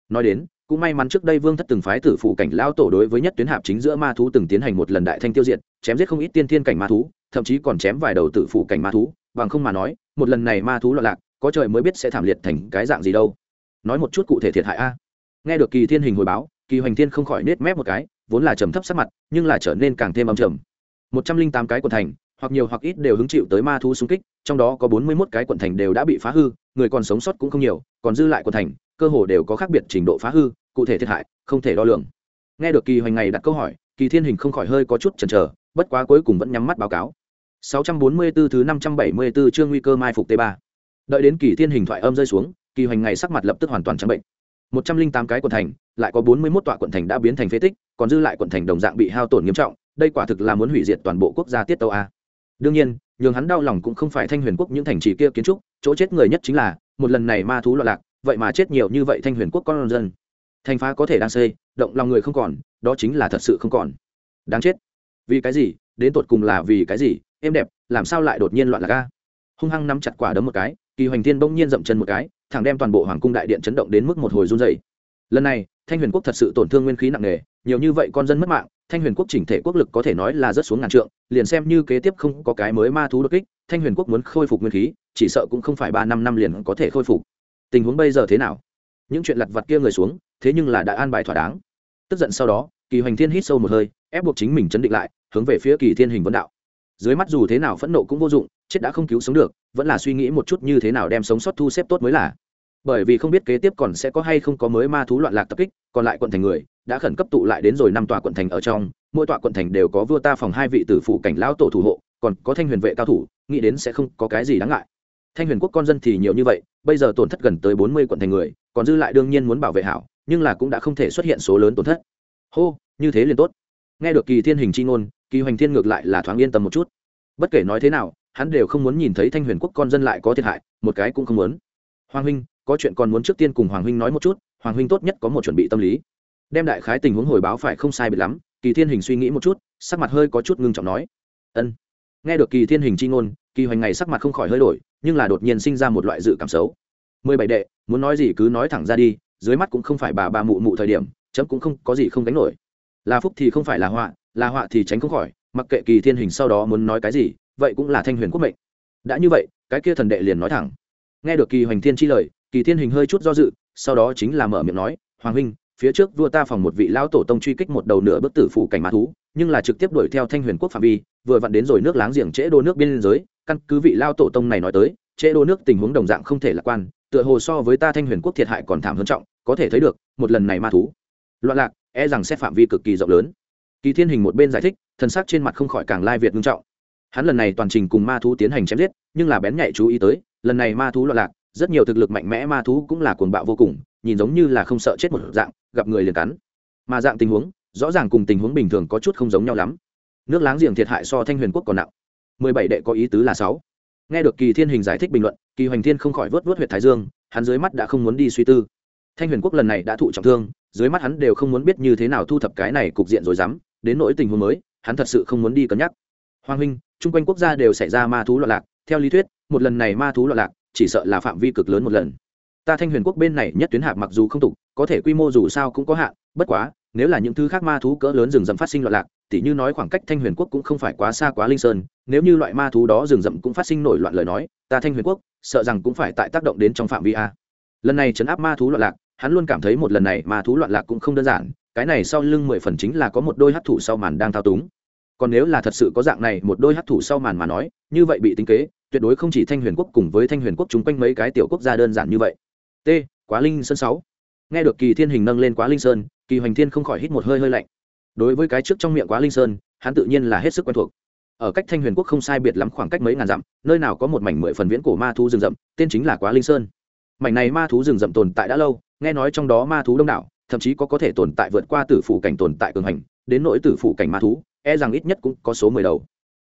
Nói đến, cũng may mắn trước đây vương thất từng phái tử phụ cảnh lao tổ đối với nhất tuyến hạp chính giữa ma thú từng tiến hành một lần đại thanh tiêu diệt, chém giết không ít tiên thiên cảnh ma thú, thậm chí còn chém vài đầu tử phụ cảnh ma thú, bằng không mà nói, một lần này ma thú loạn lạc, có trời mới biết sẽ thảm liệt thành cái dạng gì đâu. Nói một chút cụ thể thiệt hại a. Nghe được kỳ thiên hình hồi báo, kỳ hoành thiên không khỏi nết mép một cái, vốn là trầm thấp sắc mặt, nhưng là trở nên càng thêm âm trầm một trăm linh tám cái quận thành hoặc nhiều hoặc ít đều hứng chịu tới ma thú xung kích trong đó có bốn mươi mốt cái quận thành đều đã bị phá hư người còn sống sót cũng không nhiều còn dư lại quận thành cơ hồ đều có khác biệt trình độ phá hư cụ thể thiệt hại không thể đo lường nghe được kỳ hoành ngày đặt câu hỏi kỳ thiên hình không khỏi hơi có chút chần chờ bất quá cuối cùng vẫn nhắm mắt báo cáo 644 thứ 574 chương nguy cơ mai phục T3. Đợi đến kỳ thiên hình thoại âm rơi xuống, kỳ hoành ngày sắc mặt lập tức hoàn toàn trắng bệnh. 108 cái quận thành, lại có 41 tọa quận thành đã biến thành phế tích, còn dư lại quận thành đồng dạng bị hao tổn nghiêm trọng, đây quả thực là muốn hủy diệt toàn bộ quốc gia tiết tâu a. Đương nhiên, nhường hắn đau lòng cũng không phải thanh huyền quốc những thành trì kia kiến trúc, chỗ chết người nhất chính là, một lần này ma thú loạn lạc, vậy mà chết nhiều như vậy thanh huyền quốc con dân. Thành phá có thể đang xây, động lòng người không còn, đó chính là thật sự không còn. Đáng chết. Vì cái gì? Đến tột cùng là vì cái gì? Êm đẹp, làm sao lại đột nhiên loạn lạc a? Hung hăng nắm chặt quả đấm một cái, kỳ hoành thiên bỗng nhiên dậm chân một cái, thẳng đem toàn bộ hoàng cung đại điện chấn động đến mức một hồi run dày lần này, thanh huyền quốc thật sự tổn thương nguyên khí nặng nề, nhiều như vậy con dân mất mạng thanh huyền quốc chỉnh thể quốc lực có thể nói là rất xuống ngàn trượng, liền xem như kế tiếp không có cái mới ma thú đột kích, thanh huyền quốc muốn khôi phục nguyên khí, chỉ sợ cũng không phải ba năm năm liền có thể khôi phục. Tình huống bây giờ thế nào? Những chuyện lặt vặt kia người xuống, thế nhưng là đã an bài thỏa đáng. Tức giận sau đó, kỳ hoành thiên hít sâu một hơi, ép buộc chính mình chấn định lại, hướng về phía kỳ thiên hình vấn đạo. Dưới mắt dù thế nào phẫn nộ cũng vô dụng, chết đã không cứu sống được, vẫn là suy nghĩ một chút như thế nào đem sống sót thu xếp tốt mới là bởi vì không biết kế tiếp còn sẽ có hay không có mới ma thú loạn lạc tập kích, còn lại quận thành người, đã khẩn cấp tụ lại đến rồi năm tòa quận thành ở trong, mỗi tòa quận thành đều có vua ta phòng hai vị tử phụ cảnh lão tổ thủ hộ, còn có thanh huyền vệ cao thủ, nghĩ đến sẽ không có cái gì đáng ngại. Thanh huyền quốc con dân thì nhiều như vậy, bây giờ tổn thất gần tới bốn mươi quận thành người, còn dư lại đương nhiên muốn bảo vệ hảo, nhưng là cũng đã không thể xuất hiện số lớn tổn thất. Hô, như thế liền tốt. Nghe được kỳ thiên hình chi ngôn, kỳ hoành thiên ngược lại là thoáng yên tâm một chút. Bất kể nói thế nào, hắn đều không muốn nhìn thấy thanh huyền quốc con dân lại có thiệt hại, một cái cũng không muốn. Hoàng huynh có chuyện còn muốn trước tiên cùng hoàng huynh nói một chút, hoàng huynh tốt nhất có một chuẩn bị tâm lý. Đem đại khái tình huống hồi báo phải không sai biệt lắm, kỳ thiên hình suy nghĩ một chút, sắc mặt hơi có chút ngưng trọng nói. Ân. Nghe được kỳ thiên hình c h i ngôn, kỳ hoành ngày sắc mặt không khỏi hơi đổi, nhưng là đột nhiên sinh ra một loại dự cảm xấu. Mười bảy đệ, muốn nói gì cứ nói thẳng ra đi, dưới mắt cũng không phải bà bà mụ mụ thời điểm, chấm cũng không có gì không đánh nổi. Là phúc thì không phải là họa là họa thì tránh không khỏi, mặc kệ kỳ thiên hình sau đó muốn nói cái gì, vậy cũng là thanh huyền quốc mệnh. Đã như vậy, cái kia thần đệ liền nói thẳng. Nghe được kỳ hoành thiên chi lời kỳ thiên hình hơi chút do dự, sau đó chính là mở miệng nói, hoàng huynh, phía trước vua ta phòng một vị lão tổ tông truy kích một đầu nửa bức tử phủ cảnh ma thú, nhưng là trực tiếp đuổi theo thanh huyền quốc phạm vi, vừa vặn đến rồi nước láng giềng trễ đô nước biên giới, căn cứ vị lao tổ tông này nói tới, trễ đô nước tình huống đồng dạng không thể lạc quan, tựa hồ so với ta thanh huyền quốc thiệt hại còn thảm hơn trọng, có thể thấy được, một lần này ma thú loạn lạc e rằng sẽ phạm vi cực kỳ rộng lớn. Kỳ thiên hình một bên giải thích thân sắc trên mặt không khỏi càng lai việt ngưng trọng. Hắn lần này toàn trình cùng ma thú tiến hành chém giết, nhưng là bén nhạy chú ý tới, lần này ma thú loạn lạc rất nhiều thực lực mạnh mẽ ma thú cũng là cuồng bạo vô cùng, nhìn giống như là không sợ chết một dạng, gặp người liền cắn. Mà dạng tình huống, rõ ràng cùng tình huống bình thường có chút không giống nhau lắm. Nước láng giềng thiệt hại so thanh huyền quốc còn nặng. Mười bảy đệ có ý tứ là sáu. Nghe được kỳ thiên hình giải thích bình luận, kỳ hoành thiên không khỏi vớt vớt huyệt thái dương, hắn dưới mắt đã không muốn đi suy tư. Thanh huyền quốc lần này đã thụ trọng thương, dưới mắt hắn đều không muốn biết như thế nào thu thập cái này cục diện rồi dám, đến nỗi tình huống mới, hắn thật sự không muốn đi cân nhắc. Hoàng huynh, chung quanh quốc gia đều xảy ra ma thú loạn lạc, theo lý thuyết, một lần này ma thú loạn lạc chỉ sợ là phạm vi cực lớn một lần. Ta thanh huyền quốc bên này nhất tuyến hạp mặc dù không tục, có thể quy mô dù sao cũng có hạn, bất quá, nếu là những thứ khác ma thú cỡ lớn rừng rậm phát sinh loạn lạc, tỉ như nói khoảng cách thanh huyền quốc cũng không phải quá xa quá linh sơn, nếu như loại ma thú đó rừng rậm cũng phát sinh nổi loạn lời nói, ta thanh huyền quốc, sợ rằng cũng phải tại tác động đến trong phạm vi a. Lần này chấn áp ma thú loạn lạc, hắn luôn cảm thấy một lần này ma thú loạn lạc cũng không đơn giản, cái này sau lưng mười phần chính là có một đôi hát thủ sau màn đang thao túng còn nếu là thật sự có dạng này, một đôi hắc thủ sau màn mà nói, như vậy bị tính kế, tuyệt đối không chỉ thanh huyền quốc cùng với thanh huyền quốc chung quanh mấy cái tiểu quốc gia đơn giản như vậy. T, quá linh sơn sáu. Nghe được kỳ thiên hình nâng lên quá linh sơn, kỳ hoành thiên không khỏi hít một hơi hơi lạnh. Đối với cái trước trong miệng quá linh sơn, hắn tự nhiên là hết sức quen thuộc. Ở cách thanh huyền quốc không sai biệt lắm khoảng cách mấy ngàn dặm, nơi nào có một mảnh mười phần viễn cổ ma thú rừng rậm, tên chính là quá linh sơn. Mảnh này ma thú rừng rậm tồn tại đã lâu, nghe nói trong đó ma thú đông đảo, thậm chí có có thể tồn tại vượt qua tử phủ cảnh tồn tại cường hành, đến nỗi tử phủ cảnh ma thú e rằng ít nhất cũng có số mười đầu.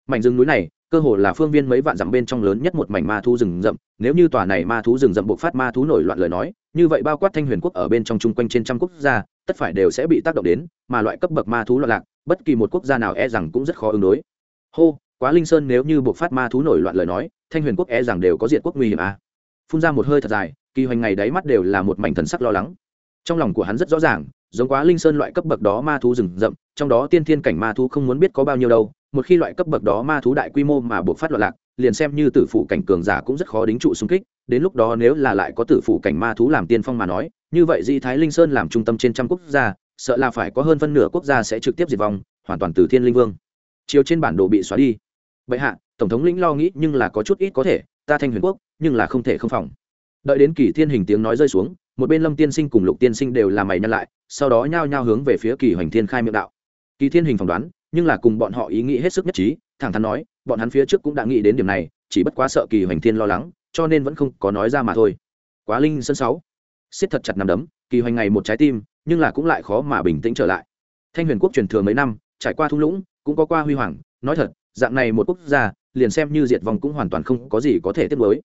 Mảnh rừng núi này, cơ hồ là phương viên mấy vạn dặm bên trong lớn nhất một mảnh ma thú rừng rậm. Nếu như tòa này ma thú rừng rậm bộc phát ma thú nổi loạn lời nói, như vậy bao quát thanh huyền quốc ở bên trong chung quanh trên trăm quốc gia, tất phải đều sẽ bị tác động đến, mà loại cấp bậc ma thú loạn lạc, bất kỳ một quốc gia nào e rằng cũng rất khó ứng đối. Hô, quá linh sơn nếu như bộc phát ma thú nổi loạn lời nói, thanh huyền quốc e rằng đều có diện quốc nguy hiểm à. phun ra một hơi thật dài, kỳ hoành ngày đáy mắt đều là một mảnh thần sắc lo lắng. Trong lòng của hắn rất rõ ràng giống quá linh sơn loại cấp bậc đó ma thú rừng rậm, trong đó tiên thiên cảnh ma thú không muốn biết có bao nhiêu đâu, một khi loại cấp bậc đó ma thú đại quy mô mà buộc phát loạn lạc, liền xem như tử phụ cảnh cường giả cũng rất khó đính trụ xung kích, đến lúc đó nếu là lại có tử phụ cảnh ma thú làm tiên phong mà nói, như vậy di thái linh sơn làm trung tâm trên trăm quốc gia, sợ là phải có hơn phân nửa quốc gia sẽ trực tiếp diệt vong, hoàn toàn từ thiên linh vương. Chiếu trên bản đồ bị xóa đi. Vậy hạ, tổng thống lĩnh lo nghĩ nhưng là có chút ít có thể, ta thanh huyền quốc, nhưng là không thể không phòng. Đợi đến kỳ thiên hình tiếng nói rơi xuống một bên lâm tiên sinh cùng lục tiên sinh đều làm mày nhăn lại, sau đó nhao nhao hướng về phía kỳ hoành thiên khai miệng đạo. Kỳ thiên hình phỏng đoán, nhưng là cùng bọn họ ý nghĩ hết sức nhất trí, thẳng thắn nói, bọn hắn phía trước cũng đã nghĩ đến điểm này, chỉ bất quá sợ kỳ hoành thiên lo lắng, cho nên vẫn không có nói ra mà thôi. Quá linh sân sáu. Siết thật chặt nằm đấm, kỳ hoành ngày một trái tim, nhưng là cũng lại khó mà bình tĩnh trở lại. Thanh huyền quốc truyền thừa mấy năm, trải qua thung lũng, cũng có qua huy hoàng, nói thật, dạng này một quốc gia, liền xem như diệt vong cũng hoàn toàn không có gì có thể tiếp nối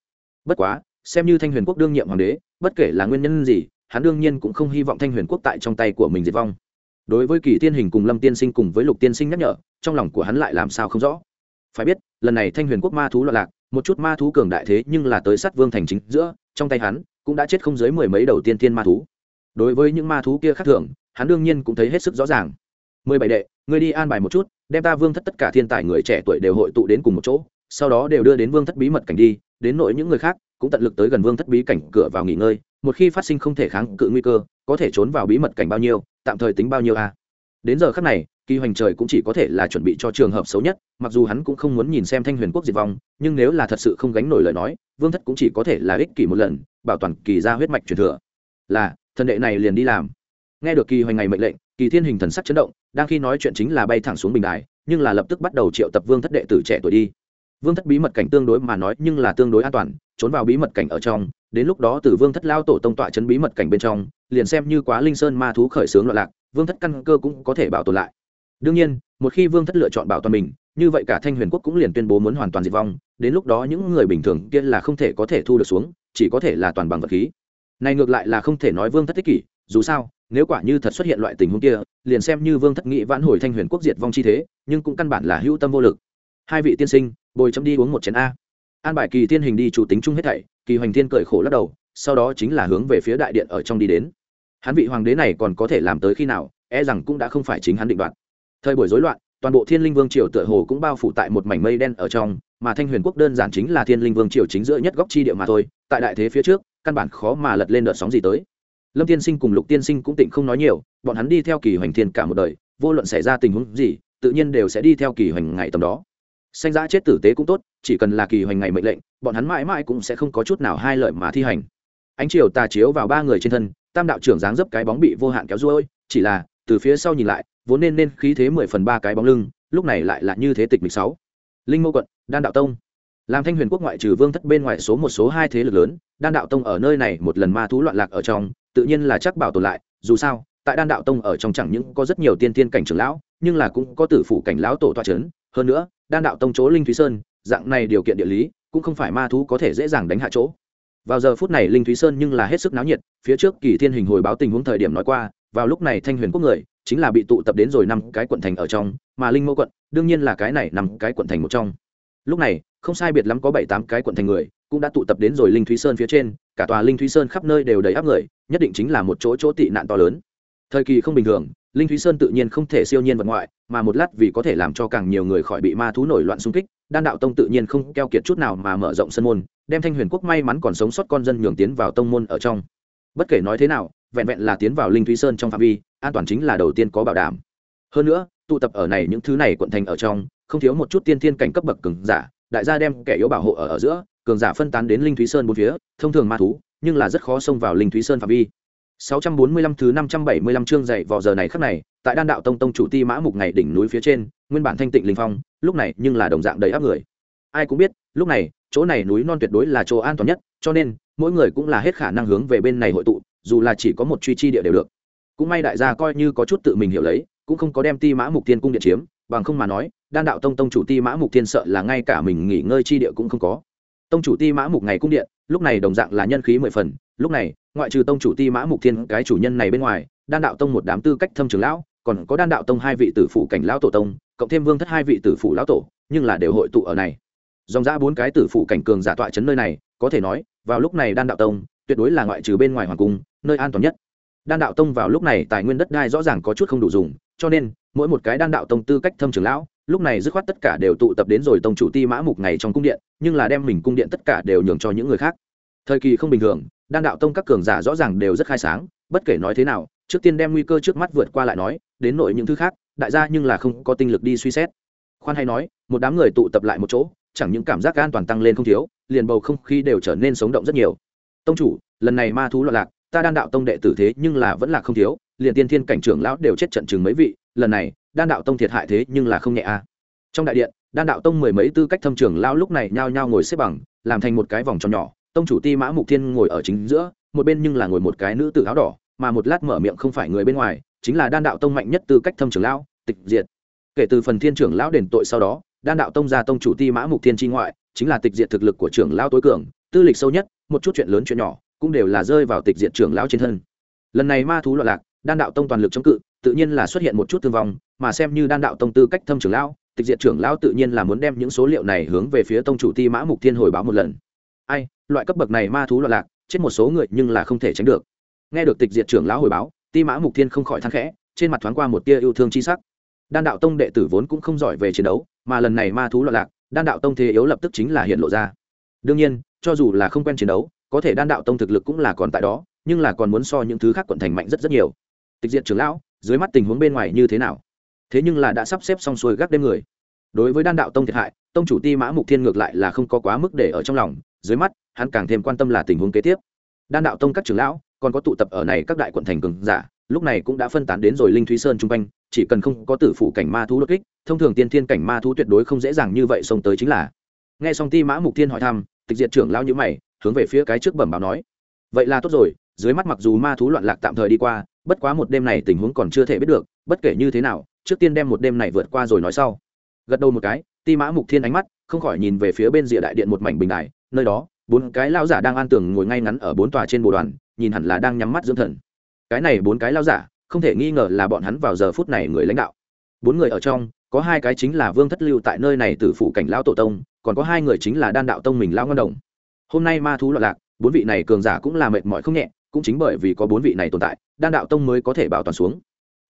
bất quá xem như thanh huyền quốc đương nhiệm hoàng đế, bất kể là nguyên nhân gì, hắn đương nhiên cũng không hy vọng thanh huyền quốc tại trong tay của mình diệt vong. Đối với kỳ tiên hình cùng lâm tiên sinh cùng với lục tiên sinh nhắc nhở, trong lòng của hắn lại làm sao không rõ. Phải biết, lần này thanh huyền quốc ma thú loạn lạc, một chút ma thú cường đại thế nhưng là tới sát vương thành chính giữa, trong tay hắn cũng đã chết không dưới mười mấy đầu tiên tiên ma thú. Đối với những ma thú kia khác thường, hắn đương nhiên cũng thấy hết sức rõ ràng. Mười bảy đệ người đi an bài một chút, đem ta vương thất tất cả thiên tài người trẻ tuổi đều hội tụ đến cùng một chỗ, sau đó đều đưa đến vương thất bí mật cảnh đi, đến nội những người khác cũng tận lực tới gần vương thất bí cảnh cửa vào nghỉ ngơi, một khi phát sinh không thể kháng cự nguy cơ, có thể trốn vào bí mật cảnh bao nhiêu, tạm thời tính bao nhiêu a. Đến giờ khắc này, kỳ hoành trời cũng chỉ có thể là chuẩn bị cho trường hợp xấu nhất, mặc dù hắn cũng không muốn nhìn xem thanh huyền quốc diệt vong, nhưng nếu là thật sự không gánh nổi lời nói, vương thất cũng chỉ có thể là ích kỷ một lần, bảo toàn kỳ ra huyết mạch truyền thừa. Là, thần đệ này liền đi làm. Nghe được kỳ hoành ngày mệnh lệnh, kỳ thiên hình thần sắc chấn động, đang khi nói chuyện chính là bay thẳng xuống bình đài, nhưng là lập tức bắt đầu triệu tập vương thất đệ tử trẻ tuổi đi. Vương thất bí mật cảnh tương đối mà nói nhưng là tương đối an toàn trốn vào bí mật cảnh ở trong, đến lúc đó từ vương thất lao tổ tông tọa chấn bí mật cảnh bên trong, liền xem như quá linh sơn ma thú khởi xướng loạn lạc, vương thất căn cơ cũng có thể bảo tồn lại. Đương nhiên, một khi vương thất lựa chọn bảo toàn mình, như vậy cả thanh huyền quốc cũng liền tuyên bố muốn hoàn toàn diệt vong, đến lúc đó những người bình thường kia là không thể có thể thu được xuống, chỉ có thể là toàn bằng vật khí. Này ngược lại là không thể nói vương thất tích kỷ, dù sao, nếu quả như thật xuất hiện loại tình huống kia, liền xem như vương thất nghị vãn hồi thanh huyền quốc diệt vong chi thế, nhưng cũng căn bản là hữu tâm vô lực. Hai vị tiên sinh, bồi chấm đi uống một chén a an bài kỳ thiên hình đi chủ tính chung hết thảy, kỳ hoành thiên cởi khổ lắc đầu, sau đó chính là hướng về phía đại điện ở trong đi đến. Hắn vị hoàng đế này còn có thể làm tới khi nào e rằng cũng đã không phải chính hắn định đoạt. Thời buổi rối loạn, toàn bộ thiên linh vương triều tựa hồ cũng bao phủ tại một mảnh mây đen ở trong, mà thanh huyền quốc đơn giản chính là thiên linh vương triều chính giữa nhất góc chi địa mà thôi, tại đại thế phía trước, căn bản khó mà lật lên đợt sóng gì tới. Lâm tiên sinh cùng lục tiên sinh cũng tịnh không nói nhiều, bọn hắn đi theo kỳ hoành thiên cả một đời, vô luận xảy ra tình huống gì, tự nhiên đều sẽ đi theo kỳ hoành ngày tầm đó sanh giã chết tử tế cũng tốt, chỉ cần là kỳ hoành ngày mệnh lệnh, bọn hắn mãi mãi cũng sẽ không có chút nào hai lợi mà thi hành. Ánh chiều tà chiếu vào ba người trên thân, tam đạo trưởng dáng dấp cái bóng bị vô hạn kéo ruôi, chỉ là, từ phía sau nhìn lại, vốn nên nên khí thế mười phần ba cái bóng lưng, lúc này lại là như thế tịch mịch sáu. Linh mâu quận, đan đạo tông. Làm thanh huyền quốc ngoại trừ vương thất bên ngoài số một số hai thế lực lớn, đan đạo tông ở nơi này một lần ma thú loạn lạc ở trong, tự nhiên là chắc bảo tồn lại, dù sao, tại đan đạo tông ở trong chẳng những có rất nhiều tiên tiên cảnh trưởng lão, nhưng là cũng có tử phủ cảnh lão tổ toa c hơn nữa đan đạo tông chỗ linh thúy sơn, dạng này điều kiện địa lý, cũng không phải ma thú có thể dễ dàng đánh hạ chỗ. Vào giờ phút này linh thúy sơn nhưng là hết sức náo nhiệt, phía trước kỳ thiên hình hồi báo tình huống thời điểm nói qua, vào lúc này thanh huyền quốc người, chính là bị tụ tập đến rồi năm cái quận thành ở trong, mà linh mẫu quận, đương nhiên là cái này nằm cái quận thành một trong. Lúc này, không sai biệt lắm có bảy tám cái quận thành người, cũng đã tụ tập đến rồi linh thúy sơn phía trên, cả tòa linh thúy sơn khắp nơi đều đầy áp người, nhất định chính là một chỗ chỗ tị nạn to lớn. Thời kỳ không bình thường linh thúy sơn tự nhiên không thể siêu nhiên vật ngoại, mà một lát vì có thể làm cho càng nhiều người khỏi bị ma thú nổi loạn xung kích, đan đạo tông tự nhiên không keo kiệt chút nào mà mở rộng sân môn, đem thanh huyền quốc may mắn còn sống sót con dân nhường tiến vào tông môn ở trong. Bất kể nói thế nào, vẹn vẹn là tiến vào linh thúy sơn trong phạm vi, an toàn chính là đầu tiên có bảo đảm. Hơn nữa, tụ tập ở này những thứ này quận thành ở trong, không thiếu một chút tiên thiên cảnh cấp bậc cường giả, đại gia đem kẻ yếu bảo hộ ở ở giữa, cường giả phân tán đến linh thúy sơn bốn phía, thông thường ma thú, nhưng là rất khó xông vào linh thúy sơn phạm vi. 645 thứ 575 chương dạy vào giờ này khắc này, tại Đan đạo tông tông chủ Ti Mã Mục ngày đỉnh núi phía trên, nguyên bản thanh tịnh linh phong, lúc này nhưng là đồng dạng đầy áp người. Ai cũng biết, lúc này, chỗ này núi non tuyệt đối là chỗ an toàn nhất, cho nên, mỗi người cũng là hết khả năng hướng về bên này hội tụ, dù là chỉ có một truy chi địa đều được. Cũng may đại gia coi như có chút tự mình hiểu lấy, cũng không có đem Ti Mã Mục Tiên cung điện chiếm, bằng không mà nói, Đan đạo tông tông chủ Ti Mã Mục Tiên sợ là ngay cả mình nghỉ ngơi chi địa cũng không có. Tông chủ Ti Mã Mục ngày cung điện, lúc này đồng dạng là nhân khí mười phần, lúc này ngoại trừ tông chủ ti mã mục thiên cái chủ nhân này bên ngoài đan đạo tông một đám tư cách thâm trường lão còn có đan đạo tông hai vị tử phụ cảnh lão tổ tông cộng thêm vương thất hai vị tử phụ lão tổ nhưng là đều hội tụ ở này. Dòng ra bốn cái tử phụ cảnh cường giả tọa chấn nơi này có thể nói vào lúc này đan đạo tông tuyệt đối là ngoại trừ bên ngoài hoàng cung nơi an toàn nhất. Đan đạo tông vào lúc này tài nguyên đất đai rõ ràng có chút không đủ dùng cho nên mỗi một cái đan đạo tông tư cách thâm trường lão lúc này dứt khoát tất cả đều tụ tập đến rồi tông chủ ti mã mục ngày trong cung điện, nhưng là đem mình cung điện tất cả đều nhường cho những người khác. Thời kỳ không bình thường, đan đạo tông các cường giả rõ ràng đều rất khai sáng, bất kể nói thế nào, trước tiên đem nguy cơ trước mắt vượt qua lại nói, đến nội những thứ khác, đại gia nhưng là không có tinh lực đi suy xét. Khoan hay nói, một đám người tụ tập lại một chỗ, chẳng những cảm giác an toàn tăng lên không thiếu, liền bầu không khí đều trở nên sống động rất nhiều. Tông chủ, lần này ma thú loạn lạc, ta đan đạo tông đệ tử thế nhưng là vẫn là không thiếu, liền tiên thiên cảnh trưởng lão đều chết trận chừng mấy vị, lần này đan đạo tông thiệt hại thế nhưng là không nhẹ a trong đại điện, đan đạo tông mười mấy tư cách thâm trưởng lão lúc này nhao nhao ngồi xếp bằng, làm thành một cái vòng tròn nhỏ. Tông chủ ti mã mục thiên ngồi ở chính giữa, một bên nhưng là ngồi một cái nữ tử áo đỏ, mà một lát mở miệng không phải người bên ngoài, chính là đan đạo tông mạnh nhất tư cách thâm trưởng lão, tịch diệt. Kể từ phần thiên trưởng lão đền tội sau đó, đan đạo tông ra tông chủ ti mã mục thiên tri ngoại, chính là tịch diệt thực lực của trưởng lão tối cường, tư lịch sâu nhất, một chút chuyện lớn chuyện nhỏ, cũng đều là rơi vào tịch diệt trưởng lão trên thân. Lần này ma thú loạn lạc, đan đạo tông toàn lực chống cự, tự nhiên là xuất hiện một chút thương vong mà xem như đan đạo tông tư cách thâm trưởng lão, tịch diệt trưởng lão tự nhiên là muốn đem những số liệu này hướng về phía tông chủ ti mã mục thiên hồi báo một lần. Ai, loại cấp bậc này ma thú loạn lạc, chết một số người nhưng là không thể tránh được. Nghe được tịch diệt trưởng lão hồi báo, ti mã mục thiên không khỏi thắng khẽ, trên mặt thoáng qua một tia yêu thương chi sắc. Đan đạo tông đệ tử vốn cũng không giỏi về chiến đấu, mà lần này ma thú loạn lạc, đan đạo tông thế yếu lập tức chính là hiện lộ ra. Đương nhiên, cho dù là không quen chiến đấu, có thể đan đạo tông thực lực cũng là còn tại đó, nhưng là còn muốn so những thứ khác quận thành mạnh rất rất nhiều. Tịch diệt trưởng lão, dưới mắt tình huống bên ngoài như thế nào? Thế nhưng là đã sắp xếp xong xuôi gác đêm người. Đối với đan đạo tông thiệt hại, tông chủ ti mã mục thiên ngược lại là không có quá mức để ở trong lòng, dưới mắt, hắn càng thêm quan tâm là tình huống kế tiếp. Đan đạo tông các trưởng lão, còn có tụ tập ở này các đại quận thành cường giả, lúc này cũng đã phân tán đến rồi linh thúy sơn chung quanh, chỉ cần không có tử phủ cảnh ma thú đột kích, thông thường tiên thiên cảnh ma thú tuyệt đối không dễ dàng như vậy xông tới chính là. Nghe xong ti mã mục thiên hỏi thăm, tịch diệt trưởng lão nhữ mày, hướng về phía cái trước bẩm báo nói, vậy là tốt rồi, dưới mắt mặc dù ma thú loạn lạc tạm thời đi qua, bất quá một đêm này tình huống còn chưa thể biết được, bất kể như thế nào trước tiên đem một đêm này vượt qua rồi nói sau. Gật đầu một cái, ti mã mục thiên ánh mắt, không khỏi nhìn về phía bên rìa đại điện một mảnh bình đài, nơi đó, bốn cái lao giả đang an tường ngồi ngay ngắn ở bốn tòa trên bồ đoàn, nhìn hẳn là đang nhắm mắt dưỡng thần. Cái này bốn cái lao giả, không thể nghi ngờ là bọn hắn vào giờ phút này người lãnh đạo. Bốn người ở trong, có hai cái chính là vương thất lưu tại nơi này từ phụ cảnh lao tổ tông, còn có hai người chính là đan đạo tông mình lao ngân đồng. Hôm nay ma thú loạn lạc, bốn vị này cường giả cũng là mệt mỏi không nhẹ, cũng chính bởi vì có bốn vị này tồn tại, đan đạo tông mới có thể bảo toàn xuống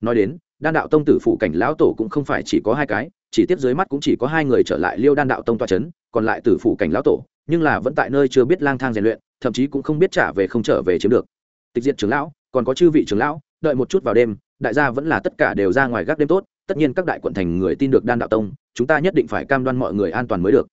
nói đến, đan đạo tông tử phụ cảnh lão tổ cũng không phải chỉ có hai cái, chỉ tiếp dưới mắt cũng chỉ có hai người trở lại liêu đan đạo tông toa c h ấ n còn lại tử phụ cảnh lão tổ, nhưng là vẫn tại nơi chưa biết lang thang rèn luyện, thậm chí cũng không biết trả về không trở về chiếm được. Tịch diệt trưởng lão, còn có chư vị trưởng lão, đợi một chút vào đêm, đại gia vẫn là tất cả đều ra ngoài gác đêm tốt, tất nhiên các đại quận thành người tin được đan đạo tông, chúng ta nhất định phải cam đoan mọi người an toàn mới được.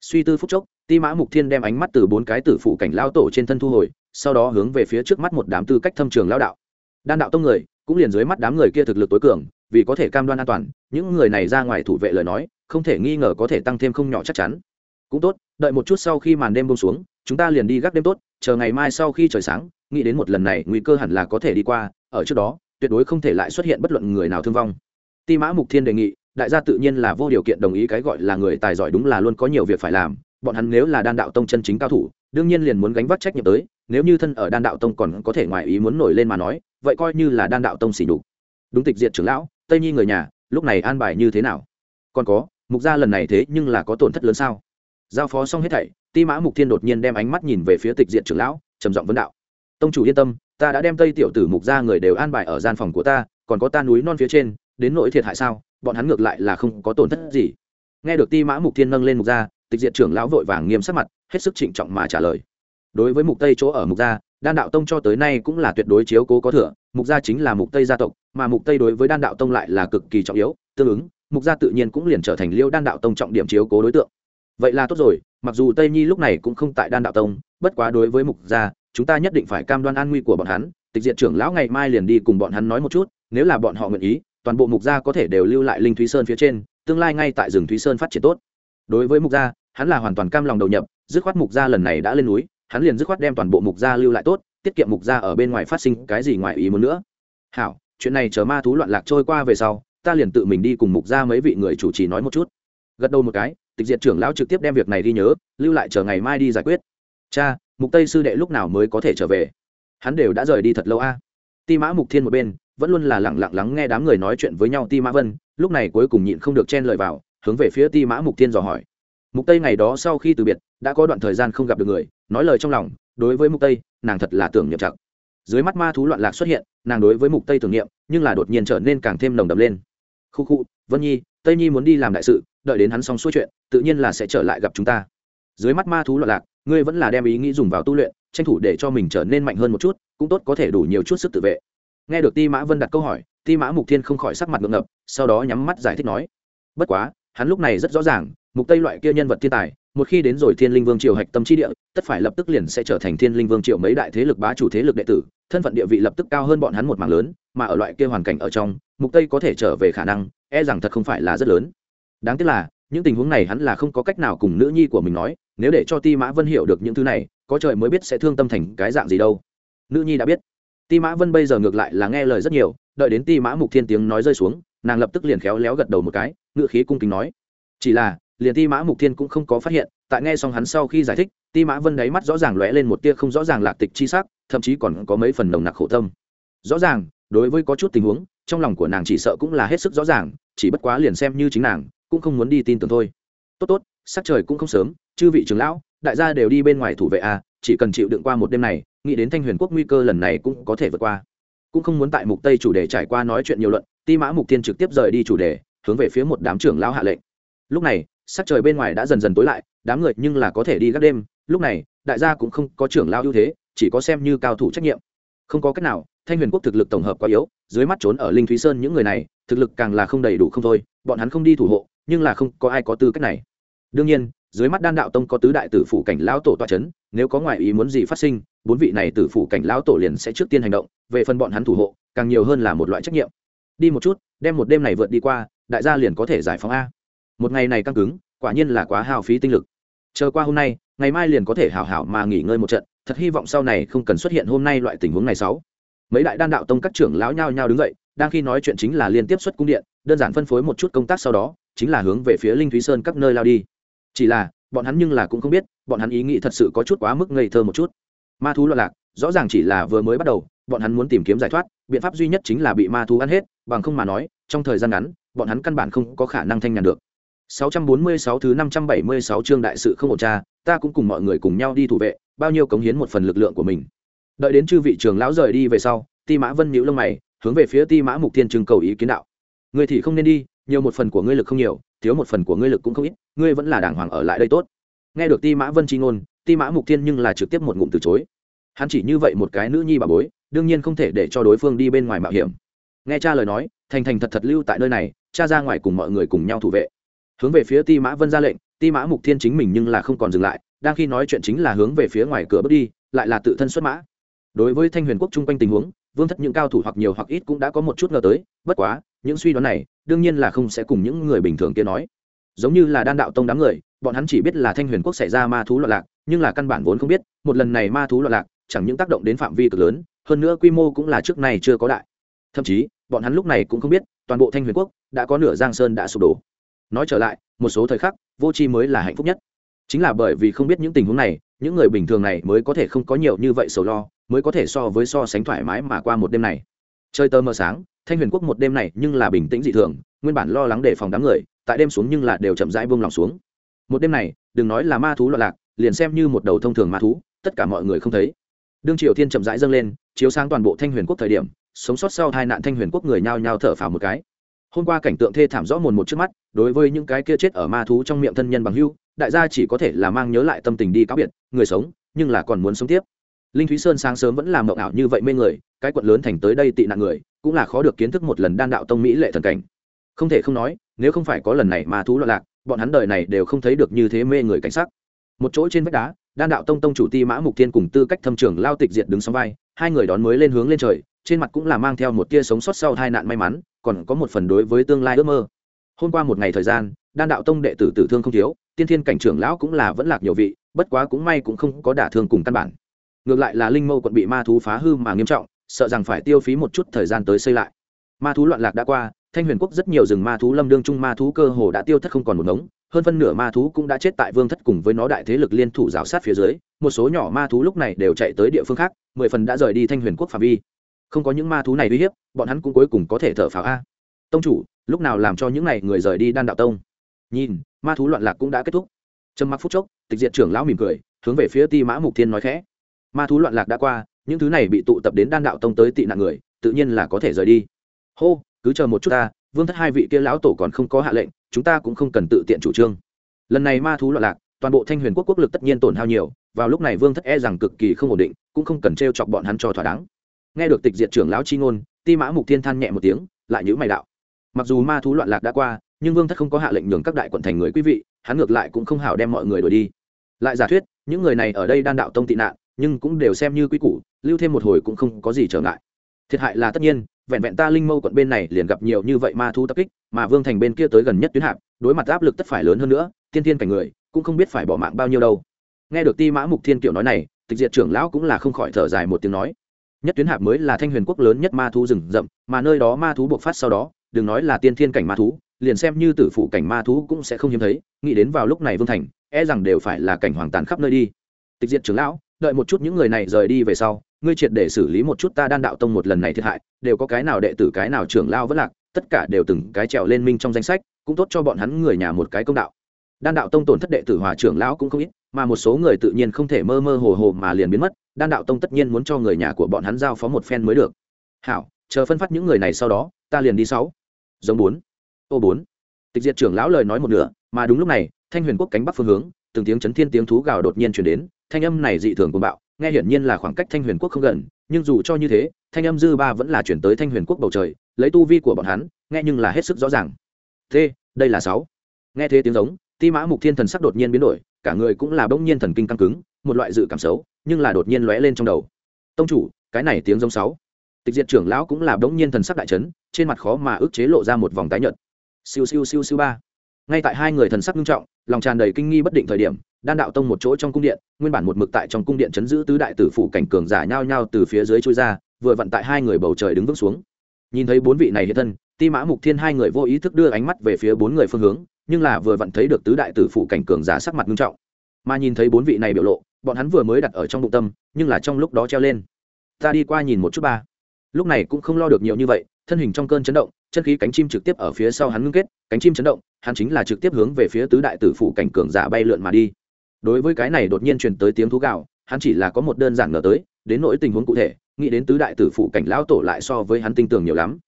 Suy tư phúc chốc, ti mã mục thiên đem ánh mắt từ bốn cái tử phụ cảnh lao tổ trên thân thu hồi, sau đó hướng về phía trước mắt một đám tư cách thâm trường lao đạo. Đan đạo tông người cũng liền dưới mắt đám người kia thực lực tối cường, vì có thể cam đoan an toàn, những người này ra ngoài thủ vệ lời nói, không thể nghi ngờ có thể tăng thêm không nhỏ chắc chắn. Cũng tốt, đợi một chút sau khi màn đêm bông xuống, chúng ta liền đi gác đêm tốt, chờ ngày mai sau khi trời sáng, nghĩ đến một lần này, nguy cơ hẳn là có thể đi qua, ở trước đó, tuyệt đối không thể lại xuất hiện bất luận người nào thương vong. Ti mã mục thiên đề nghị, đại gia tự nhiên là vô điều kiện đồng ý cái gọi là người tài giỏi đúng là luôn có nhiều việc phải làm, bọn hắn nếu là đan đạo tông chân chính cao thủ đương nhiên liền muốn gánh vác trách nhiệm tới, nếu như thân ở đan đạo tông còn có thể ngoài ý muốn nổi lên mà nói, vậy coi như là đan đạo tông xỉ đục đúng tịch diệt trưởng lão, tây nhi người nhà, lúc này an bài như thế nào? Còn có, mục gia lần này thế nhưng là có tổn thất lớn sao? Giao phó xong hết thảy, ti mã mục thiên đột nhiên đem ánh mắt nhìn về phía tịch diệt trưởng lão, trầm giọng vấn đạo. Tông chủ yên tâm, ta đã đem tây tiểu tử mục gia người đều an bài ở gian phòng của ta, còn có ta núi non phía trên, đến nỗi thiệt hại sao, bọn hắn ngược lại là không có tổn thất gì. Nghe được ti mã mục thiên nâng lên mục gia tịch diệt trưởng lão vội vàng nghiêm sắc mặt, hết sức trịnh trọng mà trả lời. Đối với mục tây chỗ ở mục gia, đan đạo tông cho tới nay cũng là tuyệt đối chiếu cố có thừa, mục gia chính là mục tây gia tộc, mà mục tây đối với đan đạo tông lại là cực kỳ trọng yếu, tương ứng, mục gia tự nhiên cũng liền trở thành liêu đan đạo tông trọng điểm chiếu cố đối tượng. Vậy là tốt rồi, mặc dù tây nhi lúc này cũng không tại đan đạo tông, bất quá đối với mục gia, chúng ta nhất định phải cam đoan an nguy của bọn hắn, tịch diện trưởng lão ngày mai liền đi cùng bọn hắn nói một chút, nếu là bọn họ nguyện ý, toàn bộ mục gia có thể đều lưu lại linh thúy sơn phía trên, tương lai ngay tại rừng thúy sơn phát triển tốt. Đối với mục gia hắn là hoàn toàn cam lòng đầu nhập, dứt khoát mục gia lần này đã lên núi, hắn liền dứt khoát đem toàn bộ mục gia lưu lại tốt, tiết kiệm mục gia ở bên ngoài phát sinh cái gì ngoài ý muốn nữa. Hảo, chuyện này chờ ma thú loạn lạc trôi qua về sau, ta liền tự mình đi cùng mục gia mấy vị người chủ trì nói một chút. Gật đầu một cái, tịch diệt trưởng lão trực tiếp đem việc này đi nhớ, lưu lại chờ ngày mai đi giải quyết. Cha, mục tây sư đệ lúc nào mới có thể trở về? Hắn đều đã rời đi thật lâu a. Ti mã mục thiên một bên, vẫn luôn là lẳng lặng lắng nghe đám người nói chuyện với nhau ti mã vân, lúc này cuối cùng nhịn không được chen lời vào, hướng về phía ti mã mục thiên dò hỏi mục tây ngày đó sau khi từ biệt, đã có đoạn thời gian không gặp được người, nói lời trong lòng, đối với mục tây, nàng thật là tưởng niệm chặt. Dưới mắt ma thú loạn lạc xuất hiện, nàng đối với mục tây tưởng niệm, nhưng là đột nhiên trở nên càng thêm nồng đậm lên. Khu khu, vân nhi, tây nhi muốn đi làm đại sự, đợi đến hắn xong xuôi chuyện, tự nhiên là sẽ trở lại gặp chúng ta. Dưới mắt ma thú loạn lạc, ngươi vẫn là đem ý nghĩ dùng vào tu luyện, tranh thủ để cho mình trở nên mạnh hơn một chút, cũng tốt có thể đủ nhiều chút sức tự vệ. Nghe được ti mã vân đặt câu hỏi, ti mã mục thiên không khỏi sắc mặt ngượng ngập, sau đó nhắm mắt giải thích nói, bất quá, hắn lúc này rất rõ ràng mục tây loại kia nhân vật thiên tài, một khi đến rồi thiên linh vương triều hạch tâm chi địa, tất phải lập tức liền sẽ trở thành thiên linh vương triều mấy đại thế lực bá chủ thế lực đệ tử, thân phận địa vị lập tức cao hơn bọn hắn một mảng lớn, mà ở loại kia hoàn cảnh ở trong, mục tây có thể trở về khả năng e rằng thật không phải là rất lớn. Đáng tiếc là, những tình huống này hắn là không có cách nào cùng nữ nhi của mình nói, nếu để cho ti mã vân hiểu được những thứ này, có trời mới biết sẽ thương tâm thành cái dạng gì đâu. Nữ nhi đã biết. Ti mã vân bây giờ ngược lại là nghe lời rất nhiều, đợi đến ti mã mục thiên tiếng nói rơi xuống, nàng lập tức liền khéo léo gật đầu một cái, ngựa khí cung kính nói. Chỉ là liền ti mã mục thiên cũng không có phát hiện tại nghe xong hắn sau khi giải thích ti mã vân đáy mắt rõ ràng lóe lên một tia không rõ ràng lạc tịch chi sắc thậm chí còn có mấy phần nồng nặc khổ tâm. Rõ ràng đối với có chút tình huống trong lòng của nàng chỉ sợ cũng là hết sức rõ ràng chỉ bất quá liền xem như chính nàng cũng không muốn đi tin tưởng thôi. Tốt tốt sắc trời cũng không sớm chư vị trưởng lão đại gia đều đi bên ngoài thủ vệ à, chỉ cần chịu đựng qua một đêm này nghĩ đến thanh huyền quốc nguy cơ lần này cũng có thể vượt qua. Cũng không muốn tại mục tây chủ đề trải qua nói chuyện nhiều luận ti mã mục tiên trực tiếp rời đi chủ đề hướng về phía một đám trưởng lão hạ lệnh. Lúc này sắc trời bên ngoài đã dần dần tối lại, đám người nhưng là có thể đi gác đêm. Lúc này, đại gia cũng không có trưởng lao ưu thế, chỉ có xem như cao thủ trách nhiệm. Không có cách nào, thanh huyền quốc thực lực tổng hợp quá yếu, dưới mắt trốn ở linh thúy sơn những người này, thực lực càng là không đầy đủ không thôi, bọn hắn không đi thủ hộ, nhưng là không có ai có tư cách này. Đương nhiên, dưới mắt đan đạo tông có tứ đại tử phủ cảnh lão tổ toa c h ấ n nếu có ngoại ý muốn gì phát sinh, bốn vị này tử phủ cảnh lão tổ liền sẽ trước tiên hành động, về phần bọn hắn thủ hộ, càng nhiều hơn là một loại trách nhiệm. Đi một chút, đem một đêm này vượt đi qua, đại gia liền có thể giải phóng a một ngày này căng cứng, quả nhiên là quá hao phí tinh lực. Chờ qua hôm nay, ngày mai liền có thể hảo hảo mà nghỉ ngơi một trận, thật hy vọng sau này không cần xuất hiện hôm nay loại tình huống này sáu. Mấy đại đan đạo tông các trưởng lão nhao nhao đứng dậy, đang khi nói chuyện chính là liên tiếp xuất cung điện, đơn giản phân phối một chút công tác sau đó, chính là hướng về phía linh thúy sơn các nơi lao đi. Chỉ là, bọn hắn nhưng là cũng không biết, bọn hắn ý nghĩ thật sự có chút quá mức ngây thơ một chút. Ma thú loạn lạc, rõ ràng chỉ là vừa mới bắt đầu, bọn hắn muốn tìm kiếm giải thoát, biện pháp duy nhất chính là bị ma thú ăn hết, bằng không mà nói, trong thời gian ngắn, bọn hắn căn bản không có khả năng thanh nhàn được. 646 thứ 576 chương đại sự không ổn tra, ta cũng cùng mọi người cùng nhau đi thủ vệ, bao nhiêu cống hiến một phần lực lượng của mình. Đợi đến chư vị trưởng lão rời đi về sau, Ti Mã Vân nhíu lông mày, hướng về phía Ti Mã Mục tiên trưng cầu ý kiến đạo. Ngươi thì không nên đi, nhiều một phần của ngươi lực không nhiều thiếu một phần của ngươi lực cũng không ít ngươi vẫn là đàng hoàng ở lại đây tốt nghe được ti mã vân chi ngôn ti mã mục tiên nhưng là trực tiếp một ngụm từ chối hắn chỉ như vậy một cái nữ nhi bà bối đương nhiên không thể để cho đối phương đi bên ngoài mạo hiểm nghe cha lời nói thành thành thật thật lưu tại nơi này cha ra ngoài cùng mọi người cùng nhau thủ vệ hướng về phía ti mã vân ra lệnh, ti mã mục thiên chính mình nhưng là không còn dừng lại, đang khi nói chuyện chính là hướng về phía ngoài cửa bước đi, lại là tự thân xuất mã. Đối với thanh huyền quốc chung quanh tình huống, vương thất những cao thủ hoặc nhiều hoặc ít cũng đã có một chút ngờ tới, bất quá, những suy đoán này, đương nhiên là không sẽ cùng những người bình thường kia nói. Giống như là đan đạo tông đám người, bọn hắn chỉ biết là thanh huyền quốc xảy ra ma thú loạn lạc, nhưng là căn bản vốn không biết, một lần này ma thú loạn lạc, chẳng những tác động đến phạm vi cực lớn, hơn nữa quy mô cũng là trước này chưa có đại. Thậm chí, bọn hắn lúc này cũng không biết, toàn bộ thanh huyền quốc đã có nửa giang sơn đã sụp đổ nói trở lại, một số thời khắc, vô tri mới là hạnh phúc nhất. Chính là bởi vì không biết những tình huống này, những người bình thường này mới có thể không có nhiều như vậy sầu lo, mới có thể so với so sánh thoải mái mà qua một đêm này. Chơi tơ mờ sáng, thanh huyền quốc một đêm này nhưng là bình tĩnh dị thường, nguyên bản lo lắng đề phòng đám người, tại đêm xuống nhưng là đều chậm rãi buông lòng xuống. Một đêm này, đừng nói là ma thú loạn lạc, liền xem như một đầu thông thường ma thú, tất cả mọi người không thấy. Đương triều thiên chậm rãi dâng lên, chiếu sáng toàn bộ thanh huyền quốc thời điểm, sống sót sau hai nạn thanh huyền quốc người nhao nhao thở phào một cái hôm qua cảnh tượng thê thảm rõ mồn một trước mắt, đối với những cái kia chết ở ma thú trong miệng thân nhân bằng hưu đại gia chỉ có thể là mang nhớ lại tâm tình đi cáo biệt, người sống, nhưng là còn muốn sống tiếp. Linh thúy sơn sáng sớm vẫn làm mộng ảo như vậy mê người, cái quận lớn thành tới đây tị nạn người, cũng là khó được kiến thức một lần đan đạo tông mỹ lệ thần cảnh. Không thể không nói, nếu không phải có lần này ma thú loạn lạc, bọn hắn đời này đều không thấy được như thế mê người cảnh sắc. Một chỗ trên vách đá, đan đạo tông tông chủ ti mã mục thiên cùng tư cách thâm trưởng lao tịch diệt đứng sóng vai, hai người đón mới lên hướng lên trời, trên mặt cũng là mang theo một tia sống sót sau hai nạn may mắn còn có một phần đối với tương lai ước mơ. Hôm qua một ngày thời gian, đan đạo tông đệ tử tử thương không thiếu, tiên thiên cảnh trưởng lão cũng là vẫn lạc nhiều vị, bất quá cũng may cũng không có đả thương cùng căn bản. Ngược lại là linh mâu quận bị ma thú phá hư mà nghiêm trọng, sợ rằng phải tiêu phí một chút thời gian tới xây lại. Ma thú loạn lạc đã qua, thanh huyền quốc rất nhiều rừng ma thú, lâm đương trung ma thú cơ hồ đã tiêu thất không còn một ngống, hơn phân nửa ma thú cũng đã chết tại vương thất cùng với nó đại thế lực liên thủ rào sát phía dưới, một số nhỏ ma thú lúc này đều chạy tới địa phương khác, mười phần đã rời đi thanh huyền quốc phạm vi không có những ma thú này uy hiếp, bọn hắn cũng cuối cùng có thể thở phào a. Tông chủ, lúc nào làm cho những n à y người rời đi đan đạo tông? Nhìn, ma thú loạn lạc cũng đã kết thúc. Trầm mặc phút chốc, tịch diện trưởng lão mỉm cười, hướng về phía ti mã mục thiên nói khẽ. Ma thú loạn lạc đã qua, những thứ này bị tụ tập đến đan đạo tông tới tị nạn người, tự nhiên là có thể rời đi. Hô, cứ chờ một chút ta, vương thất hai vị kia lão tổ còn không có hạ lệnh, chúng ta cũng không cần tự tiện chủ trương. Lần này ma thú loạn lạc, toàn bộ thanh huyền quốc quốc lực tất nhiên tổn hao nhiều, vào lúc này vương thất e rằng cực kỳ không ổn định, cũng không cần t r e o chọc bọn hắn cho thỏa đáng nghe được tịch diệt trưởng lão chi ngôn, ti mã mục thiên than nhẹ một tiếng, lại nhữ mày đạo. Mặc dù ma thú loạn lạc đã qua, nhưng vương thất không có hạ lệnh nhường các đại quận thành người quý vị, hắn ngược lại cũng không hảo đem mọi người đuổi đi. Lại giả thuyết, những người này ở đây đan đạo tông tị nạn, nhưng cũng đều xem như quý củ, lưu thêm một hồi cũng không có gì trở ngại. Thiệt hại là tất nhiên, vẹn vẹn ta linh mâu quận bên này liền gặp nhiều như vậy ma thú tập kích, mà vương thành bên kia tới gần nhất tuyến hạp đối mặt áp lực tất phải lớn hơn nữa thiên thiên cảnh người, cũng không biết phải bỏ mạng bao nhiêu đâu. Nghe được ti mã mục thiên kiểu nói này, tịch diệt trưởng lão cũng là không khỏi thở dài một tiếng nói nhất tuyến hạp mới là thanh huyền quốc lớn nhất ma thú rừng rậm, mà nơi đó ma thú buộc phát sau đó, đừng nói là tiên thiên cảnh ma thú, liền xem như tử phụ cảnh ma thú cũng sẽ không hiếm thấy, nghĩ đến vào lúc này vương thành e rằng đều phải là cảnh hoàng tàn khắp nơi đi. Tịch diệt trưởng lão, đợi một chút những người này rời đi về sau, ngươi triệt để xử lý một chút ta đan đạo tông một lần này thiệt hại, đều có cái nào đệ tử cái nào trưởng lao vẫn lạc, tất cả đều từng cái trèo lên minh trong danh sách, cũng tốt cho bọn hắn người nhà một cái công đạo. Đan đạo tông tổn thất đệ tử hòa trưởng lão cũng không ít mà một số người tự nhiên không thể mơ mơ hồ hồ mà liền biến mất, đan đạo tông tất nhiên muốn cho người nhà của bọn hắn giao phó một phen mới được. Hảo, chờ phân phát những người này sau đó, ta liền đi sáu. Giống bốn. Ô bốn. Tịch diệt trưởng lão lời nói một nửa, mà đúng lúc này, thanh huyền quốc cánh bắc phương hướng, từng tiếng chấn thiên tiếng thú gào đột nhiên chuyển đến, thanh âm này dị thường cuồng bạo, nghe hiển nhiên là khoảng cách thanh huyền quốc không gần, nhưng dù cho như thế, thanh âm dư ba vẫn là chuyển tới thanh huyền quốc bầu trời, lấy tu vi của bọn hắn, nghe nhưng là hết sức rõ ràng. Thế, đây là sáu. Nghe thế tiếng giống, ti mã mục thiên thần sắc đột nhiên biến đổi cả người cũng là bỗng nhiên thần kinh căng cứng, một loại dự cảm xấu, nhưng là đột nhiên lóe lên trong đầu. Tông chủ, cái này tiếng giống sáu. Tịch diệt trưởng lão cũng là bỗng nhiên thần sắc đại chấn, trên mặt khó mà ức chế lộ ra một vòng tái nhợt. Siêu siêu siêu siêu ba. Ngay tại hai người thần sắc nghiêm trọng, lòng tràn đầy kinh nghi bất định thời điểm, đan đạo tông một chỗ trong cung điện, nguyên bản một mực tại trong cung điện chấn giữ tứ đại tử phủ cảnh cường giả nhao nhao từ phía dưới chui ra, vừa vặn tại hai người bầu trời đứng vững xuống. Nhìn thấy bốn vị này hiện thân, ti mã mục thiên hai người vô ý thức đưa ánh mắt về phía bốn người phương hướng nhưng là vừa vặn thấy được tứ đại tử phụ cảnh cường giả sắc mặt nghiêm trọng. Mà nhìn thấy bốn vị này biểu lộ, bọn hắn vừa mới đặt ở trong bụng tâm, nhưng là trong lúc đó treo lên. Ta đi qua nhìn một chút ba. Lúc này cũng không lo được nhiều như vậy, thân hình trong cơn chấn động, chân khí cánh chim trực tiếp ở phía sau hắn ngưng kết, cánh chim chấn động, hắn chính là trực tiếp hướng về phía tứ đại tử phụ cảnh cường giả bay lượn mà đi. Đối với cái này đột nhiên truyền tới tiếng thú gạo hắn chỉ là có một đơn giản ngờ tới, đến nỗi tình huống cụ thể, nghĩ đến tứ đại tử phụ cảnh lão tổ lại so với hắn tinh tường nhiều lắm.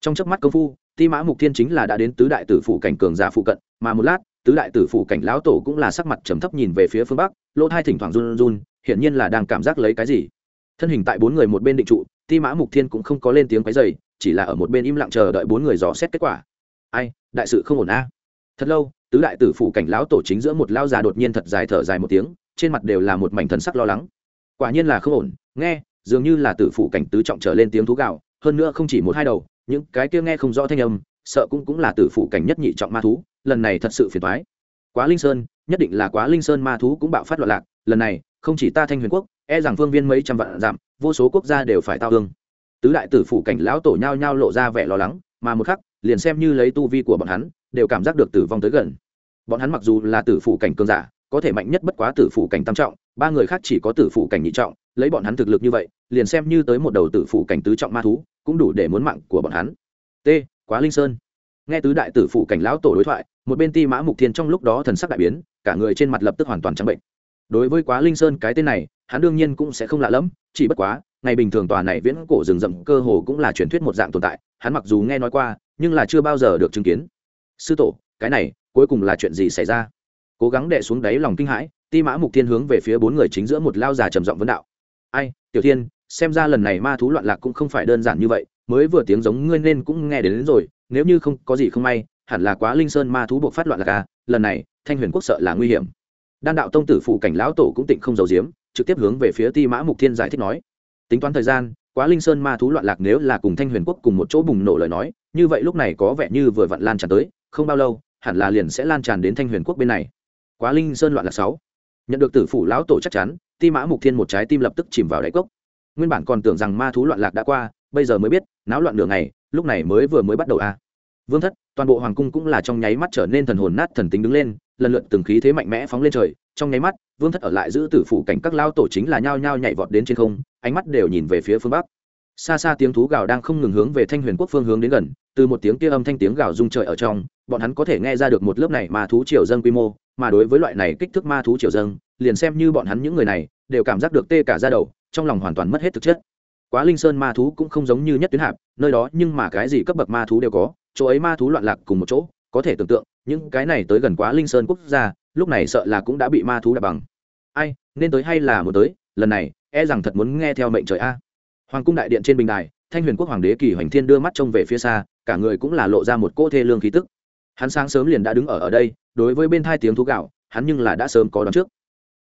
Trong chớp mắt công phu ti mã mục thiên chính là đã đến tứ đại tử phụ cảnh cường giả phụ cận, mà một lát, tứ đại tử phủ cảnh lão tổ cũng là sắc mặt trầm thấp nhìn về phía phương bắc, lỗ thai thỉnh thoảng run run hiển nhiên là đang cảm giác lấy cái gì. Thân hình tại bốn người một bên định trụ, ti mã mục thiên cũng không có lên tiếng quấy dày chỉ là ở một bên im lặng chờ đợi bốn người dò xét kết quả. Ai, đại sự không ổn a thật lâu, tứ đại tử phủ cảnh lão tổ chính giữa một lao già đột nhiên thật dài thở dài một tiếng, trên mặt đều là một mảnh thần sắc lo lắng. Quả nhiên là không ổn, nghe, dường như là tử phủ cảnh tứ trọng trở lên tiếng thú gạo, hơn nữa không chỉ một hai đầu những cái kia nghe không rõ thanh âm, sợ cũng cũng là tử phụ cảnh nhất nhị trọng ma thú, lần này thật sự phiền toái. Quá linh sơn, nhất định là quá linh sơn ma thú cũng bạo phát loạn lạc, lần này, không chỉ ta thanh huyền quốc e rằng phương viên mấy trăm vạn giảm vô số quốc gia đều phải tao hương tứ đại tử phụ cảnh lão tổ nhao nhao lộ ra vẻ lo lắng, mà một khắc, liền xem như lấy tu vi của bọn hắn, đều cảm giác được tử vong tới gần. Bọn hắn mặc dù là tử phụ cảnh cường giả, có thể mạnh nhất bất quá tử phụ cảnh tam trọng, ba người khác chỉ có tử phụ cảnh nhị trọng, lấy bọn hắn thực lực như vậy, liền xem như tới một đầu tử phụ cảnh tứ trọng ma thú cũng đủ để muốn mạng của bọn hắn. T, quá linh sơn. Nghe tứ đại tử phụ cảnh lão tổ đối thoại, một bên ti mã mục thiên trong lúc đó thần sắc đại biến, cả người trên mặt lập tức hoàn toàn trắng bệnh. Đối với quá linh sơn cái tên này, hắn đương nhiên cũng sẽ không lạ lẫm, chỉ bất quá, ngày bình thường tòa này viễn cổ rừng rậm cơ hồ cũng là truyền thuyết một dạng tồn tại, hắn mặc dù nghe nói qua, nhưng là chưa bao giờ được chứng kiến. Sư tổ, cái này, cuối cùng là chuyện gì xảy ra? Cố gắng đệ xuống đáy lòng kinh hãi, ti mã mục thiên hướng về phía bốn người chính giữa một lao già trầm giọng vấn đạo. Ai, tiểu thiên xem ra lần này ma thú loạn lạc cũng không phải đơn giản như vậy mới vừa tiếng giống ngươi nên cũng nghe đến, đến rồi nếu như không có gì không may hẳn là quá linh sơn ma thú buộc phát loạn lạc à lần này thanh huyền quốc sợ là nguy hiểm. Đan đạo tông tử phụ cảnh lão tổ cũng tịnh không giấu giếm trực tiếp hướng về phía ti mã mục thiên giải thích nói. Tính toán thời gian quá linh sơn ma thú loạn lạc nếu là cùng thanh huyền quốc cùng một chỗ bùng nổ lời nói như vậy lúc này có vẻ như vừa vặn lan tràn tới không bao lâu hẳn là liền sẽ lan tràn đến thanh huyền quốc bên này. Quá linh sơn loạn lạc sáu. Nhận được tử phủ lão tổ chắc chắn ti mã mục thiên một trái tim lập tức chìm vào đáy cốc nguyên bản còn tưởng rằng ma thú loạn lạc đã qua, bây giờ mới biết, náo loạn đường này lúc này mới vừa mới bắt đầu a à. vương thất, toàn bộ hoàng cung cũng là trong nháy mắt trở nên thần hồn nát thần tính đứng lên, lần lượt từng khí thế mạnh mẽ phóng lên trời, trong nháy mắt, vương thất ở lại giữ tử phủ cảnh các lao tổ chính là nhao nhao nhảy vọt đến trên không, ánh mắt đều nhìn về phía phương bắc xa xa tiếng thú gào đang không ngừng hướng về thanh huyền quốc phương hướng đến gần, từ một tiếng kia âm thanh tiếng gào rung trời ở trong, bọn hắn có thể nghe ra được một lớp này ma thú triều dân quy mô, mà đối với loại này kích thước ma thú triều dân liền xem như bọn hắn những người này, đều cảm giác được tê cả ra đầu trong lòng hoàn toàn mất hết thực chất. Quá linh sơn ma thú cũng không giống như nhất tuyến hạp, nơi đó nhưng mà cái gì cấp bậc ma thú đều có, chỗ ấy ma thú loạn lạc cùng một chỗ, có thể tưởng tượng, những cái này tới gần quá linh sơn quốc gia, lúc này sợ là cũng đã bị ma thú đạp bằng. Ai, nên tới hay là muốn tới, lần này e rằng thật muốn nghe theo mệnh trời a. Hoàng cung đại điện trên bình đài, thanh huyền quốc hoàng đế kỳ hoành thiên đưa mắt trông về phía xa, cả người cũng là lộ ra một cỗ thê lương khí tức. Hắn sáng sớm liền đã đứng ở ở đây, đối với bên thai tiếng thú gạo, hắn nhưng là đã sớm có đón trước.